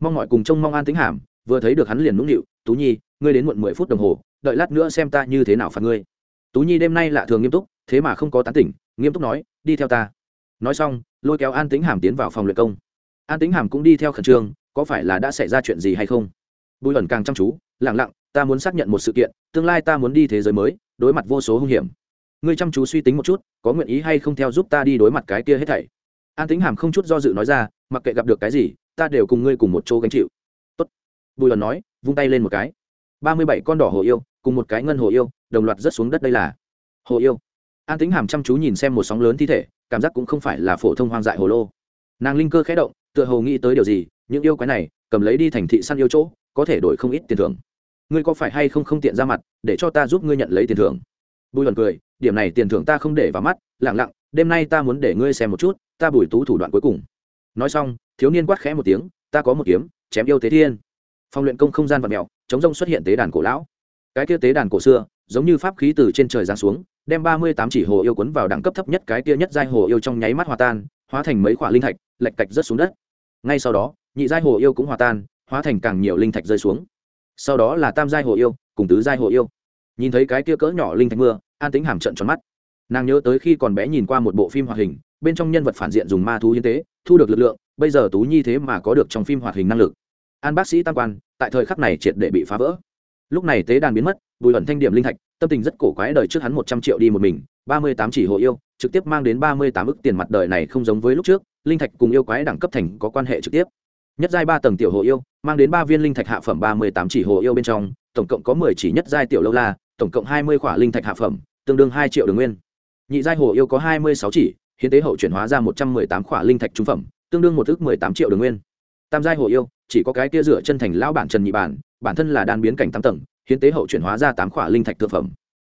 Mong mọi cùng trông mong an tính hàm, vừa thấy được hắn liền nũng nịu, tú nhi, ngươi đến muộn mười phút đồng hồ, đợi lát nữa xem ta như thế nào phạt ngươi. Tú nhi đêm nay lạ thường nghiêm túc, thế mà không có tán tỉnh, nghiêm túc nói, đi theo ta. Nói xong, lôi kéo an tính hàm tiến vào phòng luyện công. An tính hàm cũng đi theo khẩn trương, có phải là đã xảy ra chuyện gì hay không? Bùi ẩn càng chăm chú lẳng lặng ta muốn xác nhận một sự kiện, tương lai ta muốn đi thế giới mới, đối mặt vô số hung hiểm. Ngươi chăm chú suy tính một chút, có nguyện ý hay không theo giúp ta đi đối mặt cái kia hết thảy? An tính hàm không chút do dự nói ra, mặc kệ gặp được cái gì, ta đều cùng ngươi cùng một chỗ gánh chịu. Tốt. Bùi ẩn nói, vung tay lên một cái. Ba mươi bảy con đỏ hồ yêu, cùng một cái ngân hồ yêu, đồng loạt rớt xuống đất đây là. Hồ yêu? An tính hàm chăm chú nhìn xem một sóng lớn thi thể, cảm giác cũng không phải là phổ thông hoang dại hồ lô. Nàng linh cơ khẽ động, tựa hồ nghĩ tới điều gì, những yêu quái này, cầm lấy đi thành thị săn yêu chỗ, có thể đổi không ít tiền thưởng ngươi có phải hay không không tiện ra mặt, để cho ta giúp ngươi nhận lấy tiền thưởng? Bùi luận cười, điểm này tiền thưởng ta không để vào mắt lẳng lặng, đêm nay ta muốn để ngươi xem một chút, ta bùi tú thủ đoạn cuối cùng. Nói xong, thiếu niên quát khẽ một tiếng, ta có một kiếm, chém yêu tế thiên. Phòng luyện công không gian và mèo chống rông xuất hiện tế đàn cổ lão. Cái kia tế đàn cổ xưa, giống như pháp khí từ trên trời giáng xuống, đem ba mươi tám chỉ hồ yêu quấn vào đẳng cấp thấp nhất cái kia nhất giai hồ yêu trong nháy mắt hòa tan, hóa thành mấy khoả linh thạch lạch cạch rớt xuống đất. Ngay sau đó, nhị giai hồ yêu cũng hòa tan, hóa thành càng nhiều linh thạch rơi xuống sau đó là tam giai hồ yêu cùng tứ giai hồ yêu. Nhìn thấy cái kia cỡ nhỏ linh thạch mưa, an tính hàm trận tròn mắt. Nàng nhớ tới khi còn bé nhìn qua một bộ phim hoạt hình, bên trong nhân vật phản diện dùng ma thú hiến tế, thu được lực lượng, bây giờ tú nhi thế mà có được trong phim hoạt hình năng lực. An bác sĩ tam quan, tại thời khắc này triệt để bị phá vỡ. Lúc này tế đàn biến mất, bùi ẩn thanh điểm linh thạch, tâm tình rất cổ quái đời trước hắn một trăm triệu đi một mình, ba mươi tám chỉ hồ yêu, trực tiếp mang đến ba mươi tám ức tiền mặt đời này không giống với lúc trước, linh thạch cùng yêu quái đẳng cấp thành có quan hệ trực tiếp nhất giai ba tầng tiểu hồ yêu, mang đến ba viên linh thạch hạ phẩm ba mươi tám chỉ hồ yêu bên trong, tổng cộng có mười chỉ nhất giai tiểu lâu la, tổng cộng hai mươi khỏa linh thạch hạ phẩm, tương đương hai triệu đường nguyên. Nhị giai hồ yêu có hai mươi sáu chỉ, hiến tế hậu chuyển hóa ra một trăm mười tám khỏa linh thạch trung phẩm, tương đương một ước mười tám triệu đường nguyên. Tam giai hồ yêu, chỉ có cái kia rửa chân thành lão bản trần nhị bản bản thân là đan biến cảnh tám tầng, hiến tế hậu chuyển hóa ra tám khỏa linh thạch thượng phẩm.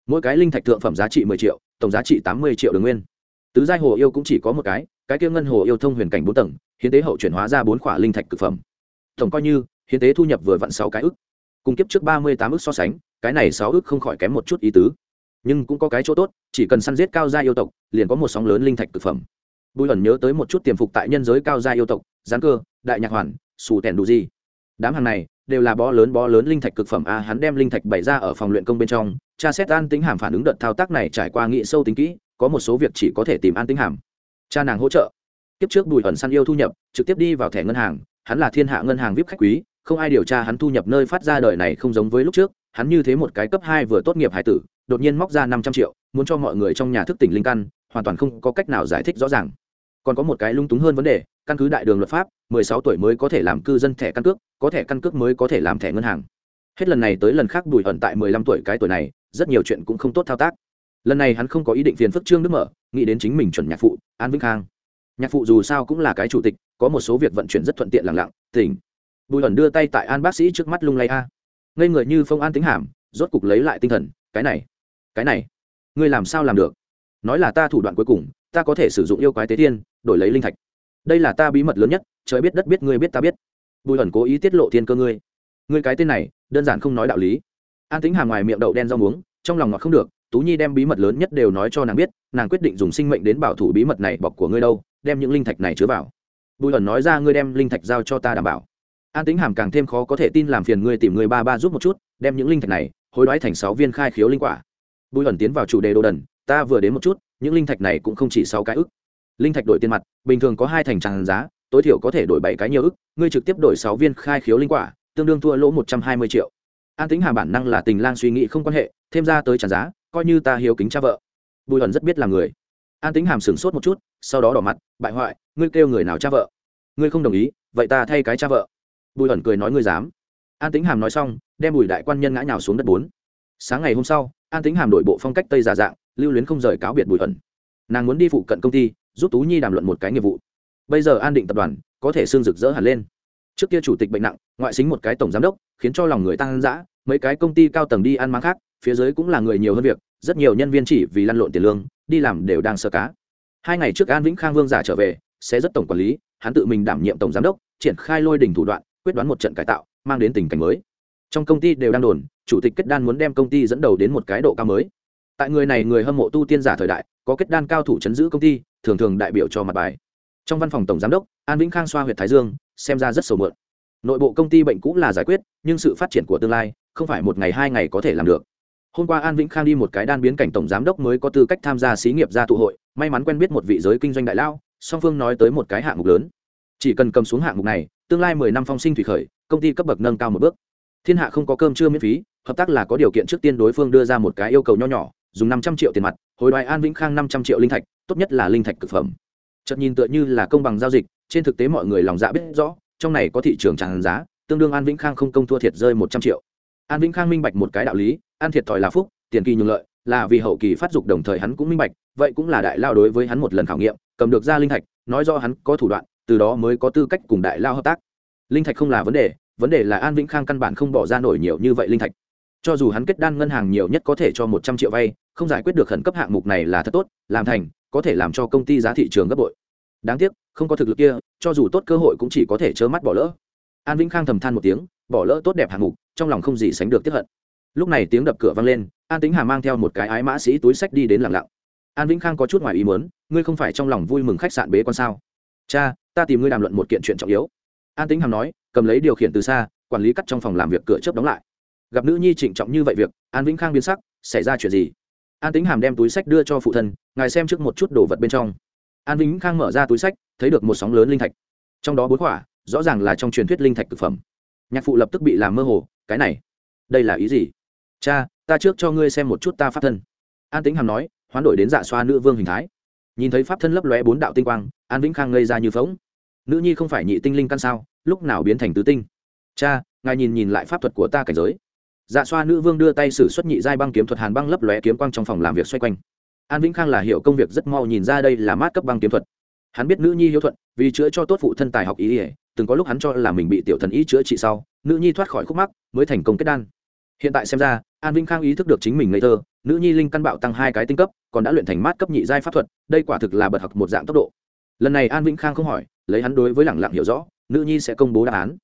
Mỗi cái linh thạch thượng phẩm giá trị mười triệu, tổng giá trị tám mươi triệu đường nguyên. Tứ giai hồ yêu cũng chỉ có một cái cái kia ngân hồ yêu thông huyền cảnh bốn tầng, hiến tế hậu chuyển hóa ra bốn khỏa linh thạch cực phẩm. Tổng coi như, hiến tế thu nhập vừa vặn sáu cái ức, cùng kiếp trước ba mươi tám ức so sánh, cái này sáu ức không khỏi kém một chút ý tứ. Nhưng cũng có cái chỗ tốt, chỉ cần săn giết cao gia yêu tộc, liền có một sóng lớn linh thạch cực phẩm. Bùi ẩn nhớ tới một chút tiềm phục tại nhân giới cao gia yêu tộc, gián cơ, đại nhạc hoàn xù tẻn đủ gì đám hàng này đều là bó lớn bó lớn linh thạch cực phẩm a, hắn đem linh thạch bày ra ở phòng luyện công bên trong cha xét an tính hàm phản ứng đợt thao tác này trải qua nghị sâu tính kỹ, có một số việc chỉ có thể tìm an tính hàm cha nàng hỗ trợ. Tiếp trước bùi ẩn săn yêu thu nhập, trực tiếp đi vào thẻ ngân hàng, hắn là thiên hạ ngân hàng vip khách quý, không ai điều tra hắn thu nhập nơi phát ra đời này không giống với lúc trước, hắn như thế một cái cấp hai vừa tốt nghiệp hải tử, đột nhiên móc ra năm trăm triệu, muốn cho mọi người trong nhà thức tỉnh linh căn, hoàn toàn không có cách nào giải thích rõ ràng. Còn có một cái lung túng hơn vấn đề, căn cứ đại đường luật pháp, mười sáu tuổi mới có thể làm cư dân thẻ căn cước, có thẻ căn cước mới có thể làm thẻ ngân hàng. Hết lần này tới lần khác bùi ẩn tại mười lăm tuổi cái tuổi này, rất nhiều chuyện cũng không tốt thao tác lần này hắn không có ý định phiền phức trương đức mở, nghĩ đến chính mình chuẩn nhạc phụ, an vĩnh khang. Nhạc phụ dù sao cũng là cái chủ tịch, có một số việc vận chuyển rất thuận tiện lặng lặng, tỉnh. Bùi ẩn đưa tay tại an bác sĩ trước mắt lung lay a. Ngây người như phong an tính hàm, rốt cục lấy lại tinh thần, cái này cái này, ngươi làm sao làm được? Nói là ta thủ đoạn cuối cùng, ta có thể sử dụng yêu quái tế thiên đổi lấy linh thạch. Đây là ta bí mật lớn nhất, trời biết đất biết, ngươi biết ta biết. Bùi ẩn cố ý tiết lộ thiên cơ ngươi. Ngươi cái tên này, đơn giản không nói đạo lý. An tính hàm ngoài miệng đậu đen rau muống, trong lòng ngọt không được tú nhi đem bí mật lớn nhất đều nói cho nàng biết, nàng quyết định dùng sinh mệnh đến bảo thủ bí mật này, bọc của ngươi đâu, đem những linh thạch này chứa vào. Bùi ẩn nói ra, ngươi đem linh thạch giao cho ta đảm bảo. An tính hàm càng thêm khó có thể tin làm phiền ngươi tìm người ba ba giúp một chút, đem những linh thạch này, hối đoái thành sáu viên khai khiếu linh quả. Bùi ẩn tiến vào chủ đề đồ đần, ta vừa đến một chút, những linh thạch này cũng không chỉ sáu cái ức. Linh thạch đổi tiền mặt, bình thường có hai thành tràn giá, tối thiểu có thể đổi bảy cái nhiều ức, ngươi trực tiếp đổi sáu viên khai khiếu linh quả, tương đương thua lỗ một trăm hai mươi triệu. An tính hàm bản năng là tình lang suy nghĩ không quan hệ, thêm ra tới tràn giá coi như ta hiếu kính cha vợ. Bùi Hận rất biết là người. An tính hàm sửng sốt một chút sau đó đỏ mặt bại hoại ngươi kêu người nào cha vợ? Ngươi không đồng ý vậy ta thay cái cha vợ. Bùi Hận cười nói ngươi dám. An tính hàm nói xong đem bùi đại quan nhân ngã nhào xuống đất bốn. Sáng ngày hôm sau an tính hàm đội bộ phong cách tây giả dạng lưu luyến không rời cáo biệt bùi Hận, nàng muốn đi phụ cận công ty giúp tú nhi đàm luận một cái nghiệp vụ. Bây giờ an định tập đoàn có thể xương rực rỡ hẳn lên. Trước kia chủ tịch bệnh nặng ngoại xính một cái tổng giám đốc khiến cho lòng người tăng dã mấy cái công ty cao tầng đi ăn máng khác phía dưới cũng là người nhiều hơn việc, rất nhiều nhân viên chỉ vì lăn lộn tiền lương, đi làm đều đang sơ cá. Hai ngày trước an vĩnh khang vương giả trở về, sẽ rất tổng quản lý, hắn tự mình đảm nhiệm tổng giám đốc, triển khai lôi đỉnh thủ đoạn, quyết đoán một trận cải tạo, mang đến tình cảnh mới. Trong công ty đều đang đồn, chủ tịch kết đan muốn đem công ty dẫn đầu đến một cái độ cao mới. Tại người này người hâm mộ tu tiên giả thời đại, có kết đan cao thủ chấn giữ công ty, thường thường đại biểu cho mặt bài. Trong văn phòng tổng giám đốc, an vĩnh khang xoa h thái dương, xem ra rất sầu mượn. Nội bộ công ty bệnh cũng là giải quyết, nhưng sự phát triển của tương lai, không phải một ngày hai ngày có thể làm được hôm qua an vĩnh khang đi một cái đan biến cảnh tổng giám đốc mới có tư cách tham gia xí nghiệp gia tụ hội, may mắn quen biết một vị giới kinh doanh đại lao, song phương nói tới một cái hạng mục lớn. Chỉ cần cầm xuống hạng mục này, tương lai mười năm phong sinh thủy khởi, công ty cấp bậc nâng cao một bước. Thiên hạ không có cơm chưa miễn phí, hợp tác là có điều kiện trước tiên đối phương đưa ra một cái yêu cầu nho nhỏ, dùng năm trăm triệu tiền mặt, hồi đoái an vĩnh khang năm trăm triệu linh thạch, tốt nhất là linh thạch cực phẩm. Chật nhìn tựa như là công bằng giao dịch, trên thực tế mọi người lòng dạ biết rõ, trong này có thị trường tràn giá, tương đương an vĩnh khang không công thua thiệt rơi một trăm triệu an vĩnh khang minh bạch một cái đạo lý an thiệt thòi là phúc, tiền kỳ nhường lợi, là vì hậu kỳ phát dục đồng thời hắn cũng minh bạch, vậy cũng là đại lao đối với hắn một lần khảo nghiệm, cầm được ra linh thạch, nói do hắn có thủ đoạn, từ đó mới có tư cách cùng đại lao hợp tác. Linh thạch không là vấn đề vấn đề là an vĩnh khang căn bản không bỏ ra nổi nhiều như vậy linh thạch. Cho dù hắn kết đan ngân hàng nhiều nhất có thể cho một trăm triệu vay, không giải quyết được khẩn cấp hạng mục này là thật tốt, làm thành, có thể làm cho công ty giá thị trường gấp bội. Đáng tiếc, không có thực lực kia, cho dù tốt cơ hội cũng chỉ có thể trơ mắt bỏ lỡ. An vĩnh khang thầm than một tiếng, bỏ lỡ tốt đẹp hạng mục trong lòng không gì sánh được tiếp hận. Lúc này tiếng đập cửa vang lên, an tính hà mang theo một cái ái mã sĩ túi sách đi đến lặng lặng. An vĩnh khang có chút ngoài ý muốn, ngươi không phải trong lòng vui mừng khách sạn bế con sao? Cha, ta tìm ngươi đàm luận một kiện chuyện trọng yếu. An tính hàm nói, cầm lấy điều khiển từ xa, quản lý cắt trong phòng làm việc cửa chớp đóng lại. Gặp nữ nhi trịnh trọng như vậy việc, an vĩnh khang biến sắc, xảy ra chuyện gì? An tính hàm đem túi sách đưa cho phụ thân, ngài xem trước một chút đồ vật bên trong. An vĩnh khang mở ra túi sách thấy được một sóng lớn linh thạch. Trong đó bốn quả, rõ ràng là trong truyền thuyết linh thạch thực phẩm. Nhạc phụ lập tức bị làm mơ hồ cái này, đây là ý gì? Cha, ta trước cho ngươi xem một chút ta pháp thân. An tính hàm nói, hoán đổi đến dạ xoa nữ vương hình thái. Nhìn thấy pháp thân lấp lóe bốn đạo tinh quang, an vĩnh khang ngây ra như phóng nữ nhi không phải nhị tinh linh căn sao? Lúc nào biến thành tứ tinh? Cha, ngài nhìn nhìn lại pháp thuật của ta cảnh giới. Dạ xoa nữ vương đưa tay sử xuất nhị giai băng kiếm thuật hàn băng lấp lóe kiếm quang trong phòng làm việc xoay quanh. An vĩnh khang là hiểu công việc rất mau nhìn ra đây là mát cấp băng kiếm thuật hắn biết nữ nhi hiếu thuận, vì chữa cho tốt phụ thân tài học ý ỉa từng có lúc hắn cho là mình bị tiểu thần ý chữa trị sau, nữ nhi thoát khỏi khúc mắc, mới thành công kết đan. Hiện tại xem ra, an vĩnh khang ý thức được chính mình ngây thơ, nữ nhi linh căn bạo tăng hai cái tinh cấp, còn đã luyện thành mát cấp nhị giai pháp thuật, đây quả thực là bật học một dạng tốc độ. Lần này an vĩnh khang không hỏi, lấy hắn đối với lẳng lặng hiểu rõ, nữ nhi sẽ công bố đáp án.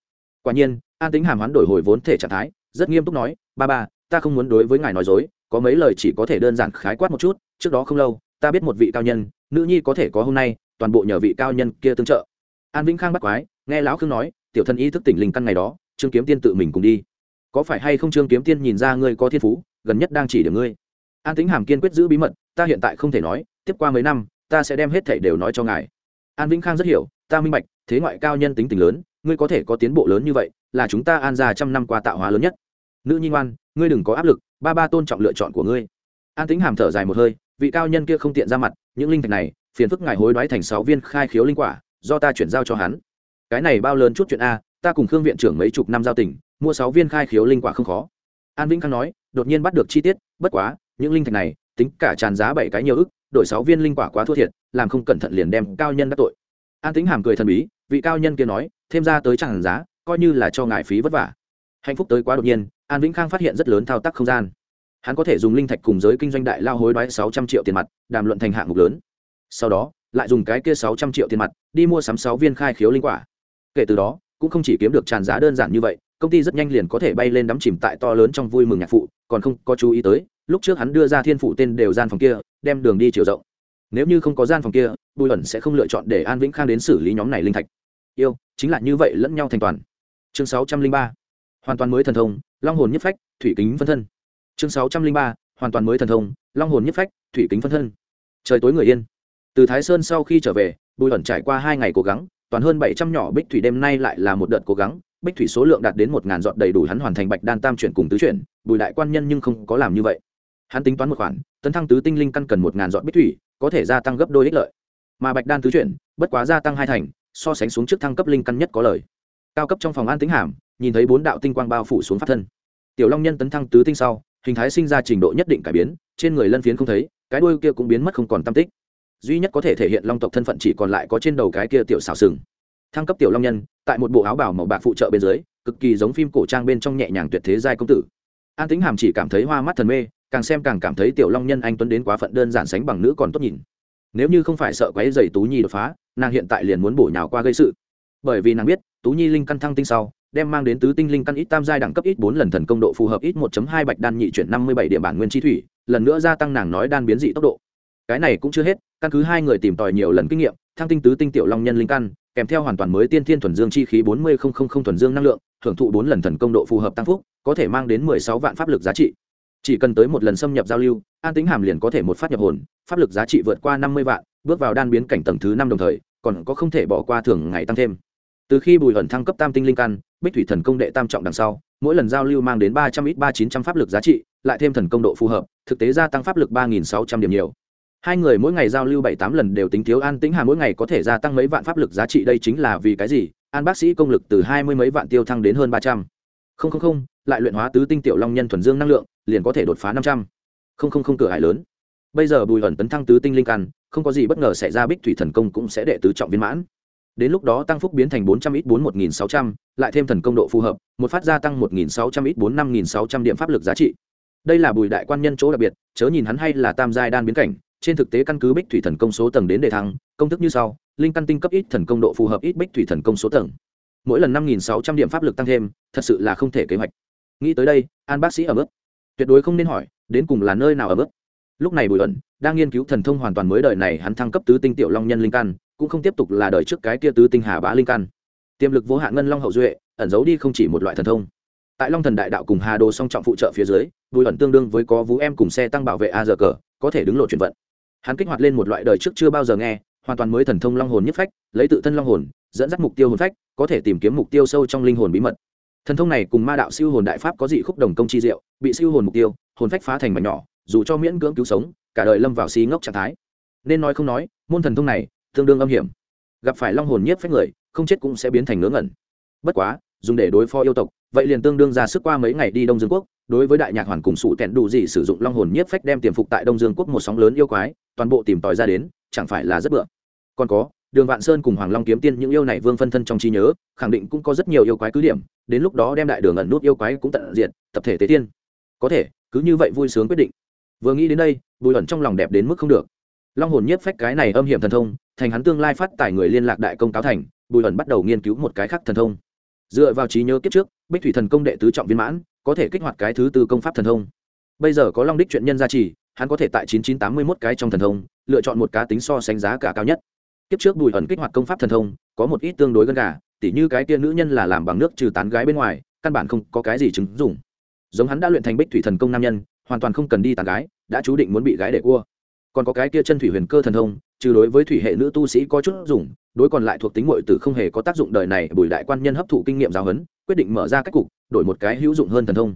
Quả nhiên, an tính hàm hoán đổi hồi vốn thể trạng thái, rất nghiêm túc nói, ba ba, ta không muốn đối với ngài nói dối, có mấy lời chỉ có thể đơn giản khái quát một chút, trước đó không lâu, ta biết một vị cao nhân, nữ nhi có thể có hôm nay toàn bộ nhờ vị cao nhân kia tương trợ. An vĩnh khang bắt quái, nghe lão khương nói, tiểu thân ý thức tỉnh linh căn ngày đó, trương kiếm tiên tự mình cùng đi. Có phải hay không trương kiếm tiên nhìn ra ngươi có thiên phú, gần nhất đang chỉ điểm ngươi? An tính hàm kiên quyết giữ bí mật, ta hiện tại không thể nói, tiếp qua mấy năm, ta sẽ đem hết thảy đều nói cho ngài. An vĩnh khang rất hiểu, ta minh bạch, thế ngoại cao nhân tính tình lớn, ngươi có thể có tiến bộ lớn như vậy, là chúng ta an ra trăm năm qua tạo hóa lớn nhất. Nữ nhi ngoan, ngươi đừng có áp lực, ba ba tôn trọng lựa chọn của ngươi. An tính hàm thở dài một hơi, vị cao nhân kia không tiện ra mặt, những linh thạch này phiền phức ngài hối đoái thành sáu viên khai khiếu linh quả, do ta chuyển giao cho hắn. Cái này bao lớn chút chuyện a, ta cùng khương viện trưởng mấy chục năm giao tình, mua sáu viên khai khiếu linh quả không khó. An vĩnh khang nói, đột nhiên bắt được chi tiết, bất quá, những linh thạch này, tính cả tràn giá bảy cái nhiều ức, đổi sáu viên linh quả quá thua thiệt, làm không cẩn thận liền đem cao nhân đắc tội. An tính hàm cười thần bí, vị cao nhân kia nói, thêm ra tới tràn giá, coi như là cho ngài phí vất vả. Hạnh phúc tới quá đột nhiên, an vĩnh khang phát hiện rất lớn thao tác không gian. Hắn có thể dùng linh thạch cùng giới kinh doanh đại lao hối đoái sáu trăm triệu tiền mặt, đàm luận thành hạng mục lớn sau đó, lại dùng cái kia sáu trăm triệu tiền mặt đi mua sắm sáu viên khai khiếu linh quả. Kể từ đó, cũng không chỉ kiếm được tràn giá đơn giản như vậy, công ty rất nhanh liền có thể bay lên đắm chìm tại to lớn trong vui mừng nhạc phụ, còn không có chú ý tới, lúc trước hắn đưa ra thiên phụ tên đều gian phòng kia, đem đường đi chiều rộng. Nếu như không có gian phòng kia, bùi ẩn sẽ không lựa chọn để an vĩnh khang đến xử lý nhóm này linh thạch. Yêu, chính là như vậy lẫn nhau thành toàn. Chương sáu trăm linh ba, hoàn toàn mới thần thông, long hồn nhất phách, thủy kính phân thân. Chương sáu trăm linh ba, hoàn toàn mới thần thông, long hồn nhất phách, thủy kính phân thân. Trời tối người yên từ thái sơn sau khi trở về, bùi ẩn trải qua hai ngày cố gắng, toàn hơn bảy trăm nhỏ bích thủy đêm nay lại là một đợt cố gắng, bích thủy số lượng đạt đến một ngàn dọn đầy đủ hắn hoàn thành bạch đan tam chuyển cùng tứ chuyển, bùi đại quan nhân nhưng không có làm như vậy. Hắn tính toán một khoản, tấn thăng tứ tinh linh căn cần một ngàn dọn bích thủy, có thể gia tăng gấp đôi ích lợi. Mà bạch đan tứ chuyển, bất quá gia tăng hai thành, so sánh xuống trước thăng cấp linh căn nhất có lời. Cao cấp trong phòng an tính hàm, nhìn thấy bốn đạo tinh quang bao phủ xuống phát thân. Tiểu long nhân tấn thăng tứ tinh sau, hình thái sinh ra trình độ nhất định cải biến, trên người lân phiến không thấy, cái đuôi kia cũng biến mất không còn tam tích duy nhất có thể thể hiện long tộc thân phận chỉ còn lại có trên đầu cái kia tiểu xào sừng. Thăng cấp tiểu long nhân, tại một bộ áo bảo màu bạc phụ trợ bên dưới, cực kỳ giống phim cổ trang bên trong nhẹ nhàng tuyệt thế giai công tử. An tính hàm chỉ cảm thấy hoa mắt thần mê, càng xem càng cảm thấy tiểu long nhân anh tuấn đến quá phận đơn giản sánh bằng nữ còn tốt nhìn. Nếu như không phải sợ quấy dày tú nhi đột phá, nàng hiện tại liền muốn bổ nhào qua gây sự. Bởi vì nàng biết, tú nhi linh căn thăng tinh sau, đem mang đến tứ tinh linh căn ít tam giai đẳng cấp ít bốn lần thần công độ phù hợp ít 1 hai bạch đan nhị chuyển năm mươi bảy địa bản nguyên chi thủy, lần nữa gia tăng nàng nói đan biến dị tốc độ. Cái này cũng chưa hết căn cứ hai người tìm tòi nhiều lần kinh nghiệm, thăng tinh tứ tinh tiểu long nhân linh căn, kèm theo hoàn toàn mới tiên thiên thuần dương chi khí bốn mươi thuần dương năng lượng, thưởng thụ bốn lần thần công độ phù hợp tăng phúc, có thể mang đến mười sáu vạn pháp lực giá trị. Chỉ cần tới một lần xâm nhập giao lưu, an tính hàm liền có thể một phát nhập hồn, pháp lực giá trị vượt qua năm mươi vạn, bước vào đan biến cảnh tầng thứ năm đồng thời, còn có không thể bỏ qua thường ngày tăng thêm. Từ khi bùi ẩn thăng cấp tam tinh linh căn, bích thủy thần công đệ tam trọng đằng sau, mỗi lần giao lưu mang đến ba trăm ít ba chín trăm pháp lực giá trị, lại thêm thần công độ phù hợp, thực tế gia tăng pháp lực ba nghìn sáu trăm điểm nhiều hai người mỗi ngày giao lưu bảy tám lần đều tính thiếu an tĩnh hà, mỗi ngày có thể gia tăng mấy vạn pháp lực giá trị, đây chính là vì cái gì? An bác sĩ công lực từ hai mươi mấy vạn tiêu thăng đến hơn ba trăm. Không không không, lại luyện hóa tứ tinh tiểu long nhân thuần dương năng lượng, liền có thể đột phá năm trăm. Không không không, cửa hải lớn. Bây giờ bùi ẩn tấn thăng tứ tinh linh căn, không có gì bất ngờ xảy ra, bích thủy thần công cũng sẽ đệ tứ trọng viên mãn. Đến lúc đó tăng phúc biến thành bốn trăm ít bốn, một nghìn sáu trăm, lại thêm thần công độ phù hợp, một phát gia tăng một nghìn sáu trăm ít bốn, năm nghìn sáu trăm điểm pháp lực giá trị. Đây là bùi đại quan nhân chỗ đặc biệt, chớ nhìn hắn hay là tam giai đan biến cảnh trên thực tế căn cứ bích thủy thần công số tầng đến đề thăng, công thức như sau, linh căn tinh cấp ít thần công độ phù hợp ít bích thủy thần công số tầng. Mỗi lần năm nghìn sáu trăm điểm pháp lực tăng thêm, thật sự là không thể kế hoạch. Nghĩ tới đây, an bác sĩ ở mức tuyệt đối không nên hỏi, đến cùng là nơi nào ở mức lúc này bùi ẩn đang nghiên cứu thần thông hoàn toàn mới đời này, hắn thăng cấp tứ tinh tiểu long nhân linh căn, cũng không tiếp tục là đời trước cái kia tứ tinh hà bá linh căn. Tiềm lực vô hạn ngân long hậu duệ, ẩn giấu đi không chỉ một loại thần thông. Tại long thần đại đạo cùng hà đồ song trọng phụ trợ phía dưới, bùi ẩn tương đương với có vũ em cùng xe tăng bảo vệ a giờ cờ, có thể đứng lộ chuyển vận hắn kích hoạt lên một loại đời trước chưa bao giờ nghe, hoàn toàn mới thần thông long hồn nhất phách, lấy tự thân long hồn, dẫn dắt mục tiêu hồn phách, có thể tìm kiếm mục tiêu sâu trong linh hồn bí mật. Thần thông này cùng ma đạo siêu hồn đại pháp có dị khúc đồng công chi diệu, bị siêu hồn mục tiêu, hồn phách phá thành mảnh nhỏ, dù cho miễn cưỡng cứu sống, cả đời lâm vào xí ngốc trạng thái. Nên nói không nói, môn thần thông này tương đương âm hiểm. Gặp phải long hồn nhiếp phách người, không chết cũng sẽ biến thành ngớ ngẩn. Bất quá, dùng để đối phó yêu tộc vậy liền tương đương ra sức qua mấy ngày đi đông dương quốc, đối với đại nhạc hoàn cùng sụ tẹn đủ gì sử dụng long hồn nhiếp phách đem tiềm phục tại đông dương quốc một sóng lớn yêu quái, toàn bộ tìm tòi ra đến, chẳng phải là rất bựa. Còn có, đường vạn sơn cùng hoàng long kiếm tiên những yêu này vương phân thân trong trí nhớ, khẳng định cũng có rất nhiều yêu quái cứ điểm, đến lúc đó đem đại đường ẩn nút yêu quái cũng tận diện tập thể tế tiên. Có thể, cứ như vậy vui sướng quyết định. Vừa nghĩ đến đây, bùi ẩn trong lòng đẹp đến mức không được. Long hồn nhiếp phách cái này âm hiểm thần thông, thành hắn tương lai phát tài người liên lạc đại công cáo thành, bùi ẩn bắt đầu nghiên cứu một cái khác thần thông. Dựa vào trí nhớ kiếp trước bích thủy thần công đệ tứ trọng viên mãn, có thể kích hoạt cái thứ tư công pháp thần thông. Bây giờ có long đích chuyện nhân gia trì, hắn có thể tại chín chín tám mươi mốt cái trong thần thông, lựa chọn một cá tính so sánh giá cả cao nhất. Kiếp trước bùi ẩn kích hoạt công pháp thần thông, có một ít tương đối gần gà, tỉ như cái kia nữ nhân là làm bằng nước trừ tán gái bên ngoài, căn bản không có cái gì chứng dùng giống hắn đã luyện thành bích thủy thần công nam nhân, hoàn toàn không cần đi tán gái, đã chú định muốn bị gái để cua. Còn có cái kia chân thủy huyền cơ thần thông, trừ đối với thủy hệ nữ tu sĩ có chút dùng đối còn lại thuộc tính muội tử không hề có tác dụng đời này, bùi đại quan nhân hấp thụ kinh nghiệm giáo huấn quyết định mở ra cách cục, đổi một cái hữu dụng hơn thần thông.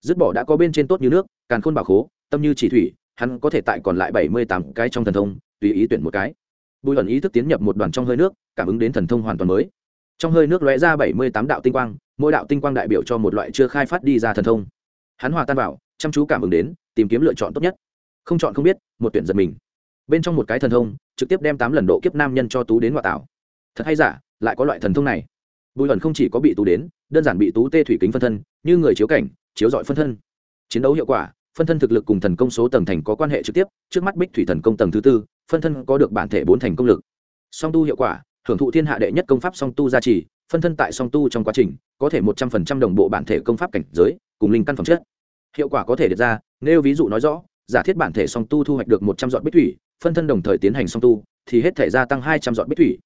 Dứt bỏ đã có bên trên tốt như nước, càn khôn bảo khố, tâm như chỉ thủy, hắn có thể tại còn lại bảy mươi tám cái trong thần thông, tùy ý tuyển một cái. Bùi ẩn ý thức tiến nhập một đoàn trong hơi nước, cảm ứng đến thần thông hoàn toàn mới. Trong hơi nước lóe ra bảy mươi tám đạo tinh quang, mỗi đạo tinh quang đại biểu cho một loại chưa khai phát đi ra thần thông. Hắn hòa tan vào, chăm chú cảm ứng đến, tìm kiếm lựa chọn tốt nhất. Không chọn không biết, một tuyển giật mình. Bên trong một cái thần thông, trực tiếp đem tám lần độ kiếp nam nhân cho tú đến ngoại tảo thật hay giả, lại có loại thần thông này? Bùi ẩn không chỉ có bị tú đến, đơn giản bị tú tê thủy kính phân thân, như người chiếu cảnh, chiếu dọi phân thân. Chiến đấu hiệu quả, phân thân thực lực cùng thần công số tầng thành có quan hệ trực tiếp, trước mắt bích thủy thần công tầng thứ tư, phân thân có được bản thể bốn thành công lực. Song tu hiệu quả, hưởng thụ thiên hạ đệ nhất công pháp song tu gia trì, phân thân tại song tu trong quá trình, có thể một trăm phần trăm đồng bộ bản thể công pháp cảnh giới, cùng linh căn phẩm chất. Hiệu quả có thể được ra, Nêu ví dụ nói rõ, giả thiết bản thể song tu thu hoạch được một trăm dọn bích thủy, phân thân đồng thời tiến hành song tu, thì hết thể gia tăng hai trăm dọn bích thủy.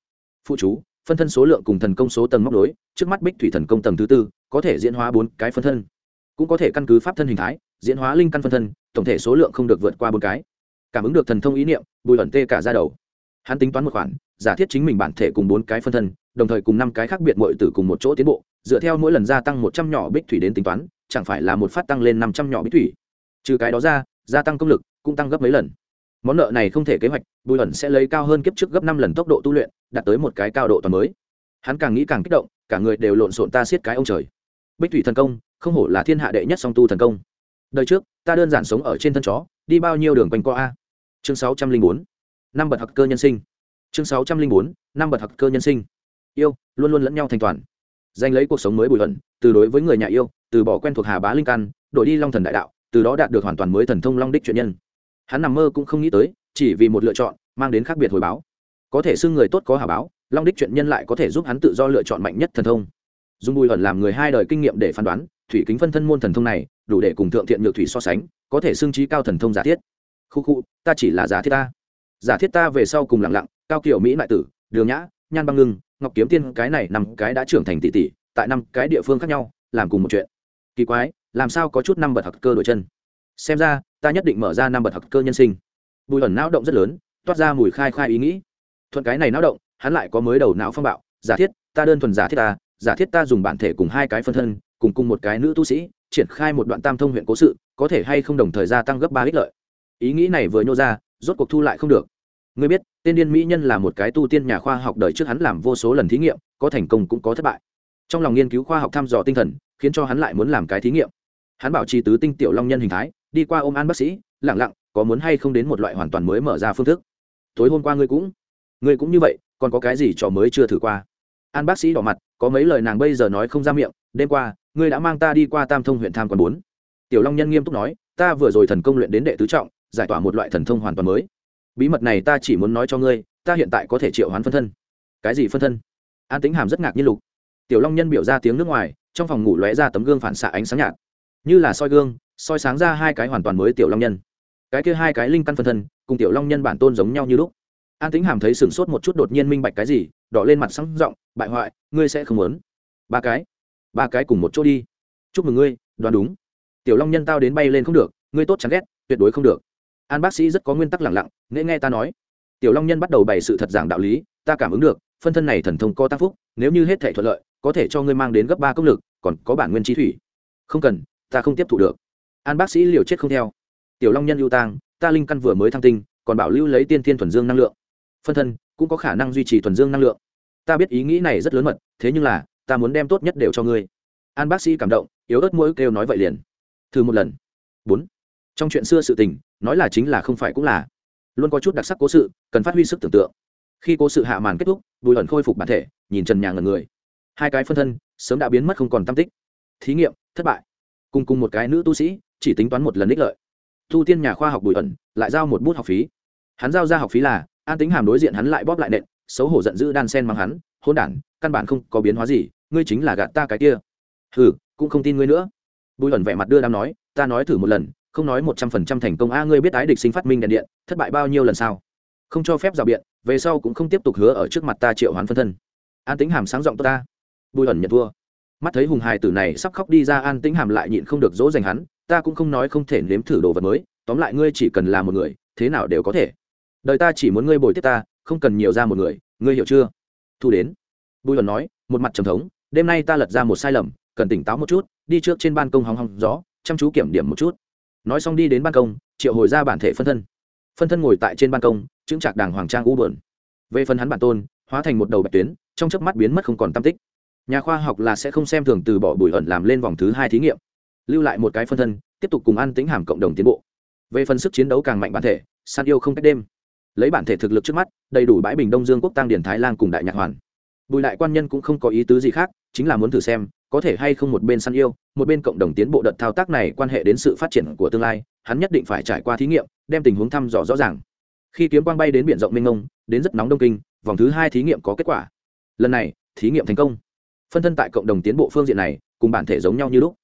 Phụ chú phân thân số lượng cùng thần công số tầng móc đối trước mắt bích thủy thần công tầng thứ tư, có thể diễn hóa bốn cái phân thân. Cũng có thể căn cứ pháp thân hình thái, diễn hóa linh căn phân thân, tổng thể số lượng không được vượt qua bốn cái. Cảm ứng được thần thông ý niệm, bùi ẩn tê cả ra đầu. Hắn tính toán một khoản, giả thiết chính mình bản thể cùng bốn cái phân thân, đồng thời cùng năm cái khác biệt mọi tử cùng một chỗ tiến bộ, dựa theo mỗi lần gia tăng một trăm nhỏ bích thủy đến tính toán, chẳng phải là một phát tăng lên năm trăm nhỏ bích thủy. Trừ cái đó ra, gia tăng công lực cũng tăng gấp mấy lần món nợ này không thể kế hoạch, bùi ẩn sẽ lấy cao hơn kiếp trước gấp năm lần tốc độ tu luyện, đạt tới một cái cao độ toàn mới. Hắn càng nghĩ càng kích động, cả người đều lộn xộn ta siết cái ông trời. Bích thủy thần công, không hổ là thiên hạ đệ nhất song tu thần công. Đời trước, ta đơn giản sống ở trên thân chó, đi bao nhiêu đường quanh co a? Chương sáu trăm linh bốn, năm bậc hặc cơ nhân sinh. Chương sáu trăm linh bốn, năm bậc hặc cơ nhân sinh. Yêu, luôn luôn lẫn nhau thành toàn. Giành lấy cuộc sống mới bùi ẩn, từ đối với người nhà yêu, từ bỏ quen thuộc hà bá linh căn, đổi đi long thần đại đạo, từ đó đạt được hoàn toàn mới thần thông long đích chuyện nhân hắn nằm mơ cũng không nghĩ tới, chỉ vì một lựa chọn, mang đến khác biệt hồi báo. Có thể xưng người tốt có hà báo, long đích chuyện nhân lại có thể giúp hắn tự do lựa chọn mạnh nhất thần thông. Dùng bùi ẩn làm người hai đời kinh nghiệm để phán đoán, thủy kính phân thân môn thần thông này, đủ để cùng thượng thiện nhược thủy so sánh, có thể xưng trí cao thần thông giả thiết. Khu khu, ta chỉ là giả thiết ta. Giả thiết ta về sau cùng lặng lặng, cao kiểu mỹ lại tử, đường nhã, nhan băng ngưng, ngọc kiếm tiên, cái này năm cái đã trưởng thành tỷ tỷ, tại năm cái địa phương khác nhau, làm cùng một chuyện. Kỳ quái, làm sao có chút năm bật hặc cơ đổi chân? Xem ra, ta nhất định mở ra năm bậc học cơ nhân sinh. Bùi ẩn não động rất lớn, toát ra mùi khai khai ý nghĩ. Thuận cái này não động, hắn lại có mới đầu não phong bạo. Giả thiết, ta đơn thuần giả thiết ta, giả thiết ta dùng bản thể cùng hai cái phân thân, cùng cùng một cái nữ tu sĩ, triển khai một đoạn tam thông huyện cố sự, có thể hay không đồng thời gia tăng gấp ba ích lợi. Ý nghĩ này vừa nhô ra, rốt cuộc thu lại không được. Ngươi biết, tên điên mỹ nhân là một cái tu tiên nhà khoa học đời trước hắn làm vô số lần thí nghiệm, có thành công cũng có thất bại. Trong lòng nghiên cứu khoa học thăm dò tinh thần, khiến cho hắn lại muốn làm cái thí nghiệm. Hắn bảo trì tứ tinh tiểu long nhân hình thái đi qua ôm an bác sĩ, lẳng lặng, có muốn hay không đến một loại hoàn toàn mới mở ra phương thức. Tối hôm qua ngươi cũng ngươi cũng như vậy, còn có cái gì trò mới chưa thử qua? An bác sĩ đỏ mặt, có mấy lời nàng bây giờ nói không ra miệng, đêm qua, ngươi đã mang ta đi qua tam thông huyện tham quan bốn. Tiểu long nhân nghiêm túc nói, ta vừa rồi thần công luyện đến đệ tứ trọng, giải tỏa một loại thần thông hoàn toàn mới. Bí mật này ta chỉ muốn nói cho ngươi, ta hiện tại có thể triệu hoán phân thân. Cái gì phân thân? An tính hàm rất ngạc nhiên lục. Tiểu long nhân biểu ra tiếng nước ngoài, trong phòng ngủ lóe ra tấm gương phản xạ ánh sáng nhạt. Như là soi gương soi sáng ra hai cái hoàn toàn mới tiểu long nhân. Cái kia hai cái linh căn phân thân, cùng tiểu long nhân bản tôn giống nhau như lúc. An tính hàm thấy sửng sốt một chút đột nhiên minh bạch cái gì, đỏ lên mặt sáng giọng, bại hoại, ngươi sẽ không muốn. Ba cái ba cái cùng một chỗ đi. Chúc mừng ngươi, đoán đúng. Tiểu long nhân tao đến bay lên không được, ngươi tốt chẳng ghét, tuyệt đối không được. An bác sĩ rất có nguyên tắc lẳng lặng nghe nghe ta nói. Tiểu long nhân bắt đầu bày sự thật giảng đạo lý, ta cảm ứng được, phân thân này thần thông có tác phúc, nếu như hết thể thuận lợi, có thể cho ngươi mang đến gấp ba công lực, còn có bản nguyên trí thủy. Không cần, ta không tiếp thụ được an bác sĩ liều chết không theo. Tiểu long nhân ưu tang, ta linh căn vừa mới thăng tinh, còn bảo lưu lấy tiên thiên thuần dương năng lượng. Phân thân cũng có khả năng duy trì thuần dương năng lượng. Ta biết ý nghĩ này rất lớn mật, thế nhưng là, ta muốn đem tốt nhất đều cho ngươi. An bác sĩ cảm động, yếu ớt mỗi kêu nói vậy liền. Thử một lần. Bốn. Trong chuyện xưa sự tình, nói là chính là không phải cũng là. Luôn có chút đặc sắc cố sự, cần phát huy sức tưởng tượng. Khi cố sự hạ màn kết thúc, bùi ẩn khôi phục bản thể, nhìn trần nhà ngần người. Hai cái phân thân sớm đã biến mất không còn tam tích. Thí nghiệm, thất bại. Cùng cùng một cái nữ tu sĩ chỉ tính toán một lần ích lợi. Thu tiên nhà khoa học bùi ẩn, lại giao một bút học phí. Hắn giao ra học phí là, an tính hàm đối diện hắn lại bóp lại nện, xấu hổ giận dữ đan sen mang hắn hôn đản, căn bản không có biến hóa gì, ngươi chính là gạt ta cái kia. Hừ, cũng không tin ngươi nữa. Bùi ẩn vẻ mặt đưa đam nói, ta nói thử một lần, không nói một trăm phần trăm thành công a, ngươi biết ái địch sinh phát minh đèn điện, thất bại bao nhiêu lần sao? Không cho phép rào biện, về sau cũng không tiếp tục hứa ở trước mặt ta triệu hoán phân thân. An tính hàm sáng giọng ta. Bùi ẩn nhận thua. Mắt thấy hùng hài tử này sắp khóc đi ra, an tính hàm lại nhịn không được dỗ dành hắn ta cũng không nói không thể nếm thử đồ vật mới, tóm lại ngươi chỉ cần là một người, thế nào đều có thể. Đời ta chỉ muốn ngươi bồi tiếp ta, không cần nhiều ra một người, ngươi hiểu chưa? Thu đến. Bùi ẩn nói, một mặt trầm thống, đêm nay ta lật ra một sai lầm, cần tỉnh táo một chút, đi trước trên ban công hóng hóng gió, chăm chú kiểm điểm một chút. Nói xong đi đến ban công, triệu hồi ra bản thể phân thân. Phân thân ngồi tại trên ban công, chững chạc đàng hoàng trang u bờn về phần hắn bản tôn, hóa thành một đầu bạch tuyến, trong chớp mắt biến mất không còn tam tích. Nhà khoa học là sẽ không xem thường từ bỏ bùi ẩn làm lên vòng thứ hai thí nghiệm lưu lại một cái phân thân, tiếp tục cùng ăn tính hàm cộng đồng tiến bộ. Về phần sức chiến đấu càng mạnh bản thể, san yêu không cách đêm. Lấy bản thể thực lực trước mắt, đầy đủ bãi bình đông dương quốc tăng điển thái lan cùng đại nhạc hoàn. Bùi đại quan nhân cũng không có ý tứ gì khác, chính là muốn thử xem, có thể hay không một bên săn yêu, một bên cộng đồng tiến bộ đợt thao tác này quan hệ đến sự phát triển của tương lai, hắn nhất định phải trải qua thí nghiệm, đem tình huống thăm dò rõ ràng. Khi kiếm quang bay đến biển rộng mênh mông, đến rất nóng đông kinh, vòng thứ hai thí nghiệm có kết quả. Lần này, thí nghiệm thành công. Phân thân tại cộng đồng tiến bộ phương diện này, cùng bản thể giống nhau như lúc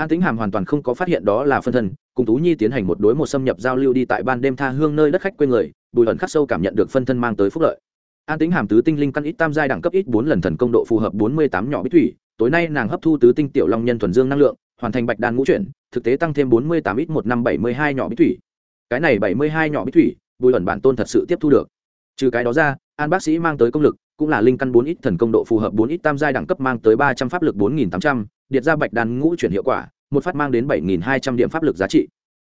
an tính hàm hoàn toàn không có phát hiện đó là phân thân, cùng tú nhi tiến hành một đối một xâm nhập giao lưu đi tại ban đêm tha hương nơi đất khách quê người, bùi ẩn khắc sâu cảm nhận được phân thân mang tới phúc lợi. An tính hàm tứ tinh linh căn ít tam giai đẳng cấp ít bốn lần thần công độ phù hợp bốn mươi tám nhỏ bích thủy, tối nay nàng hấp thu tứ tinh tiểu long nhân thuần dương năng lượng, hoàn thành bạch đan ngũ chuyển, thực tế tăng thêm bốn mươi tám ít một năm bảy mươi hai nhỏ bích thủy. Cái này bảy mươi hai nhỏ bích thủy, bùi ẩn bản tôn thật sự tiếp thu được. Trừ cái đó ra an bác sĩ mang tới công lực, cũng là linh căn bốn ít thần công độ phù hợp bốn ít tam giai đẳng cấp mang tới ba trăm pháp lực bốn nghìn tám trăm điện ra bạch đàn ngũ chuyển hiệu quả, một phát mang đến bảy nghìn hai trăm điểm pháp lực giá trị.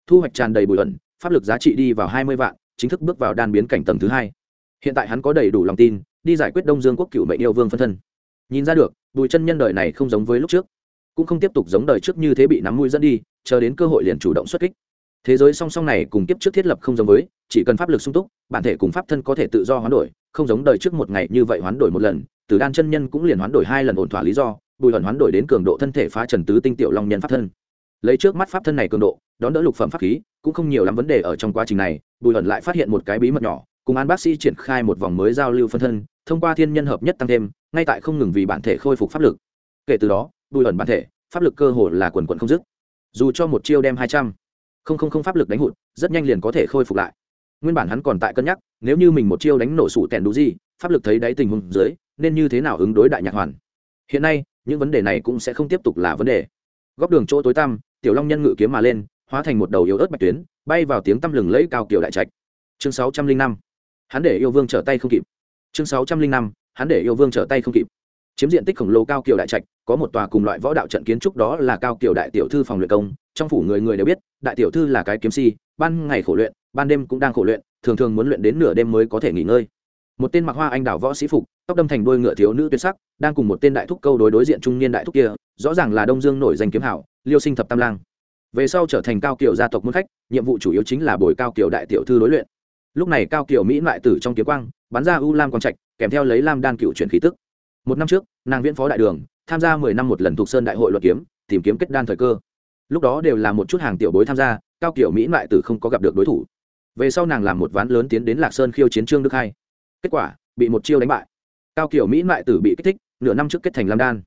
Thu hoạch tràn đầy bùi ẩn, pháp lực giá trị đi vào hai mươi vạn, chính thức bước vào đan biến cảnh tầng thứ hai. Hiện tại hắn có đầy đủ lòng tin, đi giải quyết đông dương quốc cựu mệnh yêu vương phân thân. Nhìn ra được, bùi chân nhân đời này không giống với lúc trước, cũng không tiếp tục giống đời trước như thế bị nắm mũi dẫn đi, chờ đến cơ hội liền chủ động xuất kích thế giới song song này cùng kiếp trước thiết lập không giống với, chỉ cần pháp lực sung túc, bản thể cùng pháp thân có thể tự do hoán đổi, không giống đời trước một ngày như vậy hoán đổi một lần. Từ đan chân nhân cũng liền hoán đổi hai lần ổn thỏa lý do, bùi hận hoán đổi đến cường độ thân thể phá trần tứ tinh tiểu long nhân pháp thân. Lấy trước mắt pháp thân này cường độ, đón đỡ lục phẩm pháp khí, cũng không nhiều lắm vấn đề ở trong quá trình này, bùi hận lại phát hiện một cái bí mật nhỏ, cùng an bác sĩ triển khai một vòng mới giao lưu phân thân, thông qua thiên nhân hợp nhất tăng thêm, ngay tại không ngừng vì bản thể khôi phục pháp lực. Kể từ đó, bùi hận bản thể, pháp lực cơ hồ là quần quần không dứt. Dù cho một chiêu đem hai trăm không không không pháp lực đánh hụt, rất nhanh liền có thể khôi phục lại. Nguyên bản hắn còn tại cân nhắc, nếu như mình một chiêu đánh nổ sủ tèn đủ gì pháp lực thấy đáy tình huống dưới, nên như thế nào ứng đối đại nhạc hoàn? Hiện nay, những vấn đề này cũng sẽ không tiếp tục là vấn đề. Góc đường chỗ tối tăm, tiểu long nhân ngự kiếm mà lên, hóa thành một đầu yếu ớt bạch tuyến, bay vào tiếng tăm lừng lẫy cao kiểu đại trạch. Chương sáu trăm linh năm. Hắn để yêu vương trở tay không kịp. Chương sáu trăm linh năm. Hắn để yêu vương trở tay không kịp chiếm diện tích khổng lồ cao kiều đại trạch, có một tòa cùng loại võ đạo trận kiến trúc đó là cao kiều đại tiểu thư phòng luyện công. Trong phủ người người đều biết, đại tiểu thư là cái kiếm si, ban ngày khổ luyện, ban đêm cũng đang khổ luyện, thường thường muốn luyện đến nửa đêm mới có thể nghỉ ngơi. Một tên mặc hoa anh đào võ sĩ phục, tóc đâm thành đôi ngựa thiếu nữ tuyệt sắc, đang cùng một tên đại thúc câu đối đối diện trung niên đại thúc kia, rõ ràng là đông dương nổi danh kiếm hảo, liêu sinh thập tam lang. Về sau trở thành cao kiều gia tộc muốn khách, nhiệm vụ chủ yếu chính là bồi cao kiều đại tiểu thư đối luyện. Lúc này cao kiều mỹ lại tử trong kiếm quang, bắn ra u lam quang trạch, kèm theo lấy lam đan cựu chuyển khí tức một năm trước, nàng viễn phó đại đường, tham gia mười năm một lần thuộc sơn đại hội luật kiếm, tìm kiếm kết đan thời cơ. Lúc đó đều là một chút hàng tiểu bối tham gia, cao kiểu mỹ lại tử không có gặp được đối thủ. Về sau nàng làm một ván lớn tiến đến lạc sơn khiêu chiến trương đức hai. Kết quả, bị một chiêu đánh bại. Cao kiểu mỹ lại tử bị kích thích, nửa năm trước kết thành lam đan.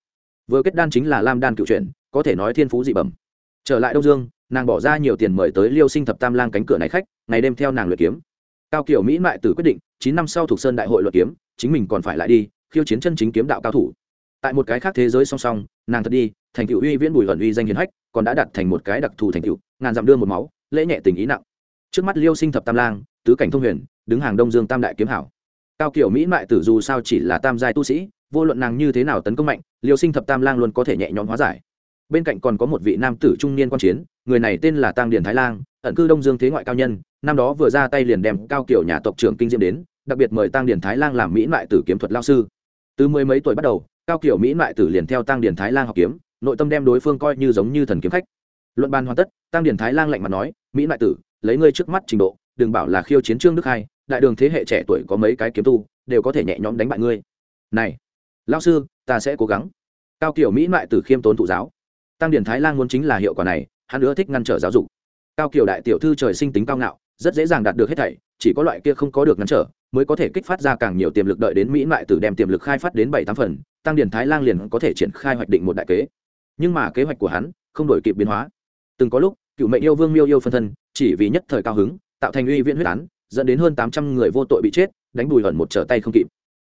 Vừa kết đan chính là lam đan cựu chuyển, có thể nói thiên phú dị bẩm. Trở lại đông dương, nàng bỏ ra nhiều tiền mời tới liêu sinh thập tam lang cánh cửa này khách, ngày đêm theo nàng luyện kiếm. Cao kiểu mỹ mại tử quyết định, chín năm sau thuộc sơn đại hội luyện kiếm, chính mình còn phải lại đi khiêu chiến chân chính kiếm đạo cao thủ. Tại một cái khác thế giới song song, nàng thật đi, thành cựu uy viễn bùi ẩn uy danh hiền hách, còn đã đặt thành một cái đặc thù thành cựu ngàn dặm đưa một máu, lễ nhẹ tình ý nặng. Trước mắt liêu sinh thập tam lang, tứ cảnh thông huyền, đứng hàng đông dương tam đại kiếm hảo. Cao kiểu mỹ mại tử dù sao chỉ là tam giai tu sĩ, vô luận nàng như thế nào tấn công mạnh, liêu sinh thập tam lang luôn có thể nhẹ nhõm hóa giải. Bên cạnh còn có một vị nam tử trung niên quan chiến, người này tên là tăng điền thái lang, ẩn cư đông dương thế ngoại cao nhân, năm đó vừa ra tay liền đem cao kiểu nhà tộc trưởng kinh diễm đến, đặc biệt mời tăng điền thái lang làm mỹ mại tử kiếm thuật lao sư từ mười mấy tuổi bắt đầu, cao kiểu mỹ mại tử liền theo tăng điển thái lang học kiếm, nội tâm đem đối phương coi như giống như thần kiếm khách. Luận bàn hoàn tất tăng điển thái lang lạnh mặt nói, mỹ mại tử, lấy ngươi trước mắt trình độ, đừng bảo là khiêu chiến trương đức hai, đại đường thế hệ trẻ tuổi có mấy cái kiếm tu, đều có thể nhẹ nhõm đánh bại ngươi. Này lao sư, ta sẽ cố gắng. Cao kiểu mỹ mại tử khiêm tốn thụ giáo. Tăng điển thái lan muốn chính là hiệu quả này, hắn nữa thích ngăn trở giáo dục. Cao kiểu đại tiểu thư trời sinh tính cao ngạo, rất dễ dàng đạt được hết thảy, chỉ có loại kia không có được ngăn trở mới có thể kích phát ra càng nhiều tiềm lực đợi đến mỹ lại tử đem tiềm lực khai phát đến bảy tám phần, tăng điển thái lang liền có thể triển khai hoạch định một đại kế. Nhưng mà kế hoạch của hắn không đổi kịp biến hóa. Từng có lúc, cựu mệnh yêu vương miêu yêu phân thân, chỉ vì nhất thời cao hứng, tạo thành uy viễn huyết án, dẫn đến hơn tám trăm người vô tội bị chết, đánh bùi hận một trở tay không kịp.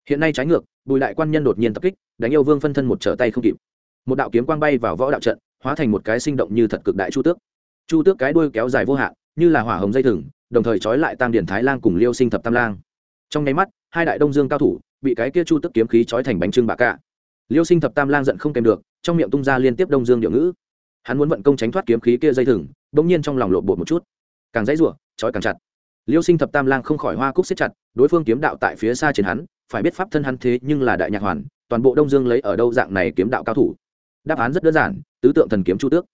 Hiện nay trái ngược, bùi đại quan nhân đột nhiên tập kích, đánh yêu vương phân thân một trở tay không kịp. Một đạo kiếm quang bay vào võ đạo trận, hóa thành một cái sinh động như thật cực đại chu tước. Chu tước cái đuôi kéo dài vô hạn, như là hỏa hồng dây thừng, đồng thời trói lại tam điển thái lang cùng liêu sinh thập tam lang trong nháy mắt, hai đại đông dương cao thủ bị cái kia chu tước kiếm khí trói thành bánh trưng bạc cả. liêu sinh thập tam lang giận không kèm được, trong miệng tung ra liên tiếp đông dương điệu ngữ. Hắn muốn vận công tránh thoát kiếm khí kia dây thừng, bỗng nhiên trong lòng lộn bột một chút. Càng dãy rủa, trói càng chặt. Liêu sinh thập tam lang không khỏi hoa cúc xếp chặt, đối phương kiếm đạo tại phía xa trên hắn, phải biết pháp thân hắn thế nhưng là đại nhạc hoàn, toàn bộ đông dương lấy ở đâu dạng này kiếm đạo cao thủ. Đáp án rất đơn giản, tứ tượng thần kiếm chu tước.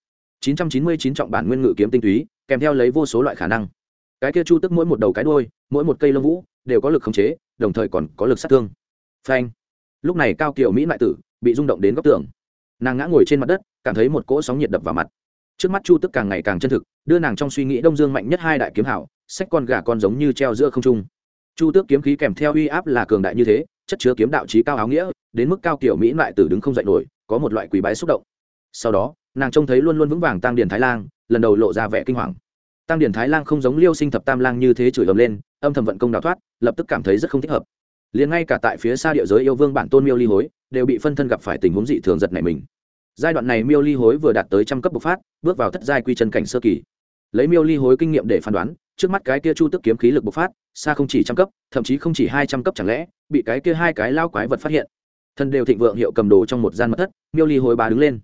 999 trọng bản nguyên ngự kiếm tinh túy, kèm theo lấy vô số loại khả năng. Cái kia chu tước mỗi một đầu cái đuôi, mỗi một cây lông vũ đều có lực khống chế, đồng thời còn có lực sát thương. Phanh. Lúc này cao kiều mỹ mại tử bị rung động đến góc tường. Nàng ngã ngồi trên mặt đất, cảm thấy một cỗ sóng nhiệt đập vào mặt. Trước mắt chu tức càng ngày càng chân thực, đưa nàng trong suy nghĩ đông dương mạnh nhất hai đại kiếm hảo, sách con gà con giống như treo giữa không trung. Chu tước kiếm khí kèm theo uy áp là cường đại như thế, chất chứa kiếm đạo trí cao áo nghĩa, đến mức cao kiểu mỹ lại tử đứng không dậy nổi, có một loại quý bái xúc động. Sau đó, nàng trông thấy luôn luôn vững vàng tăng điền thái lang, lần đầu lộ ra vẻ kinh hoàng. Tăng điền thái lang không giống liêu sinh thập tam lang như thế chửi ầm lên âm thầm vận công đào thoát, lập tức cảm thấy rất không thích hợp. Liền ngay cả tại phía xa địa giới yêu vương bản tôn miêu ly hối, đều bị phân thân gặp phải tình huống dị thường giật này mình. Giai đoạn này miêu ly hối vừa đạt tới trăm cấp bộc phát, bước vào thất giai quy chân cảnh sơ kỳ. Lấy miêu ly hối kinh nghiệm để phán đoán, trước mắt cái kia chu tức kiếm khí lực bộc phát, xa không chỉ trăm cấp, thậm chí không chỉ hai trăm cấp chẳng lẽ, bị cái kia hai cái lao quái vật phát hiện. Thân đều thịnh vượng hiệu cầm đồ trong một gian mật thất, miêu ly hối bà đứng lên.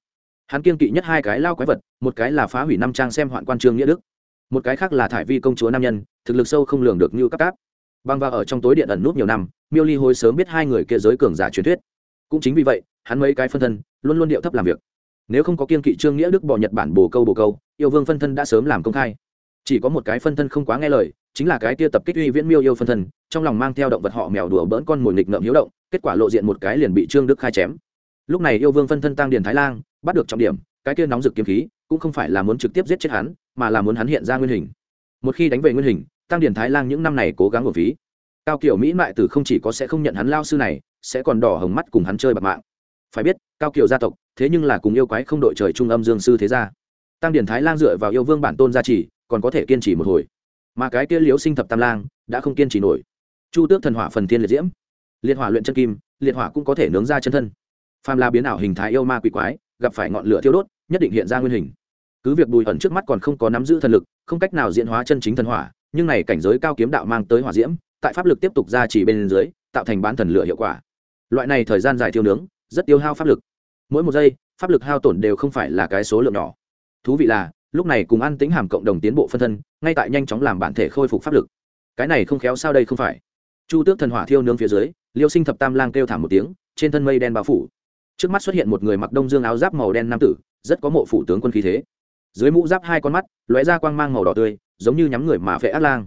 Hắn kiên kỵ nhất hai cái lao quái vật, một cái là phá hủy năm trang xem hoạn quan trương nghĩa đức một cái khác là thải vi công chúa nam nhân, thực lực sâu không lường được như các cáp. Băng và ở trong tối điện ẩn nút nhiều năm, miêu ly hối sớm biết hai người kia giới cường giả truyền thuyết. Cũng chính vì vậy, hắn mấy cái phân thân luôn luôn điệu thấp làm việc. Nếu không có kiên kỵ trương nghĩa đức bỏ nhật bản bồ câu bồ câu, yêu vương phân thân đã sớm làm công khai. Chỉ có một cái phân thân không quá nghe lời, chính là cái kia tập kích uy viễn miêu yêu phân thân, trong lòng mang theo động vật họ mèo đùa bỡn con mồi nghịch ngợm hiếu động, kết quả lộ diện một cái liền bị trương đức khai chém. Lúc này yêu vương phân thân tăng điền thái lang bắt được trọng điểm, cái kia nóng rực kiếm khí, cũng không phải là muốn trực tiếp giết chết hắn mà là muốn hắn hiện ra nguyên hình. Một khi đánh về nguyên hình, tăng điển thái lang những năm này cố gắng ở phí. Cao kiểu mỹ mại tử không chỉ có sẽ không nhận hắn lao sư này, sẽ còn đỏ hồng mắt cùng hắn chơi bạc mạng. Phải biết, cao kiều gia tộc, thế nhưng là cùng yêu quái không đội trời trung âm dương sư thế gia. Tăng điển thái lang dựa vào yêu vương bản tôn gia trì, còn có thể kiên trì một hồi. Mà cái kia liếu sinh thập tam lang, đã không kiên trì nổi. Chu tước thần hỏa phần thiên liệt diễm. Liệt hỏa luyện chân kim, liệt hỏa cũng có thể nướng ra chân thân. Phàm la biến ảo hình thái yêu ma quỷ quái, gặp phải ngọn lửa thiêu đốt, nhất định hiện ra nguyên hình cứ việc bùi ẩn trước mắt còn không có nắm giữ thần lực, không cách nào diễn hóa chân chính thần hỏa, nhưng này cảnh giới cao kiếm đạo mang tới hỏa diễm, tại pháp lực tiếp tục ra chỉ bên dưới, tạo thành bán thần lửa hiệu quả. Loại này thời gian dài thiêu nướng, rất tiêu hao pháp lực. Mỗi một giây, pháp lực hao tổn đều không phải là cái số lượng nhỏ. Thú vị là, lúc này cùng ăn tính hàm cộng đồng tiến bộ phân thân, ngay tại nhanh chóng làm bản thể khôi phục pháp lực. Cái này không khéo sao đây không phải. Chu tước thần hỏa thiêu nướng phía dưới, liêu sinh thập tam lang kêu thảm một tiếng, trên thân mây đen bao phủ. Trước mắt xuất hiện một người mặc đông dương áo giáp màu đen nam tử, rất có mộ phủ tướng quân khí thế dưới mũ giáp hai con mắt, lóe ra quang mang màu đỏ tươi, giống như nhắm người mà phệ át lang.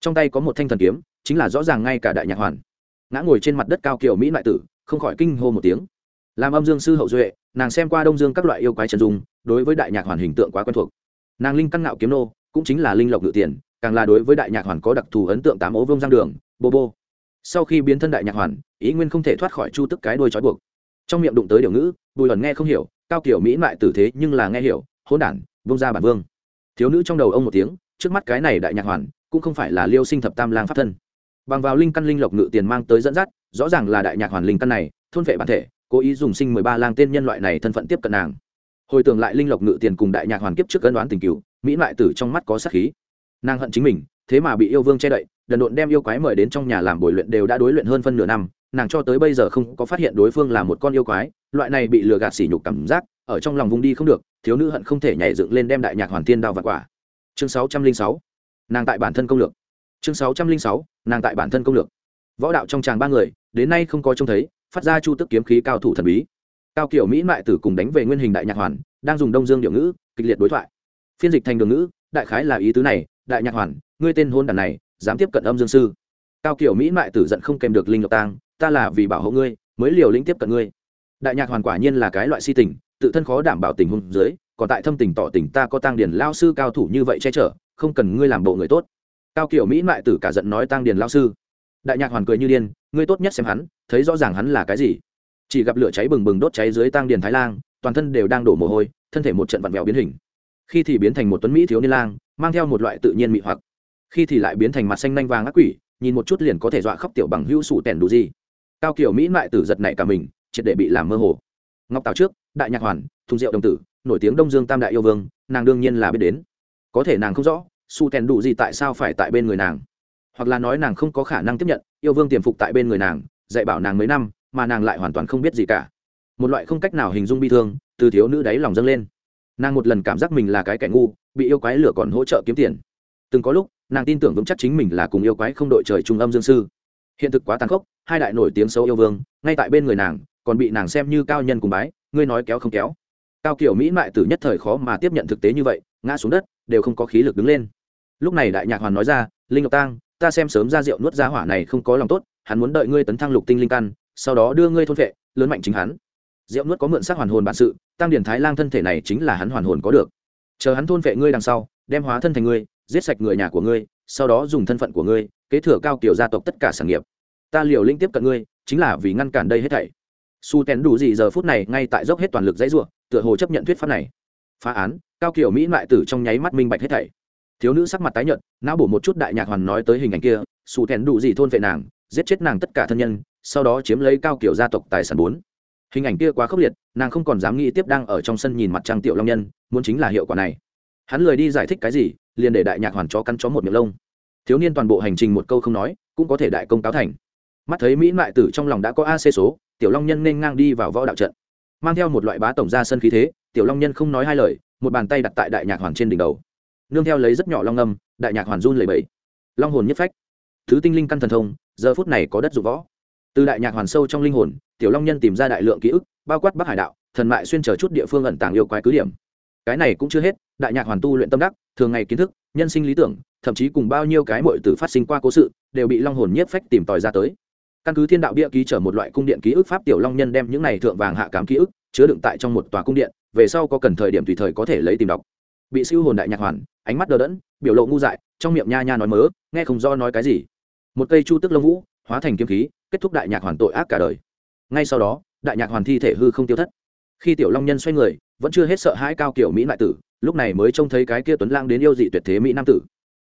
Trong tay có một thanh thần kiếm, chính là rõ ràng ngay cả đại nhạc hoàn. Ngã ngồi trên mặt đất cao kiều mỹ lại tử, không khỏi kinh hô một tiếng. Làm âm dương sư hậu duệ, nàng xem qua đông dương các loại yêu quái trần dung, đối với đại nhạc hoàn hình tượng quá quen thuộc. Nàng linh căn ngạo kiếm nô, cũng chính là linh lộc ngự tiền, càng là đối với đại nhạc hoàn có đặc thù ấn tượng tám ố vông giang đường, bô bô. Sau khi biến thân đại nhạc hoàn, ý nguyên không thể thoát khỏi chu tức cái đuôi trói buộc. Trong miệng đụng tới điều ngữ, bùi ẩn nghe không hiểu, cao kiểu mỹ lại tử thế nhưng là nghe hiểu hôn đản vung ra bản vương. Thiếu nữ trong đầu ông một tiếng, trước mắt cái này đại nhạc hoàn, cũng không phải là liêu sinh thập tam lang pháp thân. Bằng vào linh căn linh lộc ngự tiền mang tới dẫn dắt, rõ ràng là đại nhạc hoàn linh căn này, thôn vệ bản thể, cố ý dùng sinh mười ba lang tên nhân loại này thân phận tiếp cận nàng. Hồi tưởng lại linh lộc ngự tiền cùng đại nhạc hoàn kiếp trước cân đoán tình cứu mỹ lại tử trong mắt có sát khí. Nàng hận chính mình, thế mà bị yêu vương che đậy, đần độn đem yêu quái mời đến trong nhà làm bồi luyện đều đã đối luyện hơn phân nửa năm, nàng cho tới bây giờ không có phát hiện đối phương là một con yêu quái, loại này bị lừa gạt sỉ nhục cảm giác ở trong lòng vùng đi không được, thiếu nữ hận không thể nhảy dựng lên đem đại nhạc hoàn tiên đao và quả. Chương sáu trăm linh sáu, nàng tại bản thân công lược. Chương sáu trăm linh sáu, nàng tại bản thân công lược. Võ đạo trong tràng ba người, đến nay không có trông thấy, phát ra chu tức kiếm khí cao thủ thần bí. Cao kiểu mỹ mại tử cùng đánh về nguyên hình đại nhạc hoàn, đang dùng đông dương điệu ngữ, kịch liệt đối thoại. Phiên dịch thành đường ngữ, đại khái là ý tứ này, đại nhạc hoàn, ngươi tên hôn đàn này, dám tiếp cận âm dương sư. Cao kiểu mỹ mại tử giận không kèm được linh lộc tang, ta là vì bảo hộ ngươi, mới liều lĩnh tiếp cận ngươi. Đại nhạc hoàn quả nhiên là cái loại si tình tự thân khó đảm bảo tình huống dưới, còn tại thâm tình tỏ tình ta có tăng điển lao sư cao thủ như vậy che chở, không cần ngươi làm bộ người tốt. Cao kiểu mỹ mại tử cả giận nói tăng điền lao sư. Đại nhạc hoàn cười như điên, ngươi tốt nhất xem hắn, thấy rõ ràng hắn là cái gì. Chỉ gặp lửa cháy bừng bừng đốt cháy dưới tăng điền thái lang, toàn thân đều đang đổ mồ hôi, thân thể một trận vặn vẹo biến hình. Khi thì biến thành một tuấn mỹ thiếu niên lang, mang theo một loại tự nhiên mị hoặc. Khi thì lại biến thành mặt xanh nanh vàng ác quỷ, nhìn một chút liền có thể dọa khóc tiểu bằng hữu sủ tèn đủ gì. Cao kiểu mỹ mại tử giật này cả mình, triệt để bị làm mơ hồ. Ngọc tào trước đại nhạc hoàn, thùng rượu đồng tử, nổi tiếng đông dương tam đại yêu vương, nàng đương nhiên là biết đến. Có thể nàng không rõ, su tèn đủ gì tại sao phải tại bên người nàng. Hoặc là nói nàng không có khả năng tiếp nhận, yêu vương tiềm phục tại bên người nàng, dạy bảo nàng mấy năm, mà nàng lại hoàn toàn không biết gì cả. Một loại không cách nào hình dung bi thương, từ thiếu nữ đáy lòng dâng lên. Nàng một lần cảm giác mình là cái kẻ ngu, bị yêu quái lửa còn hỗ trợ kiếm tiền. Từng có lúc, nàng tin tưởng vững chắc chính mình là cùng yêu quái không đội trời trung âm dương sư. Hiện thực quá tàn khốc, hai đại nổi tiếng xấu yêu vương, ngay tại bên người nàng, còn bị nàng xem như cao nhân cùng bái ngươi nói kéo không kéo. Cao kiểu mỹ mại tử nhất thời khó mà tiếp nhận thực tế như vậy, ngã xuống đất, đều không có khí lực đứng lên. Lúc này đại nhạc hoàn nói ra, linh ngọc tang, ta xem sớm ra rượu nuốt ra hỏa này không có lòng tốt, hắn muốn đợi ngươi tấn thăng lục tinh linh căn, sau đó đưa ngươi thôn vệ, lớn mạnh chính hắn. Rượu nuốt có mượn sắc hoàn hồn bản sự tăng điển thái lang thân thể này chính là hắn hoàn hồn có được. Chờ hắn thôn vệ ngươi đằng sau, đem hóa thân thành ngươi, giết sạch người nhà của ngươi, sau đó dùng thân phận của ngươi, kế thừa cao kiểu gia tộc tất cả sản nghiệp. Ta liều linh tiếp cận ngươi, chính là vì ngăn cản đây hết thảy su tèn đủ gì giờ phút này ngay tại dốc hết toàn lực dãy ruộng tựa hồ chấp nhận thuyết pháp này. Phá án, cao kiểu mỹ mại tử trong nháy mắt minh bạch hết thảy. Thiếu nữ sắc mặt tái nhợt, não bổ một chút đại nhạc hoàn nói tới hình ảnh kia, su tèn đủ gì thôn vệ nàng, giết chết nàng tất cả thân nhân, sau đó chiếm lấy cao kiểu gia tộc tài sản bốn. Hình ảnh kia quá khốc liệt, nàng không còn dám nghĩ tiếp đang ở trong sân nhìn mặt trăng tiểu long nhân, muốn chính là hiệu quả này. Hắn lười đi giải thích cái gì, liền để đại nhạc hoàn chó cắn chó một miệng lông. Thiếu niên toàn bộ hành trình một câu không nói, cũng có thể đại công cáo thành mắt thấy mỹ mại tử trong lòng đã có ac số, tiểu long nhân nên ngang đi vào võ đạo trận. Mang theo một loại bá tổng ra sân khí thế, tiểu long nhân không nói hai lời, một bàn tay đặt tại đại nhạc hoàn trên đỉnh đầu. Nương theo lấy rất nhỏ long âm, đại nhạc hoàn run lầy bẫy long hồn nhất phách. Thứ tinh linh căn thần thông, giờ phút này có đất dụng võ. Từ đại nhạc hoàn sâu trong linh hồn, tiểu long nhân tìm ra đại lượng ký ức, bao quát bắc hải đạo, thần mại xuyên trở chút địa phương ẩn tàng yêu quái cứ điểm. Cái này cũng chưa hết, đại nhạc hoàn tu luyện tâm đắc, thường ngày kiến thức, nhân sinh lý tưởng, thậm chí cùng bao nhiêu cái mội tử phát sinh qua cố sự, đều bị long hồn nhất phách tìm tòi ra tới căn cứ thiên đạo bia ký trở một loại cung điện ký ức pháp tiểu long nhân đem những này thượng vàng hạ cám ký ức chứa đựng tại trong một tòa cung điện, về sau có cần thời điểm tùy thời có thể lấy tìm đọc. Bị siêu hồn đại nhạc hoàn, ánh mắt đờ đẫn, biểu lộ ngu dại, trong miệng nha nha nói mớ, nghe không do nói cái gì. Một cây chu tức lông vũ, hóa thành kiếm khí, kết thúc đại nhạc hoàn tội ác cả đời. Ngay sau đó, đại nhạc hoàn thi thể hư không tiêu thất. Khi tiểu long nhân xoay người, vẫn chưa hết sợ hãi cao kiểu mỹ lại tử, lúc này mới trông thấy cái kia tuấn lang đến yêu dị tuyệt thế mỹ nam tử.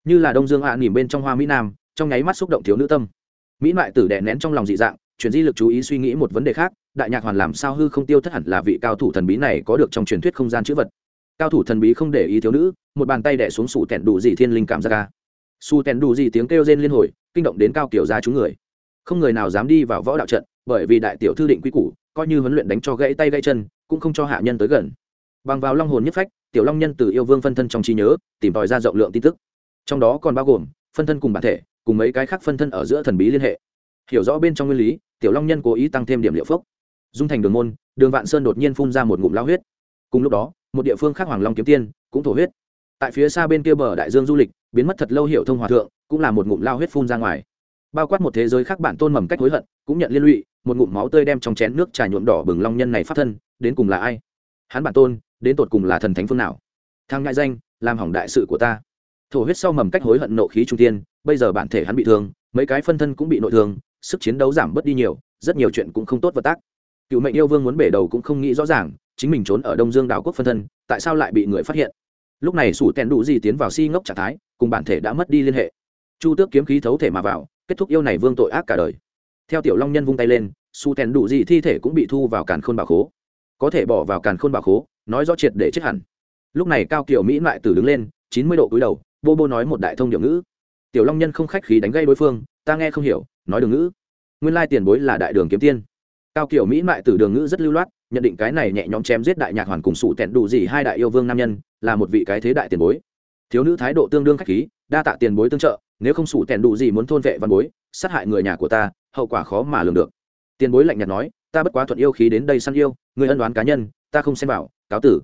Như là đông dương hạ à nỉm bên trong hoa mỹ nam, trong nháy mắt xúc động thiếu nữ tâm mỹ mại tử đè nén trong lòng dị dạng, chuyển di lực chú ý suy nghĩ một vấn đề khác, đại nhạc hoàn làm sao hư không tiêu thất hẳn là vị cao thủ thần bí này có được trong truyền thuyết không gian chữ vật. Cao thủ thần bí không để ý thiếu nữ, một bàn tay đẻ xuống sủ tẹn đủ dị thiên linh cảm ra. Ca su tẹn đủ dị tiếng kêu rên liên hồi, kinh động đến cao kiểu ra chúng người. Không người nào dám đi vào võ đạo trận, bởi vì đại tiểu thư định quy củ, coi như huấn luyện đánh cho gãy tay gãy chân, cũng không cho hạ nhân tới gần. Bằng vào long hồn nhất phách, tiểu long nhân từ yêu vương phân thân trong trí nhớ, tìm tòi ra rộng lượng tin tức. Trong đó còn bao gồm, phân thân cùng bản thể cùng mấy cái khác phân thân ở giữa thần bí liên hệ. Hiểu rõ bên trong nguyên lý, tiểu long nhân cố ý tăng thêm điểm liệu phốc. Dung thành đường môn, đường vạn sơn đột nhiên phun ra một ngụm lao huyết. Cùng lúc đó, một địa phương khác hoàng long kiếm tiên cũng thổ huyết. Tại phía xa bên kia bờ đại dương du lịch, biến mất thật lâu hiệu thông hòa thượng cũng là một ngụm lao huyết phun ra ngoài. Bao quát một thế giới khác bản tôn mầm cách hối hận, cũng nhận liên lụy, một ngụm máu tươi đem trong chén nước trà nhuộm đỏ bừng long nhân này phát thân, đến cùng là ai? Hắn bản tôn, đến tột cùng là thần thánh phương nào? Thang ngại danh, làm hỏng đại sự của ta. Thổ huyết sau mầm cách hối hận nộ khí trung tiên bây giờ bản thể hắn bị thương, mấy cái phân thân cũng bị nội thương, sức chiến đấu giảm bớt đi nhiều, rất nhiều chuyện cũng không tốt vật tác. Cựu mệnh yêu vương muốn bể đầu cũng không nghĩ rõ ràng, chính mình trốn ở đông dương đảo quốc phân thân, tại sao lại bị người phát hiện? Lúc này sủ tèn đủ gì tiến vào si ngốc trạng thái, cùng bản thể đã mất đi liên hệ. Chu tước kiếm khí thấu thể mà vào, kết thúc yêu này vương tội ác cả đời. Theo tiểu long nhân vung tay lên su tèn đủ gì thi thể cũng bị thu vào càn khôn bảo khố. Có thể bỏ vào càn khôn bảo khố, nói rõ triệt để chết hẳn. Lúc này cao kiểu mỹ lại tử đứng lên, chín mươi độ cúi đầu, bô bô nói một đại thông điệu ngữ tiểu long nhân không khách khí đánh gây đối phương, ta nghe không hiểu, nói đường ngữ. Nguyên lai tiền bối là đại đường kiếm tiên. Cao kiểu mỹ mại từ đường ngữ rất lưu loát, nhận định cái này nhẹ nhõm chém giết đại nhạc hoàn cùng sụ tẹn đủ gì hai đại yêu vương nam nhân, là một vị cái thế đại tiền bối. Thiếu nữ thái độ tương đương khách khí, đa tạ tiền bối tương trợ, nếu không sụ tẹn đủ gì muốn thôn vệ văn bối, sát hại người nhà của ta, hậu quả khó mà lường được. Tiền bối lạnh nhạt nói, ta bất quá thuận yêu khí đến đây săn yêu, người ân đoán cá nhân, ta không xem vào, cáo tử.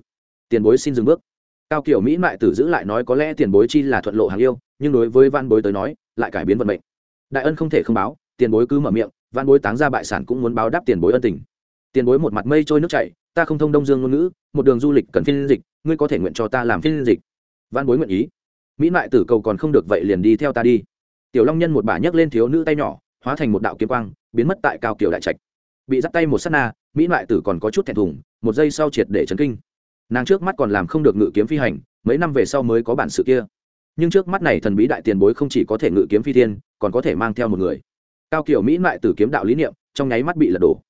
Tiền bối xin dừng bước. Cao kiểu mỹ mại tử giữ lại nói có lẽ tiền bối chi là thuận lộ hàng yêu nhưng đối với văn bối tới nói, lại cải biến vận mệnh. Đại ân không thể không báo, tiền bối cứ mở miệng văn bối táng ra bại sản cũng muốn báo đáp tiền bối ân tình. Tiền bối một mặt mây trôi nước chảy, ta không thông đông dương ngôn ngữ, một đường du lịch cần phiên dịch, ngươi có thể nguyện cho ta làm phiên dịch. Văn bối nguyện ý. Mỹ mại tử cầu còn không được vậy liền đi theo ta đi. Tiểu long nhân một bà nhấc lên thiếu nữ tay nhỏ, hóa thành một đạo kiếm quang, biến mất tại cao kiểu đại trạch. Bị dắt tay một s á t na, mỹ mại tử còn có chút thẹn thùng, một giây sau triệt để chấn kinh. Nàng trước mắt còn làm không được ngự kiếm phi hành, mấy năm về sau mới có bản sự kia nhưng trước mắt này thần bí đại tiền bối không chỉ có thể ngự kiếm phi thiên, còn có thể mang theo một người. Cao kiểu mỹ mại tử kiếm đạo lý niệm, trong nháy mắt bị lật đổ.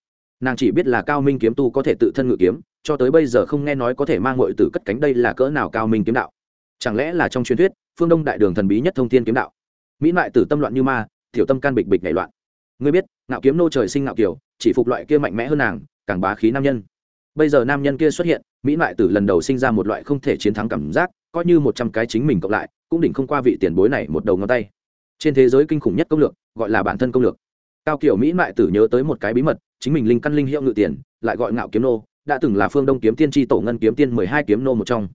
Nàng chỉ biết là cao minh kiếm tu có thể tự thân ngự kiếm, cho tới bây giờ không nghe nói có thể mang ngội tử cất cánh đây là cỡ nào cao minh kiếm đạo. Chẳng lẽ là trong truyền thuyết, phương đông đại đường thần bí nhất thông thiên kiếm đạo? Mỹ mại tử tâm loạn như ma thiểu tâm can bịch bịch nảy loạn. Ngươi biết, ngạo kiếm nô trời sinh ngạo kiểu chỉ phục loại kia mạnh mẽ hơn nàng, càng bá khí nam nhân. Bây giờ nam nhân kia xuất hiện, mỹ mại tử lần đầu sinh ra một loại không thể chiến thắng cảm giác, coi như một trăm cái chính mình cộng lại cũng đỉnh không qua vị tiền bối này một đầu ngón tay. Trên thế giới kinh khủng nhất công lược, gọi là bản thân công lược. Cao kiểu mỹ mại tử nhớ tới một cái bí mật, chính mình linh căn linh hiệu ngự tiền, lại gọi ngạo kiếm nô, đã từng là phương đông kiếm tiên tri tổ ngân kiếm tiên mười hai kiếm nô một trong.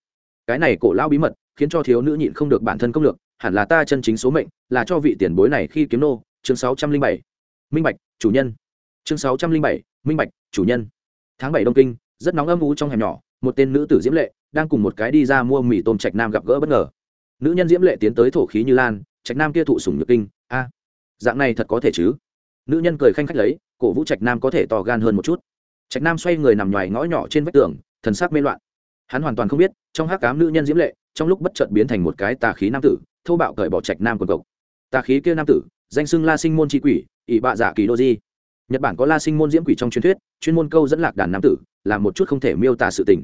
Cái này cổ lao bí mật, khiến cho thiếu nữ nhịn không được bản thân công lược, hẳn là ta chân chính số mệnh, là cho vị tiền bối này khi kiếm nô, chương sáu trăm linh bảy. Minh bạch, chủ nhân. Chương sáu trăm linh bảy, minh bạch, chủ nhân. Tháng bảy đông kinh, rất nóng âm u trong hẻm nhỏ, một tên nữ tử diễm lệ, đang cùng một cái đi ra mua mì tôm trạch nam gặp gỡ bất ngờ nữ nhân diễm lệ tiến tới thổ khí như lan, trạch nam kia thụ sủng nhược kinh, a, dạng này thật có thể chứ? Nữ nhân cười khanh khách lấy, cổ vũ trạch nam có thể to gan hơn một chút. Trạch nam xoay người nằm ngoài ngõ nhỏ trên vách tường, thần sắc mê loạn. Hắn hoàn toàn không biết, trong hát cám nữ nhân diễm lệ, trong lúc bất chợt biến thành một cái tà khí nam tử, thô bạo cởi bỏ trạch nam quần cộc. Tà khí kia nam tử, danh xưng la sinh môn tri quỷ, ỷ bạ giả kỳ đô di. Nhật bản có la sinh môn diễm quỷ trong truyền thuyết, chuyên môn câu dẫn lạc đàn nam tử, là một chút không thể miêu tả sự tình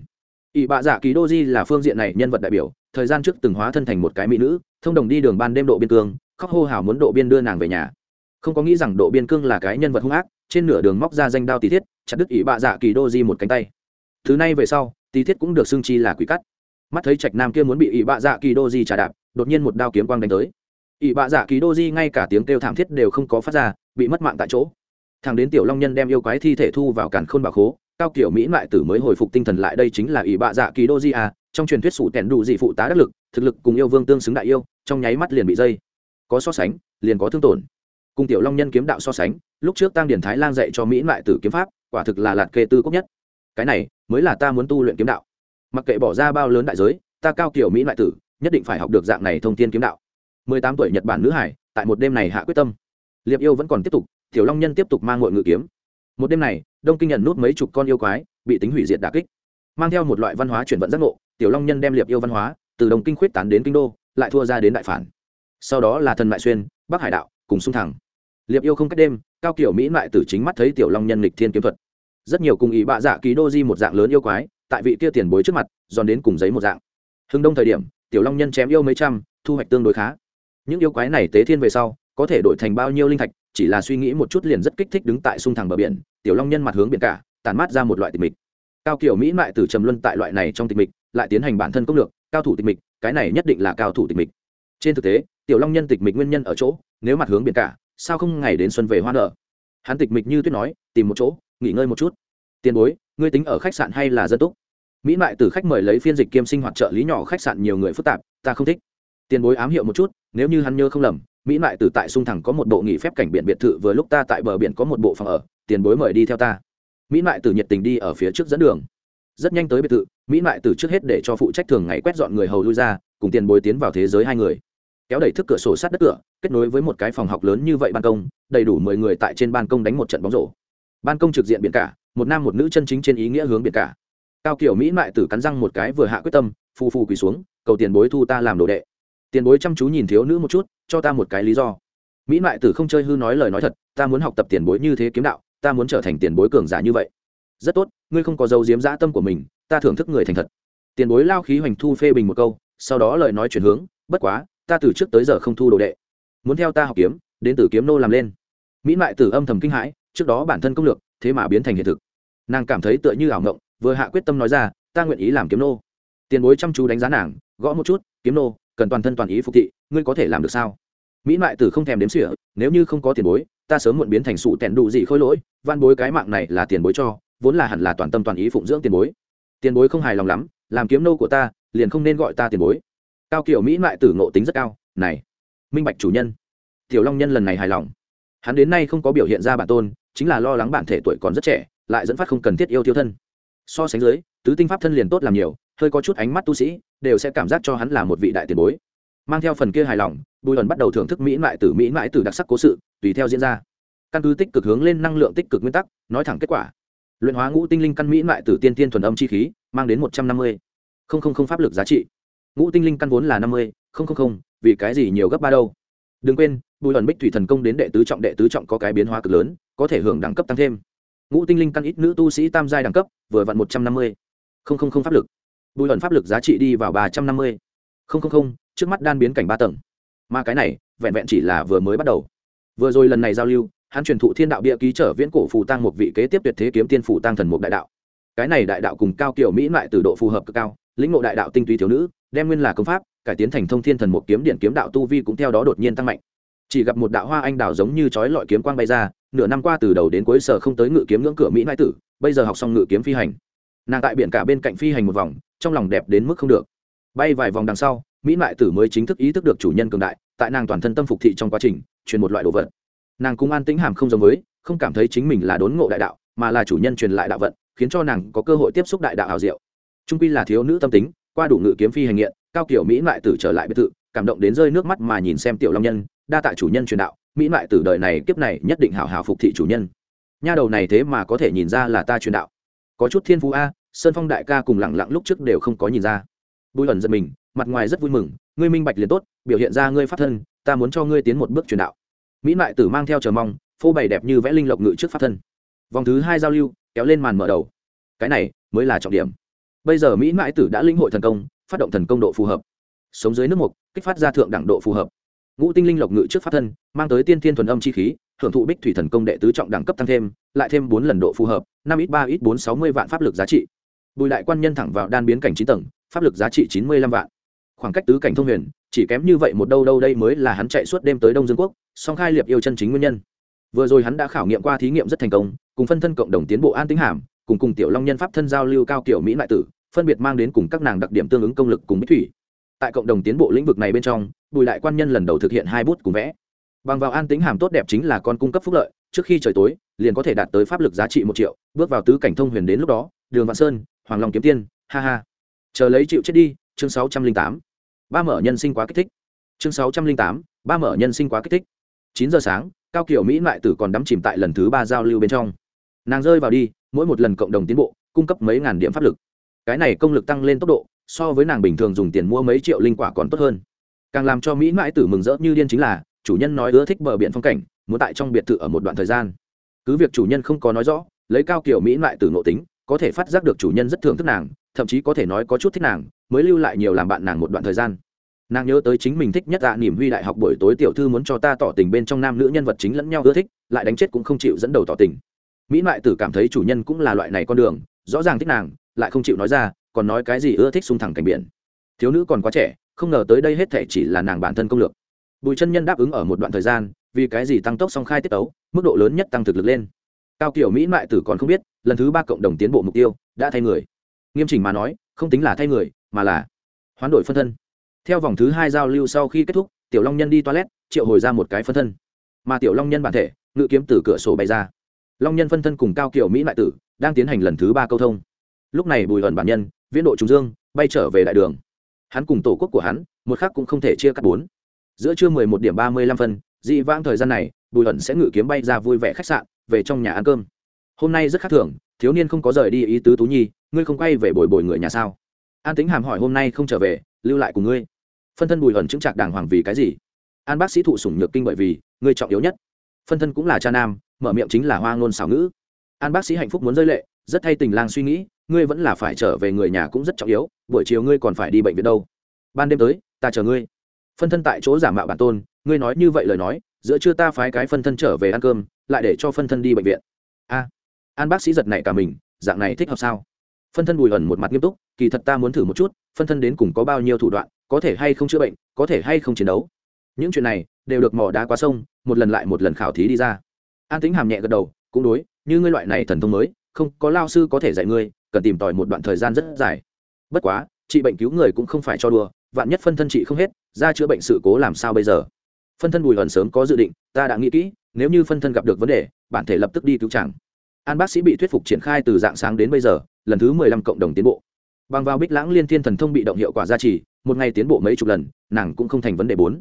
ỷ bạ Dạ kỳ đô di là phương diện này nhân vật đại biểu, thời gian trước từng hóa thân thành một cái mỹ nữ, thông đồng đi đường ban đêm độ biên cương, khóc hô hào muốn độ biên đưa nàng về nhà. Không có nghĩ rằng độ biên cương là cái nhân vật hung ác, trên nửa đường móc ra danh đao tì thiết, chặt đứt ỷ bạ dạ kỳ đô di một cánh tay. Thứ này về sau tì thiết cũng được xưng chi là quỷ cắt. Mắt thấy trạch nam kia muốn bị ỷ bạ dạ kỳ đô di trả đạp, đột nhiên một đao kiếm quang đánh tới. Ỷ bạ dạ kỳ đô di ngay cả tiếng kêu thảm thiết đều không có phát ra, bị mất mạng tại chỗ. Thằng đến tiểu long nhân đem yêu quái thi thể thu vào cản khôn bảo khố cao kiểu mỹ lại tử mới hồi phục tinh thần lại đây chính là ỷ bạ dạ kỳ đô di a trong truyền thuyết sủ tẻn đủ dị phụ tá đắc lực, thực lực cùng yêu vương tương xứng đại yêu, trong nháy mắt liền bị dây. Có so sánh, liền có thương tổn. Cùng tiểu long nhân kiếm đạo so sánh, lúc trước tăng điển thái lang dạy cho mỹ lại tử kiếm pháp, quả thực là lạt kê tư cốc nhất. Cái này, mới là ta muốn tu luyện kiếm đạo. Mặc kệ bỏ ra bao lớn đại giới, ta cao kiểu mỹ lại tử, nhất định phải học được dạng này thông tin kiếm đạo. Mười tám tuổi nhật bản nữ hải, tại một đêm này hạ quyết tâm. Liệp yêu vẫn còn tiếp tục, tiểu long nhân tiếp tục mang ngội ngự kiếm. Một đêm này đông kinh nhận nút mấy chục con yêu quái, bị tính hủy diệt đà kích. Mang theo một loại văn hóa chuyển vận giác ngộ, tiểu long nhân đem liệp yêu văn hóa, từ đồng kinh khuyết tán đến kinh đô, lại thua ra đến đại phản. Sau đó là thần mại xuyên, bắc hải đạo, cùng xung thẳng. Liệp yêu không cách đêm, cao kiểu mỹ mại tử chính mắt thấy tiểu long nhân lịch thiên kiếm thuật. Rất nhiều cùng ý bạ dạ ký đô di một dạng lớn yêu quái, tại vị kia tiền bối trước mặt, giòn đến cùng giấy một dạng. Hưng đông thời điểm, tiểu long nhân chém yêu mấy trăm, thu hoạch tương đối khá. Những yêu quái này tế thiên về sau, có thể đổi thành bao nhiêu linh thạch chỉ là suy nghĩ một chút liền rất kích thích đứng tại sung thẳng bờ biển, tiểu long nhân mặt hướng biển cả tàn mát ra một loại tịch mịch. Cao kiểu mỹ mại từ trầm luân tại loại này trong tịch mịch, lại tiến hành bản thân công lược, cao thủ tịch mịch, cái này nhất định là cao thủ tịch mịch. Trên thực tế, tiểu long nhân tịch mịch nguyên nhân ở chỗ, nếu mặt hướng biển cả, sao không ngày đến xuân về hoa nở? Hắn tịch mịch như tuyết nói, tìm một chỗ, nghỉ ngơi một chút. Tiền bối, ngươi tính ở khách sạn hay là dân túc? Mỹ mại từ khách mời lấy phiên dịch kiêm sinh hoạt trợ lý nhỏ khách sạn nhiều người phức tạp, ta không thích. Tiền bối ám hiệu một chút nếu như hắn nhớ không lầm, mỹ mại từ tại sung thẳng có một bộ nghỉ phép cảnh biển biệt thự vừa lúc ta tại bờ biển có một bộ phòng ở, tiền bối mời đi theo ta. Mỹ mại từ nhiệt tình đi ở phía trước dẫn đường. Rất nhanh tới biệt thự, mỹ mại từ trước hết để cho phụ trách thường ngày quét dọn người hầu lui ra, cùng tiền bối tiến vào thế giới hai người. Kéo đẩy thức cửa sổ sát đất cửa, kết nối với một cái phòng học lớn như vậy ban công, đầy đủ mười người tại trên ban công đánh một trận bóng rổ. Ban công trực diện biển cả, một nam một nữ chân chính trên ý nghĩa hướng biển cả. Cao kiểu mỹ mại tử cắn răng một cái vừa hạ quyết tâm, phù phù quỳ xuống, cầu tiền bối thu ta làm đồ đệ tiền bối chăm chú nhìn thiếu nữ một chút, cho ta một cái lý do. Mỹ mại tử không chơi hư nói lời nói thật, ta muốn học tập tiền bối như thế kiếm đạo, ta muốn trở thành tiền bối cường giả như vậy. Rất tốt, ngươi không có dấu diếm dã tâm của mình, ta thưởng thức người thành thật. Tiền bối lao khí hoành thu phê bình một câu, sau đó lời nói chuyển hướng, bất quá, ta từ trước tới giờ không thu đồ đệ. Muốn theo ta học kiếm, đến từ kiếm nô làm lên. Mỹ mại tử âm thầm kinh hãi, trước đó bản thân công lược, thế mà biến thành hiện thực. Nàng cảm thấy tựa như ảo ngộng vừa hạ quyết tâm nói ra, ta nguyện ý làm kiếm nô. Tiền bối chăm chú đánh giá nàng, gõ một chút, kiếm nô cần toàn thân toàn ý phục thị, ngươi có thể làm được sao? Mỹ mại tử không thèm đếm xỉa, nếu như không có tiền bối, ta sớm muộn biến thành sụ tẻn đủ gì khôi lỗi, van bối cái mạng này là tiền bối cho, vốn là hẳn là toàn tâm toàn ý phụng dưỡng tiền bối. Tiền bối không hài lòng lắm, làm kiếm nô của ta, liền không nên gọi ta tiền bối. Cao kiểu mỹ mại tử ngộ tính rất cao, này, minh bạch chủ nhân. Tiểu long nhân lần này hài lòng. Hắn đến nay không có biểu hiện ra bản tôn, chính là lo lắng bản thể tuổi còn rất trẻ, lại dẫn phát không cần thiết yêu thiếu thân. So sánh dưới, tứ tinh pháp thân liền tốt làm nhiều hơi có chút ánh mắt tu sĩ, đều sẽ cảm giác cho hắn là một vị đại tiền bối. Mang theo phần kia hài lòng, bùi ẩn bắt đầu thưởng thức mỹ mại tử, mỹ mại tử đặc sắc cố sự, tùy theo diễn ra. Căn cứ tích cực hướng lên năng lượng tích cực nguyên tắc, nói thẳng kết quả. Luyện hóa ngũ tinh linh căn mỹ mại tử tiên tiên thuần âm chi khí, mang đến một trăm năm mươi. Không không không pháp lực giá trị. Ngũ tinh linh căn vốn là năm mươi, không không không, vì cái gì nhiều gấp ba đâu? Đừng quên, bùi ẩn bích thủy thần công đến đệ tứ trọng, đệ tứ trọng có cái biến hóa cực lớn, có thể hưởng đẳng cấp tăng thêm. Ngũ tinh linh căn ít nữ tu sĩ tam giai đẳng cấp, vừa vặn một trăm năm mươi. Không không không pháp lực bùi ẩn pháp lực giá trị đi vào ba trăm năm mươi. Không không không, trước mắt đan biến cảnh ba tầng. Mà cái này, vẹn vẹn chỉ là vừa mới bắt đầu. Vừa rồi lần này giao lưu, hắn truyền thụ thiên đạo bia ký trở viễn cổ phù tăng một vị kế tiếp tuyệt thế kiếm tiên phù tăng thần mục đại đạo. Cái này đại đạo cùng cao kiểu mỹ lại từ độ phù hợp cực cao, lĩnh ngộ đại đạo tinh túy thiếu nữ, đem nguyên là công pháp, cải tiến thành thông thiên thần mục kiếm điện kiếm đạo tu vi cũng theo đó đột nhiên tăng mạnh. Chỉ gặp một đạo hoa anh đào giống như chói lọi kiếm quang bay ra, nửa năm qua từ đầu đến cuối sở không tới ngự kiếm ngưỡng cửa mỹ nãi tử, bây giờ học xong ngự kiếm phi hành nàng tại biển cả bên cạnh phi hành một vòng, trong lòng đẹp đến mức không được. Bay vài vòng đằng sau, mỹ mại tử mới chính thức ý thức được chủ nhân cường đại, tại nàng toàn thân tâm phục thị trong quá trình, truyền một loại đồ vật. Nàng cũng an tĩnh hàm không giống với, không cảm thấy chính mình là đốn ngộ đại đạo, mà là chủ nhân truyền lại đạo vận, khiến cho nàng có cơ hội tiếp xúc đại đạo hào diệu. Trung quy là thiếu nữ tâm tính, qua đủ ngự kiếm phi hành nghiện, cao kiểu mỹ mại tử trở lại biệt thự, cảm động đến rơi nước mắt mà nhìn xem tiểu long nhân, đa tạ chủ nhân truyền đạo, mỹ mại tử đời này kiếp này nhất định hảo hảo phục thị chủ nhân. Nha đầu này thế mà có thể nhìn ra là ta truyền đạo có chút thiên phú a, sơn phong đại ca cùng lẳng lặng lúc trước đều không có nhìn ra. Bùi ẩn giật mình, mặt ngoài rất vui mừng, ngươi minh bạch liền tốt, biểu hiện ra ngươi phát thân, ta muốn cho ngươi tiến một bước truyền đạo. Mỹ mại tử mang theo chờ mong, phô bày đẹp như vẽ linh lộc ngự trước phát thân. Vòng thứ hai giao lưu, kéo lên màn mở đầu. Cái này mới là trọng điểm. Bây giờ mỹ mãi tử đã linh hội thần công, phát động thần công độ phù hợp. Sống dưới nước mục, kích phát ra thượng đẳng độ phù hợp. Ngũ tinh linh lộc ngự trước phát thân, mang tới tiên thiên thuần âm chi khí, hưởng thụ bích thủy thần công đệ tứ trọng đẳng cấp tăng thêm, lại thêm bốn lần độ phù hợp năm ít ba ít bốn sáu mươi vạn pháp lực giá trị. Bùi đại quan nhân thẳng vào đan biến cảnh chín tầng, pháp lực giá trị chín mươi lăm vạn. Khoảng cách tứ cảnh thông huyền, chỉ kém như vậy một đâu đâu đây mới là hắn chạy suốt đêm tới đông dương quốc, song khai liệp yêu chân chính nguyên nhân. Vừa rồi hắn đã khảo nghiệm qua thí nghiệm rất thành công, cùng phân thân cộng đồng tiến bộ an tính hàm, cùng cùng tiểu long nhân pháp thân giao lưu cao kiểu mỹ lại tử, phân biệt mang đến cùng các nàng đặc điểm tương ứng công lực cùng bích thủy. Tại cộng đồng tiến bộ lĩnh vực này bên trong, bùi đại quan nhân lần đầu thực hiện hai bút cùng vẽ. Bằng vào an tính hàm tốt đẹp chính là con cung cấp phúc lợi trước khi trời tối, liền có thể đạt tới pháp lực giá trị một triệu, bước vào tứ cảnh thông huyền đến lúc đó, đường vạn sơn, hoàng long kiếm tiên, ha ha. Chờ lấy chịu chết đi, chương sáu trăm linh tám. Ba mở nhân sinh quá kích thích. Chương sáu trăm linh tám, ba mở nhân sinh quá kích thích. Chín giờ sáng, cao kiểu mỹ mại tử còn đắm chìm tại lần thứ ba giao lưu bên trong. Nàng rơi vào đi, mỗi một lần cộng đồng tiến bộ, cung cấp mấy ngàn điểm pháp lực. Cái này công lực tăng lên tốc độ, so với nàng bình thường dùng tiền mua mấy triệu linh quả còn tốt hơn. Càng làm cho mỹ mãi tử mừng rỡ như điên chính là, chủ nhân nói ưa thích bờ biển phong cảnh muốn tại trong biệt thự ở một đoạn thời gian. Cứ việc chủ nhân không có nói rõ, lấy cao kiểu mỹ lại tử nội tính, có thể phát giác được chủ nhân rất thưởng thức nàng, thậm chí có thể nói có chút thích nàng, mới lưu lại nhiều làm bạn nàng một đoạn thời gian. Nàng nhớ tới chính mình thích nhất ạ niềm huy đại học buổi tối tiểu thư muốn cho ta tỏ tình bên trong nam nữ nhân vật chính lẫn nhau ưa thích, lại đánh chết cũng không chịu dẫn đầu tỏ tình. Mỹ mại tử cảm thấy chủ nhân cũng là loại này con đường, rõ ràng thích nàng, lại không chịu nói ra, còn nói cái gì ưa thích xung thẳng cảnh biển. Thiếu nữ còn quá trẻ, không ngờ tới đây hết thể chỉ là nàng bản thân công lược. Bùi chân nhân đáp ứng ở một đoạn thời gian vì cái gì tăng tốc song khai tiết tấu, mức độ lớn nhất tăng thực lực lên. Cao kiểu mỹ mại tử còn không biết, lần thứ ba cộng đồng tiến bộ mục tiêu, đã thay người. Nghiêm chỉnh mà nói, không tính là thay người, mà là hoán đổi phân thân. Theo vòng thứ hai giao lưu sau khi kết thúc, tiểu long nhân đi toilet, triệu hồi ra một cái phân thân. Mà tiểu long nhân bản thể, ngự kiếm từ cửa sổ bay ra. Long nhân phân thân cùng cao kiểu mỹ mại tử, đang tiến hành lần thứ ba câu thông. Lúc này bùi ẩn bản nhân, viễn độ trùng dương, bay trở về đại đường. Hắn cùng tổ quốc của hắn, một khác cũng không thể chia cắt bốn. Giữa trưa mười một điểm ba mươi lăm phân dị vãng thời gian này, bùi Hận sẽ ngự kiếm bay ra vui vẻ khách sạn, về trong nhà ăn cơm. Hôm nay rất khác thường, thiếu niên không có rời đi ý tứ tú nhi, ngươi không quay về bồi bồi người nhà sao? An tính hàm hỏi hôm nay không trở về, lưu lại cùng ngươi. Phân thân bùi Hận chứng trạc đàng hoàng vì cái gì? An bác sĩ thụ sủng nhược kinh bởi vì, ngươi trọng yếu nhất. Phân thân cũng là cha nam, mở miệng chính là hoa ngôn xảo ngữ. An bác sĩ hạnh phúc muốn rơi lệ, rất thay tình lang suy nghĩ, ngươi vẫn là phải trở về người nhà cũng rất trọng yếu, buổi chiều ngươi còn phải đi bệnh viện đâu. Ban đêm tới, ta chờ ngươi. Phân thân tại chỗ giả mạo bản tôn ngươi nói như vậy lời nói, giữa trưa ta phái cái phân thân trở về ăn cơm, lại để cho phân thân đi bệnh viện. A, an bác sĩ giật này cả mình, dạng này thích hợp sao? Phân thân bùi ẩn một mặt nghiêm túc, kỳ thật ta muốn thử một chút, phân thân đến cùng có bao nhiêu thủ đoạn, có thể hay không chữa bệnh, có thể hay không chiến đấu. Những chuyện này đều được mỏ đá qua sông, một lần lại một lần khảo thí đi ra. An tính hàm nhẹ gật đầu, cũng đối, như ngươi loại này thần thông mới, không, có lao sư có thể dạy ngươi, cần tìm tòi một đoạn thời gian rất dài. Bất quá, trị bệnh cứu người cũng không phải cho đùa, vạn nhất phân thân trị không hết, ra chữa bệnh sự cố làm sao bây giờ? Phân thân bùi ẩn sớm có dự định, ta đã nghĩ kỹ, nếu như phân thân gặp được vấn đề, bản thể lập tức đi cứu chẳng an bác sĩ bị thuyết phục triển khai từ dạng sáng đến bây giờ, lần thứ mười lăm cộng đồng tiến bộ. Bằng vào bích lãng liên thiên thần thông bị động hiệu quả gia trì, một ngày tiến bộ mấy chục lần, nàng cũng không thành vấn đề bốn.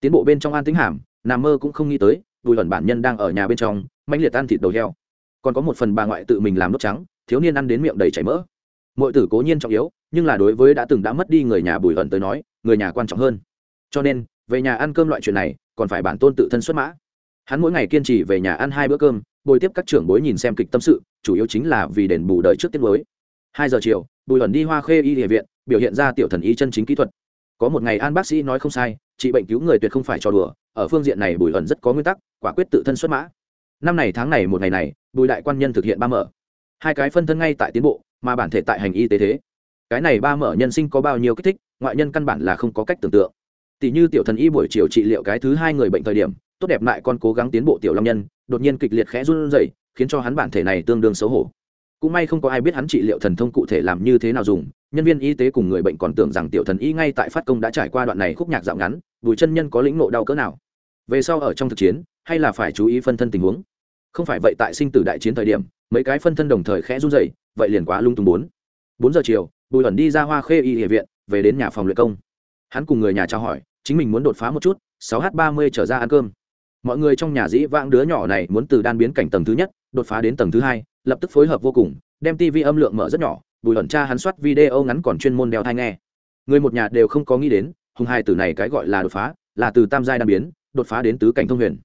Tiến bộ bên trong an tính hàm, nằm mơ cũng không nghĩ tới, bùi ẩn bản nhân đang ở nhà bên trong, mãnh liệt ăn thịt đầu heo. Còn có một phần bà ngoại tự mình làm nốt trắng, thiếu niên ăn đến miệng đầy chảy mỡ. Mọi tử cố nhiên trọng yếu, nhưng là đối với đã từng đã mất đi người nhà bùi ẩn tới nói, người nhà quan trọng hơn. Cho nên về nhà ăn cơm loại chuyện này, còn phải bản tôn tự thân xuất mã. Hắn mỗi ngày kiên trì về nhà ăn hai bữa cơm, bồi tiếp các trưởng bối nhìn xem kịch tâm sự, chủ yếu chính là vì đền bù đợi trước tiết mới. Hai giờ chiều, bùi ẩn đi hoa khê y địa viện, biểu hiện ra tiểu thần y chân chính kỹ thuật. Có một ngày an bác sĩ nói không sai, trị bệnh cứu người tuyệt không phải cho đùa, ở phương diện này bùi ẩn rất có nguyên tắc, quả quyết tự thân xuất mã. Năm này tháng này một ngày này, bùi đại quan nhân thực hiện ba mở. Hai cái phân thân ngay tại tiến bộ, mà bản thể tại hành y tế thế. Cái này ba mở nhân sinh có bao nhiêu kích thích, ngoại nhân căn bản là không có cách tưởng tượng tỷ như tiểu thần y buổi chiều trị liệu cái thứ hai người bệnh thời điểm, tốt đẹp lại con cố gắng tiến bộ tiểu long nhân, đột nhiên kịch liệt khẽ run rẩy, khiến cho hắn bản thể này tương đương xấu hổ. Cũng may không có ai biết hắn trị liệu thần thông cụ thể làm như thế nào dùng, nhân viên y tế cùng người bệnh còn tưởng rằng tiểu thần y ngay tại phát công đã trải qua đoạn này khúc nhạc dạo ngắn, bùi chân nhân có lĩnh nộ đau cỡ nào. Về sau ở trong thực chiến, hay là phải chú ý phân thân tình huống. Không phải vậy tại sinh tử đại chiến thời điểm, mấy cái phân thân đồng thời khẽ run rẩy, vậy liền quá lung tung bốn. Bốn giờ chiều, bùi ẩn đi ra hoa khê y địa viện, về đến nhà phòng luyện công. Hắn cùng người nhà trao hỏi chính mình muốn đột phá một chút, sáu h ba mươi trở ra ăn cơm. Mọi người trong nhà dĩ vãng đứa nhỏ này muốn từ đan biến cảnh tầng thứ nhất, đột phá đến tầng thứ hai, lập tức phối hợp vô cùng, đem tv âm lượng mở rất nhỏ, bùi ẩn tra hắn soát video ngắn còn chuyên môn đeo thai nghe. Người một nhà đều không có nghĩ đến, hùng hai từ này cái gọi là đột phá, là từ tam giai đan biến, đột phá đến tứ cảnh thông huyền.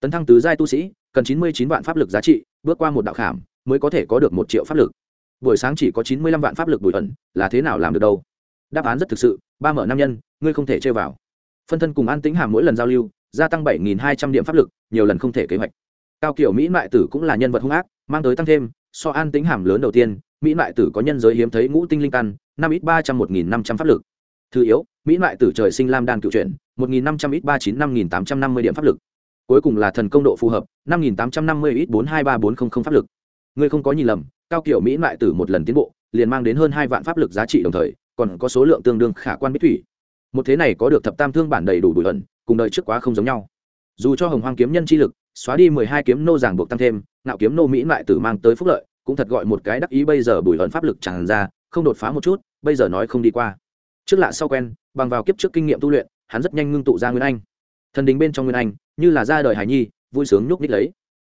Tấn thăng tứ giai tu sĩ, cần chín mươi chín vạn pháp lực giá trị, bước qua một đạo khảm, mới có thể có được một triệu pháp lực. Buổi sáng chỉ có chín mươi lăm vạn pháp lực bùi ẩn, là thế nào làm được đâu? Đáp án rất thực sự, ba mở nam nhân, ngươi không thể chơi vào phân thân cùng an tính hàm mỗi lần giao lưu, gia tăng bảy nghìn hai trăm điểm pháp lực, nhiều lần không thể kế hoạch. Cao kiểu mỹ mại tử cũng là nhân vật hung ác, mang tới tăng thêm, so an tính hàm lớn đầu tiên, mỹ mại tử có nhân giới hiếm thấy ngũ tinh linh căn, năm ít ba trăm, một nghìn năm trăm pháp lực. Thứ yếu, mỹ mại tử trời sinh lam đan cựu chuyển, một nghìn năm trăm ít ba chín, năm nghìn tám trăm năm mươi điểm pháp lực. Cuối cùng là thần công độ phù hợp, năm nghìn tám trăm năm mươi ít bốn, hai ba bốn không không pháp lực. Ngươi không có nhìn lầm, cao kiểu mỹ mại tử một lần tiến bộ, liền mang đến hơn hai vạn pháp lực giá trị đồng thời, còn có số lượng tương đương khả quan bích thủy một thế này có được thập tam thương bản đầy đủ bùi ẩn, cùng đời trước quá không giống nhau. Dù cho hồng hoang kiếm nhân chi lực, xóa đi mười hai kiếm nô giảng buộc tăng thêm nạo kiếm nô mỹ lại tử mang tới phúc lợi, cũng thật gọi một cái đắc ý bây giờ bùi ẩn pháp lực tràn ra, không đột phá một chút, bây giờ nói không đi qua. Trước lạ sau quen, bằng vào kiếp trước kinh nghiệm tu luyện, hắn rất nhanh ngưng tụ ra nguyên anh. Thần đình bên trong nguyên anh, như là ra đời hải nhi, vui sướng nhúc ních lấy.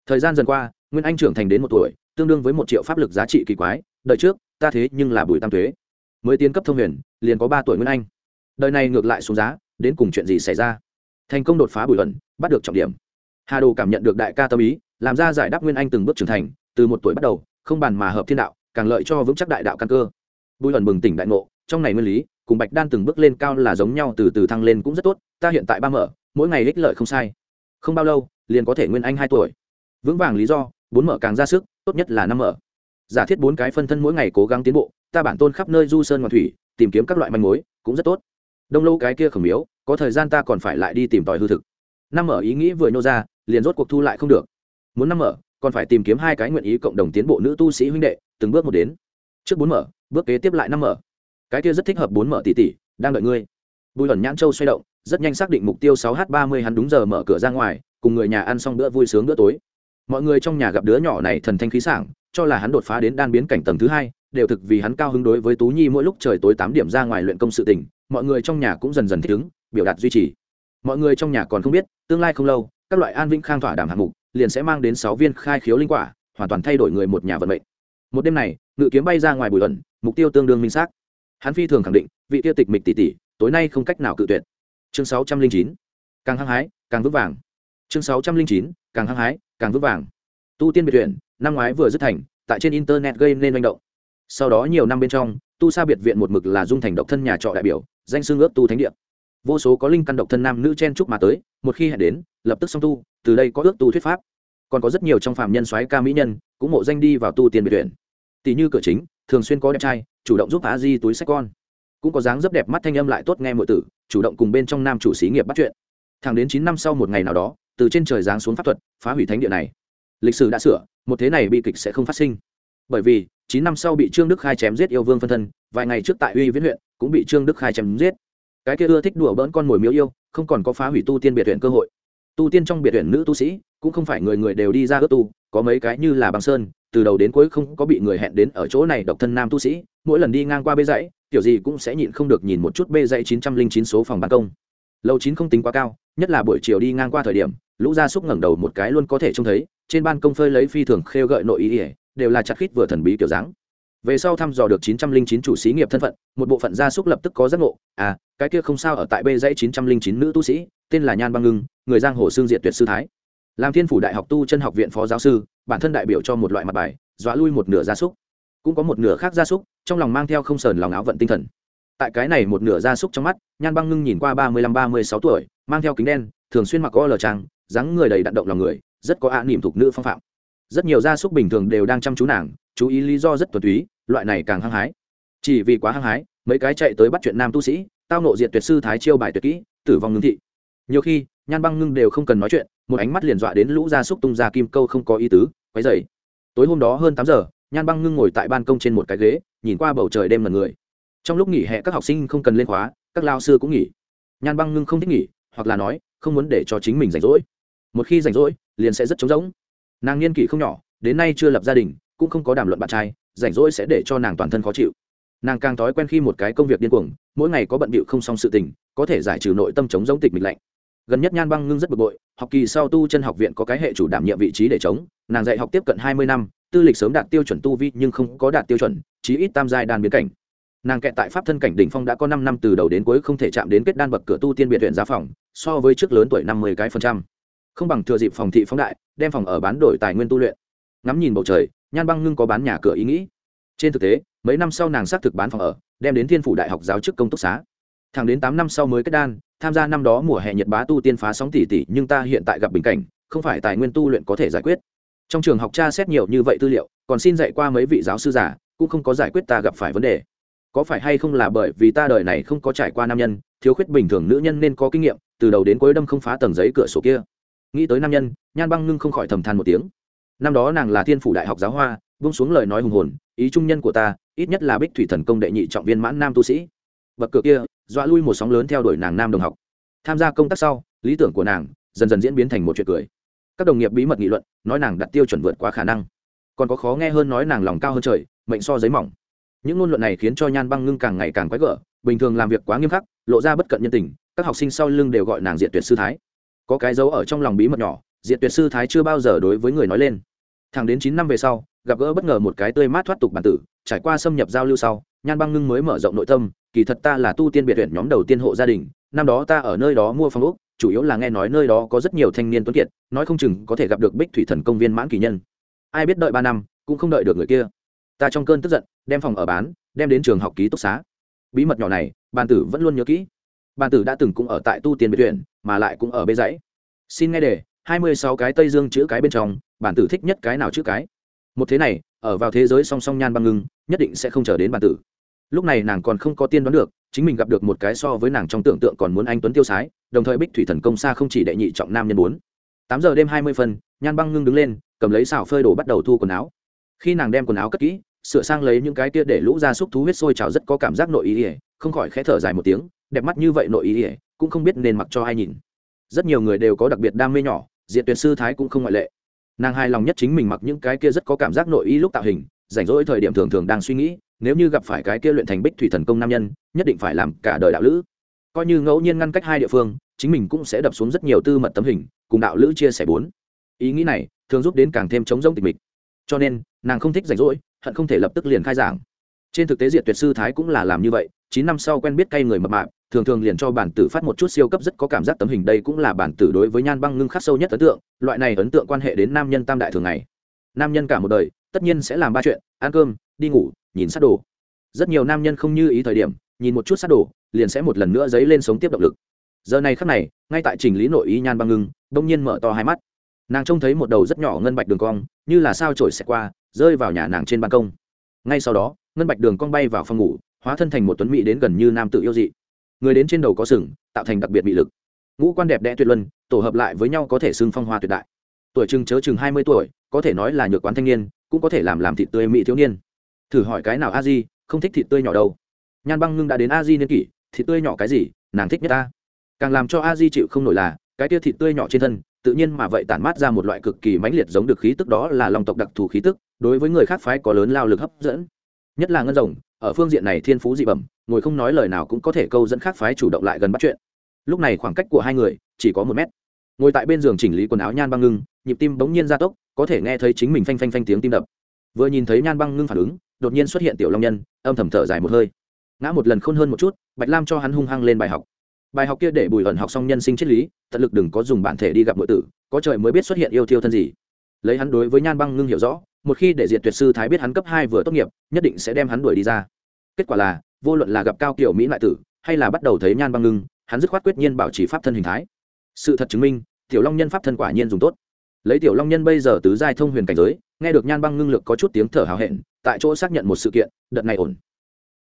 Thời gian dần qua, nguyên anh trưởng thành đến một tuổi, tương đương với một triệu pháp lực giá trị kỳ quái đợi trước, ta thế nhưng là bùi tam thuế mới tiến cấp thông huyền, liền có ba tuổi nguyên anh đời này ngược lại xuống giá, đến cùng chuyện gì xảy ra? Thành công đột phá bùi ẩn, bắt được trọng điểm. Hà đồ cảm nhận được đại ca tâm ý, làm ra giải đáp nguyên anh từng bước trưởng thành, từ một tuổi bắt đầu, không bàn mà hợp thiên đạo, càng lợi cho vững chắc đại đạo căn cơ. Bùi ẩn bừng tỉnh đại ngộ, trong này nguyên lý, cùng bạch đan từng bước lên cao là giống nhau, từ từ thăng lên cũng rất tốt, ta hiện tại ba mở, mỗi ngày ích lợi không sai. Không bao lâu, liền có thể nguyên anh hai tuổi. Vững vàng lý do, bốn mở càng ra sức, tốt nhất là năm mở. Giả thiết bốn cái phân thân mỗi ngày cố gắng tiến bộ, ta bản tôn khắp nơi du sơn ngoạn thủy, tìm kiếm các loại manh mối, cũng rất tốt đông lâu cái kia khẩm miếu, có thời gian ta còn phải lại đi tìm tòi hư thực. Năm mở ý nghĩ vừa nhô ra, liền rốt cuộc thu lại không được. Muốn năm mở, còn phải tìm kiếm hai cái nguyện ý cộng đồng tiến bộ nữ tu sĩ huynh đệ, từng bước một đến. Trước bốn mở, bước kế tiếp lại năm mở. Cái kia rất thích hợp bốn mở tỷ tỷ, đang đợi ngươi. Bùi ẩn nhãn châu xoay động, rất nhanh xác định mục tiêu sáu h ba mươi hắn đúng giờ mở cửa ra ngoài, cùng người nhà ăn xong bữa vui sướng bữa tối. Mọi người trong nhà gặp đứa nhỏ này thần thanh khí sảng, cho là hắn đột phá đến đan biến cảnh tầng thứ hai, đều thực vì hắn cao hứng đối với tú nhi mỗi lúc trời tối tám điểm ra ngoài luyện công sự tình mọi người trong nhà cũng dần dần thích ứng, biểu đạt duy trì. Mọi người trong nhà còn không biết, tương lai không lâu, các loại an vĩnh khang thỏa đảm hạng mục liền sẽ mang đến sáu viên khai khiếu linh quả, hoàn toàn thay đổi người một nhà vận mệnh. Một đêm này, ngự kiếm bay ra ngoài bùi ẩn, mục tiêu tương đương minh xác. Hắn phi thường khẳng định, vị tiêu tịch mịch tỷ tỷ, tối nay không cách nào cự tuyệt. Chương sáu trăm linh chín, càng hăng hái, càng vững vàng. Chương sáu trăm linh chín, càng hăng hái, càng vững vàng. Tu tiên biệt tuyển năm ngoái vừa dứt thành, tại trên internet gây nên manh động. Sau đó nhiều năm bên trong, tu sa biệt viện một mực là dung thành độc thân nhà trọ đại biểu danh xương ước tu thánh địa. Vô số có linh căn độc thân nam nữ chen chúc mà tới, một khi hẹn đến, lập tức xong tu, từ đây có ước tu thuyết pháp. Còn có rất nhiều trong phạm nhân soái ca mỹ nhân, cũng mộ danh đi vào tu tiền biệt tuyển. Tỷ như cửa chính, thường xuyên có đẹp trai, chủ động giúp phá di túi sách con. Cũng có dáng rất đẹp mắt thanh âm lại tốt nghe mọi tử, chủ động cùng bên trong nam chủ xí nghiệp bắt chuyện. Thẳng đến chín năm sau một ngày nào đó, từ trên trời giáng xuống pháp thuật, phá hủy thánh địa này. Lịch sử đã sửa, một thế này bi kịch sẽ không phát sinh. Bởi vì, chín năm sau bị trương đức khai chém giết yêu vương phân thân, vài ngày trước tại uy viễn huyện cũng bị trương đức khai chém giết. Cái kia ưa thích đùa bỡn con mồi miếu yêu, không còn có phá hủy tu tiên biệt huyện cơ hội. Tu tiên trong biệt huyện nữ tu sĩ, cũng không phải người người đều đi ra ước tu, có mấy cái như là bằng sơn, từ đầu đến cuối không có bị người hẹn đến ở chỗ này độc thân nam tu sĩ, mỗi lần đi ngang qua bê dãy, kiểu gì cũng sẽ nhịn không được nhìn một chút bê dãy chín trăm linh chín số phòng ban công. Lầu chín không tính quá cao, nhất là buổi chiều đi ngang qua thời điểm, lũ gia súc ngẩng đầu một cái luôn có thể trông thấy, trên ban công phơi lấy phi thường khêu gợi nội ý ỉa đều là chặt khít vừa thần bí kiểu dáng về sau thăm dò được 909 chủ sĩ nghiệp thân phận, một bộ phận gia súc lập tức có giác ngộ. À cái kia không sao ở tại bê dãy 909 nữ tu sĩ, tên là nhan băng ngưng, người giang hồ xương diệt tuyệt sư thái. Làm thiên phủ đại học tu chân học viện phó giáo sư, bản thân đại biểu cho một loại mặt bài, dọa lui một nửa gia súc. Cũng có một nửa khác gia súc, trong lòng mang theo không sờn lòng áo vận tinh thần. Tại cái này một nửa gia súc trong mắt, nhan băng ngưng nhìn qua ba mươi lăm ba mươi sáu tuổi, mang theo kính đen, thường xuyên mặc o lờ trang dáng người đầy đặn động lòng người, rất có ạ niềm thuộc nữ phong phạm rất nhiều gia súc bình thường đều đang chăm chú nàng, chú ý lý do rất tuần túy, loại này càng hăng hái. Chỉ vì quá hăng hái, mấy cái chạy tới bắt chuyện nam tu sĩ, tao nộ diệt tuyệt sư thái chiêu bài tuyệt kỹ, tử vong ngưng thị. Nhiều khi, nhan băng ngưng đều không cần nói chuyện, một ánh mắt liền dọa đến lũ gia súc tung ra kim câu không có ý tứ, quấy dày tối hôm đó hơn tám giờ, nhan băng ngưng ngồi tại ban công trên một cái ghế, nhìn qua bầu trời đêm lần người. Trong lúc nghỉ hè các học sinh không cần lên khóa, các lao sư cũng nghỉ. Nhan băng ngưng không thích nghỉ, hoặc là nói, không muốn để cho chính mình rảnh rỗi. Một khi rảnh rỗi, liền sẽ rất trống rỗng nàng niên kỷ không nhỏ, đến nay chưa lập gia đình, cũng không có đàm luận bạn trai, rảnh rỗi sẽ để cho nàng toàn thân khó chịu. Nàng càng thói quen khi một cái công việc điên cuồng, mỗi ngày có bận bịu không xong sự tình, có thể giải trừ nội tâm chống giống tịch mịch lạnh. Gần nhất nhan băng ngưng rất bực bội, học kỳ sau tu chân học viện có cái hệ chủ đảm nhiệm vị trí để chống, nàng dạy học tiếp cận hai mươi năm, tư lịch sớm đạt tiêu chuẩn tu vi nhưng không có đạt tiêu chuẩn, chí ít tam giai đan biến cảnh. Nàng kẹt tại pháp thân cảnh đỉnh phong đã có năm năm từ đầu đến cuối không thể chạm đến kết đan bậc cửa tu tiên biệt huyện giá phòng, so với trước lớn tuổi năm mươi cái phần trăm không bằng thừa dịp phòng thị phóng đại, đem phòng ở bán đổi tài nguyên tu luyện. Ngắm nhìn bầu trời, nhan băng ngưng có bán nhà cửa ý nghĩ. Trên thực tế, mấy năm sau nàng xác thực bán phòng ở, đem đến thiên phủ đại học giáo chức công túc xá. Thẳng đến tám năm sau mới kết đan, tham gia năm đó mùa hè nhật bá tu tiên phá sóng tỷ tỷ nhưng ta hiện tại gặp bình cảnh, không phải tài nguyên tu luyện có thể giải quyết. Trong trường học tra xét nhiều như vậy tư liệu, còn xin dạy qua mấy vị giáo sư giả cũng không có giải quyết ta gặp phải vấn đề. Có phải hay không là bởi vì ta đời này không có trải qua nam nhân, thiếu khuyết bình thường nữ nhân nên có kinh nghiệm, từ đầu đến cuối đâm không phá tầng giấy cửa sổ kia? Nghĩ tới nam nhân, nhan băng ngưng không khỏi thầm than một tiếng. Năm đó nàng là thiên phủ đại học giáo hoa bung xuống lời nói hùng hồn, ý trung nhân của ta, ít nhất là bích thủy thần công đệ nhị trọng viên mãn nam tu sĩ. Bậc cửa kia, dọa lui một sóng lớn theo đuổi nàng nam đồng học. Tham gia công tác sau, lý tưởng của nàng dần dần diễn biến thành một chuyện cười. Các đồng nghiệp bí mật nghị luận, nói nàng đặt tiêu chuẩn vượt quá khả năng. Còn có khó nghe hơn nói nàng lòng cao hơn trời, mệnh so giấy mỏng. Những ngôn luận này khiến cho nhan băng ngưng càng ngày càng quái gở, bình thường làm việc quá nghiêm khắc, lộ ra bất cận nhân tình, các học sinh sau lưng đều gọi nàng diện tuyệt sư thái có cái dấu ở trong lòng bí mật nhỏ diện tuyệt sư thái chưa bao giờ đối với người nói lên. Thẳng đến chín năm về sau, gặp gỡ bất ngờ một cái tươi mát thoát tục bản tử, trải qua xâm nhập giao lưu sau, nhan băng ngưng mới mở rộng nội tâm, kỳ thật ta là tu tiên biệt huyện nhóm đầu tiên hộ gia đình, năm đó ta ở nơi đó mua phòng úc chủ yếu là nghe nói nơi đó có rất nhiều thanh niên tuấn kiệt, nói không chừng có thể gặp được bích thủy thần công viên mãn kỳ nhân. Ai biết đợi ba năm, cũng không đợi được người kia. Ta trong cơn tức giận, đem phòng ở bán, đem đến trường học ký túc xá. Bí mật nhỏ này bàn tử vẫn luôn nhớ kỹ bàn tử đã từng cũng ở tại tu tiên biệt tuyển mà lại cũng ở bê dãy. Xin nghe đề, hai mươi sáu cái tây dương chữ cái bên trong bản tử thích nhất cái nào chữ cái? Một thế này, ở vào thế giới song song nhan băng ngưng, nhất định sẽ không chờ đến bản tử. Lúc này nàng còn không có tiên đoán được, chính mình gặp được một cái so với nàng trong tưởng tượng còn muốn anh tuấn tiêu sái, đồng thời bích thủy thần công xa không chỉ đệ nhị trọng nam nhân bốn. Tám giờ đêm hai mươi phân, nhan băng ngưng đứng lên, cầm lấy xào phơi đồ bắt đầu thu quần áo. Khi nàng đem quần áo cất kỹ, sửa sang lấy những cái kia để lũ ra xúc thú huyết sôi trào rất có cảm giác nội ý ỉa không khỏi khẽ thở dài một tiếng đẹp mắt như vậy nội ý ỉa, cũng không biết nên mặc cho ai nhìn. Rất nhiều người đều có đặc biệt đam mê nhỏ, diện tuyệt sư thái cũng không ngoại lệ. Nàng hài lòng nhất chính mình mặc những cái kia rất có cảm giác nội ý lúc tạo hình, rảnh rỗi thời điểm thường thường đang suy nghĩ, nếu như gặp phải cái kia luyện thành bích thủy thần công nam nhân, nhất định phải làm cả đời đạo lữ. Coi như ngẫu nhiên ngăn cách hai địa phương, chính mình cũng sẽ đập xuống rất nhiều tư mật tấm hình, cùng đạo lữ chia sẻ bốn. Ý nghĩ này, thường giúp đến càng thêm chống rông tịch mịch. Cho nên, nàng không thích rảnh rỗi, hận không thể lập tức liền khai giảng trên thực tế diệt tuyệt sư thái cũng là làm như vậy, chín năm sau quen biết cay người mập mạp, thường thường liền cho bản tử phát một chút siêu cấp rất có cảm giác tấm hình, đây cũng là bản tử đối với nhan băng ngưng khắc sâu nhất ấn tượng, loại này ấn tượng quan hệ đến nam nhân tam đại thường ngày. Nam nhân cả một đời, tất nhiên sẽ làm ba chuyện, ăn cơm, đi ngủ, nhìn sát đồ. Rất nhiều nam nhân không như ý thời điểm, nhìn một chút sát đồ, liền sẽ một lần nữa dấy lên sống tiếp động lực. Giờ này khắc này, ngay tại trình lý nội ý nhan băng ngưng, đông nhiên mở to hai mắt. Nàng trông thấy một đầu rất nhỏ ngân bạch đường cong, như là sao trổi xẹt qua, rơi vào nhà nàng trên ban công. Ngay sau đó ngân bạch đường cong bay vào phòng ngủ, hóa thân thành một tuấn mỹ đến gần như nam tự yêu dị. Người đến trên đầu có sừng, tạo thành đặc biệt bị lực. Ngũ quan đẹp đẽ tuyệt luân, tổ hợp lại với nhau có thể xưng phong hoa tuyệt đại. Tuổi chừng chớ chừng hai mươi tuổi, có thể nói là nhược quán thanh niên, cũng có thể làm làm thịt tươi mỹ thiếu niên. Thử hỏi cái nào a di, không thích thịt tươi nhỏ đâu. Nhan băng ngưng đã đến a di niên kỷ, thịt tươi nhỏ cái gì, nàng thích nhất ta. Càng làm cho a di chịu không nổi là, cái tia thịt tươi nhỏ trên thân, tự nhiên mà vậy tản mát ra một loại cực kỳ mãnh liệt giống được khí tức đó là lòng tộc đặc thù khí tức, đối với người khác phái có lớn lao lực hấp dẫn nhất là ngân rồng, ở phương diện này thiên phú dị bẩm, ngồi không nói lời nào cũng có thể câu dẫn khác phái chủ động lại gần bắt chuyện. Lúc này khoảng cách của hai người chỉ có một mét. Ngồi tại bên giường chỉnh lý quần áo nhan băng ngưng, nhịp tim bỗng nhiên gia tốc, có thể nghe thấy chính mình phanh phanh phanh tiếng tim đập. Vừa nhìn thấy nhan băng ngưng phản ứng, đột nhiên xuất hiện tiểu long nhân, âm thầm thở dài một hơi. Ngã một lần khôn hơn một chút, bạch lam cho hắn hung hăng lên bài học. Bài học kia để bùi ẩn học xong nhân sinh triết lý, tận lực đừng có dùng bản thể đi gặp nội tử, có trời mới biết xuất hiện yêu thiêu thân gì. Lấy hắn đối với nhan băng ngưng hiểu rõ một khi để diệt tuyệt sư thái biết hắn cấp hai vừa tốt nghiệp, nhất định sẽ đem hắn đuổi đi ra. Kết quả là, vô luận là gặp cao kiểu mỹ lại tử, hay là bắt đầu thấy nhan băng ngưng, hắn dứt khoát quyết nhiên bảo trì pháp thân hình thái. Sự thật chứng minh, tiểu long nhân pháp thân quả nhiên dùng tốt. Lấy tiểu long nhân bây giờ tứ giai thông huyền cảnh giới, nghe được nhan băng ngưng lực có chút tiếng thở hào hẹn, tại chỗ xác nhận một sự kiện, đợt này ổn.